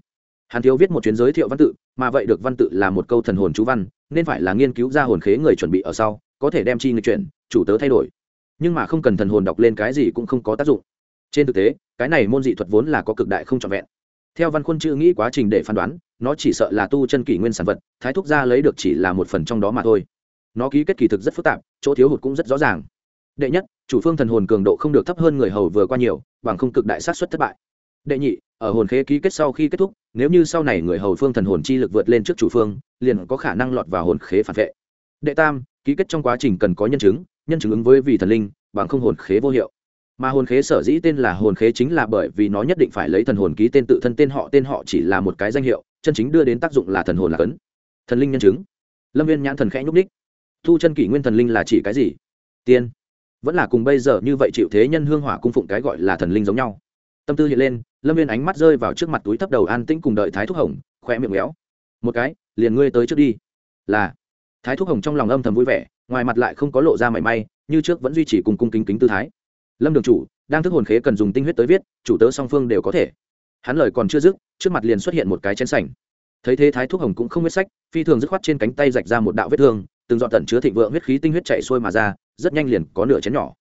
S1: hắn thiếu viết một chuyến giới thiệu văn tự, mà vậy được văn tự là một câu thần hồn chú văn, nên phải là nghiên cứu ra hồn khế người chuẩn bị ở sau, có thể đem chi người chuyển, chủ tớ thay đổi. Nhưng mà không cần thần hồn đọc lên cái gì cũng không có tác dụng. Trên thực tế, cái này môn dị thuật vốn là có cực đại không trọn vẹn. Theo văn khuôn chữ nghĩ quá trình để phán đoán, nó chỉ sợ là tu chân kỷ nguyên sản vật, thái thúc gia lấy được chỉ là một phần trong đó mà thôi. Nó ký kết kỳ thực rất phức tạp, chỗ thiếu hụt cũng rất rõ ràng. Đệ nhất, chủ phương thần hồn cường độ không được thấp hơn người hầu vừa qua nhiều, bằng không cực đại sát xuất thất bại đệ nhị, ở hồn khế ký kết sau khi kết thúc, nếu như sau này người hầu phương thần hồn chi lực vượt lên trước chủ phương, liền có khả năng lọt vào hồn khế phản vệ. Đệ tam, ký kết trong quá trình cần có nhân chứng nhân chứng ứng với vì thần linh, bằng không hồn khế vô hiệu. Mà hồn khế sở dĩ tên là hồn khế chính là bởi vì nó nhất định phải lấy thần hồn ký tên tự thân tên họ tên họ chỉ là một cái danh hiệu, chân chính đưa đến tác dụng là thần hồn là cấn. Thần linh nhân chứng. Lâm viên nhãn thần khẽ nhúc ních thu chân kỷ nguyên thần linh là chỉ cái gì? Tiên. Vẫn là cùng bây giờ như vậy chịu thế nhân hương hỏa cung phụng cái gọi là thần linh giống nhau. Tâm tư hiện lên lâm viên ánh mắt rơi vào trước mặt túi thấp đầu an tĩnh cùng đợi thái thúc hồng khoe miệng méo. Một cái, liền ngươi tới trước đi. Là. Thái thúc hồng trong lòng âm thầm vui vẻ, ngoài mặt lại không có lộ ra mảy may, như trước vẫn duy trì cùng cung kính kính tư thái. Lâm đường chủ, đang thức hồn khế cần dùng tinh huyết tới viết, chủ tớ song phương đều có thể. Hắn lời còn chưa dứt, trước mặt liền xuất hiện một cái chén sành. Thấy thế thái thúc hồng cũng không huyết sách, phi thường dứt khoát trên cánh tay rạch ra một đạo vết thương, từng dọn tận chứa thịnh vượng huyết khí tinh huyết chạy xuôi mà ra, rất nhanh liền có nửa chén nhỏ.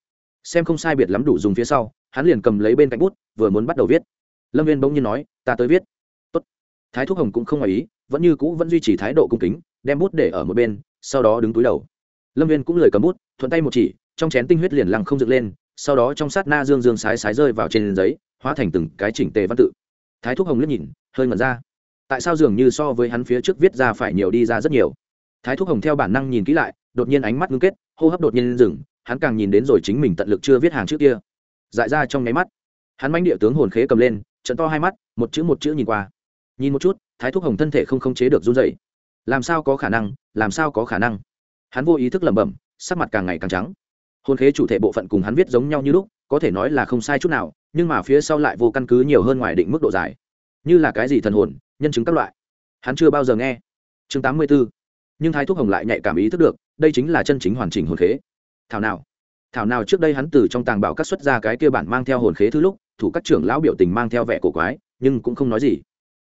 S1: Xem không sai biệt lắm đủ dùng phía sau, hắn liền cầm lấy bên cạnh bút, vừa muốn bắt đầu viết lâm viên bỗng nhiên nói, ta tới viết. Tốt. thái thúc hồng cũng không ngoài ý, vẫn như cũ vẫn duy trì thái độ cung kính, đem bút để ở một bên, sau đó đứng túi đầu. Lâm viên cũng lời cầm bút, thuận tay một chỉ, trong chén tinh huyết liền lăng không dựng lên, sau đó trong sát na dương dương sái sái rơi vào trên giấy, hóa thành từng cái chỉnh tề văn tự. Thái thúc hồng liếc nhìn, hơi ngẩn ra. Tại sao dường như so với hắn phía trước viết ra phải nhiều đi ra rất nhiều? Thái thúc hồng theo bản năng nhìn kỹ lại, đột nhiên ánh mắt ngưng kết, hô hấp đột nhiên dừng hắn càng nhìn đến rồi chính mình tận lực chưa viết hàng trước kia. Dại ra trong nháy mắt, hắn manh địa tướng hồn khế cầm lên trận to hai mắt, một chữ một chữ nhìn qua. Nhìn một chút, thái thúc hồng thân thể không khống chế được run dậy làm sao có khả năng, làm sao có khả năng? Hắn vô ý thức lẩm bẩm, sắc mặt càng ngày càng trắng. Hồn khế chủ thể bộ phận cùng hắn viết giống nhau như lúc, có thể nói là không sai chút nào, nhưng mà phía sau lại vô căn cứ nhiều hơn ngoài định mức độ dài. Như là cái gì thần hồn, nhân chứng các loại. Hắn chưa bao giờ nghe. Chương tám mươi b ố nhưng thái thúc hồng lại nhạy cảm ý thức được, đây chính là chân chính hoàn chỉnh hồn khế. Thảo nào. Thảo nào trước đây hắn từ trong tàng bảo các xuất ra cái kia bản mang theo hồn khế thứ lúc thủ các trưởng lão biểu tình mang theo vẻ cổ quái, nhưng cũng không nói gì.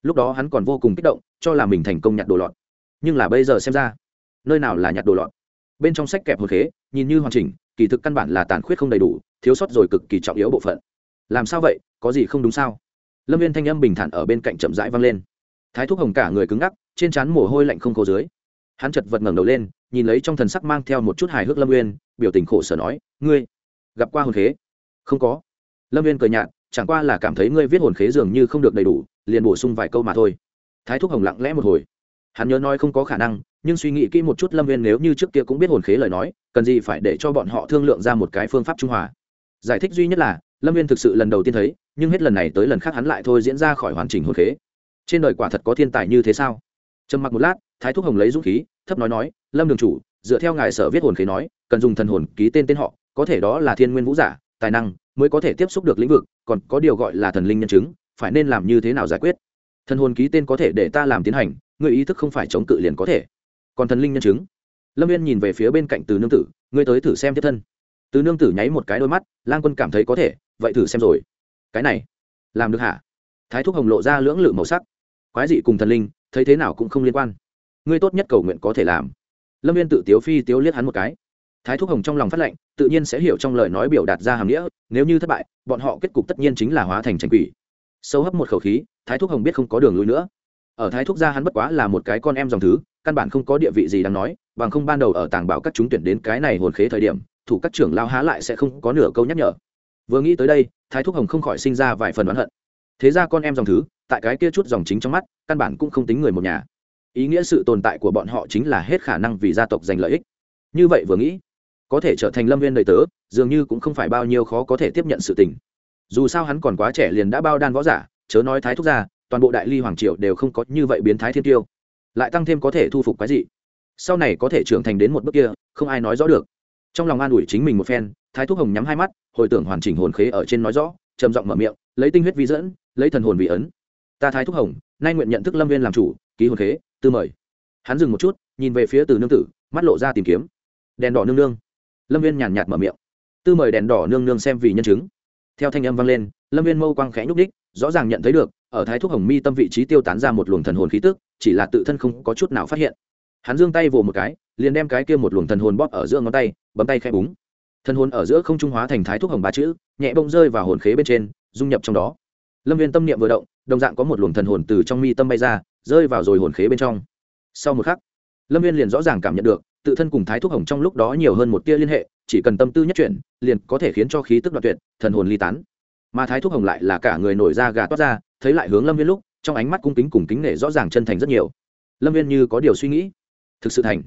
S1: Lúc đó hắn còn vô cùng kích động, cho là mình thành công nhặt đồ lọt. Nhưng là bây giờ xem ra, nơi nào là nhặt đồ lọt? Bên trong sách kẹp hồn khế, nhìn như hoàn chỉnh, kỳ thực căn bản là tàn khuyết không đầy đủ, thiếu sót rồi cực kỳ trọng yếu bộ phận. Làm sao vậy? Có gì không đúng sao? Lâm viên thanh âm bình thản ở bên cạnh chậm rãi vang lên. Thái thúc hồng cả người cứng ngắc, trên trán mồ hôi lạnh không khô dưới. Hắn chật vật ngẩng đầu lên, nhìn lấy trong thần sắc mang theo một chút hài hước lâm uyên, biểu tình khổ sở nói, ngươi gặp qua hồn khế? Không có lâm Viên cười nhạt, chẳng qua là cảm thấy ngươi viết hồn khế dường như không được đầy đủ, liền bổ sung vài câu mà thôi. Thái thúc hồng lặng lẽ một hồi. Hắn nhớ nói không có khả năng, nhưng suy nghĩ kỹ một chút lâm viên nếu như trước kia cũng biết hồn khế lời nói, cần gì phải để cho bọn họ thương lượng ra một cái phương pháp trung hòa. Giải thích duy nhất là, lâm viên thực sự lần đầu tiên thấy, nhưng hết lần này tới lần khác hắn lại thôi diễn ra khỏi hoàn chỉnh hồn khế. Trên đời quả thật có thiên tài như thế sao? Trầm mặc một lát, thái thúc hồng lấy dũng khí, thấp nói nói, lâm đường chủ, dựa theo ngài sở viết hồn khế nói, cần dùng thần hồn ký tên tên họ, có thể đó là thiên nguyên vũ giả, tài năng mới có thể tiếp xúc được lĩnh vực, còn có điều gọi là thần linh nhân chứng, phải nên làm như thế nào giải quyết? Thần hồn ký tên có thể để ta làm tiến hành người ý thức không phải chống cự liền có thể. Còn thần linh nhân chứng? Lâm viên nhìn về phía bên cạnh từ nương tử, ngươi tới thử xem tiếp thân. Từ nương tử nháy một cái đôi mắt, lang quân cảm thấy có thể, vậy thử xem rồi. Cái này, làm được hả? Thái thúc hồng lộ ra lưỡng lự màu sắc. Quái dị cùng thần linh, thấy thế nào cũng không liên quan. Ngươi tốt nhất cầu nguyện có thể làm. Lâm viên tự tiếu phi tiếu liếc hắn một cái thái thúc hồng trong lòng phát lệnh, tự nhiên sẽ hiểu trong lời nói biểu đạt ra hàm nghĩa, nếu như thất bại, bọn họ kết cục tất nhiên chính là hóa thành tranh quỷ. Sâu hấp một khẩu khí, thái thúc hồng biết không có đường lui nữa. Ở thái thúc gia hắn bất quá là một cái con em dòng thứ, căn bản không có địa vị gì đáng nói, bằng không ban đầu ở tàng bảo các chúng tuyển đến cái này hồn khế thời điểm, thủ các trưởng lao há lại sẽ không có nửa câu nhắc nhở. Vừa nghĩ tới đây, thái thúc hồng không khỏi sinh ra vài phần oán hận. Thế ra con em dòng thứ, tại cái kia chút dòng chính trong mắt, căn bản cũng không tính người một nhà. Ý nghĩa sự tồn tại của bọn họ chính là hết khả năng vì gia tộc giành lợi ích. Như vậy vừa nghĩ có thể trở thành lâm viên đời tớ, dường như cũng không phải bao nhiêu khó có thể tiếp nhận sự tình. Dù sao hắn còn quá trẻ liền đã bao đan võ giả, chớ nói thái thúc gia, toàn bộ đại ly hoàng triều đều không có như vậy biến thái thiên tiêu. Lại tăng thêm có thể thu phục cái gì sau này có thể trưởng thành đến một bước kia, không ai nói rõ được. Trong lòng an ủi chính mình một phen, thái thúc hồng nhắm hai mắt, hồi tưởng hoàn chỉnh hồn khế ở trên nói rõ, trầm giọng mở miệng, lấy tinh huyết vi dẫn, lấy thần hồn vị ấn. Ta thái thúc hồng, nay nguyện nhận thức lâm viên làm chủ, ký hồn khế, tư mời. Hắn dừng một chút, nhìn về phía từ nương tử, mắt lộ ra tìm kiếm. Đèn đỏ nương nương lâm viên nhàn nhạt mở miệng. Tư mời đèn đỏ nương nương xem vì nhân chứng. Theo thanh âm vang lên, lâm viên mâu quang khẽ nhúc đích rõ ràng nhận thấy được, ở thái thúc hồng mi tâm vị trí tiêu tán ra một luồng thần hồn khí tức, chỉ là tự thân không có chút nào phát hiện. Hắn giương tay vồ một cái, liền đem cái kia một luồng thần hồn bóp ở giữa ngón tay, bấm tay khẽ búng. Thần hồn ở giữa không trung hóa thành thái thúc hồng ba chữ, nhẹ bông rơi vào hồn khế bên trên, dung nhập trong đó. Lâm viên tâm niệm vừa động, đồng dạng có một luồng thần hồn từ trong mi tâm bay ra, rơi vào rồi hồn khế bên trong. Sau một khắc, lâm viên liền rõ ràng cảm nhận được tự thân cùng thái thuốc hồng trong lúc đó nhiều hơn một tia liên hệ, chỉ cần tâm tư nhất chuyển, liền có thể khiến cho khí tức đoạn tuyệt, thần hồn ly tán. Mà thái thuốc hồng lại là cả người nổi da gà toát ra, thấy lại hướng lâm viên lúc, trong ánh mắt cung kính cùng kính nể rõ ràng chân thành rất nhiều. Lâm viên như có điều suy nghĩ. Thực sự thành.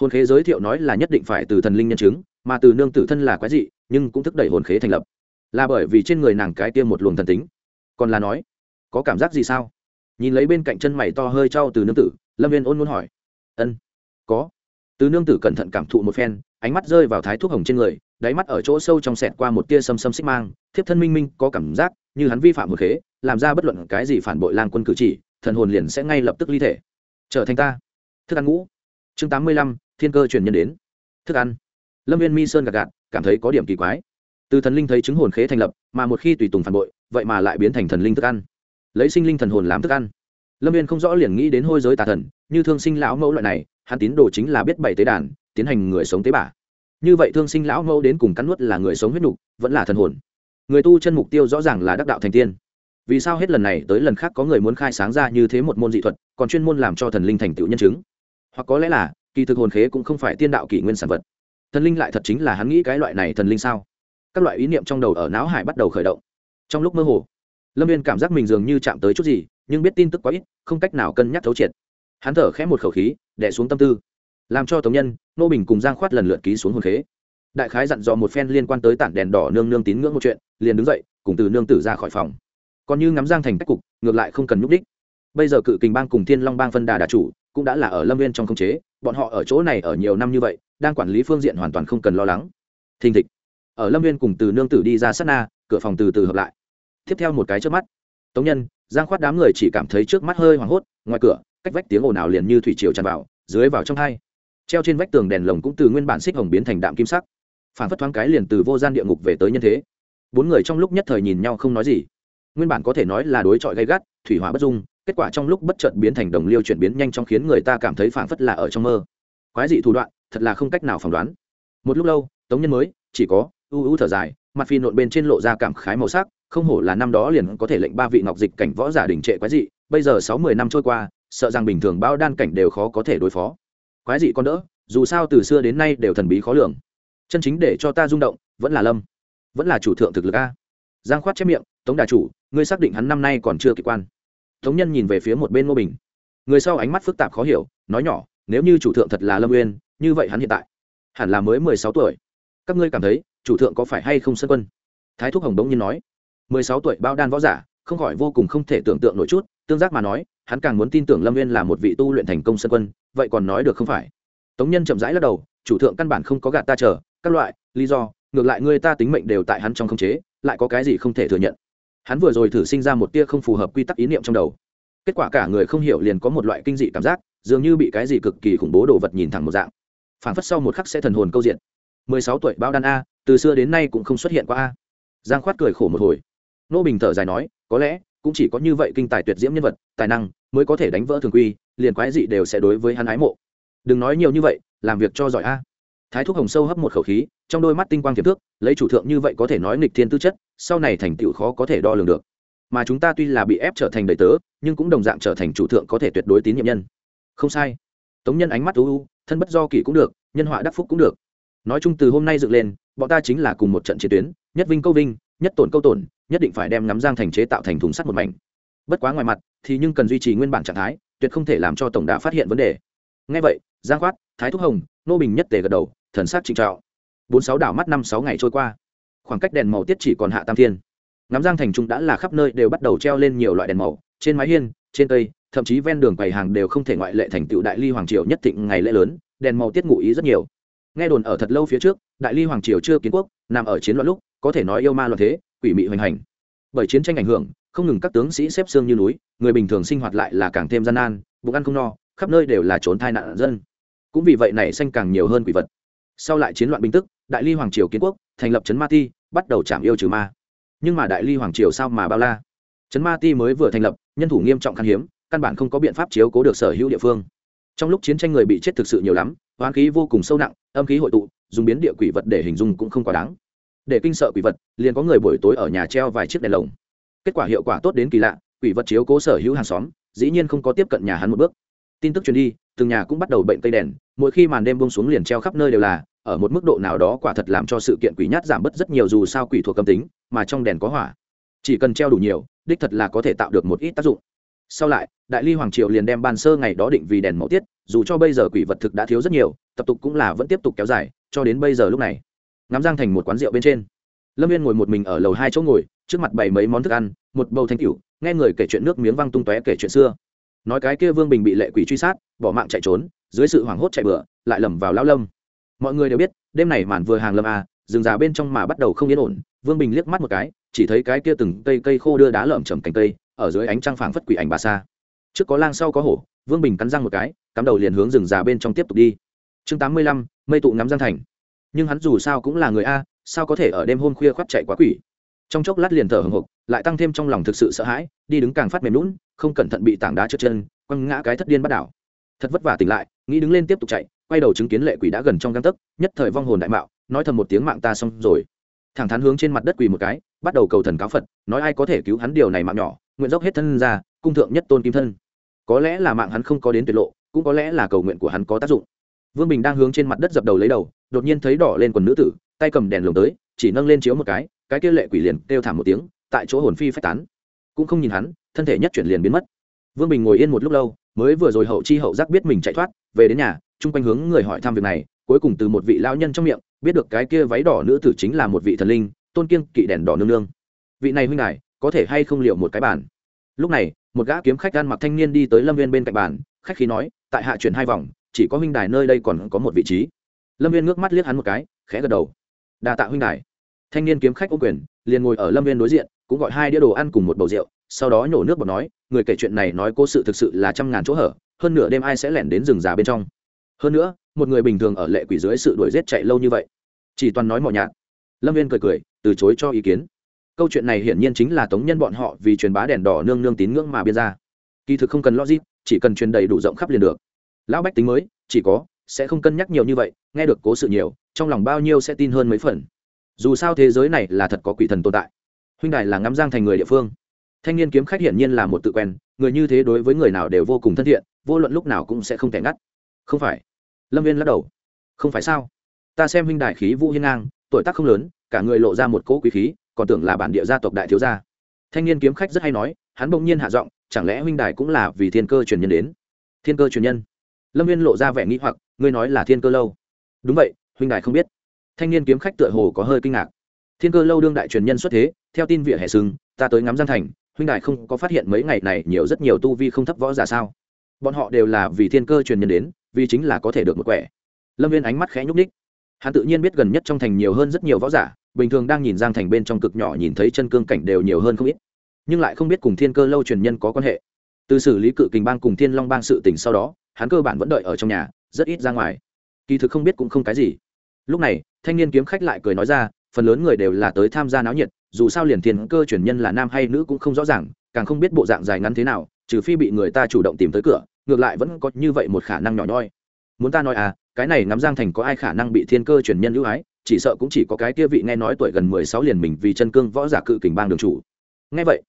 S1: Hồn khế giới thiệu nói là nhất định phải từ thần linh nhân chứng, mà từ nương tử thân là quái dị, nhưng cũng thúc đẩy hồn khế thành lập. Là bởi vì trên người nàng cái tiêm một luồng thần tính. Còn là nói, có cảm giác gì sao? Nhìn lấy bên cạnh chân mày to hơi trao từ nương tử, lâm viên ôn muốn hỏi. Ân, có từ nương tử cẩn thận cảm thụ một phen, ánh mắt rơi vào thái thuốc hồng trên người, đáy mắt ở chỗ sâu trong sẹt qua một tia xâm xâm xích mang, thiếp thân minh minh, có cảm giác như hắn vi phạm một khế, làm ra bất luận cái gì phản bội lang quân cử chỉ, thần hồn liền sẽ ngay lập tức ly thể. Trở thành ta. Thức ăn ngũ. Chương tám mươi lăm, thiên cơ truyền nhân đến. Thức ăn. Lâm viên mi sơn gạt gạt, cảm thấy có điểm kỳ quái. Từ thần linh thấy chứng hồn khế thành lập, mà một khi tùy tùng phản bội, vậy mà lại biến thành thần linh thức ăn. Lấy sinh linh thần hồn làm thức ăn. Lâm viên không rõ liền nghĩ đến hôi giới tà thần, như thương sinh lão mẫu loại này hắn tín đồ chính là biết bảy tế đàn, tiến hành người sống tế bả như vậy thương sinh lão mẫu đến cùng cắn nuốt là người sống huyết nhục, vẫn là thần hồn. Người tu chân mục tiêu rõ ràng là đắc đạo thành tiên. Vì sao hết lần này tới lần khác có người muốn khai sáng ra như thế một môn dị thuật, còn chuyên môn làm cho thần linh thành tựu nhân chứng? Hoặc có lẽ là, kỳ thực hồn khế cũng không phải tiên đạo kỷ nguyên sản vật. Thần linh lại thật chính là hắn nghĩ cái loại này thần linh sao? Các loại ý niệm trong đầu ở não hải bắt đầu khởi động. Trong lúc mơ hồ, lâm viên cảm giác mình dường như chạm tới chút gì, nhưng biết tin tức quá ít, không cách nào cân nhắc thấu triệt. Hắn thở khẽ một khẩu khí đẻ xuống tâm tư. Làm cho tống nhân nô bình cùng giang khoát lần lượt ký xuống hồn khế. Đại khái dặn dò một phen liên quan tới tản đèn đỏ nương nương tín ngưỡng một chuyện, liền đứng dậy, cùng từ nương tử ra khỏi phòng. Còn như ngắm giang thành cách cục, ngược lại không cần nhúc đích bây giờ cự kình bang cùng thiên long bang phân đà đà chủ, cũng đã là ở lâm viên trong khống chế, bọn họ ở chỗ này ở nhiều năm như vậy, đang quản lý phương diện hoàn toàn không cần lo lắng. Thình thịch. Ở lâm viên cùng từ nương tử đi ra sát na, cửa phòng từ từ hợp lại. Tiếp theo một cái trước mắt. Tống nhân, giang khoát đám người chỉ cảm thấy trước mắt hơi hoảng hốt, ngoài cửa cách vách tiếng ồn ào liền như thủy triều tràn vào, dưới vào trong hai. Treo trên vách tường đèn lồng cũng từ nguyên bản xích hồng biến thành đạm kim sắc. Phản phất thoáng cái liền từ vô gian địa ngục về tới nhân thế. Bốn người trong lúc nhất thời nhìn nhau không nói gì. Nguyên bản có thể nói là đối chọi gay gắt, thủy hỏa bất dung, kết quả trong lúc bất chợt biến thành đồng liêu chuyển biến nhanh chóng khiến người ta cảm thấy phản phất là ở trong mơ. Quái dị thủ đoạn, thật là không cách nào phỏng đoán. Một lúc lâu, tống nhân mới, chỉ có, u u thở dài, mặt phi nộn bên trên lộ ra cảm khái màu sắc, không hổ là năm đó liền có thể lệnh ba vị ngọc dịch cảnh võ giả đình trệ quái dị, bây giờ sáu mươi năm trôi qua sợ rằng bình thường bao đan cảnh đều khó có thể đối phó. Quái dị con đỡ, dù sao từ xưa đến nay đều thần bí khó lường. Chân chính để cho ta rung động, vẫn là lâm. Vẫn là chủ thượng thực lực a. Giang khoát chép miệng, tống đà chủ, ngươi xác định hắn năm nay còn chưa kỳ quan. Tống nhân nhìn về phía một bên ngô bình. Người sau ánh mắt phức tạp khó hiểu, nói nhỏ, nếu như chủ thượng thật là lâm uyên, như vậy hắn hiện tại hẳn là mới mười sáu tuổi. Các ngươi cảm thấy, chủ thượng có phải hay không sân quân? Thái thúc hồng đống nhiên nói, mười sáu tuổi bao đan võ giả, không khỏi vô cùng không thể tưởng tượng nổi chút tương giác mà nói, hắn càng muốn tin tưởng lâm viên là một vị tu luyện thành công sân quân, vậy còn nói được không phải? Tống nhân chậm rãi lắc đầu, chủ thượng căn bản không có gạt ta chờ, các loại, lý do, ngược lại người ta tính mệnh đều tại hắn trong khống chế, lại có cái gì không thể thừa nhận? Hắn vừa rồi thử sinh ra một tia không phù hợp quy tắc ý niệm trong đầu. Kết quả cả người không hiểu liền có một loại kinh dị cảm giác, dường như bị cái gì cực kỳ khủng bố đồ vật nhìn thẳng một dạng. Phản phất sau một khắc sẽ thần hồn câu diện. Mười sáu tuổi, bao đan a, từ xưa đến nay cũng không xuất hiện qua a. Giang khoát cười khổ một hồi. Nô bình thở dài nói, có lẽ cũng chỉ có như vậy kinh tài tuyệt diễm nhân vật, tài năng mới có thể đánh vỡ thường quy, liền quái dị đều sẽ đối với hắn ái mộ. Đừng nói nhiều như vậy, làm việc cho giỏi a. Thái thúc hồng sâu hấp một khẩu khí, trong đôi mắt tinh quang tiềm thước, lấy chủ thượng như vậy có thể nói nghịch thiên tư chất, sau này thành tựu khó có thể đo lường được. Mà chúng ta tuy là bị ép trở thành đầy tớ, nhưng cũng đồng dạng trở thành chủ thượng có thể tuyệt đối tín nhiệm nhân. Không sai. Tống nhân ánh mắt u u, thân bất do kỳ cũng được, nhân họa đắc phúc cũng được. Nói chung từ hôm nay dựng lên, bọn ta chính là cùng một trận chiến tuyến, nhất vinh câu vinh, nhất tổn câu tổn nhất định phải đem ngắm giang thành chế tạo thành thùng sắt một mảnh. Bất quá ngoài mặt, thì nhưng cần duy trì nguyên bản trạng thái, tuyệt không thể làm cho tổng đà phát hiện vấn đề. Ngay vậy, giang khoát, thái thúc hồng, nô bình nhất tề gật đầu, thần sát trịnh trọng. Bốn sáu đảo mắt năm sáu ngày trôi qua. Khoảng cách đèn màu tiết chỉ còn hạ tam thiên. Ngắm giang thành trung đã là khắp nơi đều bắt đầu treo lên nhiều loại đèn màu, trên mái hiên, trên cây, thậm chí ven đường quầy hàng đều không thể ngoại lệ thành tựu đại ly hoàng triều nhất thịnh ngày lễ lớn, đèn màu tiết ngụ ý rất nhiều. Nghe đồn ở thật lâu phía trước, đại ly hoàng triều chưa kiến quốc, nằm ở chiến loạn lúc, có thể nói yêu ma loạn thế quỷ mị hoành hành. Bởi chiến tranh ảnh hưởng, không ngừng các tướng sĩ xếp xương như núi, người bình thường sinh hoạt lại là càng thêm gian nan, bụng ăn không no, khắp nơi đều là trốn thai nạn dân. Cũng vì vậy này xanh càng nhiều hơn quỷ vật. Sau lại chiến loạn bình tức, đại ly hoàng triều kiến quốc, thành lập trấn ma ti, bắt đầu chạm yêu trừ ma. Nhưng mà đại ly hoàng triều sao mà bao la? Trấn ma ti mới vừa thành lập, nhân thủ nghiêm trọng khan hiếm, căn bản không có biện pháp chiếu cố được sở hữu địa phương. Trong lúc chiến tranh người bị chết thực sự nhiều lắm, hoán khí vô cùng sâu nặng, âm khí hội tụ, dùng biến địa quỷ vật để hình dung cũng không quá đáng để kinh sợ quỷ vật, liền có người buổi tối ở nhà treo vài chiếc đèn lồng. Kết quả hiệu quả tốt đến kỳ lạ, quỷ vật chiếu cố sở hữu hàng xóm, dĩ nhiên không có tiếp cận nhà hắn một bước. Tin tức truyền đi, từng nhà cũng bắt đầu bệnh cây đèn, mỗi khi màn đêm bông xuống liền treo khắp nơi đều là, ở một mức độ nào đó quả thật làm cho sự kiện quỷ nhát giảm bớt rất nhiều dù sao quỷ thuộc cầm tính, mà trong đèn có hỏa. Chỉ cần treo đủ nhiều, đích thật là có thể tạo được một ít tác dụng. Sau lại, đại ly hoàng triều liền đem ban sơ ngày đó định vì đèn mẫu tiết, dù cho bây giờ quỷ vật thực đã thiếu rất nhiều, tập tục cũng là vẫn tiếp tục kéo dài, cho đến bây giờ lúc này ngắm giang thành một quán rượu bên trên. Lâm viên ngồi một mình ở lầu hai chỗ ngồi, trước mặt bày mấy món thức ăn, một bầu thanh cửu, nghe người kể chuyện nước miếng văng tung tóe kể chuyện xưa. Nói cái kia vương bình bị lệ quỷ truy sát, bỏ mạng chạy trốn, dưới sự hoảng hốt chạy bựa lại lầm vào lao lâm. Mọi người đều biết, đêm này màn vừa hàng lâm à rừng già bên trong mà bắt đầu không yên ổn, vương bình liếc mắt một cái, chỉ thấy cái kia từng cây cây khô đưa đá lởm chầm cành cây, ở dưới ánh trăng phảng phất quỷ ảnh bà xa trước có lang sau có hổ, vương bình cắn răng một cái, cắm đầu liền hướng rừng già bên trong tiếp tục đi. Chương tám mươi lăm, mây tụ ngắm giang thành nhưng hắn dù sao cũng là người a, sao có thể ở đêm hôm khuya khoắt chạy quá quỷ? Trong chốc lát liền thở hồng hộc, lại tăng thêm trong lòng thực sự sợ hãi, đi đứng càng phát mềm lún không cẩn thận bị tảng đá trượt chân, quăng ngã cái thất điên bắt đảo. Thật vất vả tỉnh lại, nghĩ đứng lên tiếp tục chạy, quay đầu chứng kiến lệ quỷ đã gần trong găng tấc, nhất thời vong hồn đại mạo, nói thầm một tiếng mạng ta xong rồi. Thẳng thắn hướng trên mặt đất quỳ một cái, bắt đầu cầu thần cáo phật, nói ai có thể cứu hắn điều này mạng nhỏ, nguyện dốc hết thân ra, cung thượng nhất tôn kim thân. Có lẽ là mạng hắn không có đến tuyệt lộ, cũng có lẽ là cầu nguyện của hắn có tác dụng vương bình đang hướng trên mặt đất dập đầu lấy đầu, đột nhiên thấy đỏ lên quần nữ tử, tay cầm đèn lồng tới, chỉ nâng lên chiếu một cái cái kia lệ quỷ liền kêu thảm một tiếng, tại chỗ hồn phi phách tán. Cũng không nhìn hắn, thân thể nhất chuyển liền biến mất. Vương bình ngồi yên một lúc lâu, mới vừa rồi hậu chi hậu giác biết mình chạy thoát, về đến nhà, chung quanh hướng người hỏi thăm việc này, cuối cùng từ một vị lao nhân trong miệng, biết được cái kia váy đỏ nữ tử chính là một vị thần linh, tôn kiên kỵ đèn đỏ nương nương. Vị này huynh đại có thể hay không liệu một cái bản. lúc này, một gã kiếm khách ăn mặc thanh niên đi tới lâm viên bên cạnh bàn, khách khí nói, tại hạ chuyển hai vòng chỉ có huynh đài nơi đây còn có một vị trí. Lâm viên ngước mắt liếc hắn một cái, khẽ gật đầu. Đa tạ huynh đài. Thanh niên kiếm khách ô quyền, liền ngồi ở lâm viên đối diện, cũng gọi hai đĩa đồ ăn cùng một bầu rượu, sau đó nhổ nước bọt nói, người kể chuyện này nói cố sự thực sự là trăm ngàn chỗ hở, hơn nửa đêm ai sẽ lẻn đến rừng già bên trong. Hơn nữa, một người bình thường ở lệ quỷ dưới sự đuổi giết chạy lâu như vậy. Chỉ toàn nói mỏ nhạt. Lâm viên cười cười, từ chối cho ý kiến. Câu chuyện này hiển nhiên chính là tống nhân bọn họ vì truyền bá đèn đỏ nương nương tín ngưỡng mà biên ra. Kỳ thực không cần logic, chỉ cần truyền đầy đủ rộng khắp liền được lão bách tính mới, chỉ có, sẽ không cân nhắc nhiều như vậy, nghe được cố sự nhiều, trong lòng bao nhiêu sẽ tin hơn mấy phần. Dù sao thế giới này là thật có quỷ thần tồn tại. Huynh đài là ngắm giang thành người địa phương. Thanh niên kiếm khách hiển nhiên là một tự quen, người như thế đối với người nào đều vô cùng thân thiện, vô luận lúc nào cũng sẽ không thể ngắt. Không phải. Lâm viên lắc đầu. Không phải sao? Ta xem huynh đài khí vũ hiên ngang, tuổi tác không lớn, cả người lộ ra một cỗ quý khí, còn tưởng là bản địa gia tộc đại thiếu gia. Thanh niên kiếm khách rất hay nói, hắn bỗng nhiên hạ giọng, chẳng lẽ huynh đài cũng là vì thiên cơ truyền nhân đến? Thiên cơ truyền nhân? Lâm viên lộ ra vẻ nghĩ hoặc, ngươi nói là thiên cơ lâu? Đúng vậy, huynh đại không biết. Thanh niên kiếm khách tựa hồ có hơi kinh ngạc. Thiên cơ lâu đương đại truyền nhân xuất thế, theo tin vỉa hè sừng, ta tới ngắm giang thành, huynh đại không có phát hiện mấy ngày này nhiều rất nhiều tu vi không thấp võ giả sao? Bọn họ đều là vì thiên cơ truyền nhân đến, vì chính là có thể được một quẻ. Lâm viên ánh mắt khẽ nhúc ních hắn tự nhiên biết gần nhất trong thành nhiều hơn rất nhiều võ giả, bình thường đang nhìn giang thành bên trong cực nhỏ nhìn thấy chân cương cảnh đều nhiều hơn không ít, nhưng lại không biết cùng thiên cơ lâu truyền nhân có quan hệ. Từ xử lý cự kình bang cùng thiên long bang sự tình sau đó hắn cơ bản vẫn đợi ở trong nhà, rất ít ra ngoài. Kỳ thực không biết cũng không cái gì. Lúc này, thanh niên kiếm khách lại cười nói ra, phần lớn người đều là tới tham gia náo nhiệt, dù sao liền thiên cơ truyền nhân là nam hay nữ cũng không rõ ràng, càng không biết bộ dạng dài ngắn thế nào, trừ phi bị người ta chủ động tìm tới cửa, ngược lại vẫn có như vậy một khả năng nhỏ nhoi. Muốn ta nói à cái này ngắm giang thành có ai khả năng bị thiên cơ truyền nhân ưu ái, chỉ sợ cũng chỉ có cái kia vị nghe nói tuổi gần mười sáu liền mình vì chân cương võ giả cự kình bang đường chủ. Nghe vậy,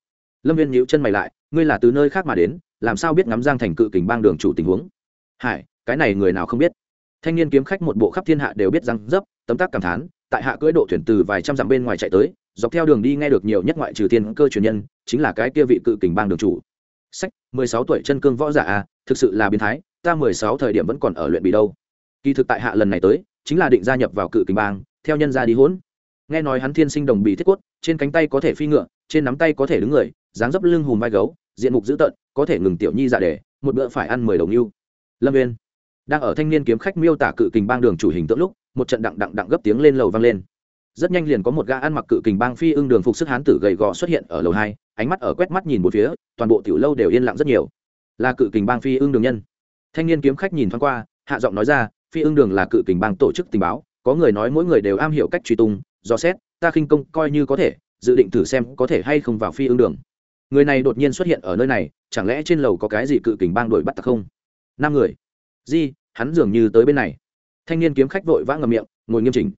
S1: lâm viên nhíu chân mày lại, ngươi là từ nơi khác mà đến làm sao biết ngắm giang thành cự kình bang đường chủ tình huống? Hải, cái này người nào không biết? Thanh niên kiếm khách một bộ khắp thiên hạ đều biết răng dấp, tấm tác cảm thán, tại hạ cưỡi độ thuyền từ vài trăm dặm bên ngoài chạy tới, dọc theo đường đi nghe được nhiều nhất ngoại trừ thiên cơ truyền nhân, chính là cái kia vị cự kình bang đường chủ. Sách, mười sáu tuổi chân cương võ giả à thực sự là biến thái, ta mười sáu thời điểm vẫn còn ở luyện bị đâu. Kỳ thực tại hạ lần này tới, chính là định gia nhập vào cự kình bang, theo nhân gia đi hỗn. Nghe nói hắn thiên sinh đồng bì thiết quất trên cánh tay có thể phi ngựa, trên nắm tay có thể đứng người, dáng dấp lưng hùm vai gấu diện mục dữ tợn, có thể ngừng tiểu nhi dạ đề, một bữa phải ăn mười đồng yêu. Lâm viên đang ở thanh niên kiếm khách miêu tả cự kình bang đường chủ hình tượng lúc, một trận đặng đặng đặng gấp tiếng lên lầu vang lên. Rất nhanh liền có một gã ăn mặc cự kình bang phi ưng đường phục sức hán tử gầy gò xuất hiện ở lầu hai, ánh mắt ở quét mắt nhìn một phía, toàn bộ tiểu lâu đều yên lặng rất nhiều. Là cự kình bang phi ưng đường nhân. Thanh niên kiếm khách nhìn thoáng qua, hạ giọng nói ra, phi ưng đường là cự kình bang tổ chức tình báo, có người nói mỗi người đều am hiểu cách truy tung, do xét, ta khinh công coi như có thể, dự định thử xem có thể hay không vào phi ưng đường người này đột nhiên xuất hiện ở nơi này, chẳng lẽ trên lầu có cái gì cự kình bang đuổi bắt tặc không? Năm người. Di, hắn dường như tới bên này. Thanh niên kiếm khách vội vã ngầm miệng, ngồi nghiêm chỉnh.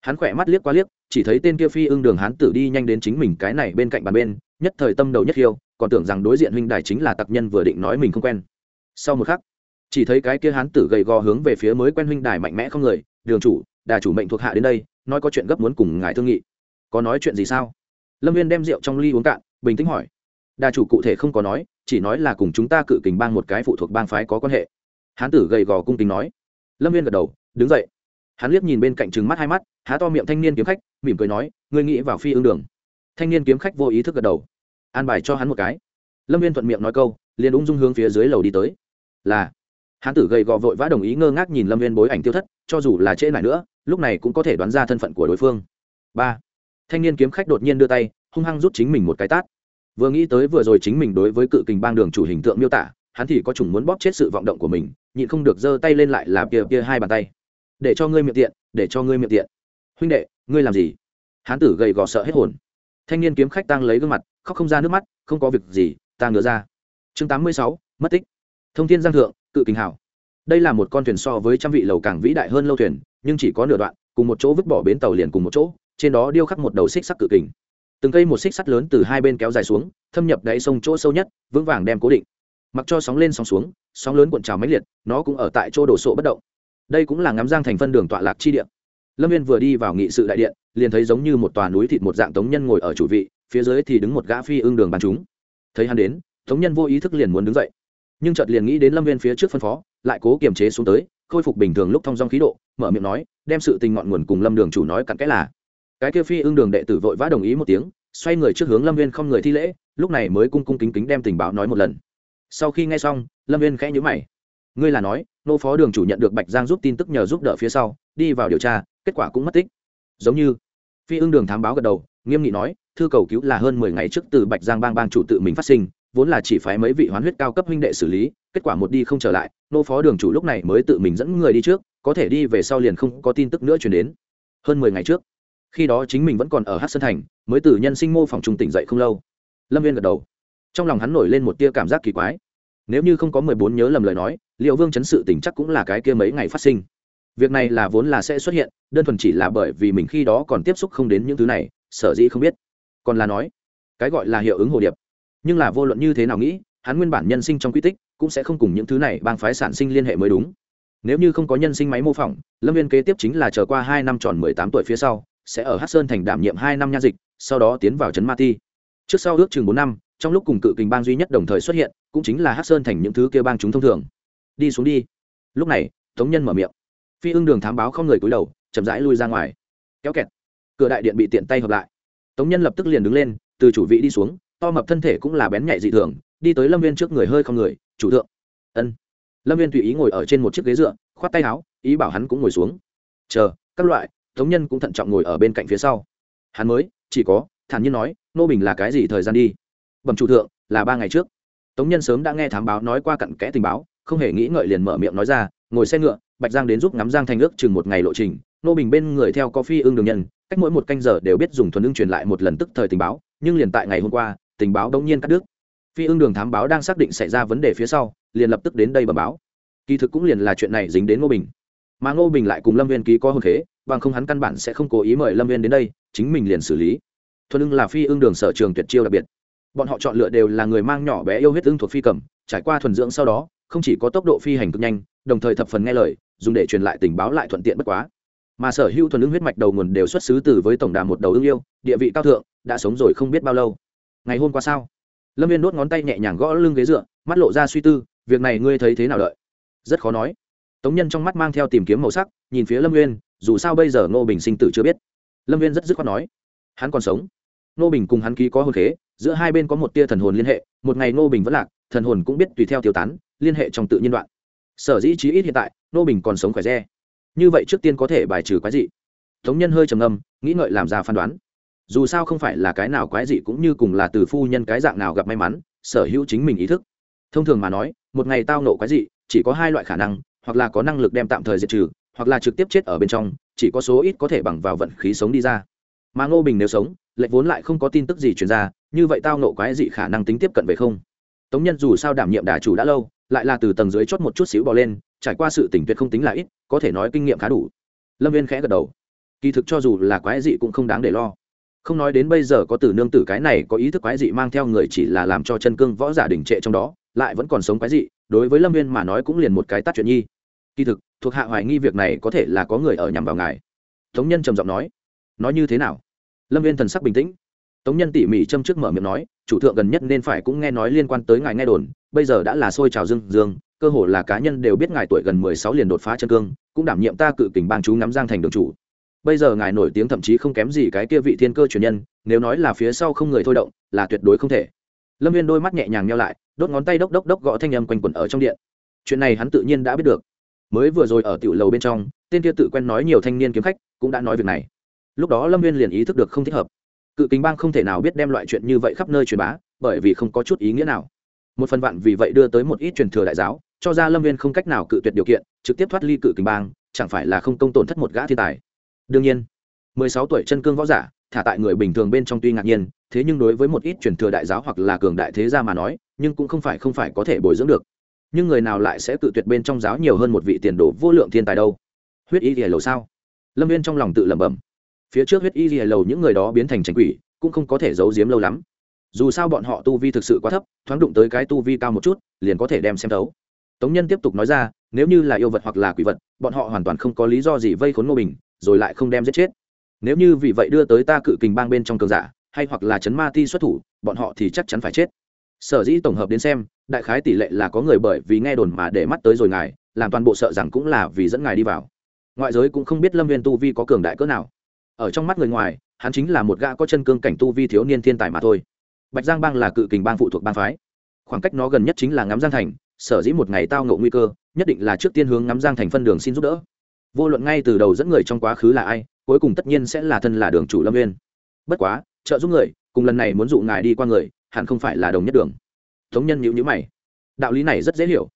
S1: Hắn khỏe mắt liếc qua liếc, chỉ thấy tên kia phi ưng đường hắn tử đi nhanh đến chính mình cái này bên cạnh bàn bên, nhất thời tâm đầu nhất hiêu, còn tưởng rằng đối diện huynh đài chính là tặc nhân vừa định nói mình không quen. Sau một khắc, chỉ thấy cái kia hán tử gầy gò hướng về phía mới quen huynh đài mạnh mẽ không người, đường chủ, đà chủ mệnh thuộc hạ đến đây, nói có chuyện gấp muốn cùng ngài thương nghị. Có nói chuyện gì sao? Lâm viên đem rượu trong ly uống cạn, bình tĩnh hỏi đa chủ cụ thể không có nói, chỉ nói là cùng chúng ta cự kình bang một cái phụ thuộc bang phái có quan hệ. Hán tử gầy gò cung kính nói. Lâm viên gật đầu, đứng dậy. Hắn liếc nhìn bên cạnh trừng mắt hai mắt, há to miệng thanh niên kiếm khách, mỉm cười nói, ngươi nghĩ vào phi ương đường. Thanh niên kiếm khách vô ý thức gật đầu. An bài cho hắn một cái. Lâm viên thuận miệng nói câu, liền ung dung hướng phía dưới lầu đi tới. Là. Hán tử gầy gò vội vã đồng ý ngơ ngác nhìn lâm viên bối ảnh tiêu thất, cho dù là trễ lại nữa, lúc này cũng có thể đoán ra thân phận của đối phương. Ba. Thanh niên kiếm khách đột nhiên đưa tay, hung hăng rút chính mình một cái tát vừa nghĩ tới vừa rồi chính mình đối với cự kình bang đường chủ hình tượng miêu tả, hắn thì có chủng muốn bóp chết sự vọng động của mình, nhịn không được giơ tay lên lại làm kia kia hai bàn tay. Để cho ngươi miệng tiện, để cho ngươi miệng tiện. Huynh đệ, ngươi làm gì? Hán tử gầy gò sợ hết hồn. Thanh niên kiếm khách tăng lấy gương mặt, khóc không ra nước mắt, không có việc gì, ta ngửa ra. Chương tám mươi sáu, mất tích. Thông thiên giang thượng, cự kình hảo. Đây là một con thuyền so với trăm vị lầu càng vĩ đại hơn lâu thuyền, nhưng chỉ có nửa đoạn, cùng một chỗ vứt bỏ bến tàu liền cùng một chỗ, trên đó điêu khắc một đầu xích sắc cự kình từng cây một xích sắt lớn từ hai bên kéo dài xuống, thâm nhập đáy sông chỗ sâu nhất, vững vàng đem cố định. Mặc cho sóng lên sóng xuống, sóng lớn cuộn trào máy liệt, nó cũng ở tại chỗ đổ sộ bất động. Đây cũng là ngắm giang thành phân đường tọa lạc chi điện lâm viên vừa đi vào nghị sự đại điện, liền thấy giống như một tòa núi thịt một dạng tống nhân ngồi ở chủ vị, phía dưới thì đứng một gã phi ương đường bàn chúng. Thấy hắn đến, tống nhân vô ý thức liền muốn đứng dậy. Nhưng chợt liền nghĩ đến lâm viên phía trước phân phó, lại cố kiềm chế xuống tới, khôi phục bình thường lúc thong dong khí độ, mở miệng nói, đem sự tình ngọn nguồn cùng lâm đường chủ nói cặn cái là cái kia phi ương đường đệ tử vội vã đồng ý một tiếng, xoay người trước hướng lâm viên không người thi lễ, lúc này mới cung cung kính kính đem tình báo nói một lần. Sau khi nghe xong, lâm viên khẽ nhữ mày. Ngươi là nói, nô phó đường chủ nhận được bạch giang giúp tin tức nhờ giúp đỡ phía sau, đi vào điều tra, kết quả cũng mất tích. Giống như, phi ương đường thám báo gật đầu, nghiêm nghị nói, thư cầu cứu là hơn mười ngày trước từ bạch giang bang bang chủ tự mình phát sinh, vốn là chỉ phái mấy vị hoán huyết cao cấp huynh đệ xử lý, kết quả một đi không trở lại, nô phó đường chủ lúc này mới tự mình dẫn người đi trước, có thể đi về sau liền không có tin tức nữa chuyển đến. Hơn mười ngày trước khi đó chính mình vẫn còn ở hát sơn thành, mới từ nhân sinh mô phòng trung tỉnh dậy không lâu. Lâm viên gật đầu. Trong lòng hắn nổi lên một tia cảm giác kỳ quái. Nếu như không có mười bốn nhớ lầm lời nói liệu vương chấn sự tỉnh chắc cũng là cái kia mấy ngày phát sinh. Việc này là vốn là sẽ xuất hiện, đơn thuần chỉ là bởi vì mình khi đó còn tiếp xúc không đến những thứ này, sở dĩ không biết. Còn là nói, cái gọi là hiệu ứng hồ điệp. Nhưng là vô luận như thế nào nghĩ, hắn nguyên bản nhân sinh trong quy tích cũng sẽ không cùng những thứ này bang phái sản sinh liên hệ mới đúng. Nếu như không có nhân sinh máy mô phỏng, lâm viên kế tiếp chính là chờ qua hai năm tròn mười tám tuổi phía sau sẽ ở hát sơn thành đảm nhiệm hai năm nha dịch, sau đó tiến vào trấn ma ti. Trước sau ước chừng bốn năm, trong lúc cùng cự kình bang duy nhất đồng thời xuất hiện, cũng chính là hát sơn thành những thứ kêu bang chúng thông thường. Đi xuống đi. Lúc này, tống nhân mở miệng. Phi ưng đường thám báo không người cúi đầu, chậm rãi lui ra ngoài. Kéo kẹt. Cửa đại điện bị tiện tay hợp lại. Tống nhân lập tức liền đứng lên, từ chủ vị đi xuống, to mập thân thể cũng là bén nhạy dị thường, đi tới lâm viên trước người hơi không người, chủ thượng. Ân. Lâm viên tùy ý ngồi ở trên một chiếc ghế dựa, khoát tay áo, ý bảo hắn cũng ngồi xuống. Chờ, các loại tống nhân cũng thận trọng ngồi ở bên cạnh phía sau. Hắn mới, chỉ có, thản nhiên nói, nô bình là cái gì thời gian đi? Bẩm chủ thượng, là ba ngày trước. Tống nhân sớm đã nghe thám báo nói qua cặn kẽ tình báo, không hề nghĩ ngợi liền mở miệng nói ra, ngồi xe ngựa, bạch giang đến giúp ngắm giang thành ước chừng một ngày lộ trình. Nô bình bên người theo có phi ương đường nhân, cách mỗi một canh giờ đều biết dùng thuần ưng truyền lại một lần tức thời tình báo, nhưng liền tại ngày hôm qua, tình báo đống nhiên cắt đứt. Phi ương đường thám báo đang xác định xảy ra vấn đề phía sau, liền lập tức đến đây bẩm báo. Kỳ thực cũng liền là chuyện này dính đến Nô bình mà ngô bình lại cùng lâm viên ký có hôn thế, bằng không hắn căn bản sẽ không cố ý mời lâm viên đến đây chính mình liền xử lý. Thuần ưng là phi ương đường sở trường tuyệt chiêu đặc biệt. Bọn họ chọn lựa đều là người mang nhỏ bé yêu huyết ưng thuộc phi cầm trải qua thuần dưỡng sau đó không chỉ có tốc độ phi hành cực nhanh đồng thời thập phần nghe lời dùng để truyền lại tình báo lại thuận tiện bất quá. Mà sở hữu thuần ưng huyết mạch đầu nguồn đều xuất xứ từ với tổng đà một đầu ưng yêu địa vị cao thượng đã sống rồi không biết bao lâu. Ngày hôm qua sao? Lâm viên đốt ngón tay nhẹ nhàng gõ lưng ghế dựa mắt lộ ra suy tư việc này ngươi thấy thế nào đợi? Rất khó nói tống nhân trong mắt mang theo tìm kiếm màu sắc, nhìn phía lâm viên dù sao bây giờ ngô bình sinh tử chưa biết. Lâm viên rất dứt khoát nói, hắn còn sống. Ngô bình cùng hắn ký có hồn khế, giữa hai bên có một tia thần hồn liên hệ, một ngày ngô bình vẫn lạc, thần hồn cũng biết tùy theo tiêu tán, liên hệ trong tự nhiên đoạn. Sở dĩ trí ít hiện tại, ngô bình còn sống khỏe re. Như vậy trước tiên có thể bài trừ quái dị. Tống nhân hơi trầm ngâm, nghĩ ngợi làm ra phán đoán. Dù sao không phải là cái nào quái dị cũng như cùng là từ phu nhân cái dạng nào gặp may mắn, sở hữu chính mình ý thức. Thông thường mà nói, một ngày tao nộ quái dị, chỉ có hai loại khả năng hoặc là có năng lực đem tạm thời diệt trừ, hoặc là trực tiếp chết ở bên trong, chỉ có số ít có thể bằng vào vận khí sống đi ra. Mà ngô bình nếu sống lệnh vốn lại không có tin tức gì truyền ra, như vậy tao nộ quái dị khả năng tính tiếp cận về không? Tống nhân dù sao đảm nhiệm đà chủ đã lâu, lại là từ tầng dưới chót một chút xíu bò lên, trải qua sự tỉnh tuyệt không tính là ít, có thể nói kinh nghiệm khá đủ. Lâm viên khẽ gật đầu. Kỳ thực cho dù là quái dị cũng không đáng để lo. Không nói đến bây giờ có từ nương tử cái này có ý thức quái dị mang theo người chỉ là làm cho chân cương võ giả đình trệ trong đó, lại vẫn còn sống quái dị, đối với lâm viên mà nói cũng liền một cái tắt chuyện nhi kỳ thực, thuộc hạ hoài nghi việc này có thể là có người ở nhằm vào ngài. Tống nhân trầm giọng nói nói như thế nào? Lâm viên thần sắc bình tĩnh. Tống nhân tỉ mỉ châm trước mở miệng nói, chủ thượng gần nhất nên phải cũng nghe nói liên quan tới ngài nghe đồn, bây giờ đã là xôi trào dương dương, cơ hồ là cá nhân đều biết ngài tuổi gần mười sáu liền đột phá chân cương, cũng đảm nhiệm ta cự kình bang chú ngắm giang thành đường chủ. Bây giờ ngài nổi tiếng thậm chí không kém gì cái kia vị thiên cơ truyền nhân, nếu nói là phía sau không người thôi động, là tuyệt đối không thể. Lâm viên đôi mắt nhẹ nhàng nhau lại, đốt ngón tay đốc đốc đốc gõ thanh âm quanh quẩn ở trong điện. Chuyện này hắn tự nhiên đã biết được mới vừa rồi ở tiểu lầu bên trong, tên kia tự quen nói nhiều thanh niên kiếm khách, cũng đã nói việc này. Lúc đó lâm viên liền ý thức được không thích hợp. Cự kính bang không thể nào biết đem loại chuyện như vậy khắp nơi truyền bá, bởi vì không có chút ý nghĩa nào. Một phần vạn vì vậy đưa tới một ít truyền thừa đại giáo, cho ra lâm viên không cách nào cự tuyệt điều kiện, trực tiếp thoát ly cự kính bang, chẳng phải là không công tổn thất một gã thiên tài. Đương nhiên, mười sáu tuổi chân cương võ giả, thả tại người bình thường bên trong tuy ngạc nhiên, thế nhưng đối với một ít truyền thừa đại giáo hoặc là cường đại thế gia mà nói, nhưng cũng không phải không phải có thể bồi dưỡng được nhưng người nào lại sẽ tự tuyệt bên trong giáo nhiều hơn một vị tiền đồ vô lượng thiên tài đâu? Huyết y lìa lầu sao? Lâm viên trong lòng tự lẩm bẩm. Phía trước huyết y lìa lầu những người đó biến thành tránh quỷ, cũng không có thể giấu giếm lâu lắm. Dù sao bọn họ tu vi thực sự quá thấp, thoáng đụng tới cái tu vi cao một chút, liền có thể đem xem thấu. Tống nhân tiếp tục nói ra, nếu như là yêu vật hoặc là quỷ vật, bọn họ hoàn toàn không có lý do gì vây khốn ngô bình, rồi lại không đem giết chết. Nếu như vì vậy đưa tới ta cự kình bang bên trong cường giả, hay hoặc là chấn ma ti xuất thủ, bọn họ thì chắc chắn phải chết. Sở dĩ tổng hợp đến xem đại khái tỷ lệ là có người bởi vì nghe đồn mà để mắt tới rồi ngài, làm toàn bộ sợ rằng cũng là vì dẫn ngài đi vào. Ngoại giới cũng không biết lâm viên tu vi có cường đại cỡ nào. Ở trong mắt người ngoài, hắn chính là một gã có chân cương cảnh tu vi thiếu niên thiên tài mà thôi. Bạch giang bang là cự kình bang phụ thuộc bang phái. Khoảng cách nó gần nhất chính là ngắm giang thành, sở dĩ một ngày tao ngộ nguy cơ, nhất định là trước tiên hướng ngắm giang thành phân đường xin giúp đỡ. Vô luận ngay từ đầu dẫn người trong quá khứ là ai, cuối cùng tất nhiên sẽ là thân là đường chủ lâm viên. Bất quá, trợ giúp người, cùng lần này muốn dụ ngài đi qua người, hẳn không phải là đồng nhất đường thống nhân nhữ nhữ mày. Đạo lý này rất dễ hiểu.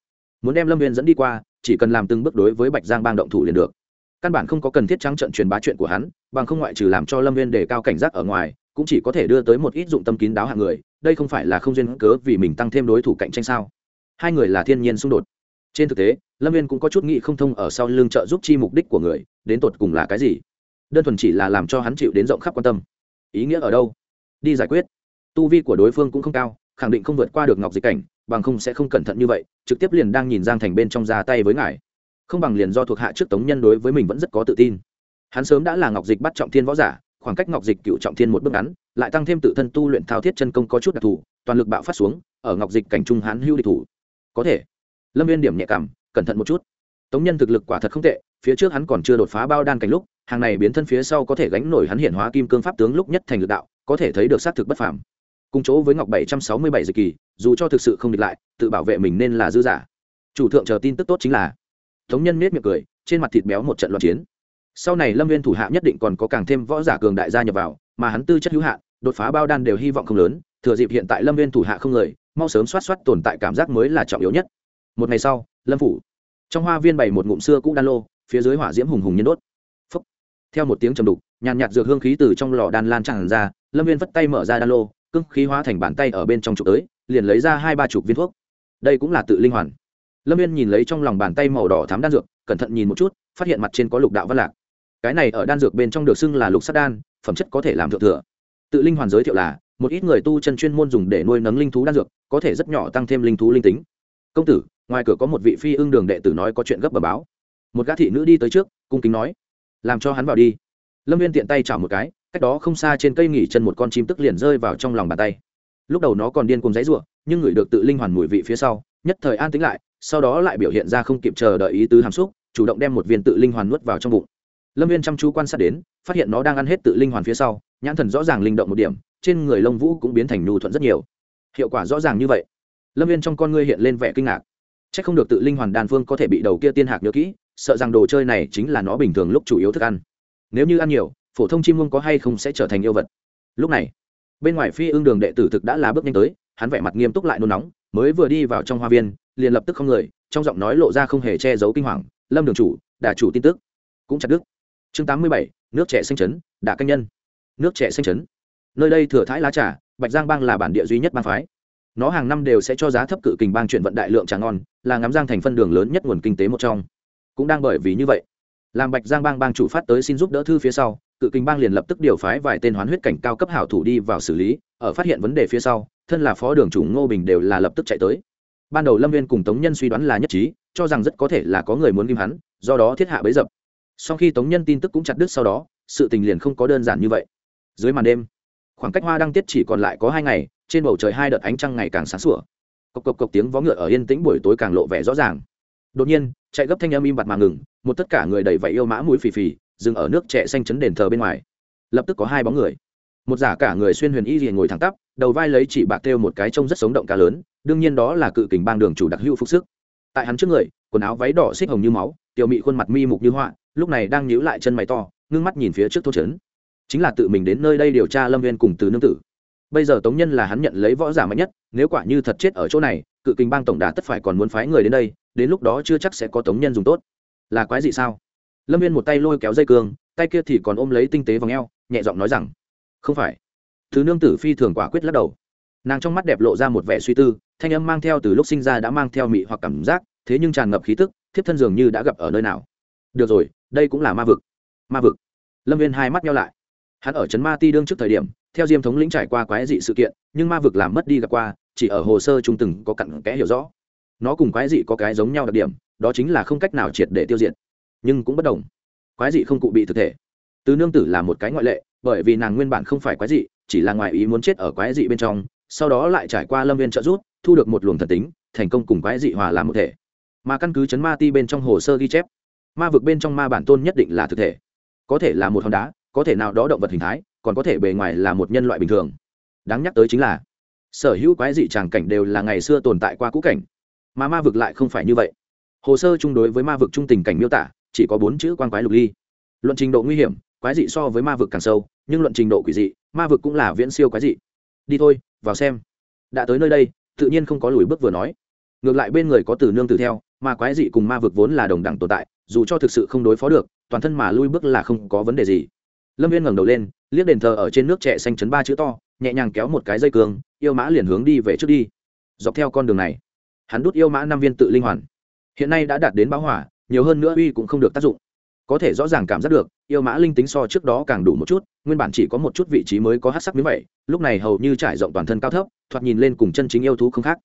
S1: Muốn đem lâm viên dẫn đi qua, chỉ cần làm từng bước đối với bạch giang bang động thủ liền được. Căn bản không có cần thiết trắng trận truyền bá chuyện của hắn, bằng không ngoại trừ làm cho lâm viên đề cao cảnh giác ở ngoài, cũng chỉ có thể đưa tới một ít dụng tâm kín đáo hạng người, đây không phải là không duyên cớ vì mình tăng thêm đối thủ cạnh tranh sao? Hai người là thiên nhiên xung đột. Trên thực tế, lâm viên cũng có chút nghị không thông ở sau lưng trợ giúp chi mục đích của người, đến tột cùng là cái gì? Đơn thuần chỉ là làm cho hắn chịu đến rộng khắp quan tâm. Ý nghĩa ở đâu? Đi giải quyết. Tu vi của đối phương cũng không cao khẳng định không vượt qua được ngọc dịch cảnh, bằng không sẽ không cẩn thận như vậy, trực tiếp liền đang nhìn giang thành bên trong ra tay với ngài. Không bằng liền do thuộc hạ trước tống nhân đối với mình vẫn rất có tự tin. Hắn sớm đã là ngọc dịch bắt trọng thiên võ giả, khoảng cách ngọc dịch cựu trọng thiên một bước ngắn, lại tăng thêm tự thân tu luyện thao thiết chân công có chút đặc thù, toàn lực bạo phát xuống, ở ngọc dịch cảnh trung hán hưu địch thủ. Có thể, lâm viên điểm nhẹ cảm, cẩn thận một chút. Tống nhân thực lực quả thật không tệ, phía trước hắn còn chưa đột phá bao đan cảnh lúc, hàng này biến thân phía sau có thể gánh nổi hắn hiển hóa kim cương pháp tướng lúc nhất thành lực đạo, có thể thấy được xác thực bất phàm cùng chỗ với ngọc bảy trăm sáu mươi bảy dịch kỳ, dù cho thực sự không địch lại, tự bảo vệ mình nên là dư giả. Chủ thượng chờ tin tức tốt chính là, tống nhân nết miệng cười, trên mặt thịt béo một trận loạn chiến. Sau này lâm viên thủ hạ nhất định còn có càng thêm võ giả cường đại gia nhập vào, mà hắn tư chất hữu hạn, đột phá bao đan đều hy vọng không lớn, thừa dịp hiện tại lâm viên thủ hạ không người, mau sớm soát soát tồn tại cảm giác mới là trọng yếu nhất. Một ngày sau, lâm phủ, trong hoa viên bày một ngụm xưa cũ đan lô, phía dưới hỏa diễm hùng hùng nhiên đốt. Phúc. theo một tiếng trầm đục, nhàn nhạt dược hương khí từ trong lò đan lan tràn ra, lâm viên vất tay mở ra đan lô cưng khí hóa thành bàn tay ở bên trong chụp tới, liền lấy ra hai ba chục viên thuốc. Đây cũng là tự linh hoàn. Lâm viên nhìn lấy trong lòng bàn tay màu đỏ thám đan dược, cẩn thận nhìn một chút, phát hiện mặt trên có lục đạo văn lạc. Cái này ở đan dược bên trong được xưng là lục sắt đan, phẩm chất có thể làm thượng thừa. Tự linh hoàn giới thiệu là, một ít người tu chân chuyên môn dùng để nuôi nấng linh thú đan dược, có thể rất nhỏ tăng thêm linh thú linh tính. Công tử, ngoài cửa có một vị phi ưng đường đệ tử nói có chuyện gấp bờ báo. Một gã thị nữ đi tới trước, cung kính nói, làm cho hắn vào đi. Lâm viên tiện tay chảo một cái cách đó không xa trên cây nghỉ chân một con chim tức liền rơi vào trong lòng bàn tay. Lúc đầu nó còn điên cùng giấy ruộng nhưng ngửi được tự linh hoàn mùi vị phía sau, nhất thời an tính lại, sau đó lại biểu hiện ra không kịp chờ đợi ý tứ hàm xúc, chủ động đem một viên tự linh hoàn nuốt vào trong bụng. Lâm viên chăm chú quan sát đến, phát hiện nó đang ăn hết tự linh hoàn phía sau, nhãn thần rõ ràng linh động một điểm, trên người lông vũ cũng biến thành nhu thuận rất nhiều. Hiệu quả rõ ràng như vậy. Lâm viên trong con ngươi hiện lên vẻ kinh ngạc. C h ắ c không được tự linh hoàn đan phương có thể bị đầu kia tiên hạc nhớ kỹ, sợ rằng đồ chơi này chính là nó bình thường lúc chủ yếu thức ăn. Nếu như ăn nhiều phổ thông chim muông có hay không sẽ trở thành yêu vật. Lúc này, bên ngoài phi ương đường đệ tử thực đã là bước nhanh tới, hắn vẻ mặt nghiêm túc lại nôn nóng, mới vừa đi vào trong hoa viên, liền lập tức không người, trong giọng nói lộ ra không hề che giấu kinh hoàng, lâm đường chủ đà chủ tin tức. Cũng chặt đức chương tám mươi bảy, nước trẻ xanh chấn đà canh nhân. Nước trẻ xanh chấn. Nơi đây thừa thái lá trà, bạch giang bang là bản địa duy nhất bang phái. Nó hàng năm đều sẽ cho giá thấp cự kình bang chuyển vận đại lượng trà ngon, là ngắm giang thành phân đường lớn nhất nguồn kinh tế một trong. Cũng đang bởi vì như vậy, làm bạch giang bang bang chủ phát tới xin giúp đỡ thư phía sau cự Kinh bang liền lập tức điều phái vài tên hoán huyết cảnh cao cấp hảo thủ đi vào xử lý, ở phát hiện vấn đề phía sau, thân là phó đường chủ ngô bình đều là lập tức chạy tới. Ban đầu lâm viên cùng tống nhân suy đoán là nhất trí, cho rằng rất có thể là có người muốn ghim hắn, do đó thiết hạ bấy dập. Sau khi tống nhân tin tức cũng chặt đứt sau đó, sự tình liền không có đơn giản như vậy. Dưới màn đêm, khoảng cách hoa đăng tiết chỉ còn lại có hai ngày, trên bầu trời hai đợt ánh trăng ngày càng sáng sủa. Cộc cộc cộc tiếng vó ngựa ở yên tĩnh buổi tối càng lộ vẻ rõ ràng. Đột nhiên, chạy gấp thanh âm im bặt mà ngừng, một tất cả người đầy vẫy yêu mã mũi phì phì dừng ở nước trẻ xanh chấn đền thờ bên ngoài. Lập tức có hai bóng người. Một giả cả người xuyên huyền y liền ngồi thẳng tắp, đầu vai lấy chỉ bạc thêu một cái trông rất sống động cá lớn, đương nhiên đó là cự kình bang đường chủ đặc hữu phục sức. Tại hắn trước người, quần áo váy đỏ xích hồng như máu, tiểu mị khuôn mặt mi mục như họa, lúc này đang nhíu lại chân mày to, ngưng mắt nhìn phía trước thôn trấn chính là tự mình đến nơi đây điều tra lâm viên cùng từ nương tử. Bây giờ tống nhân là hắn nhận lấy võ giả mạnh nhất, nếu quả như thật chết ở chỗ này, cự kình bang tổng đà tất phải còn muốn phái người đến đây, đến lúc đó chưa chắc sẽ có tống nhân dùng tốt. Là quái gì sao? Lâm viên một tay lôi kéo dây cương, tay kia thì còn ôm lấy tinh tế v ò nhẹ giọng nói rằng, không phải. Thứ nương tử phi thường quả quyết lắc đầu. Nàng trong mắt đẹp lộ ra một vẻ suy tư, thanh âm mang theo từ lúc sinh ra đã mang theo mị hoặc cảm giác, thế nhưng tràn ngập khí tức, thiếp thân dường như đã gặp ở nơi nào. Được rồi, đây cũng là ma vực. Ma vực? Lâm viên hai mắt nhau lại. Hắn ở trấn ma ti đương trước thời điểm, theo diêm thống lĩnh trải qua quái dị sự kiện, nhưng ma vực làm mất đi gặp qua, chỉ ở hồ sơ chúng từng có cặn kẽ hiểu rõ. Nó cùng quái dị có cái giống nhau đặc điểm, đó chính là không cách nào triệt để tiêu diệt nhưng cũng bất đồng. Quái dị không cụ bị thực thể. Từ nương tử là một cái ngoại lệ, bởi vì nàng nguyên bản không phải quái dị, chỉ là ngoài ý muốn chết ở quái dị bên trong, sau đó lại trải qua lâm viên trợ giúp, thu được một luồng thần tính, thành công cùng quái dị hòa làm một thể. Mà căn cứ chấn ma ti bên trong hồ sơ ghi chép, ma vực bên trong ma bản tôn nhất định là thực thể. Có thể là một hòn đá, có thể nào đó động vật hình thái, còn có thể bề ngoài là một nhân loại bình thường. Đáng nhắc tới chính là, sở hữu quái dị tràng cảnh đều là ngày xưa tồn tại qua cũ cảnh, mà ma vực lại không phải như vậy. Hồ sơ chung đối với ma vực trung tình cảnh miêu tả chỉ có bốn chữ quan quái lục ly. Luận trình độ nguy hiểm, quái dị so với ma vực càng sâu, nhưng luận trình độ quỷ dị, ma vực cũng là viễn siêu quái dị. Đi thôi, vào xem. Đã tới nơi đây, tự nhiên không có lùi bước vừa nói. Ngược lại bên người có từ nương tử theo, mà quái dị cùng ma vực vốn là đồng đẳng tồn tại, dù cho thực sự không đối phó được, toàn thân mà lui bước là không có vấn đề gì. Lâm viên ngẩng đầu lên, liếc đền thờ ở trên nước trẻ xanh chấn ba chữ to, nhẹ nhàng kéo một cái dây cường yêu mã liền hướng đi về trước đi. Dọc theo con đường này, hắn đút yêu mã năm viên tự linh hoàn. Hiện nay đã đạt đến báo hỏa nhiều hơn nữa uy cũng không được tác dụng. Có thể rõ ràng cảm giác được, yêu mã linh tính so trước đó càng đủ một chút, nguyên bản chỉ có một chút vị trí mới có hát sắc miếng vậy, lúc này hầu như trải rộng toàn thân cao thấp, thoạt nhìn lên cùng chân chính yêu thú không khác.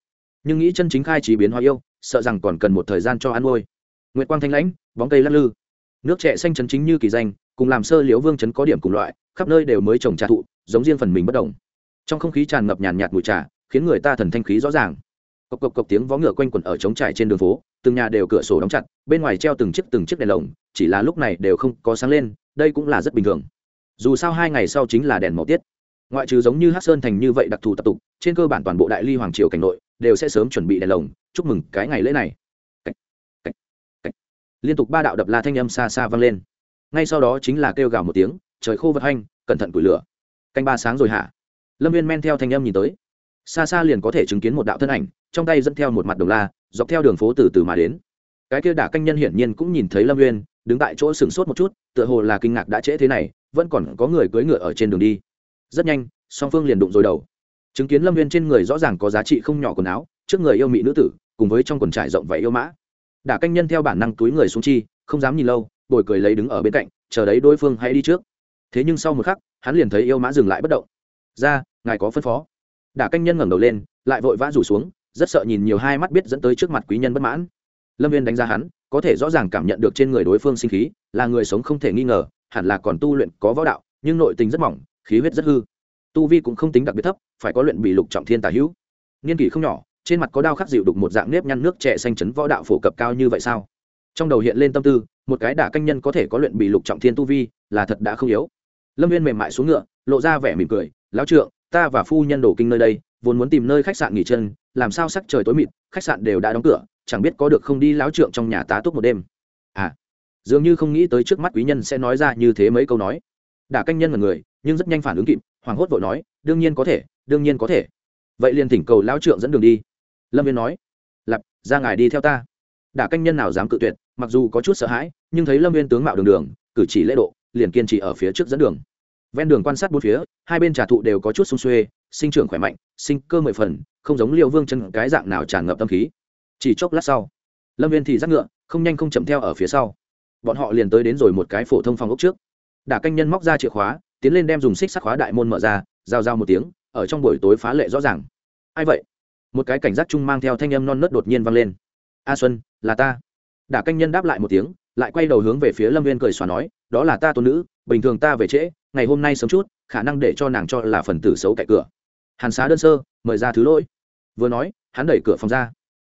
S1: Nhưng nghĩ chân chính khai trí biến hóa yêu, sợ rằng còn cần một thời gian cho ăn ngôi nguyệt quang thanh lãnh, bóng cây lắc lư. Nước trẻ xanh chân chính như kỳ danh, cùng làm sơ liễu vương chấn có điểm cùng loại, khắp nơi đều mới trồng trà thụ, giống riêng phần mình bất đồng trong không khí tràn ngập nhàn nhạt mùi trà, khiến người ta thần thanh khí rõ ràng cộc cộc cộc tiếng vó ngựa quanh quẩn ở trống trải trên đường phố từng nhà đều cửa sổ đóng chặt bên ngoài treo từng chiếc từng chiếc đèn lồng chỉ là lúc này đều không có sáng lên đây cũng là rất bình thường. Dù sao hai ngày sau chính là đèn màu tiết. Ngoại trừ giống như hát sơn thành như vậy đặc thù tập tục trên cơ bản toàn bộ đại ly hoàng triều cảnh nội đều sẽ sớm chuẩn bị đèn lồng chúc mừng cái ngày lễ này. Cách, cách, cách. liên tục ba đạo đập la thanh âm xa xa vang lên. Ngay sau đó chính là kêu gào một tiếng trời khô vật hanh cẩn thận củi lửa. Canh ba sáng rồi hả? Lâm viên men theo thanh âm nhìn tới xa xa liền có thể chứng kiến một đạo thân ảnh, trong tay dẫn theo một mặt đồng la, dọc theo đường phố từ từ mà đến. Cái kia đả canh nhân hiển nhiên cũng nhìn thấy lâm uyên, đứng tại chỗ sửng sốt một chút, tựa hồ là kinh ngạc đã trễ thế này, vẫn còn có người cưỡi ngựa ở trên đường đi. Rất nhanh, song phương liền đụng rồi đầu. Chứng kiến lâm viên trên người rõ ràng có giá trị không nhỏ quần áo, trước người yêu mỹ nữ tử, cùng với trong quần trải rộng vậy yêu mã. Đả canh nhân theo bản năng túi người xuống chi, không dám nhìn lâu, bồi cười lấy đứng ở bên cạnh, chờ đấy đối phương hãy đi trước. Thế nhưng sau một khắc, hắn liền thấy yêu mã dừng lại bất động. Ra, ngài có phân phó đả canh nhân ngẩng đầu lên, lại vội vã rủ xuống, rất sợ nhìn nhiều hai mắt biết dẫn tới trước mặt quý nhân bất mãn. Lâm viên đánh giá hắn, có thể rõ ràng cảm nhận được trên người đối phương sinh khí, là người sống không thể nghi ngờ, hẳn là còn tu luyện có võ đạo, nhưng nội tình rất mỏng, khí huyết rất hư. Tu vi cũng không tính đặc biệt thấp, phải có luyện bị lục trọng thiên tả hữu. Niên kỷ không nhỏ, trên mặt có đao khắc dịu đục một dạng nếp nhăn nước trẻ xanh chấn võ đạo phổ cập cao như vậy sao? Trong đầu hiện lên tâm tư, một cái đả canh nhân có thể có luyện bị lục trọng thiên tu vi, là thật đã không yếu. Lâm viên mềm mại xuống ngựa, lộ ra vẻ mỉm cười, lão trượng ta và phu nhân đổ kinh nơi đây, vốn muốn tìm nơi khách sạn nghỉ chân, làm sao sắc trời tối mịt, khách sạn đều đã đóng cửa, chẳng biết có được không đi lão trượng trong nhà tá túc một đêm. À dường như không nghĩ tới trước mắt quý nhân sẽ nói ra như thế mấy câu nói. Đả canh nhân là người, nhưng rất nhanh phản ứng kịp, hoảng hốt vội nói, đương nhiên có thể, đương nhiên có thể. Vậy liền thỉnh cầu lão trượng dẫn đường đi. Lâm viên nói lặp ra ngài đi theo ta. Đả canh nhân nào dám cự tuyệt, mặc dù có chút sợ hãi, nhưng thấy lâm viên tướng mạo đường đường, cử chỉ lễ độ, liền kiên trì ở phía trước dẫn đường ven đường quan sát bốn phía, hai bên trà thụ đều có chút sung xuê, sinh trưởng khỏe mạnh, sinh cơ mười phần, không giống liệu vương chân cái dạng nào tràn ngập tâm khí. Chỉ chốc lát sau, lâm viên thì dắt ngựa, không nhanh không chậm theo ở phía sau. Bọn họ liền tới đến rồi một cái phổ thông phòng ốc trước. Đả canh nhân móc ra chìa khóa, tiến lên đem dùng xích sắt khóa đại môn mở ra, giao giao một tiếng, ở trong buổi tối phá lệ rõ ràng. Ai vậy? Một cái cảnh giác chung mang theo thanh âm non nớt đột nhiên vang lên. A xuân, là ta. Đả canh nhân đáp lại một tiếng, lại quay đầu hướng về phía lâm viên cười xóa nói, đó là ta tôn nữ, bình thường ta về trễ ngày hôm nay sớm chút, khả năng để cho nàng cho là phần tử xấu cậy cửa. Hàn xá đơn sơ, mời ra thứ lỗi. Vừa nói, hắn đẩy cửa phòng ra.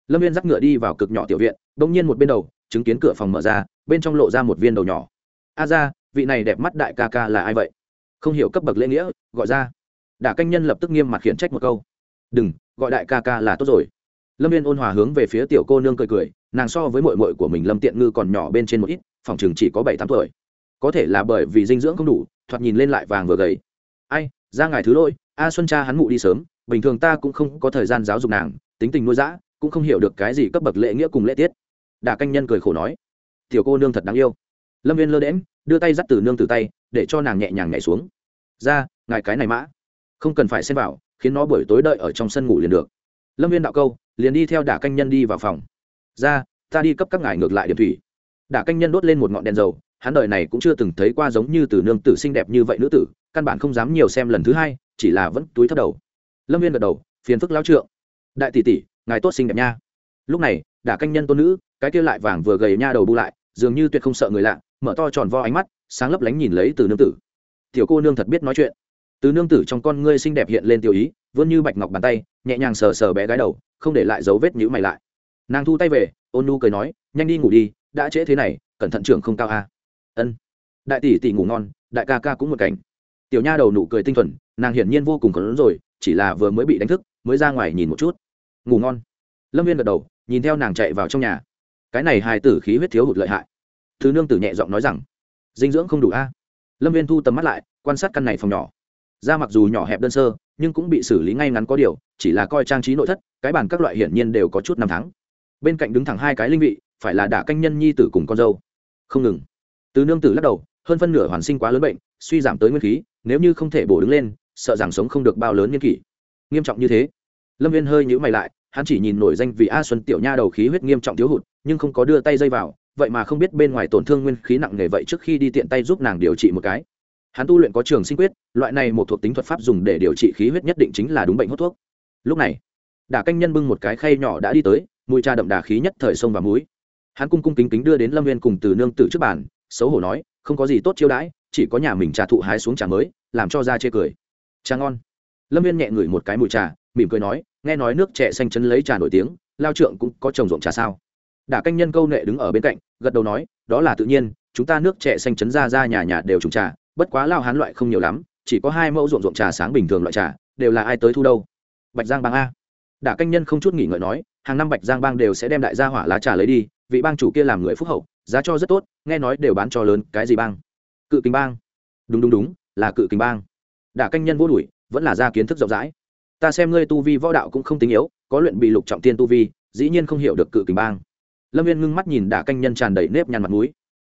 S1: Lâm viên dắt ngựa đi vào cực nhỏ tiểu viện đ ỗ n g nhiên một bên đầu, chứng kiến cửa phòng mở ra, bên trong lộ ra một viên đầu nhỏ. A ra, vị này đẹp mắt đại ca ca là ai vậy? Không hiểu cấp bậc lễ nghĩa, gọi ra. Đả canh nhân lập tức nghiêm mặt khiển trách một câu. Đừng, gọi đại ca ca là tốt rồi. Lâm viên ôn hòa hướng về phía tiểu cô nương cười cười, nàng so với mội mội của mình lâm tiện ngư còn nhỏ bên trên một ít, phòng chừng chỉ có bảy tám tuổi. Có thể là bởi vì dinh dưỡng không đủ thoạt nhìn lên lại vàng vừa gầy. Ai, ra ngài thứ lỗi, a xuân cha hắn mụ đi sớm, bình thường ta cũng không có thời gian giáo dục nàng, tính tình nuôi dã, cũng không hiểu được cái gì cấp bậc lễ nghĩa cùng lễ tiết. Đà canh nhân cười khổ nói, tiểu cô nương thật đáng yêu. Lâm viên lơ đễm đưa tay dắt từ nương từ tay, để cho nàng nhẹ nhàng nhảy xuống. Ra, ngài cái này mã, không cần phải xem vào, khiến nó buổi tối đợi ở trong sân ngủ liền được. Lâm viên đạo câu, liền đi theo đả canh nhân đi vào phòng. Ra, ta đi cấp các ngài ngược lại điểm thủy. Đả canh nhân đốt lên một ngọn đèn dầu hắn đời này cũng chưa từng thấy qua giống như từ nương tử xinh đẹp như vậy nữ tử, căn bản không dám nhiều xem lần thứ hai, chỉ là vẫn túi thấp đầu. Lâm viên gật đầu, phiền phức lao trượng. Đại tỷ tỷ, ngài tốt xinh đẹp nha. Lúc này, đả canh nhân tôn nữ, cái kia lại vàng vừa gầy nha đầu bu lại, dường như tuyệt không sợ người lạ, mở to tròn vo ánh mắt, sáng lấp lánh nhìn lấy từ nương tử. Tiểu cô nương thật biết nói chuyện. Từ nương tử trong con ngươi xinh đẹp hiện lên tiểu ý, vươn như bạch ngọc bàn tay, nhẹ nhàng sờ sờ bé gái đầu, không để lại dấu vết nhữ mày lại. Nàng thu tay về, ôn nu cười nói, nhanh đi ngủ đi, đã trễ thế này, cẩn thận trưởng không cao a ân. Đại tỷ tỷ ngủ ngon, đại ca ca cũng một cảnh. Tiểu nha đầu nụ cười tinh thuần, nàng hiển nhiên vô cùng khẩn rồi, chỉ là vừa mới bị đánh thức, mới ra ngoài nhìn một chút. Ngủ ngon. Lâm viên gật đầu, nhìn theo nàng chạy vào trong nhà. Cái này hài tử khí huyết thiếu hụt lợi hại. Thứ nương tử nhẹ giọng nói rằng, dinh dưỡng không đủ a. Lâm viên thu tầm mắt lại, quan sát căn này phòng nhỏ. Ra mặc dù nhỏ hẹp đơn sơ, nhưng cũng bị xử lý ngay ngắn có điều, chỉ là coi trang trí nội thất, cái bàn các loại hiển nhiên đều có chút năm tháng. Bên cạnh đứng thẳng hai cái linh vị, phải là đả canh nhân nhi tử cùng con dâu. Không ngừng từ nương tử lắc đầu, hơn phân nửa hoàn sinh quá lớn bệnh, suy giảm tới nguyên khí, nếu như không thể bổ đứng lên, sợ rằng sống không được bao lớn nhân kỷ. Nghiêm trọng như thế. Lâm viên hơi nhữ mày lại, hắn chỉ nhìn nổi danh vì a xuân tiểu nha đầu khí huyết nghiêm trọng thiếu hụt, nhưng không có đưa tay dây vào, vậy mà không biết bên ngoài tổn thương nguyên khí nặng nề vậy trước khi đi tiện tay giúp nàng điều trị một cái. Hắn tu luyện có trường sinh quyết, loại này một thuộc tính thuật pháp dùng để điều trị khí huyết nhất định chính là đúng bệnh hốt thuốc. Lúc này, đả canh nhân bưng một cái khay nhỏ đã đi tới, mùi trà đậm đà khí nhất thời sông và múi hắn cung cung kính kính đưa đến lâm viên cùng từ nương tử trước bàn xấu hổ nói, không có gì tốt chiêu đãi, chỉ có nhà mình trà thụ hái xuống trà mới, làm cho ra chê cười. Trà ngon. Lâm viên nhẹ ngửi một cái mùi trà, mỉm cười nói, nghe nói nước trẻ xanh chấn lấy trà nổi tiếng, lao trượng cũng có trồng ruộng trà sao? Đả canh nhân câu nệ đứng ở bên cạnh, gật đầu nói, đó là tự nhiên, chúng ta nước trẻ xanh chấn ra ra nhà nhà đều trồng trà, bất quá lao hán loại không nhiều lắm, chỉ có hai mẫu ruộng ruộng trà sáng bình thường loại trà, đều là ai tới thu đâu. Bạch giang bang a. Đả canh nhân không chút nghỉ ngợi nói, hàng năm bạch giang bang đều sẽ đem đại gia hỏa lá trà lấy đi vị bang chủ kia làm người phúc hậu, giá cho rất tốt, nghe nói đều bán cho lớn, cái gì bang? Cự kinh bang. Đúng đúng đúng, là cự kinh bang. Đả canh nhân vô đuổi, vẫn là ra kiến thức rộng rãi. Ta xem ngươi tu vi võ đạo cũng không tính yếu, có luyện bị lục trọng tiên tu vi, dĩ nhiên không hiểu được cự kinh bang. Lâm viên ngưng mắt nhìn đả canh nhân tràn đầy nếp nhăn mặt mũi.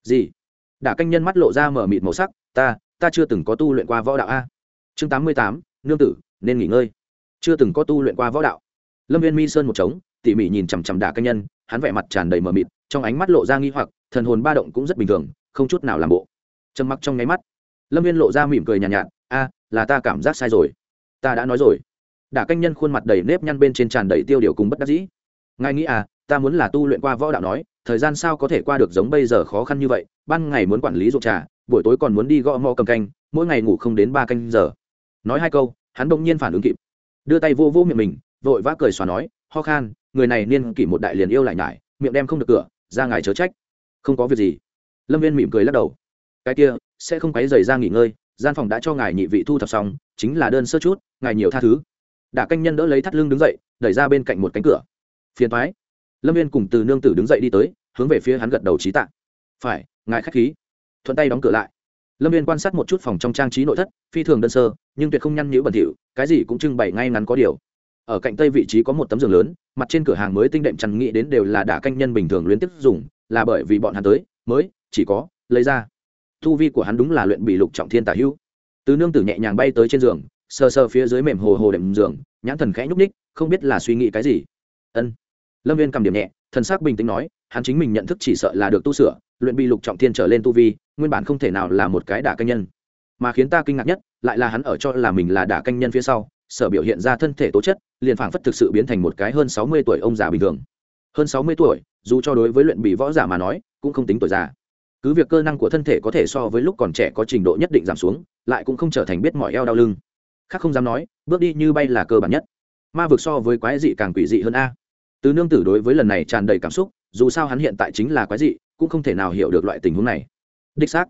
S1: Gì? Đả canh nhân mắt lộ ra mở mịt màu sắc, ta ta chưa từng có tu luyện qua võ đạo a. Chương tám mươi tám, nương tử, nên nghỉ ngơi. Chưa từng có tu luyện qua võ đạo. Lâm viên mi sơn một trống tỉ mỉ nhìn chằm chằm đả canh nhân, hắn vẻ mặt tràn đầy mờ mịt, trong ánh mắt lộ ra nghi hoặc, thần hồn ba động cũng rất bình thường, không chút nào làm bộ. Trầm mặc trong nháy mắt, lâm viên lộ ra mỉm cười nhàn nhạt, a, là ta cảm giác sai rồi. Ta đã nói rồi. Đả canh nhân khuôn mặt đầy nếp nhăn bên trên tràn đầy tiêu điều cùng bất đắc dĩ. Ngài nghĩ à ta muốn là tu luyện qua võ đạo nói, thời gian sao có thể qua được giống bây giờ khó khăn như vậy? Ban ngày muốn quản lý ruộng trà, buổi tối còn muốn đi gõ mò cầm canh, mỗi ngày ngủ không đến ba canh giờ. Nói hai câu, hắn bỗng nhiên phản ứng kịp, đưa tay vô vô miệng mình, vội vã cười xòa nói ho khan, người này niên kỷ một đại liền yêu lại nhải, miệng đem không được cửa, ra ngài chớ trách. Không có việc gì. Lâm viên mỉm cười lắc đầu. Cái kia, sẽ không quấy rầy ra nghỉ ngơi, gian phòng đã cho ngài nhị vị thu thập xong, chính là đơn sơ chút, ngài nhiều tha thứ. Đả canh nhân đỡ lấy thắt lưng đứng dậy, đẩy ra bên cạnh một cánh cửa. Phiền thoái lâm viên cùng từ nương tử đứng dậy đi tới, hướng về phía hắn gật đầu trí tạ. Phải, ngài k h á c h khí. Thuận tay đóng cửa lại. Lâm viên quan sát một chút phòng trong trang trí nội thất, phi thường đơn sơ, nhưng tuyệt không nhăn nhữ bẩn thỉu, cái gì cũng trưng bày ngay ngắn có điều ở cạnh tây vị trí có một tấm giường lớn, mặt trên cửa hàng mới tinh đệm chăn nghĩ đến đều là đả canh nhân bình thường luyến tiếp dùng, là bởi vì bọn hắn tới, mới, chỉ có, lấy ra. Thu vi của hắn đúng là luyện bị lục trọng thiên tả hữu. Từ nương tử nhẹ nhàng bay tới trên giường, sờ sờ phía dưới mềm hồ hồ đệm giường, nhãn thần khẽ nhúc ních không biết là suy nghĩ cái gì. Ân. Lâm viên cầm điểm nhẹ, thần sắc bình tĩnh nói, hắn chính mình nhận thức chỉ sợ là được tu sửa, luyện bị lục trọng thiên trở lên tu vi, nguyên bản không thể nào là một cái đả canh nhân. Mà khiến ta kinh ngạc nhất, lại là hắn ở cho là mình là đả canh nhân phía sau sở biểu hiện ra thân thể tố chất, liền phảng phất thực sự biến thành một cái hơn sáu mươi tuổi ông già bình thường. Hơn sáu mươi tuổi, dù cho đối với luyện bị võ giả mà nói, cũng không tính tuổi già. Cứ việc cơ năng của thân thể có thể so với lúc còn trẻ có trình độ nhất định giảm xuống, lại cũng không trở thành biết mỏi eo đau lưng. Khác không dám nói, bước đi như bay là cơ bản nhất. Ma vực so với quái dị càng quỷ dị hơn a. Từ nương tử đối với lần này tràn đầy cảm xúc, dù sao hắn hiện tại chính là quái dị, cũng không thể nào hiểu được loại tình huống này. Đích xác.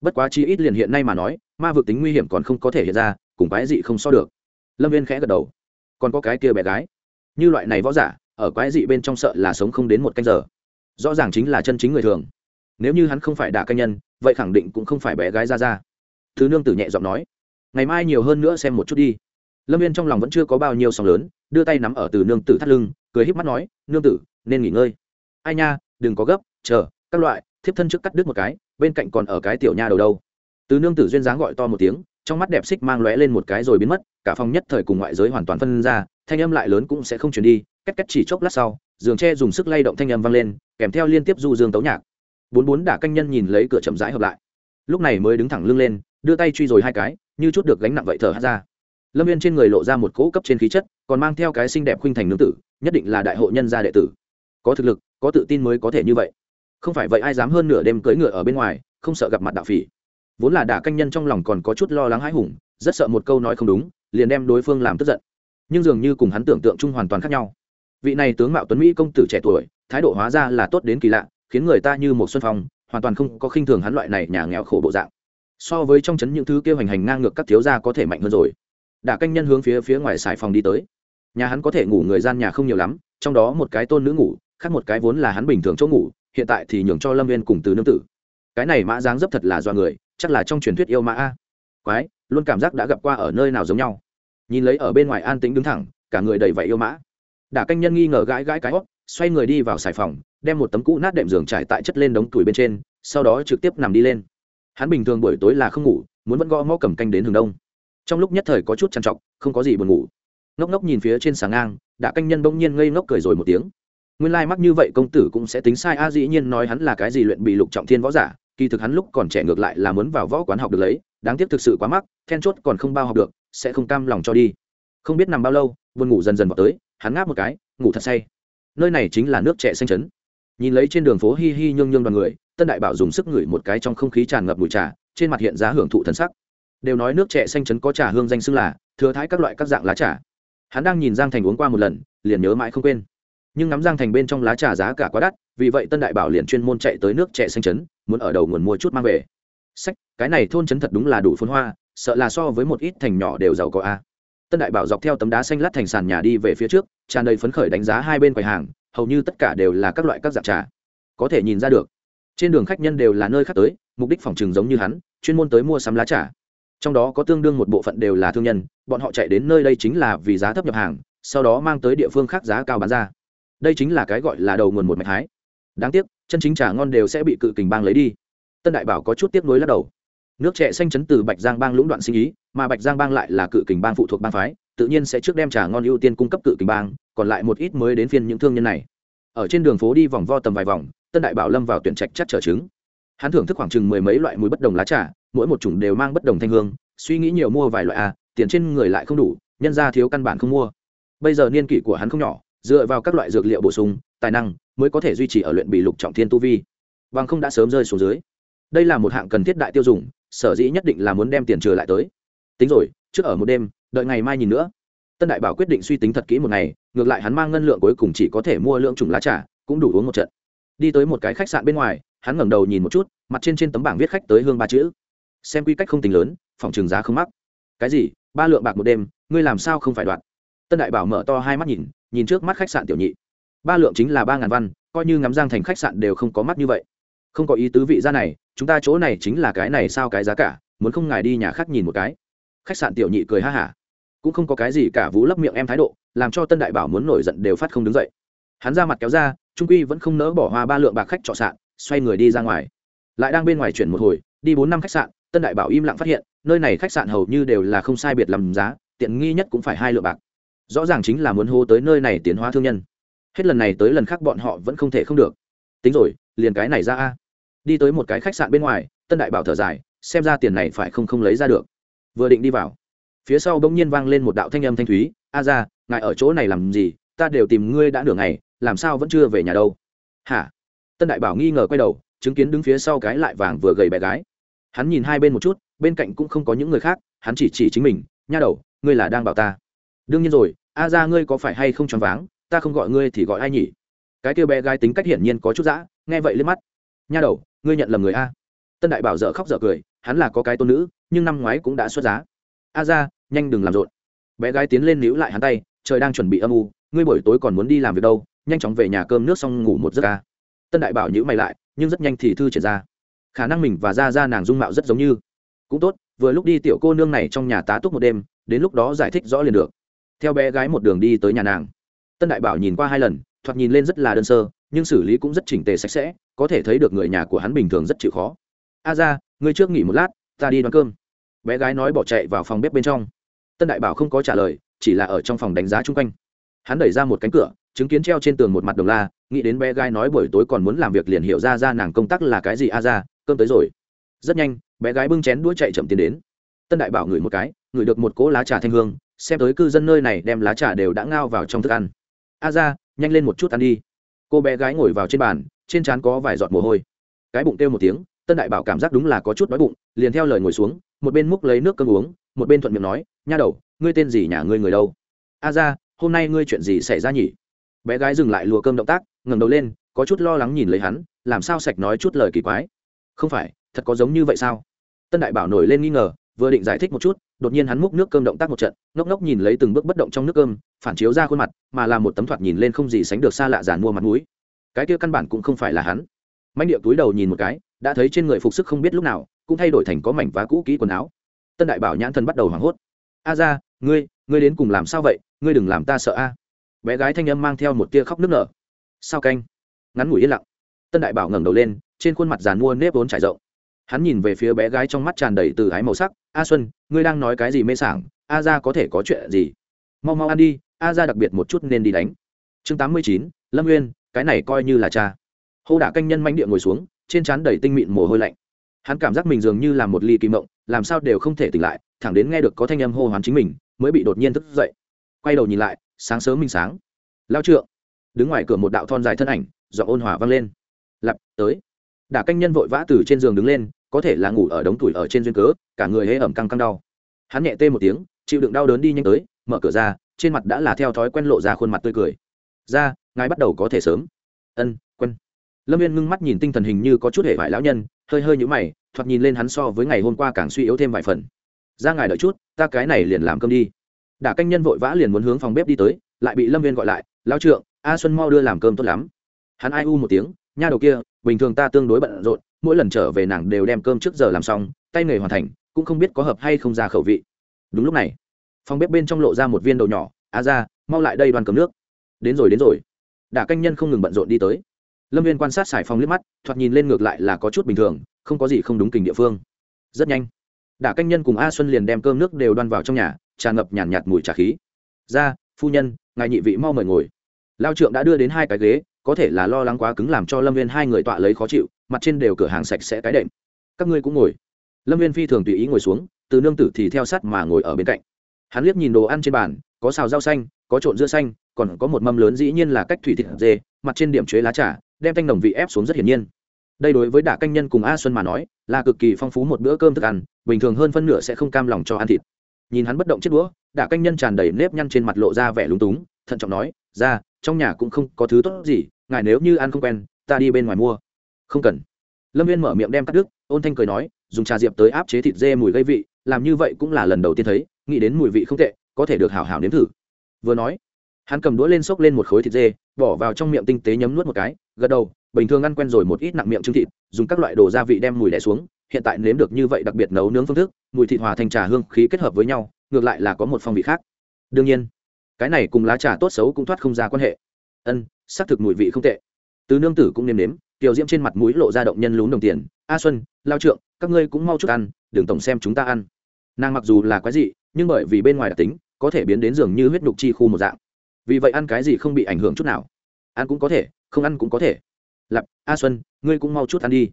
S1: Bất quá chi ít liền hiện nay mà nói, ma vực tính nguy hiểm còn không có thể hiện ra, cùng quái dị không so được lâm viên khẽ gật đầu. Còn có cái kia bé gái. Như loại này võ giả, ở quái dị bên trong sợ là sống không đến một canh giờ. Rõ ràng chính là chân chính người thường. Nếu như hắn không phải đả canh nhân, vậy khẳng định cũng không phải bé gái ra ra. Thứ nương tử nhẹ giọng nói. Ngày mai nhiều hơn nữa xem một chút đi. Lâm viên trong lòng vẫn chưa có bao nhiêu sóng lớn, đưa tay nắm ở từ nương tử thắt lưng, cười híp mắt nói, nương tử, nên nghỉ ngơi. Ai nha, đừng có gấp, chờ, các loại, thiếp thân trước cắt đứt một cái, bên cạnh còn ở cái tiểu nha đầu đâu. Từ nương tử duyên dáng gọi to một tiếng trong mắt đẹp xích mang lóe lên một cái rồi biến mất, cả phòng nhất thời cùng ngoại giới hoàn toàn phân ra, thanh âm lại lớn cũng sẽ không chuyển đi cách cách chỉ chốc lát sau, giường tre dùng sức lay động thanh âm vang lên, kèm theo liên tiếp du dương tấu nhạc. Bốn bốn đả canh nhân nhìn lấy cửa chậm rãi hợp lại. Lúc này mới đứng thẳng lưng lên, đưa tay truy rồi hai cái, như chút được gánh nặng vậy thở hát ra. Lâm viên trên người lộ ra một cỗ cấp trên khí chất, còn mang theo cái xinh đẹp khuynh thành nương tử, nhất định là đại hội nhân gia đệ tử. Có thực lực, có tự tin mới có thể như vậy. Không phải vậy ai dám hơn nửa đêm cưỡi ngựa ở bên ngoài, không sợ gặp mặt đạo phỉ vốn là đả canh nhân trong lòng còn có chút lo lắng hãi hùng, rất sợ một câu nói không đúng, liền đem đối phương làm tức giận. Nhưng dường như cùng hắn tưởng tượng chung hoàn toàn khác nhau. Vị này tướng mạo tuấn mỹ công tử trẻ tuổi, thái độ hóa ra là tốt đến kỳ lạ, khiến người ta như một xuân phong, hoàn toàn không có khinh thường hắn loại này nhà nghèo khổ bộ dạng. So với trong chấn những thứ kêu hành hành ngang ngược các thiếu gia có thể mạnh hơn rồi. Đả canh nhân hướng phía phía ngoài xài phòng đi tới. Nhà hắn có thể ngủ người gian nhà không nhiều lắm, trong đó một cái tôn nữ ngủ, khác một cái vốn là hắn bình thường chỗ ngủ, hiện tại thì nhường cho lâm viên cùng từ nương tử. Cái này mã dáng dấp thật là do người chắc là trong truyền thuyết yêu mã a. Quái, luôn cảm giác đã gặp qua ở nơi nào giống nhau. Nhìn lấy ở bên ngoài an tĩnh đứng thẳng, cả người đầy vẫy yêu mã. Đả canh nhân nghi ngờ gãi gãi cái hót xoay người đi vào xài phòng, đem một tấm cũ nát đệm giường trải tại chất lên đống tuổi bên trên, sau đó trực tiếp nằm đi lên. Hắn bình thường buổi tối là không ngủ, muốn vẫn gõ ngõ cầm canh đến hướng đông. Trong lúc nhất thời có chút trằn trọc, không có gì buồn ngủ. Ngốc ngốc nhìn phía trên sáng ngang đã canh nhân bỗng nhiên ngây ngốc cười rồi một tiếng. Nguyên lai mắc như vậy công tử cũng sẽ tính sai a, dĩ nhiên nói hắn là cái gì luyện bị lục trọng thiên võ giả kỳ thực hắn lúc còn trẻ ngược lại là muốn vào võ quán học được lấy, đáng tiếc thực sự quá mắc, then chốt còn không bao học được, sẽ không cam lòng cho đi. Không biết nằm bao lâu, buồn ngủ dần dần vào tới, hắn ngáp một cái, ngủ thật say. Nơi này chính là nước trẻ xanh chấn. Nhìn lấy trên đường phố hi hi nhương nhương đoàn người, tân đại bảo dùng sức ngửi một cái trong không khí tràn ngập mùi trà, trên mặt hiện giá hưởng thụ thần sắc. Đều nói nước trẻ xanh chấn có trà hương danh xưng là thừa thái các loại các dạng lá trà. Hắn đang nhìn giang thành uống qua một lần, liền nhớ mãi không quên nhưng ngắm giang thành bên trong lá trà giá cả quá đắt vì vậy tân đại bảo liền chuyên môn chạy tới nước trẻ xanh trấn, muốn ở đầu nguồn mua chút mang về. Sách cái này thôn trấn thật đúng là đủ phun hoa sợ là so với một ít thành nhỏ đều giàu có a. Tân đại bảo dọc theo tấm đá xanh lát thành sàn nhà đi về phía trước tràn đầy phấn khởi đánh giá hai bên quầy hàng hầu như tất cả đều là các loại các dạng trà. Có thể nhìn ra được trên đường khách nhân đều là nơi khác tới mục đích phòng trừng giống như hắn chuyên môn tới mua sắm lá trà. Trong đó có tương đương một bộ phận đều là thương nhân bọn họ chạy đến nơi đây chính là vì giá thấp nhập hàng sau đó mang tới địa phương khác giá cao bán ra đây chính là cái gọi là đầu nguồn một mạch hái. Đáng tiếc, chân chính trà ngon đều sẽ bị cự kình bang lấy đi. Tân đại bảo có chút tiếp nối lắc đầu. Nước trẻ xanh chấn từ bạch giang bang lũng đoạn sinh ý, mà bạch giang bang lại là cự kình bang phụ thuộc bang phái, tự nhiên sẽ trước đem trà ngon ưu tiên cung cấp cự kình bang, còn lại một ít mới đến phiên những thương nhân này. Ở trên đường phố đi vòng vo tầm vài vòng, tân đại bảo lâm vào tuyển trạch chắc trở trứng. Hắn thưởng thức khoảng chừng mười mấy loại mùi bất đồng lá trà, mỗi một chủng đều mang bất đồng thanh hương, suy nghĩ nhiều mua vài loại a tiền trên người lại không đủ, nhân ra thiếu căn bản không mua. Bây giờ niên kỷ của hắn không nhỏ dựa vào các loại dược liệu bổ sung, tài năng mới có thể duy trì ở luyện bị lục trọng thiên tu vi. Bằng không đã sớm rơi xuống dưới. Đây là một hạng cần thiết đại tiêu dùng, sở dĩ nhất định là muốn đem tiền trừ lại tới. Tính rồi, trước ở một đêm, đợi ngày mai nhìn nữa. Tân đại bảo quyết định suy tính thật kỹ một ngày, ngược lại hắn mang ngân lượng cuối cùng chỉ có thể mua lượng trùng lá trà, cũng đủ uống một trận. Đi tới một cái khách sạn bên ngoài, hắn ngẩng đầu nhìn một chút, mặt trên trên tấm bảng viết khách tới hương ba chữ. Xem quy cách không tính lớn, phòng trường giá không mắc. Cái gì? Ba lượng bạc một đêm, ngươi làm sao không phải đoạn? Tân đại bảo mở to hai mắt nhìn nhìn trước mắt khách sạn tiểu nhị. Ba lượng chính là ba ngàn văn, coi như ngắm giang thành khách sạn đều không có mắt như vậy. Không có ý tứ vị ra này, chúng ta chỗ này chính là cái này sao cái giá cả, muốn không ngài đi nhà khác nhìn một cái. Khách sạn tiểu nhị cười ha hả. Cũng không có cái gì cả vũ lấp miệng em thái độ, làm cho tân đại bảo muốn nổi giận đều phát không đứng dậy. Hắn ra mặt kéo ra, trung quy vẫn không nỡ bỏ hoa ba lượng bạc khách trọ sạn, xoay người đi ra ngoài. Lại đang bên ngoài chuyển một hồi, đi bốn năm khách sạn, tân đại bảo im lặng phát hiện, nơi này khách sạn hầu như đều là không sai biệt làm giá, tiện nghi nhất cũng phải hai lượng bạc rõ ràng chính là muốn hô tới nơi này tiến hóa thương nhân. Hết lần này tới lần khác bọn họ vẫn không thể không được. Tính rồi, liền cái này ra a. Đi tới một cái khách sạn bên ngoài, tân đại bảo thở dài, xem ra tiền này phải không không lấy ra được. Vừa định đi vào, phía sau bỗng nhiên vang lên một đạo thanh âm thanh thúy, a ra, ngài ở chỗ này làm gì? Ta đều tìm ngươi đã nửa ngày, làm sao vẫn chưa về nhà đâu? Hả? Tân đại bảo nghi ngờ quay đầu, chứng kiến đứng phía sau cái lại vàng vừa gầy bé gái. Hắn nhìn hai bên một chút, bên cạnh cũng không có những người khác, hắn chỉ chỉ chính mình, nha đầu, ngươi là đang bảo ta. Đương nhiên rồi a ra ngươi có phải hay không choáng váng, ta không gọi ngươi thì gọi ai nhỉ? Cái kêu bé gái tính cách hiển nhiên có chút dã, nghe vậy lên mắt. Nha đầu, ngươi nhận lầm người a. Tân đại bảo dở khóc dở cười, hắn là có cái tôn nữ, nhưng năm ngoái cũng đã xuất giá. A ra nhanh đừng làm rộn. Bé gái tiến lên níu lại hắn tay, trời đang chuẩn bị âm u, ngươi buổi tối còn muốn đi làm việc đâu, nhanh chóng về nhà cơm nước xong ngủ một giấc ca tân đại bảo nhữ mày lại, nhưng rất nhanh thì thư triển ra. Khả năng mình và ra ra nàng dung mạo rất giống như. Cũng tốt, vừa lúc đi tiểu cô nương này trong nhà tá túc một đêm, đến lúc đó giải thích rõ liền được theo bé gái một đường đi tới nhà nàng. Tân đại bảo nhìn qua hai lần, thoạt nhìn lên rất là đơn sơ, nhưng xử lý cũng rất chỉnh tề sạch sẽ, có thể thấy được người nhà của hắn bình thường rất chịu khó. A ra ngươi trước nghỉ một lát, ta đi đoán cơm. Bé gái nói bỏ chạy vào phòng bếp bên trong. Tân đại bảo không có trả lời, chỉ là ở trong phòng đánh giá chung quanh. Hắn đẩy ra một cánh cửa, chứng kiến treo trên tường một mặt đồng la, nghĩ đến bé gái nói buổi tối còn muốn làm việc liền hiểu ra ra nàng công tác là cái gì, a ra cơm tới rồi. Rất nhanh, bé gái bưng chén đũa chạy chậm tiến đến. Tân đại bảo ngửi một cái ngửi được một cỗ lá trà thanh hương, xem tới cư dân nơi này đem lá trà đều đã ngao vào trong thức ăn. A ra, nhanh lên một chút ăn đi. Cô bé gái ngồi vào trên bàn, trên trán có vài giọt mồ hôi. Cái bụng kêu một tiếng, tân đại bảo cảm giác đúng là có chút đói bụng, liền theo lời ngồi xuống, một bên múc lấy nước cơm uống, một bên thuận miệng nói, nha đầu, ngươi tên gì nhà ngươi người đâu? A ra, hôm nay ngươi chuyện gì xảy ra nhỉ? Bé gái dừng lại lùa cơm động tác, ngẩng đầu lên, có chút lo lắng nhìn lấy hắn, làm sao sạch nói chút lời kỳ quái? Không phải, thật có giống như vậy sao? Tân đại bảo nổi lên nghi ngờ, vừa định giải thích một chút đột nhiên hắn múc nước cơm động tác một trận, ngốc ngốc nhìn lấy từng bước bất động trong nước cơm, phản chiếu ra khuôn mặt, mà là một tấm thoạt nhìn lên không gì sánh được xa lạ giàn mua mặt mũi. Cái kia căn bản cũng không phải là hắn. Mạnh điệu túi đầu nhìn một cái, đã thấy trên người phục sức không biết lúc nào, cũng thay đổi thành có mảnh vá cũ kỹ quần áo. Tân đại bảo nhãn thân bắt đầu hoảng hốt. A ra, ngươi ngươi đến cùng làm sao vậy? Ngươi đừng làm ta sợ a. Bé gái thanh âm mang theo một tia khóc nức nở. Sao canh? Ngắn ngủi yên lặng. Tân đại bảo ngẩng đầu lên, trên khuôn mặt giàn mua nếp vốn trải rộng hắn nhìn về phía bé gái trong mắt tràn đầy từ ái màu sắc, a xuân, ngươi đang nói cái gì mê sảng? A ra có thể có chuyện gì? Mau mau ăn đi, a ra đặc biệt một chút nên đi đánh. Chương tám mươi chín, lâm nguyên cái này coi như là cha. Hô đả canh nhân manh địa ngồi xuống, trên trán đầy tinh mịn mồ hôi lạnh. Hắn cảm giác mình dường như là một ly kỳ mộng, làm sao đều không thể tỉnh lại, thẳng đến nghe được có thanh âm hô hoán chính mình, mới bị đột nhiên thức dậy. Quay đầu nhìn lại, sáng sớm minh sáng. Lao trượng. Đứng ngoài cửa một đạo thon dài thân ảnh dọn ôn hòa vang lên. Lặp tới đả canh nhân vội vã từ trên giường đứng lên, có thể là ngủ ở đống tuổi ở trên duyên cớ, cả người hễ ẩm căng căng đau. Hắn nhẹ tê một tiếng, chịu đựng đau đớn đi nhanh tới, mở cửa ra, trên mặt đã là theo thói quen lộ ra khuôn mặt tươi cười. Ra, ngài bắt đầu có thể sớm. Ân quen lâm viên ngưng mắt nhìn tinh thần hình như có chút hệ vải lão nhân, hơi hơi nhũ mày, thoạt nhìn lên hắn so với ngày hôm qua càng suy yếu thêm vài phần. Ra ngài đợi chút, ta cái này liền làm cơm đi. Đả canh nhân vội vã liền muốn hướng phòng bếp đi tới, lại bị lâm viên gọi lại lao trượng, a xuân mau đưa làm cơm tốt lắm. Hắn ai u một tiếng nha đầu kia bình thường ta tương đối bận rộn mỗi lần trở về nàng đều đem cơm trước giờ làm xong tay nghề hoàn thành cũng không biết có hợp hay không ra khẩu vị. Đúng lúc này phòng bếp bên trong lộ ra một viên đầu nhỏ a ra mau lại đây đoàn cơm nước. Đến rồi đến rồi. Đả canh nhân không ngừng bận rộn đi tới. Lâm viên quan sát xài phòng liếc mắt thoạt nhìn lên ngược lại là có chút bình thường không có gì không đúng kình địa phương. Rất nhanh đả canh nhân cùng a xuân liền đem cơm nước đều đoan vào trong nhà tràn ngập nhàn nhạt, nhạt mùi trà khí. Ra phu nhân ngài nhị vị mau mời ngồi. Lao trượng đã đưa đến hai cái ghế có thể là lo lắng quá cứng làm cho lâm viên hai người tọa lấy khó chịu, mặt trên đều cửa hàng sạch sẽ cái đệm. Các ngươi cũng ngồi. Lâm viên phi thường tùy ý ngồi xuống, từ nương tử thì theo sát mà ngồi ở bên cạnh. Hắn liếc nhìn đồ ăn trên bàn, có xào rau xanh, có trộn dưa xanh, còn có một mâm lớn dĩ nhiên là cách thủy thịt dê, mặt trên điểm chế lá trà, đem thanh đồng vị ép xuống rất hiển nhiên. Đây đối với đả canh nhân cùng a xuân mà nói, là cực kỳ phong phú một bữa cơm thức ăn, bình thường hơn phân nửa sẽ không cam lòng cho ăn thịt. Nhìn hắn bất động chiếc đũa, đả canh nhân tràn đầy nếp nhăn trên mặt lộ ra vẻ lúng túng, thận trọng nói, ra trong nhà cũng không có thứ tốt gì, ngài nếu như ăn không quen, ta đi bên ngoài mua. Không cần. Lâm viên mở miệng đem cắt đứt, ôn thanh cười nói, dùng trà diệp tới áp chế thịt dê mùi gây vị, làm như vậy cũng là lần đầu tiên thấy, nghĩ đến mùi vị không tệ, có thể được hảo hảo nếm thử. Vừa nói, hắn cầm đũa lên xốc lên một khối thịt dê, bỏ vào trong miệng tinh tế nhấm nuốt một cái, gật đầu, bình thường ăn quen rồi một ít nặng miệng trứng thịt, dùng các loại đồ gia vị đem mùi đẻ xuống, hiện tại nếm được như vậy đặc biệt nấu nướng phương thức, mùi thịt hòa thành trà hương khí kết hợp với nhau, ngược lại là có một phong vị khác. Đương nhiên cái này cùng lá trà tốt xấu cũng thoát không ra quan hệ. Ân, xác thực mùi vị không tệ. Từ nương tử cũng nếm nếm, tiểu diễm trên mặt mũi lộ ra động nhân lún đồng tiền. A xuân, lao trượng, các ngươi cũng mau chút ăn, đừng tổng xem chúng ta ăn. Nàng mặc dù là quái dị, nhưng bởi vì bên ngoài đặc tính, có thể biến đến dường như huyết nhục chi khu một dạng. Vì vậy ăn cái gì không bị ảnh hưởng chút nào. Ăn cũng có thể, không ăn cũng có thể. Lặp a xuân, ngươi cũng mau chút ăn đi.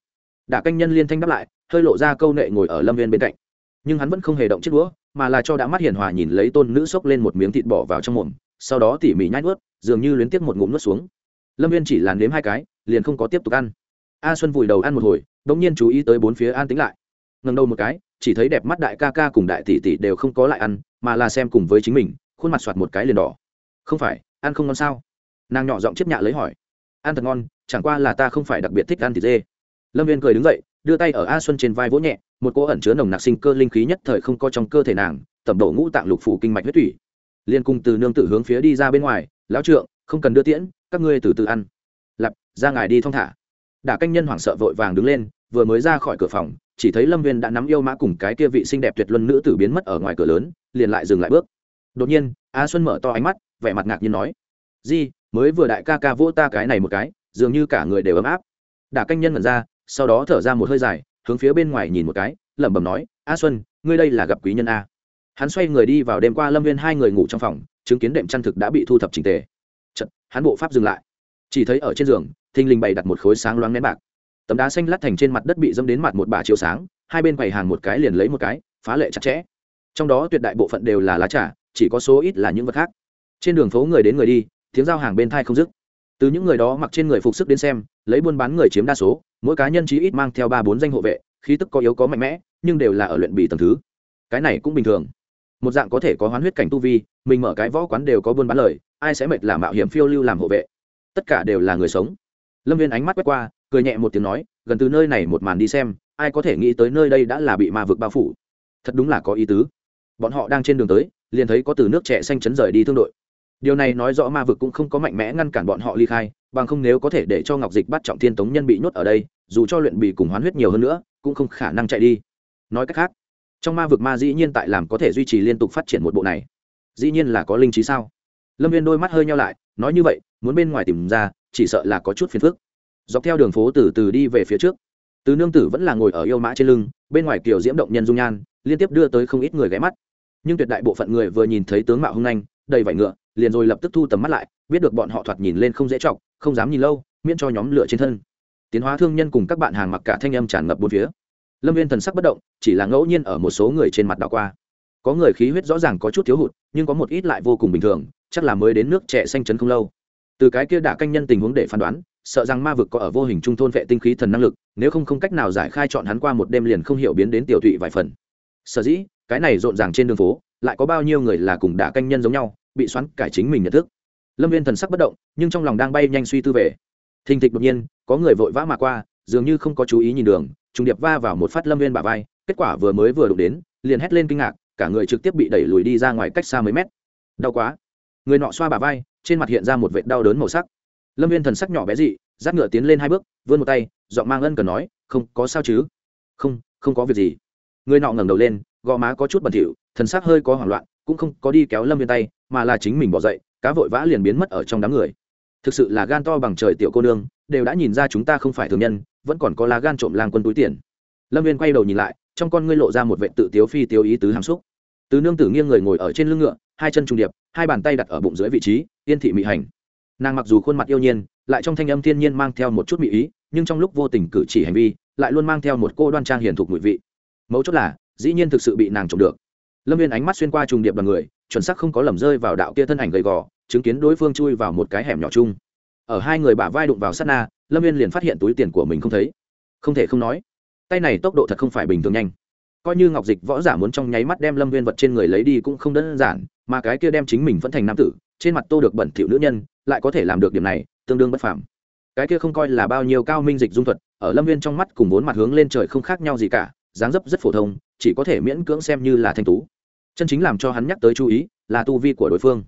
S1: Đả canh nhân liên thanh đáp lại, hơi lộ ra câu nệ ngồi ở lâm viên bên cạnh. Nhưng hắn vẫn không hề động chiếc đũa mà là cho đã mắt hiền hòa nhìn lấy tôn nữ xốc lên một miếng thịt bỏ vào trong mồm, sau đó tỉ mỉ nhai ướt dường như luyến tiếp một ngụm nuốt xuống. Lâm viên chỉ làm nếm hai cái, liền không có tiếp tục ăn. A xuân vùi đầu ăn một hồi đ ỗ n g nhiên chú ý tới bốn phía an tính lại. Ngần đầu một cái, chỉ thấy đẹp mắt đại ca ca cùng đại tỷ tỷ đều không có lại ăn, mà là xem cùng với chính mình, khuôn mặt soạt một cái liền đỏ. Không phải, ăn không ngon sao? Nàng nhỏ giọng chiếc nhạ lấy hỏi. Ăn thật ngon, chẳng qua là ta không phải đặc biệt thích ăn thịt dê. Lâm viên cười đứng dậy, đưa tay ở a xuân trên vai vỗ nhẹ một cỗ ẩn chứa nồng nặc sinh cơ linh khí nhất thời không có trong cơ thể nàng tẩm đổ ngũ tạng lục phủ kinh mạch huyết thủy liên cung từ nương tự hướng phía đi ra bên ngoài, lão trượng, không cần đưa tiễn, các ngươi từ từ ăn. Lặp ra ngài đi thong thả. Đả canh nhân hoảng sợ vội vàng đứng lên, vừa mới ra khỏi cửa phòng, chỉ thấy lâm viên đã nắm yêu mã cùng cái kia vị xinh đẹp tuyệt luân nữ tử biến mất ở ngoài cửa lớn, liền lại dừng lại bước. Đột nhiên, a xuân mở to ánh mắt, vẻ mặt ngạc nhiên nói, di, mới vừa đại ca ca vỗ ta cái này một cái, dường như cả người đều ấm áp. Đả canh nhân mật ra, sau đó thở ra một hơi dài hướng phía bên ngoài nhìn một cái lẩm bẩm nói a xuân ngươi đây là gặp quý nhân a. Hắn xoay người đi vào đêm qua lâm viên hai người ngủ trong phòng chứng kiến đệm chăn thực đã bị thu thập trình tề. Chật, hắn bộ pháp dừng lại. Chỉ thấy ở trên giường thình lình bày đặt một khối sáng loáng nén bạc. Tấm đá xanh lát thành trên mặt đất bị dâm đến mặt một bả chiếu sáng hai bên quầy hàng một cái liền lấy một cái phá lệ chặt chẽ. Trong đó tuyệt đại bộ phận đều là lá trà chỉ có số ít là những vật khác. Trên đường phố người đến người đi tiếng giao hàng bên thai không dứt. Từ những người đó mặc trên người phục sức đến xem lấy buôn bán người chiếm đa số, mỗi cá nhân chí ít mang theo ba bốn danh hộ vệ, khí tức có yếu có mạnh mẽ, nhưng đều là ở luyện bì tầng thứ. Cái này cũng bình thường. Một dạng có thể có hoán huyết cảnh tu vi, mình mở cái võ quán đều có buôn bán lời, ai sẽ mệt làm mạo hiểm phiêu lưu làm hộ vệ. Tất cả đều là người sống. Lâm viên ánh mắt quét qua, cười nhẹ một tiếng nói, gần từ nơi này một màn đi xem, ai có thể nghĩ tới nơi đây đã là bị ma vực bao phủ. Thật đúng là có ý tứ. Bọn họ đang trên đường tới, liền thấy có từ nước trẻ xanh chấn rời đi thương đội điều này nói rõ ma vực cũng không có mạnh mẽ ngăn cản bọn họ ly khai, bằng không nếu có thể để cho ngọc dịch bắt trọng thiên tống nhân bị nhốt ở đây, dù cho luyện bị cùng hoán huyết nhiều hơn nữa, cũng không khả năng chạy đi. Nói cách khác, trong ma vực ma dĩ nhiên tại làm có thể duy trì liên tục phát triển một bộ này. Dĩ nhiên là có linh trí sao? Lâm viên đôi mắt hơi nhau lại, nói như vậy, muốn bên ngoài tìm ra, chỉ sợ là có chút phiền phức. Dọc theo đường phố từ từ đi về phía trước. Từ nương tử vẫn là ngồi ở yêu mã trên lưng, bên ngoài kiểu diễm động nhân dung nhan, liên tiếp đưa tới không ít người ghé mắt. Nhưng tuyệt đại bộ phận người vừa nhìn thấy tướng mạo hung anh, đầy vải ngựa liền rồi lập tức thu tầm mắt lại, biết được bọn họ thoạt nhìn lên không dễ chọc, không dám nhìn lâu, miễn cho nhóm lửa trên thân. Tiến hóa thương nhân cùng các bạn hàng mặc cả thanh âm tràn ngập bốn phía. Lâm viên thần sắc bất động, chỉ là ngẫu nhiên ở một số người trên mặt đảo qua. Có người khí huyết rõ ràng có chút thiếu hụt, nhưng có một ít lại vô cùng bình thường, chắc là mới đến nước trẻ xanh chấn không lâu. Từ cái kia đã canh nhân tình huống để phán đoán, sợ rằng ma vực có ở vô hình trung thôn vệ tinh khí thần năng lực, nếu không không cách nào giải khai chọn hắn qua một đêm liền không hiểu biến đến tiểu thụy vài phần. Sở dĩ, cái này rộn ràng trên đường phố, lại có bao nhiêu người là cùng đả canh nhân giống nhau bị xoắn cải chính mình nhận thức. Lâm viên thần sắc bất động, nhưng trong lòng đang bay nhanh suy tư về. Thình thịch đột nhiên, có người vội vã mà qua, dường như không có chú ý nhìn đường, trùng điệp va vào một phát lâm viên bà vai, kết quả vừa mới vừa đụng đến, liền hét lên kinh ngạc, cả người trực tiếp bị đẩy lùi đi ra ngoài cách xa mấy mét. Đau quá. Người nọ xoa bà vai, trên mặt hiện ra một vệt đau đớn màu sắc. Lâm viên thần sắc nhỏ bé dị giáp ngựa tiến lên hai bước, vươn một tay, giọng mang ân cần nói, không, có sao chứ? Không không có việc gì. Người nọ ngẩng đầu lên, gò má có chút bẩn thỉu, thần sắc hơi có hoảng loạn cũng không có đi kéo lâm viên tay, mà là chính mình bỏ dậy, cá vội vã liền biến mất ở trong đám người. Thực sự là gan to bằng trời tiểu cô nương, đều đã nhìn ra chúng ta không phải thường nhân, vẫn còn có lá gan trộm lang quân túi tiền. Lâm viên quay đầu nhìn lại, trong con ngươi lộ ra một vệ tự tiếu phi tiếu ý tứ hàm xúc. Từ nương tử nghiêng người ngồi ở trên lưng ngựa, hai chân trùng điệp, hai bàn tay đặt ở bụng dưới vị trí, yên thị mị hành. Nàng mặc dù khuôn mặt yêu nhiên, lại trong thanh âm thiên nhiên mang theo một chút mị ý, nhưng trong lúc vô tình cử chỉ hành vi, lại luôn mang theo một cô đoan trang hiền thục mùi vị. Mấu chốt là, dĩ nhiên thực sự bị nàng trộm được lâm viên ánh mắt xuyên qua trùng điệp đoàn người, chuẩn xác không có lầm rơi vào đạo kia thân ảnh gầy gò, chứng kiến đối phương chui vào một cái hẻm nhỏ chung. Ở hai người bả vai đụng vào sát na, lâm viên liền phát hiện túi tiền của mình không thấy. Không thể không nói, tay này tốc độ thật không phải bình thường nhanh. Coi như ngọc dịch võ giả muốn trong nháy mắt đem lâm viên vật trên người lấy đi cũng không đơn giản, mà cái kia đem chính mình vẫn thành nam tử, trên mặt tô được bẩn thỉu nữ nhân, lại có thể làm được điểm này, tương đương bất phàm. Cái kia không coi là bao nhiêu cao minh dịch dung thuật, ở lâm viên trong mắt cùng vốn mặt hướng lên trời không khác nhau gì cả, dáng dấp rất phổ thông, chỉ có thể miễn cưỡng xem như là thanh tú chân chính làm cho hắn nhắc tới chú ý là tu vi của đối phương.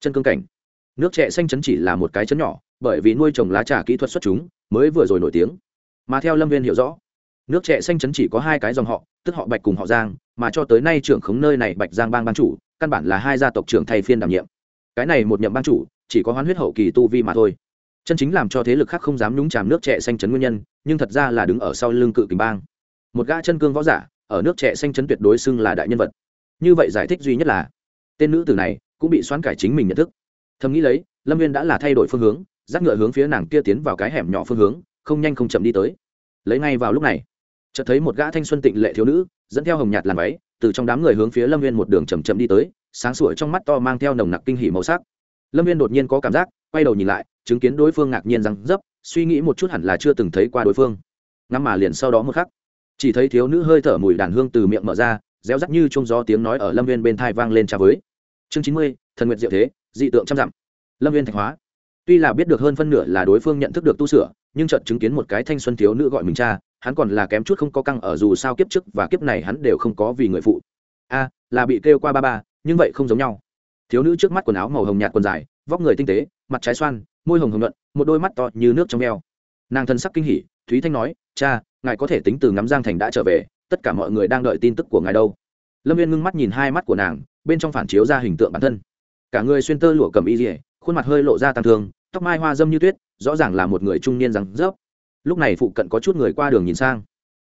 S1: Chân cương cảnh. Nước trẻ xanh chấn chỉ là một cái chấn nhỏ, bởi vì nuôi trồng lá trà kỹ thuật xuất chúng mới vừa rồi nổi tiếng. Mà theo lâm viên hiểu rõ, nước trẻ xanh chấn chỉ có hai cái dòng họ, tức họ bạch cùng họ giang, mà cho tới nay trưởng khống nơi này bạch giang bang ban chủ, căn bản là hai gia tộc trưởng thay phiên đảm nhiệm. Cái này một nhậm ban chủ, chỉ có hoán huyết hậu kỳ tu vi mà thôi. Chân chính làm cho thế lực khác không dám nhúng chàm nước trẻ xanh chấn nguyên nhân, nhưng thật ra là đứng ở sau lưng cự kình bang. Một gã chân cương võ giả, ở nước trẻ xanh chấn tuyệt đối xưng là đại nhân vật như vậy giải thích duy nhất là, tên nữ tử này cũng bị xoắn cải chính mình nhận thức. Thầm nghĩ lấy, lâm viên đã là thay đổi phương hướng, dắt ngựa hướng phía nàng kia tiến vào cái hẻm nhỏ phương hướng, không nhanh không chậm đi tới. Lấy ngay vào lúc này, chợt thấy một gã thanh xuân tịnh lệ thiếu nữ, dẫn theo hồng nhạt làn váy, từ trong đám người hướng phía lâm viên một đường chầm chậm đi tới, sáng sủa trong mắt to mang theo nồng nặc kinh hỉ màu sắc. Lâm viên đột nhiên có cảm giác, quay đầu nhìn lại, chứng kiến đối phương ngạc nhiên rằng dấp, suy nghĩ một chút hẳn là chưa từng thấy qua đối phương. Ngắm mà liền sau đó một khắc, chỉ thấy thiếu nữ hơi thở mùi đàn hương từ miệng mở ra réo rắt như chung gió tiếng nói ở lâm viên bên thai vang lên trà với. Chương chín mươi, thần nguyện diệu thế, dị tượng trăm dặm. Lâm viên thạch hóa. Tuy là biết được hơn phân nửa là đối phương nhận thức được tu sửa, nhưng chợt chứng kiến một cái thanh xuân thiếu nữ gọi mình cha, hắn còn là kém chút không có căng ở dù sao kiếp trước và kiếp này hắn đều không có vì người phụ. A, là bị kêu qua ba ba, nhưng vậy không giống nhau. Thiếu nữ trước mắt quần áo màu hồng nhạt quần dài, vóc người tinh tế, mặt trái xoan, môi hồng hồng nhuận, một đôi mắt to như nước trong veo. Nàng thân sắc kinh hỉ, thúy thanh nói, cha, ngài có thể tính từ ngắm giang thành đã trở về tất cả mọi người đang đợi tin tức của ngài đâu. Lâm viên ngưng mắt nhìn hai mắt của nàng, bên trong phản chiếu ra hình tượng bản thân. Cả người xuyên tơ lụa cầm y dỉa khuôn mặt hơi lộ ra tăng thương, tóc mai hoa dâm như tuyết, rõ ràng là một người trung niên rằng rớp lúc này phụ cận có chút người qua đường nhìn sang.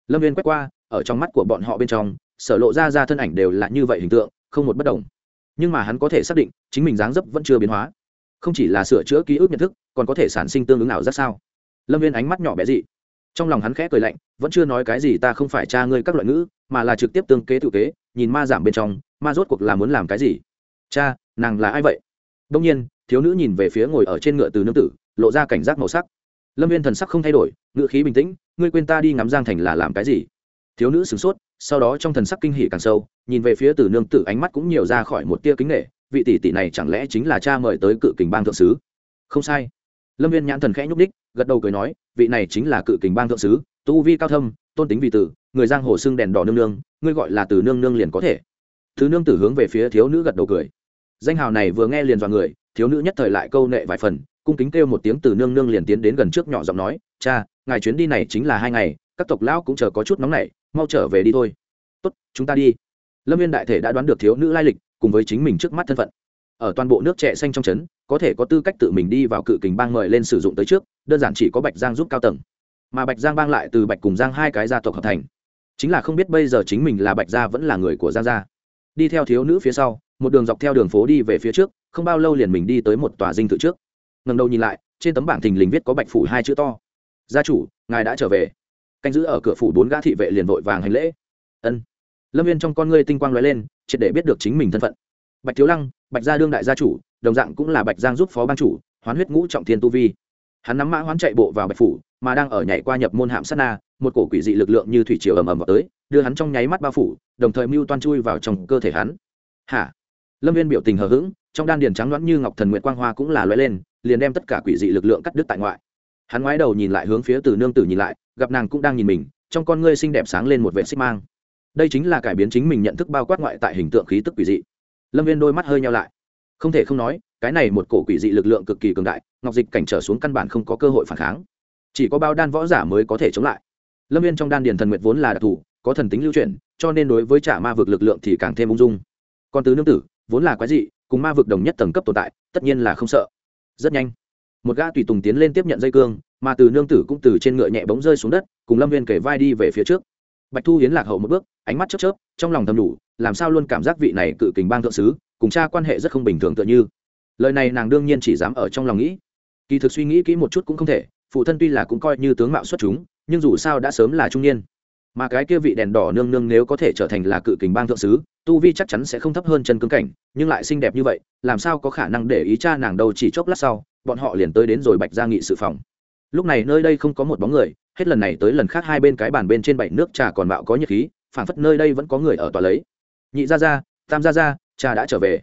S1: Lâm viên quét qua, ở trong mắt của bọn họ bên trong, sở lộ ra ra thân ảnh đều là như vậy hình tượng, không một bất đồng. Nhưng mà hắn có thể xác định, chính mình dáng dấp vẫn chưa biến hóa. Không chỉ là sửa chữa ký ức nhận thức, còn có thể sản sinh tương ứng nào rất sao? Lâm viên ánh mắt nhỏ bé dị trong lòng hắn khẽ cười lạnh, vẫn chưa nói cái gì ta không phải cha ngươi các loại ngữ, mà là trực tiếp tương kế tự kế, nhìn ma giảm bên trong, ma rốt cuộc là muốn làm cái gì? Cha, nàng là ai vậy? Đông nhiên, thiếu nữ nhìn về phía ngồi ở trên ngựa từ nương tử, lộ ra cảnh giác màu sắc. Lâm viên thần sắc không thay đổi ngựa khí bình tĩnh, ngươi quên ta đi ngắm giang thành là làm cái gì? Thiếu nữ sửng sốt, sau đó trong thần sắc kinh hỉ càng sâu, nhìn về phía từ nương tử ánh mắt cũng nhiều ra khỏi một tia kính nghệ vị tỷ tỷ này chẳng lẽ chính là cha mời tới cự kình bang thượng sứ? Không sai lâm viên nhãn thần khẽ nhúc đích gật đầu cười nói, vị này chính là cự kình bang thượng sứ, tu vi cao thâm, tôn tính vị tử, người giang hồ xưng đèn đỏ nương nương, ngươi gọi là từ nương nương liền có thể. Thứ nương tử hướng về phía thiếu nữ gật đầu cười. Danh hào này vừa nghe liền dọa người, thiếu nữ nhất thời lại câu nệ vài phần, cung kính kêu một tiếng từ nương nương liền tiến đến gần trước nhỏ giọng nói, cha, ngài chuyến đi này chính là hai ngày, các tộc lão cũng chờ có chút nóng nảy, mau trở về đi thôi. Tốt, chúng ta đi. Lâm viên đại thể đã đoán được thiếu nữ lai lịch, cùng với chính mình trước mắt thân phận ở toàn bộ nước trẻ xanh trong trấn, có thể có tư cách tự mình đi vào cự kình bang mời lên sử dụng tới trước, đơn giản chỉ có bạch giang giúp cao tầng. Mà bạch giang bang lại từ bạch cùng giang hai cái gia tộc hợp thành. Chính là không biết bây giờ chính mình là bạch gia vẫn là người của giang gia. Đi theo thiếu nữ phía sau, một đường dọc theo đường phố đi về phía trước, không bao lâu liền mình đi tới một tòa dinh thự trước. Ngần đầu nhìn lại, trên tấm bảng thình lình viết có bạch phủ hai chữ to. Gia chủ, ngài đã trở về. Canh giữ ở cửa phủ bốn gã thị vệ liền vội vàng hành lễ. Ân. Lâm viên trong con ngươi tinh quang l ó e lên, triệt để biết được chính mình thân phận. Bạch thiếu lăng bạch gia đương đại gia chủ, đồng dạng cũng là bạch giang giúp phó ban chủ, hoán huyết ngũ trọng thiên tu vi. Hắn nắm mã hoán chạy bộ vào bạch phủ, mà đang ở nhảy qua nhập môn hạm sát na, một cổ quỷ dị lực lượng như thủy triều ầm ầm vào tới, đưa hắn trong nháy mắt bao phủ, đồng thời mưu toan chui vào trong cơ thể hắn. Hả? Lâm viên biểu tình hờ hững, trong đan điền trắng loãng như ngọc thần nguyện quang hoa cũng là loay lên, liền đem tất cả quỷ dị lực lượng cắt đứt tại ngoại. Hắn ngoái đầu nhìn lại hướng phía từ nương tử nhìn lại, gặp nàng cũng đang nhìn mình, trong con ngươi xinh đẹp sáng lên một vệ xích mang. Đây chính là cải biến chính mình nhận thức bao quát ngoại tại hình tượng khí tức quỷ dị lâm viên đôi mắt hơi nhau lại không thể không nói cái này một cổ quỷ dị lực lượng cực kỳ cường đại ngọc dịch cảnh trở xuống căn bản không có cơ hội phản kháng chỉ có bao đan võ giả mới có thể chống lại lâm viên trong đan điền thần nguyệt vốn là đặc thù có thần tính lưu chuyển cho nên đối với trả ma vực lực lượng thì càng thêm ung dung còn tứ nương tử vốn là quái dị cùng ma vực đồng nhất tầng cấp tồn tại tất nhiên là không sợ rất nhanh một gã tùy tùng tiến lên tiếp nhận dây cương mà từ nương tử cũng từ trên ngựa nhẹ bóng rơi xuống đất cùng lâm viên kể vai đi về phía trước bạch thu hiến lạc hậu một bước, ánh mắt chớp chớp, trong lòng thầm đủ làm sao luôn cảm giác vị này cự kình bang thượng sứ, cùng cha quan hệ rất không bình thường tựa như. Lời này nàng đương nhiên chỉ dám ở trong lòng nghĩ. Kỳ thực suy nghĩ kỹ một chút cũng không thể, phụ thân tuy là cũng coi như tướng mạo xuất chúng, nhưng dù sao đã sớm là trung niên. Mà cái kia vị đèn đỏ nương nương nếu có thể trở thành là cự kình bang thượng sứ, tu vi chắc chắn sẽ không thấp hơn chân cương cảnh, nhưng lại xinh đẹp như vậy, làm sao có khả năng để ý cha nàng đâu chỉ chốc lát sau, bọn họ liền tới đến rồi bạch ra nghị sự phòng. Lúc này nơi đây không có một bóng người hết lần này tới lần khác hai bên cái bàn bên trên bảy nước trà còn bạo có nhiệt khí phản phất nơi đây vẫn có người ở tòa lấy. Nhị ra ra tam ra ra cha đã trở về.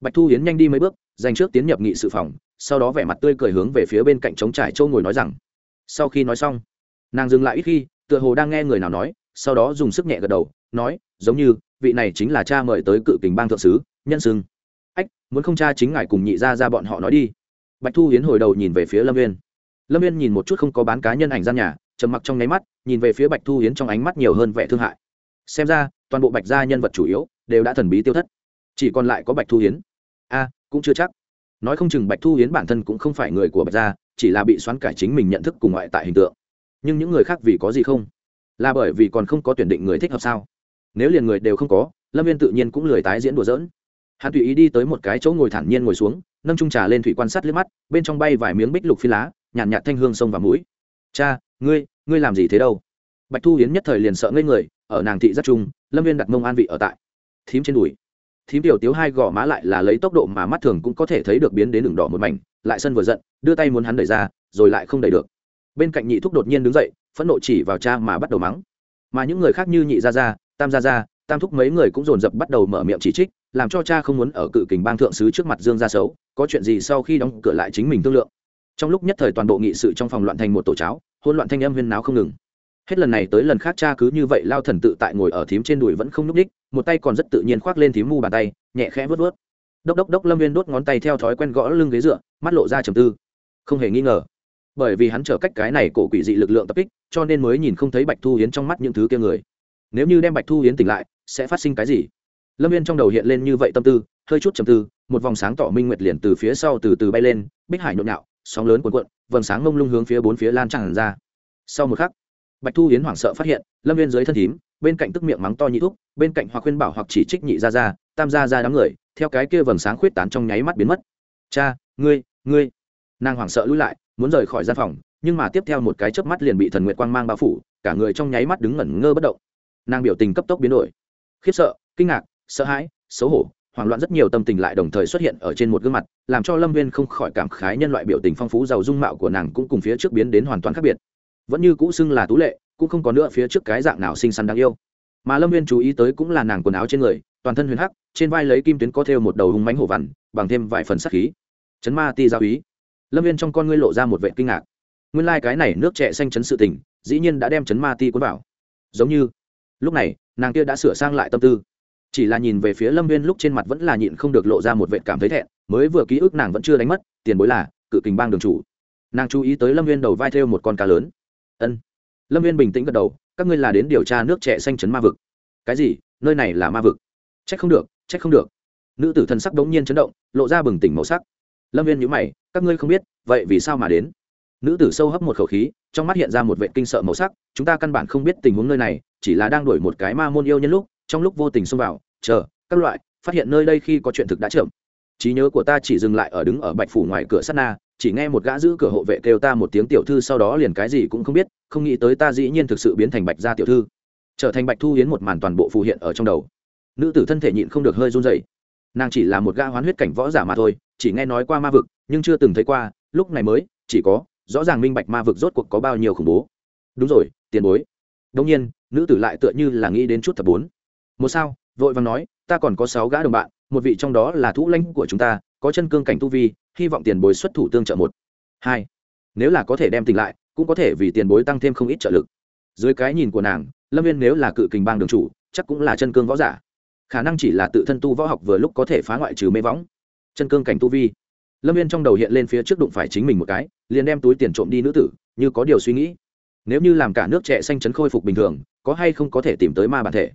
S1: Bạch thu hiến nhanh đi mấy bước, dành trước tiến nhập nghị sự phòng, sau đó vẻ mặt tươi cười hướng về phía bên cạnh trống trải châu ngồi nói rằng, sau khi nói xong, nàng dừng lại ít khi, tựa hồ đang nghe người nào nói, sau đó dùng sức nhẹ gật đầu, nói, giống như, vị này chính là cha mời tới cự kình bang thượng sứ, nhân sưng ách, muốn không cha chính ngài cùng nhị ra ra bọn họ nói đi. Bạch thu hiến hồi đầu nhìn về phía lâm viên lâm viên nhìn một chút không có bán cá nhân ảnh gian nhà trầm mặc trong nháy mắt nhìn về phía bạch thu hiến trong ánh mắt nhiều hơn vẻ thương hại. Xem ra toàn bộ bạch gia nhân vật chủ yếu đều đã thần bí tiêu thất chỉ còn lại có bạch thu hiến a cũng chưa chắc. Nói không chừng bạch thu hiến bản thân cũng không phải người của bạch gia chỉ là bị xoắn cải chính mình nhận thức cùng ngoại tại hình tượng. Nhưng những người khác vì có gì không? Là bởi vì còn không có tuyển định người thích hợp sao? Nếu liền người đều không có lâm viên tự nhiên cũng lười tái diễn đùa dỡn hắn tùy ý đi tới một cái chỗ ngồi thản nhiên ngồi xuống nâng trung trà lên thủy quan sát liếc mắt bên trong bay vài miếng bích lục phi lá nhàn nhạt, nhạt thanh hương sông và mũi. Cha ngươi ngươi làm gì thế đâu? Bạch thu hiến nhất thời liền sợ ngây người, ở nàng thị rất trung lâm viên đặt mông an vị ở tại. Thím trên đùi. Thím tiểu tiếu hai gò má lại là lấy tốc độ mà mắt thường cũng có thể thấy được biến đến đường đỏ một mảnh, lại sân vừa giận, đưa tay muốn hắn đẩy ra, rồi lại không đẩy được. Bên cạnh nhị thúc đột nhiên đứng dậy, phẫn nộ chỉ vào cha mà bắt đầu mắng. Mà những người khác như nhị gia gia, tam gia gia, tam thúc mấy người cũng dồn dập bắt đầu mở miệng chỉ trích, làm cho cha không muốn ở cự kình bang thượng sứ trước mặt dương gia xấu, có chuyện gì sau khi đóng cửa lại chính mình thương lượng trong lúc nhất thời toàn bộ nghị sự trong phòng loạn thành một tổ cháo hôn loạn thanh âm huyên náo không ngừng. Hết lần này tới lần khác cha cứ như vậy lao thần tự tại ngồi ở thím trên đùi vẫn không n ú c đích một tay còn rất tự nhiên khoác lên thím mu bàn tay, nhẹ khẽ vớt vớt đốc đốc đốc lâm viên đốt ngón tay theo thói quen gõ lưng ghế dựa, mắt lộ ra trầm tư. Không hề nghi ngờ, bởi vì hắn trở cách cái này cổ quỷ dị lực lượng tập kích, cho nên mới nhìn không thấy bạch thu hiến trong mắt những thứ kia người. Nếu như đem bạch thu hiến tỉnh lại, sẽ phát sinh cái gì? Lâm viên trong đầu hiện lên như vậy tâm tư, hơi chút trầm tư, một vòng sáng tỏ minh nguyệt liền từ phía sau từ từ bay lên, bích hải nhộn nhạo sóng lớn cuộn cuộn, vầng sáng mông lung hướng phía bốn phía lan tràn ra. Sau một khắc, bạch thu hiến hoảng sợ phát hiện, lâm viên dưới thân thím, bên cạnh tức miệng mắng to nhị thúc, bên cạnh hoặc khuyên bảo hoặc chỉ trích nhị ra ra tam gia ra đám người, theo cái kia vầng sáng khuyết tán trong nháy mắt biến mất. Cha, ngươi ngươi! Nàng hoảng sợ lui lại, muốn rời khỏi gian phòng, nhưng mà tiếp theo một cái chớp mắt liền bị thần nguyệt quang mang bao phủ, cả người trong nháy mắt đứng ngẩn ngơ bất động. Nàng biểu tình cấp tốc biến đổi. Khiếp sợ, kinh ngạc, sợ hãi, xấu hổ hoảng loạn rất nhiều tâm tình lại đồng thời xuất hiện ở trên một gương mặt, làm cho lâm viên không khỏi cảm khái nhân loại biểu tình phong phú giàu dung mạo của nàng cũng cùng phía trước biến đến hoàn toàn khác biệt. Vẫn như cũ xưng là tú lệ, cũng không có nữa phía trước cái dạng nào xinh xắn đáng yêu. Mà lâm viên chú ý tới cũng là nàng quần áo trên người, toàn thân huyền hắc, trên vai lấy kim tuyến có thêu một đầu hung mánh hổ vằn, bằng thêm vài phần sắc khí. Chấn ma ti gia ý. Lâm viên trong con ngươi lộ ra một vệ kinh ngạc. Nguyên lai、like、cái này nước trẻ xanh chấn sự tình, dĩ nhiên đã đem chấn ma ti cuốn vào. Giống như, lúc này, nàng kia đã sửa sang lại tâm tư chỉ là nhìn về phía lâm viên lúc trên mặt vẫn là nhịn không được lộ ra một vệ cảm thấy thẹn, mới vừa ký ức nàng vẫn chưa đánh mất, tiền bối là, cự kình bang đường chủ. Nàng chú ý tới lâm viên đầu vai theo một con cá lớn. Ân. Lâm viên bình tĩnh gật đầu, các ngươi là đến điều tra nước trẻ xanh chấn ma vực. Cái gì? Nơi này là ma vực? C h ắ c không được c h ắ c không được. Nữ tử thần sắc đ ố n g nhiên chấn động, lộ ra bừng tỉnh màu sắc. Lâm viên nhữ mày, các ngươi không biết, vậy vì sao mà đến? Nữ tử sâu hấp một khẩu khí, trong mắt hiện ra một vệ kinh sợ màu sắc, chúng ta căn bản không biết tình huống nơi này, chỉ là đang đổi một cái ma môn yêu nhân lúc, trong lúc vô tình xông vào chờ, các loại, phát hiện nơi đây khi có chuyện thực đã chậm. Trí nhớ của ta chỉ dừng lại ở đứng ở bạch phủ ngoài cửa sắt na, chỉ nghe một gã giữ cửa hộ vệ kêu ta một tiếng tiểu thư sau đó liền cái gì cũng không biết, không nghĩ tới ta dĩ nhiên thực sự biến thành bạch gia tiểu thư. Trở thành bạch thu hiến một màn toàn bộ phù hiện ở trong đầu. Nữ tử thân thể nhịn không được hơi run dậy nàng chỉ là một gã hoán huyết cảnh võ giả mà thôi, chỉ nghe nói qua ma vực, nhưng chưa từng thấy qua, lúc này mới, chỉ có, rõ ràng minh bạch ma vực rốt cuộc có bao nhiêu khủng bố. Đúng rồi, tiền bối. Đông nhiên, nữ tử lại tựa như là nghĩ đến chút thập bốn. Một sao vội vàng nói, ta còn có sáu gã đồng bạn, một vị trong đó là thủ lãnh của chúng ta, có chân cương cảnh tu vi, hy vọng tiền bối xuất thủ tương trợ một. Hai, nếu là có thể đem tỉnh lại, cũng có thể vì tiền bối tăng thêm không ít trợ lực. Dưới cái nhìn của nàng, lâm viên nếu là cự kình bang đường chủ, chắc cũng là chân cương võ giả. Khả năng chỉ là tự thân tu võ học vừa lúc có thể phá ngoại trừ mê võng. Chân cương cảnh tu vi. Lâm viên trong đầu hiện lên phía trước đụng phải chính mình một cái, liền đem túi tiền trộm đi nữ tử, như có điều suy nghĩ. Nếu như làm cả nước trẻ xanh chấn khôi phục bình thường, có hay không có thể tìm tới ma bản thể?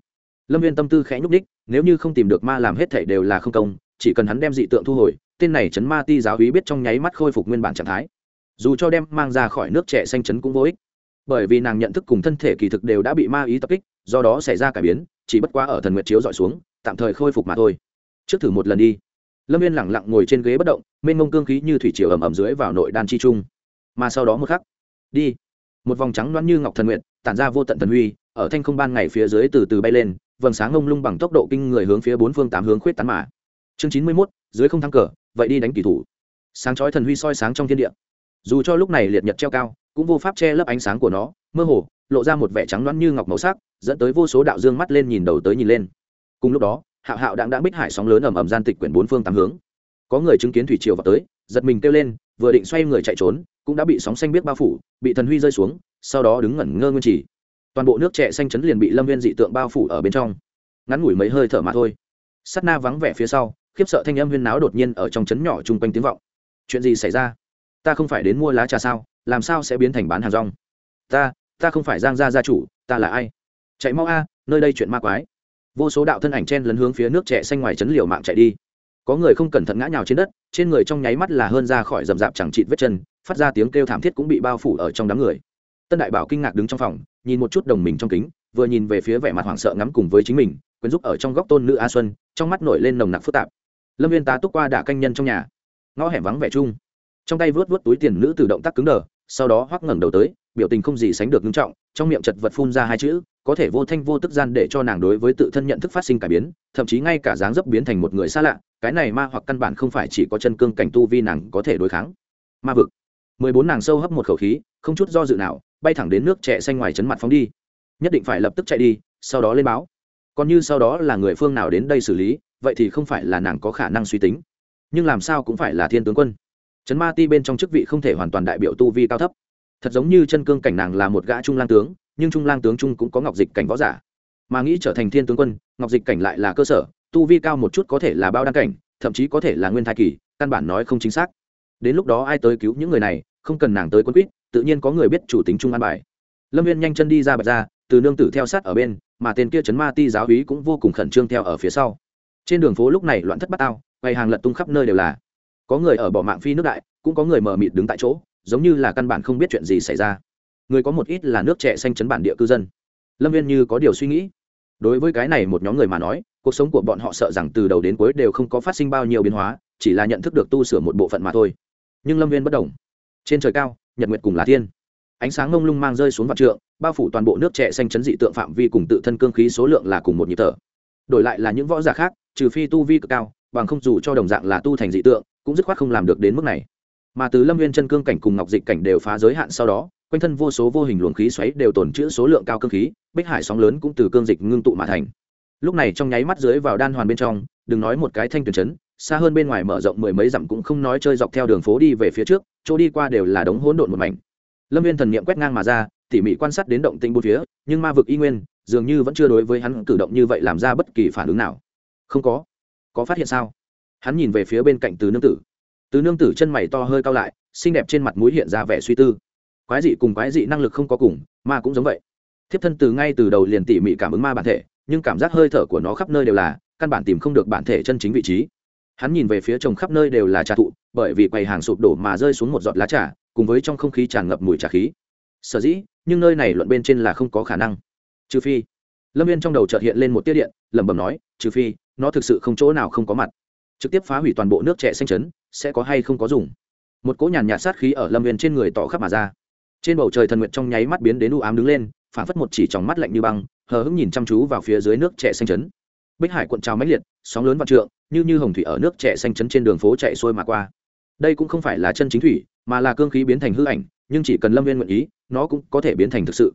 S1: Lâm viên tâm tư khẽ nhúc đích nếu như không tìm được ma làm hết thể đều là không công, chỉ cần hắn đem dị tượng thu hồi, tên này chấn ma ti giáo hí biết trong nháy mắt khôi phục nguyên bản trạng thái. Dù cho đem mang ra khỏi nước trẻ xanh chấn cũng vô ích. Bởi vì nàng nhận thức cùng thân thể kỳ thực đều đã bị ma ý tập kích, do đó xảy ra cải biến, chỉ bất quá ở thần nguyệt chiếu dọi xuống, tạm thời khôi phục mà thôi. Trước thử một lần đi. Lâm viên lẳng lặng ngồi trên ghế bất động, mênh mông cương khí như thủy chiều ẩm ẩm dưới vào nội đan chi trung. Mà sau đó một khắc, đi. Một vòng trắng loáng như ngọc thần nguyện tản ra vô tận thần huy, ở thanh không ban ngày phía dưới từ từ bay lên vầng sáng ngông lung bằng tốc độ kinh người hướng phía bốn phương tám hướng khuyết tán mà. Chương chín mươi mốt, dưới không thắng cờ, vậy đi đánh kỳ thủ. Sáng chói thần huy soi sáng trong thiên địa. Dù cho lúc này liệt nhật treo cao, cũng vô pháp che lấp ánh sáng của nó, mơ hồ, lộ ra một vẻ trắng loãng như ngọc màu sắc, dẫn tới vô số đạo dương mắt lên nhìn đầu tới nhìn lên. Cùng lúc đó, hạo hạo đang đã bích hải sóng lớn ầm ầm gian tịch quyển bốn phương tám hướng. Có người chứng kiến thủy triều vào tới, giật mình kêu lên, vừa định xoay người chạy trốn, cũng đã bị sóng xanh biết bao phủ, bị thần huy rơi xuống, sau đó đứng ngẩn ngơ nguyên chỉ toàn bộ nước trẻ xanh chấn liền bị lâm viên dị tượng bao phủ ở bên trong ngắn ngủi mấy hơi thở mà thôi sắt na vắng vẻ phía sau khiếp sợ thanh âm huyên náo đột nhiên ở trong chấn nhỏ chung quanh tiếng vọng chuyện gì xảy ra ta không phải đến mua lá trà sao làm sao sẽ biến thành bán hàng rong ta ta không phải giang gia gia chủ ta là ai chạy mau a nơi đây chuyện ma quái vô số đạo thân ảnh chen lấn hướng phía nước trẻ xanh ngoài chấn liều mạng chạy đi có người không cẩn thận ngã nhào trên đất trên người trong nháy mắt là hơn ra khỏi rầm rạp chẳng trịt vết chân phát ra tiếng kêu thảm thiết cũng bị bao phủ ở trong đám người tân đại bảo kinh ngạc đứng trong phòng nhìn một chút đồng mình trong kính, vừa nhìn về phía vẻ mặt hoảng sợ ngắm cùng với chính mình, quyến giúp ở trong góc tôn nữ a xuân, trong mắt nổi lên nồng nặc phức tạp. Lâm viên tá túc qua đả canh nhân trong nhà. Ngõ hẻm vắng vẻ chung. Trong tay vớt vớt túi tiền nữ từ động tác cứng đờ, sau đó hoắc ngẩng đầu tới, biểu tình không gì sánh được nghiêm trọng, trong miệng chật vật phun ra hai chữ, có thể vô thanh vô tức gian để cho nàng đối với tự thân nhận thức phát sinh cải biến, thậm chí ngay cả dáng dấp biến thành một người xa lạ, cái này ma hoặc căn bản không phải chỉ có chân cương cảnh tu vi nàng có thể đối kháng. Ma vực. Mười bốn nàng sâu hấp một khẩu khí, không chút do dự nào bay thẳng đến nước trẻ xanh ngoài chấn mặt phóng đi. Nhất định phải lập tức chạy đi, sau đó lên báo. Còn như sau đó là người phương nào đến đây xử lý, vậy thì không phải là nàng có khả năng suy tính. Nhưng làm sao cũng phải là thiên tướng quân. Trấn ma ti bên trong chức vị không thể hoàn toàn đại biểu tu vi cao thấp. Thật giống như chân cương cảnh nàng là một gã trung lang tướng, nhưng trung lang tướng trung cũng có ngọc dịch cảnh võ giả. Mà nghĩ trở thành thiên tướng quân, ngọc dịch cảnh lại là cơ sở, tu vi cao một chút có thể là bao đăng cảnh, thậm chí có thể là nguyên thai kỳ, căn bản nói không chính xác. Đến lúc đó ai tới cứu những người này, không cần nàng tới quân quýt tự nhiên có người biết chủ tính trung an bài. Lâm viên nhanh chân đi ra bạch ra, từ nương tử theo sát ở bên, mà tên kia chấn ma ti giáo hí cũng vô cùng khẩn trương theo ở phía sau. Trên đường phố lúc này loạn thất bát ao quầy hàng lật tung khắp nơi đều là. Có người ở bỏ mạng phi nước đại, cũng có người mờ mịt đứng tại chỗ, giống như là căn bản không biết chuyện gì xảy ra. Người có một ít là nước trẻ xanh chấn bản địa cư dân. Lâm viên như có điều suy nghĩ. Đối với cái này một nhóm người mà nói, cuộc sống của bọn họ sợ rằng từ đầu đến cuối đều không có phát sinh bao nhiêu biến hóa, chỉ là nhận thức được tu sửa một bộ phận mà thôi. Nhưng lâm viên bất đồng trên trời cao nhật nguyệt cùng là thiên. Ánh sáng ngông lung mang rơi xuống vạn trượng, bao phủ toàn bộ nước trẻ xanh chấn dị tượng phạm vi cùng tự thân cương khí số lượng là cùng một nhịp thở. Đổi lại là những võ giả khác, trừ phi tu vi cực cao, bằng không dù cho đồng dạng là tu thành dị tượng, cũng dứt khoát không làm được đến mức này. Mà từ lâm viên chân cương cảnh cùng ngọc dịch cảnh đều phá giới hạn sau đó, quanh thân vô số vô hình luồng khí xoáy đều tồn chữ số lượng cao cương khí, bích hải sóng lớn cũng từ cương dịch ngưng tụ mà thành. Lúc này trong nháy mắt dưới vào đan hoàn bên trong, đừng nói một cái thanh tuyển chấn xa hơn bên ngoài mở rộng mười mấy dặm cũng không nói chơi dọc theo đường phố đi về phía trước, chỗ đi qua đều là đống hỗn độn một mảnh. Lâm viên thần niệm quét ngang mà ra, tỉ mỉ quan sát đến động tinh bốn phía, nhưng ma vực y nguyên, dường như vẫn chưa đối với hắn cử động như vậy làm ra bất kỳ phản ứng nào. Không có. Có phát hiện sao? Hắn nhìn về phía bên cạnh từ nương tử. Từ nương tử chân mày to hơi cao lại, xinh đẹp trên mặt mũi hiện ra vẻ suy tư. Quái dị cùng quái dị năng lực không có cùng, ma cũng giống vậy. Thiếp thân từ ngay từ đầu liền tỉ mỉ cảm ứng ma bản thể, nhưng cảm giác hơi thở của nó khắp nơi đều là, căn bản tìm không được bản thể chân chính vị trí hắn nhìn về phía trồng khắp nơi đều là trà thụ, bởi vì quầy hàng sụp đổ mà rơi xuống một giọt lá trà, cùng với trong không khí tràn ngập mùi trà khí. Sở dĩ, nhưng nơi này luận bên trên là không có khả năng. Trừ phi, lâm viên trong đầu trợt hiện lên một tiết điện, lẩm bẩm nói, trừ phi, nó thực sự không chỗ nào không có mặt. Trực tiếp phá hủy toàn bộ nước trẻ xanh chấn, sẽ có hay không có dùng? Một cỗ nhàn nhạt sát khí ở lâm viên trên người tỏ khắp mà ra. Trên bầu trời thần nguyện trong nháy mắt biến đến u ám đứng lên, phản phất một chỉ tròng mắt lạnh như băng, hờ hững nhìn chăm chú vào phía dưới nước trẻ xanh chấn. Bích hải cuộn trào mãnh liệt, sóng lớn vạn trượng như như hồng thủy ở nước trẻ xanh chấn trên đường phố chạy xuôi mà qua. Đây cũng không phải là chân chính thủy, mà là cương khí biến thành hư ảnh, nhưng chỉ cần lâm viên nguyện ý, nó cũng có thể biến thành thực sự.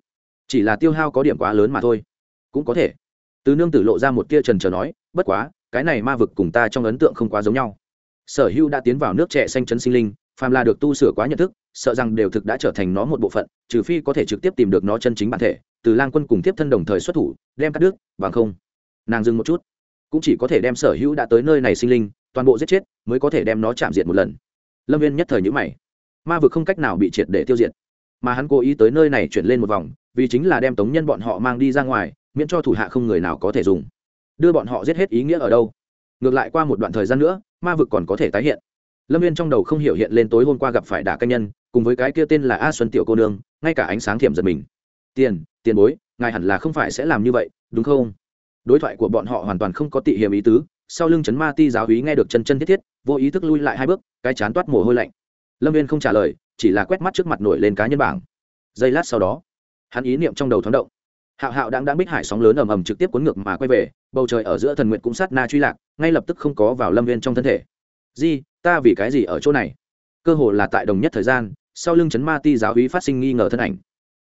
S1: Chỉ là tiêu hao có điểm quá lớn mà thôi. Cũng có thể. Từ nương tử lộ ra một tia trần trờ nói, bất quá, cái này ma vực cùng ta trong ấn tượng không quá giống nhau. Sở hữu đã tiến vào nước trẻ xanh chấn sinh linh, phàm là được tu sửa quá nhận thức, sợ rằng đều thực đã trở thành nó một bộ phận, trừ phi có thể trực tiếp tìm được nó chân chính bản thể, từ lang quân cùng tiếp thân đồng thời xuất thủ, đem cắt đứt, bằng không. Nàng dừng một chút cũng chỉ có thể đem sở hữu đã tới nơi này sinh linh, toàn bộ giết chết, mới có thể đem nó chạm diệt một lần. Lâm viên nhất thời nhữ mày. Ma vực không cách nào bị triệt để tiêu diệt. Mà hắn cố ý tới nơi này chuyển lên một vòng, vì chính là đem tống nhân bọn họ mang đi ra ngoài, miễn cho thủ hạ không người nào có thể dùng. Đưa bọn họ giết hết ý nghĩa ở đâu? Ngược lại qua một đoạn thời gian nữa, ma vực còn có thể tái hiện. Lâm viên trong đầu không hiểu hiện lên tối hôm qua gặp phải đả canh nhân, cùng với cái kia tên là a xuân tiểu cô nương, ngay cả ánh sáng thiểm giật mình. Tiền tiền bối, ngài hẳn là không phải sẽ làm như vậy, đúng không? Đối thoại của bọn họ hoàn toàn không có tị hiểm ý tứ, sau lưng chấn ma ti giáo hí nghe được chân chân thiết thiết, vô ý thức lui lại hai bước, cái chán toát mồ hôi lạnh. Lâm viên không trả lời, chỉ là quét mắt trước mặt nổi lên cá nhân bảng. Giây lát sau đó, hắn ý niệm trong đầu thoáng động. Hạo hạo đang đang bích hải sóng lớn ầm ầm trực tiếp cuốn ngược mà quay về, bầu trời ở giữa thần nguyện cũng sát na truy lạc, ngay lập tức không có vào lâm viên trong thân thể. Di, ta vì cái gì ở chỗ này? Cơ hồ là tại đồng nhất thời gian, sau lưng chấn ma ti giáo hí phát sinh nghi ngờ thân ảnh.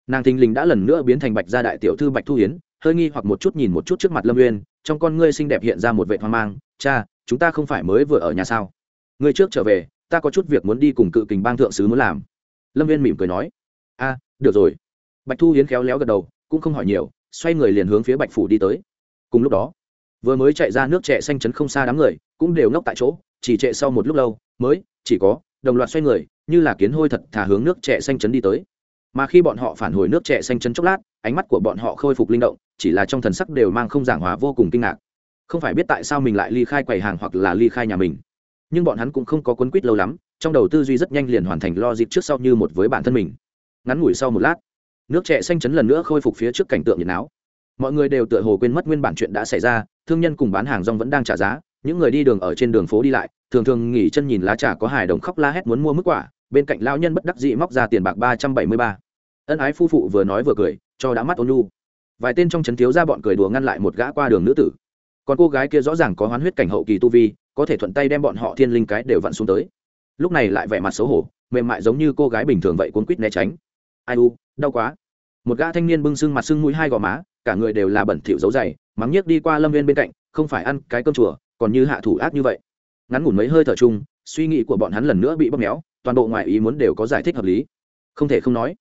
S1: Nàng thình lình đã lần nữa biến thành bạch gia đại tiểu thư bạch thu hiến hơi nghi hoặc một chút nhìn một chút trước mặt lâm uyên, trong con ngươi xinh đẹp hiện ra một vệ hoang mang, cha, chúng ta không phải mới vừa ở nhà sao? Ngươi trước trở về, ta có chút việc muốn đi cùng cự kình bang thượng sứ muốn làm. Lâm viên mỉm cười nói, a, được rồi. Bạch thu hiến khéo léo gật đầu, cũng không hỏi nhiều, xoay người liền hướng phía bạch phủ đi tới. Cùng lúc đó, vừa mới chạy ra nước trẻ xanh chấn không xa đám người, cũng đều ngốc tại chỗ, chỉ trệ sau một lúc lâu, mới, chỉ có đồng loạt xoay người, như là kiến hôi thật thả hướng nước trẻ xanh chấn đi tới mà khi bọn họ phản hồi nước trẻ xanh chấn chốc lát, ánh mắt của bọn họ khôi phục linh động, chỉ là trong thần sắc đều mang không giảng hòa vô cùng kinh ngạc. Không phải biết tại sao mình lại ly khai quầy hàng hoặc là ly khai nhà mình. Nhưng bọn hắn cũng không có quấn quýt lâu lắm, trong đầu tư duy rất nhanh liền hoàn thành lo dịp trước sau như một với bản thân mình. Ngắn ngủi sau một lát, nước trẻ xanh chấn lần nữa khôi phục phía trước cảnh tượng nhiệt não. mọi người đều tựa hồ quên mất nguyên bản chuyện đã xảy ra, thương nhân cùng bán hàng rong vẫn đang trả giá, những người đi đường ở trên đường phố đi lại, thường thường nghỉ chân nhìn lá trà có hài đồng khóc la hét muốn mua mức quả bên cạnh lao nhân bất đắc dĩ móc ra tiền bạc ba trăm bảy mươi ba. Ân ái phu phụ vừa nói vừa cười, cho đã mắt ôn lu vài tên trong c thiếu ra bọn cười đùa ngăn lại một gã qua đường nữ tử. Còn cô gái kia rõ ràng có hoán huyết cảnh hậu kỳ tu vi, có thể thuận tay đem bọn họ thiên linh cái đều vặn xuống tới. Lúc này lại vẻ mặt xấu hổ, mềm mại giống như cô gái bình thường vậy cuốn quýt né tránh. Ai u, đau quá. Một gã thanh niên bưng sưng mặt sưng mũi hai gò má, cả người đều là bẩn thỉu dấu dày, mắng nhiếc đi qua lâm viên bên cạnh, không phải ăn cái cơm chùa, còn như hạ thủ ác như vậy. Ngắn ngủn mấy hơi thở chung, suy nghĩ của bọn hắn lần nữa bị bóp méo toàn bộ ngoại ý muốn đều có giải thích hợp lý. Không thể không nói,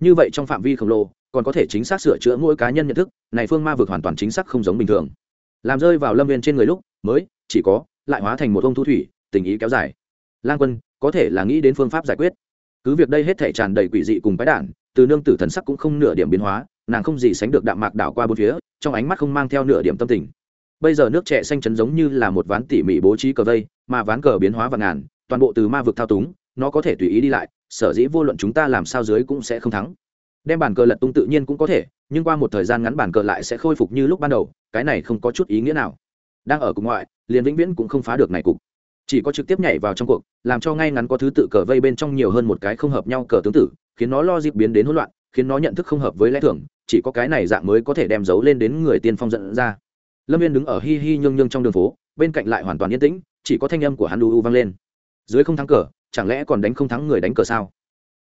S1: như vậy trong phạm vi khổng lồ, còn có thể chính xác sửa chữa mỗi cá nhân nhận thức, này phương ma vực hoàn toàn chính xác không giống bình thường. Làm rơi vào lâm viên trên người lúc, mới, chỉ có, lại hóa thành một ông thu thủy, tình ý kéo dài. Lang quân, có thể là nghĩ đến phương pháp giải quyết. Cứ việc đây hết thể tràn đầy quỷ dị cùng bái đản, từ nương tử thần sắc cũng không nửa điểm biến hóa, nàng không gì sánh được đạm mạc đảo qua bốn phía, trong ánh mắt không mang theo nửa điểm tâm tình. Bây giờ nước trẻ xanh chấn giống như là một ván tỉ mỉ bố trí cờ vây, mà ván cờ biến hóa và ngàn, toàn bộ từ ma vực thao túng nó có thể tùy ý đi lại, sở dĩ vô luận chúng ta làm sao dưới cũng sẽ không thắng. Đem bàn cờ lật tung tự nhiên cũng có thể, nhưng qua một thời gian ngắn bàn cờ lại sẽ khôi phục như lúc ban đầu, cái này không có chút ý nghĩa nào. Đang ở cục ngoại, liền vĩnh viễn cũng không phá được này cục. Chỉ có trực tiếp nhảy vào trong cuộc, làm cho ngay ngắn có thứ tự cờ vây bên trong nhiều hơn một cái không hợp nhau cờ tướng tử, khiến nó lo dịp biến đến hỗn loạn, khiến nó nhận thức không hợp với lẽ thường, chỉ có cái này dạng mới có thể đem giấu lên đến người tiên phong dẫn ra. Lâm viên đứng ở hi hi nhương nhương trong đường phố, bên cạnh lại hoàn toàn yên tĩnh, chỉ có thanh âm của hắn đu u vang lên. Dưới không thắng cờ chẳng lẽ còn đánh không thắng người đánh cờ sao?